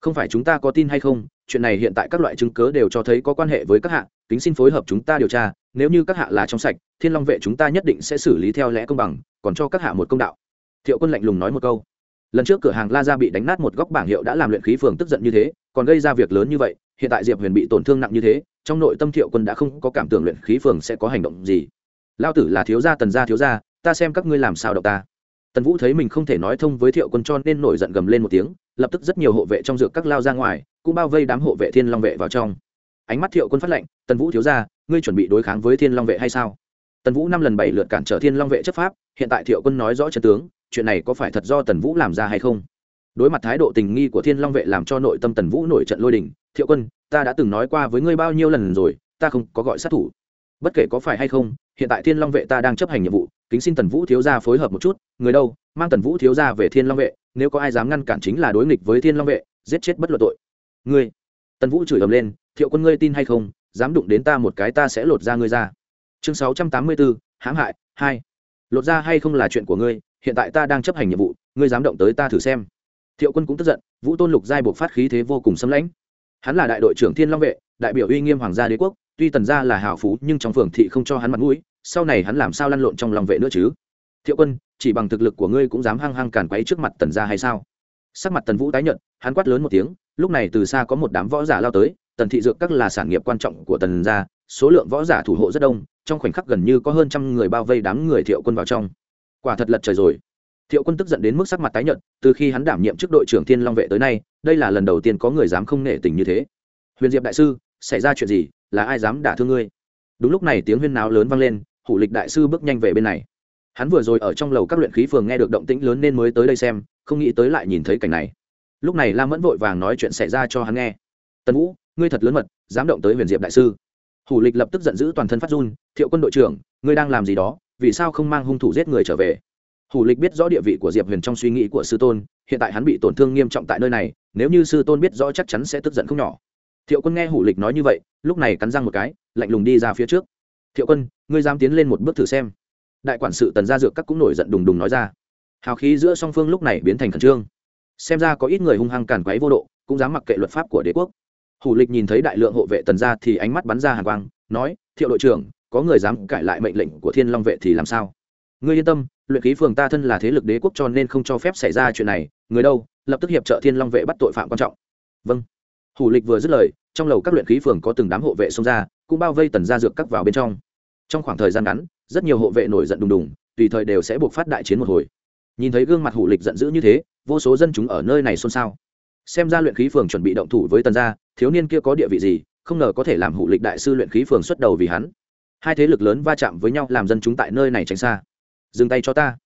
[SPEAKER 1] không phải chúng ta có tin hay không, chuyện này hiện tại các loại chứng cớ đều cho thấy có quan hệ với các hạ, kính xin phối hợp chúng ta điều tra, nếu như các hạ là trong sạch, thiên long vệ chúng ta nhất định sẽ xử lý theo lẽ công bằng, còn cho các hạ một công đạo. Thiệu quân lạnh lùng nói một câu. Lần trước cửa hàng la gia bị đánh nát một góc bảng hiệu đã làm luyện khí phường tức giận như thế, còn gây ra việc lớn như vậy, hiện tại diệp huyền bị tổn thương nặng như thế, trong nội tâm thiệu quân đã không có cảm tưởng luyện khí phường sẽ có hành động gì. Lao tử là thiếu gia, tần gia thiếu gia, ta xem các ngươi làm sao động ta. Tần vũ thấy mình không thể nói thông với thiệu quân cho nên nổi giận gầm lên một tiếng lập tức rất nhiều hộ vệ trong dược các lao ra ngoài, cũng bao vây đám hộ vệ thiên long vệ vào trong. Ánh mắt thiệu quân phát lệnh, tần vũ thiếu gia, ngươi chuẩn bị đối kháng với thiên long vệ hay sao? Tần vũ năm lần bảy lượt cản trở thiên long vệ chấp pháp, hiện tại thiệu quân nói rõ chân tướng, chuyện này có phải thật do tần vũ làm ra hay không? Đối mặt thái độ tình nghi của thiên long vệ làm cho nội tâm tần vũ nổi trận lôi đình, thiệu quân, ta đã từng nói qua với ngươi bao nhiêu lần rồi, ta không có gọi sát thủ. Bất kể có phải hay không, hiện tại thiên long vệ ta đang chấp hành nhiệm vụ, kính xin tần vũ thiếu gia phối hợp một chút, người đâu, mang tần vũ thiếu gia về thiên long vệ nếu có ai dám ngăn cản chính là đối nghịch với thiên long vệ, giết chết bất luận tội. Ngươi, tần vũ chửi ầm lên, thiệu quân ngươi tin hay không? Dám đụng đến ta một cái ta sẽ lột ra ngươi ra. Chương sáu trăm tám mươi bốn hãm hại, hai. Lột ra hay không là chuyện của ngươi, hiện tại ta đang chấp hành nhiệm vụ, ngươi dám động tới ta thử xem. Thiệu quân cũng tức giận, vũ tôn lục giai buộc phát khí thế vô cùng xâm lãnh. Hắn là đại đội trưởng thiên long vệ, đại biểu uy nghiêm hoàng gia đế quốc, tuy tần gia là hào phú nhưng trong phường thị không cho hắn mặt mũi, sau này hắn làm sao lăn lộn trong lòng vệ nữa chứ? Thiệu quân chỉ bằng thực lực của ngươi cũng dám hăng hăng càn quấy trước mặt tần gia hay sao? Sắc mặt tần vũ tái nhợt, hắn quát lớn một tiếng lúc này từ xa có một đám võ giả lao tới tần thị dược các là sản nghiệp quan trọng của tần gia số lượng võ giả thủ hộ rất đông trong khoảnh khắc gần như có hơn trăm người bao vây đám người thiệu quân vào trong. Quả thật lật trời rồi. Thiệu quân tức giận đến mức sắc mặt tái nhợt từ khi hắn đảm nhiệm chức đội trưởng thiên long vệ tới nay đây là lần đầu tiên có người dám không nể tình như thế. Huyền diệp đại sư xảy ra chuyện gì? Là ai dám đả thương ngươi? Đúng lúc này tiếng huyên náo lớn vang lên hủ lịch đại sư bước nhanh về bên này hắn vừa rồi ở trong lầu các luyện khí phường nghe được động tĩnh lớn nên mới tới đây xem, không nghĩ tới lại nhìn thấy cảnh này. Lúc này lam mẫn vội vàng nói chuyện xảy ra cho hắn nghe. Tần vũ, ngươi thật lớn mật, dám động tới huyền diệp đại sư. Hủ lịch lập tức giận dữ toàn thân phát run, thiệu quân đội trưởng, ngươi đang làm gì đó? Vì sao không mang hung thủ giết người trở về? Hủ lịch biết rõ địa vị của diệp huyền trong suy nghĩ của sư tôn, hiện tại hắn bị tổn thương nghiêm trọng tại nơi này, nếu như sư tôn biết rõ chắc chắn sẽ tức giận không nhỏ. Thiệu quân nghe hủ lịch nói như vậy, lúc này cắn răng một cái, lạnh lùng đi ra phía trước. Thiệu quân, ngươi dám tiến lên một bước thử xem đại quản sự tần gia dược các cũng nổi giận đùng đùng nói ra. Hào khí giữa song phương lúc này biến thành khẩn trương. Xem ra có ít người hung hăng càn quấy vô độ, cũng dám mặc kệ luật pháp của đế quốc. Hủ lịch nhìn thấy đại lượng hộ vệ tần gia thì ánh mắt bắn ra hàng quang, nói, thiệu đội trưởng, có người dám cãi lại mệnh lệnh của thiên long vệ thì làm sao? Ngươi yên tâm, luyện khí phường ta thân là thế lực đế quốc cho nên không cho phép xảy ra chuyện này, người đâu, lập tức hiệp trợ thiên long vệ bắt tội phạm quan trọng. Vâng. Hủ lịch vừa dứt lời, trong lầu các luyện khí phường có từng đám hộ vệ xông ra, cũng bao vây tần gia dược các vào bên trong. Trong khoảng thời gian ngắn rất nhiều hộ vệ nổi giận đùng đùng, tùy thời đều sẽ buộc phát đại chiến một hồi. Nhìn thấy gương mặt hủ lịch giận dữ như thế, vô số dân chúng ở nơi này xôn xao. Xem ra luyện khí phường chuẩn bị động thủ với tần gia, thiếu niên kia có địa vị gì, không ngờ có thể làm hủ lịch đại sư luyện khí phường xuất đầu vì hắn. Hai thế lực lớn va chạm với nhau làm dân chúng tại nơi này tránh xa. Dừng tay cho ta.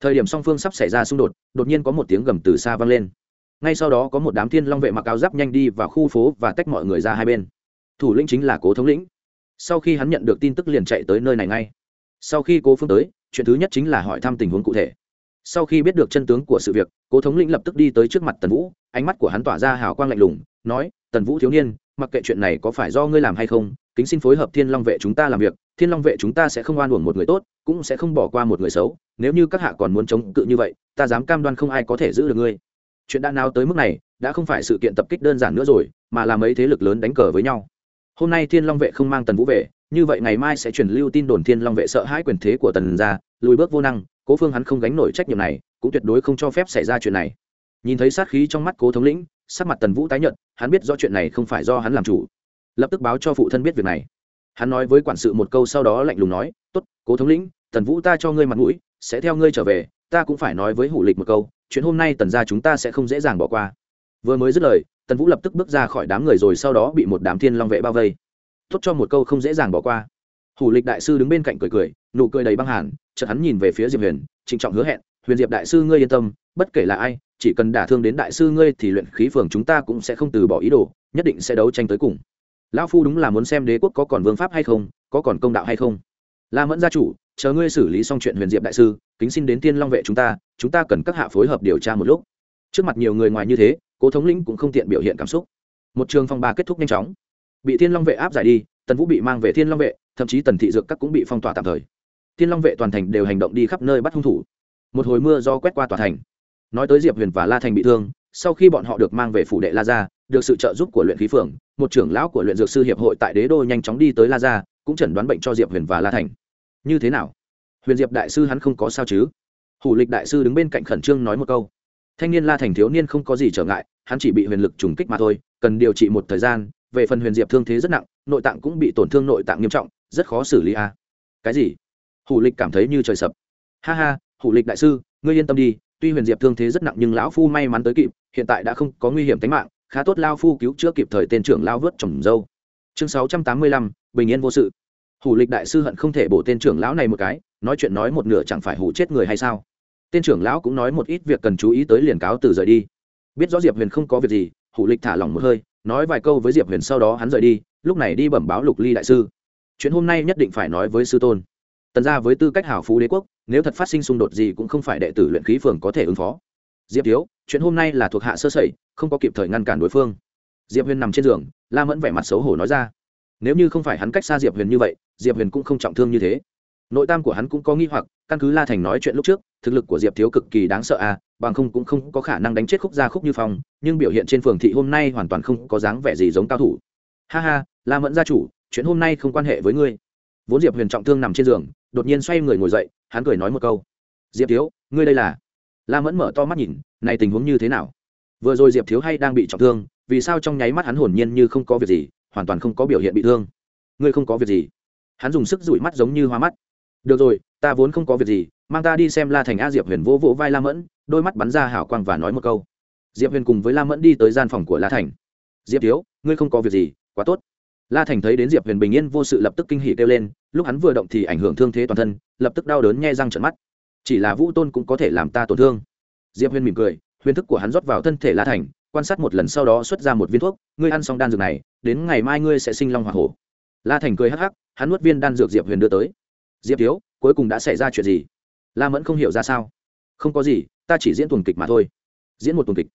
[SPEAKER 1] Thời điểm song phương sắp xảy ra xung đột đột nhiên có một tiếng gầm từ xa vang lên. Ngay sau đó có một đám thiên long vệ mặc áo giáp nhanh đi vào khu phố và tách mọi người ra hai bên. Thủ lĩnh chính là cố thống lĩnh. Sau khi hắn nhận được tin tức liền chạy tới nơi này ngay sau khi cố phương tới, chuyện thứ nhất chính là hỏi thăm tình huống cụ thể. Sau khi biết được chân tướng của sự việc cố thống lĩnh lập tức đi tới trước mặt tần vũ, ánh mắt của hắn tỏa ra hào quang lạnh lùng, nói, tần vũ thiếu niên, mặc kệ chuyện này có phải do ngươi làm hay không, kính xin phối hợp thiên long vệ chúng ta làm việc, thiên long vệ chúng ta sẽ không oan uổng một người tốt, cũng sẽ không bỏ qua một người xấu, nếu như các hạ còn muốn chống cự như vậy, ta dám cam đoan không ai có thể giữ được ngươi. Chuyện đã nào tới mức này, đã không phải sự kiện tập kích đơn giản nữa rồi, mà là mấy thế lực lớn đánh cờ với nhau. Hôm nay thiên long vệ không mang tần vũ về như vậy ngày mai sẽ truyền lưu tin đồn thiên long vệ sợ hãi quyền thế của tần gia, lùi bước vô năng cố phương hắn không gánh nổi trách nhiệm này cũng tuyệt đối không cho phép xảy ra chuyện này. Nhìn thấy sát khí trong mắt cố thống lĩnh sắc mặt tần vũ tái nhận hắn biết do chuyện này không phải do hắn làm chủ. Lập tức báo cho phụ thân biết việc này. Hắn nói với quản sự một câu sau đó lạnh lùng nói t ố t cố thống lĩnh tần vũ ta cho ngươi mặt mũi sẽ theo ngươi trở về ta cũng phải nói với hủ lịch một câu chuyện hôm nay tần ra chúng ta sẽ không dễ dàng bỏ qua. Vừa mới dứt lời tần vũ lập tức bước ra khỏi đám người rồi sau đó bị một đám thiên long vệ bao vây tốt cho một câu không dễ dàng bỏ qua. Hủ lịch đại sư đứng bên cạnh cười cười, nụ cười đầy băng hàn, chợt hắn nhìn về phía diệp huyền, trịnh trọng hứa hẹn, huyền diệp đại sư ngươi yên tâm, bất kể là ai, chỉ cần đả thương đến đại sư ngươi thì luyện khí phường chúng ta cũng sẽ không từ bỏ ý đồ, nhất định sẽ đấu tranh tới cùng. Lão phu đúng là muốn xem đế quốc có còn vương pháp hay không, có còn công đạo hay không. La mẫn gia chủ, chờ ngươi xử lý xong chuyện huyền diệp đại sư, kính xin đến tiên long vệ chúng ta chúng ta cần các hạ phối hợp điều tra một lúc. Trước mặt nhiều người ngoài như thế, cố thống lĩnh cũng không tiện biểu hiện cảm xúc. Một trường phong ba kết thúc nhanh chóng bị thiên long vệ áp giải đi, tần vũ bị mang về thiên long vệ, thậm chí tần thị dược các cũng bị phong tỏa tạm thời. Thiên long vệ toàn thành đều hành động đi khắp nơi bắt hung thủ. Một hồi mưa do quét qua tòa thành. Nói tới diệp huyền và la thành bị thương, sau khi bọn họ được mang về phủ đệ la gia, được sự trợ giúp của luyện khí phường một trưởng lão của luyện dược sư hiệp hội tại đế đô nhanh chóng đi tới la gia, cũng chẩn đoán bệnh cho diệp huyền và la thành. Như thế nào? Huyền diệp đại sư hắn không có sao chứ? Hủ lịch đại sư đứng bên cạnh khẩn trương nói một câu. Thanh niên la thành thiếu niên không có gì trở ngại, hắn chỉ bị huyền lực trùng kích mà thôi, cần điều trị một thời gian về phần huyền diệp thương thế rất nặng, nội tạng cũng bị tổn thương nội tạng nghiêm trọng, rất khó xử lý a. À. cái gì? Hủ lịch cảm thấy như trời sập. Ha ha, hủ lịch đại sư, ngươi yên tâm đi, tuy huyền diệp thương thế rất nặng nhưng lão phu may mắn tới kịp, hiện tại đã không có nguy hiểm tính mạng, khá tốt lao phu cứu chữa kịp thời tên trưởng lao vớt trồng dâu. Chương sáu trăm tám mươi lăm, bình yên vô sự. Hủ lịch đại sư hận không thể bổ tên trưởng lão này một cái, nói chuyện nói một nửa chẳng phải hủ chết người hay sao? Tên trưởng lão cũng nói một ít việc cần chú ý tới liền cáo từ rời đi. Biết rõ diệp huyền không có việc gì, hủ lịch thả lỏng một hơi nói vài câu với diệp huyền sau đó hắn rời đi, lúc này đi bẩm báo lục ly đại sư. Chuyện hôm nay nhất định phải nói với sư tôn. Tần ra với tư cách hảo phú đế quốc, nếu thật phát sinh xung đột gì cũng không phải đệ tử luyện khí phường có thể ứng phó. Diệp thiếu, chuyện hôm nay là thuộc hạ sơ sẩy, không có kịp thời ngăn cản đối phương. Diệp huyền nằm trên giường, la mẫn vẻ mặt xấu hổ nói ra. Nếu như không phải hắn cách xa diệp huyền như vậy, diệp huyền cũng không trọng thương như thế. Nội tam của hắn cũng có nghi hoặc, căn cứ la thành nói chuyện lúc trước, thực lực của diệp thiếu cực kỳ đáng sợ à bằng không cũng không có khả năng đánh chết khúc gia khúc như phong, nhưng biểu hiện trên phường thị hôm nay hoàn toàn không có dáng vẻ gì giống cao thủ. Ha ha, la mẫn gia chủ, chuyện hôm nay không quan hệ với ngươi. Vốn diệp huyền trọng thương nằm trên giường, đột nhiên xoay người ngồi dậy, hắn cười nói một câu. Diệp thiếu, ngươi đây là? La mẫn mở to mắt nhìn, này tình huống như thế nào? Vừa rồi diệp thiếu hay đang bị trọng thương, vì sao trong nháy mắt hắn hồn nhiên như không có việc gì, hoàn toàn không có biểu hiện bị thương? Ngươi không có việc gì. Hắn dùng sức rủi mắt giống như hoa mắt. Được rồi, ta vốn không có việc gì mang ta đi xem la thành a diệp huyền vỗ vỗ vai la mẫn, đôi mắt bắn ra hảo quang và nói một câu. Diệp huyền cùng với la mẫn đi tới gian phòng của la thành. Diệp thiếu, ngươi không có việc gì, quá tốt. La thành thấy đến diệp huyền bình yên vô sự lập tức kinh hỉ kêu lên, lúc hắn vừa động thì ảnh hưởng thương thế toàn thân, lập tức đau đớn nghe răng trận mắt. Chỉ là vũ tôn cũng có thể làm ta tổn thương. Diệp huyền mỉm cười, huyền thức của hắn rót vào thân thể la thành, quan sát một lần sau đó xuất ra một viên thuốc, ngươi ăn xong đan dược này, đến ngày mai ngươi sẽ sinh long h o hổ. La thành cười hắc hắc, hắn nuốt viên đan dược diệp huyền đưa tới. Diệp thiếu, cuối cùng đã xảy ra chuyện gì? La mẫn không hiểu ra sao. Không có gì, ta chỉ diễn tuần kịch mà thôi. Diễn một tuần kịch.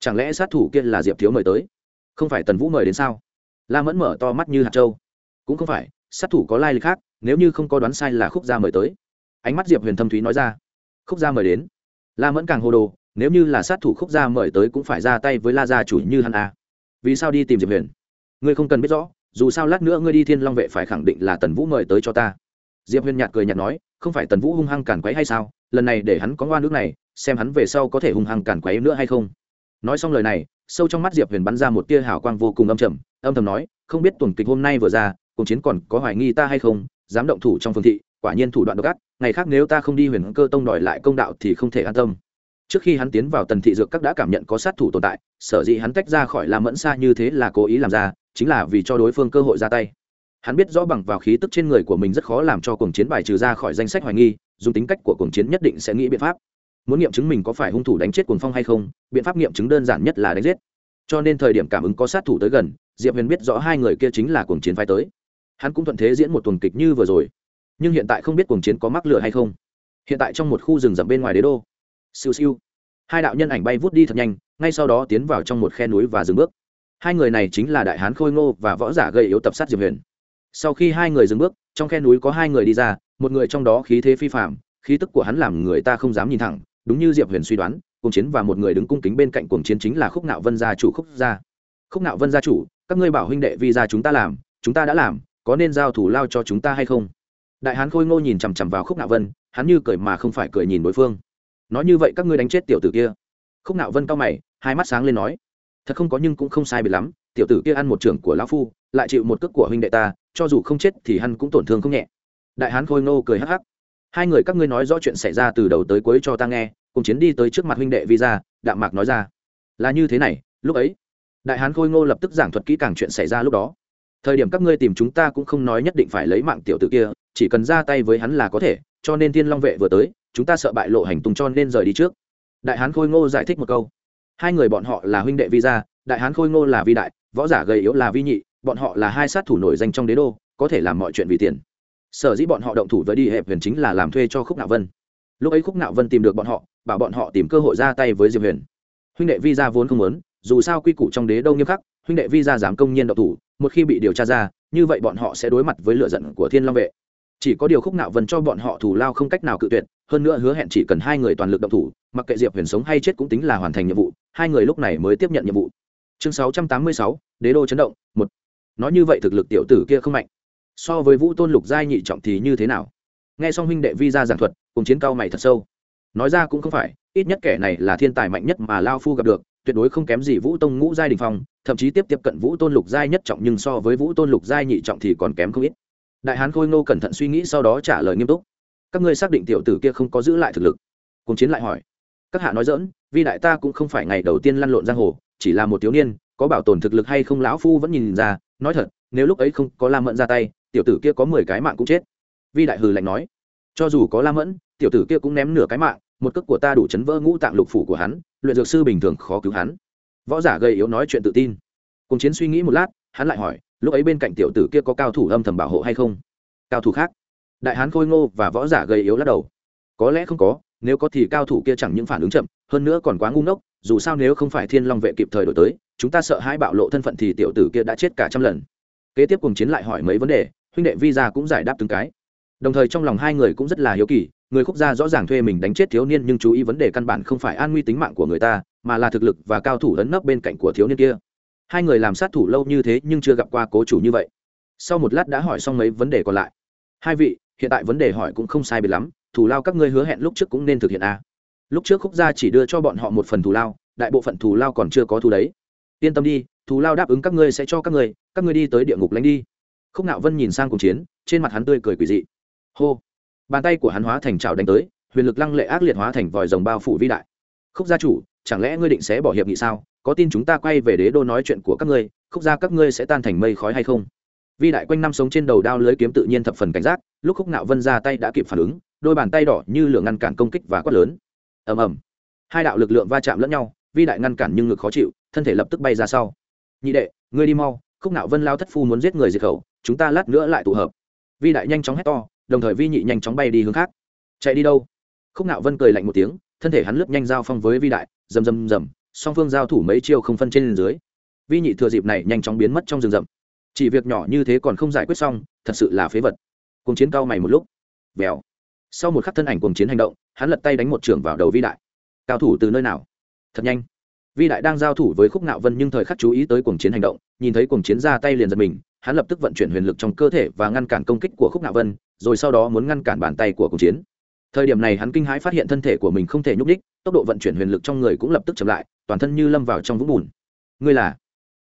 [SPEAKER 1] Chẳng lẽ sát thủ kia là diệp thiếu mời tới? Không phải tần vũ mời đến sao? La mẫn mở to mắt như hạt trâu cũng không phải, sát thủ có lai lịch khác, nếu như không có đoán sai là khúc gia mời tới. Ánh mắt diệp huyền thâm thúy nói ra. Khúc gia mời đến. La mẫn càng hồ đồ, nếu như là sát thủ khúc gia mời tới cũng phải ra tay với la gia chủ như hắn à? vì sao đi tìm diệp huyền? Ngươi không cần biết rõ, dù sao lát nữa ngươi đi thiên long vệ phải khẳng định là tần vũ mời tới cho ta diệp huyền nhạt cười nhạt nói, không phải tần vũ hung hăng càn quấy hay sao? Lần này để hắn có ngoan nước này, xem hắn về sau có thể hung hăng càn quấy nữa hay không. Nói xong lời này, sâu trong mắt diệp huyền bắn ra một tia hào quang vô cùng âm trầm, âm thầm nói, không biết tuần kịch hôm nay vừa ra cùng chiến còn có hoài nghi ta hay không? Dám động thủ trong phương thị, quả nhiên thủ đoạn độc ác, ngày khác nếu ta không đi huyền cơ tông đòi lại công đạo thì không thể an tâm. Trước khi hắn tiến vào tần thị dược các đã cảm nhận có sát thủ tồn tại, sở dĩ hắn tách ra khỏi làm mẫn xa như thế là cố ý làm ra, chính là vì cho đối phương cơ hội ra tay hắn biết rõ bằng vào khí tức trên người của mình rất khó làm cho cuồng chiến bài trừ ra khỏi danh sách hoài nghi, dùng tính cách của cuồng chiến nhất định sẽ nghĩ biện pháp. Muốn nghiệm chứng mình có phải hung thủ đánh chết cuồng phong hay không, biện pháp nghiệm chứng đơn giản nhất là đánh giết. Cho nên thời điểm cảm ứng có sát thủ tới gần, diệp huyền biết rõ hai người kia chính là cuồng chiến phái tới. Hắn cũng thuận thế diễn một tuần kịch như vừa rồi. Nhưng hiện tại không biết cuồng chiến có mắc lửa hay không. Hiện tại trong một khu rừng rậm bên ngoài đế đô. Siêu siêu. Hai đạo nhân ảnh bay vút đi thật nhanh, ngay sau đó tiến vào trong một khe núi và dừng bước. Hai người này chính là đại hán khôi ngô và võ giả gây yếu tập sát diệp huyền sau khi hai người dừng bước, trong khe núi có hai người đi ra, một người trong đó khí thế phi phạm khí tức của hắn làm người ta không dám nhìn thẳng, đúng như diệp huyền suy đoán cùng chiến và một người đứng cung kính bên cạnh cuồng chiến chính là khúc nạo vân gia chủ khúc gia. Khúc nạo vân gia chủ, các ngươi bảo huynh đệ vì gia chúng ta làm, chúng ta đã làm, có nên giao thủ lao cho chúng ta hay không? Đại hán khôi ngô nhìn chằm chằm vào khúc nạo vân, hắn như cười mà không phải cười nhìn đối phương. Nói như vậy các ngươi đánh chết tiểu tử kia. Khúc nạo vân cao mày, hai mắt sáng lên nói, thật không có nhưng cũng không sai biệt lắm tiểu tử kia ăn một trưởng của lão phu, lại chịu một cước của huynh đệ ta, cho dù không chết thì hắn cũng tổn thương không nhẹ. Đại hán khôi ngô cười hắc hắc. Hai người các ngươi nói rõ chuyện xảy ra từ đầu tới cuối cho ta nghe, cùng chiến đi tới trước mặt huynh đệ vi ra đạm mạc nói ra. Là như thế này, lúc ấy, đại hán khôi ngô lập tức giảng thuật kỹ càng chuyện xảy ra lúc đó. Thời điểm các ngươi tìm chúng ta cũng không nói nhất định phải lấy mạng tiểu tử kia, chỉ cần ra tay với hắn là có thể, cho nên thiên long vệ vừa tới, chúng ta sợ bại lộ hành tung cho nên rời đi trước. Đại hán khôi ngô giải thích một câu. Hai người bọn họ là huynh đệ vi gia, đại hán khôi ngô là vi đại võ giả gầy yếu là vi nhị, bọn họ là hai sát thủ nổi danh trong đế đô, có thể làm mọi chuyện vì tiền. Sở dĩ bọn họ động thủ với đi hẹp huyền chính là làm thuê cho khúc nạo vân. Lúc ấy khúc nạo vân tìm được bọn họ, bảo bọn họ tìm cơ hội ra tay với diệp huyền. Huynh đệ vi gia vốn không muốn, dù sao quy củ trong đế đô nghiêm khắc, huynh đệ vi gia dám công nhiên động thủ, một khi bị điều tra ra, như vậy bọn họ sẽ đối mặt với lựa giận của thiên long vệ. Chỉ có điều khúc nạo vân cho bọn họ thủ lao không cách nào cự tuyệt, hơn nữa hứa hẹn chỉ cần hai người toàn lực động thủ, mặc kệ diệp huyền sống hay chết cũng tính là hoàn thành nhiệm vụ, hai người lúc này mới tiếp nhận nhiệm vụ chương sáu trăm tám mươi sáu, đế đô chấn động, một. Nói như vậy thực lực tiểu tử kia không mạnh. So với vũ tôn lục giai nhị trọng thì như thế nào? Nghe xong huynh đệ vi ra giảng thuật, cùng chiến cao mày thật sâu. Nói ra cũng không phải, ít nhất kẻ này là thiên tài mạnh nhất mà lao phu gặp được, tuyệt đối không kém gì vũ tông ngũ giai đình phong, thậm chí tiếp tiếp cận vũ tôn lục giai nhất trọng nhưng so với vũ tôn lục giai nhị trọng thì còn kém không ít. Đại hán khôi ngô cẩn thận suy nghĩ sau đó trả lời nghiêm túc. Các ngươi xác định tiểu tử kia không có giữ lại thực lực. Cùng chiến lại hỏi. Các hạ nói dỡn vì đại ta cũng không phải ngày đầu tiên lăn lộn giang hồ chỉ là một thiếu niên, có bảo tồn thực lực hay không lão phu vẫn nhìn ra, nói thật, nếu lúc ấy không có la mẫn ra tay, tiểu tử kia có mười cái mạng cũng chết. Vi đại hừ lạnh nói, cho dù có la mẫn, tiểu tử kia cũng ném nửa cái mạng, một cước của ta đủ chấn vỡ ngũ tạng lục phủ của hắn, luyện dược sư bình thường khó cứu hắn. Võ giả gây yếu nói chuyện tự tin. Cùng chiến suy nghĩ một lát, hắn lại hỏi, lúc ấy bên cạnh tiểu tử kia có cao thủ âm thầm bảo hộ hay không? Cao thủ khác. Đại hán khôi ngô và võ giả gây yếu lắc đầu. Có lẽ không có, nếu có thì cao thủ kia chẳng những phản ứng chậm, hơn nữa còn quá ngu ngốc dù sao nếu không phải thiên long vệ kịp thời đổi tới, chúng ta sợ hai bạo lộ thân phận thì tiểu tử kia đã chết cả trăm lần. Kế tiếp cùng chiến lại hỏi mấy vấn đề, huynh đệ vi ra cũng giải đáp từng cái. Đồng thời trong lòng hai người cũng rất là hiếu kỳ, người khúc gia rõ ràng thuê mình đánh chết thiếu niên nhưng chú ý vấn đề căn bản không phải an nguy tính mạng của người ta, mà là thực lực và cao thủ lấn nấp bên cạnh của thiếu niên kia. Hai người làm sát thủ lâu như thế nhưng chưa gặp qua cố chủ như vậy. Sau một lát đã hỏi xong mấy vấn đề còn lại. Hai vị, hiện tại vấn đề hỏi cũng không sai biệt lắm thủ lao các ngươi hứa hẹn lúc trước cũng nên thực hiện a à lúc trước khúc gia chỉ đưa cho bọn họ một phần thù lao, đại bộ phận thù lao còn chưa có thù đấy. Yên tâm đi, thù lao đáp ứng các ngươi sẽ cho các ngươi các ngươi đi tới địa ngục lánh đi. Khúc nạo vân nhìn sang cùng chiến, trên mặt hắn tươi cười quỳ dị. Hô! Bàn tay của hắn hóa thành trào đánh tới, huyền lực lăng lệ ác liệt hóa thành vòi rồng bao phủ vĩ đại. Khúc gia chủ, chẳng lẽ ngươi định sẽ bỏ hiệp nghị sao? Có tin chúng ta quay về đế đô nói chuyện của các ngươi, khúc gia các ngươi sẽ tan thành mây khói hay không? Vi đại quanh năm sống trên đầu đao lưới kiếm tự nhiên thập phần cảnh giác, lúc khúc nạo vân ra tay đã kịp phản ứng, đôi bàn tay đỏ như lửa ngăn cản công kích và quát lớn ầm ầm. Hai đạo lực lượng va chạm lẫn nhau, vi đại ngăn cản nhưng ngực khó chịu, thân thể lập tức bay ra sau. Nhị đệ, ngươi đi mau, khúc nạo vân lao thất phu muốn giết người diệt khẩu, chúng ta lát nữa lại tụ hợp. Vi đại nhanh chóng hét to, đồng thời vi nhị nhanh chóng bay đi hướng khác. Chạy đi đâu? Khúc nạo vân cười lạnh một tiếng, thân thể hắn lướt nhanh giao phong với vi đại, rầm rầm rầm, song phương giao thủ mấy chiêu không phân trên dưới. Vi nhị thừa dịp này nhanh chóng biến mất trong rừng rậm. Chỉ việc nhỏ như thế còn không giải quyết xong, thật sự là phế vật. Cùng chiến cao mày một lúc. Vèo sau một khắc thân ảnh Cuồng chiến hành động, hắn lật tay đánh một trưởng vào đầu vi đại. Cao thủ từ nơi nào? Thật nhanh. Vi đại đang giao thủ với khúc nạo vân nhưng thời khắc chú ý tới cuồng chiến hành động, nhìn thấy cuồng chiến ra tay liền giật mình, hắn lập tức vận chuyển huyền lực trong cơ thể và ngăn cản công kích của khúc nạo vân, rồi sau đó muốn ngăn cản bàn tay của cuồng chiến. Thời điểm này hắn kinh hãi phát hiện thân thể của mình không thể nhúc đích tốc độ vận chuyển huyền lực trong người cũng lập tức chậm lại, toàn thân như lâm vào trong vũng bùn. Ngươi là?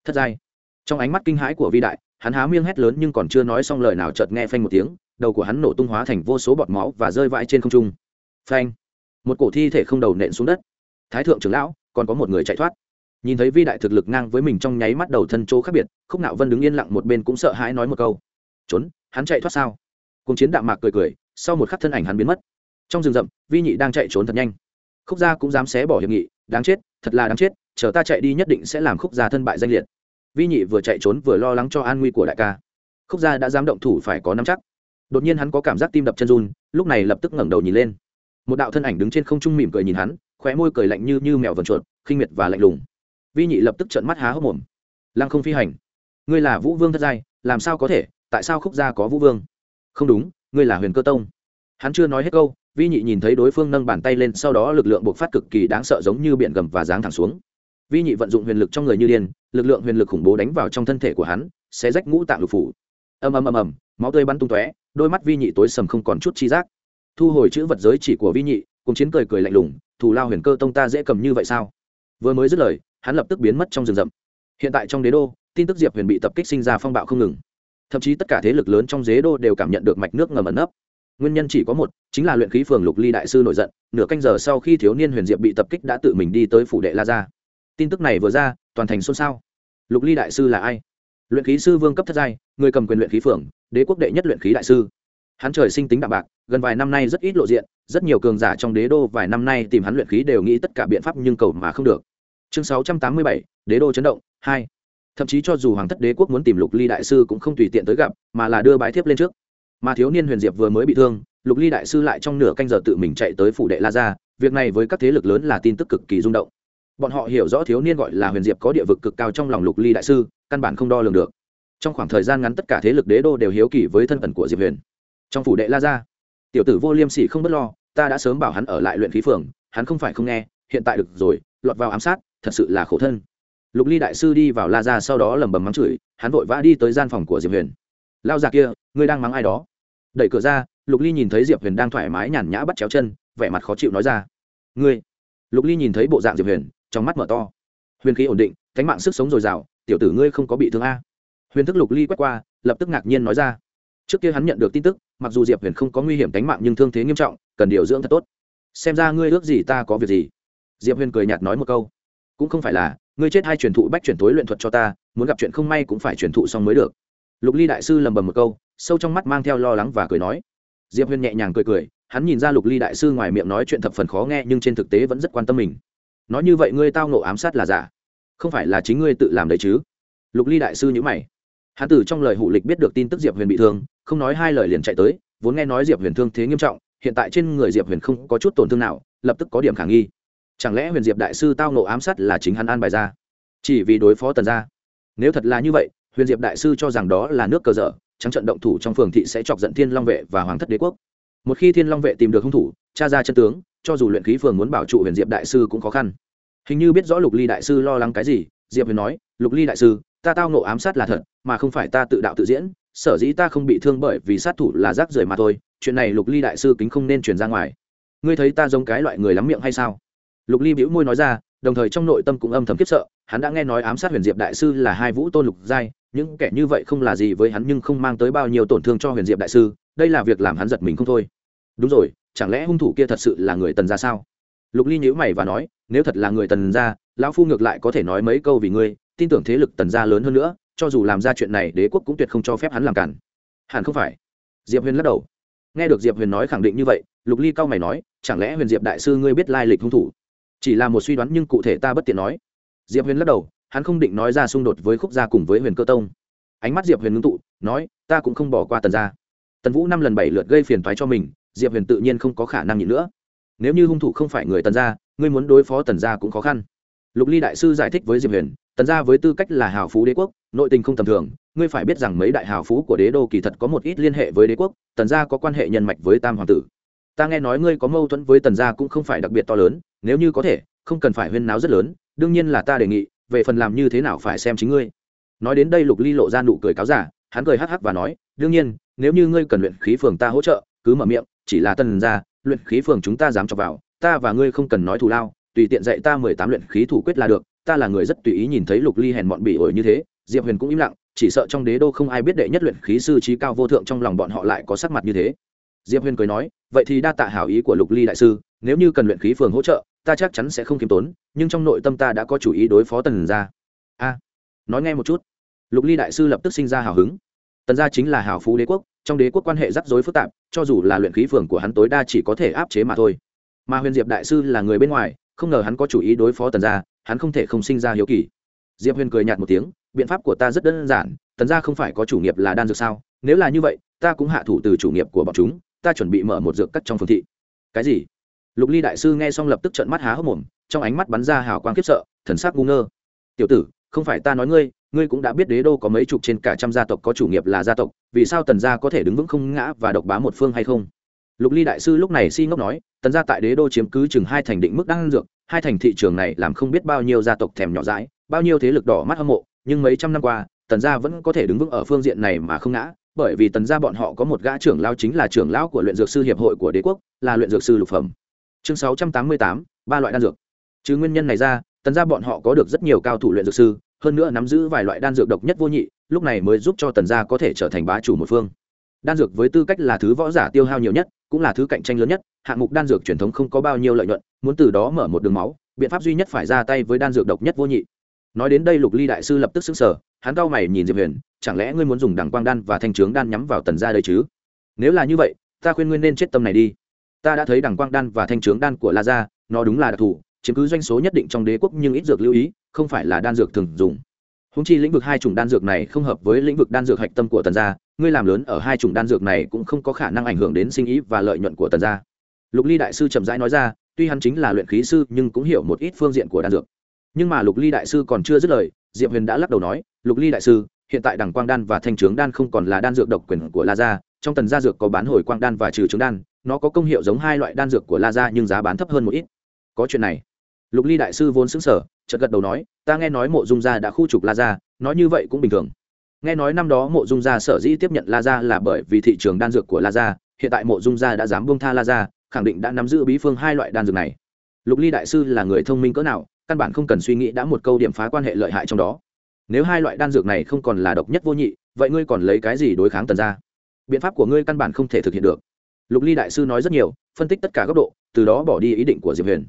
[SPEAKER 1] Thất giai trong ánh mắt kinh hãi của vi đại, hắn há miệng hét lớn nhưng còn chưa nói xong lời nào chợt nghe phanh một tiếng đầu của hắn nổ tung hóa thành vô số bọt máu và rơi vãi trên không trung. Phanh! Một cổ thi thể không đầu nện xuống đất. Thái thượng trưởng lão, còn có một người chạy thoát. Nhìn thấy vi đại thực lực ngang với mình trong nháy mắt đầu thân chỗ khác biệt, khúc nạo vân đứng yên lặng một bên cũng sợ hãi nói một câu. Trốn, hắn chạy thoát sao? Cùng chiến đạm mạc cười cười, sau một khắc thân ảnh hắn biến mất. Trong rừng rậm, vi nhị đang chạy trốn thật nhanh. Khúc gia cũng dám xé bỏ hiệp nghị, đáng chết, thật là đáng chết, chờ ta chạy đi nhất định sẽ làm khúc gia thân bại danh liệt. Vi nhị vừa chạy trốn vừa lo lắng cho an nguy của đại ca. Khúc gia đã dám động thủ phải có nắm chắc đột nhiên hắn có cảm giác tim đập chân run, lúc này lập tức ngẩng đầu nhìn lên. Một đạo thân ảnh đứng trên không trung mỉm cười nhìn hắn, khóe môi cười lạnh như như mèo vần chuột, khinh miệt và lạnh lùng. Vi nhị lập tức trợn mắt há hốc mồm. Lăng không phi hành. Ngươi là vũ vương thất giai, làm sao có thể, tại sao khúc gia có vũ vương? Không đúng, ngươi là huyền cơ tông. Hắn chưa nói hết câu, vi nhị nhìn thấy đối phương nâng bàn tay lên, sau đó lực lượng bộc phát cực kỳ đáng sợ giống như biển gầm và giáng thẳng xuống. Vi nhị vận dụng huyền lực trong người như điên, lực lượng huyền lực khủng bố đánh vào trong thân thể của hắn sẽ rách ngũ tạng lục phủ. Ầm ầm ầm ầm máu tươi bắn tung tóe, đôi mắt vi nhị tối sầm không còn chút chi giác. Thu hồi chữ vật giới chỉ của vi nhị, cùng chiến cười cười lạnh lùng, thù lao huyền cơ tông ta dễ cầm như vậy sao? Vừa mới dứt lời, hắn lập tức biến mất trong rừng rậm. Hiện tại trong đế đô, tin tức diệp huyền bị tập kích sinh ra phong bạo không ngừng. Thậm chí tất cả thế lực lớn trong dế đô đều cảm nhận được mạch nước ngầm ẩn nấp. Nguyên nhân chỉ có một, chính là luyện khí phường lục ly đại sư nổi giận, nửa canh giờ sau khi thiếu niên huyền diệp bị tập kích đã tự mình đi tới phủ đệ la gia. Tin tức này vừa ra, toàn thành xôn xao. Lục ly đại sư là ai? Luyện khí sư vương cấp thất giai người cầm quyền luyện khí phường đế quốc đệ nhất luyện khí đại sư. Hắn trời sinh tính đạm bạc, gần vài năm nay rất ít lộ diện, rất nhiều cường giả trong đế đô vài năm nay tìm hắn luyện khí đều nghĩ tất cả biện pháp nhưng cầu mà không được. Chương sáu trăm tám mươi bảy, đế đô chấn động, hai. Thậm chí cho dù hoàng thất đế quốc muốn tìm lục ly đại sư cũng không tùy tiện tới gặp, mà là đưa bái thiếp lên trước. Mà thiếu niên huyền diệp vừa mới bị thương, lục ly đại sư lại trong nửa canh giờ tự mình chạy tới phủ đệ la gia, việc này với các thế lực lớn là tin tức cực kỳ rung động. Bọn họ hiểu rõ thiếu niên gọi là huyền diệp có địa vực cực cao trong lòng lục ly đại sư, căn bản không đo lường được trong khoảng thời gian ngắn tất cả thế lực đế đô đều hiếu kỳ với thân phận của diệp huyền trong phủ đệ la gia tiểu tử vô liêm sỉ không b ấ t lo ta đã sớm bảo hắn ở lại luyện khí phường hắn không phải không nghe hiện tại được rồi lọt vào ám sát thật sự là khổ thân lục ly đại sư đi vào la gia sau đó lẩm bẩm mắng chửi hắn vội vã đi tới gian phòng của diệp huyền lao già kia ngươi đang mắng ai đó đẩy cửa ra lục ly nhìn thấy diệp huyền đang thoải mái nhàn nhã bắt chéo chân vẻ mặt khó chịu nói ra ngươi lục ly nhìn thấy bộ dạng diệp huyền trong mắt mở to huyền khí ổn định cánh mạng sức sống dồi dào tiểu tử ngươi không có bị thương a huyền thức lục ly quét qua, lập tức ngạc nhiên nói ra. Trước kia hắn nhận được tin tức, mặc dù diệp huyền không có nguy hiểm tính mạng nhưng thương thế nghiêm trọng, cần điều dưỡng thật tốt. Xem ra ngươi ước gì ta có việc gì? Diệp huyền cười nhạt nói một câu. Cũng không phải là, ngươi chết hay truyền thụ bách truyền thối luyện thuật cho ta, muốn gặp chuyện không may cũng phải truyền thụ xong mới được. Lục ly đại sư lầm bầm một câu, sâu trong mắt mang theo lo lắng và cười nói. Diệp huyền nhẹ nhàng cười cười, hắn nhìn ra lục ly đại sư ngoài miệng nói chuyện thập phần khó nghe nhưng trên thực tế vẫn rất quan tâm mình. Nói như vậy ngươi tao nộ ám sát là giả. Không phải là chính ngươi tự làm đấy chứ? Lục ly đại sư nhữ mày hắn từ trong lời hụ lịch biết được tin tức diệp huyền bị thương, không nói hai lời liền chạy tới, vốn nghe nói diệp huyền thương thế nghiêm trọng, hiện tại trên người diệp huyền không có chút tổn thương nào, lập tức có điểm khả nghi. Chẳng lẽ huyền diệp đại sư tao nộ ám sát là chính hắn an bài ra? Chỉ vì đối phó tần gia. Nếu thật là như vậy, huyền diệp đại sư cho rằng đó là nước cờ dở, trắng trận động thủ trong phường thị sẽ chọc giận thiên long vệ và hoàng thất đế quốc. Một khi thiên long vệ tìm được hung thủ, tra ra chân tướng, cho dù luyện khí phường muốn bảo trụ huyền diệp đại sư cũng khó khăn. Hình như biết rõ lục ly đại sư lo lắng cái gì, diệp huyền nói, lục ly đại sư ta tao nộ ám sát là thật, mà không phải ta tự đạo tự diễn, sở dĩ ta không bị thương bởi vì sát thủ là rác rưởi mà thôi, chuyện này lục ly đại sư kính không nên truyền ra ngoài. Ngươi thấy ta giống cái loại người lắm miệng hay sao? Lục ly bĩu môi nói ra, đồng thời trong nội tâm cũng âm thầm kiếp sợ, hắn đã nghe nói ám sát huyền diệp đại sư là hai vũ tôn lục giai, những kẻ như vậy không là gì với hắn nhưng không mang tới bao nhiêu tổn thương cho huyền diệp đại sư, đây là việc làm hắn giật mình không thôi. Đúng rồi, chẳng lẽ hung thủ kia thật sự là người tần ra sao? Lục ly nhíu mày và nói, nếu thật là người tần ra lão phu ngược lại có thể nói mấy câu vì ngươi tin tưởng thế lực tần gia lớn hơn nữa, cho dù làm ra chuyện này, đế quốc cũng tuyệt không cho phép hắn làm cản. Hẳn không phải. Diệp huyền lắc đầu. Nghe được diệp huyền nói khẳng định như vậy, lục ly cao mày nói, chẳng lẽ huyền diệp đại sư ngươi biết lai lịch hung thủ? Chỉ là một suy đoán nhưng cụ thể ta bất tiện nói. Diệp huyền lắc đầu, hắn không định nói ra xung đột với khúc gia cùng với huyền cơ tông. Ánh mắt diệp huyền ngưng tụ, nói, ta cũng không bỏ qua tần gia. Tần vũ năm lần bảy lượt gây phiền thoái cho mình, diệp huyền tự nhiên không có khả năng nhịn nữa. Nếu như hung thủ không phải người tần gia, ngươi muốn đối phó tần gia cũng khó khăn. Lục ly đại sư giải thích với diệp huyền tần gia với tư cách là hào phú đế quốc, nội tình không tầm thường, ngươi phải biết rằng mấy đại hào phú của đế đô kỳ thật có một ít liên hệ với đế quốc, tần gia có quan hệ nhân mạch với tam hoàng tử. Ta nghe nói ngươi có mâu thuẫn với tần gia cũng không phải đặc biệt to lớn, nếu như có thể, không cần phải huyên náo rất lớn, đương nhiên là ta đề nghị, về phần làm như thế nào phải xem chính ngươi. Nói đến đây lục ly lộ ra nụ cười cáo giả, hắn cười hắc hắc và nói, đương nhiên, nếu như ngươi cần luyện khí phường ta hỗ trợ, cứ mở miệng, chỉ là tần gia, luyện khí phường chúng ta dám cho vào, ta và ngươi không cần nói thù lao, tùy tiện dạy ta mười tám luyện khí thủ quyết là được ta là người rất tùy ý nhìn thấy lục ly hèn bọn bị ổi như thế, diệp huyền cũng im lặng, chỉ sợ trong đế đô không ai biết đệ nhất luyện khí sư trí cao vô thượng trong lòng bọn họ lại có sắc mặt như thế. Diệp huyền cười nói, vậy thì đa tạ hảo ý của lục ly đại sư, nếu như cần luyện khí phường hỗ trợ, ta chắc chắn sẽ không kiêm tốn, nhưng trong nội tâm ta đã có chủ ý đối phó tần gia. A, nói nghe một chút. Lục ly đại sư lập tức sinh ra hào hứng. Tần gia chính là hào phú đế quốc, trong đế quốc quan hệ rắc rối phức tạp, cho dù là luyện khí phường của hắn tối đa chỉ có thể áp chế mà thôi. Mà huyền diệp đại sư là người bên ngoài, không ngờ hắn có chủ ý đối phó tần gia hắn không thể không sinh ra hiếu kỳ. Diệp huyền cười nhạt một tiếng, biện pháp của ta rất đơn giản, tần gia không phải có chủ nghiệp là đan dược sao? Nếu là như vậy, ta cũng hạ thủ từ chủ nghiệp của bọn chúng, ta chuẩn bị mở một dược cắt trong phương thị. Cái gì? Lục ly đại sư nghe xong lập tức trợn mắt há hốc mồm, trong ánh mắt bắn ra hào quang khiếp sợ, thần sắc ngu ngơ. Tiểu tử, không phải ta nói ngươi ngươi cũng đã biết đế đô có mấy chục trên cả trăm gia tộc có chủ nghiệp là gia tộc, vì sao tần gia có thể đứng vững không ngã và độc bá một phương hay không? Lục ly đại sư lúc này si ngốc nói, tần gia tại đế đô chiếm cứ chừng hai thành định mức đang dược hai thành thị trường này làm không biết bao nhiêu gia tộc thèm nhỏ dãi, bao nhiêu thế lực đỏ mắt hâm mộ, nhưng mấy trăm năm qua, tần gia vẫn có thể đứng vững ở phương diện này mà không ngã, bởi vì tần gia bọn họ có một gã trưởng lao chính là trưởng lão của luyện dược sư hiệp hội của đế quốc, là luyện dược sư lục phẩm. Chương sáu trăm tám mươi tám, ba loại đan dược. Chứ nguyên nhân này ra, tần gia bọn họ có được rất nhiều cao thủ luyện dược sư, hơn nữa nắm giữ vài loại đan dược độc nhất vô nhị, lúc này mới giúp cho tần gia có thể trở thành bá chủ một phương. Đan dược với tư cách là thứ võ giả tiêu hao nhiều nhất, cũng là thứ cạnh tranh lớn nhất, hạng mục đan dược truyền thống không có bao nhiêu lợi nhuận muốn từ đó mở một đường máu, biện pháp duy nhất phải ra tay với đan dược độc nhất vô nhị. Nói đến đây lục ly đại sư lập tức xứng sở hắn cau mày nhìn diệp huyền, chẳng lẽ ngươi muốn dùng đằng quang đan và thanh trướng đan nhắm vào tần gia đây chứ? Nếu là như vậy, ta khuyên ngươi nên chết tâm này đi. Ta đã thấy đằng quang đan và thanh trướng đan của la gia, nó đúng là đặc thù, chiếm cứ doanh số nhất định trong đế quốc nhưng ít dược lưu ý, không phải là đan dược thường dùng. Húng chi lĩnh vực hai chủng đan dược này không hợp với lĩnh vực đan dược hạch tâm của tần gia, ngươi làm lớn ở hai chủng đan dược này cũng không có khả năng ảnh hưởng đến sinh ý và lợi nhuận của tần gia. Lục ly đại sư chậm rãi nói ra tuy hắn chính là luyện khí sư, nhưng cũng hiểu một ít phương diện của đan dược. Nhưng mà lục ly đại sư còn chưa dứt lời, diệp huyền đã lắc đầu nói, lục ly đại sư, hiện tại đằng quang đan và thanh trướng đan không còn là đan dược độc quyền của la gia. Trong tần gia dược có bán hồi quang đan và trừ trướng đan, nó có công hiệu giống hai loại đan dược của la gia, nhưng giá bán thấp hơn một ít. Có chuyện này. Lục ly đại sư vốn xứng sở chợt gật đầu nói, ta nghe nói mộ dung gia đã khu trục la gia, nói như vậy cũng bình thường. Nghe nói năm đó mộ dung gia sở dĩ tiếp nhận la gia là bởi vì thị trường đan dược của la gia, hiện tại mộ dung gia đã dám buông tha la gia khẳng định đã nắm giữ bí phương hai loại đan dược này. Lục ly đại sư là người thông minh cỡ nào, căn bản không cần suy nghĩ đã một câu điểm phá quan hệ lợi hại trong đó. Nếu hai loại đan dược này không còn là độc nhất vô nhị, vậy ngươi còn lấy cái gì đối kháng tần gia? Biện pháp của ngươi căn bản không thể thực hiện được. Lục ly đại sư nói rất nhiều, phân tích tất cả góc độ, từ đó bỏ đi ý định của diệp huyền.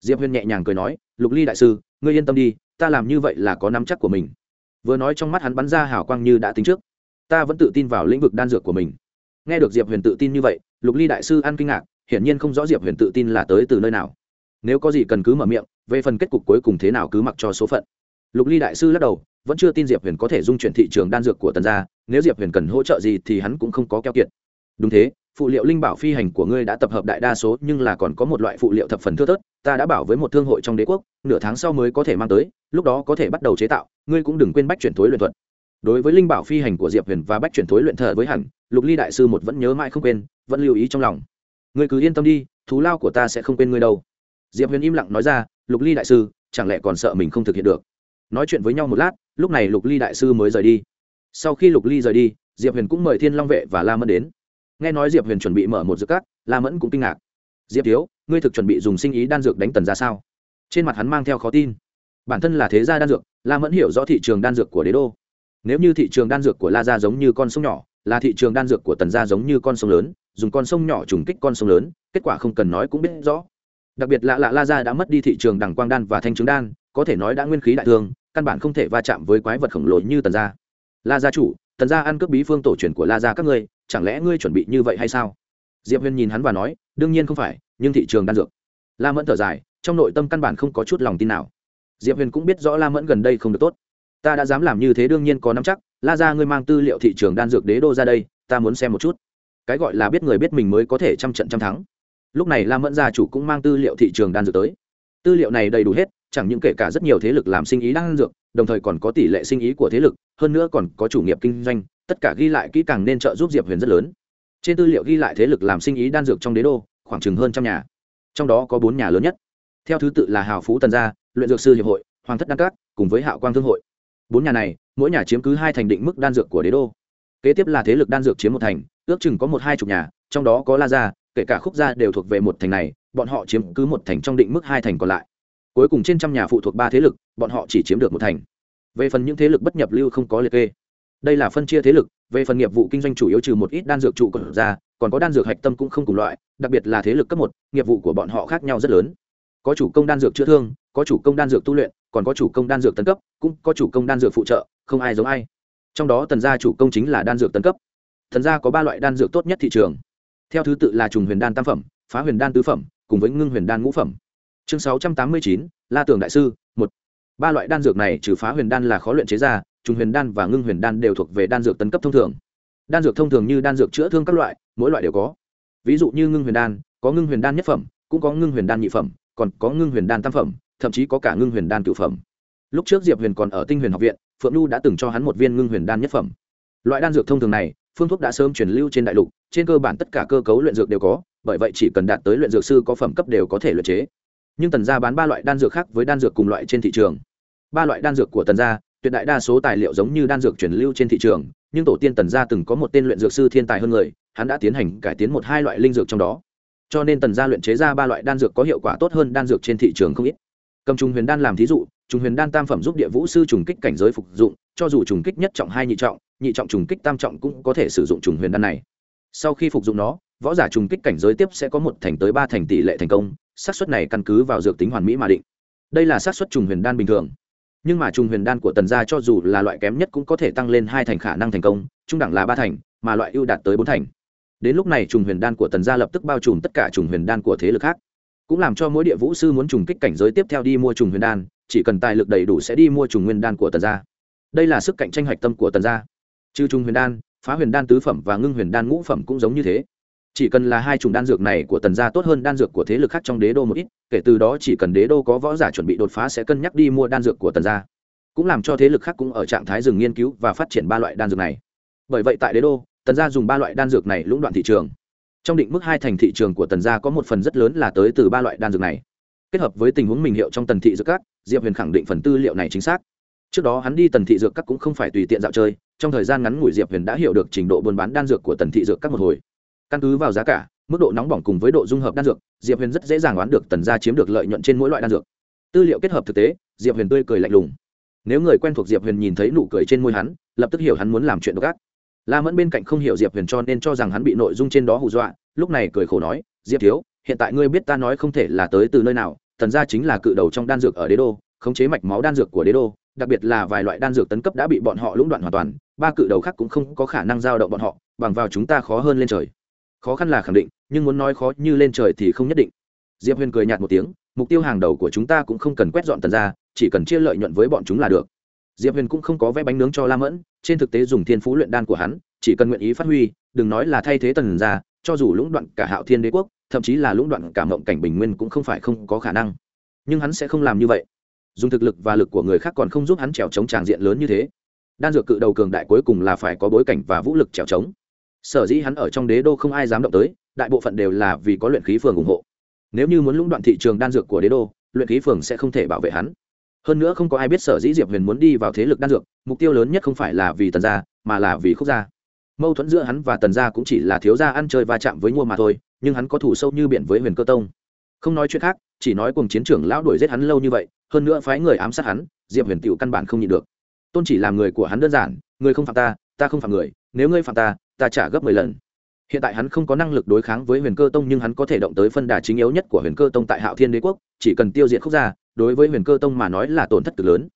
[SPEAKER 1] Diệp huyền nhẹ nhàng cười nói, lục ly đại sư, ngươi yên tâm đi, ta làm như vậy là có nắm chắc của mình. Vừa nói trong mắt hắn bắn ra hào quang như đã tính trước. Ta vẫn tự tin vào lĩnh vực đan dược của mình. Nghe được diệp huyền tự tin như vậy, lục ly đại sư ăn kinh ngạc hiển nhiên không rõ diệp huyền tự tin là tới từ nơi nào. Nếu có gì cần cứ mở miệng, về phần kết cục cuối cùng thế nào cứ mặc cho số phận. Lục ly đại sư lắc đầu, vẫn chưa tin diệp huyền có thể dung chuyển thị trường đan dược của tần gia, nếu diệp huyền cần hỗ trợ gì thì hắn cũng không có keo kiệt. Đúng thế, phụ liệu linh bảo phi hành của ngươi đã tập hợp đại đa số, nhưng là còn có một loại phụ liệu thập phần thưa thớt, ta đã bảo với một thương hội trong đế quốc, nửa tháng sau mới có thể mang tới, lúc đó có thể bắt đầu chế tạo, ngươi cũng đừng quên bách chuyển thối luyện thuật. Đối với linh bảo phi hành của diệp huyền và bách chuyển thối luyện thờ với hẳn, lục ly đại sư một vẫn nhớ mãi không quên, vẫn lưu ý trong lòng ngươi cứ yên tâm đi thú lao của ta sẽ không quên ngươi đâu. Diệp huyền im lặng nói ra, lục ly đại sư, chẳng lẽ còn sợ mình không thực hiện được? Nói chuyện với nhau một lát, lúc này lục ly đại sư mới rời đi. Sau khi lục ly rời đi, diệp huyền cũng mời thiên long vệ và la mẫn đến. Nghe nói diệp huyền chuẩn bị mở một dược cát, la mẫn cũng kinh ngạc. Diệp thiếu, ngươi thực chuẩn bị dùng sinh ý đan dược đánh tần ra sao? Trên mặt hắn mang theo khó tin. Bản thân là thế gia đan dược, la mẫn hiểu rõ thị trường đan dược của đế đô. Nếu như thị trường đan dược của la gia giống như con sông nhỏ, là thị trường đan dược của tần gia giống như con sông lớn dùng con sông nhỏ trùng kích con sông lớn, kết quả không cần nói cũng biết rõ. Đặc biệt là lạ la gia đã mất đi thị trường đằng quang đan và thanh trứng đan, có thể nói đã nguyên khí đại thương, căn bản không thể va chạm với quái vật khổng lồ như tần gia. La gia chủ, tần gia ăn cướp bí phương tổ truyền của la gia các ngươi, chẳng lẽ ngươi chuẩn bị như vậy hay sao? Diệp huyền nhìn hắn và nói, đương nhiên không phải, nhưng thị trường đan dược. La mẫn thở dài, trong nội tâm căn bản không có chút lòng tin nào. Diệp huyền cũng biết rõ la mẫn gần đây không được tốt. Ta đã dám làm như thế đương nhiên có nắm chắc, la ra ngươi mang tư liệu thị trường đan dược đế đô ra đây, ta muốn xem một chút cái gọi là biết người biết mình mới có thể trăm trận trăm thắng. Lúc này la mẫn gia chủ cũng mang tư liệu thị trường đan dược tới. Tư liệu này đầy đủ hết, chẳng những kể cả rất nhiều thế lực làm sinh ý đan dược, đồng thời còn có tỷ lệ sinh ý của thế lực, hơn nữa còn có chủ nghiệp kinh doanh, tất cả ghi lại kỹ càng nên trợ giúp diệp huyền rất lớn. Trên tư liệu ghi lại thế lực làm sinh ý đan dược trong đế đô, khoảng chừng hơn trăm nhà. Trong đó có bốn nhà lớn nhất. Theo thứ tự là hào phú tần gia, luyện dược sư hiệp hội, hoàng thất đan các, cùng với hạo quang thương hội. Bốn nhà này, mỗi nhà chiếm cứ hai thành định mức đan dược của đế đô kế tiếp là thế lực đan dược chiếm một thành, ước chừng có một hai chục nhà, trong đó có la gia, kể cả khúc gia đều thuộc về một thành này, bọn họ chiếm cứ một thành trong định mức hai thành còn lại. Cuối cùng trên trăm nhà phụ thuộc ba thế lực, bọn họ chỉ chiếm được một thành. Về phần những thế lực bất nhập lưu không có liệt kê. Đây là phân chia thế lực, về phần nghiệp vụ kinh doanh chủ yếu trừ một ít đan dược trụ cột ra, còn có đan dược hạch tâm cũng không cùng loại, đặc biệt là thế lực cấp một, nghiệp vụ của bọn họ khác nhau rất lớn. Có chủ công đan dược chữa thương, có chủ công đan dược tu luyện, còn có chủ công đan dược tấn cấp, cũng có chủ công đan dược phụ trợ, không ai giống ai trong đó tần gia chủ công chính là đan dược tấn cấp thần gia có ba loại đan dược tốt nhất thị trường theo thứ tự là trùng huyền đan tam phẩm phá huyền đan tứ phẩm cùng với ngưng huyền đan ngũ phẩm chương sáu trăm tám mươi chín la tường đại sư một ba loại đan dược này trừ phá huyền đan là khó luyện chế ra trùng huyền đan và ngưng huyền đan đều thuộc về đan dược tấn cấp thông thường đan dược thông thường như đan dược chữa thương các loại mỗi loại đều có ví dụ như ngưng huyền đan có ngưng huyền đan nhất phẩm cũng có ngưng huyền đan nhị phẩm còn có ngưng huyền đan tam phẩm thậm chí có cả ngưng huyền đan cửu phẩm lúc trước diệp huyền còn ở tinh huyền học viện phượng nhu đã từng cho hắn một viên ngưng huyền đan nhất phẩm. Loại đan dược thông thường này, phương thuốc đã sớm truyền lưu trên đại lục, trên cơ bản tất cả cơ cấu luyện dược đều có, bởi vậy chỉ cần đạt tới luyện dược sư có phẩm cấp đều có thể luyện chế. Nhưng tần gia bán ba loại đan dược khác với đan dược cùng loại trên thị trường. Ba loại đan dược của tần gia, tuyệt đại đa số tài liệu giống như đan dược truyền lưu trên thị trường, nhưng tổ tiên tần gia từng có một tên luyện dược sư thiên tài hơn người, hắn đã tiến hành cải tiến một hai loại linh dược trong đó. Cho nên tần gia luyện chế ra ba loại đan dược có hiệu quả tốt hơn đan dược trên thị trường không ít cầm trùng huyền đan làm thí dụ, trùng huyền đan tam phẩm giúp địa vũ sư trùng kích cảnh giới phục dụng, cho dù trùng kích nhất trọng hai nhị trọng nhị trọng trùng kích tam trọng cũng có thể sử dụng trùng huyền đan này. Sau khi phục dụng nó, võ giả trùng kích cảnh giới tiếp sẽ có một thành tới ba thành tỷ lệ thành công, xác suất này căn cứ vào dược tính hoàn mỹ mà định. Đây là xác suất trùng huyền đan bình thường. Nhưng mà trùng huyền đan của tần gia cho dù là loại kém nhất cũng có thể tăng lên hai thành khả năng thành công, trung đẳng là ba thành, mà loại ưu đạt tới bốn thành. Đến lúc này trùng huyền đan của tần gia lập tức bao trùm tất cả trùng huyền đan của thế lực khác cũng làm cho mỗi địa vũ sư muốn trùng kích cảnh giới tiếp theo đi mua trùng huyền đan, chỉ cần tài lực đầy đủ sẽ đi mua trùng nguyên đan của tần gia. Đây là sức cạnh tranh hạch tâm của tần gia. Trừ trùng huyền đan, phá huyền đan tứ phẩm và ngưng huyền đan ngũ phẩm cũng giống như thế. Chỉ cần là hai chủng đan dược này của tần gia tốt hơn đan dược của thế lực khác trong đế đô một ít, kể từ đó chỉ cần đế đô có võ giả chuẩn bị đột phá sẽ cân nhắc đi mua đan dược của tần gia. Cũng làm cho thế lực khác cũng ở trạng thái dừng nghiên cứu và phát triển ba loại đan dược này. Bởi vậy tại đế đô, tần gia dùng ba loại đan dược này lũng đoạn thị trường trong định mức hai thành thị trường của tần gia có một phần rất lớn là tới từ ba loại đan dược này. Kết hợp với tình huống mình hiệu trong tần thị dược các, diệp huyền khẳng định phần tư liệu này chính xác. Trước đó hắn đi tần thị dược các cũng không phải tùy tiện dạo chơi, trong thời gian ngắn ngủi diệp huyền đã hiểu được trình độ buôn bán đan dược của tần thị dược các một hồi. Căn cứ vào giá cả, mức độ nóng bỏng cùng với độ dung hợp đan dược, diệp huyền rất dễ dàng đoán được tần gia chiếm được lợi nhuận trên mỗi loại đan dược. Tư liệu kết hợp thực tế, diệp huyền tươi cười lạnh lùng. Nếu người quen thuộc diệp huyền nhìn thấy nụ cười trên môi hắn, lập tức hiểu hắn muốn làm chuyện độc ác la mẫn bên cạnh không hiểu diệp huyền cho nên cho rằng hắn bị nội dung trên đó hù dọa, lúc này cười khổ nói, diệp thiếu, hiện tại ngươi biết ta nói không thể là tới từ nơi nào tần gia chính là cự đầu trong đan dược ở đế đô, khống chế mạch máu đan dược của đế đô, đặc biệt là vài loại đan dược tấn cấp đã bị bọn họ lũng đoạn hoàn toàn, ba cự đầu khác cũng không có khả năng giao động bọn họ, bằng vào chúng ta khó hơn lên trời. Khó khăn là khẳng định, nhưng muốn nói khó như lên trời thì không nhất định. Diệp huyền cười nhạt một tiếng, mục tiêu hàng đầu của chúng ta cũng không cần quét dọn tần ra chỉ cần chia lợi nhuận với bọn chúng là được. Diệp huyền cũng không có vẽ bánh nướng cho la mẫn trên thực tế dùng thiên phú luyện đan của hắn, chỉ cần nguyện ý phát huy, đừng nói là thay thế tần ra cho dù lũng đoạn cả hạo thiên đế quốc, thậm chí là lũng đoạn cả mộng cảnh bình nguyên cũng không phải không có khả năng. Nhưng hắn sẽ không làm như vậy. Dùng thực lực và lực của người khác còn không giúp hắn trèo chống tràng diện lớn như thế. Đan dược cự đầu cường đại cuối cùng là phải có bối cảnh và vũ lực trèo chống sở dĩ hắn ở trong đế đô không ai dám động tới, đại bộ phận đều là vì có luyện khí phường ủng hộ. Nếu như muốn lũng đoạn thị trường đan dược của đế đô, luyện khí phường sẽ không thể bảo vệ hắn hơn nữa không có ai biết sở dĩ diệp huyền muốn đi vào thế lực đan dược, mục tiêu lớn nhất không phải là vì tần gia, mà là vì khúc gia. Mâu thuẫn giữa hắn và tần gia cũng chỉ là thiếu gia ăn chơi va chạm với mua mà thôi, nhưng hắn có thủ sâu như biển với huyền cơ tông. Không nói chuyện khác, chỉ nói cùng chiến trưởng lão đuổi giết hắn lâu như vậy, hơn nữa phái người ám sát hắn, diệp huyền tựu căn bản không nhịn được. Tôn chỉ làm người của hắn đơn giản, người không phạm ta ta không phạm người, nếu ngươi phạm ta ta trả gấp mười lần hiện tại hắn không có năng lực đối kháng với huyền cơ tông, nhưng hắn có thể động tới phân đà chính yếu nhất của huyền cơ tông tại hạo thiên đế quốc, chỉ cần tiêu diệt khúc gia, đối với huyền cơ tông mà nói là tổn thất cực lớn.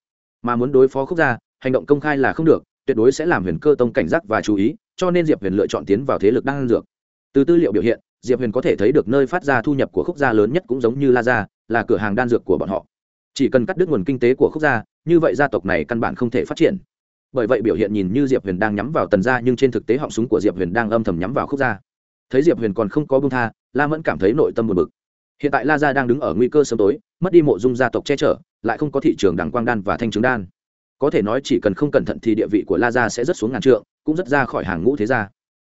[SPEAKER 1] Mà muốn đối phó khúc gia, hành động công khai là không được, tuyệt đối sẽ làm huyền cơ tông cảnh giác và chú ý, cho nên diệp huyền lựa chọn tiến vào thế lực đang dược. Từ tư liệu biểu hiện, diệp huyền có thể thấy được nơi phát ra thu nhập của khúc gia lớn nhất cũng giống như la gia, là cửa hàng đan dược của bọn họ. Chỉ cần cắt đứt nguồn kinh tế của khúc gia, như vậy gia tộc này căn bản không thể phát triển bởi vậy biểu hiện nhìn như diệp huyền đang nhắm vào tần gia nhưng trên thực tế họng súng của diệp huyền đang âm thầm nhắm vào khúc gia. Thấy diệp huyền còn không có bưng tha, la mẫn cảm thấy nội tâm buồn bực. Hiện tại la gia đang đứng ở nguy cơ sớm tối, mất đi mộ dung gia tộc che chở, lại không có thị trường đẳng quang đan và thanh trứng đan. Có thể nói chỉ cần không cẩn thận thì địa vị của la gia sẽ rất xuống ngàn trượng, cũng rất ra khỏi hàng ngũ thế gia.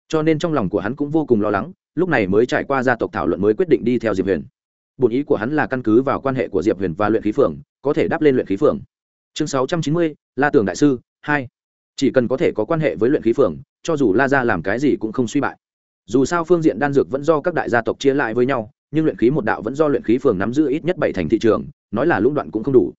[SPEAKER 1] Cho nên trong lòng của hắn cũng vô cùng lo lắng, lúc này mới trải qua gia tộc thảo luận mới quyết định đi theo diệp huyền. Bổn ý của hắn là căn cứ vào quan hệ của diệp huyền và luyện khí phường có thể đáp lên luyện khí phường chương sáu trăm chín mươi, la tường đại sư hai, chỉ cần có thể có quan hệ với luyện khí phường, cho dù la ra làm cái gì cũng không suy bại. Dù sao phương diện đan dược vẫn do các đại gia tộc chia lại với nhau, nhưng luyện khí một đạo vẫn do luyện khí phường nắm giữ ít nhất bảy thành thị trường, nói là lũng đoạn cũng không đủ.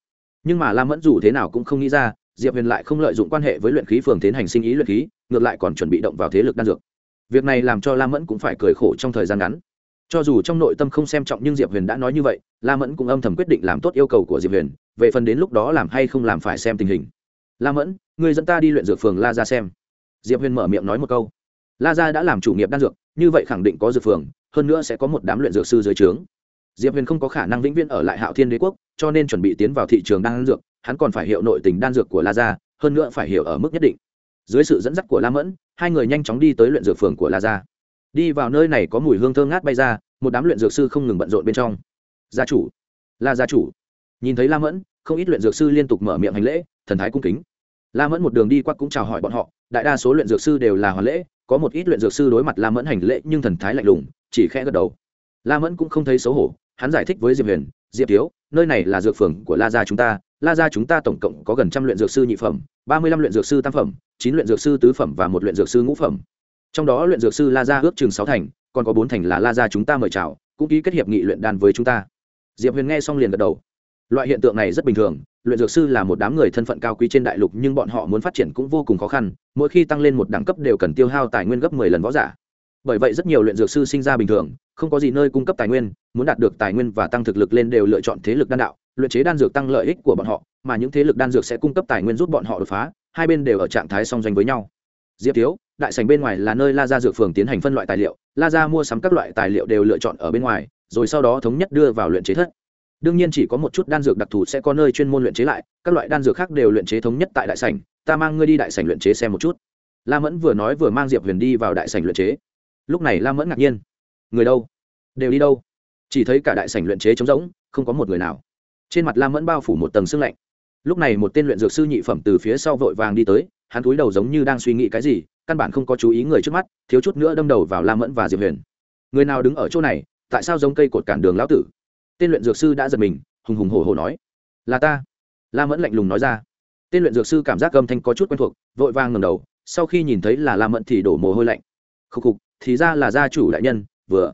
[SPEAKER 1] Nhưng mà la mẫn dù thế nào cũng không nghĩ ra, diệp huyền lại không lợi dụng quan hệ với luyện khí phường tiến hành sinh ý luyện khí, ngược lại còn chuẩn bị động vào thế lực đan dược. Việc này làm cho la mẫn cũng phải cười khổ trong thời gian ngắn. Cho dù trong nội tâm không xem trọng nhưng diệp huyền đã nói như vậy, la mẫn cũng âm thầm quyết định làm tốt yêu cầu của diệp huyền, về phần đến lúc đó làm hay không làm phải xem tình hình la mẫn người dẫn ta đi luyện dược phường la ra xem. Diệp huyền mở miệng nói một câu. La gia đã làm chủ nghiệp đan dược, như vậy khẳng định có dược phường, hơn nữa sẽ có một đám luyện dược sư dưới trướng. Diệp huyền không có khả năng vĩnh viễn ở lại hạo thiên đế quốc, cho nên chuẩn bị tiến vào thị trường đan dược, hắn còn phải hiểu nội tình đan dược của la gia, hơn nữa phải hiểu ở mức nhất định. Dưới sự dẫn dắt của la mẫn, hai người nhanh chóng đi tới luyện dược phường của la gia. Đi vào nơi này có mùi hương thơ ngát bay ra, một đám luyện dược sư không ngừng bận rộn bên trong. Gia chủ, la gia chủ. Nhìn thấy la mẫn, không ít luyện dược sư liên tục mở miệng hành lễ, thần thái cung kính la mẫn một đường đi qua cũng chào hỏi bọn họ, đại đa số luyện dược sư đều là hoàn lễ, có một ít luyện dược sư đối mặt la mẫn hành lễ nhưng thần thái lạnh lùng, chỉ khẽ gật đầu. La mẫn cũng không thấy xấu hổ, hắn giải thích với diệp huyền, diệp tiếu nơi này là dược phường của la gia chúng ta, la gia chúng ta tổng cộng có gần trăm luyện dược sư nhị phẩm, ba mươi lăm luyện dược sư tam phẩm, chín luyện dược sư tứ phẩm và một luyện dược sư ngũ phẩm. Trong đó luyện dược sư la gia ước chừng sáu thành, còn có bốn thành là la gia chúng ta mời chào, cũng ký kết hiệp nghị luyện đan với chúng ta. Diệp huyền nghe xong liền gật đầu. Loại hiện tượng này rất bình thường luyện dược sư là một đám người thân phận cao quý trên đại lục, nhưng bọn họ muốn phát triển cũng vô cùng khó khăn, mỗi khi tăng lên một đẳng cấp đều cần tiêu hao tài nguyên gấp mười lần võ giả. Bởi vậy rất nhiều luyện dược sư sinh ra bình thường, không có gì nơi cung cấp tài nguyên, muốn đạt được tài nguyên và tăng thực lực lên đều lựa chọn thế lực đan đạo, luyện chế đan dược tăng lợi ích của bọn họ, mà những thế lực đan dược sẽ cung cấp tài nguyên giúp bọn họ đột phá, hai bên đều ở trạng thái song doanh với nhau. Diệp thiếu, đại sành bên ngoài là nơi la gia dược phường tiến hành phân loại tài liệu, la gia mua sắm các loại tài liệu đều lựa chọn ở bên ngoài, rồi sau đó thống nhất đưa vào luyện chế thất đương nhiên chỉ có một chút đan dược đặc thù sẽ có nơi chuyên môn luyện chế lại, các loại đan dược khác đều luyện chế thống nhất tại đại sảnh, ta mang ngươi đi đại sảnh luyện chế xem một chút. La mẫn vừa nói vừa mang diệp huyền đi vào đại sảnh luyện chế. Lúc này la mẫn ngạc nhiên. Người đâu? Đều đi đâu? Chỉ thấy cả đại sảnh luyện chế trống rỗng, không có một người nào. Trên mặt la mẫn bao phủ một tầng sương lạnh. Lúc này một tên luyện dược sư nhị phẩm từ phía sau vội vàng đi tới, hắn cúi đầu giống như đang suy nghĩ cái gì, căn bản không có chú ý người trước mắt, thiếu chút nữa đâm đầu vào la mẫn và diệp huyền. Người nào đứng ở chỗ này? Tại sao giống cây cột cản đường lão tử? Tên luyện dược sư đã giật mình, hùng hùng hổ hổ nói, là ta. La mẫn lạnh lùng nói ra. Tên luyện dược sư cảm giác âm thanh có chút quen thuộc, vội vàng ngầm đầu, sau khi nhìn thấy là la mẫn thì đổ mồ hôi lạnh. Khục khục, thì ra là gia chủ đại nhân, vừa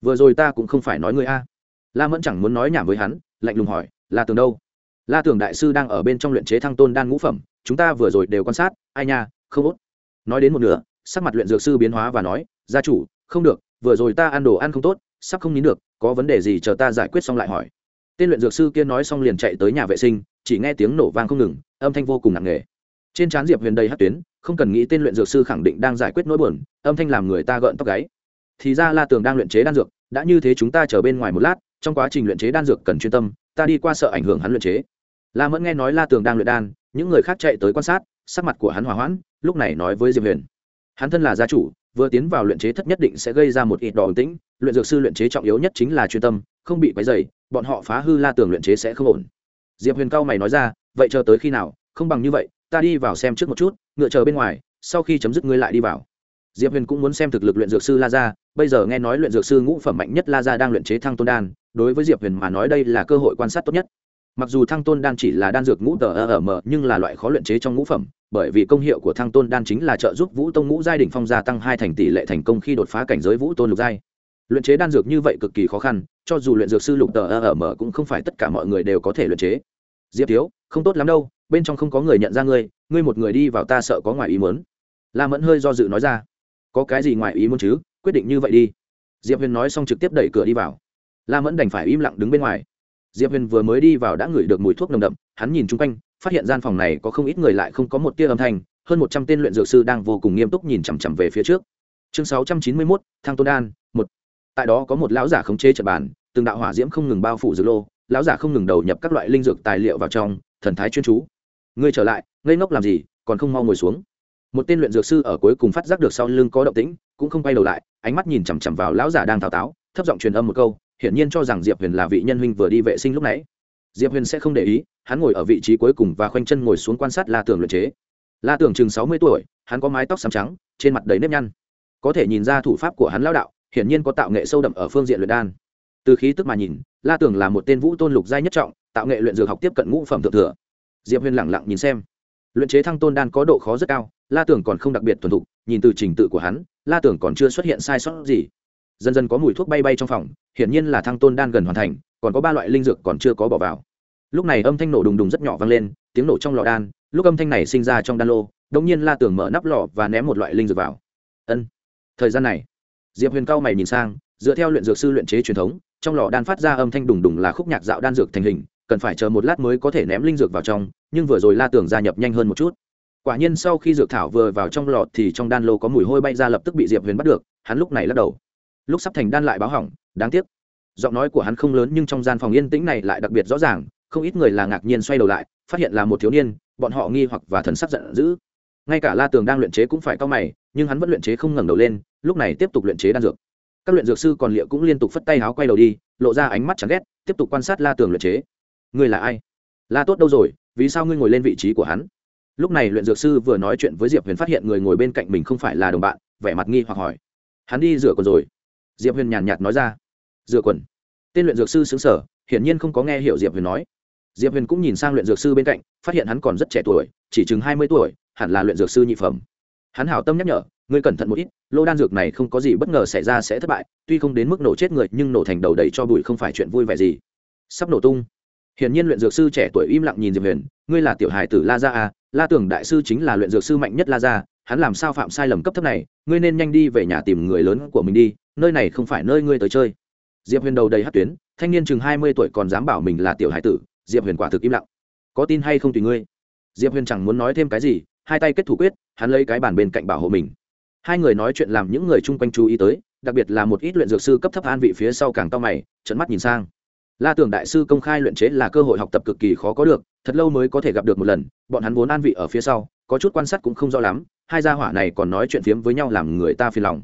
[SPEAKER 1] vừa rồi ta cũng không phải nói người a. La mẫn chẳng muốn nói nhảm với hắn, lạnh lùng hỏi, la tường đâu? La tường đại sư đang ở bên trong luyện chế thăng tôn đan ngũ phẩm, chúng ta vừa rồi đều quan sát, ai nha, không ốt. Nói đến một nửa, sắc mặt luyện dược sư biến hóa và nói, gia chủ, không được, vừa rồi ta ăn đồ ăn không tốt, sắp không nín được có vấn đề gì chờ ta giải quyết xong lại hỏi. Tên luyện dược sư kia nói xong liền chạy tới nhà vệ sinh, chỉ nghe tiếng nổ vang không ngừng, âm thanh vô cùng nặng nề. Trên trán diệp huyền đầy hát tuyến, không cần nghĩ tên luyện dược sư khẳng định đang giải quyết nỗi buồn, âm thanh làm người ta gợn tóc gáy. Thì ra la tường đang luyện chế đan dược, đã như thế chúng ta chờ bên ngoài một lát, trong quá trình luyện chế đan dược cần chuyên tâm, ta đi qua sợ ảnh hưởng hắn luyện chế. La mẫn nghe nói la tường đang luyện đan, những người khác chạy tới quan sát, sắc mặt của hắn hòa hoãn, lúc này nói với diệp huyền. Hắn thân là gia chủ, vừa tiến vào luyện chế thất nhất định sẽ gây ra một ít đỏ tĩnh luyện dược sư luyện chế trọng yếu nhất chính là chuyên tâm, không bị quấy dày bọn họ phá hư la tường luyện chế sẽ không ổn. Diệp huyền cao mày nói ra, vậy chờ tới khi nào, không bằng như vậy, ta đi vào xem trước một chút, ngựa chờ bên ngoài, sau khi chấm dứt ngươi lại đi vào. Diệp huyền cũng muốn xem thực lực luyện dược sư la gia, bây giờ nghe nói luyện dược sư ngũ phẩm mạnh nhất la gia đang luyện chế thăng tôn đan, đối với diệp huyền mà nói đây là cơ hội quan sát tốt nhất. Mặc dù thăng tôn đan chỉ là đan dược ngũ tờ ở mờ, nhưng là loại khó luyện chế trong ngũ phẩm, bởi vì công hiệu của thăng tôn đan chính là trợ giúp vũ tông ngũ giai đ ỉ n h phong gia tăng hai thành tỷ lệ thành công khi đột phá cảnh giới vũ tôn lục giai luyện chế đan dược như vậy cực kỳ khó khăn, cho dù luyện dược sư lục tờ ở mở cũng không phải tất cả mọi người đều có thể luyện chế. Diệp thiếu, không tốt lắm đâu, bên trong không có người nhận ra ngươi ngươi một người đi vào ta sợ có ngoài ý muốn. La mẫn hơi do dự nói ra. Có cái gì ngoài ý muốn chứ, quyết định như vậy đi. Diệp huyền nói xong trực tiếp đẩy cửa đi vào. La mẫn đành phải im lặng đứng bên ngoài. Diệp huyền vừa mới đi vào đã ngửi được mùi thuốc nồng đậm, hắn nhìn chung quanh, phát hiện gian phòng này có không ít người lại không có một tia âm thanh, hơn một trăm tên luyện dược sư đang vô cùng nghiêm túc nhìn chằm chằm về phía trước. Chương sáu trăm chín mươi mốt thang tôn đan tại đó có một lão giả khống chế trận bàn, từng đạo hỏa diễm không ngừng bao phủ dược lô, lão giả không ngừng đầu nhập các loại linh dược tài liệu vào trong, thần thái chuyên chú. Ngươi trở lại, ngây ngốc làm gì, còn không mau ngồi xuống. Một tên luyện dược sư ở cuối cùng phát giác được sau lưng có động tĩnh, cũng không quay đầu lại, ánh mắt nhìn chằm chằm vào lão giả đang thao táo, thấp giọng truyền âm một câu, hiển nhiên cho rằng diệp huyền là vị nhân huynh vừa đi vệ sinh lúc nãy. Diệp huyền sẽ không để ý, hắn ngồi ở vị trí cuối cùng và khoanh chân ngồi xuống quan sát la tường luyện chế. La tường chừng sáu mươi tuổi, hắn có mái tóc xám trắng, trên mặt đầy nếp nhăn. Có thể nhìn ra thủ pháp của hắn lao đạo hiển nhiên có tạo nghệ sâu đậm ở phương diện luyện đan. Từ khí tức mà nhìn, la tưởng là một tên vũ tôn lục giai nhất trọng, tạo nghệ luyện dược học tiếp cận ngũ phẩm thượng thừa. Diệp huyền lẳng lặng nhìn xem. Luyện chế thăng tôn đan có độ khó rất cao, la tưởng còn không đặc biệt thuần thục, nhìn từ trình tự của hắn, la tưởng còn chưa xuất hiện sai sót gì. Dần dần có mùi thuốc bay bay trong phòng, hiển nhiên là thăng tôn đan gần hoàn thành, còn có ba loại linh dược còn chưa có bỏ vào. Lúc này âm thanh nổ đùng đùng rất nhỏ vang lên, tiếng nổ trong lò đan, lúc âm thanh này sinh ra trong đan lô đông nhiên la tưởng mở nắp lò và ném một loại linh dược vào. Ân, thời gian này diệp huyền cao mày nhìn sang, dựa theo luyện dược sư luyện chế truyền thống, trong lò đan phát ra âm thanh đùng đùng là khúc nhạc dạo đan dược thành hình, cần phải chờ một lát mới có thể ném linh dược vào trong, nhưng vừa rồi la tưởng gia nhập nhanh hơn một chút. Quả nhiên sau khi dược thảo vừa vào trong lò thì trong đan lô có mùi hôi bay ra lập tức bị diệp huyền bắt được, hắn lúc này lắc đầu. Lúc sắp thành đan lại báo hỏng, đáng tiếc. Giọng nói của hắn không lớn nhưng trong gian phòng yên tĩnh này lại đặc biệt rõ ràng, không ít người là ngạc nhiên xoay đầu lại, phát hiện là một thiếu niên, bọn họ nghi hoặc và thần sắc giận dữ ngay cả la tường đang luyện chế cũng phải cao mày, nhưng hắn vẫn luyện chế không ngẩng đầu lên, lúc này tiếp tục luyện chế đan dược. Các luyện dược sư còn liệu cũng liên tục phất tay áo quay đầu đi, lộ ra ánh mắt chán ghét, tiếp tục quan sát la tường luyện chế. Ngươi là ai? La tốt đâu rồi? Vì sao ngươi ngồi lên vị trí của hắn? Lúc này luyện dược sư vừa nói chuyện với diệp huyền phát hiện người ngồi bên cạnh mình không phải là đồng bạn, vẻ mặt nghi hoặc hỏi. Hắn đi rửa quần rồi. Diệp huyền nhàn nhạt nói ra. Rửa quần. Tên luyện dược sư xứng sở hiển nhiên không có nghe hiểu diệp huyền nói. Diệp huyền cũng nhìn sang luyện dược sư bên cạnh, phát hiện hắn còn rất trẻ tuổi, chỉ chừng hai mươi tuổi hẳn là luyện dược sư nhị phẩm. Hắn hảo tâm nhắc nhở, ngươi cẩn thận một ít, lô đan dược này không có gì bất ngờ xảy ra sẽ thất bại, tuy không đến mức nổ chết người, nhưng nổ thành đầu đầy cho bụi không phải chuyện vui vẻ gì. Sắp nổ tung. Hiển nhiên luyện dược sư trẻ tuổi im lặng nhìn diệp huyền, ngươi là tiểu hài tử la gia à la tưởng đại sư chính là luyện dược sư mạnh nhất la gia, hắn làm sao phạm sai lầm cấp thấp này, ngươi nên nhanh đi về nhà tìm người lớn của mình đi, nơi này không phải nơi ngươi tới chơi. Diệp huyền đầu đầy hát tuyến, thanh niên chừng hai mươi tuổi còn dám bảo mình là tiểu hải tử, diệp huyền quả thực im lặng. Có tin hay không tùy ngươi? Diệp huyền chẳng muốn nói thêm cái gì hai tay kết thủ quyết, hắn lấy cái bàn bên cạnh bảo hộ mình. Hai người nói chuyện làm những người chung quanh chú ý tới, đặc biệt là một ít luyện dược sư cấp thấp an vị phía sau càng to mày trận mắt nhìn sang. La tưởng đại sư công khai luyện chế là cơ hội học tập cực kỳ khó có được, thật lâu mới có thể gặp được một lần, bọn hắn vốn an vị ở phía sau, có chút quan sát cũng không rõ lắm, hai gia hỏa này còn nói chuyện phiếm với nhau làm người ta phiền lòng.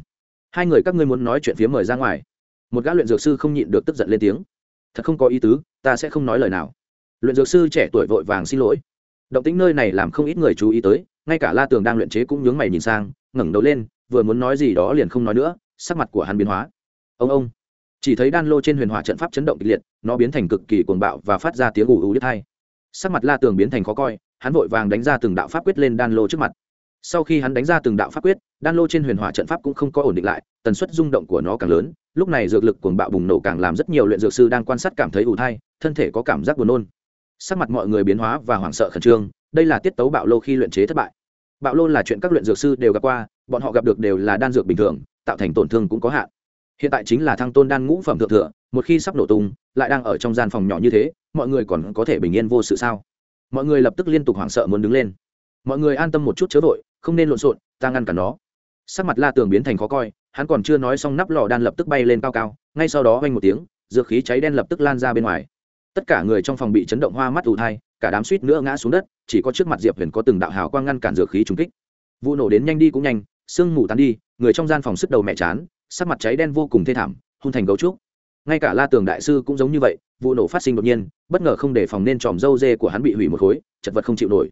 [SPEAKER 1] Hai người các ngươi muốn nói chuyện phiếm mời ra ngoài. Một gã luyện dược sư không nhịn được tức giận lên tiếng. Thật không có ý tứ, ta sẽ không nói lời nào. Luyện dược sư trẻ tuổi vội vàng xin lỗi. Động tính nơi này làm không ít người chú ý tới ngay cả la tường đang luyện chế cũng nhướng mày nhìn sang, ngẩng đầu lên, vừa muốn nói gì đó liền không nói nữa, sắc mặt của hắn biến hóa. Ông ông. Chỉ thấy đan lô trên huyền hỏa trận pháp chấn động kịch liệt, nó biến thành cực kỳ cuồng bạo và phát ra tiếng ù ù đứt hai sắc mặt la tường biến thành khó coi, hắn vội vàng đánh ra từng đạo pháp quyết lên đan lô trước mặt. Sau khi hắn đánh ra từng đạo pháp quyết, đan lô trên huyền hỏa trận pháp cũng không có ổn định lại, tần suất rung động của nó càng lớn, lúc này dược lực cuồng bạo bùng nổ càng làm rất nhiều luyện dược sư đang quan sát cảm thấy ủ thai thân thể có cảm giác buồn nôn. Sắc mặt mọi người biến hóa và hoảng sợ khẩn trương đây là tiết tấu bạo lô khi luyện chế thất bại. Bạo lô là chuyện các luyện dược sư đều gặp qua, bọn họ gặp được đều là đan dược bình thường, tạo thành tổn thương cũng có hạn. Hiện tại chính là thăng tôn đan ngũ phẩm thượng thừa, một khi sắp nổ tung, lại đang ở trong gian phòng nhỏ như thế, mọi người còn có thể bình yên vô sự sao? Mọi người lập tức liên tục hoảng sợ muốn đứng lên. Mọi người an tâm một chút chớ vội, không nên lộn xộn, ta ngăn cản nó. Sắc mặt la tường biến thành khó coi, hắn còn chưa nói xong nắp lò đan lập tức bay lên cao cao, ngay sau đó vang một tiếng, dược khí cháy đen lập tức lan ra bên ngoài. Tất cả người trong phòng bị chấn động hoa mắt ù thai, cả đám suýt nữa ngã xuống đất chỉ có trước mặt diệp huyền có từng đạo hào quang ngăn cản dược khí trúng kích. Vụ nổ đến nhanh đi cũng nhanh, sương mù tan đi, người trong gian phòng sức đầu mẹ chán, sắc mặt cháy đen vô cùng thê thảm, hôn thành gấu trúc. Ngay cả la tường đại sư cũng giống như vậy, vụ nổ phát sinh đột nhiên, bất ngờ không để phòng nên tròm dâu dê của hắn bị hủy một khối, chật vật không chịu nổi.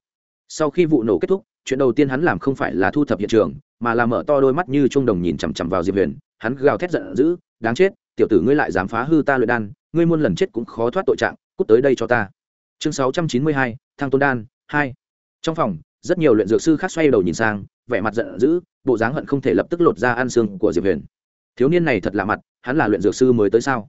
[SPEAKER 1] Sau khi vụ nổ kết thúc, chuyện đầu tiên hắn làm không phải là thu thập hiện trường, mà là mở to đôi mắt như trung đồng nhìn chằm chằm vào diệp huyền. Hắn gào thét giận dữ, đáng chết, tiểu tử ngươi lại dám phá hư ta luyện đan, ngươi muôn lần chết cũng khó thoát tội trạng, cút tới đây cho ta. Chương sáu trăm chín mươi hai thang tôn đan hai. Trong phòng, rất nhiều luyện dược sư khác xoay đầu nhìn sang, vẻ mặt giận dữ, bộ dáng hận không thể lập tức lột ra ăn xương của diệp huyền. Thiếu niên này thật lạ mặt, hắn là luyện dược sư mới tới sao?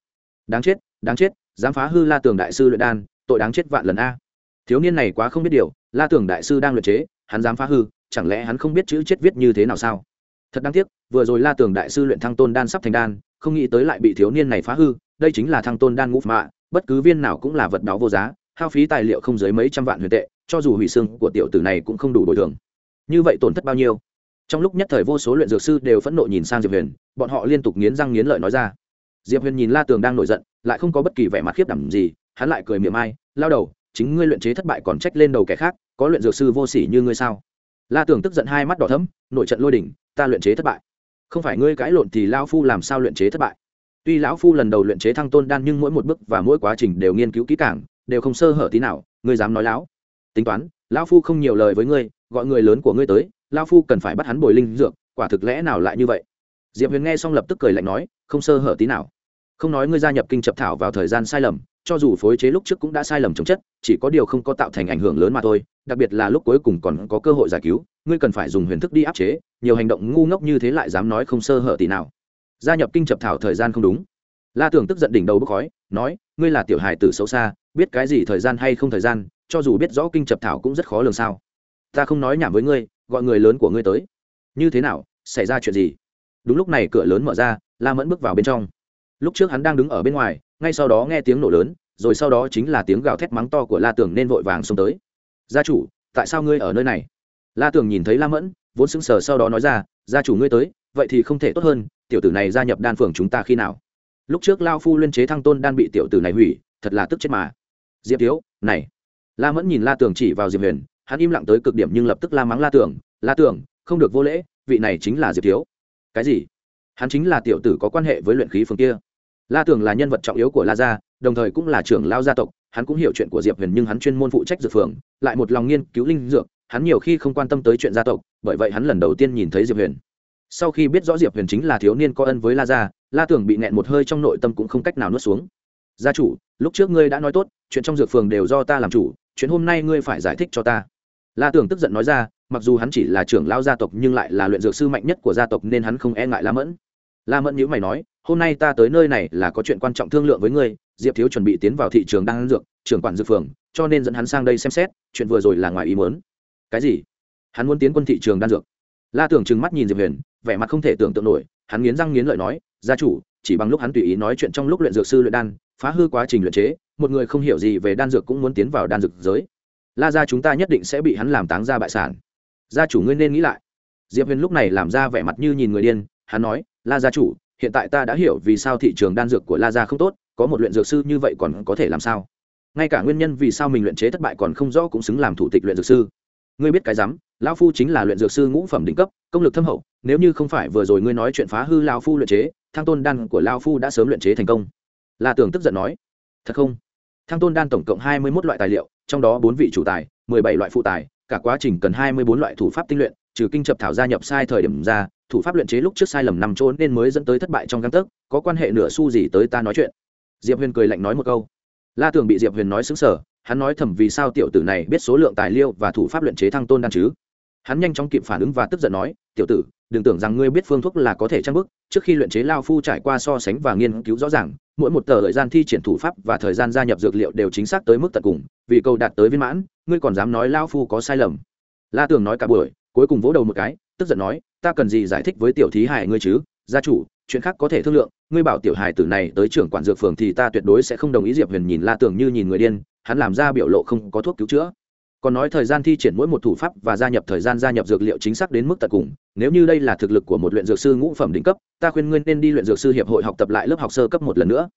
[SPEAKER 1] Đáng chết đáng chết, dám phá hư la tường đại sư luyện đan, tội đáng chết vạn lần a. Thiếu niên này quá không biết điều, la tường đại sư đang luyện chế, hắn dám phá hư, chẳng lẽ hắn không biết chữ chết viết như thế nào sao? Thật đáng tiếc, vừa rồi la tường đại sư luyện thăng tôn đan sắp thành đan, không nghĩ tới lại bị thiếu niên này phá hư, đây chính là thăng tôn đan ngũ mạ bất cứ viên nào cũng là vật báo vô giá, hao phí tài liệu không dưới mấy trăm vạn huyền tệ cho dù hủy xương của tiểu tử này cũng không đủ bồi thường. Như vậy tổn thất bao nhiêu? Trong lúc nhất thời vô số luyện dược sư đều phẫn nộ nhìn sang diệp huyền, bọn họ liên tục nghiến răng nghiến lợi nói ra. Diệp huyền nhìn la tường đang nổi giận, lại không có bất kỳ vẻ mặt khiếp đảm gì, hắn lại cười miệng ai, lao đầu, chính ngươi luyện chế thất bại còn trách lên đầu kẻ khác, có luyện dược sư vô sỉ như ngươi sao? La tường tức giận hai mắt đỏ thấm nội trận lôi đỉnh, ta luyện chế thất bại. Không phải ngươi cãi lộn thì lao phu làm sao luyện chế thất bại? Tuy lão phu lần đầu luyện chế thăng tôn đan nhưng mỗi một bước và mỗi quá trình đều nghiên cứu kỹ càng, đều không sơ hở tí nào, ngươi dám nói lão tính toán, lão phu không nhiều lời với ngươi, gọi người lớn của ngươi tới, lão phu cần phải bắt hắn bồi linh dược, quả thực lẽ nào lại như vậy? Diệp huyền nghe xong lập tức cười lạnh nói, không sơ hở tí nào. Không nói ngươi gia nhập kinh chập thảo vào thời gian sai lầm, cho dù phối chế lúc trước cũng đã sai lầm chống chất, chỉ có điều không có tạo thành ảnh hưởng lớn mà thôi, đặc biệt là lúc cuối cùng còn có cơ hội giải cứu, ngươi cần phải dùng huyền thức đi áp chế, nhiều hành động ngu ngốc như thế lại dám nói không sơ hở tí nào. Gia nhập kinh chập thảo thời gian không đúng. La tưởng tức giận đỉnh đầu bốc khói, nói, ngươi là tiểu hài tử xấu xa, biết cái gì thời gian hay không thời gian cho dù biết rõ kinh chập thảo cũng rất khó lường sao. Ta không nói nhảm với ngươi, gọi người lớn của ngươi tới. Như thế nào, xảy ra chuyện gì? Đúng lúc này cửa lớn mở ra, la mẫn bước vào bên trong. Lúc trước hắn đang đứng ở bên ngoài, ngay sau đó nghe tiếng nổ lớn, rồi sau đó chính là tiếng gào thét mắng to của la tường nên vội vàng xông tới. Gia chủ, tại sao ngươi ở nơi này? La tường nhìn thấy la mẫn, vốn sững sờ sau đó nói ra, gia chủ ngươi tới, vậy thì không thể tốt hơn, tiểu tử này gia nhập đan phường chúng ta khi nào? Lúc trước lao phu liên chế thăng tôn đan bị tiểu tử này hủy, thật là tức chết mà. Diệp thiếu, này la mẫn nhìn la tường chỉ vào diệp huyền, hắn im lặng tới cực điểm nhưng lập tức la mắng la tường la tường, không được vô lễ, vị này chính là diệp thiếu. Cái gì? Hắn chính là tiểu tử có quan hệ với luyện khí phường kia. La tường là nhân vật trọng yếu của la gia, đồng thời cũng là trưởng lao gia tộc, hắn cũng hiểu chuyện của diệp huyền nhưng hắn chuyên môn phụ trách dược phường, lại một lòng nghiên cứu linh dược, hắn nhiều khi không quan tâm tới chuyện gia tộc, bởi vậy hắn lần đầu tiên nhìn thấy diệp huyền. Sau khi biết rõ diệp huyền chính là thiếu niên có ân với la gia, la tường bị nẹn một hơi trong nội tâm cũng không cách nào nuốt xuống. Gia chủ, lúc trước ngươi đã nói tốt, chuyện trong dược phường đều do ta làm chủ chuyện hôm nay ngươi phải giải thích cho ta. La Tưởng tức giận nói ra, mặc dù hắn chỉ là trưởng lao gia tộc nhưng lại là luyện dược sư mạnh nhất của gia tộc nên hắn không e ngại la mẫn. La mẫn nhữ mày nói, hôm nay ta tới nơi này là có chuyện quan trọng thương lượng với ngươi, diệp thiếu chuẩn bị tiến vào thị trường đan dược, trưởng quản dược phường, cho nên dẫn hắn sang đây xem xét, chuyện vừa rồi là ngoài ý muốn. Cái gì? Hắn muốn tiến quân thị trường đan dược. La tưởng trừng mắt nhìn diệp huyền, vẻ mặt không thể tưởng tượng nổi, hắn nghiến răng nghiến lợi nói, gia chủ, chỉ bằng lúc hắn tùy ý nói chuyện trong lúc luyện dược sư luyện đan, phá hư quá trình luyện chế một người không hiểu gì về đan dược cũng muốn tiến vào đan dược giới. La gia chúng ta nhất định sẽ bị hắn làm táng ra bại sản. Gia chủ ngươi nên nghĩ lại. Diệp huyền lúc này làm ra vẻ mặt như nhìn người điên, hắn nói, la gia chủ, hiện tại ta đã hiểu vì sao thị trường đan dược của la gia không tốt, có một luyện dược sư như vậy còn có thể làm sao? Ngay cả nguyên nhân vì sao mình luyện chế thất bại còn không rõ cũng xứng làm thủ tịch luyện dược sư. Ngươi biết cái rắm, lão phu chính là luyện dược sư ngũ phẩm đỉnh cấp, công lực thâm hậu, nếu như không phải vừa rồi ngươi nói chuyện phá hư lao phu luyện chế thang tôn đan của lao phu đã sớm luyện chế thành công. La tưởng tức giận nói thật không? Thang tôn đan tổng cộng hai mươi một loại tài liệu, trong đó bốn vị chủ tài, mười bảy loại phụ tài, cả quá trình cần hai mươi bốn loại thủ pháp tinh luyện, trừ kinh chập thảo gia nhập sai thời điểm ra, thủ pháp luyện chế lúc trước sai lầm nằm trốn nên mới dẫn tới thất bại trong găng tấc, có quan hệ nửa xu gì tới ta nói chuyện. Diệp huyền cười lạnh nói một câu. La tường bị diệp huyền nói xứng sở hắn nói thầm vì sao tiểu tử này biết số lượng tài liệu và thủ pháp luyện chế thăng tôn đan chứ? Hắn nhanh chóng kịp phản ứng và tức giận nói, tiểu tử, đừng tưởng rằng ngươi biết phương thuốc là có thể trang bức, trước khi luyện chế lao phu trải qua so sánh và nghiên cứu rõ ràng mỗi một tờ thời gian thi triển thủ pháp và thời gian gia nhập dược liệu đều chính xác tới mức tận cùng, vì câu đạt tới viên mãn, ngươi còn dám nói lao phu có sai lầm. La tường nói cả buổi, cuối cùng vỗ đầu một cái, tức giận nói, ta cần gì giải thích với tiểu thí hải ngươi chứ? Gia chủ, chuyện khác có thể thương lượng, ngươi bảo tiểu hài tử này tới trưởng quản dược phường thì ta tuyệt đối sẽ không đồng ý diệp huyền nhìn la Tưởng như nhìn người điên, hắn làm ra biểu lộ không có thuốc cứu chữa còn nói thời gian thi triển mỗi một thủ pháp và gia nhập thời gian gia nhập dược liệu chính xác đến mức tận cùng, nếu như đây là thực lực của một luyện dược sư ngũ phẩm đỉnh cấp, ta khuyên ngươi nên đi luyện dược sư hiệp hội học tập lại lớp học sơ cấp một lần nữa.